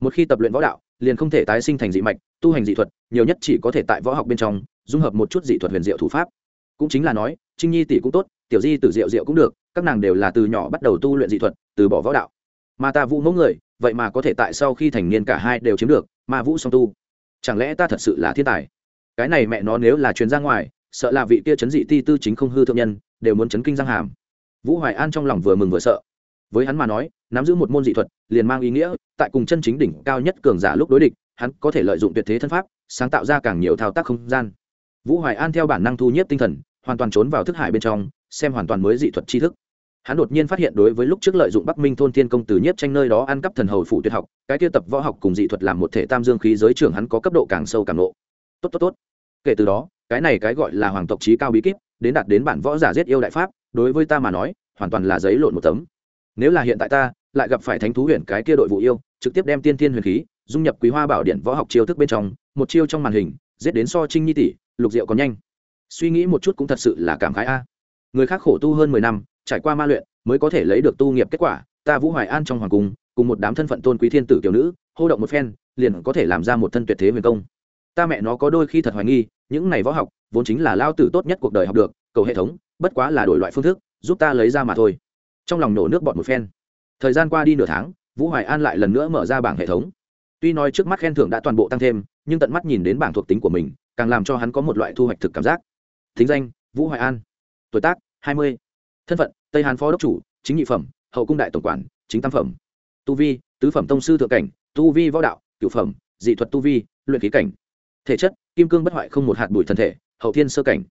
một khi tập luyện võ đạo, liền không thể tái sinh thành dị mạch, tu hành dị thuật, nhiều nhất chỉ có thể tại võ học bên trong, dung hợp một chút dị thuật huyền diệu thủ pháp. Cũng chính là nói, trinh nhi tỷ cũng tốt, tiểu di tử diệu diệu cũng được, các nàng đều là từ nhỏ bắt đầu tu luyện dị thuật, từ bỏ võ đạo. Mà ta vũ mẫu người vậy mà có thể tại sau khi thành niên cả hai đều chiếm được, ma vũ song tu. Chẳng lẽ ta thật sự là thiên tài? Cái này mẹ nó nếu là chuyến ra ngoài, sợ là vị kia chấn dị ti tư chính không hư thượng nhân, đều muốn chấn kinh răng hàm. Vũ hoài an trong lòng vừa mừng vừa sợ. Với hắn mà nói, nắm giữ một môn dị thuật, liền mang ý nghĩa, tại cùng chân chính đỉnh cao nhất cường giả lúc đối địch, hắn có thể lợi dụng tuyệt thế thân pháp, sáng tạo ra càng nhiều thao tác không gian. Vũ hoài an theo bản năng thu nhiếp tinh thần, hoàn toàn trốn vào thức hải bên trong, xem hoàn toàn mới dị thuật tri thức hắn đột nhiên phát hiện đối với lúc trước lợi dụng bắc minh thôn thiên công từ nhiếp tranh nơi đó ăn cắp thần hầu phụ tuyệt học, cái tiêu tập võ học cùng dị thuật làm một thể tam dương khí giới trưởng hắn có cấp độ càng sâu càng lộ tốt tốt tốt. Kể từ đó, cái này cái gọi là hoàng tộc trí cao bí kíp, đến đạt đến bản võ giả giết yêu đại pháp, đối với ta mà nói, hoàn toàn là giấy lộn một tấm. Nếu là hiện tại ta, lại gặp phải thánh thú huyền cái kia đội vụ yêu, trực tiếp đem tiên thiên huyền khí, dung nhập quý hoa bảo điện võ học chiêu thức bên trong, một chiêu trong màn hình, giết đến so trinh nhi tỷ, lục diệu còn nhanh. Suy nghĩ một chút cũng thật sự là cảm khái a. Người khác khổ tu hơn mười năm trải qua ma luyện mới có thể lấy được tu nghiệp kết quả. Ta vũ hoài an trong hoàng cung, cùng một đám thân phận tôn quý thiên tử kiểu nữ, hô động một phen, liền có thể làm ra một thân tuyệt thế huyền công. Ta mẹ nó có đôi khi thật hoài nghi, những này võ học vốn chính là lao tử tốt nhất cuộc đời học được, cầu hệ thống, bất quá là đổi loại phương thức, giúp ta lấy ra mà thôi. Trong lòng nổ nước bọt một phen. Thời gian qua đi nửa tháng, vũ hoài an lại lần nữa mở ra bảng hệ thống. Tuy nói trước mắt khen thưởng đã toàn bộ tăng thêm, nhưng tận mắt nhìn đến bảng thuộc tính của mình, càng làm cho hắn có một loại thu hoạch thực cảm giác. Thính danh, vũ hoài an. Tuổi tác, hai mươi. Thân phận tây hàn phó đốc chủ chính nhị phẩm hậu cung đại tổng quản chính tam phẩm tu vi tứ phẩm tông sư thượng cảnh tu vi võ đạo cửu phẩm dị thuật tu vi luyện khí cảnh thể chất kim cương bất hoại không một hạt bụi thân thể hậu thiên sơ cảnh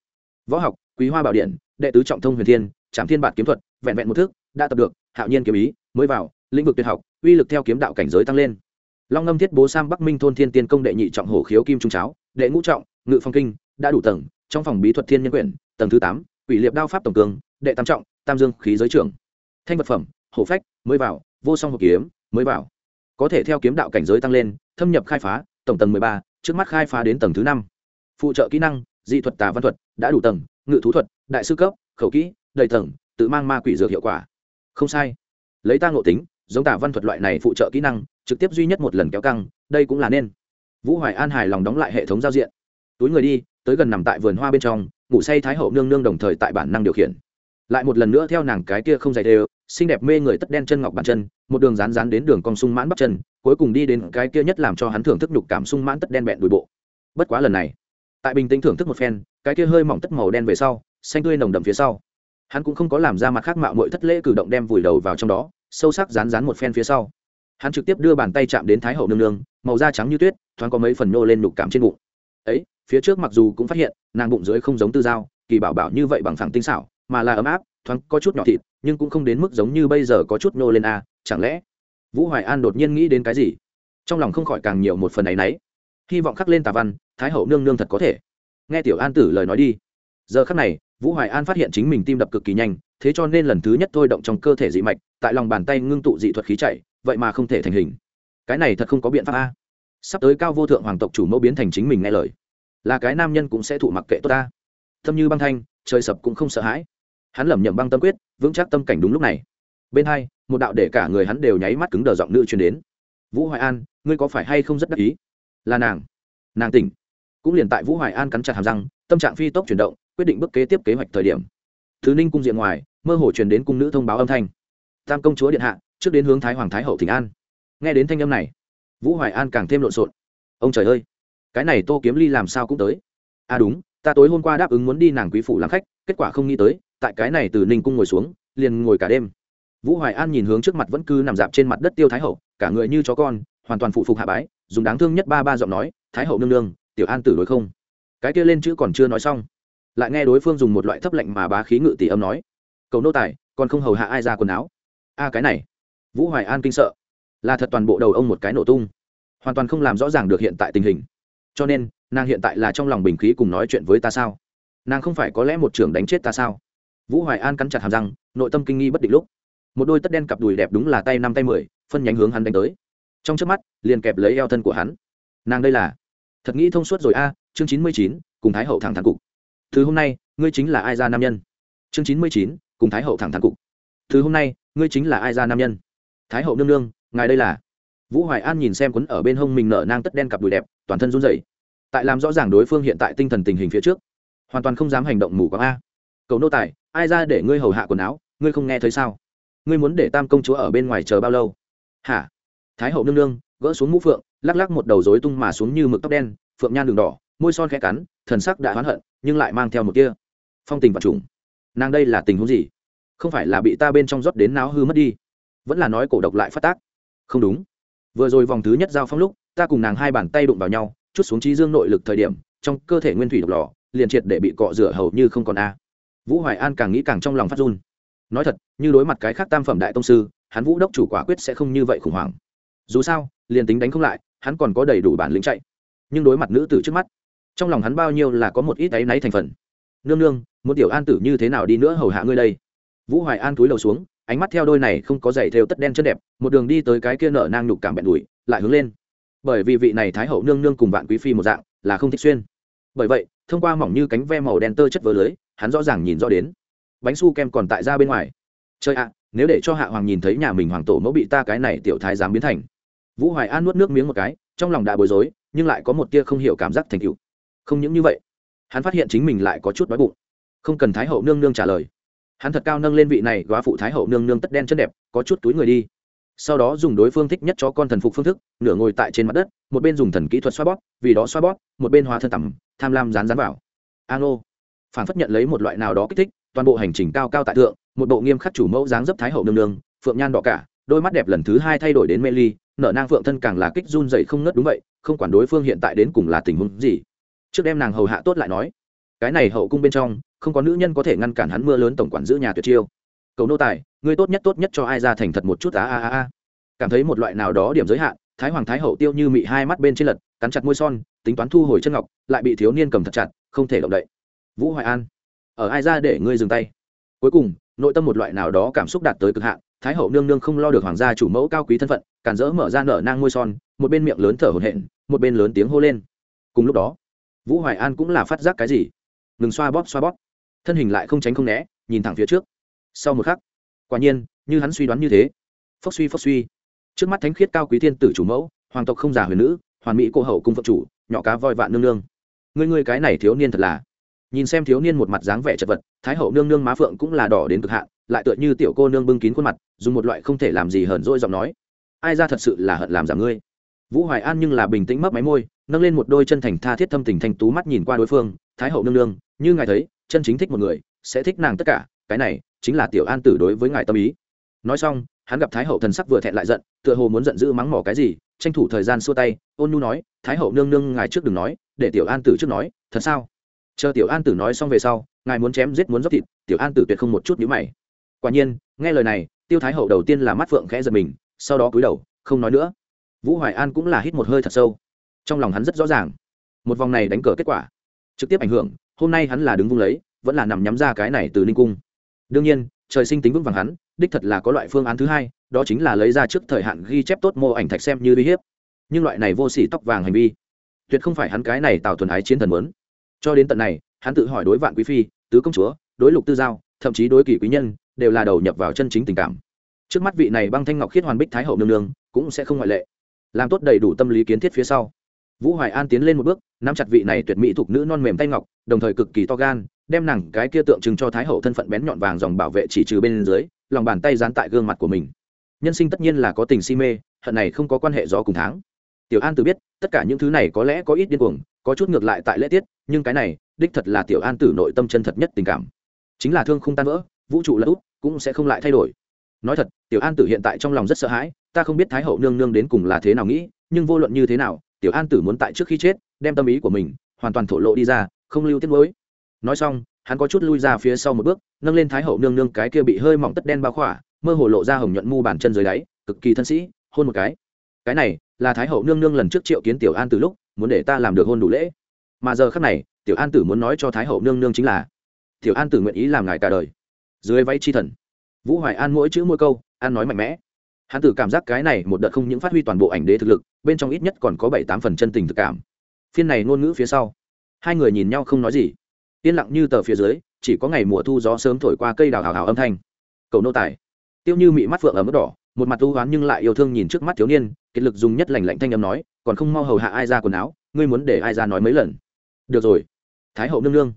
võ học quý hoa bảo điện đệ tứ trọng thông huyền thiên trạm thiên bản kiếm thuật vẹn vẹn một thước đã tập được hạo nhiên kiếm ý mới vào lĩnh vực tuyệt học uy lực theo kiếm đạo cảnh giới tăng lên long ngâm thiết bố sam bắc minh thôn thiên tiên công đệ nhị trọng hổ khiếu kim trung cháo đệ ngũ trọng ngự phong kinh đã đủ tầng trong phòng bí thuật thiên nhân quyển tầng thứ tám ủy liệp đao pháp tổng cường đệ tam trọng tam dương khí giới trưởng. Thanh vật phẩm, hổ phách, mới vào, vô song hộp kiếm, mới vào. Có thể theo kiếm đạo cảnh giới tăng lên, thâm nhập khai phá, tổng tầng mười ba, trước mắt khai phá đến tầng thứ năm. Phụ trợ kỹ năng, dị thuật tà văn thuật, đã đủ tầng, ngự thú thuật, đại sư cấp, khẩu kỹ, đầy tầng, tự mang ma quỷ dược hiệu quả. Không sai. Lấy ta ngộ tính, giống tà văn thuật loại này phụ trợ kỹ năng, trực tiếp duy nhất một lần kéo căng, đây cũng là nên. Vũ hoài an hài lòng đóng lại hệ thống giao diện. Túi người đi, tới gần nằm tại vườn hoa bên trong, ngủ say thái hậu nương nương đồng thời tại bản năng điều khiển lại một lần nữa theo nàng cái kia không dày đều, xinh đẹp mê người tất đen chân ngọc bàn chân, một đường rán rán đến đường cong sung mãn bắp chân, cuối cùng đi đến cái kia nhất làm cho hắn thưởng thức nhục cảm sung mãn tất đen bẹn đùi bộ. Bất quá lần này, tại bình tĩnh thưởng thức một phen, cái kia hơi mỏng tất màu đen về sau, xanh tươi nồng đậm phía sau. Hắn cũng không có làm ra mặt khác mạo mội thất lễ cử động đem vùi đầu vào trong đó, sâu sắc rán rán một phen phía sau. Hắn trực tiếp đưa bàn tay chạm đến thái hậu nương nương, màu da trắng như tuyết, thoáng có mấy phần nô lên nhục cảm trên bụng. Ấy, phía trước mặc dù cũng phát hiện, nàng bụng dưới không giống tư dao, kỳ bảo bảo như vậy bằng phẳng tinh xảo mà là ấm áp, thoáng có chút nhỏ thịt, nhưng cũng không đến mức giống như bây giờ có chút nô lên a chẳng lẽ? Vũ hoài an đột nhiên nghĩ đến cái gì? Trong lòng không khỏi càng nhiều một phần ấ y n ấ y hy vọng khắc lên tà văn, thái hậu nương nương thật có thể. Nghe tiểu an tử lời nói đi. Giờ khắc này, vũ hoài an phát hiện chính mình tim đập cực kỳ nhanh, thế cho nên lần thứ nhất thôi động trong cơ thể dị mạch, tại lòng bàn tay ngưng tụ dị thuật khí chạy, vậy mà không thể thành hình. Cái này thật không có biện pháp a. Sắp tới cao vô thượng hoàng tộc chủ mẫu biến thành chính mình nghe lời. Là cái nam nhân cũng sẽ thụ mặc kệ tốt ta. Tâm như băng thanh, trời sập cũng không sợ hãi hắn lẩm nhẩm băng tâm quyết, vững chắc tâm cảnh đúng lúc này. Bên hai, một đạo để cả người hắn đều nháy mắt cứng đờ giọng nữ truyền đến. Vũ hoài an, ngươi có phải hay không rất đắc ý? Là nàng. Nàng tỉnh. Cũng liền tại vũ hoài an cắn chặt hàm răng, tâm trạng phi tốc chuyển động, quyết định bước kế tiếp kế hoạch thời điểm. Thứ ninh cung diện ngoài, mơ hồ truyền đến cung nữ thông báo âm thanh. Tam công chúa điện hạ, trước đến hướng thái hoàng thái hậu thỉnh an. Nghe đến thanh âm này, vũ hoài an càng thêm lộn xộn. Ông trời ơi, cái này tô kiếm ly làm sao cũng tới. À đúng, ta tối hôm qua đáp ứng muốn đi nàng quý phủ làm khách, kết quả không nghĩ tới tại cái này từ ninh cung ngồi xuống, liền ngồi cả đêm. Vũ hoài an nhìn hướng trước mặt vẫn cứ nằm dạp trên mặt đất tiêu thái hậu, cả người như chó con, hoàn toàn phụ phục hạ bái, dùng đáng thương nhất ba ba giọng nói, thái hậu nương nương, tiểu an tử đối không? Cái kia lên chữ còn chưa nói xong, lại nghe đối phương dùng một loại thấp lệnh mà bá khí ngự tỷ âm nói, cầu nô tài, còn không hầu hạ ai ra quần áo? A, cái này. Vũ hoài an kinh sợ, là thật toàn bộ đầu ông một cái nổ tung, hoàn toàn không làm rõ ràng được hiện tại tình hình. Cho nên, nàng hiện tại là trong lòng bình khí cùng nói chuyện với ta sao? Nàng không phải có lẽ một trưởng đánh chết ta sao? Vũ hoài an cắn chặt hàm răng, nội tâm kinh nghi bất định lúc. Một đôi tất đen cặp đùi đẹp đúng là tay năm tay mười, phân nhánh hướng hắn đánh tới. Trong trước mắt, liền kẹp lấy eo thân của hắn. Nàng đây là? Thật nghĩ thông suốt rồi a, chương chín mươi chín, cùng thái hậu thẳng thắn cục. Thứ hôm nay, ngươi chính là ai ra nam nhân? Chương chín mươi chín, cùng thái hậu thẳng thắn cục. Thứ hôm nay, ngươi chính là ai ra nam nhân? Thái hậu nương nương, ngài đây là? Vũ hoài an nhìn xem quấn ở bên hông mình nở nang tất đen cặp đùi đẹp, toàn thân run rẩy. Tại làm rõ ràng đối phương hiện tại tinh thần tình hình phía trước, hoàn toàn không dám hành động mù quáng a. Cầu nô tài ai ra để ngươi hầu hạ quần áo, ngươi không nghe thấy sao? Ngươi muốn để tam công chúa ở bên ngoài chờ bao lâu? Hả? Thái hậu nương nương, gỡ xuống mũ phượng, lắc lắc một đầu rối tung mà xuống như mực tóc đen, phượng nhan đường đỏ, môi son khẽ cắn, thần sắc đã oán hận, nhưng lại mang theo một kia phong tình và trùng. Nàng đây là tình huống gì? Không phải là bị ta bên trong rót đến náo hư mất đi? Vẫn là nói cổ độc lại phát tác. Không đúng. Vừa rồi vòng thứ nhất giao phong lúc, ta cùng nàng hai bàn tay đụng vào nhau, chút xuống trí dương nội lực thời điểm, trong cơ thể nguyên thủy độc lò, liền triệt để bị cọ rửa hầu như không còn a vũ hoài an càng nghĩ càng trong lòng phát run. Nói thật, như đối mặt cái khác tam phẩm đại tông sư, hắn vũ đốc chủ quả quyết sẽ không như vậy khủng hoảng. Dù sao, liền tính đánh không lại, hắn còn có đầy đủ bản lĩnh chạy. Nhưng đối mặt nữ tử trước mắt, trong lòng hắn bao nhiêu là có một ít áy náy thành phần. Nương nương một tiểu an tử như thế nào đi nữa hầu hạ ngươi đây? Vũ hoài an túi lầu xuống, ánh mắt theo đôi này không có giày theo tất đen chân đẹp, một đường đi tới cái kia nở nang nhục cảm bẹn đùi, lại hướng lên. Bởi vì vị này thái hậu nương nương cùng vạn quý phi một dạng, là không thích xuyên. Bởi vậy, thông qua mỏng như cánh ve màu đen tơ chất vớ lưới hắn rõ ràng nhìn rõ đến. Bánh su kem còn tại ra bên ngoài. Chơi ạ, nếu để cho hạ hoàng nhìn thấy nhà mình hoàng tổ mẫu bị ta cái này tiểu thái dám biến thành. Vũ hoài an nuốt nước miếng một cái, trong lòng đã bối rối, nhưng lại có một tia không hiểu cảm giác thành cựu không những như vậy, hắn phát hiện chính mình lại có chút đói bụng. Không cần thái hậu nương nương trả lời. Hắn thật cao nâng lên vị này, góa phụ thái hậu nương nương tất đen chân đẹp, có chút túi người đi. Sau đó dùng đối phương thích nhất cho con thần phục phương thức, nửa ngồi tại trên mặt đất, một bên dùng thần kỹ thuật xoa bóp, vì đó xoa bóp, một bên hóa thân tầm, tham lam rán rán vào. A ngô phản phất nhận lấy một loại nào đó kích thích, toàn bộ hành trình cao cao tại thượng, một bộ nghiêm khắc chủ mẫu dáng dấp thái hậu nương nương, phượng nhan đỏ cả, đôi mắt đẹp lần thứ hai thay đổi đến mê ly, nở nang phượng thân càng là kích run dậy không ngất đúng vậy, không quản đối phương hiện tại đến cùng là tình huống gì. Trước đem nàng hầu hạ tốt lại nói, cái này hậu cung bên trong, không có nữ nhân có thể ngăn cản hắn mưa lớn tổng quản giữ nhà tuyệt chiêu. Cầu nô tài, ngươi tốt nhất tốt nhất cho ai ra thành thật một chút á a a a. Cảm thấy một loại nào đó điểm giới hạn, thái hoàng thái hậu tiêu như mị hai mắt bên trên lật, cắn chặt môi son, tính toán thu hồi chân ngọc, lại bị thiếu niên cầm thật chặt, không thể động đậy vũ hoài an. Ở ai ra để ngươi dừng tay? Cuối cùng, nội tâm một loại nào đó cảm xúc đạt tới cực hạn, thái hậu nương nương không lo được hoàng gia chủ mẫu cao quý thân phận cản dỡ mở ra nở nang môi son, một bên miệng lớn thở hổn hển, một bên lớn tiếng hô lên. Cùng lúc đó, vũ hoài an cũng là phát giác cái gì? Ngừng xoa bóp xoa bóp. Thân hình lại không tránh không né, nhìn thẳng phía trước. Sau một khắc, quả nhiên, như hắn suy đoán như thế. Phốc suy phốc suy. Trước mắt thánh khiết cao quý thiên tử chủ mẫu, hoàng tộc không giả huyền nữ, hoàn mỹ cô hậu cung phật chủ, nhỏ cá voi vạn nương nương. Ngươi ngươi cái này thiếu niên thật là nhìn xem thiếu niên một mặt dáng vẻ chật vật, thái hậu nương nương má phượng cũng là đỏ đến cực hạn, lại tựa như tiểu cô nương bưng kín khuôn mặt, dùng một loại không thể làm gì hờn dỗi giọng nói. Ai ra thật sự là hận làm giảm ngươi? Vũ hoài an nhưng là bình tĩnh mấp máy môi, nâng lên một đôi chân thành tha thiết thâm tình thanh tú mắt nhìn qua đối phương, thái hậu nương nương, như ngài thấy, chân chính thích một người, sẽ thích nàng tất cả, cái này chính là tiểu an tử đối với ngài tâm ý. Nói xong, hắn gặp thái hậu thần sắc vừa thẹn lại giận, tựa hồ muốn giận dữ mắng mỏ cái gì, tranh thủ thời gian xua tay, ôn nhu nói, thái hậu nương nương, ngài trước đừng nói, để tiểu an tử trước nói, thật sao? Chờ tiểu an tử nói xong về sau, ngài muốn chém giết muốn dốc thịt, tiểu an tử tuyệt không một chút nhíu mày. Quả nhiên, nghe lời này, tiêu thái hậu đầu tiên là mắt phượng khẽ giật mình, sau đó cúi đầu, không nói nữa. Vũ hoài an cũng là hít một hơi thật sâu. Trong lòng hắn rất rõ ràng. Một vòng này đánh cờ kết quả, trực tiếp ảnh hưởng, hôm nay hắn là đứng vung lấy, vẫn là nằm nhắm ra cái này từ ninh cung. Đương nhiên, trời sinh tính vững vàng hắn, đích thật là có loại phương án thứ hai, đó chính là lấy ra trước thời hạn ghi chép tốt mô ảnh thạch xem như uy hiếp. Nhưng loại này vô sỉ tóc vàng hành vi, tuyệt không phải hắn cái này tạo thuần ái chiến thần muốn cho đến tận này, hắn tự hỏi đối vạn quý phi, tứ công chúa, đối lục tư giao, thậm chí đối kỳ quý nhân, đều là đầu nhập vào chân chính tình cảm. Trước mắt vị này băng thanh ngọc khiết hoàn bích thái hậu nương nương, cũng sẽ không ngoại lệ. Làm tốt đầy đủ tâm lý kiến thiết phía sau. Vũ hoài an tiến lên một bước, nắm chặt vị này tuyệt mỹ thuộc nữ non mềm tay ngọc, đồng thời cực kỳ to gan, đem nàng cái kia tượng trưng cho thái hậu thân phận bén nhọn vàng dòng bảo vệ chỉ trừ bên dưới, lòng bàn tay dán tại gương mặt của mình. Nhân sinh tất nhiên là có tình si mê, hận này không có quan hệ gió cùng tháng tiểu an Tử biết, tất cả những thứ này có lẽ có ít điên cuồng, có chút ngược lại tại lễ tiết, nhưng cái này, đích thật là tiểu an tử nội tâm chân thật nhất tình cảm. Chính là thương không tan vỡ, vũ trụ lẫn út, cũng sẽ không lại thay đổi. Nói thật, tiểu an tử hiện tại trong lòng rất sợ hãi, ta không biết thái hậu nương nương đến cùng là thế nào nghĩ, nhưng vô luận như thế nào, tiểu an tử muốn tại trước khi chết, đem tâm ý của mình, hoàn toàn thổ lộ đi ra, không lưu tiết mới nói xong, hắn có chút lui ra phía sau một bước, nâng lên thái hậu nương nương cái kia bị hơi mỏng tất đen bao khỏa, mơ hồ lộ ra hồng nhuận mu bàn chân dưới đáy, cực kỳ thân sĩ, hôn một cái. Cái này là thái hậu nương nương lần trước triệu kiến tiểu an từ lúc, muốn để ta làm được hôn đủ lễ. Mà giờ khắc này, tiểu an tử muốn nói cho thái hậu nương nương chính là, tiểu an tử nguyện ý làm ngài cả đời. Dưới váy chi thần, vũ hoài an mỗi chữ mỗi câu, an nói mạnh mẽ. Hắn tử cảm giác cái này một đợt không những phát huy toàn bộ ảnh đế thực lực, bên trong ít nhất còn có bảy tám phần chân tình thực cảm. Phiên này ngôn ngữ phía sau, hai người nhìn nhau không nói gì. Yên lặng như tờ phía dưới, chỉ có ngày mùa thu gió sớm thổi qua cây đào hào hào âm thanh. Cầu nô tài, tiêu như mị mắt phượng ở mức đỏ một mặt tu hoán nhưng lại yêu thương nhìn trước mắt thiếu niên, kiệt lực dùng nhất lành lạnh thanh âm nói, còn không mau hầu hạ ai ra quần áo, ngươi muốn để ai ra nói mấy lần. Được rồi. Thái hậu nương nương.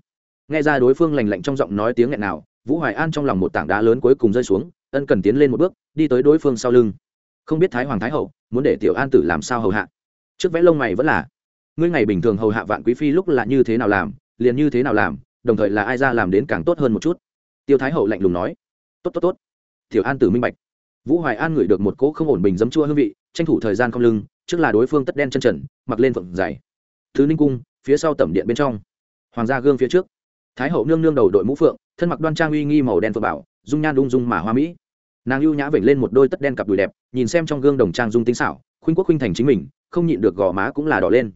Nghe ra đối phương lành lạnh trong giọng nói tiếng nghẹn nào, vũ hoài an trong lòng một tảng đá lớn cuối cùng rơi xuống, ân cần tiến lên một bước, đi tới đối phương sau lưng. Không biết thái hoàng thái hậu, muốn để tiểu an tử làm sao hầu hạ? Trước vẽ lông mày vẫn là, ngươi ngày bình thường hầu hạ vạn quý phi lúc là như thế nào làm, liền như thế nào làm, đồng thời là ai ra làm đến càng tốt hơn một chút? Tiêu thái hậu lạnh lùng nói. Tốt tốt tốt. Tiểu an tử minh bạch vũ hoài an ngửi được một cỗ không ổn bình dấm chua hương vị, tranh thủ thời gian không lưng, trước là đối phương tất đen chân trần, mặc lên phượng dày. Thứ ninh cung, phía sau tẩm điện bên trong. Hoàng gia gương phía trước. Thái hậu nương nương đầu đội mũ phượng, thân mặc đoan trang uy nghi màu đen phượng bảo, dung nhan đung dung mà hoa mỹ. Nàng ưu nhã vểnh lên một đôi tất đen cặp đùi đẹp, nhìn xem trong gương đồng trang dung tinh xảo, khuynh quốc khuynh thành chính mình, không nhịn được gò má cũng là đỏ lên.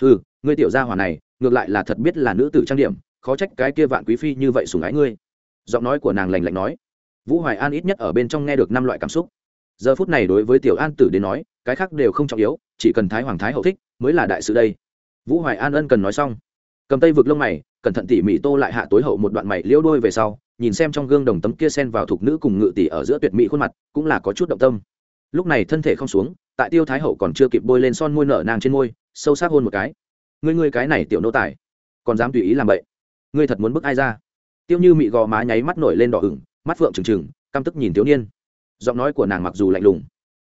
Ừ ngươi tiểu gia hỏa này, ngược lại là thật biết là nữ tử trang điểm, khó trách cái kia vạn quý phi như vậy sùng ái ngươi. Giọng nói của nàng lành lạnh nói vũ hoài an ít nhất ở bên trong nghe được năm loại cảm xúc. Giờ phút này đối với tiểu an tử đến nói, cái khác đều không trọng yếu, chỉ cần thái hoàng thái hậu thích, mới là đại sự đây. Vũ hoài an ân cần nói xong, cầm tay vực lông mày, cẩn thận tỉ mỉ tô lại hạ tối hậu một đoạn mày liễu đôi về sau, nhìn xem trong gương đồng tấm kia sen vào thuộc nữ cùng ngự tỷ ở giữa tuyệt mỹ khuôn mặt, cũng là có chút động tâm. Lúc này thân thể không xuống, tại tiêu thái hậu còn chưa kịp bôi lên son môi nở nàng trên môi, sâu sắc hôn một cái. Ngươi ngươi cái này tiểu nô tài, còn dám tùy ý làm vậy ngươi thật muốn bức ai ra? Tiêu như mị gò má nháy mắt nổi lên đỏ ửng mắt phượng trừng trừng, căm tức nhìn thiếu niên. Giọng nói của nàng mặc dù lạnh lùng,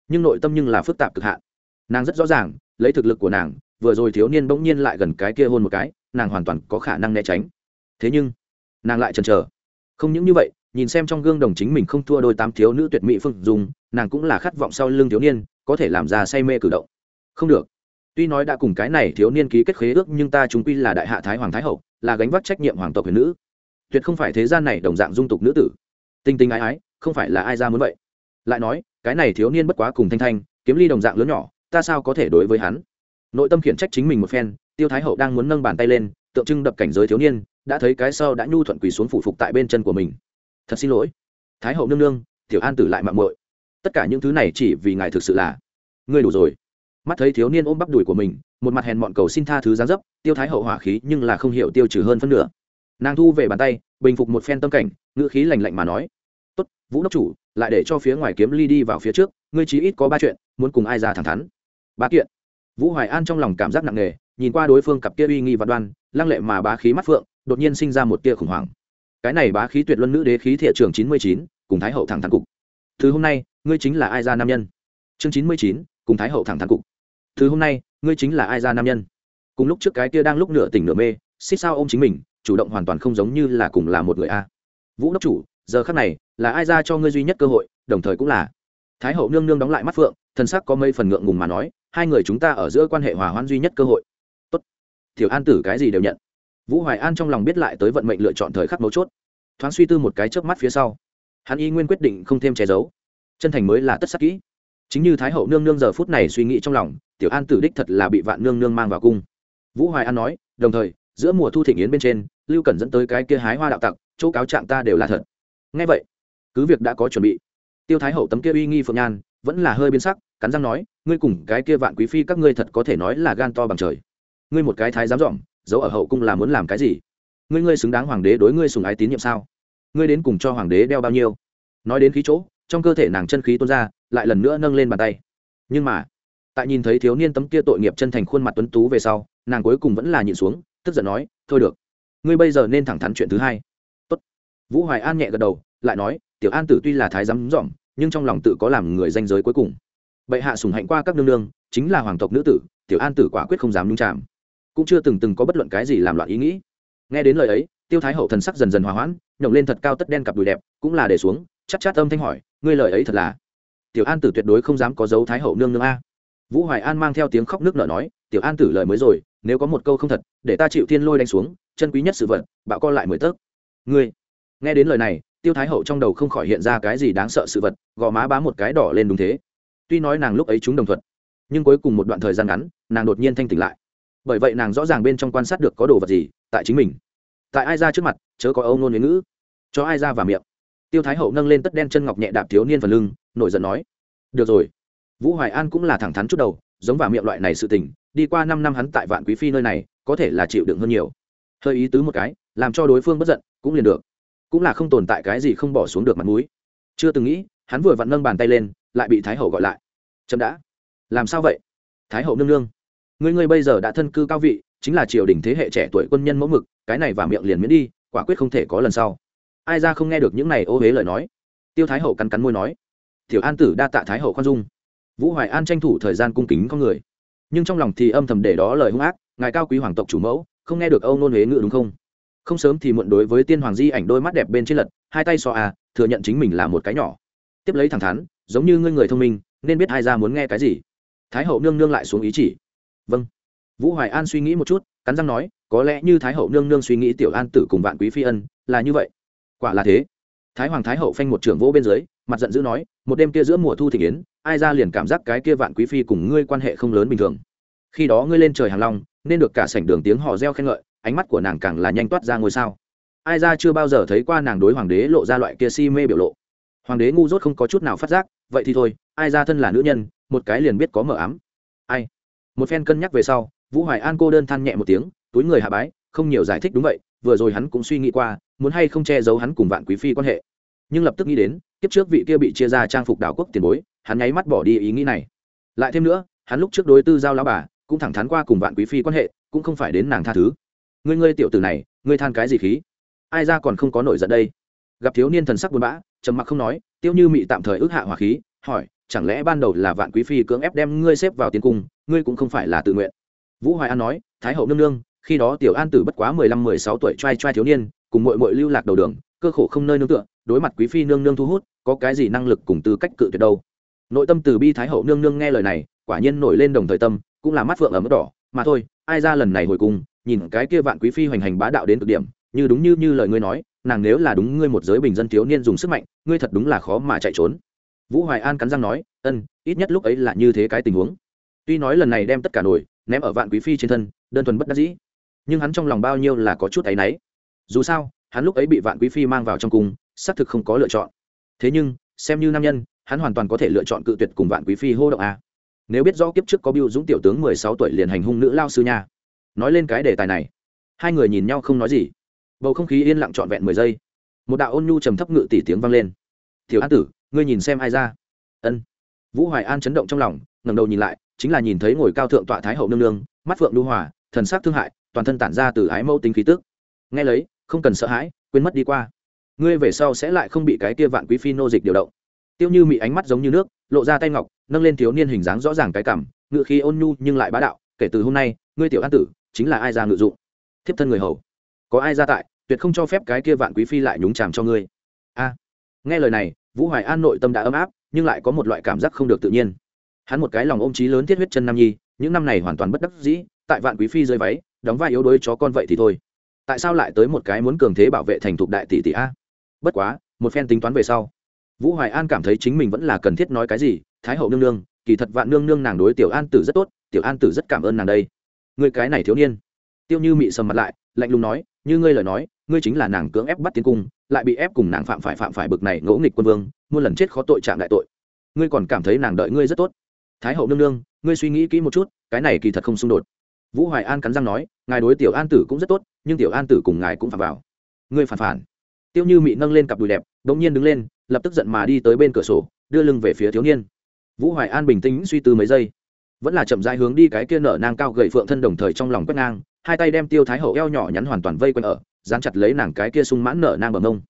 nhưng nội tâm nhưng là phức tạp cực hạn. Nàng rất rõ ràng, lấy thực lực của nàng, vừa rồi thiếu niên bỗng nhiên lại gần cái kia hôn một cái, nàng hoàn toàn có khả năng né tránh. Thế nhưng, nàng lại chần chờ. Không những như vậy, nhìn xem trong gương đồng chính mình không thua đôi tám thiếu nữ tuyệt mỹ phương dùng nàng cũng là khát vọng sau lưng thiếu niên, có thể làm ra say mê cử động. Không được. Tuy nói đã cùng cái này thiếu niên ký kết khế ước, nhưng ta chúng quy là đại hạ thái hoàng thái hậu, là gánh vác trách nhiệm hoàng tộc huyền nữ. Tuyệt không phải thế gian này đồng dạng dung tục nữ tử tinh tinh ái ái, không phải là ai ra muốn vậy. Lại nói, cái này thiếu niên bất quá cùng thanh thanh, kiếm ly đồng dạng lớn nhỏ, ta sao có thể đối với hắn? Nội tâm khiển trách chính mình một phen, tiêu thái hậu đang muốn nâng bàn tay lên, tượng trưng đập cảnh giới thiếu niên, đã thấy cái sau đã nhu thuận quỳ xuống phủ phục tại bên chân của mình. Thật xin lỗi. Thái hậu nương nương, tiểu an tử lại mạng muội. Tất cả những thứ này chỉ vì ngài thực sự là ngươi đủ rồi. Mắt thấy thiếu niên ôm bắp đùi của mình, một mặt hèn mọn cầu xin tha thứ gián dấp, tiêu thái hậu hỏa khí nhưng là không hiểu tiêu trừ hơn phân nửa nàng thu về bàn tay, bình phục một phen tâm cảnh, ngữ khí lành lạnh mà nói, tốt, vũ đốc chủ, lại để cho phía ngoài kiếm ly đi vào phía trước, ngươi chí ít có ba chuyện, muốn cùng ai ra thẳng thắn. Ba kiện. Vũ hoài an trong lòng cảm giác nặng nề, nhìn qua đối phương cặp kia uy nghi và đoan, lăng lệ mà bá khí mắt phượng, đột nhiên sinh ra một tia khủng hoảng. Cái này bá khí tuyệt luân nữ đế khí thị trường chín mươi chín, cùng thái hậu thẳng thắn cục. Thứ hôm nay, ngươi chính là ai ra nam nhân? Chương chín mươi chín, cùng thái hậu thẳng thắn cục. Thứ hôm nay, ngươi chính là ai ra nam nhân? Cùng lúc trước cái kia đang lúc nửa tỉnh nửa mê, xích sao ô m chính mình chủ động hoàn toàn không giống như là cùng là một người a. Vũ đốc chủ, giờ khắc này, là ai ra cho ngươi duy nhất cơ hội, đồng thời cũng là. Thái hậu nương nương đóng lại mắt phượng, thần sắc có mây phần ngượng ngùng mà nói, hai người chúng ta ở giữa quan hệ hòa hoãn duy nhất cơ hội. Tốt. Thiểu an tử cái gì đều nhận. Vũ hoài an trong lòng biết lại tới vận mệnh lựa chọn thời khắc mấu chốt. Thoáng suy tư một cái trước mắt phía sau, hắn y nguyên quyết định không thêm che giấu. Chân thành mới là tất sắc kỹ. Chính như thái hậu nương nương giờ phút này suy nghĩ trong lòng, tiểu an tử đích thật là bị vạn nương nương mang vào cung. Vũ hoài an nói, đồng thời giữa mùa thu thịnh yến bên trên, lưu cẩn dẫn tới cái kia hái hoa đạo tặc, chỗ cáo trạng ta đều là thật. Ngay vậy, cứ việc đã có chuẩn bị. Tiêu thái hậu tấm kia uy nghi phượng nhan, vẫn là hơi biến sắc, cắn răng nói, ngươi cùng cái kia vạn quý phi các ngươi thật có thể nói là gan to bằng trời. Ngươi một cái thái dám dỏm giấu ở hậu cung là muốn làm cái gì? Ngươi ngươi xứng đáng hoàng đế đối ngươi sùng ái tín nhiệm sao? Ngươi đến cùng cho hoàng đế đeo bao nhiêu? Nói đến khí chỗ, trong cơ thể nàng chân khí tuôn ra, lại lần nữa nâng lên bàn tay. Nhưng mà, tại nhìn thấy thiếu niên tấm kia tội nghiệp chân thành khuôn mặt tuấn tú về sau, nàng cuối cùng vẫn là nhịn xuống tức giận nói, thôi được, ngươi bây giờ nên thẳng thắn chuyện thứ hai. Tốt. vũ hoài an nhẹ gật đầu, lại nói, tiểu an tử tuy là thái giám dỏm, nhưng trong lòng tự có làm người danh giới cuối cùng. Bệ hạ sùng hạnh qua các nương nương, chính là hoàng tộc nữ tử, tiểu an tử quả quyết không dám nhung chạm cũng chưa từng từng có bất luận cái gì làm loạn ý nghĩ. Nghe đến lời ấy, tiêu thái hậu thần sắc dần dần hòa hoãn, nhổng lên thật cao tất đen cặp đùi đẹp, cũng là để xuống chắc chát âm thanh hỏi, ngươi lời ấy thật là? Tiểu an tử tuyệt đối không dám có dấu thái hậu nương nương a vũ hoài an mang theo tiếng khóc nước nở nói, tiểu an tử lời mới rồi, nếu có một câu không thật, để ta chịu thiên lôi đánh xuống, chân quý nhất sự vật, bạo co lại mười tấc. Ngươi? Nghe đến lời này, tiêu thái hậu trong đầu không khỏi hiện ra cái gì đáng sợ sự vật, gò má bá một cái đỏ lên đúng thế. Tuy nói nàng lúc ấy chúng đồng thuận, nhưng cuối cùng một đoạn thời gian ngắn, nàng đột nhiên thanh tỉnh lại. Bởi vậy nàng rõ ràng bên trong quan sát được có đồ vật gì, tại chính mình. Tại ai ra trước mặt, chớ có âu nôn huế ngữ. Cho ai ra và miệng. Tiêu thái hậu nâng lên tất đen chân ngọc nhẹ đạp thiếu niên phần lưng, nổi giận nói, được rồi vũ hoài an cũng là thẳng thắn chút đầu, giống vào miệng loại này sự tình, đi qua năm năm hắn tại vạn quý phi nơi này, có thể là chịu đựng hơn nhiều. Hơi ý tứ một cái, làm cho đối phương bất giận, cũng liền được. Cũng là không tồn tại cái gì không bỏ xuống được mặt mũi. Chưa từng nghĩ, hắn vừa vặn nâng bàn tay lên, lại bị thái hậu gọi lại. Chậm đã. Làm sao vậy? Thái hậu nương nương. Ngươi ngươi bây giờ đã thân cư cao vị, chính là triều đình thế hệ trẻ tuổi quân nhân mẫu mực, cái này và miệng liền miễn đi, quả quyết không thể có lần sau. Ai ra không nghe được những này ô huế lời nói. Tiêu thái hậu cắn cắn môi nói. Tiểu an tử đa tạ thái hậu khoan dung vũ hoài an tranh thủ thời gian cung kính con người. Nhưng trong lòng thì âm thầm để đó lời hung ác, ngài cao quý hoàng tộc chủ mẫu, không nghe được âu nôn huế ngự đúng không? Không sớm thì muộn đối với tiên hoàng di ảnh đôi mắt đẹp bên trên lật, hai tay so à thừa nhận chính mình là một cái nhỏ. Tiếp lấy thẳng thắn, giống như ngươi người thông minh, nên biết hai ra muốn nghe cái gì. Thái hậu nương nương lại xuống ý chỉ. Vâng. Vũ hoài an suy nghĩ một chút, cắn răng nói, có lẽ như thái hậu nương nương suy nghĩ tiểu an tử cùng vạn quý phi ân, là như vậy. Quả là thế. Thái hoàng thái hậu phanh một trưởng vỗ bên dưới mặt giận dữ nói, một đêm kia giữa mùa thu thị kiến ai ra liền cảm giác cái kia vạn quý phi cùng ngươi quan hệ không lớn bình thường. Khi đó ngươi lên trời hàng long, nên được cả sảnh đường tiếng hò reo khen ngợi, ánh mắt của nàng càng là nhanh toát ra ngôi sao. Ai ra chưa bao giờ thấy qua nàng đối hoàng đế lộ ra loại kia si mê biểu lộ. Hoàng đế ngu dốt không có chút nào phát giác, vậy thì thôi, ai ra thân là nữ nhân, một cái liền biết có mờ ám. Ai? Một phen cân nhắc về sau, vũ hoài an cô đơn than nhẹ một tiếng, túi người hạ bái, không nhiều giải thích đúng vậy, vừa rồi hắn cũng suy nghĩ qua, muốn hay không che giấu hắn cùng vạn quý phi quan hệ nhưng lập tức nghĩ đến, kiếp trước vị kia bị chia ra trang phục đảo quốc tiền bối, hắn nháy mắt bỏ đi ý nghĩ này. Lại thêm nữa, hắn lúc trước đối tư giao lao bà, cũng thẳng thắn qua cùng vạn quý phi quan hệ, cũng không phải đến nàng tha thứ. Ngươi ngươi tiểu tử này, ngươi than cái gì khí? Ai ra còn không có nổi giận đây? Gặp thiếu niên thần sắc buồn bã, trầm mặc không nói, tiêu như mị tạm thời ước hạ hỏa khí, hỏi, chẳng lẽ ban đầu là vạn quý phi cưỡng ép đem ngươi xếp vào tiến cung, ngươi cũng không phải là tự nguyện? Vũ hoài an nói, thái hậu nương nương, khi đó tiểu an tử bất quá mười lăm, mười sáu tuổi trai trai thiếu niên, cùng mội mội lưu lạc đầu đường, cơ khổ không nơi nương tựa đối mặt quý phi nương nương thu hút, có cái gì năng lực cùng tư cách cự tuyệt đâu? Nội tâm từ bi thái hậu nương nương nghe lời này, quả nhiên nổi lên đồng thời tâm, cũng là mắt phượng ở mức đỏ. Mà thôi, ai ra lần này hồi cùng nhìn cái kia vạn quý phi hoành hành bá đạo đến cực điểm, như đúng như như lời ngươi nói, nàng nếu là đúng ngươi một giới bình dân thiếu niên dùng sức mạnh, ngươi thật đúng là khó mà chạy trốn. Vũ hoài an cắn răng nói, ân, ít nhất lúc ấy là như thế cái tình huống. Tuy nói lần này đem tất cả nổi, ném ở vạn quý phi trên thân, đơn thuần bất đắc dĩ, nhưng hắn trong lòng bao nhiêu là có chút áy náy. Dù sao, hắn lúc ấy bị vạn quý phi mang vào trong cung xác thực không có lựa chọn. Thế nhưng, xem như nam nhân, hắn hoàn toàn có thể lựa chọn cự tuyệt cùng vạn quý phi hô động a. Nếu biết rõ kiếp trước có biêu dũng tiểu tướng mười sáu tuổi liền hành hung nữ lao sư nha. Nói lên cái đề tài này, hai người nhìn nhau không nói gì. Bầu không khí yên lặng trọn vẹn mười giây. Một đạo ôn nhu trầm thấp ngự tỷ tiếng vang lên. Thiếu an tử, ngươi nhìn xem ai ra? Ân. Vũ hoài an chấn động trong lòng, ngẩng đầu nhìn lại, chính là nhìn thấy ngồi cao thượng tọa thái hậu nương nương, mắt phượng lưu hòa, thần sắc thương hại, toàn thân tản ra từ ái mẫu tính khí tức. Nghe lấy, không cần sợ hãi, quên mất đi qua ngươi về sau sẽ lại không bị cái kia vạn quý phi nô dịch điều động. Tiêu như mị ánh mắt giống như nước, lộ ra tay ngọc, nâng lên thiếu niên hình dáng rõ ràng cái cảm, ngự khí ôn nhu nhưng lại bá đạo, kể từ hôm nay, ngươi tiểu an tử, chính là ai ra ngự dụng? Thiếp thân người hầu, có ai ra tại, tuyệt không cho phép cái kia vạn quý phi lại nhúng chàm cho ngươi. A, nghe lời này, vũ hoài an nội tâm đã ấm áp, nhưng lại có một loại cảm giác không được tự nhiên. Hắn một cái lòng ôm trí lớn thiết huyết chân nam nhi, những năm này hoàn toàn bất đắc dĩ, tại vạn quý phi rơi váy, đóng vai yếu đuối chó con vậy thì thôi. Tại sao lại tới một cái muốn cường thế bảo vệ thành thục đại tỷ tỷ a? Bất quá, một phen tính toán về sau, vũ hoài an cảm thấy chính mình vẫn là cần thiết nói cái gì, thái hậu nương nương, kỳ thật vạn nương nương nàng đối tiểu an tử rất tốt, tiểu an tử rất cảm ơn nàng đây. Người cái này thiếu niên. Tiêu như mị sầm mặt lại, lạnh lùng nói, như ngươi lời nói, ngươi chính là nàng cưỡng ép bắt tiến cung, lại bị ép cùng nàng phạm phải phạm phải bực này ngỗ nghịch quân vương, muôn lần chết khó tội trạng đại tội. Ngươi còn cảm thấy nàng đợi ngươi rất tốt. Thái hậu nương nương, ngươi suy nghĩ kỹ một chút, cái này kỳ thật không xung đột. Vũ hoài an cắn răng nói, ngài đối tiểu an tử cũng rất tốt, nhưng tiểu an tử cùng ngài cũng phạm vào. Ngươi phản phản tiêu như mị nâng lên cặp đùi đẹp đ ỗ n g nhiên đứng lên, lập tức giận mà đi tới bên cửa sổ, đưa lưng về phía thiếu niên. Vũ hoài an bình tĩnh suy tư mấy giây. Vẫn là chậm dãi hướng đi cái kia nở nang cao gậy phượng thân đồng thời trong lòng quét ngang, hai tay đem tiêu thái hậu eo nhỏ nhắn hoàn toàn vây quanh ở, dán chặt lấy nàng cái kia sung mãn nở nang bờ mông.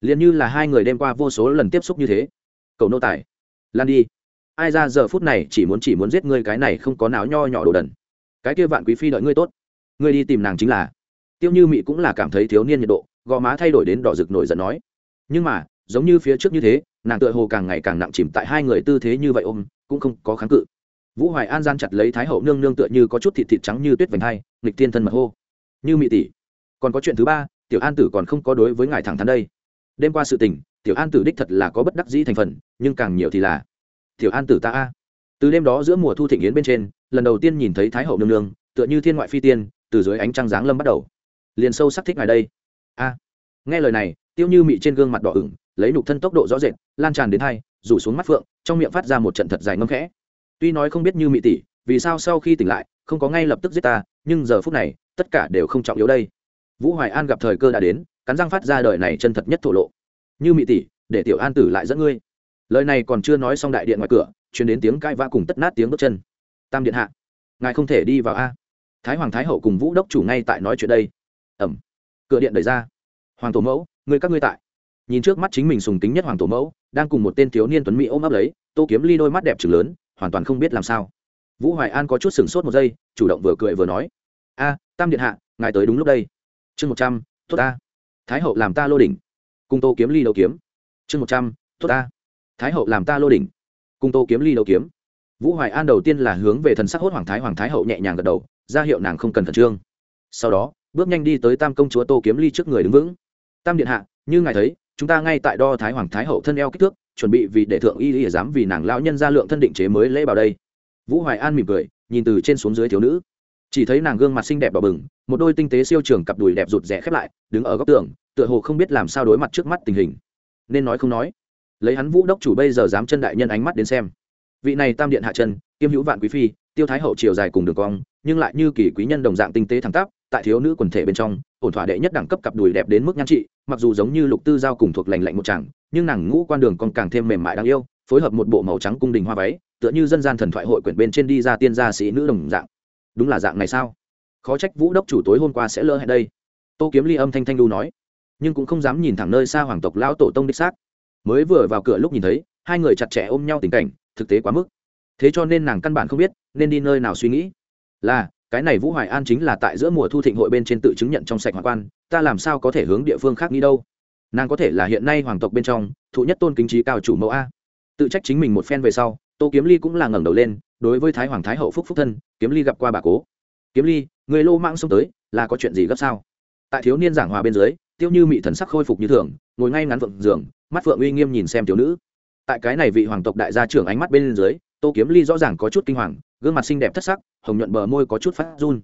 Liền như là hai người đêm qua vô số lần tiếp xúc như thế. Cầu nô tài, lan đi. Ai ra giờ phút này chỉ muốn chỉ muốn giết ngươi cái này không có nào nho nhỏ đồ đần. Cái kia vạn quý phi đợi ngươi tốt. Ngươi đi tìm nàng chính là tiêu như mị cũng là cảm thấy thiếu niên nhiệt độ, gò má thay đổi đến đỏ rực nổi giận nói. Nhưng mà, giống như phía trước như thế, nàng tựa hồ càng ngày càng nặng chìm tại hai người tư thế như vậy ôm, cũng không có kháng cự. Vũ hoài an gian chặt lấy thái hậu nương nương tựa như có chút thịt thịt trắng như tuyết vành hai, nghịch tiên thân mật hô. Như mị tỷ, còn có chuyện thứ ba, tiểu an tử còn không có đối với ngài thẳng thắn đây. Đêm qua sự tình, tiểu an tử đích thật là có bất đắc dĩ thành phần, nhưng càng nhiều thì là, tiểu an tử ta a. Từ đêm đó giữa mùa thu thịnh yến bên trên, lần đầu tiên nhìn thấy thái hậu nương nương, tựa như thiên ngoại phi tiên, từ dưới ánh trăng giáng lâm bắt đầu liền sâu sắc thích ngài đây. A. Nghe lời này, tiêu như mị trên gương mặt đỏ ửng, lấy nục thân tốc độ rõ rệt, lan tràn đến hai, rủ xuống mắt phượng, trong miệng phát ra một trận thật dài ngâm khẽ. Tuy nói không biết như mị tỷ, vì sao sau khi tỉnh lại, không có ngay lập tức giết ta, nhưng giờ phút này, tất cả đều không trọng yếu đây. Vũ hoài an gặp thời cơ đã đến, cắn răng phát ra đời này chân thật nhất thổ lộ. Như mị tỷ, để tiểu an tử lại dẫn ngươi. Lời này còn chưa nói xong đại điện ngoài cửa chuyển đến tiếng cãi vã cùng tất nát tiếng bước chân. Tam điện hạ, ngài không thể đi vào a. Thái hoàng thái hậu cùng vũ đốc chủ ngay tại nói chuyện đây ẩm. Cửa điện đẩy ra. Hoàng tổ mẫu, người các ngươi tại. Nhìn trước mắt chính mình sùng tính nhất hoàng tổ mẫu, đang cùng một tên thiếu niên tuấn mỹ ôm ấp lấy, tô kiếm ly đôi mắt đẹp trừng lớn, hoàn toàn không biết làm sao. Vũ hoài an có chút sừng sốt một giây, chủ động vừa cười vừa nói, a, tam điện hạ, ngài tới đúng lúc đây. Chương một trăm, tốt ta. Thái hậu làm ta lô đỉnh. Cùng tô kiếm ly đấu kiếm. Chương một trăm, tốt ta. Thái hậu làm ta lô đỉnh. Cùng tô kiếm ly đấu kiếm. Vũ hoài an đầu tiên là hướng về thần sắc hốt hoàng thái hoàng thái hậu nhẹ nhàng gật đầu, ra hiệu nàng không cần khẩn trương. Sau đó bước nhanh đi tới tam công chúa tô kiếm ly trước người đứng vững. Tam điện hạ, như ngài thấy, chúng ta ngay tại đo thái hoàng thái hậu thân eo kích thước, chuẩn bị vì để thượng y y dám vì nàng lão nhân ra lượng thân định chế mới lễ vào đây. Vũ hoài an mỉm cười, nhìn từ trên xuống dưới thiếu nữ. Chỉ thấy nàng gương mặt xinh đẹp đỏ bừng, một đôi tinh tế siêu trường cặp đùi đẹp rụt rẽ khép lại, đứng ở góc tường, tựa hồ không biết làm sao đối mặt trước mắt tình hình. Nên nói không nói. Lấy hắn vũ đốc chủ bây giờ dám chân đại nhân ánh mắt đến xem. Vị này tam điện hạ chân, kiêm hữu vạn quý phi, tiêu thái hậu chiều dài cùng đường cong nhưng lại như kỳ quý nhân đồng dạng tinh tế thẳng tắp, tại thiếu nữ quần thể bên trong, ổn thỏa đệ nhất đẳng cấp cặp đùi đẹp đến mức nhan trị, mặc dù giống như lục tư giao cùng thuộc lành lạnh một chàng, nhưng nàng ngũ quan đường còn càng thêm mềm mại đáng yêu, phối hợp một bộ màu trắng cung đình hoa váy, tựa như dân gian thần thoại hội quyển bên trên đi ra tiên gia sĩ nữ đồng dạng. Đúng là dạng này sao? Khó trách vũ đốc chủ tối hôm qua sẽ lỡ hẹn đây. Tô kiếm ly âm thanh thanh đu nói, nhưng cũng không dám nhìn thẳng nơi xa hoàng tộc lão tổ tông đích xác. Mới vừa vào cửa lúc nhìn thấy, hai người chặt chẽ ôm nhau tình cảnh, thực tế quá mức. Thế cho nên nàng căn bản không biết nên đi nơi nào suy nghĩ là, cái này vũ hoài an chính là tại giữa mùa thu thịnh hội bên trên tự chứng nhận trong sạch hoàng quan, ta làm sao có thể hướng địa phương khác nghĩ đâu? Nàng có thể là hiện nay hoàng tộc bên trong, thụ nhất tôn kính trí cao chủ mẫu a. Tự trách chính mình một phen về sau, tô kiếm ly cũng là ngẩng đầu lên, đối với thái hoàng thái hậu phúc phúc thân, kiếm ly gặp qua bà cố. Kiếm ly, người lô mạng xông tới, là có chuyện gì gấp sao? Tại thiếu niên giảng hòa bên dưới, tiêu như mị thần sắc khôi phục như thường, ngồi ngay ngắn phượng giường, mắt phượng uy nghiêm nhìn xem thiếu nữ. Tại cái này vị hoàng tộc đại gia trưởng ánh mắt bên dưới, tô kiếm ly rõ ràng có chút kinh hoàng, gương mặt xinh đẹp thất sắc hồng nhuận bờ môi có chút phát run.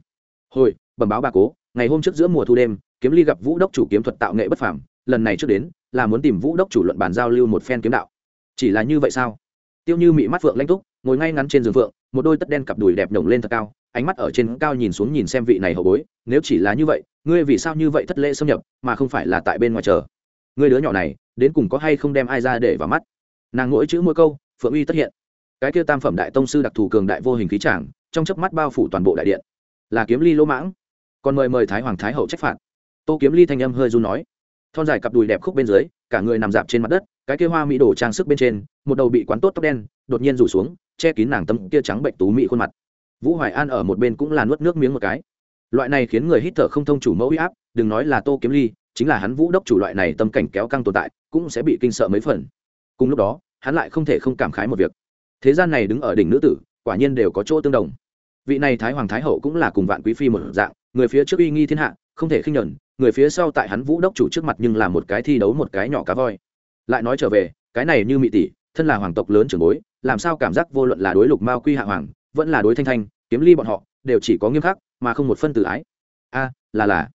Hồi, bẩm báo bà cố, ngày hôm trước giữa mùa thu đêm, kiếm ly gặp vũ đốc chủ kiếm thuật tạo nghệ bất phàm, lần này trước đến, là muốn tìm vũ đốc chủ luận bàn giao lưu một phen kiếm đạo. Chỉ là như vậy sao? Tiêu như mị mắt phượng lanh túc, ngồi ngay ngắn trên giường phượng, một đôi tất đen cặp đùi đẹp nhổng lên thật cao, ánh mắt ở trên cao nhìn xuống nhìn xem vị này hậu bối, nếu chỉ là như vậy, ngươi vì sao như vậy thất lễ xâm nhập, mà không phải là tại bên ngoài chờ? Ngươi đứa nhỏ này, đến cùng có hay không đem ai ra để vào mắt? Nàng mỗi chữ mỗi câu, phượng uy tất hiện. Cái kia tam phẩm đại tông sư đặc thù cường đại vô hình khí tràng trong chớp mắt bao phủ toàn bộ đại điện. Là kiếm ly lỗ mãng. Còn mời mời thái hoàng thái hậu trách phạt. Tô kiếm ly thanh âm hơi run nói. Thon dài cặp đùi đẹp khúc bên dưới, cả người nằm dạp trên mặt đất, cái kia hoa mỹ đồ trang sức bên trên, một đầu bị quán tốt tóc đen, đột nhiên rủ xuống, che kín nàng tấm kia trắng bệnh tú mỹ khuôn mặt. Vũ hoài an ở một bên cũng là nuốt nước miếng một cái. Loại này khiến người hít thở không thông chủ mẫu huy áp, đừng nói là tô kiếm ly, chính là hắn vũ đốc chủ loại này tâm cảnh kéo căng tồn tại, cũng sẽ bị kinh sợ mấy phần. Cùng lúc đó, hắn lại không thể không cảm khái một việc. Thế gian này đứng ở đỉnh nữ tử quả nhiên đều có chỗ tương đồng. Vị này thái hoàng thái hậu cũng là cùng vạn quý phi một dạng, người phía trước uy nghi thiên hạ, không thể khinh nhẫn, người phía sau tại hắn vũ đốc chủ trước mặt nhưng là một cái thi đấu một cái nhỏ cá voi. Lại nói trở về, cái này như mị tỷ, thân là hoàng tộc lớn trưởng bối, làm sao cảm giác vô luận là đối lục mao quy hạ hoàng, vẫn là đối thanh thanh, kiếm ly bọn họ, đều chỉ có nghiêm khắc, mà không một phân từ ái. A, là là.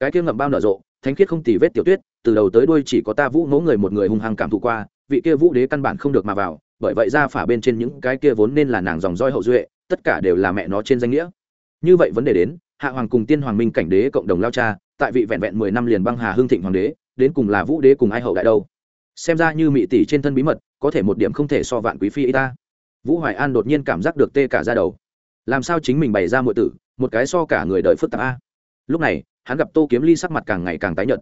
Cái kia ngậm bao nở rộ, thánh khiết không tì vết tiểu tuyết, từ đầu tới đuôi chỉ có ta vũ ngỗ người một người hung hăng cảm thụ qua, vị kia vũ đế căn bản không được mà vào bởi vậy ra phả bên trên những cái kia vốn nên là nàng dòng roi hậu duệ, tất cả đều là mẹ nó trên danh nghĩa. Như vậy vấn đề đến, hạ hoàng cùng tiên hoàng minh cảnh đế cộng đồng lao cha, tại vị vẹn vẹn mười năm liền băng hà hương thịnh hoàng đế, đến cùng là vũ đế cùng ai hậu đại đâu? Xem ra như mị tỷ trên thân bí mật, có thể một điểm không thể so vạn quý phi y ta. Vũ hoài an đột nhiên cảm giác được tê cả ra đầu. Làm sao chính mình bày ra mọi tử, một cái so cả người đợi phức tạp a? Lúc này, hắn gặp tô kiếm ly sắc mặt càng ngày càng tái nhợt.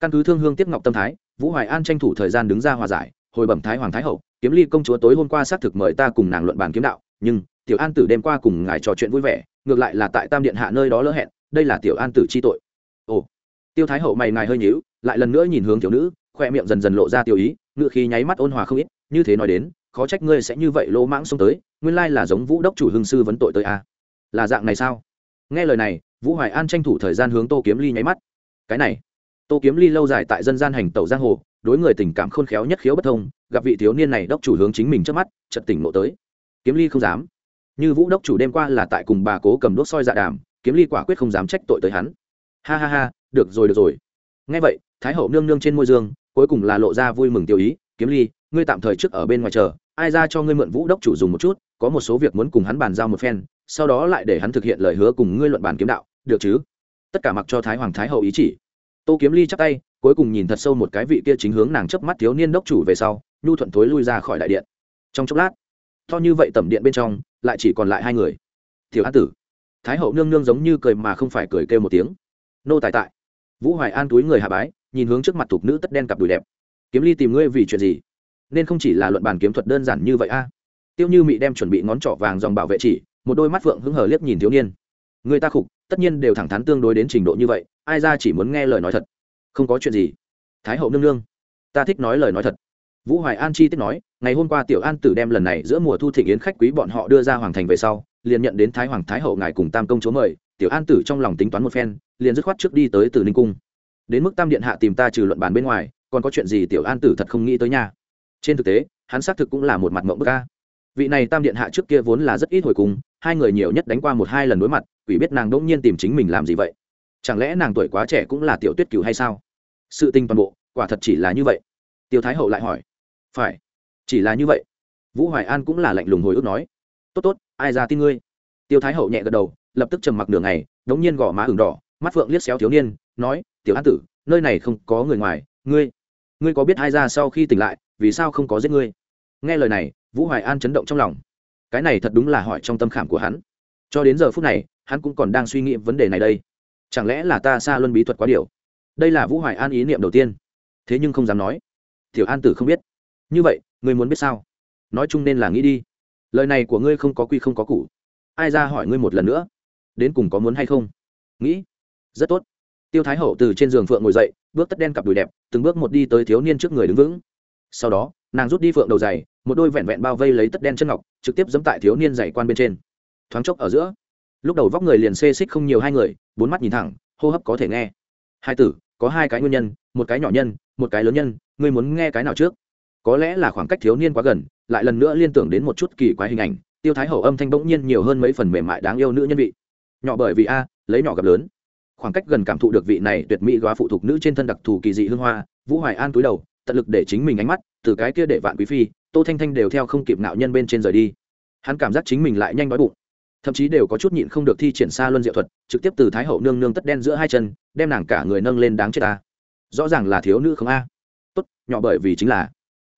Căn cứ thương hương tiếp ngọc tâm thái, vũ hoài an tranh thủ thời gian đứng ra hòa giải, hồi bẩm thái hoàng thái hậu kiếm ly công chúa tối hôm qua xác thực mời ta cùng nàng luận bàn kiếm đạo, nhưng tiểu an tử đêm qua cùng ngài trò chuyện vui vẻ, ngược lại là tại tam điện hạ nơi đó lỡ hẹn, đây là tiểu an tử chi tội. Ồ. Tiêu thái hậu mày ngài hơi nhíu, lại lần nữa nhìn hướng thiếu nữ, khoe miệng dần dần lộ ra tiêu ý ngựa khí nháy mắt ôn hòa không ít, như thế nói đến, khó trách ngươi sẽ như vậy lỗ mãng xông tới, nguyên lai là giống vũ đốc chủ hương sư vấn tội tới a. À? là dạng này sao? Nghe lời này, vũ hoài an tranh thủ thời gian hướng tô kiếm ly nháy mắt. Cái này, tô kiếm ly lâu dài tại dân gian hành tẩu giang hồ đối người tình cảm khôn khéo nhất khiếu bất thông, gặp vị thiếu niên này đốc chủ hướng chính mình trước mắt chật tỉnh nộ tới. Kiếm ly không dám. Như vũ đốc chủ đêm qua là tại cùng bà cố cầm đốt soi dạ đàm, kiếm ly quả quyết không dám trách tội tới hắn. Ha ha ha, được rồi được rồi. Ngay vậy, thái hậu nương nương trên môi dương, cuối cùng là lộ ra vui mừng tiêu ý, kiếm ly, ngươi tạm thời trước ở bên ngoài chờ, ai ra cho ngươi mượn vũ đốc chủ dùng một chút, có một số việc muốn cùng hắn bàn giao một phen, sau đó lại để hắn thực hiện lời hứa cùng ngươi luận bàn kiếm đạo, được chứ? Tất cả mặc cho thái hoàng thái hậu ý chỉ. Tô kiếm ly chắc tay cuối cùng nhìn thật sâu một cái vị kia chính hướng nàng chớp mắt thiếu niên đốc chủ về sau, nhu thuận thối lui ra khỏi đại điện. Trong chốc lát, to như vậy tầm điện bên trong, lại chỉ còn lại hai người. Thiếu an tử, thái hậu nương nương giống như cười mà không phải cười kêu một tiếng. Nô tài tại. Vũ hoài an túi người hạ bái, nhìn hướng trước mặt thục nữ tất đen cặp đùi đẹp. Kiếm ly tìm ngươi vì chuyện gì? Nên không chỉ là luận bàn kiếm thuật đơn giản như vậy a. Tiêu như mị đem chuẩn bị ngón trỏ vàng dòng bảo vệ chỉ, một đôi mắt phượng hứng hờ liếc nhìn thiếu niên. Người ta khục, tất nhiên đều thẳng thắn tương đối đến trình độ như vậy, ai ra chỉ muốn nghe lời nói thật không có chuyện gì. Thái hậu nương nương, ta thích nói lời nói thật. Vũ hoài an chi tiết nói, ngày hôm qua tiểu an tử đem lần này giữa mùa thu thịnh yến khách quý bọn họ đưa ra hoàng thành về sau, liền nhận đến thái hoàng thái hậu ngài cùng tam công chúa mời, tiểu an tử trong lòng tính toán một phen, liền dứt khoát trước đi tới từ ninh cung. Đến mức tam điện hạ tìm ta trừ luận bàn bên ngoài, còn có chuyện gì tiểu an tử thật không nghĩ tới nhà trên thực tế, hắn xác thực cũng là một mặt mộng bức ca vị này tam điện hạ trước kia vốn là rất ít hồi cùng hai người nhiều nhất đánh qua một hai lần đối mặt, quỷ biết nàng đỗng nhiên tìm chính mình làm gì vậy chẳng lẽ nàng tuổi quá trẻ cũng là tiểu tuyết cửu hay sao? Sự tình toàn bộ, quả thật chỉ là như vậy. Tiêu thái hậu lại hỏi. Phải, chỉ là như vậy. Vũ hoài an cũng là lạnh lùng hồi ức nói. Tốt tốt, ai ra tin ngươi? Tiêu thái hậu nhẹ gật đầu, lập tức trầm mặc nửa ngày, đống nhiên gõ má ửng đỏ, mắt phượng liếc xéo thiếu niên, nói, tiểu an tử, nơi này không có người ngoài, ngươi ngươi có biết ai ra sau khi tỉnh lại, vì sao không có giết ngươi? Nghe lời này, vũ hoài an chấn động trong lòng. Cái này thật đúng là hỏi trong tâm khảm của hắn. Cho đến giờ phút này, hắn cũng còn đang suy nghĩ vấn đề này đây chẳng lẽ là ta xa luân bí thuật quá điều đây là vũ hoài an ý niệm đầu tiên. Thế nhưng không dám nói. Tiểu an tử không biết. Như vậy, ngươi muốn biết sao? Nói chung nên là nghĩ đi. Lời này của ngươi không có quy không có cụ ai ra hỏi ngươi một lần nữa? Đến cùng có muốn hay không? Nghĩ. Rất tốt. Tiêu thái hậu từ trên giường phượng ngồi dậy, bước tất đen cặp đùi đẹp, từng bước một đi tới thiếu niên trước người đứng vững. Sau đó, nàng rút đi phượng đầu dày một đôi vẹn vẹn bao vây lấy tất đen chân ngọc, trực tiếp dẫm tại thiếu niên giày quan bên trên. Thoáng chốc ở giữa lúc đầu vóc người liền xê xích không nhiều hai người, bốn mắt nhìn thẳng, hô hấp có thể nghe. Hai tử, có hai cái nguyên nhân, một cái nhỏ nhân, một cái lớn nhân, ngươi muốn nghe cái nào trước? Có lẽ là khoảng cách thiếu niên quá gần, lại lần nữa liên tưởng đến một chút kỳ quái hình ảnh, tiêu thái hậu âm thanh bỗng nhiên nhiều hơn mấy phần mềm mại đáng yêu nữ nhân vị. Nhỏ bởi vì a, lấy nhỏ gặp lớn. Khoảng cách gần cảm thụ được vị này tuyệt mỹ góa phụ thuộc nữ trên thân đặc thù kỳ dị hương hoa, vũ hoài an túi đầu, tận lực để chính mình ánh mắt từ cái kia để vạn quý phi, tô thanh thanh đều theo không kịp nạo nhân bên trên rời đi. Hắn cảm giác chính mình lại nhanh đói bụng thậm chí đều có chút nhịn không được thi triển xa luân diệu thuật, trực tiếp từ thái hậu nương nương tất đen giữa hai chân, đem nàng cả người nâng lên đáng chết ta. Rõ ràng là thiếu nữ không a. Tốt, nhỏ bởi vì chính là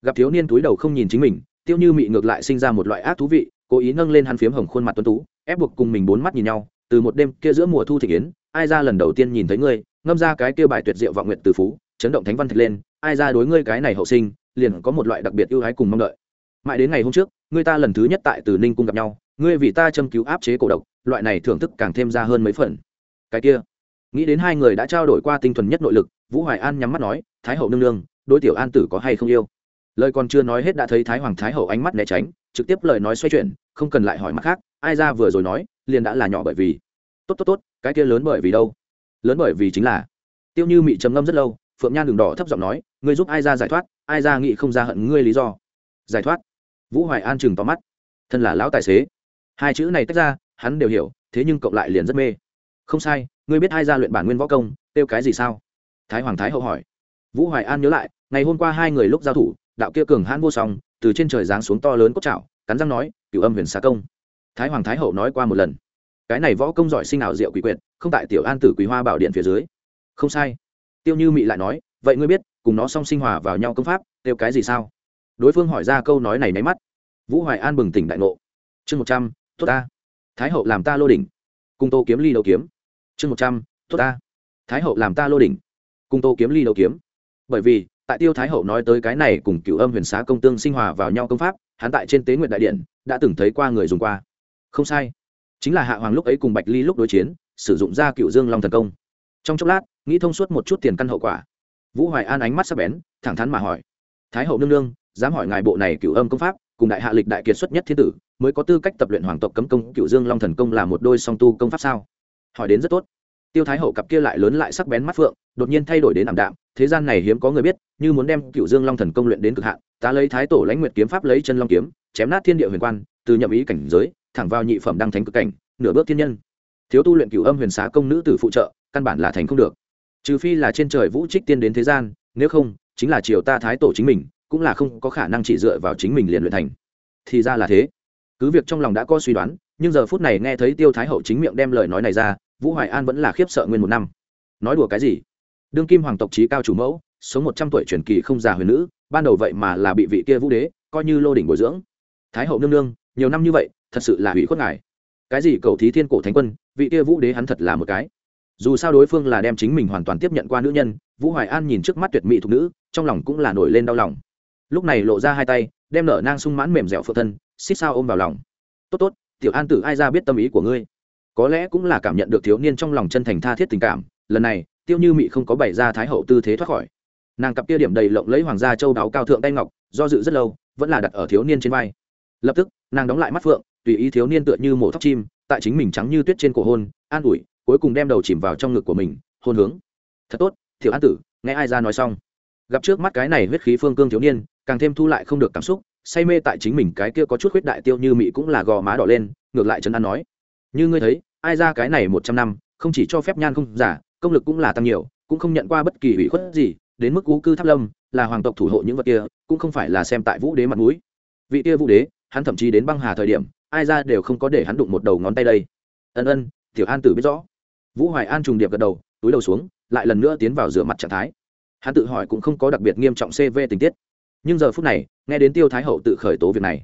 gặp thiếu niên túi đầu không nhìn chính mình, tiêu như mị ngược lại sinh ra một loại ác thú vị, cố ý nâng lên hắn phiếm hồng khuôn mặt tuấn tú, ép buộc cùng mình bốn mắt nhìn nhau, từ một đêm kia giữa mùa thu thị yến, ai ra lần đầu tiên nhìn thấy ngươi, ngâm ra cái kia bài tuyệt diệu vọng nguyện từ phú, chấn động thánh văn thạch lên, ai ra đối ngươi cái này hậu sinh, liền có một loại đặc biệt ưu ái cùng mong đợi. Mãi đến ngày hôm trước, ngươi ta lần thứ nhất tại từ ninh cung gặp nhau ngươi vì ta châm cứu áp chế cổ độc, loại này thưởng thức càng thêm ra hơn mấy phần. Cái kia, nghĩ đến hai người đã trao đổi qua tinh thuần nhất nội lực, vũ hoài an nhắm mắt nói, thái hậu nương nương, đối tiểu an tử có hay không yêu? Lời còn chưa nói hết đã thấy thái hoàng, thái hậu ánh mắt né tránh, trực tiếp lời nói xoay chuyển, không cần lại hỏi mặt khác, ai ra vừa rồi nói, liền đã là nhỏ bởi vì. Tốt tốt tốt, cái kia lớn bởi vì đâu? Lớn bởi vì chính là. Tiêu như mị trầm ngâm rất lâu, phượng nhan đường đỏ thấp giọng nói, ngươi giúp ai ra giải thoát, ai ra nghĩ không ra hận ngươi lý do. Giải thoát? Vũ hoài an chừng tóm mắt. Thân là lão tài xế hai chữ này tách ra, hắn đều hiểu, thế nhưng cộng lại liền rất mê. Không sai, ngươi biết hai gia luyện bản nguyên võ công tiêu cái gì sao? Thái hoàng thái hậu hỏi. Vũ hoài an nhớ lại, ngày hôm qua hai người lúc giao thủ, đạo kia cường hãn vô song, từ trên trời giáng xuống to lớn cốt chảo cắn răng nói cựu âm huyền xá công. Thái hoàng thái hậu nói qua một lần. Cái này võ công giỏi sinh nào diệu quỷ quyệt, không tại tiểu an tử quý hoa bảo điện phía dưới. Không sai. Tiêu như mị lại nói, vậy ngươi biết, cùng nó song sinh hòa vào nhau công pháp tiêu cái gì sao? Đối phương hỏi ra câu nói này nháy mắt. Vũ hoài an bừng tỉnh đại ngộ. Chương một trăm tốt ta. Thái hậu làm ta lô đỉnh. Cùng tô kiếm ly đầu kiếm. Chương một trăm, tốt ta. Thái hậu làm ta lô đỉnh. Cùng tô kiếm ly đầu kiếm. Bởi vì, tại tiêu thái hậu nói tới cái này cùng cựu âm huyền xá công tương sinh hòa vào nhau công pháp, hắn tại trên tế nguyện đại điện, đã từng thấy qua người dùng qua. Không sai. Chính là hạ hoàng lúc ấy cùng bạch ly lúc đối chiến, sử dụng ra cựu dương long thần công. Trong chốc lát, nghĩ thông suốt một chút tiền căn hậu quả. Vũ hoài an ánh mắt sắc bén, thẳng thắn mà hỏi. Thái hậu nương nương, dám hỏi ngài bộ này cựu âm công pháp, cùng đại hạ lịch đại kiệt xuất nhất thiên tử mới có tư cách tập luyện hoàng tộc cấm công, cựu dương long thần công là một đôi song tu công pháp sao? Hỏi đến rất tốt. Tiêu thái hậu cặp kia lại lớn lại sắc bén mắt phượng, đột nhiên thay đổi đến ảm đạm, thế gian này hiếm có người biết, như muốn đem cựu dương long thần công luyện đến cực hạn, ta lấy thái tổ lãnh nguyệt kiếm pháp lấy chân long kiếm, chém nát thiên địa huyền quan, từ nhậm ý cảnh giới, thẳng vào nhị phẩm đăng thánh cực cảnh, nửa bước thiên nhân. Thiếu tu luyện cửu âm huyền xá công nữ tử phụ trợ, căn bản là thành không được. Trừ phi là trên trời vũ trích tiên đến thế gian, nếu không, chính là triều ta thái tổ chính mình, cũng là không có khả năng chỉ dựa vào chính mình liền luyện thành. Thì ra là thế cứ việc trong lòng đã có suy đoán, nhưng giờ phút này nghe thấy tiêu thái hậu chính miệng đem lời nói này ra, vũ hoài an vẫn là khiếp sợ nguyên một năm. Nói đùa cái gì? Đương kim hoàng tộc trí cao chủ mẫu, sống một trăm tuổi truyền kỳ không già huyền nữ, ban đầu vậy mà là bị vị kia vũ đế, coi như lô đỉnh bồi dưỡng. Thái hậu nương nương, nhiều năm như vậy, thật sự là hủy khuất ngài. Cái gì cầu thí thiên cổ thánh quân, vị kia vũ đế hắn thật là một cái. Dù sao đối phương là đem chính mình hoàn toàn tiếp nhận qua nữ nhân, vũ hoài an nhìn trước mắt tuyệt mỹ thục nữ, trong lòng cũng là nổi lên đau lòng. Lúc này lộ ra hai tay, đem nở nang sung mãn mềm dẻo phượng thân xích sao ôm vào lòng. Tốt tốt, tiểu an tử ai ra biết tâm ý của ngươi? Có lẽ cũng là cảm nhận được thiếu niên trong lòng chân thành tha thiết tình cảm, lần này, tiêu như mị không có bày ra thái hậu tư thế thoát khỏi. Nàng cặp kia điểm đầy lộng lấy hoàng gia châu đáo cao thượng tay ngọc, do dự rất lâu, vẫn là đặt ở thiếu niên trên vai. Lập tức, nàng đóng lại mắt phượng, tùy ý thiếu niên tựa như mổ thóc chim, tại chính mình trắng như tuyết trên cổ hôn, an ủi, cuối cùng đem đầu chìm vào trong ngực của mình, hôn hướng. Thật tốt thiểu an tử, nghe ai ra nói xong. Gặp trước mắt cái này huyết khí phương cương thiếu niên, càng thêm thu lại không được cảm xúc say mê tại chính mình cái kia có chút huyết đại tiêu như mị cũng là gò má đỏ lên, ngược lại trấn an nói, như ngươi thấy, ai ra cái này một trăm năm, không chỉ cho phép nhan không giả, công lực cũng là tăng nhiều, cũng không nhận qua bất kỳ hủy khuất gì, đến mức cú cư tháp lâm, là hoàng tộc thủ hộ những vật kia, cũng không phải là xem tại vũ đế mặt mũi. Vị kia vũ đế, hắn thậm chí đến băng hà thời điểm, ai ra đều không có để hắn đụng một đầu ngón tay đây. Ân ân, tiểu an tử biết rõ. Vũ hoài an trùng điệp gật đầu, túi đầu xuống, lại lần nữa tiến vào rửa mặt trạng thái. Hắn tự hỏi cũng không có đặc biệt nghiêm trọng cv tình tiết nhưng giờ phút này, nghe đến tiêu thái hậu tự khởi tố việc này,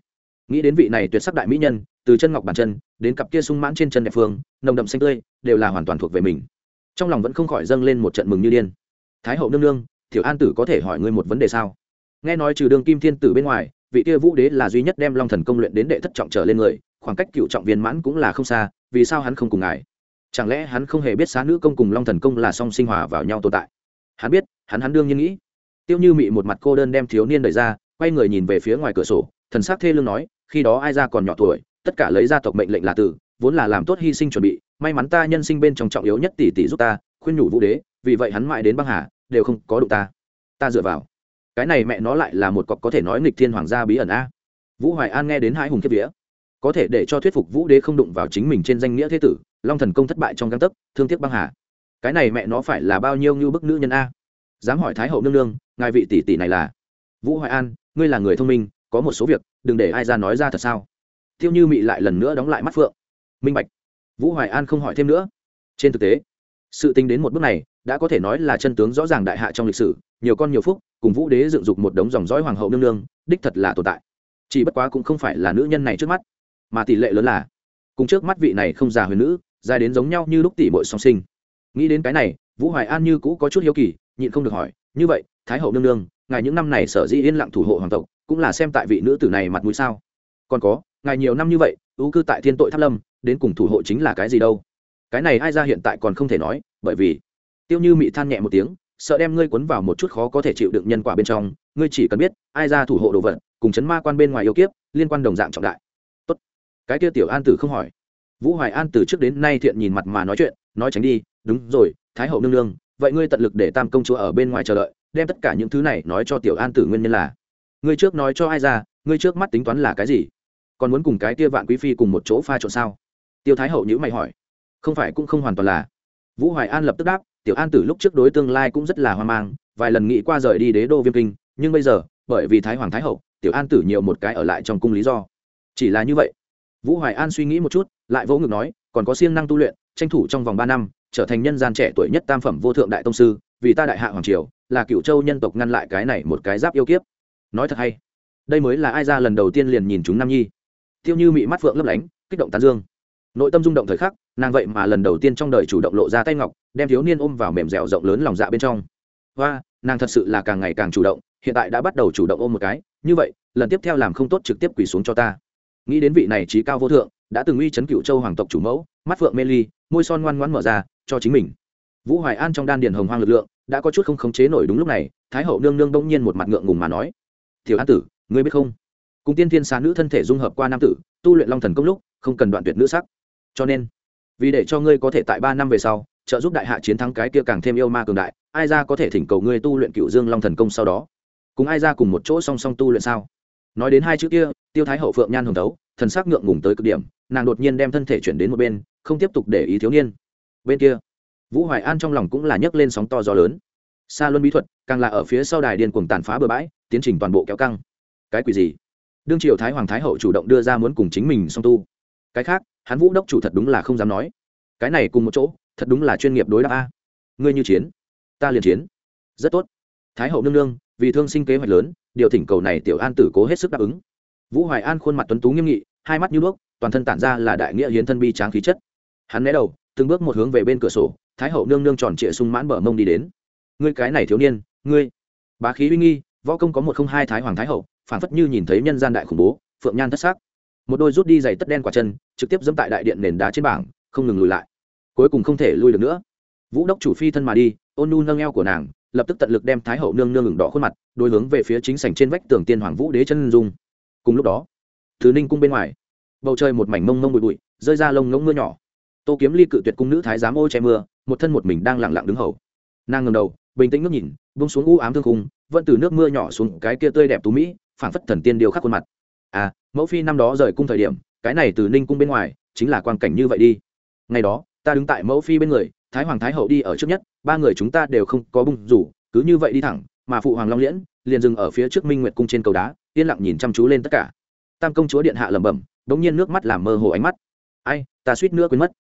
nghĩ đến vị này tuyệt sắc đại mỹ nhân, từ chân ngọc bàn chân, đến cặp kia sung mãn trên chân đẹp phương, nồng đậm xanh tươi, đều là hoàn toàn thuộc về mình. Trong lòng vẫn không khỏi dâng lên một trận mừng như điên. Thái hậu nương nương, tiểu an tử có thể hỏi ngươi một vấn đề sao? Nghe nói trừ đường kim thiên tử bên ngoài, vị kia vũ đế là duy nhất đem long thần công luyện đến đệ thất trọng trở lên người, khoảng cách cựu trọng viên mãn cũng là không xa, vì sao hắn không cùng ngài? Chẳng lẽ hắn không hề biết xá nữ công cùng long thần công là song sinh hòa vào nhau tồn tại? Hắn biết, hắn hắn đương nhiên nghĩ tiêu như mị một mặt cô đơn đem thiếu niên đẩy ra, quay người nhìn về phía ngoài cửa sổ, thần s ắ c thê lương nói, khi đó ai ra còn nhỏ tuổi, tất cả lấy ra tộc mệnh lệnh là tử, vốn là làm tốt hy sinh chuẩn bị, may mắn ta nhân sinh bên trong trọng yếu nhất tỷ tỷ giúp ta, khuyên nhủ vũ đế, vì vậy hắn mãi đến băng hà, đều không có đụng ta. Ta dựa vào. Cái này mẹ nó lại là một cọc có thể nói nghịch thiên hoàng gia bí ẩn a. Vũ hoài an nghe đến hai hùng kiếp vía, có thể để cho thuyết phục vũ đế không đụng vào chính mình trên danh nghĩa thế tử, long thần công thất bại trong găng tấc, thương tiếc băng hà. Cái này mẹ nó phải là bao nhiêu như bức nữ nhân a? Dám hỏi thái hậu nương nương, ngài vị tỷ tỷ này là? Vũ hoài an, ngươi là người thông minh, có một số việc, đừng để ai ra nói ra thật sao? Tiêu như mị lại lần nữa đóng lại mắt phượng. Minh bạch. Vũ hoài an không hỏi thêm nữa. Trên thực tế, sự tính đến một bước này, đã có thể nói là chân tướng rõ ràng đại hạ trong lịch sử, nhiều con nhiều phúc, cùng vũ đế dựng dục một đống dòng dõi hoàng hậu nương nương, đích thật là tồn tại. Chỉ bất quá cũng không phải là nữ nhân này trước mắt, mà tỷ lệ lớn là, cùng trước mắt vị này không già huyền nữ, dài đến giống nhau như lúc tỷ bội song sinh. Nghĩ đến cái này, vũ hoài an như cũ có chút hiếu kỳ nhịn không được hỏi, như vậy, thái hậu nương nương, ngài những năm này sở dĩ yên lặng thủ hộ hoàng tộc, cũng là xem tại vị nữ tử này mặt mũi sao? Còn có, ngài nhiều năm như vậy ưu cư tại thiên tội tháp lâm, đến cùng thủ hộ chính là cái gì đâu? Cái này ai ra hiện tại còn không thể nói, bởi vì tiêu như mị than nhẹ một tiếng, sợ đem ngươi quấn vào một chút khó có thể chịu đựng nhân quả bên trong, ngươi chỉ cần biết, ai ra thủ hộ đồ vật, cùng chấn ma quan bên ngoài yêu kiếp, liên quan đồng dạng trọng đại. Tốt. Cái kia tiểu an tử không hỏi. Vũ hoài an từ trước đến nay thiện nhìn mặt mà nói chuyện, nói tránh đi, đúng rồi, thái hậu nương nương vậy ngươi tận lực để tam công chúa ở bên ngoài chờ đợi, đem tất cả những thứ này nói cho tiểu an tử nguyên nhân là, ngươi trước nói cho ai ra, ngươi trước mắt tính toán là cái gì? Còn muốn cùng cái kia vạn quý phi cùng một chỗ pha trộn sao? Tiêu thái hậu nhữ mày hỏi. Không phải cũng không hoàn toàn là. Vũ hoài an lập tức đáp, tiểu an tử lúc trước đối tương lai cũng rất là hoang mang, vài lần nghĩ qua rời đi đế đô viêm kinh, nhưng bây giờ, bởi vì thái hoàng thái hậu, tiểu an tử nhiều một cái ở lại trong cung lý do. Chỉ là như vậy. Vũ hoài an suy nghĩ một chút, lại vỗ ngực nói, còn có siêng năng tu luyện, tranh thủ trong vòng ba năm trở thành nhân gian trẻ tuổi nhất tam phẩm vô thượng đại tông sư, vì ta đại hạ hoàng triều, là cựu châu nhân tộc ngăn lại cái này một cái giáp yêu kiếp. Nói thật hay, đây mới là ai ra lần đầu tiên liền nhìn chúng nam nhi. Tiêu như mị mắt phượng lấp lánh, kích động tán dương. Nội tâm rung động thời khắc, nàng vậy mà lần đầu tiên trong đời chủ động lộ ra tay ngọc, đem thiếu niên ôm vào mềm dẻo rộng lớn lòng dạ bên trong. Và nàng thật sự là càng ngày càng chủ động, hiện tại đã bắt đầu chủ động ôm một cái, như vậy, lần tiếp theo làm không tốt trực tiếp quỳ xuống cho ta. Nghĩ đến vị này trí cao vô thượng, đã từng uy chấn cựu châu hoàng tộc chủ mẫu, mắt phượng mê ly môi son ngoan ngoãn mở ra, cho chính mình. Vũ hoài an trong đan điền hồng hoang lực lượng, đã có chút không khống chế nổi đúng lúc này, thái hậu nương nương bỗng nhiên một mặt ngượng ngùng mà nói, tiểu an tử, ngươi biết không? Cùng tiên thiên xá nữ thân thể dung hợp qua nam tử, tu luyện long thần công lúc, không cần đoạn tuyệt nữ sắc. Cho nên, vì để cho ngươi có thể tại ba năm về sau, trợ giúp đại hạ chiến thắng cái kia càng thêm yêu ma cường đại, ai ra có thể thỉnh cầu ngươi tu luyện cựu dương long thần công sau đó? Cùng ai ra cùng một chỗ song song tu luyện sao? Nói đến hai chữ kia, tiêu thái hậu phượng nhan hồng tấu thần sắc ngượng ngùng tới cực điểm, nàng đột nhiên đem thân thể chuyển đến một bên không tiếp tục để ý thiếu niên. Bên kia, vũ hoài an trong lòng cũng là nhấc lên sóng to gió lớn. Xa luân bí thuật, càng là ở phía sau đài điên cuồng tàn phá bừa bãi, tiến trình toàn bộ kéo căng. Cái quỷ gì? Đương triều thái hoàng thái hậu chủ động đưa ra muốn cùng chính mình song tu. Cái khác, hắn vũ đốc chủ thật đúng là không dám nói. Cái này cùng một chỗ, thật đúng là chuyên nghiệp đối đáp a. Ngươi như chiến, ta liền chiến. Rất tốt. Thái hậu nương nương, vì thương sinh kế hoạch lớn, điều thỉnh cầu này tiểu an tử cố hết sức đáp ứng. Vũ hoài an khuôn mặt tuấn tú nghiêm nghị, hai mắt như đuốc toàn thân tản ra là đại nghĩa hiến thân bi tráng khí chất hắn né đầu, từng bước một hướng về bên cửa sổ, thái hậu nương nương tròn trịa sung mãn bờ mông đi đến. Ngươi cái này thiếu niên, ngươi. Bá khí uy nghi, võ công có một không hai thái hoàng thái hậu phản phất như nhìn thấy nhân gian đại khủng bố, phượng nhan thất xác một đôi rút đi giày tất đen quả chân, trực tiếp dẫm tại đại điện nền đá trên bảng, không ngừng lùi lại. Cuối cùng không thể lui được nữa. Vũ đốc chủ phi thân mà đi, ôn nu nâng eo của nàng, lập tức tận lực đem thái hậu nương nương ngừng đỏ khuôn mặt, đôi hướng về phía chính sảnh trên vách tường tiên hoàng vũ đế chân dung. Cùng lúc đó, thứ ninh cung bên ngoài, bầu trời một mảnh mông mông bụi bụi, rơi ra lông ngỗng mưa nhỏ tô kiếm ly cự tuyệt cung nữ thái giám ô che mưa, một thân một mình đang lặng lặng đứng hầu. Nàng ngầm đầu, bình tĩnh ngước nhìn bông xuống u ám thương khung, vẫn từ nước mưa nhỏ xuống cái kia tươi đẹp tú mỹ, phảng phất thần tiên điều khắc khuôn mặt. À mẫu phi năm đó rời cung thời điểm, cái này từ ninh cung bên ngoài, chính là quan cảnh như vậy đi. Ngày đó, ta đứng tại mẫu phi bên người, thái hoàng thái hậu đi ở trước nhất, ba người chúng ta đều không có bung rủ, cứ như vậy đi thẳng, mà phụ hoàng long liễn, liền dừng ở phía trước minh nguyệt cung trên cầu đá, yên lặng nhìn chăm chú lên tất cả. Tam công chúa điện hạ lẩm bẩm, bỗng nhiên nước mắt làm mơ hồ ánh mắt. Ai, ta suýt nữa quên mất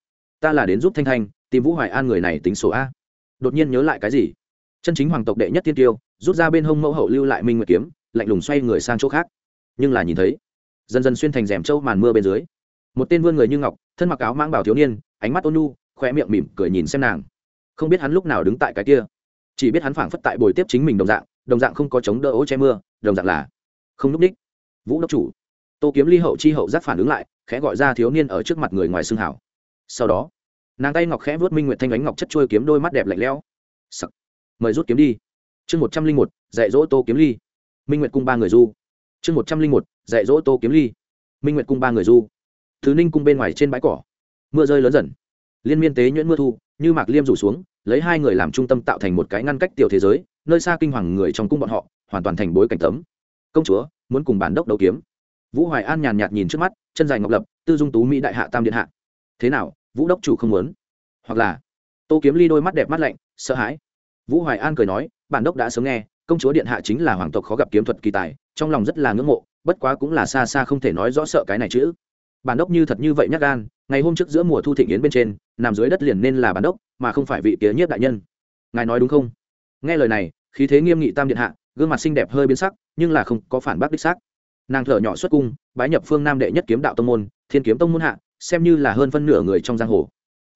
ta là đến giúp thanh thanh, tìm vũ hoài an người này tính sổ a. Đột nhiên nhớ lại cái gì? Chân chính hoàng tộc đệ nhất tiên tiêu, rút ra bên hông mẫu hậu lưu lại minh nguyệt kiếm, lạnh lùng xoay người sang chỗ khác. Nhưng là nhìn thấy, dần dần xuyên thành rèm trâu màn mưa bên dưới, một tên vươn người như ngọc, thân mặc áo mang bảo thiếu niên, ánh mắt ôn nhu khoe miệng mỉm cười nhìn xem nàng. Không biết hắn lúc nào đứng tại cái kia, chỉ biết hắn phảng phất tại bồi tiếp chính mình đồng dạng đồng dạng không có chống đỡ ô che mưa, đồng dạng là không núp đích. Vũ đốc chủ, tô kiếm ly hậu chi hậu giác phản ứng lại, khẽ gọi ra thiếu niên ở trước mặt người ngoài xương hảo. Sau đó nàng tay ngọc khẽ vớt minh nguyệt thanh ánh ngọc chất trôi kiếm đôi mắt đẹp lạnh lẽo. Mời rút kiếm đi. Chương một trăm linh một, dạy dỗ tô kiếm ly. Minh nguyệt cung ba người du. Chương một trăm linh một, dạy dỗ tô kiếm ly. Minh nguyệt cung ba người du. Thứ ninh cung bên ngoài trên bãi cỏ. Mưa rơi lớn dần. Liên miên tế nhuyễn mưa thu, như mạc liêm rủ xuống, lấy hai người làm trung tâm tạo thành một cái ngăn cách tiểu thế giới, nơi xa kinh hoàng người trong cung bọn họ, hoàn toàn thành bối cảnh tấm. Công chúa, muốn cùng bản đốc đấu kiếm. Vũ hoài an nhàn nhạt nhìn trước mắt, chân dài ngọc lập, tư dung tú mỹ đại hạ tam điện hạ. Thế nào vũ đốc chủ không muốn. Hoặc là, tô kiếm ly đôi mắt đẹp mắt lạnh, sợ hãi. Vũ hoài an cười nói, bản đốc đã sớm nghe, công chúa điện hạ chính là hoàng tộc khó gặp kiếm thuật kỳ tài, trong lòng rất là ngưỡng mộ, bất quá cũng là xa xa không thể nói rõ sợ cái này chứ. bản đốc như thật như vậy nhắc gan, ngày hôm trước giữa mùa thu thịnh yến bên trên, nằm dưới đất liền nên là bản đốc, mà không phải vị tía nhất đại nhân. Ngài nói đúng không? Nghe lời này, khí thế nghiêm nghị tam điện hạ, gương mặt xinh đẹp hơi biến sắc, nhưng là không có phản bác đích xác. Nàng thở nhỏ xuất cung, bái nhập phương nam đệ nhất kiếm đạo tông môn, thiên kiếm tông môn hạ xem như là hơn phân nửa người trong giang hồ.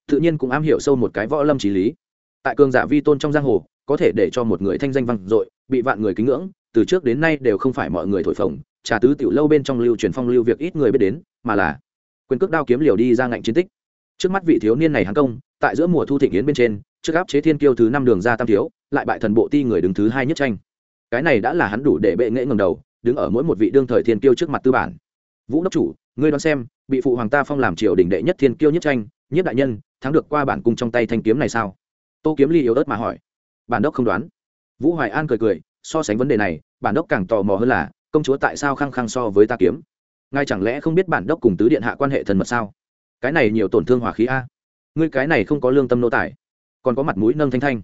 Tự nhiên cũng am hiểu sâu một cái võ lâm trí lý. Tại cường giả vi tôn trong giang hồ, có thể để cho một người thanh danh vang dội, bị vạn người kính ngưỡng, từ trước đến nay đều không phải mọi người thổi phồng, trà tứ tiểu lâu bên trong lưu truyền phong lưu việc ít người biết đến, mà là quyền cước đao kiếm liều đi ra ngạnh chiến tích. Trước mắt vị thiếu niên này hàng công, tại giữa mùa thu thịnh yến bên trên, trước áp chế thiên kiêu thứ năm đường ra tam thiếu, lại bại thần bộ ti người đứng thứ hai nhất tranh. Cái này đã là hắn đủ để bệ nghệ ngầm đầu, đứng ở mỗi một vị đương thời thiên kiêu trước mặt tư bản. Vũ đốc chủ, ngươi đoán xem bị phụ hoàng ta phong làm triều đình đệ nhất thiên kiêu nhất tranh, nhất đại nhân, thắng được qua bản cung trong tay thanh kiếm này sao? Tô kiếm ly yếu ớt mà hỏi. Bản đốc không đoán. Vũ hoài an cười cười, so sánh vấn đề này, bản đốc càng tò mò hơn là, công chúa tại sao khăng khăng so với ta kiếm? Ngài chẳng lẽ không biết bản đốc cùng tứ điện hạ quan hệ thân mật sao? Cái này nhiều tổn thương hỏa khí a. Ngươi cái này không có lương tâm nô tài, còn có mặt mũi nâng thanh thanh.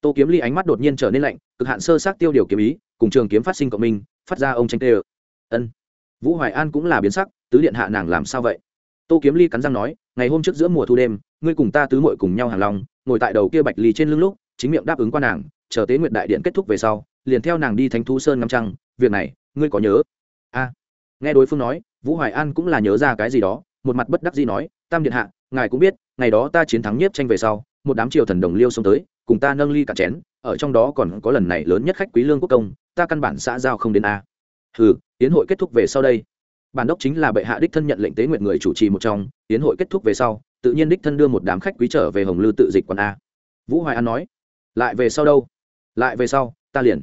Tô kiếm ly ánh mắt đột nhiên trở nên lạnh, cực hạn sơ sát tiêu điều kiếm ý, cùng trường kiếm phát sinh cộng minh, phát ra ông tranh tê ân vũ hoài an cũng là biến sắc, tứ điện hạ nàng làm sao vậy? Tô kiếm ly cắn răng nói, ngày hôm trước giữa mùa thu đêm, ngươi cùng ta tứ mội cùng nhau hàng lòng ngồi tại đầu kia bạch ly trên lưng lúc, chính miệng đáp ứng qua nàng, chờ tế nguyện đại điện kết thúc về sau, liền theo nàng đi thánh thú sơn ngắm trăng, việc này, ngươi có nhớ? A. Nghe đối phương nói, vũ hoài an cũng là nhớ ra cái gì đó, một mặt bất đắc gì nói, tam điện hạ, ngài cũng biết, ngày đó ta chiến thắng nhiếp tranh về sau, một đám triều thần đồng liêu xông tới, cùng ta nâng ly cả chén, ở trong đó còn có lần này lớn nhất khách quý lương quốc công, ta căn bản xã giao không đến a. Hừ, tiến hội kết thúc về sau đây. Bản đốc chính là bệ hạ đích thân nhận lệnh tế nguyện người chủ trì một trong tiến hội kết thúc về sau tự nhiên đích thân đưa một đám khách quý trở về hồng lư tự dịch quán a. Vũ hoài an nói lại về sau đâu? Lại về sau ta liền.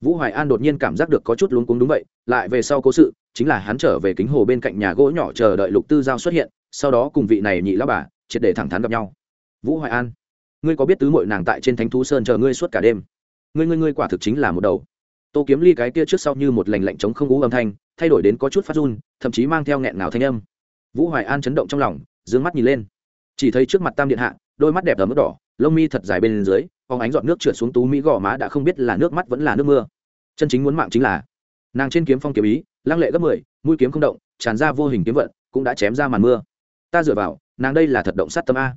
Vũ hoài an đột nhiên cảm giác được có chút luống cuống đúng vậy lại về sau cố sự chính là hắn trở về kính hồ bên cạnh nhà gỗ nhỏ chờ đợi lục tư giao xuất hiện sau đó cùng vị này nhị lão bà triệt để thẳng thắn gặp nhau. Vũ hoài an ngươi có biết tứ mội nàng tại trên thánh thú sơn chờ ngươi suốt cả đêm? Ngươi ngươi ngươi quả thực chính là một đầu tô kiếm ly cái kia trước sau như một lành lạnh trống không ú âm thanh, thay đổi đến có chút phát run, thậm chí mang theo nghẹn ngào thanh âm. Vũ hoài an chấn động trong lòng d ư ơ n g mắt nhìn lên. Chỉ thấy trước mặt tam điện hạ, đôi mắt đẹp ở mức đỏ, lông mi thật dài bên dưới phóng ánh giọt nước trượt xuống tú mỹ gò má đã không biết là nước mắt vẫn là nước mưa. Chân chính muốn mạng chính là, nàng trên kiếm phong kiếm ý, lăng lệ gấp mười, mũi kiếm không động, tràn ra vô hình kiếm vận, cũng đã chém ra màn mưa. Ta dựa vào, nàng đây là thật động sát tâm a.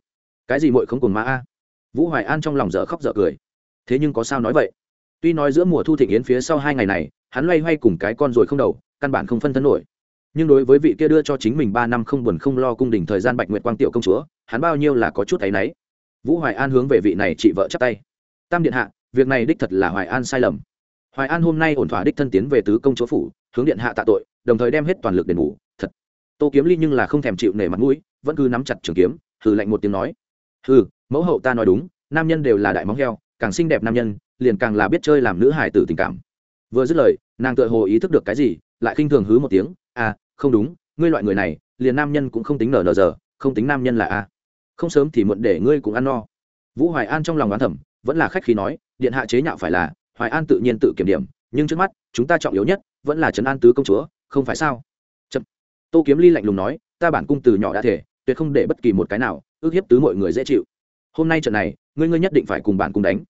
Cái gì mội không cùng má a? Vũ hoài an trong lòng dở khóc dở cười. Thế nhưng có sao nói vậy? Tuy nói giữa mùa thu thịnh yến phía sau hai ngày này, hắn loay hoay cùng cái con rồi không đầu, căn bản không phân thân nổi. Nhưng đối với vị kia đưa cho chính mình ba năm không buồn không lo cung đình thời gian bạch nguyệt quang tiểu công chúa, hắn bao nhiêu là có chút thấy náy. Vũ hoài an hướng về vị này chị vợ chắp tay. Tam điện hạ, việc này đích thật là hoài an sai lầm. Hoài an hôm nay ổn thỏa đích thân tiến về tứ công chúa phủ, hướng điện hạ tạ tội, đồng thời đem hết toàn lực đền bù. Thật. Tô kiếm ly nhưng là không thèm chịu nể mặt mũi, vẫn cứ nắm chặt trường kiếm, hừ lạnh một tiếng nói. Hừ, mẫu hậu ta nói đúng, nam nhân đều là đại móng heo, càng xinh đẹp nam nhân liền càng là biết chơi làm nữ hải tử tình cảm. Vừa dứt lời, nàng tựa hồ ý thức được cái gì, lại khinh thường hứ một tiếng à không đúng, ngươi loại người này, liền nam nhân cũng không tính nở nở giờ, không tính nam nhân là a. Không sớm thì muộn để ngươi cũng ăn no. Vũ hoài an trong lòng đoán thẩm vẫn là khách khí nói, điện hạ chế nhạo phải là, hoài an tự nhiên tự kiểm điểm, nhưng trước mắt, chúng ta trọng yếu nhất, vẫn là trấn an tứ công chúa, không phải sao? Chậm. tô kiếm ly lạnh lùng nói, ta bản cung từ nhỏ đã thể, tuyệt không để bất kỳ một cái nào ước hiếp tứ mọi người dễ chịu. Hôm nay trận này, ngươi ngươi nhất định phải cùng bản cung đánh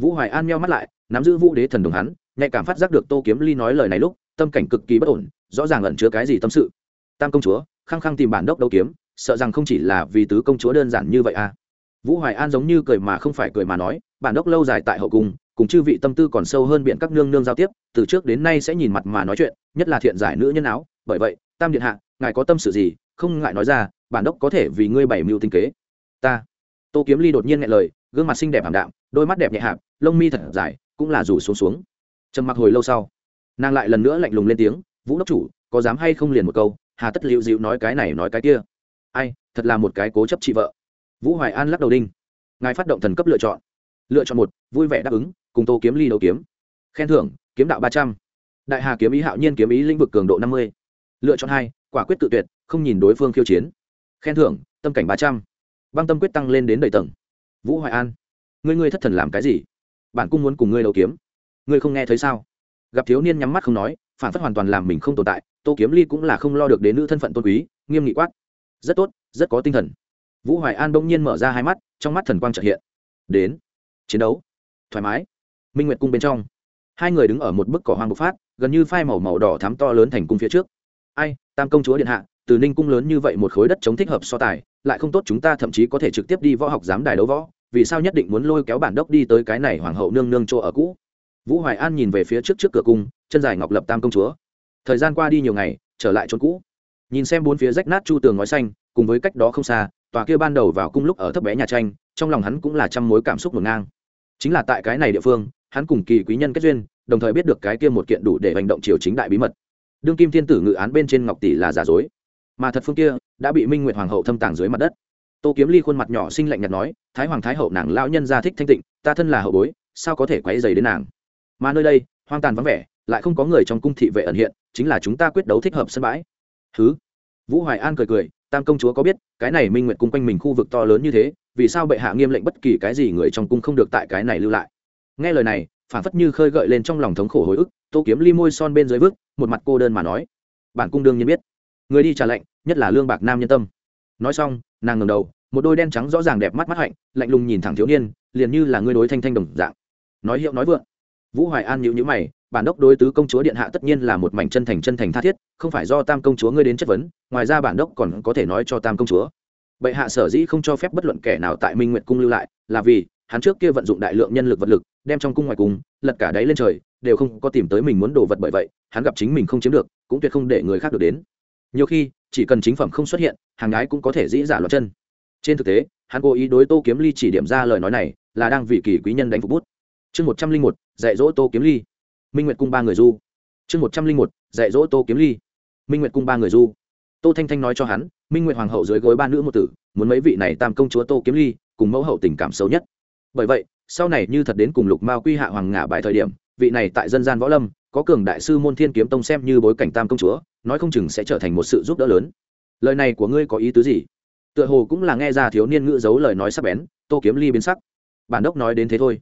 vũ hoài an meo mắt lại, nắm giữ vũ đế thần đồng hắn, nhạy cảm phát giác được tô kiếm ly nói lời này lúc, tâm cảnh cực kỳ bất ổn, rõ ràng ẩn chứa cái gì tâm sự. Tam công chúa, khăng khăng tìm bản đốc đấu kiếm, sợ rằng không chỉ là vì tứ công chúa đơn giản như vậy à. Vũ hoài an giống như cười mà không phải cười mà nói, bản đốc lâu dài tại hậu cung, cùng chư vị tâm tư còn sâu hơn biện các nương nương giao tiếp, từ trước đến nay sẽ nhìn mặt mà nói chuyện, nhất là thiện giải nữ nhân áo. Bởi vậy, tam điện hạ, ngài có tâm sự gì, không ngại nói ra, bản đốc có thể vì ngươi bảy mưu tinh kế. Ta. Tô kiếm ly đột nhiên nghe lời, gương mặt xinh đẹp ảm đạm đôi mắt đẹp nhẹ hạp, lông mi thật dài, cũng là rủ xuống xuống. Trầm mặc hồi lâu sau, nàng lại lần nữa lạnh lùng lên tiếng, vũ đốc chủ, có dám hay không liền một câu, hà tất liệu dịu nói cái này nói cái kia. Ai, thật là một cái cố chấp chị vợ. Vũ hoài an lắc đầu đinh. Ngài phát động thần cấp lựa chọn. Lựa chọn một, vui vẻ đáp ứng, cùng tô kiếm ly đấu kiếm. Khen thưởng, kiếm đạo ba trăm. Đại hà kiếm ý hạo nhiên kiếm ý lĩnh vực cường độ năm mươi. Lựa chọn hai, quả quyết tự tuyệt, không nhìn đối phương khiêu chiến. Khen thưởng, tâm cảnh ba trăm. Băng tâm quyết tăng lên đến đầy tầng. Vũ hoài an ngươi ngươi thất thần làm cái gì? Bản cung muốn cùng ngươi đấu kiếm. Ngươi không nghe thấy sao? Gặp thiếu niên nhắm mắt không nói, phản phất hoàn toàn làm mình không tồn tại, tô kiếm ly cũng là không lo được đến nữ thân phận tôn quý, nghiêm nghị quát. Rất tốt, rất có tinh thần. Vũ hoài an bỗng nhiên mở ra hai mắt, trong mắt thần quang trợ hiện. Đến. Chiến đấu. Thoải mái. Minh nguyệt cung bên trong. Hai người đứng ở một bức cỏ hoang bộc phát, gần như phai màu màu đỏ thắm to lớn thành cung phía trước. Ai, tam công chúa điện hạ, từ ninh cung lớn như vậy một khối đất chống thích hợp so tài, lại không tốt chúng ta thậm chí có thể trực tiếp đi võ học giám đài đấu võ vì sao nhất định muốn lôi kéo bản đốc đi tới cái này hoàng hậu nương nương chỗ ở cũ? Vũ hoài an nhìn về phía trước trước cửa cung, chân dài ngọc lập tam công chúa. Thời gian qua đi nhiều ngày, trở lại chỗ cũ. Nhìn xem bốn phía rách nát chu tường ngói xanh, cùng với cách đó không xa, tòa kia ban đầu vào cung lúc ở thấp bé nhà tranh, trong lòng hắn cũng là trăm mối cảm xúc ngổn ngang. Chính là tại cái này địa phương, hắn cùng kỳ quý nhân kết duyên, đồng thời biết được cái kia một kiện đủ để hành động triều chính đại bí mật. Đương kim thiên tử ngự án bên trên ngọc tỷ là giả dối. Mà thật phương kia, đã bị minh nguyệt hoàng hậu thâm tàng dưới mặt đất tô kiếm ly khuôn mặt nhỏ xinh lạnh nhạt nói, thái hoàng thái hậu nàng lão nhân gia thích thanh tịnh, ta thân là hậu bối, sao có thể quấy dày đến nàng? Mà nơi đây, hoang tàn vắng vẻ, lại không có người trong cung thị vệ ẩn hiện, chính là chúng ta quyết đấu thích hợp sân bãi. Thứ vũ hoài an cười cười, tam công chúa có biết, cái này minh nguyện cung quanh mình khu vực to lớn như thế, vì sao bệ hạ nghiêm lệnh bất kỳ cái gì người trong cung không được tại cái này lưu lại? Nghe lời này, phản phất như khơi gợi lên trong lòng thống khổ hồi ức, tô kiếm ly môi son bên dưới vức một mặt cô đơn mà nói, bản cung đương nhiên biết. Người đi trả lệnh, nhất là lương bạc nam nhân tâm. Nói xong nàng ngẩng đầu, một đôi đen trắng rõ ràng đẹp mắt mắt hạnh, lạnh lùng nhìn thẳng thiếu niên, liền như là ngươi đối thanh thanh đồng dạng. Nói hiệu nói vượng. Vũ hoài an nhíu nhíu mày, bản đốc đối tứ công chúa điện hạ tất nhiên là một mảnh chân thành chân thành tha thiết, không phải do tam công chúa ngươi đến chất vấn, ngoài ra bản đốc còn có thể nói cho tam công chúa. Bệ hạ sở dĩ không cho phép bất luận kẻ nào tại minh nguyệt cung lưu lại, là vì, hắn trước kia vận dụng đại lượng nhân lực vật lực, đem trong cung ngoài cung, lật cả đáy lên trời, đều không có tìm tới mình muốn đồ vật bởi vậy, hắn gặp chính mình không chiếm được, cũng tuyệt không để người khác được đến nhiều khi, chỉ cần chính phẩm không xuất hiện, hàng gái cũng có thể dĩ giả loạt chân. Trên thực tế, hắn cố ý đối tô kiếm ly chỉ điểm ra lời nói này là đang vì kỳ quý nhân đánh phục bút. Chương một trăm linh một, dạy dỗ tô kiếm ly. Minh nguyệt cung ba người du. Chương một trăm linh một, dạy dỗ tô kiếm ly. Minh nguyệt cung ba người du. Tô thanh thanh nói cho hắn, minh nguyệt hoàng hậu dưới gối ba nữ một tử, muốn mấy vị này tam công chúa tô kiếm ly cùng mẫu hậu tình cảm xấu nhất. Bởi vậy, sau này như thật đến cùng lục mao quy hạ hoàng ngả bài thời điểm, vị này tại dân gian võ lâm có cường đại sư môn thiên kiếm tông xem như bối cảnh tam công chúa, nói không chừng sẽ trở thành một sự giúp đỡ lớn. Lời này của ngươi có ý tứ gì? Tựa hồ cũng là nghe ra thiếu niên ngữ giấu lời nói sắc bén, tô kiếm ly biến sắc. Bản đốc nói đến thế thôi.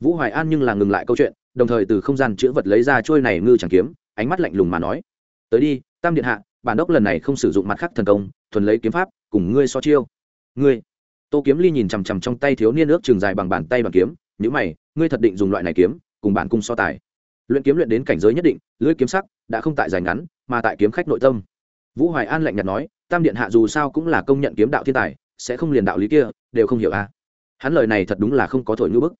Vũ hoài an nhưng là ngừng lại câu chuyện, đồng thời từ không gian chữ vật lấy ra trôi này ngư chẳng kiếm, ánh mắt lạnh lùng mà nói. Tới đi, tam điện hạ, bản đốc lần này không sử dụng mặt khác thần công, thuần lấy kiếm pháp, cùng ngươi so chiêu. Ngươi. Tô kiếm ly nhìn chằm chằm trong tay thiếu niên ước trường dài bằng bàn tay bằng kiếm nhữ mày, ngươi thật định dùng loại này kiếm, cùng bản cung so tài luyện kiếm luyện đến cảnh giới nhất định, lưỡi kiếm sắc đã không tại dài ngắn, mà tại kiếm khách nội tâm. Vũ hoài an lạnh nhạt nói, tam điện hạ dù sao cũng là công nhận kiếm đạo thiên tài, sẽ không liền đạo lý kia, đều không hiểu a à. hắn lời này thật đúng là không có thổi ngữ bức.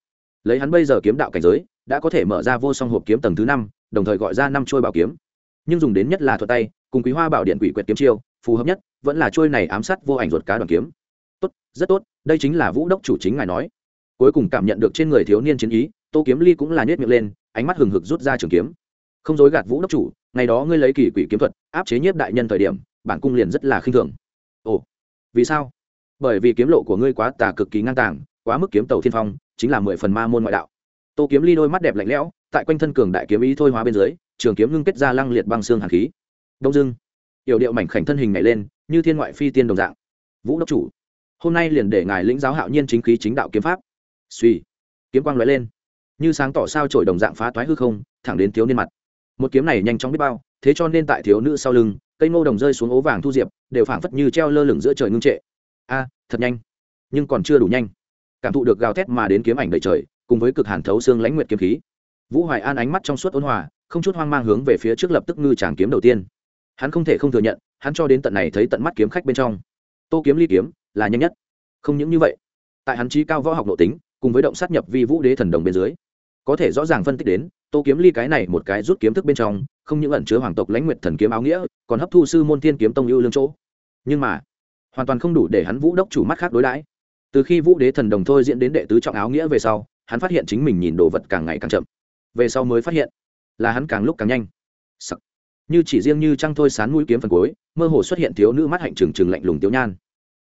Lấy hắn bây giờ kiếm đạo cảnh giới, đã có thể mở ra vô song hộp kiếm tầng thứ năm, đồng thời gọi ra năm trôi bảo kiếm. Nhưng dùng đến nhất là thuật tay, cùng quý hoa bảo điện quỷ quyệt kiếm chiêu, phù hợp nhất, vẫn là trôi này ám sát vô ảnh ruột cá đoàn kiếm. Tốt, rất tốt, đây chính là vũ đốc chủ chính ngài nói. Cuối cùng cảm nhận được trên người thiếu niên chiến ý tô kiếm ly cũng là nhét miệng lên, ánh mắt hừng hực rút ra trường kiếm. Không dối gạt vũ đốc chủ, ngày đó ngươi lấy kỳ quỷ kiếm thuật, áp chế nhiếp đại nhân thời điểm, bản cung liền rất là khinh thường. Ồ, vì sao? Bởi vì kiếm lộ của ngươi quá tà cực kỳ ngang tàng, quá mức kiếm tàu thiên phong, chính là mười phần ma môn ngoại đạo. Tô kiếm ly đôi mắt đẹp lạnh lẽo, tại quanh thân cường đại kiếm ý thôi hóa bên dưới, trường kiếm ngưng kết ra lăng liệt băng xương hàn khí. Đông dưng yểu điệu mảnh khảnh thân hình nhảy lên, như thiên ngoại phi tiên đồng dạng. Vũ đốc chủ, hôm nay liền để ngài lĩnh giáo hạo nhiên chính khí chính đạo kiếm pháp. Suy kiếm quang lóe lên như sáng tỏ sao trổi đồng dạng phá toái hư không, thẳng đến thiếu niên mặt. Một kiếm này nhanh chóng biết bao, thế cho nên tại thiếu nữ sau lưng, cây ngô đồng rơi xuống ố vàng thu diệp, đều phảng phất như treo lơ lửng giữa trời ngưng trệ. A, thật nhanh. Nhưng còn chưa đủ nhanh. Cảm thụ được gào thét mà đến kiếm ảnh đầy trời, cùng với cực hàn thấu xương lãnh nguyệt kiếm khí. Vũ hoài an ánh mắt trong suốt ôn hòa, không chút hoang mang hướng về phía trước lập tức ngư tràng kiếm đầu tiên. Hắn không thể không thừa nhận, hắn cho đến tận này thấy tận mắt kiếm khách bên trong. Tô kiếm ly kiếm, là nhanh nhất. Không những như vậy, tại hắn trí cao võ học nội tính, cùng với động sát nhập vi vũ đế thần đồng bên dưới có thể rõ ràng phân tích đến, tô kiếm ly cái này một cái rút kiếm thức bên trong, không những ẩn chứa hoàng tộc lãnh nguyệt thần kiếm áo nghĩa, còn hấp thu sư môn thiên kiếm tông ưu lương chỗ. Nhưng mà, hoàn toàn không đủ để hắn vũ đốc chủ mắt khác đối đãi. Từ khi vũ đế thần đồng thôi diễn đến đệ tứ trọng áo nghĩa về sau, hắn phát hiện chính mình nhìn đồ vật càng ngày càng chậm. Về sau mới phát hiện, là hắn càng lúc càng nhanh. Sắc. như chỉ riêng như trăng thôi sán mũi kiếm phần cuối, mơ hồ xuất hiện thiếu nữ mắt hạnh trừng trừng lạnh lùng tiếu nhan.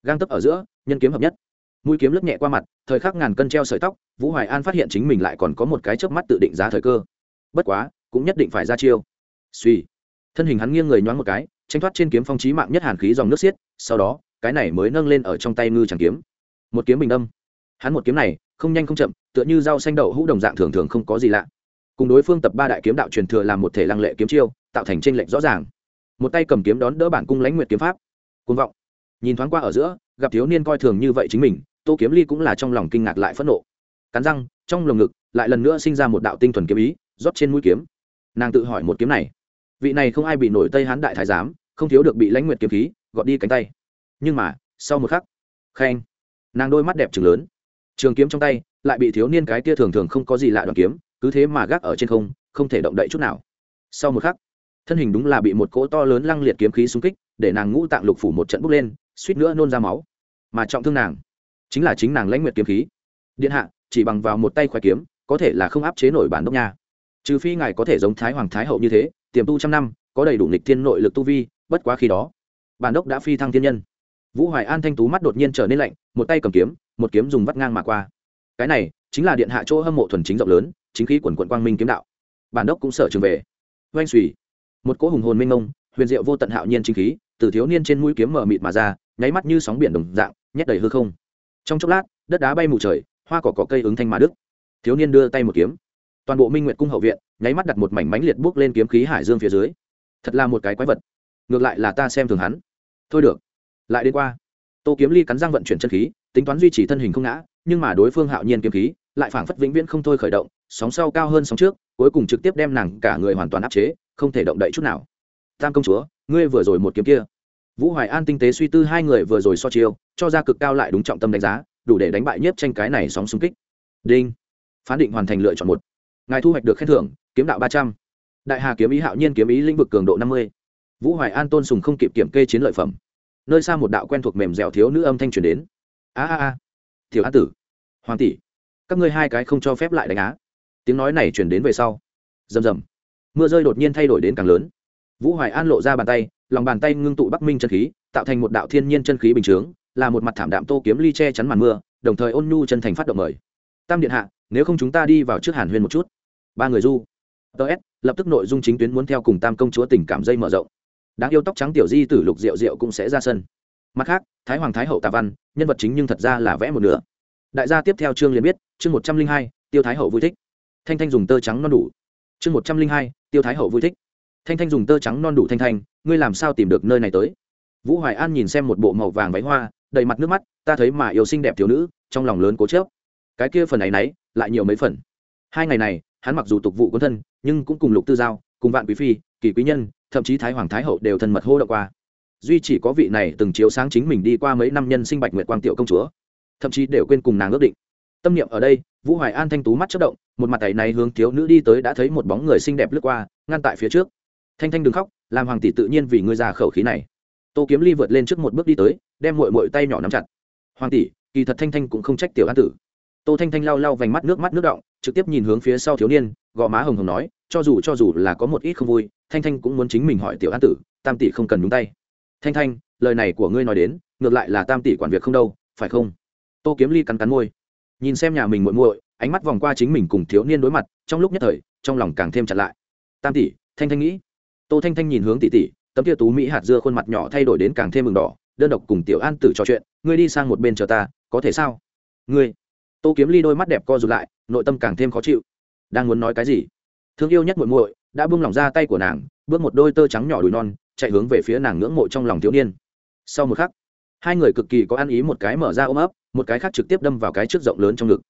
Gang tấp ở giữa, nhân kiếm hợp nhất mũi kiếm lướt nhẹ qua mặt, thời khắc ngàn cân treo sợi tóc, vũ hoài an phát hiện chính mình lại còn có một cái chớp mắt tự định giá thời cơ. Bất quá, cũng nhất định phải ra chiêu. Suy thân hình hắn nghiêng người nhoáng một cái, tranh thoát trên kiếm phong trí mạng nhất hàn khí dòng nước xiết, sau đó, cái này mới nâng lên ở trong tay ngư chẳng kiếm. Một kiếm bình đâm hắn một kiếm này, không nhanh không chậm, tựa như dao xanh đậu hũ đồng dạng thường thường không có gì lạ. Cùng đối phương tập ba đại kiếm đạo truyền thừa làm một thể lăng lệ kiếm chiêu, tạo thành tranh lệch rõ ràng. Một tay cầm kiếm đón đỡ bản cung lãnh nguyệt kiếm pháp. Côn vọng. Nhìn thoáng qua ở giữa gặp thiếu niên coi thường như vậy chính mình, tô kiếm ly cũng là trong lòng kinh ngạc lại phẫn nộ. Cắn răng, trong lồng ngực, lại lần nữa sinh ra một đạo tinh thuần kiếm ý, rót trên mũi kiếm. Nàng tự hỏi một kiếm này, vị này không ai bị nổi tây hán đại thái giám, không thiếu được bị lãnh nguyệt kiếm khí, gọt đi cánh tay. Nhưng mà, sau một khắc, khen, nàng đôi mắt đẹp trừng lớn. Trường kiếm trong tay, lại bị thiếu niên cái tia thường thường không có gì lạ đoàn kiếm, cứ thế mà gác ở trên không không thể động đậy chút nào. Sau một khắc, thân hình đúng là bị một cỗ to lớn lăng liệt kiếm khí xung kích, để nàng ngũ tạng lục phủ một trận bốc lên suýt nữa nôn ra máu. Mà trọng thương nàng chính là chính nàng lãnh nguyệt kiếm khí. Điện hạ, chỉ bằng vào một tay khoai kiếm, có thể là không áp chế nổi bản đốc nha. Trừ phi ngài có thể giống thái hoàng thái hậu như thế, tiềm tu trăm năm, có đầy đủ nghịch thiên nội lực tu vi, bất quá khi đó, bản đốc đã phi thăng thiên nhân. Vũ hoài an thanh tú mắt đột nhiên trở nên lạnh, một tay cầm kiếm, một kiếm dùng vắt ngang mà qua. Cái này chính là điện hạ chỗ hâm mộ thuần chính rộng lớn, chính khí quần quận quang minh kiếm đạo. Bản đốc cũng sợ trường về. Oanh xùy một cỗ hùng hồn minh ngông huyền diệu vô tận hạo nhiên chính khí, từ thiếu niên trên mũi kiếm mở mịt mà ra nháy mắt như sóng biển đồng dạng, nhét đầy hư không. Trong chốc lát, đất đá bay mù trời, hoa cỏ có cây ứng thanh mà đức thiếu niên đưa tay một kiếm. Toàn bộ minh nguyệt cung hậu viện, nháy mắt đặt một mảnh mánh liệt bước lên kiếm khí hải dương phía dưới. Thật là một cái quái vật. Ngược lại là ta xem thường hắn. Thôi được. Lại đến qua. Tô kiếm ly cắn răng vận chuyển chân khí, tính toán duy trì thân hình không ngã, nhưng mà đối phương hạo nhiên kiếm khí, lại phảng phất vĩnh viễn không thôi khởi động, sóng sau cao hơn sóng trước, cuối cùng trực tiếp đem nàng cả người hoàn toàn áp chế, không thể động đậy chút nào. Tam công chúa, ngươi vừa rồi một kiếm kia vũ hoài an tinh tế suy tư hai người vừa rồi so chiêu, cho ra cực cao lại đúng trọng tâm đánh giá, đủ để đánh bại nhất tranh cái này sóng xung kích. Đinh. Phán định hoàn thành lựa chọn một. Ngài thu hoạch được khen thưởng, kiếm đạo ba trăm. Đại hà kiếm ý hạo nhiên kiếm ý lĩnh vực cường độ năm mươi. Vũ hoài an tôn sùng không kịp kiểm kê chiến lợi phẩm. Nơi xa một đạo quen thuộc mềm dẻo thiếu nữ âm thanh truyền đến. A a a. Thiếu an tử. Hoàng tỷ. Các ngươi hai cái không cho phép lại đánh á. Tiếng nói này truyền đến về sau. Rầm rầm. Mưa rơi đột nhiên thay đổi đến càng lớn. Vũ hoài an lộ ra bàn tay lòng bàn tay ngưng tụ bắc minh chân khí, tạo thành một đạo thiên nhiên chân khí bình chướng, là một mặt thảm đạm tô kiếm ly che chắn màn mưa, đồng thời ôn nhu chân thành phát động mời. Tam điện hạ, nếu không chúng ta đi vào trước hàn huyên một chút. Ba người du. Ts lập tức nội dung chính tuyến muốn theo cùng tam công chúa tình cảm dây mở rộng. Đáng yêu tóc trắng tiểu di tử lục rượu rượu cũng sẽ ra sân. Mặt khác, thái hoàng thái hậu tà văn, nhân vật chính nhưng thật ra là vẽ một nửa. Đại gia tiếp theo chương liền biết, chương một trăm linh hai, tiêu thái hậu vui thích. Thanh thanh dùng tơ trắng non đủ. Chương một trăm linh hai, tiêu thái hậu vui thích thanh thanh dùng tơ trắng non đủ thanh thanh, ngươi làm sao tìm được nơi này tới? Vũ hoài an nhìn xem một bộ màu vàng váy hoa, đầy mặt nước mắt, ta thấy mà yêu xinh đẹp thiếu nữ, trong lòng lớn cố chớp. Cái kia phần này nấy, lại nhiều mấy phần. Hai ngày này, hắn mặc dù tục vụ quân thân, nhưng cũng cùng lục tư giao, cùng vạn quý phi, kỳ quý nhân, thậm chí thái hoàng thái hậu đều thân mật hô động qua. Duy chỉ có vị này từng chiếu sáng chính mình đi qua mấy năm nhân sinh bạch nguyệt quang tiểu công chúa, thậm chí đều quên cùng nàng ước định. Tâm niệm ở đây, vũ hoài an thanh tú mắt chất động, một mặt tay này hướng thiếu nữ đi tới đã thấy một bóng người xinh đẹp lướt qua, ngăn tại phía trước thanh thanh đừng khóc, làm hoàng tỷ tự nhiên vì ngươi ra khẩu khí này. Tô kiếm ly vượt lên trước một bước đi tới, đem mội mội tay nhỏ nắm chặt. Hoàng tỷ, kỳ thật thanh thanh cũng không trách tiểu an tử. Tô thanh thanh lau lau vành mắt nước mắt nước động trực tiếp nhìn hướng phía sau thiếu niên, gò má hồng hồng nói, cho dù cho dù là có một ít không vui, thanh thanh cũng muốn chính mình hỏi tiểu an tử, tam tỷ không cần nhúng tay. Thanh thanh, lời này của ngươi nói đến, ngược lại là tam tỷ quản việc không đâu, phải không? Tô kiếm ly cắn cắn môi. Nhìn xem nhà mình muội muội, ánh mắt vòng qua chính mình cùng thiếu niên đối mặt, trong lúc nhất thời, trong lòng càng thêm chặt lại. Tam tỷ, thanh thanh nghĩ tô thanh thanh nhìn hướng tỷ tỷ, tấm tia tú mỹ hạt dưa khuôn mặt nhỏ thay đổi đến càng thêm mừng đỏ, đơn độc cùng tiểu an tử trò chuyện, ngươi đi sang một bên chờ ta, có thể sao? Ngươi? Tô kiếm ly đôi mắt đẹp co rụt lại, nội tâm càng thêm khó chịu. Đang muốn nói cái gì? Thương yêu nhất muội muội đã buông lỏng ra tay của nàng, bước một đôi tơ trắng nhỏ đùi non, chạy hướng về phía nàng ngưỡng mộ trong lòng thiếu niên. Sau một khắc, hai người cực kỳ có ăn ý một cái mở ra ôm ấp, một cái khác trực tiếp đâm vào cái trước rộng lớn trong ngực.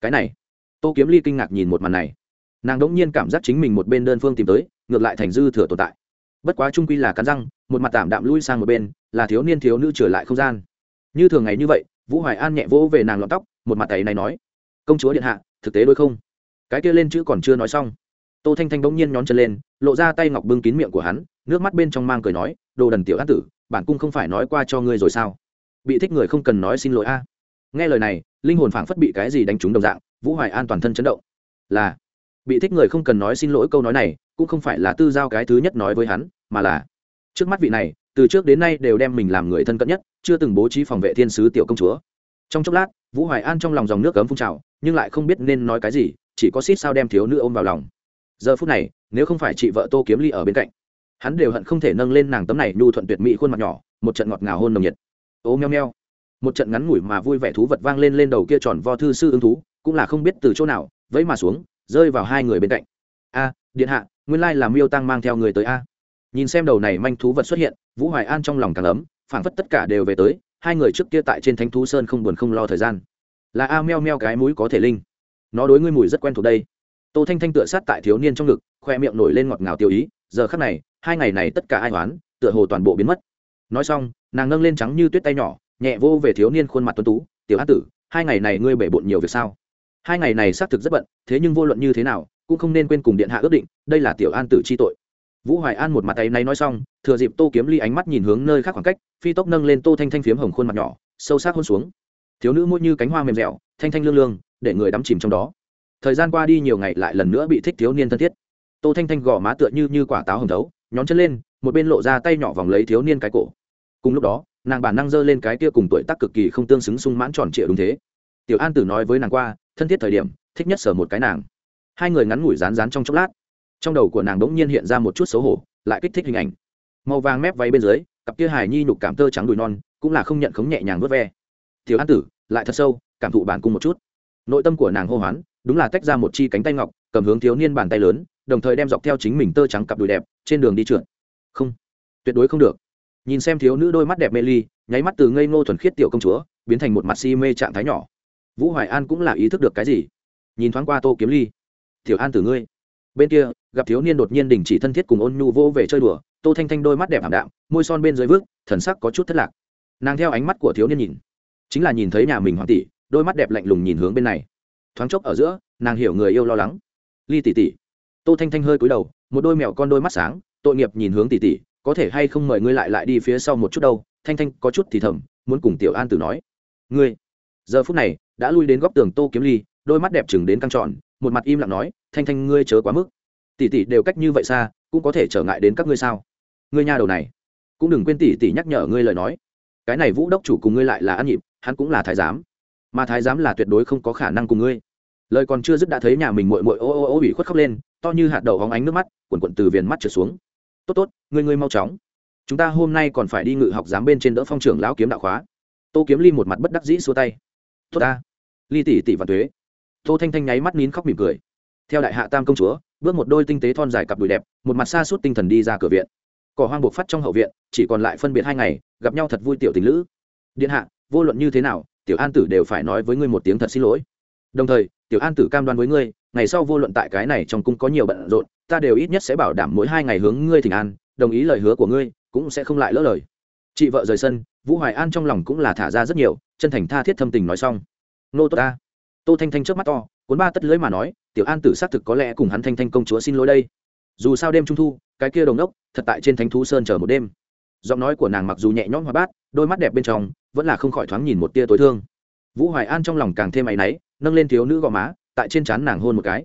Cái này? Tô kiếm ly kinh ngạc nhìn một màn này. Nàng đỗng nhiên cảm giác chính mình một bên đơn phương tìm tới ngược lại thành dư thừa tồn tại. Bất quá trung quy là cắn răng, một mặt tạm đạm lui sang một bên, là thiếu niên thiếu nữ trở lại không gian. Như thường ngày như vậy, vũ hoài an nhẹ vỗ về nàng lọn tóc, một mặt tay này nói, công chúa điện hạ, thực tế đôi không? Cái kia lên chữ còn chưa nói xong, tô thanh thanh bỗng nhiên nhón chân lên, lộ ra tay ngọc bưng kín miệng của hắn, nước mắt bên trong mang cười nói, đồ đần tiểu an tử, bản cung không phải nói qua cho ngươi rồi sao? Bị thích người không cần nói xin lỗi a. Nghe lời này, linh hồn phảng phất bị cái gì đánh trúng đồng dạng, vũ hoài an toàn thân chấn động. Là, bị thích người không cần nói xin lỗi câu nói này cũng không phải là tư giao cái thứ nhất nói với hắn, mà là, trước mắt vị này, từ trước đến nay đều đem mình làm người thân cận nhất, chưa từng bố trí phòng vệ thiên sứ tiểu công chúa. Trong chốc lát, vũ hoài an trong lòng dòng nước cấm phun trào, nhưng lại không biết nên nói cái gì, chỉ có xít sao đem thiếu nữ ôm vào lòng. Giờ phút này, nếu không phải chị vợ tô kiếm ly ở bên cạnh, hắn đều hận không thể nâng lên nàng tấm này nhu thuận tuyệt mỹ khuôn mặt nhỏ, một trận ngọt ngào hôn nồng nhiệt. Ô meo meo. Một trận ngắn ngủi mà vui vẻ thú vật vang lên lên đầu kia tròn vo thư sư ứng thú, cũng là không biết từ chỗ nào, vẫy mà xuống, rơi vào hai người bên cạnh. A, điện hạ nguyên lai là miêu tăng mang theo người tới a. Nhìn xem đầu này manh thú vật xuất hiện, vũ hoài an trong lòng càng ấm, phảng phất tất cả đều về tới, hai người trước kia tại trên thánh thú sơn không buồn không lo thời gian. Là a meo meo cái mũi có thể linh. Nó đối ngươi mùi rất quen thuộc đây. Tô thanh thanh tựa sát tại thiếu niên trong ngực, khoe miệng nổi lên ngọt ngào tiêu ý, giờ khắc này, hai ngày này tất cả ai oán, tựa hồ toàn bộ biến mất. Nói xong, nàng nâng lên trắng như tuyết tay nhỏ, nhẹ vô về thiếu niên khuôn mặt tuấn tú, tiểu hát tử, hai ngày này ngươi bể bộn nhiều việc sao? Hai ngày này xác thực rất bận, thế nhưng vô luận như thế nào cũng không nên quên cùng điện hạ ước định, đây là tiểu an tử chi tội. Vũ hoài an một mặt tay này nói xong, thừa dịp tô kiếm ly ánh mắt nhìn hướng nơi khác khoảng cách, phi tốc nâng lên tô thanh thanh phiếm hồng khuôn mặt nhỏ, sâu sắc hôn xuống. Thiếu nữ mũi như cánh hoa mềm dẻo, thanh thanh lương lương, để người đắm chìm trong đó. Thời gian qua đi nhiều ngày lại lần nữa bị thích thiếu niên thân thiết. Tô thanh thanh gò má tựa như như quả táo hồng thấu, nhón chân lên, một bên lộ ra tay nhỏ vòng lấy thiếu niên cái cổ. Cùng lúc đó, nàng bản năng giơ lên cái kia cùng tuổi tác cực kỳ không tương xứng sung mãn tròn trịa đúng thế. Tiểu an tử nói với nàng qua, thân thiết thời điểm, thích nhất sở một cái nàng hai người ngắn ngủi rán rán trong chốc lát. Trong đầu của nàng đ ỗ n g nhiên hiện ra một chút xấu hổ, lại kích thích hình ảnh. Màu vàng mép váy bên dưới, cặp kia hài nhi nhục cảm tơ trắng đùi non, cũng là không nhận khống nhẹ nhàng vớt ve. Thiếu an tử, lại thật sâu, cảm thụ bản cung một chút. Nội tâm của nàng hô hoán, đúng là tách ra một chi cánh tay ngọc, cầm hướng thiếu niên bàn tay lớn, đồng thời đem dọc theo chính mình tơ trắng cặp đùi đẹp, trên đường đi trượt. Không, tuyệt đối không được. Nhìn xem thiếu nữ đôi mắt đẹp mê ly, nháy mắt từ ngây ngô thuần khiết tiểu công chúa, biến thành một mặt si mê trạng thái nhỏ. Vũ hoài an cũng là ý thức được cái gì? Nhìn thoáng qua tô kiếm ly tiểu an tử ngươi. Bên kia, gặp thiếu niên đột nhiên đình chỉ thân thiết cùng ôn nhu vô về chơi đùa, tô thanh thanh đôi mắt đẹp ảm đạm, môi son bên dưới vước, thần sắc có chút thất lạc. Nàng theo ánh mắt của thiếu niên nhìn, chính là nhìn thấy nhà mình hoàng tỷ, đôi mắt đẹp lạnh lùng nhìn hướng bên này. Thoáng chốc ở giữa, nàng hiểu người yêu lo lắng. Ly tỷ tỷ. Tô thanh thanh hơi cúi đầu, một đôi mèo con đôi mắt sáng, tội nghiệp nhìn hướng tỷ tỷ, có thể hay không mời ngươi lại lại đi phía sau một chút đâu? Thanh thanh có chút thì thầm, muốn cùng tiểu an tử nói. Ngươi. Giờ phút này, đã lui đến góc tường tô kiếm ly, đôi mắt đẹp chừng đến căng tròn một mặt im lặng nói, thanh thanh, ngươi chớ quá mức. Tỷ tỷ đều cách như vậy xa, cũng có thể trở ngại đến các ngươi sao? Ngươi nhà đầu này, cũng đừng quên tỷ tỷ nhắc nhở ngươi lời nói. Cái này vũ đốc chủ cùng ngươi lại là ăn nhịp, hắn cũng là thái giám. Mà thái giám là tuyệt đối không có khả năng cùng ngươi. Lời còn chưa dứt đã thấy nhà mình mội mội ô ô ô ủy khuất khóc lên, to như hạt đầu hóng ánh nước mắt quần quận từ viền mắt trở xuống. Tốt tốt người ngươi mau chóng. Chúng ta hôm nay còn phải đi ngự học giám bên trên đỡ phong trưởng lão kiếm đạo khóa. Tô kiếm ly một mặt bất đắc dĩ xua tay. Tốt ta. Ly tỷ tỷ và thuế tô thanh thanh nháy mắt nín khóc mỉm cười. Theo đại hạ tam công chúa, bước một đôi tinh tế thon dài cặp đùi đẹp, một mặt xa suốt tinh thần đi ra cửa viện. Cỏ hoang buộc phát trong hậu viện, chỉ còn lại phân biệt hai ngày, gặp nhau thật vui tiểu tình lữ. Điện hạ, vô luận như thế nào, tiểu an tử đều phải nói với ngươi một tiếng thật xin lỗi. Đồng thời, tiểu an tử cam đoan với ngươi, ngày sau vô luận tại cái này trong cung có nhiều bận rộn, ta đều ít nhất sẽ bảo đảm mỗi hai ngày hướng ngươi thỉnh an, đồng ý lời hứa của ngươi, cũng sẽ không lại lỡ lời. Chị vợ rời sân, vũ hoài an trong lòng cũng là thả ra rất nhiều, chân thành tha thiết thâm tình nói xong. Nô tốt ta tô thanh thanh trước mắt to, cuốn ba tất lưới mà nói, tiểu an tử xác thực có lẽ cùng hắn thanh thanh công chúa xin lỗi đây. Dù sao đêm trung thu, cái kia đồng đốc, thật tại trên thánh thú sơn chờ một đêm. Giọng nói của nàng mặc dù nhẹ nhõm hoa bát, đôi mắt đẹp bên trong vẫn là không khỏi thoáng nhìn một tia tối thương. Vũ hoài an trong lòng càng thêm áy náy, nâng lên thiếu nữ gò má, tại trên trán nàng hôn một cái.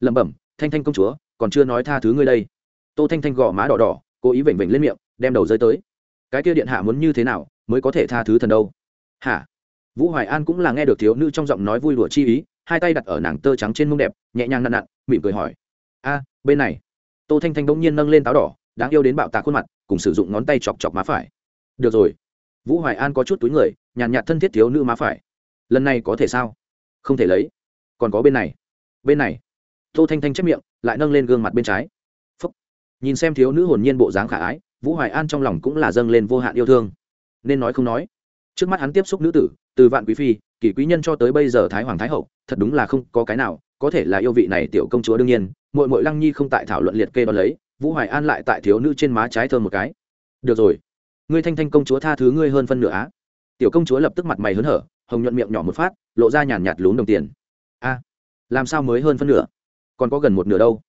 Lẩm bẩm, thanh thanh công chúa, còn chưa nói tha thứ ngươi đây. Tô thanh thanh gò má đỏ đỏ, cố ý vểnh vểnh lên miệng, đem đầu rơi tới. Cái kia điện hạ muốn như thế nào mới có thể tha thứ thần đâu? Hả? Vũ hoài an cũng là nghe được thiếu nữ trong giọng nói vui đùa chi ý, hai tay đặt ở nàng tơ trắng trên mông đẹp, nhẹ nhàng nặn nặn, mỉm cười hỏi. A, bên này. Tô thanh thanh bỗng nhiên nâng lên táo đỏ, đáng yêu đến bạo tạc khuôn mặt, cùng sử dụng ngón tay chọc chọc má phải. Được rồi. Vũ hoài an có chút túi người, nhàn nhạt thân thiết thiếu nữ má phải. Lần này có thể sao? Không thể lấy. Còn có bên này. Bên này. Tô thanh thanh chép miệng, lại nâng lên gương mặt bên trái. Phúc. nhìn xem thiếu nữ hồn nhiên bộ dáng khả ái, vũ hoài an trong lòng cũng là dâng lên vô hạn yêu thương. Nên nói không nói trước mắt hắn tiếp xúc nữ tử, từ vạn quý phi, kỷ quý nhân cho tới bây giờ thái hoàng thái hậu, thật đúng là không có cái nào, có thể là yêu vị này tiểu công chúa đương nhiên mội mội lăng nhi không tại thảo luận liệt kê đo lấy, vũ hoài an lại tại thiếu nữ trên má trái thơm một cái. Được rồi, ngươi thanh thanh công chúa tha thứ ngươi hơn phân nửa á. Tiểu công chúa lập tức mặt mày hớn hở, hồng nhuận miệng nhỏ một phát, lộ ra nhàn nhạt lún đồng tiền. A, làm sao mới hơn phân nửa? Còn có gần một nửa đâu.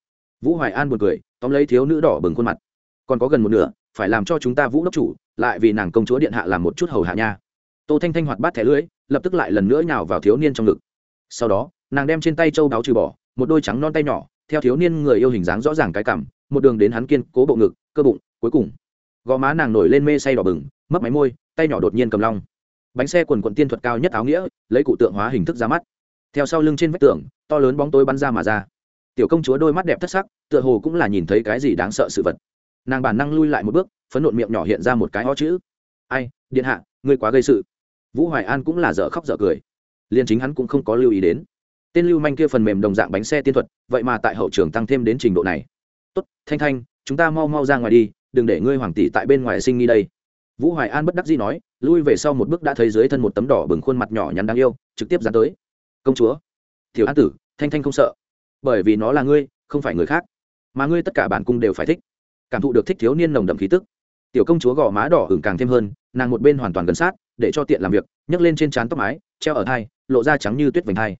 Vũ hoài an buồn cười, tóm lấy thiếu nữ đỏ bừng khuôn mặt. Còn có gần một nửa, phải làm cho chúng ta vũ đốc chủ, lại vì nàng công chúa điện hạ làm một chút hầu hạ nha tô thanh thanh hoạt bát thẻ lưới lập tức lại lần nữa nhào vào thiếu niên trong ngực. Sau đó, nàng đem trên tay châu đáo trừ bỏ, một đôi trắng non tay nhỏ, theo thiếu niên người yêu hình dáng rõ ràng cái cảm, một đường đến hắn kiên cố bộ ngực, cơ bụng, cuối cùng. Gò má nàng nổi lên mê say đỏ bừng mất máy môi, tay nhỏ đột nhiên cầm long. Bánh xe quần quận tiên thuật cao nhất áo nghĩa, lấy cụ tượng hóa hình thức ra mắt. Theo sau lưng trên vách tường, to lớn bóng tối bắn ra mà ra. Tiểu công chúa đôi mắt đẹp thất sắc, tựa hồ cũng là nhìn thấy cái gì đáng sợ sự vật. Nàng bản năng lui lại một bước, phấn nộn miệng nhỏ hiện ra một cái ho chữ. Ai, điện hạ, ngươi quá gây sự vũ hoài an cũng là dở khóc dở cười. Liền chính hắn cũng không có lưu ý đến. Tên lưu manh kia phần mềm đồng dạng bánh xe tiên thuật, vậy mà tại hậu trường tăng thêm đến trình độ này. Tốt, thanh thanh, chúng ta mau mau ra ngoài đi, đừng để ngươi hoàng tỷ tại bên ngoài sinh nghi đây. Vũ hoài an bất đắc dĩ nói, lui về sau một bước đã thấy dưới thân một tấm đỏ bừng khuôn mặt nhỏ nhắn đáng yêu, trực tiếp dán tới. Công chúa thiếu an tử, thanh thanh không sợ, bởi vì nó là ngươi, không phải người khác, mà ngươi tất cả bản cung đều phải thích. Cảm thụ được thích thiếu niên nồng đậm khí tức. Tiểu công chúa gò má đỏ hưởng càng thêm hơn, nàng một bên hoàn toàn gần sát để cho tiện làm việc, nhấc lên trên trán tóc mái, treo ở thai, lộ ra trắng như tuyết vành thai.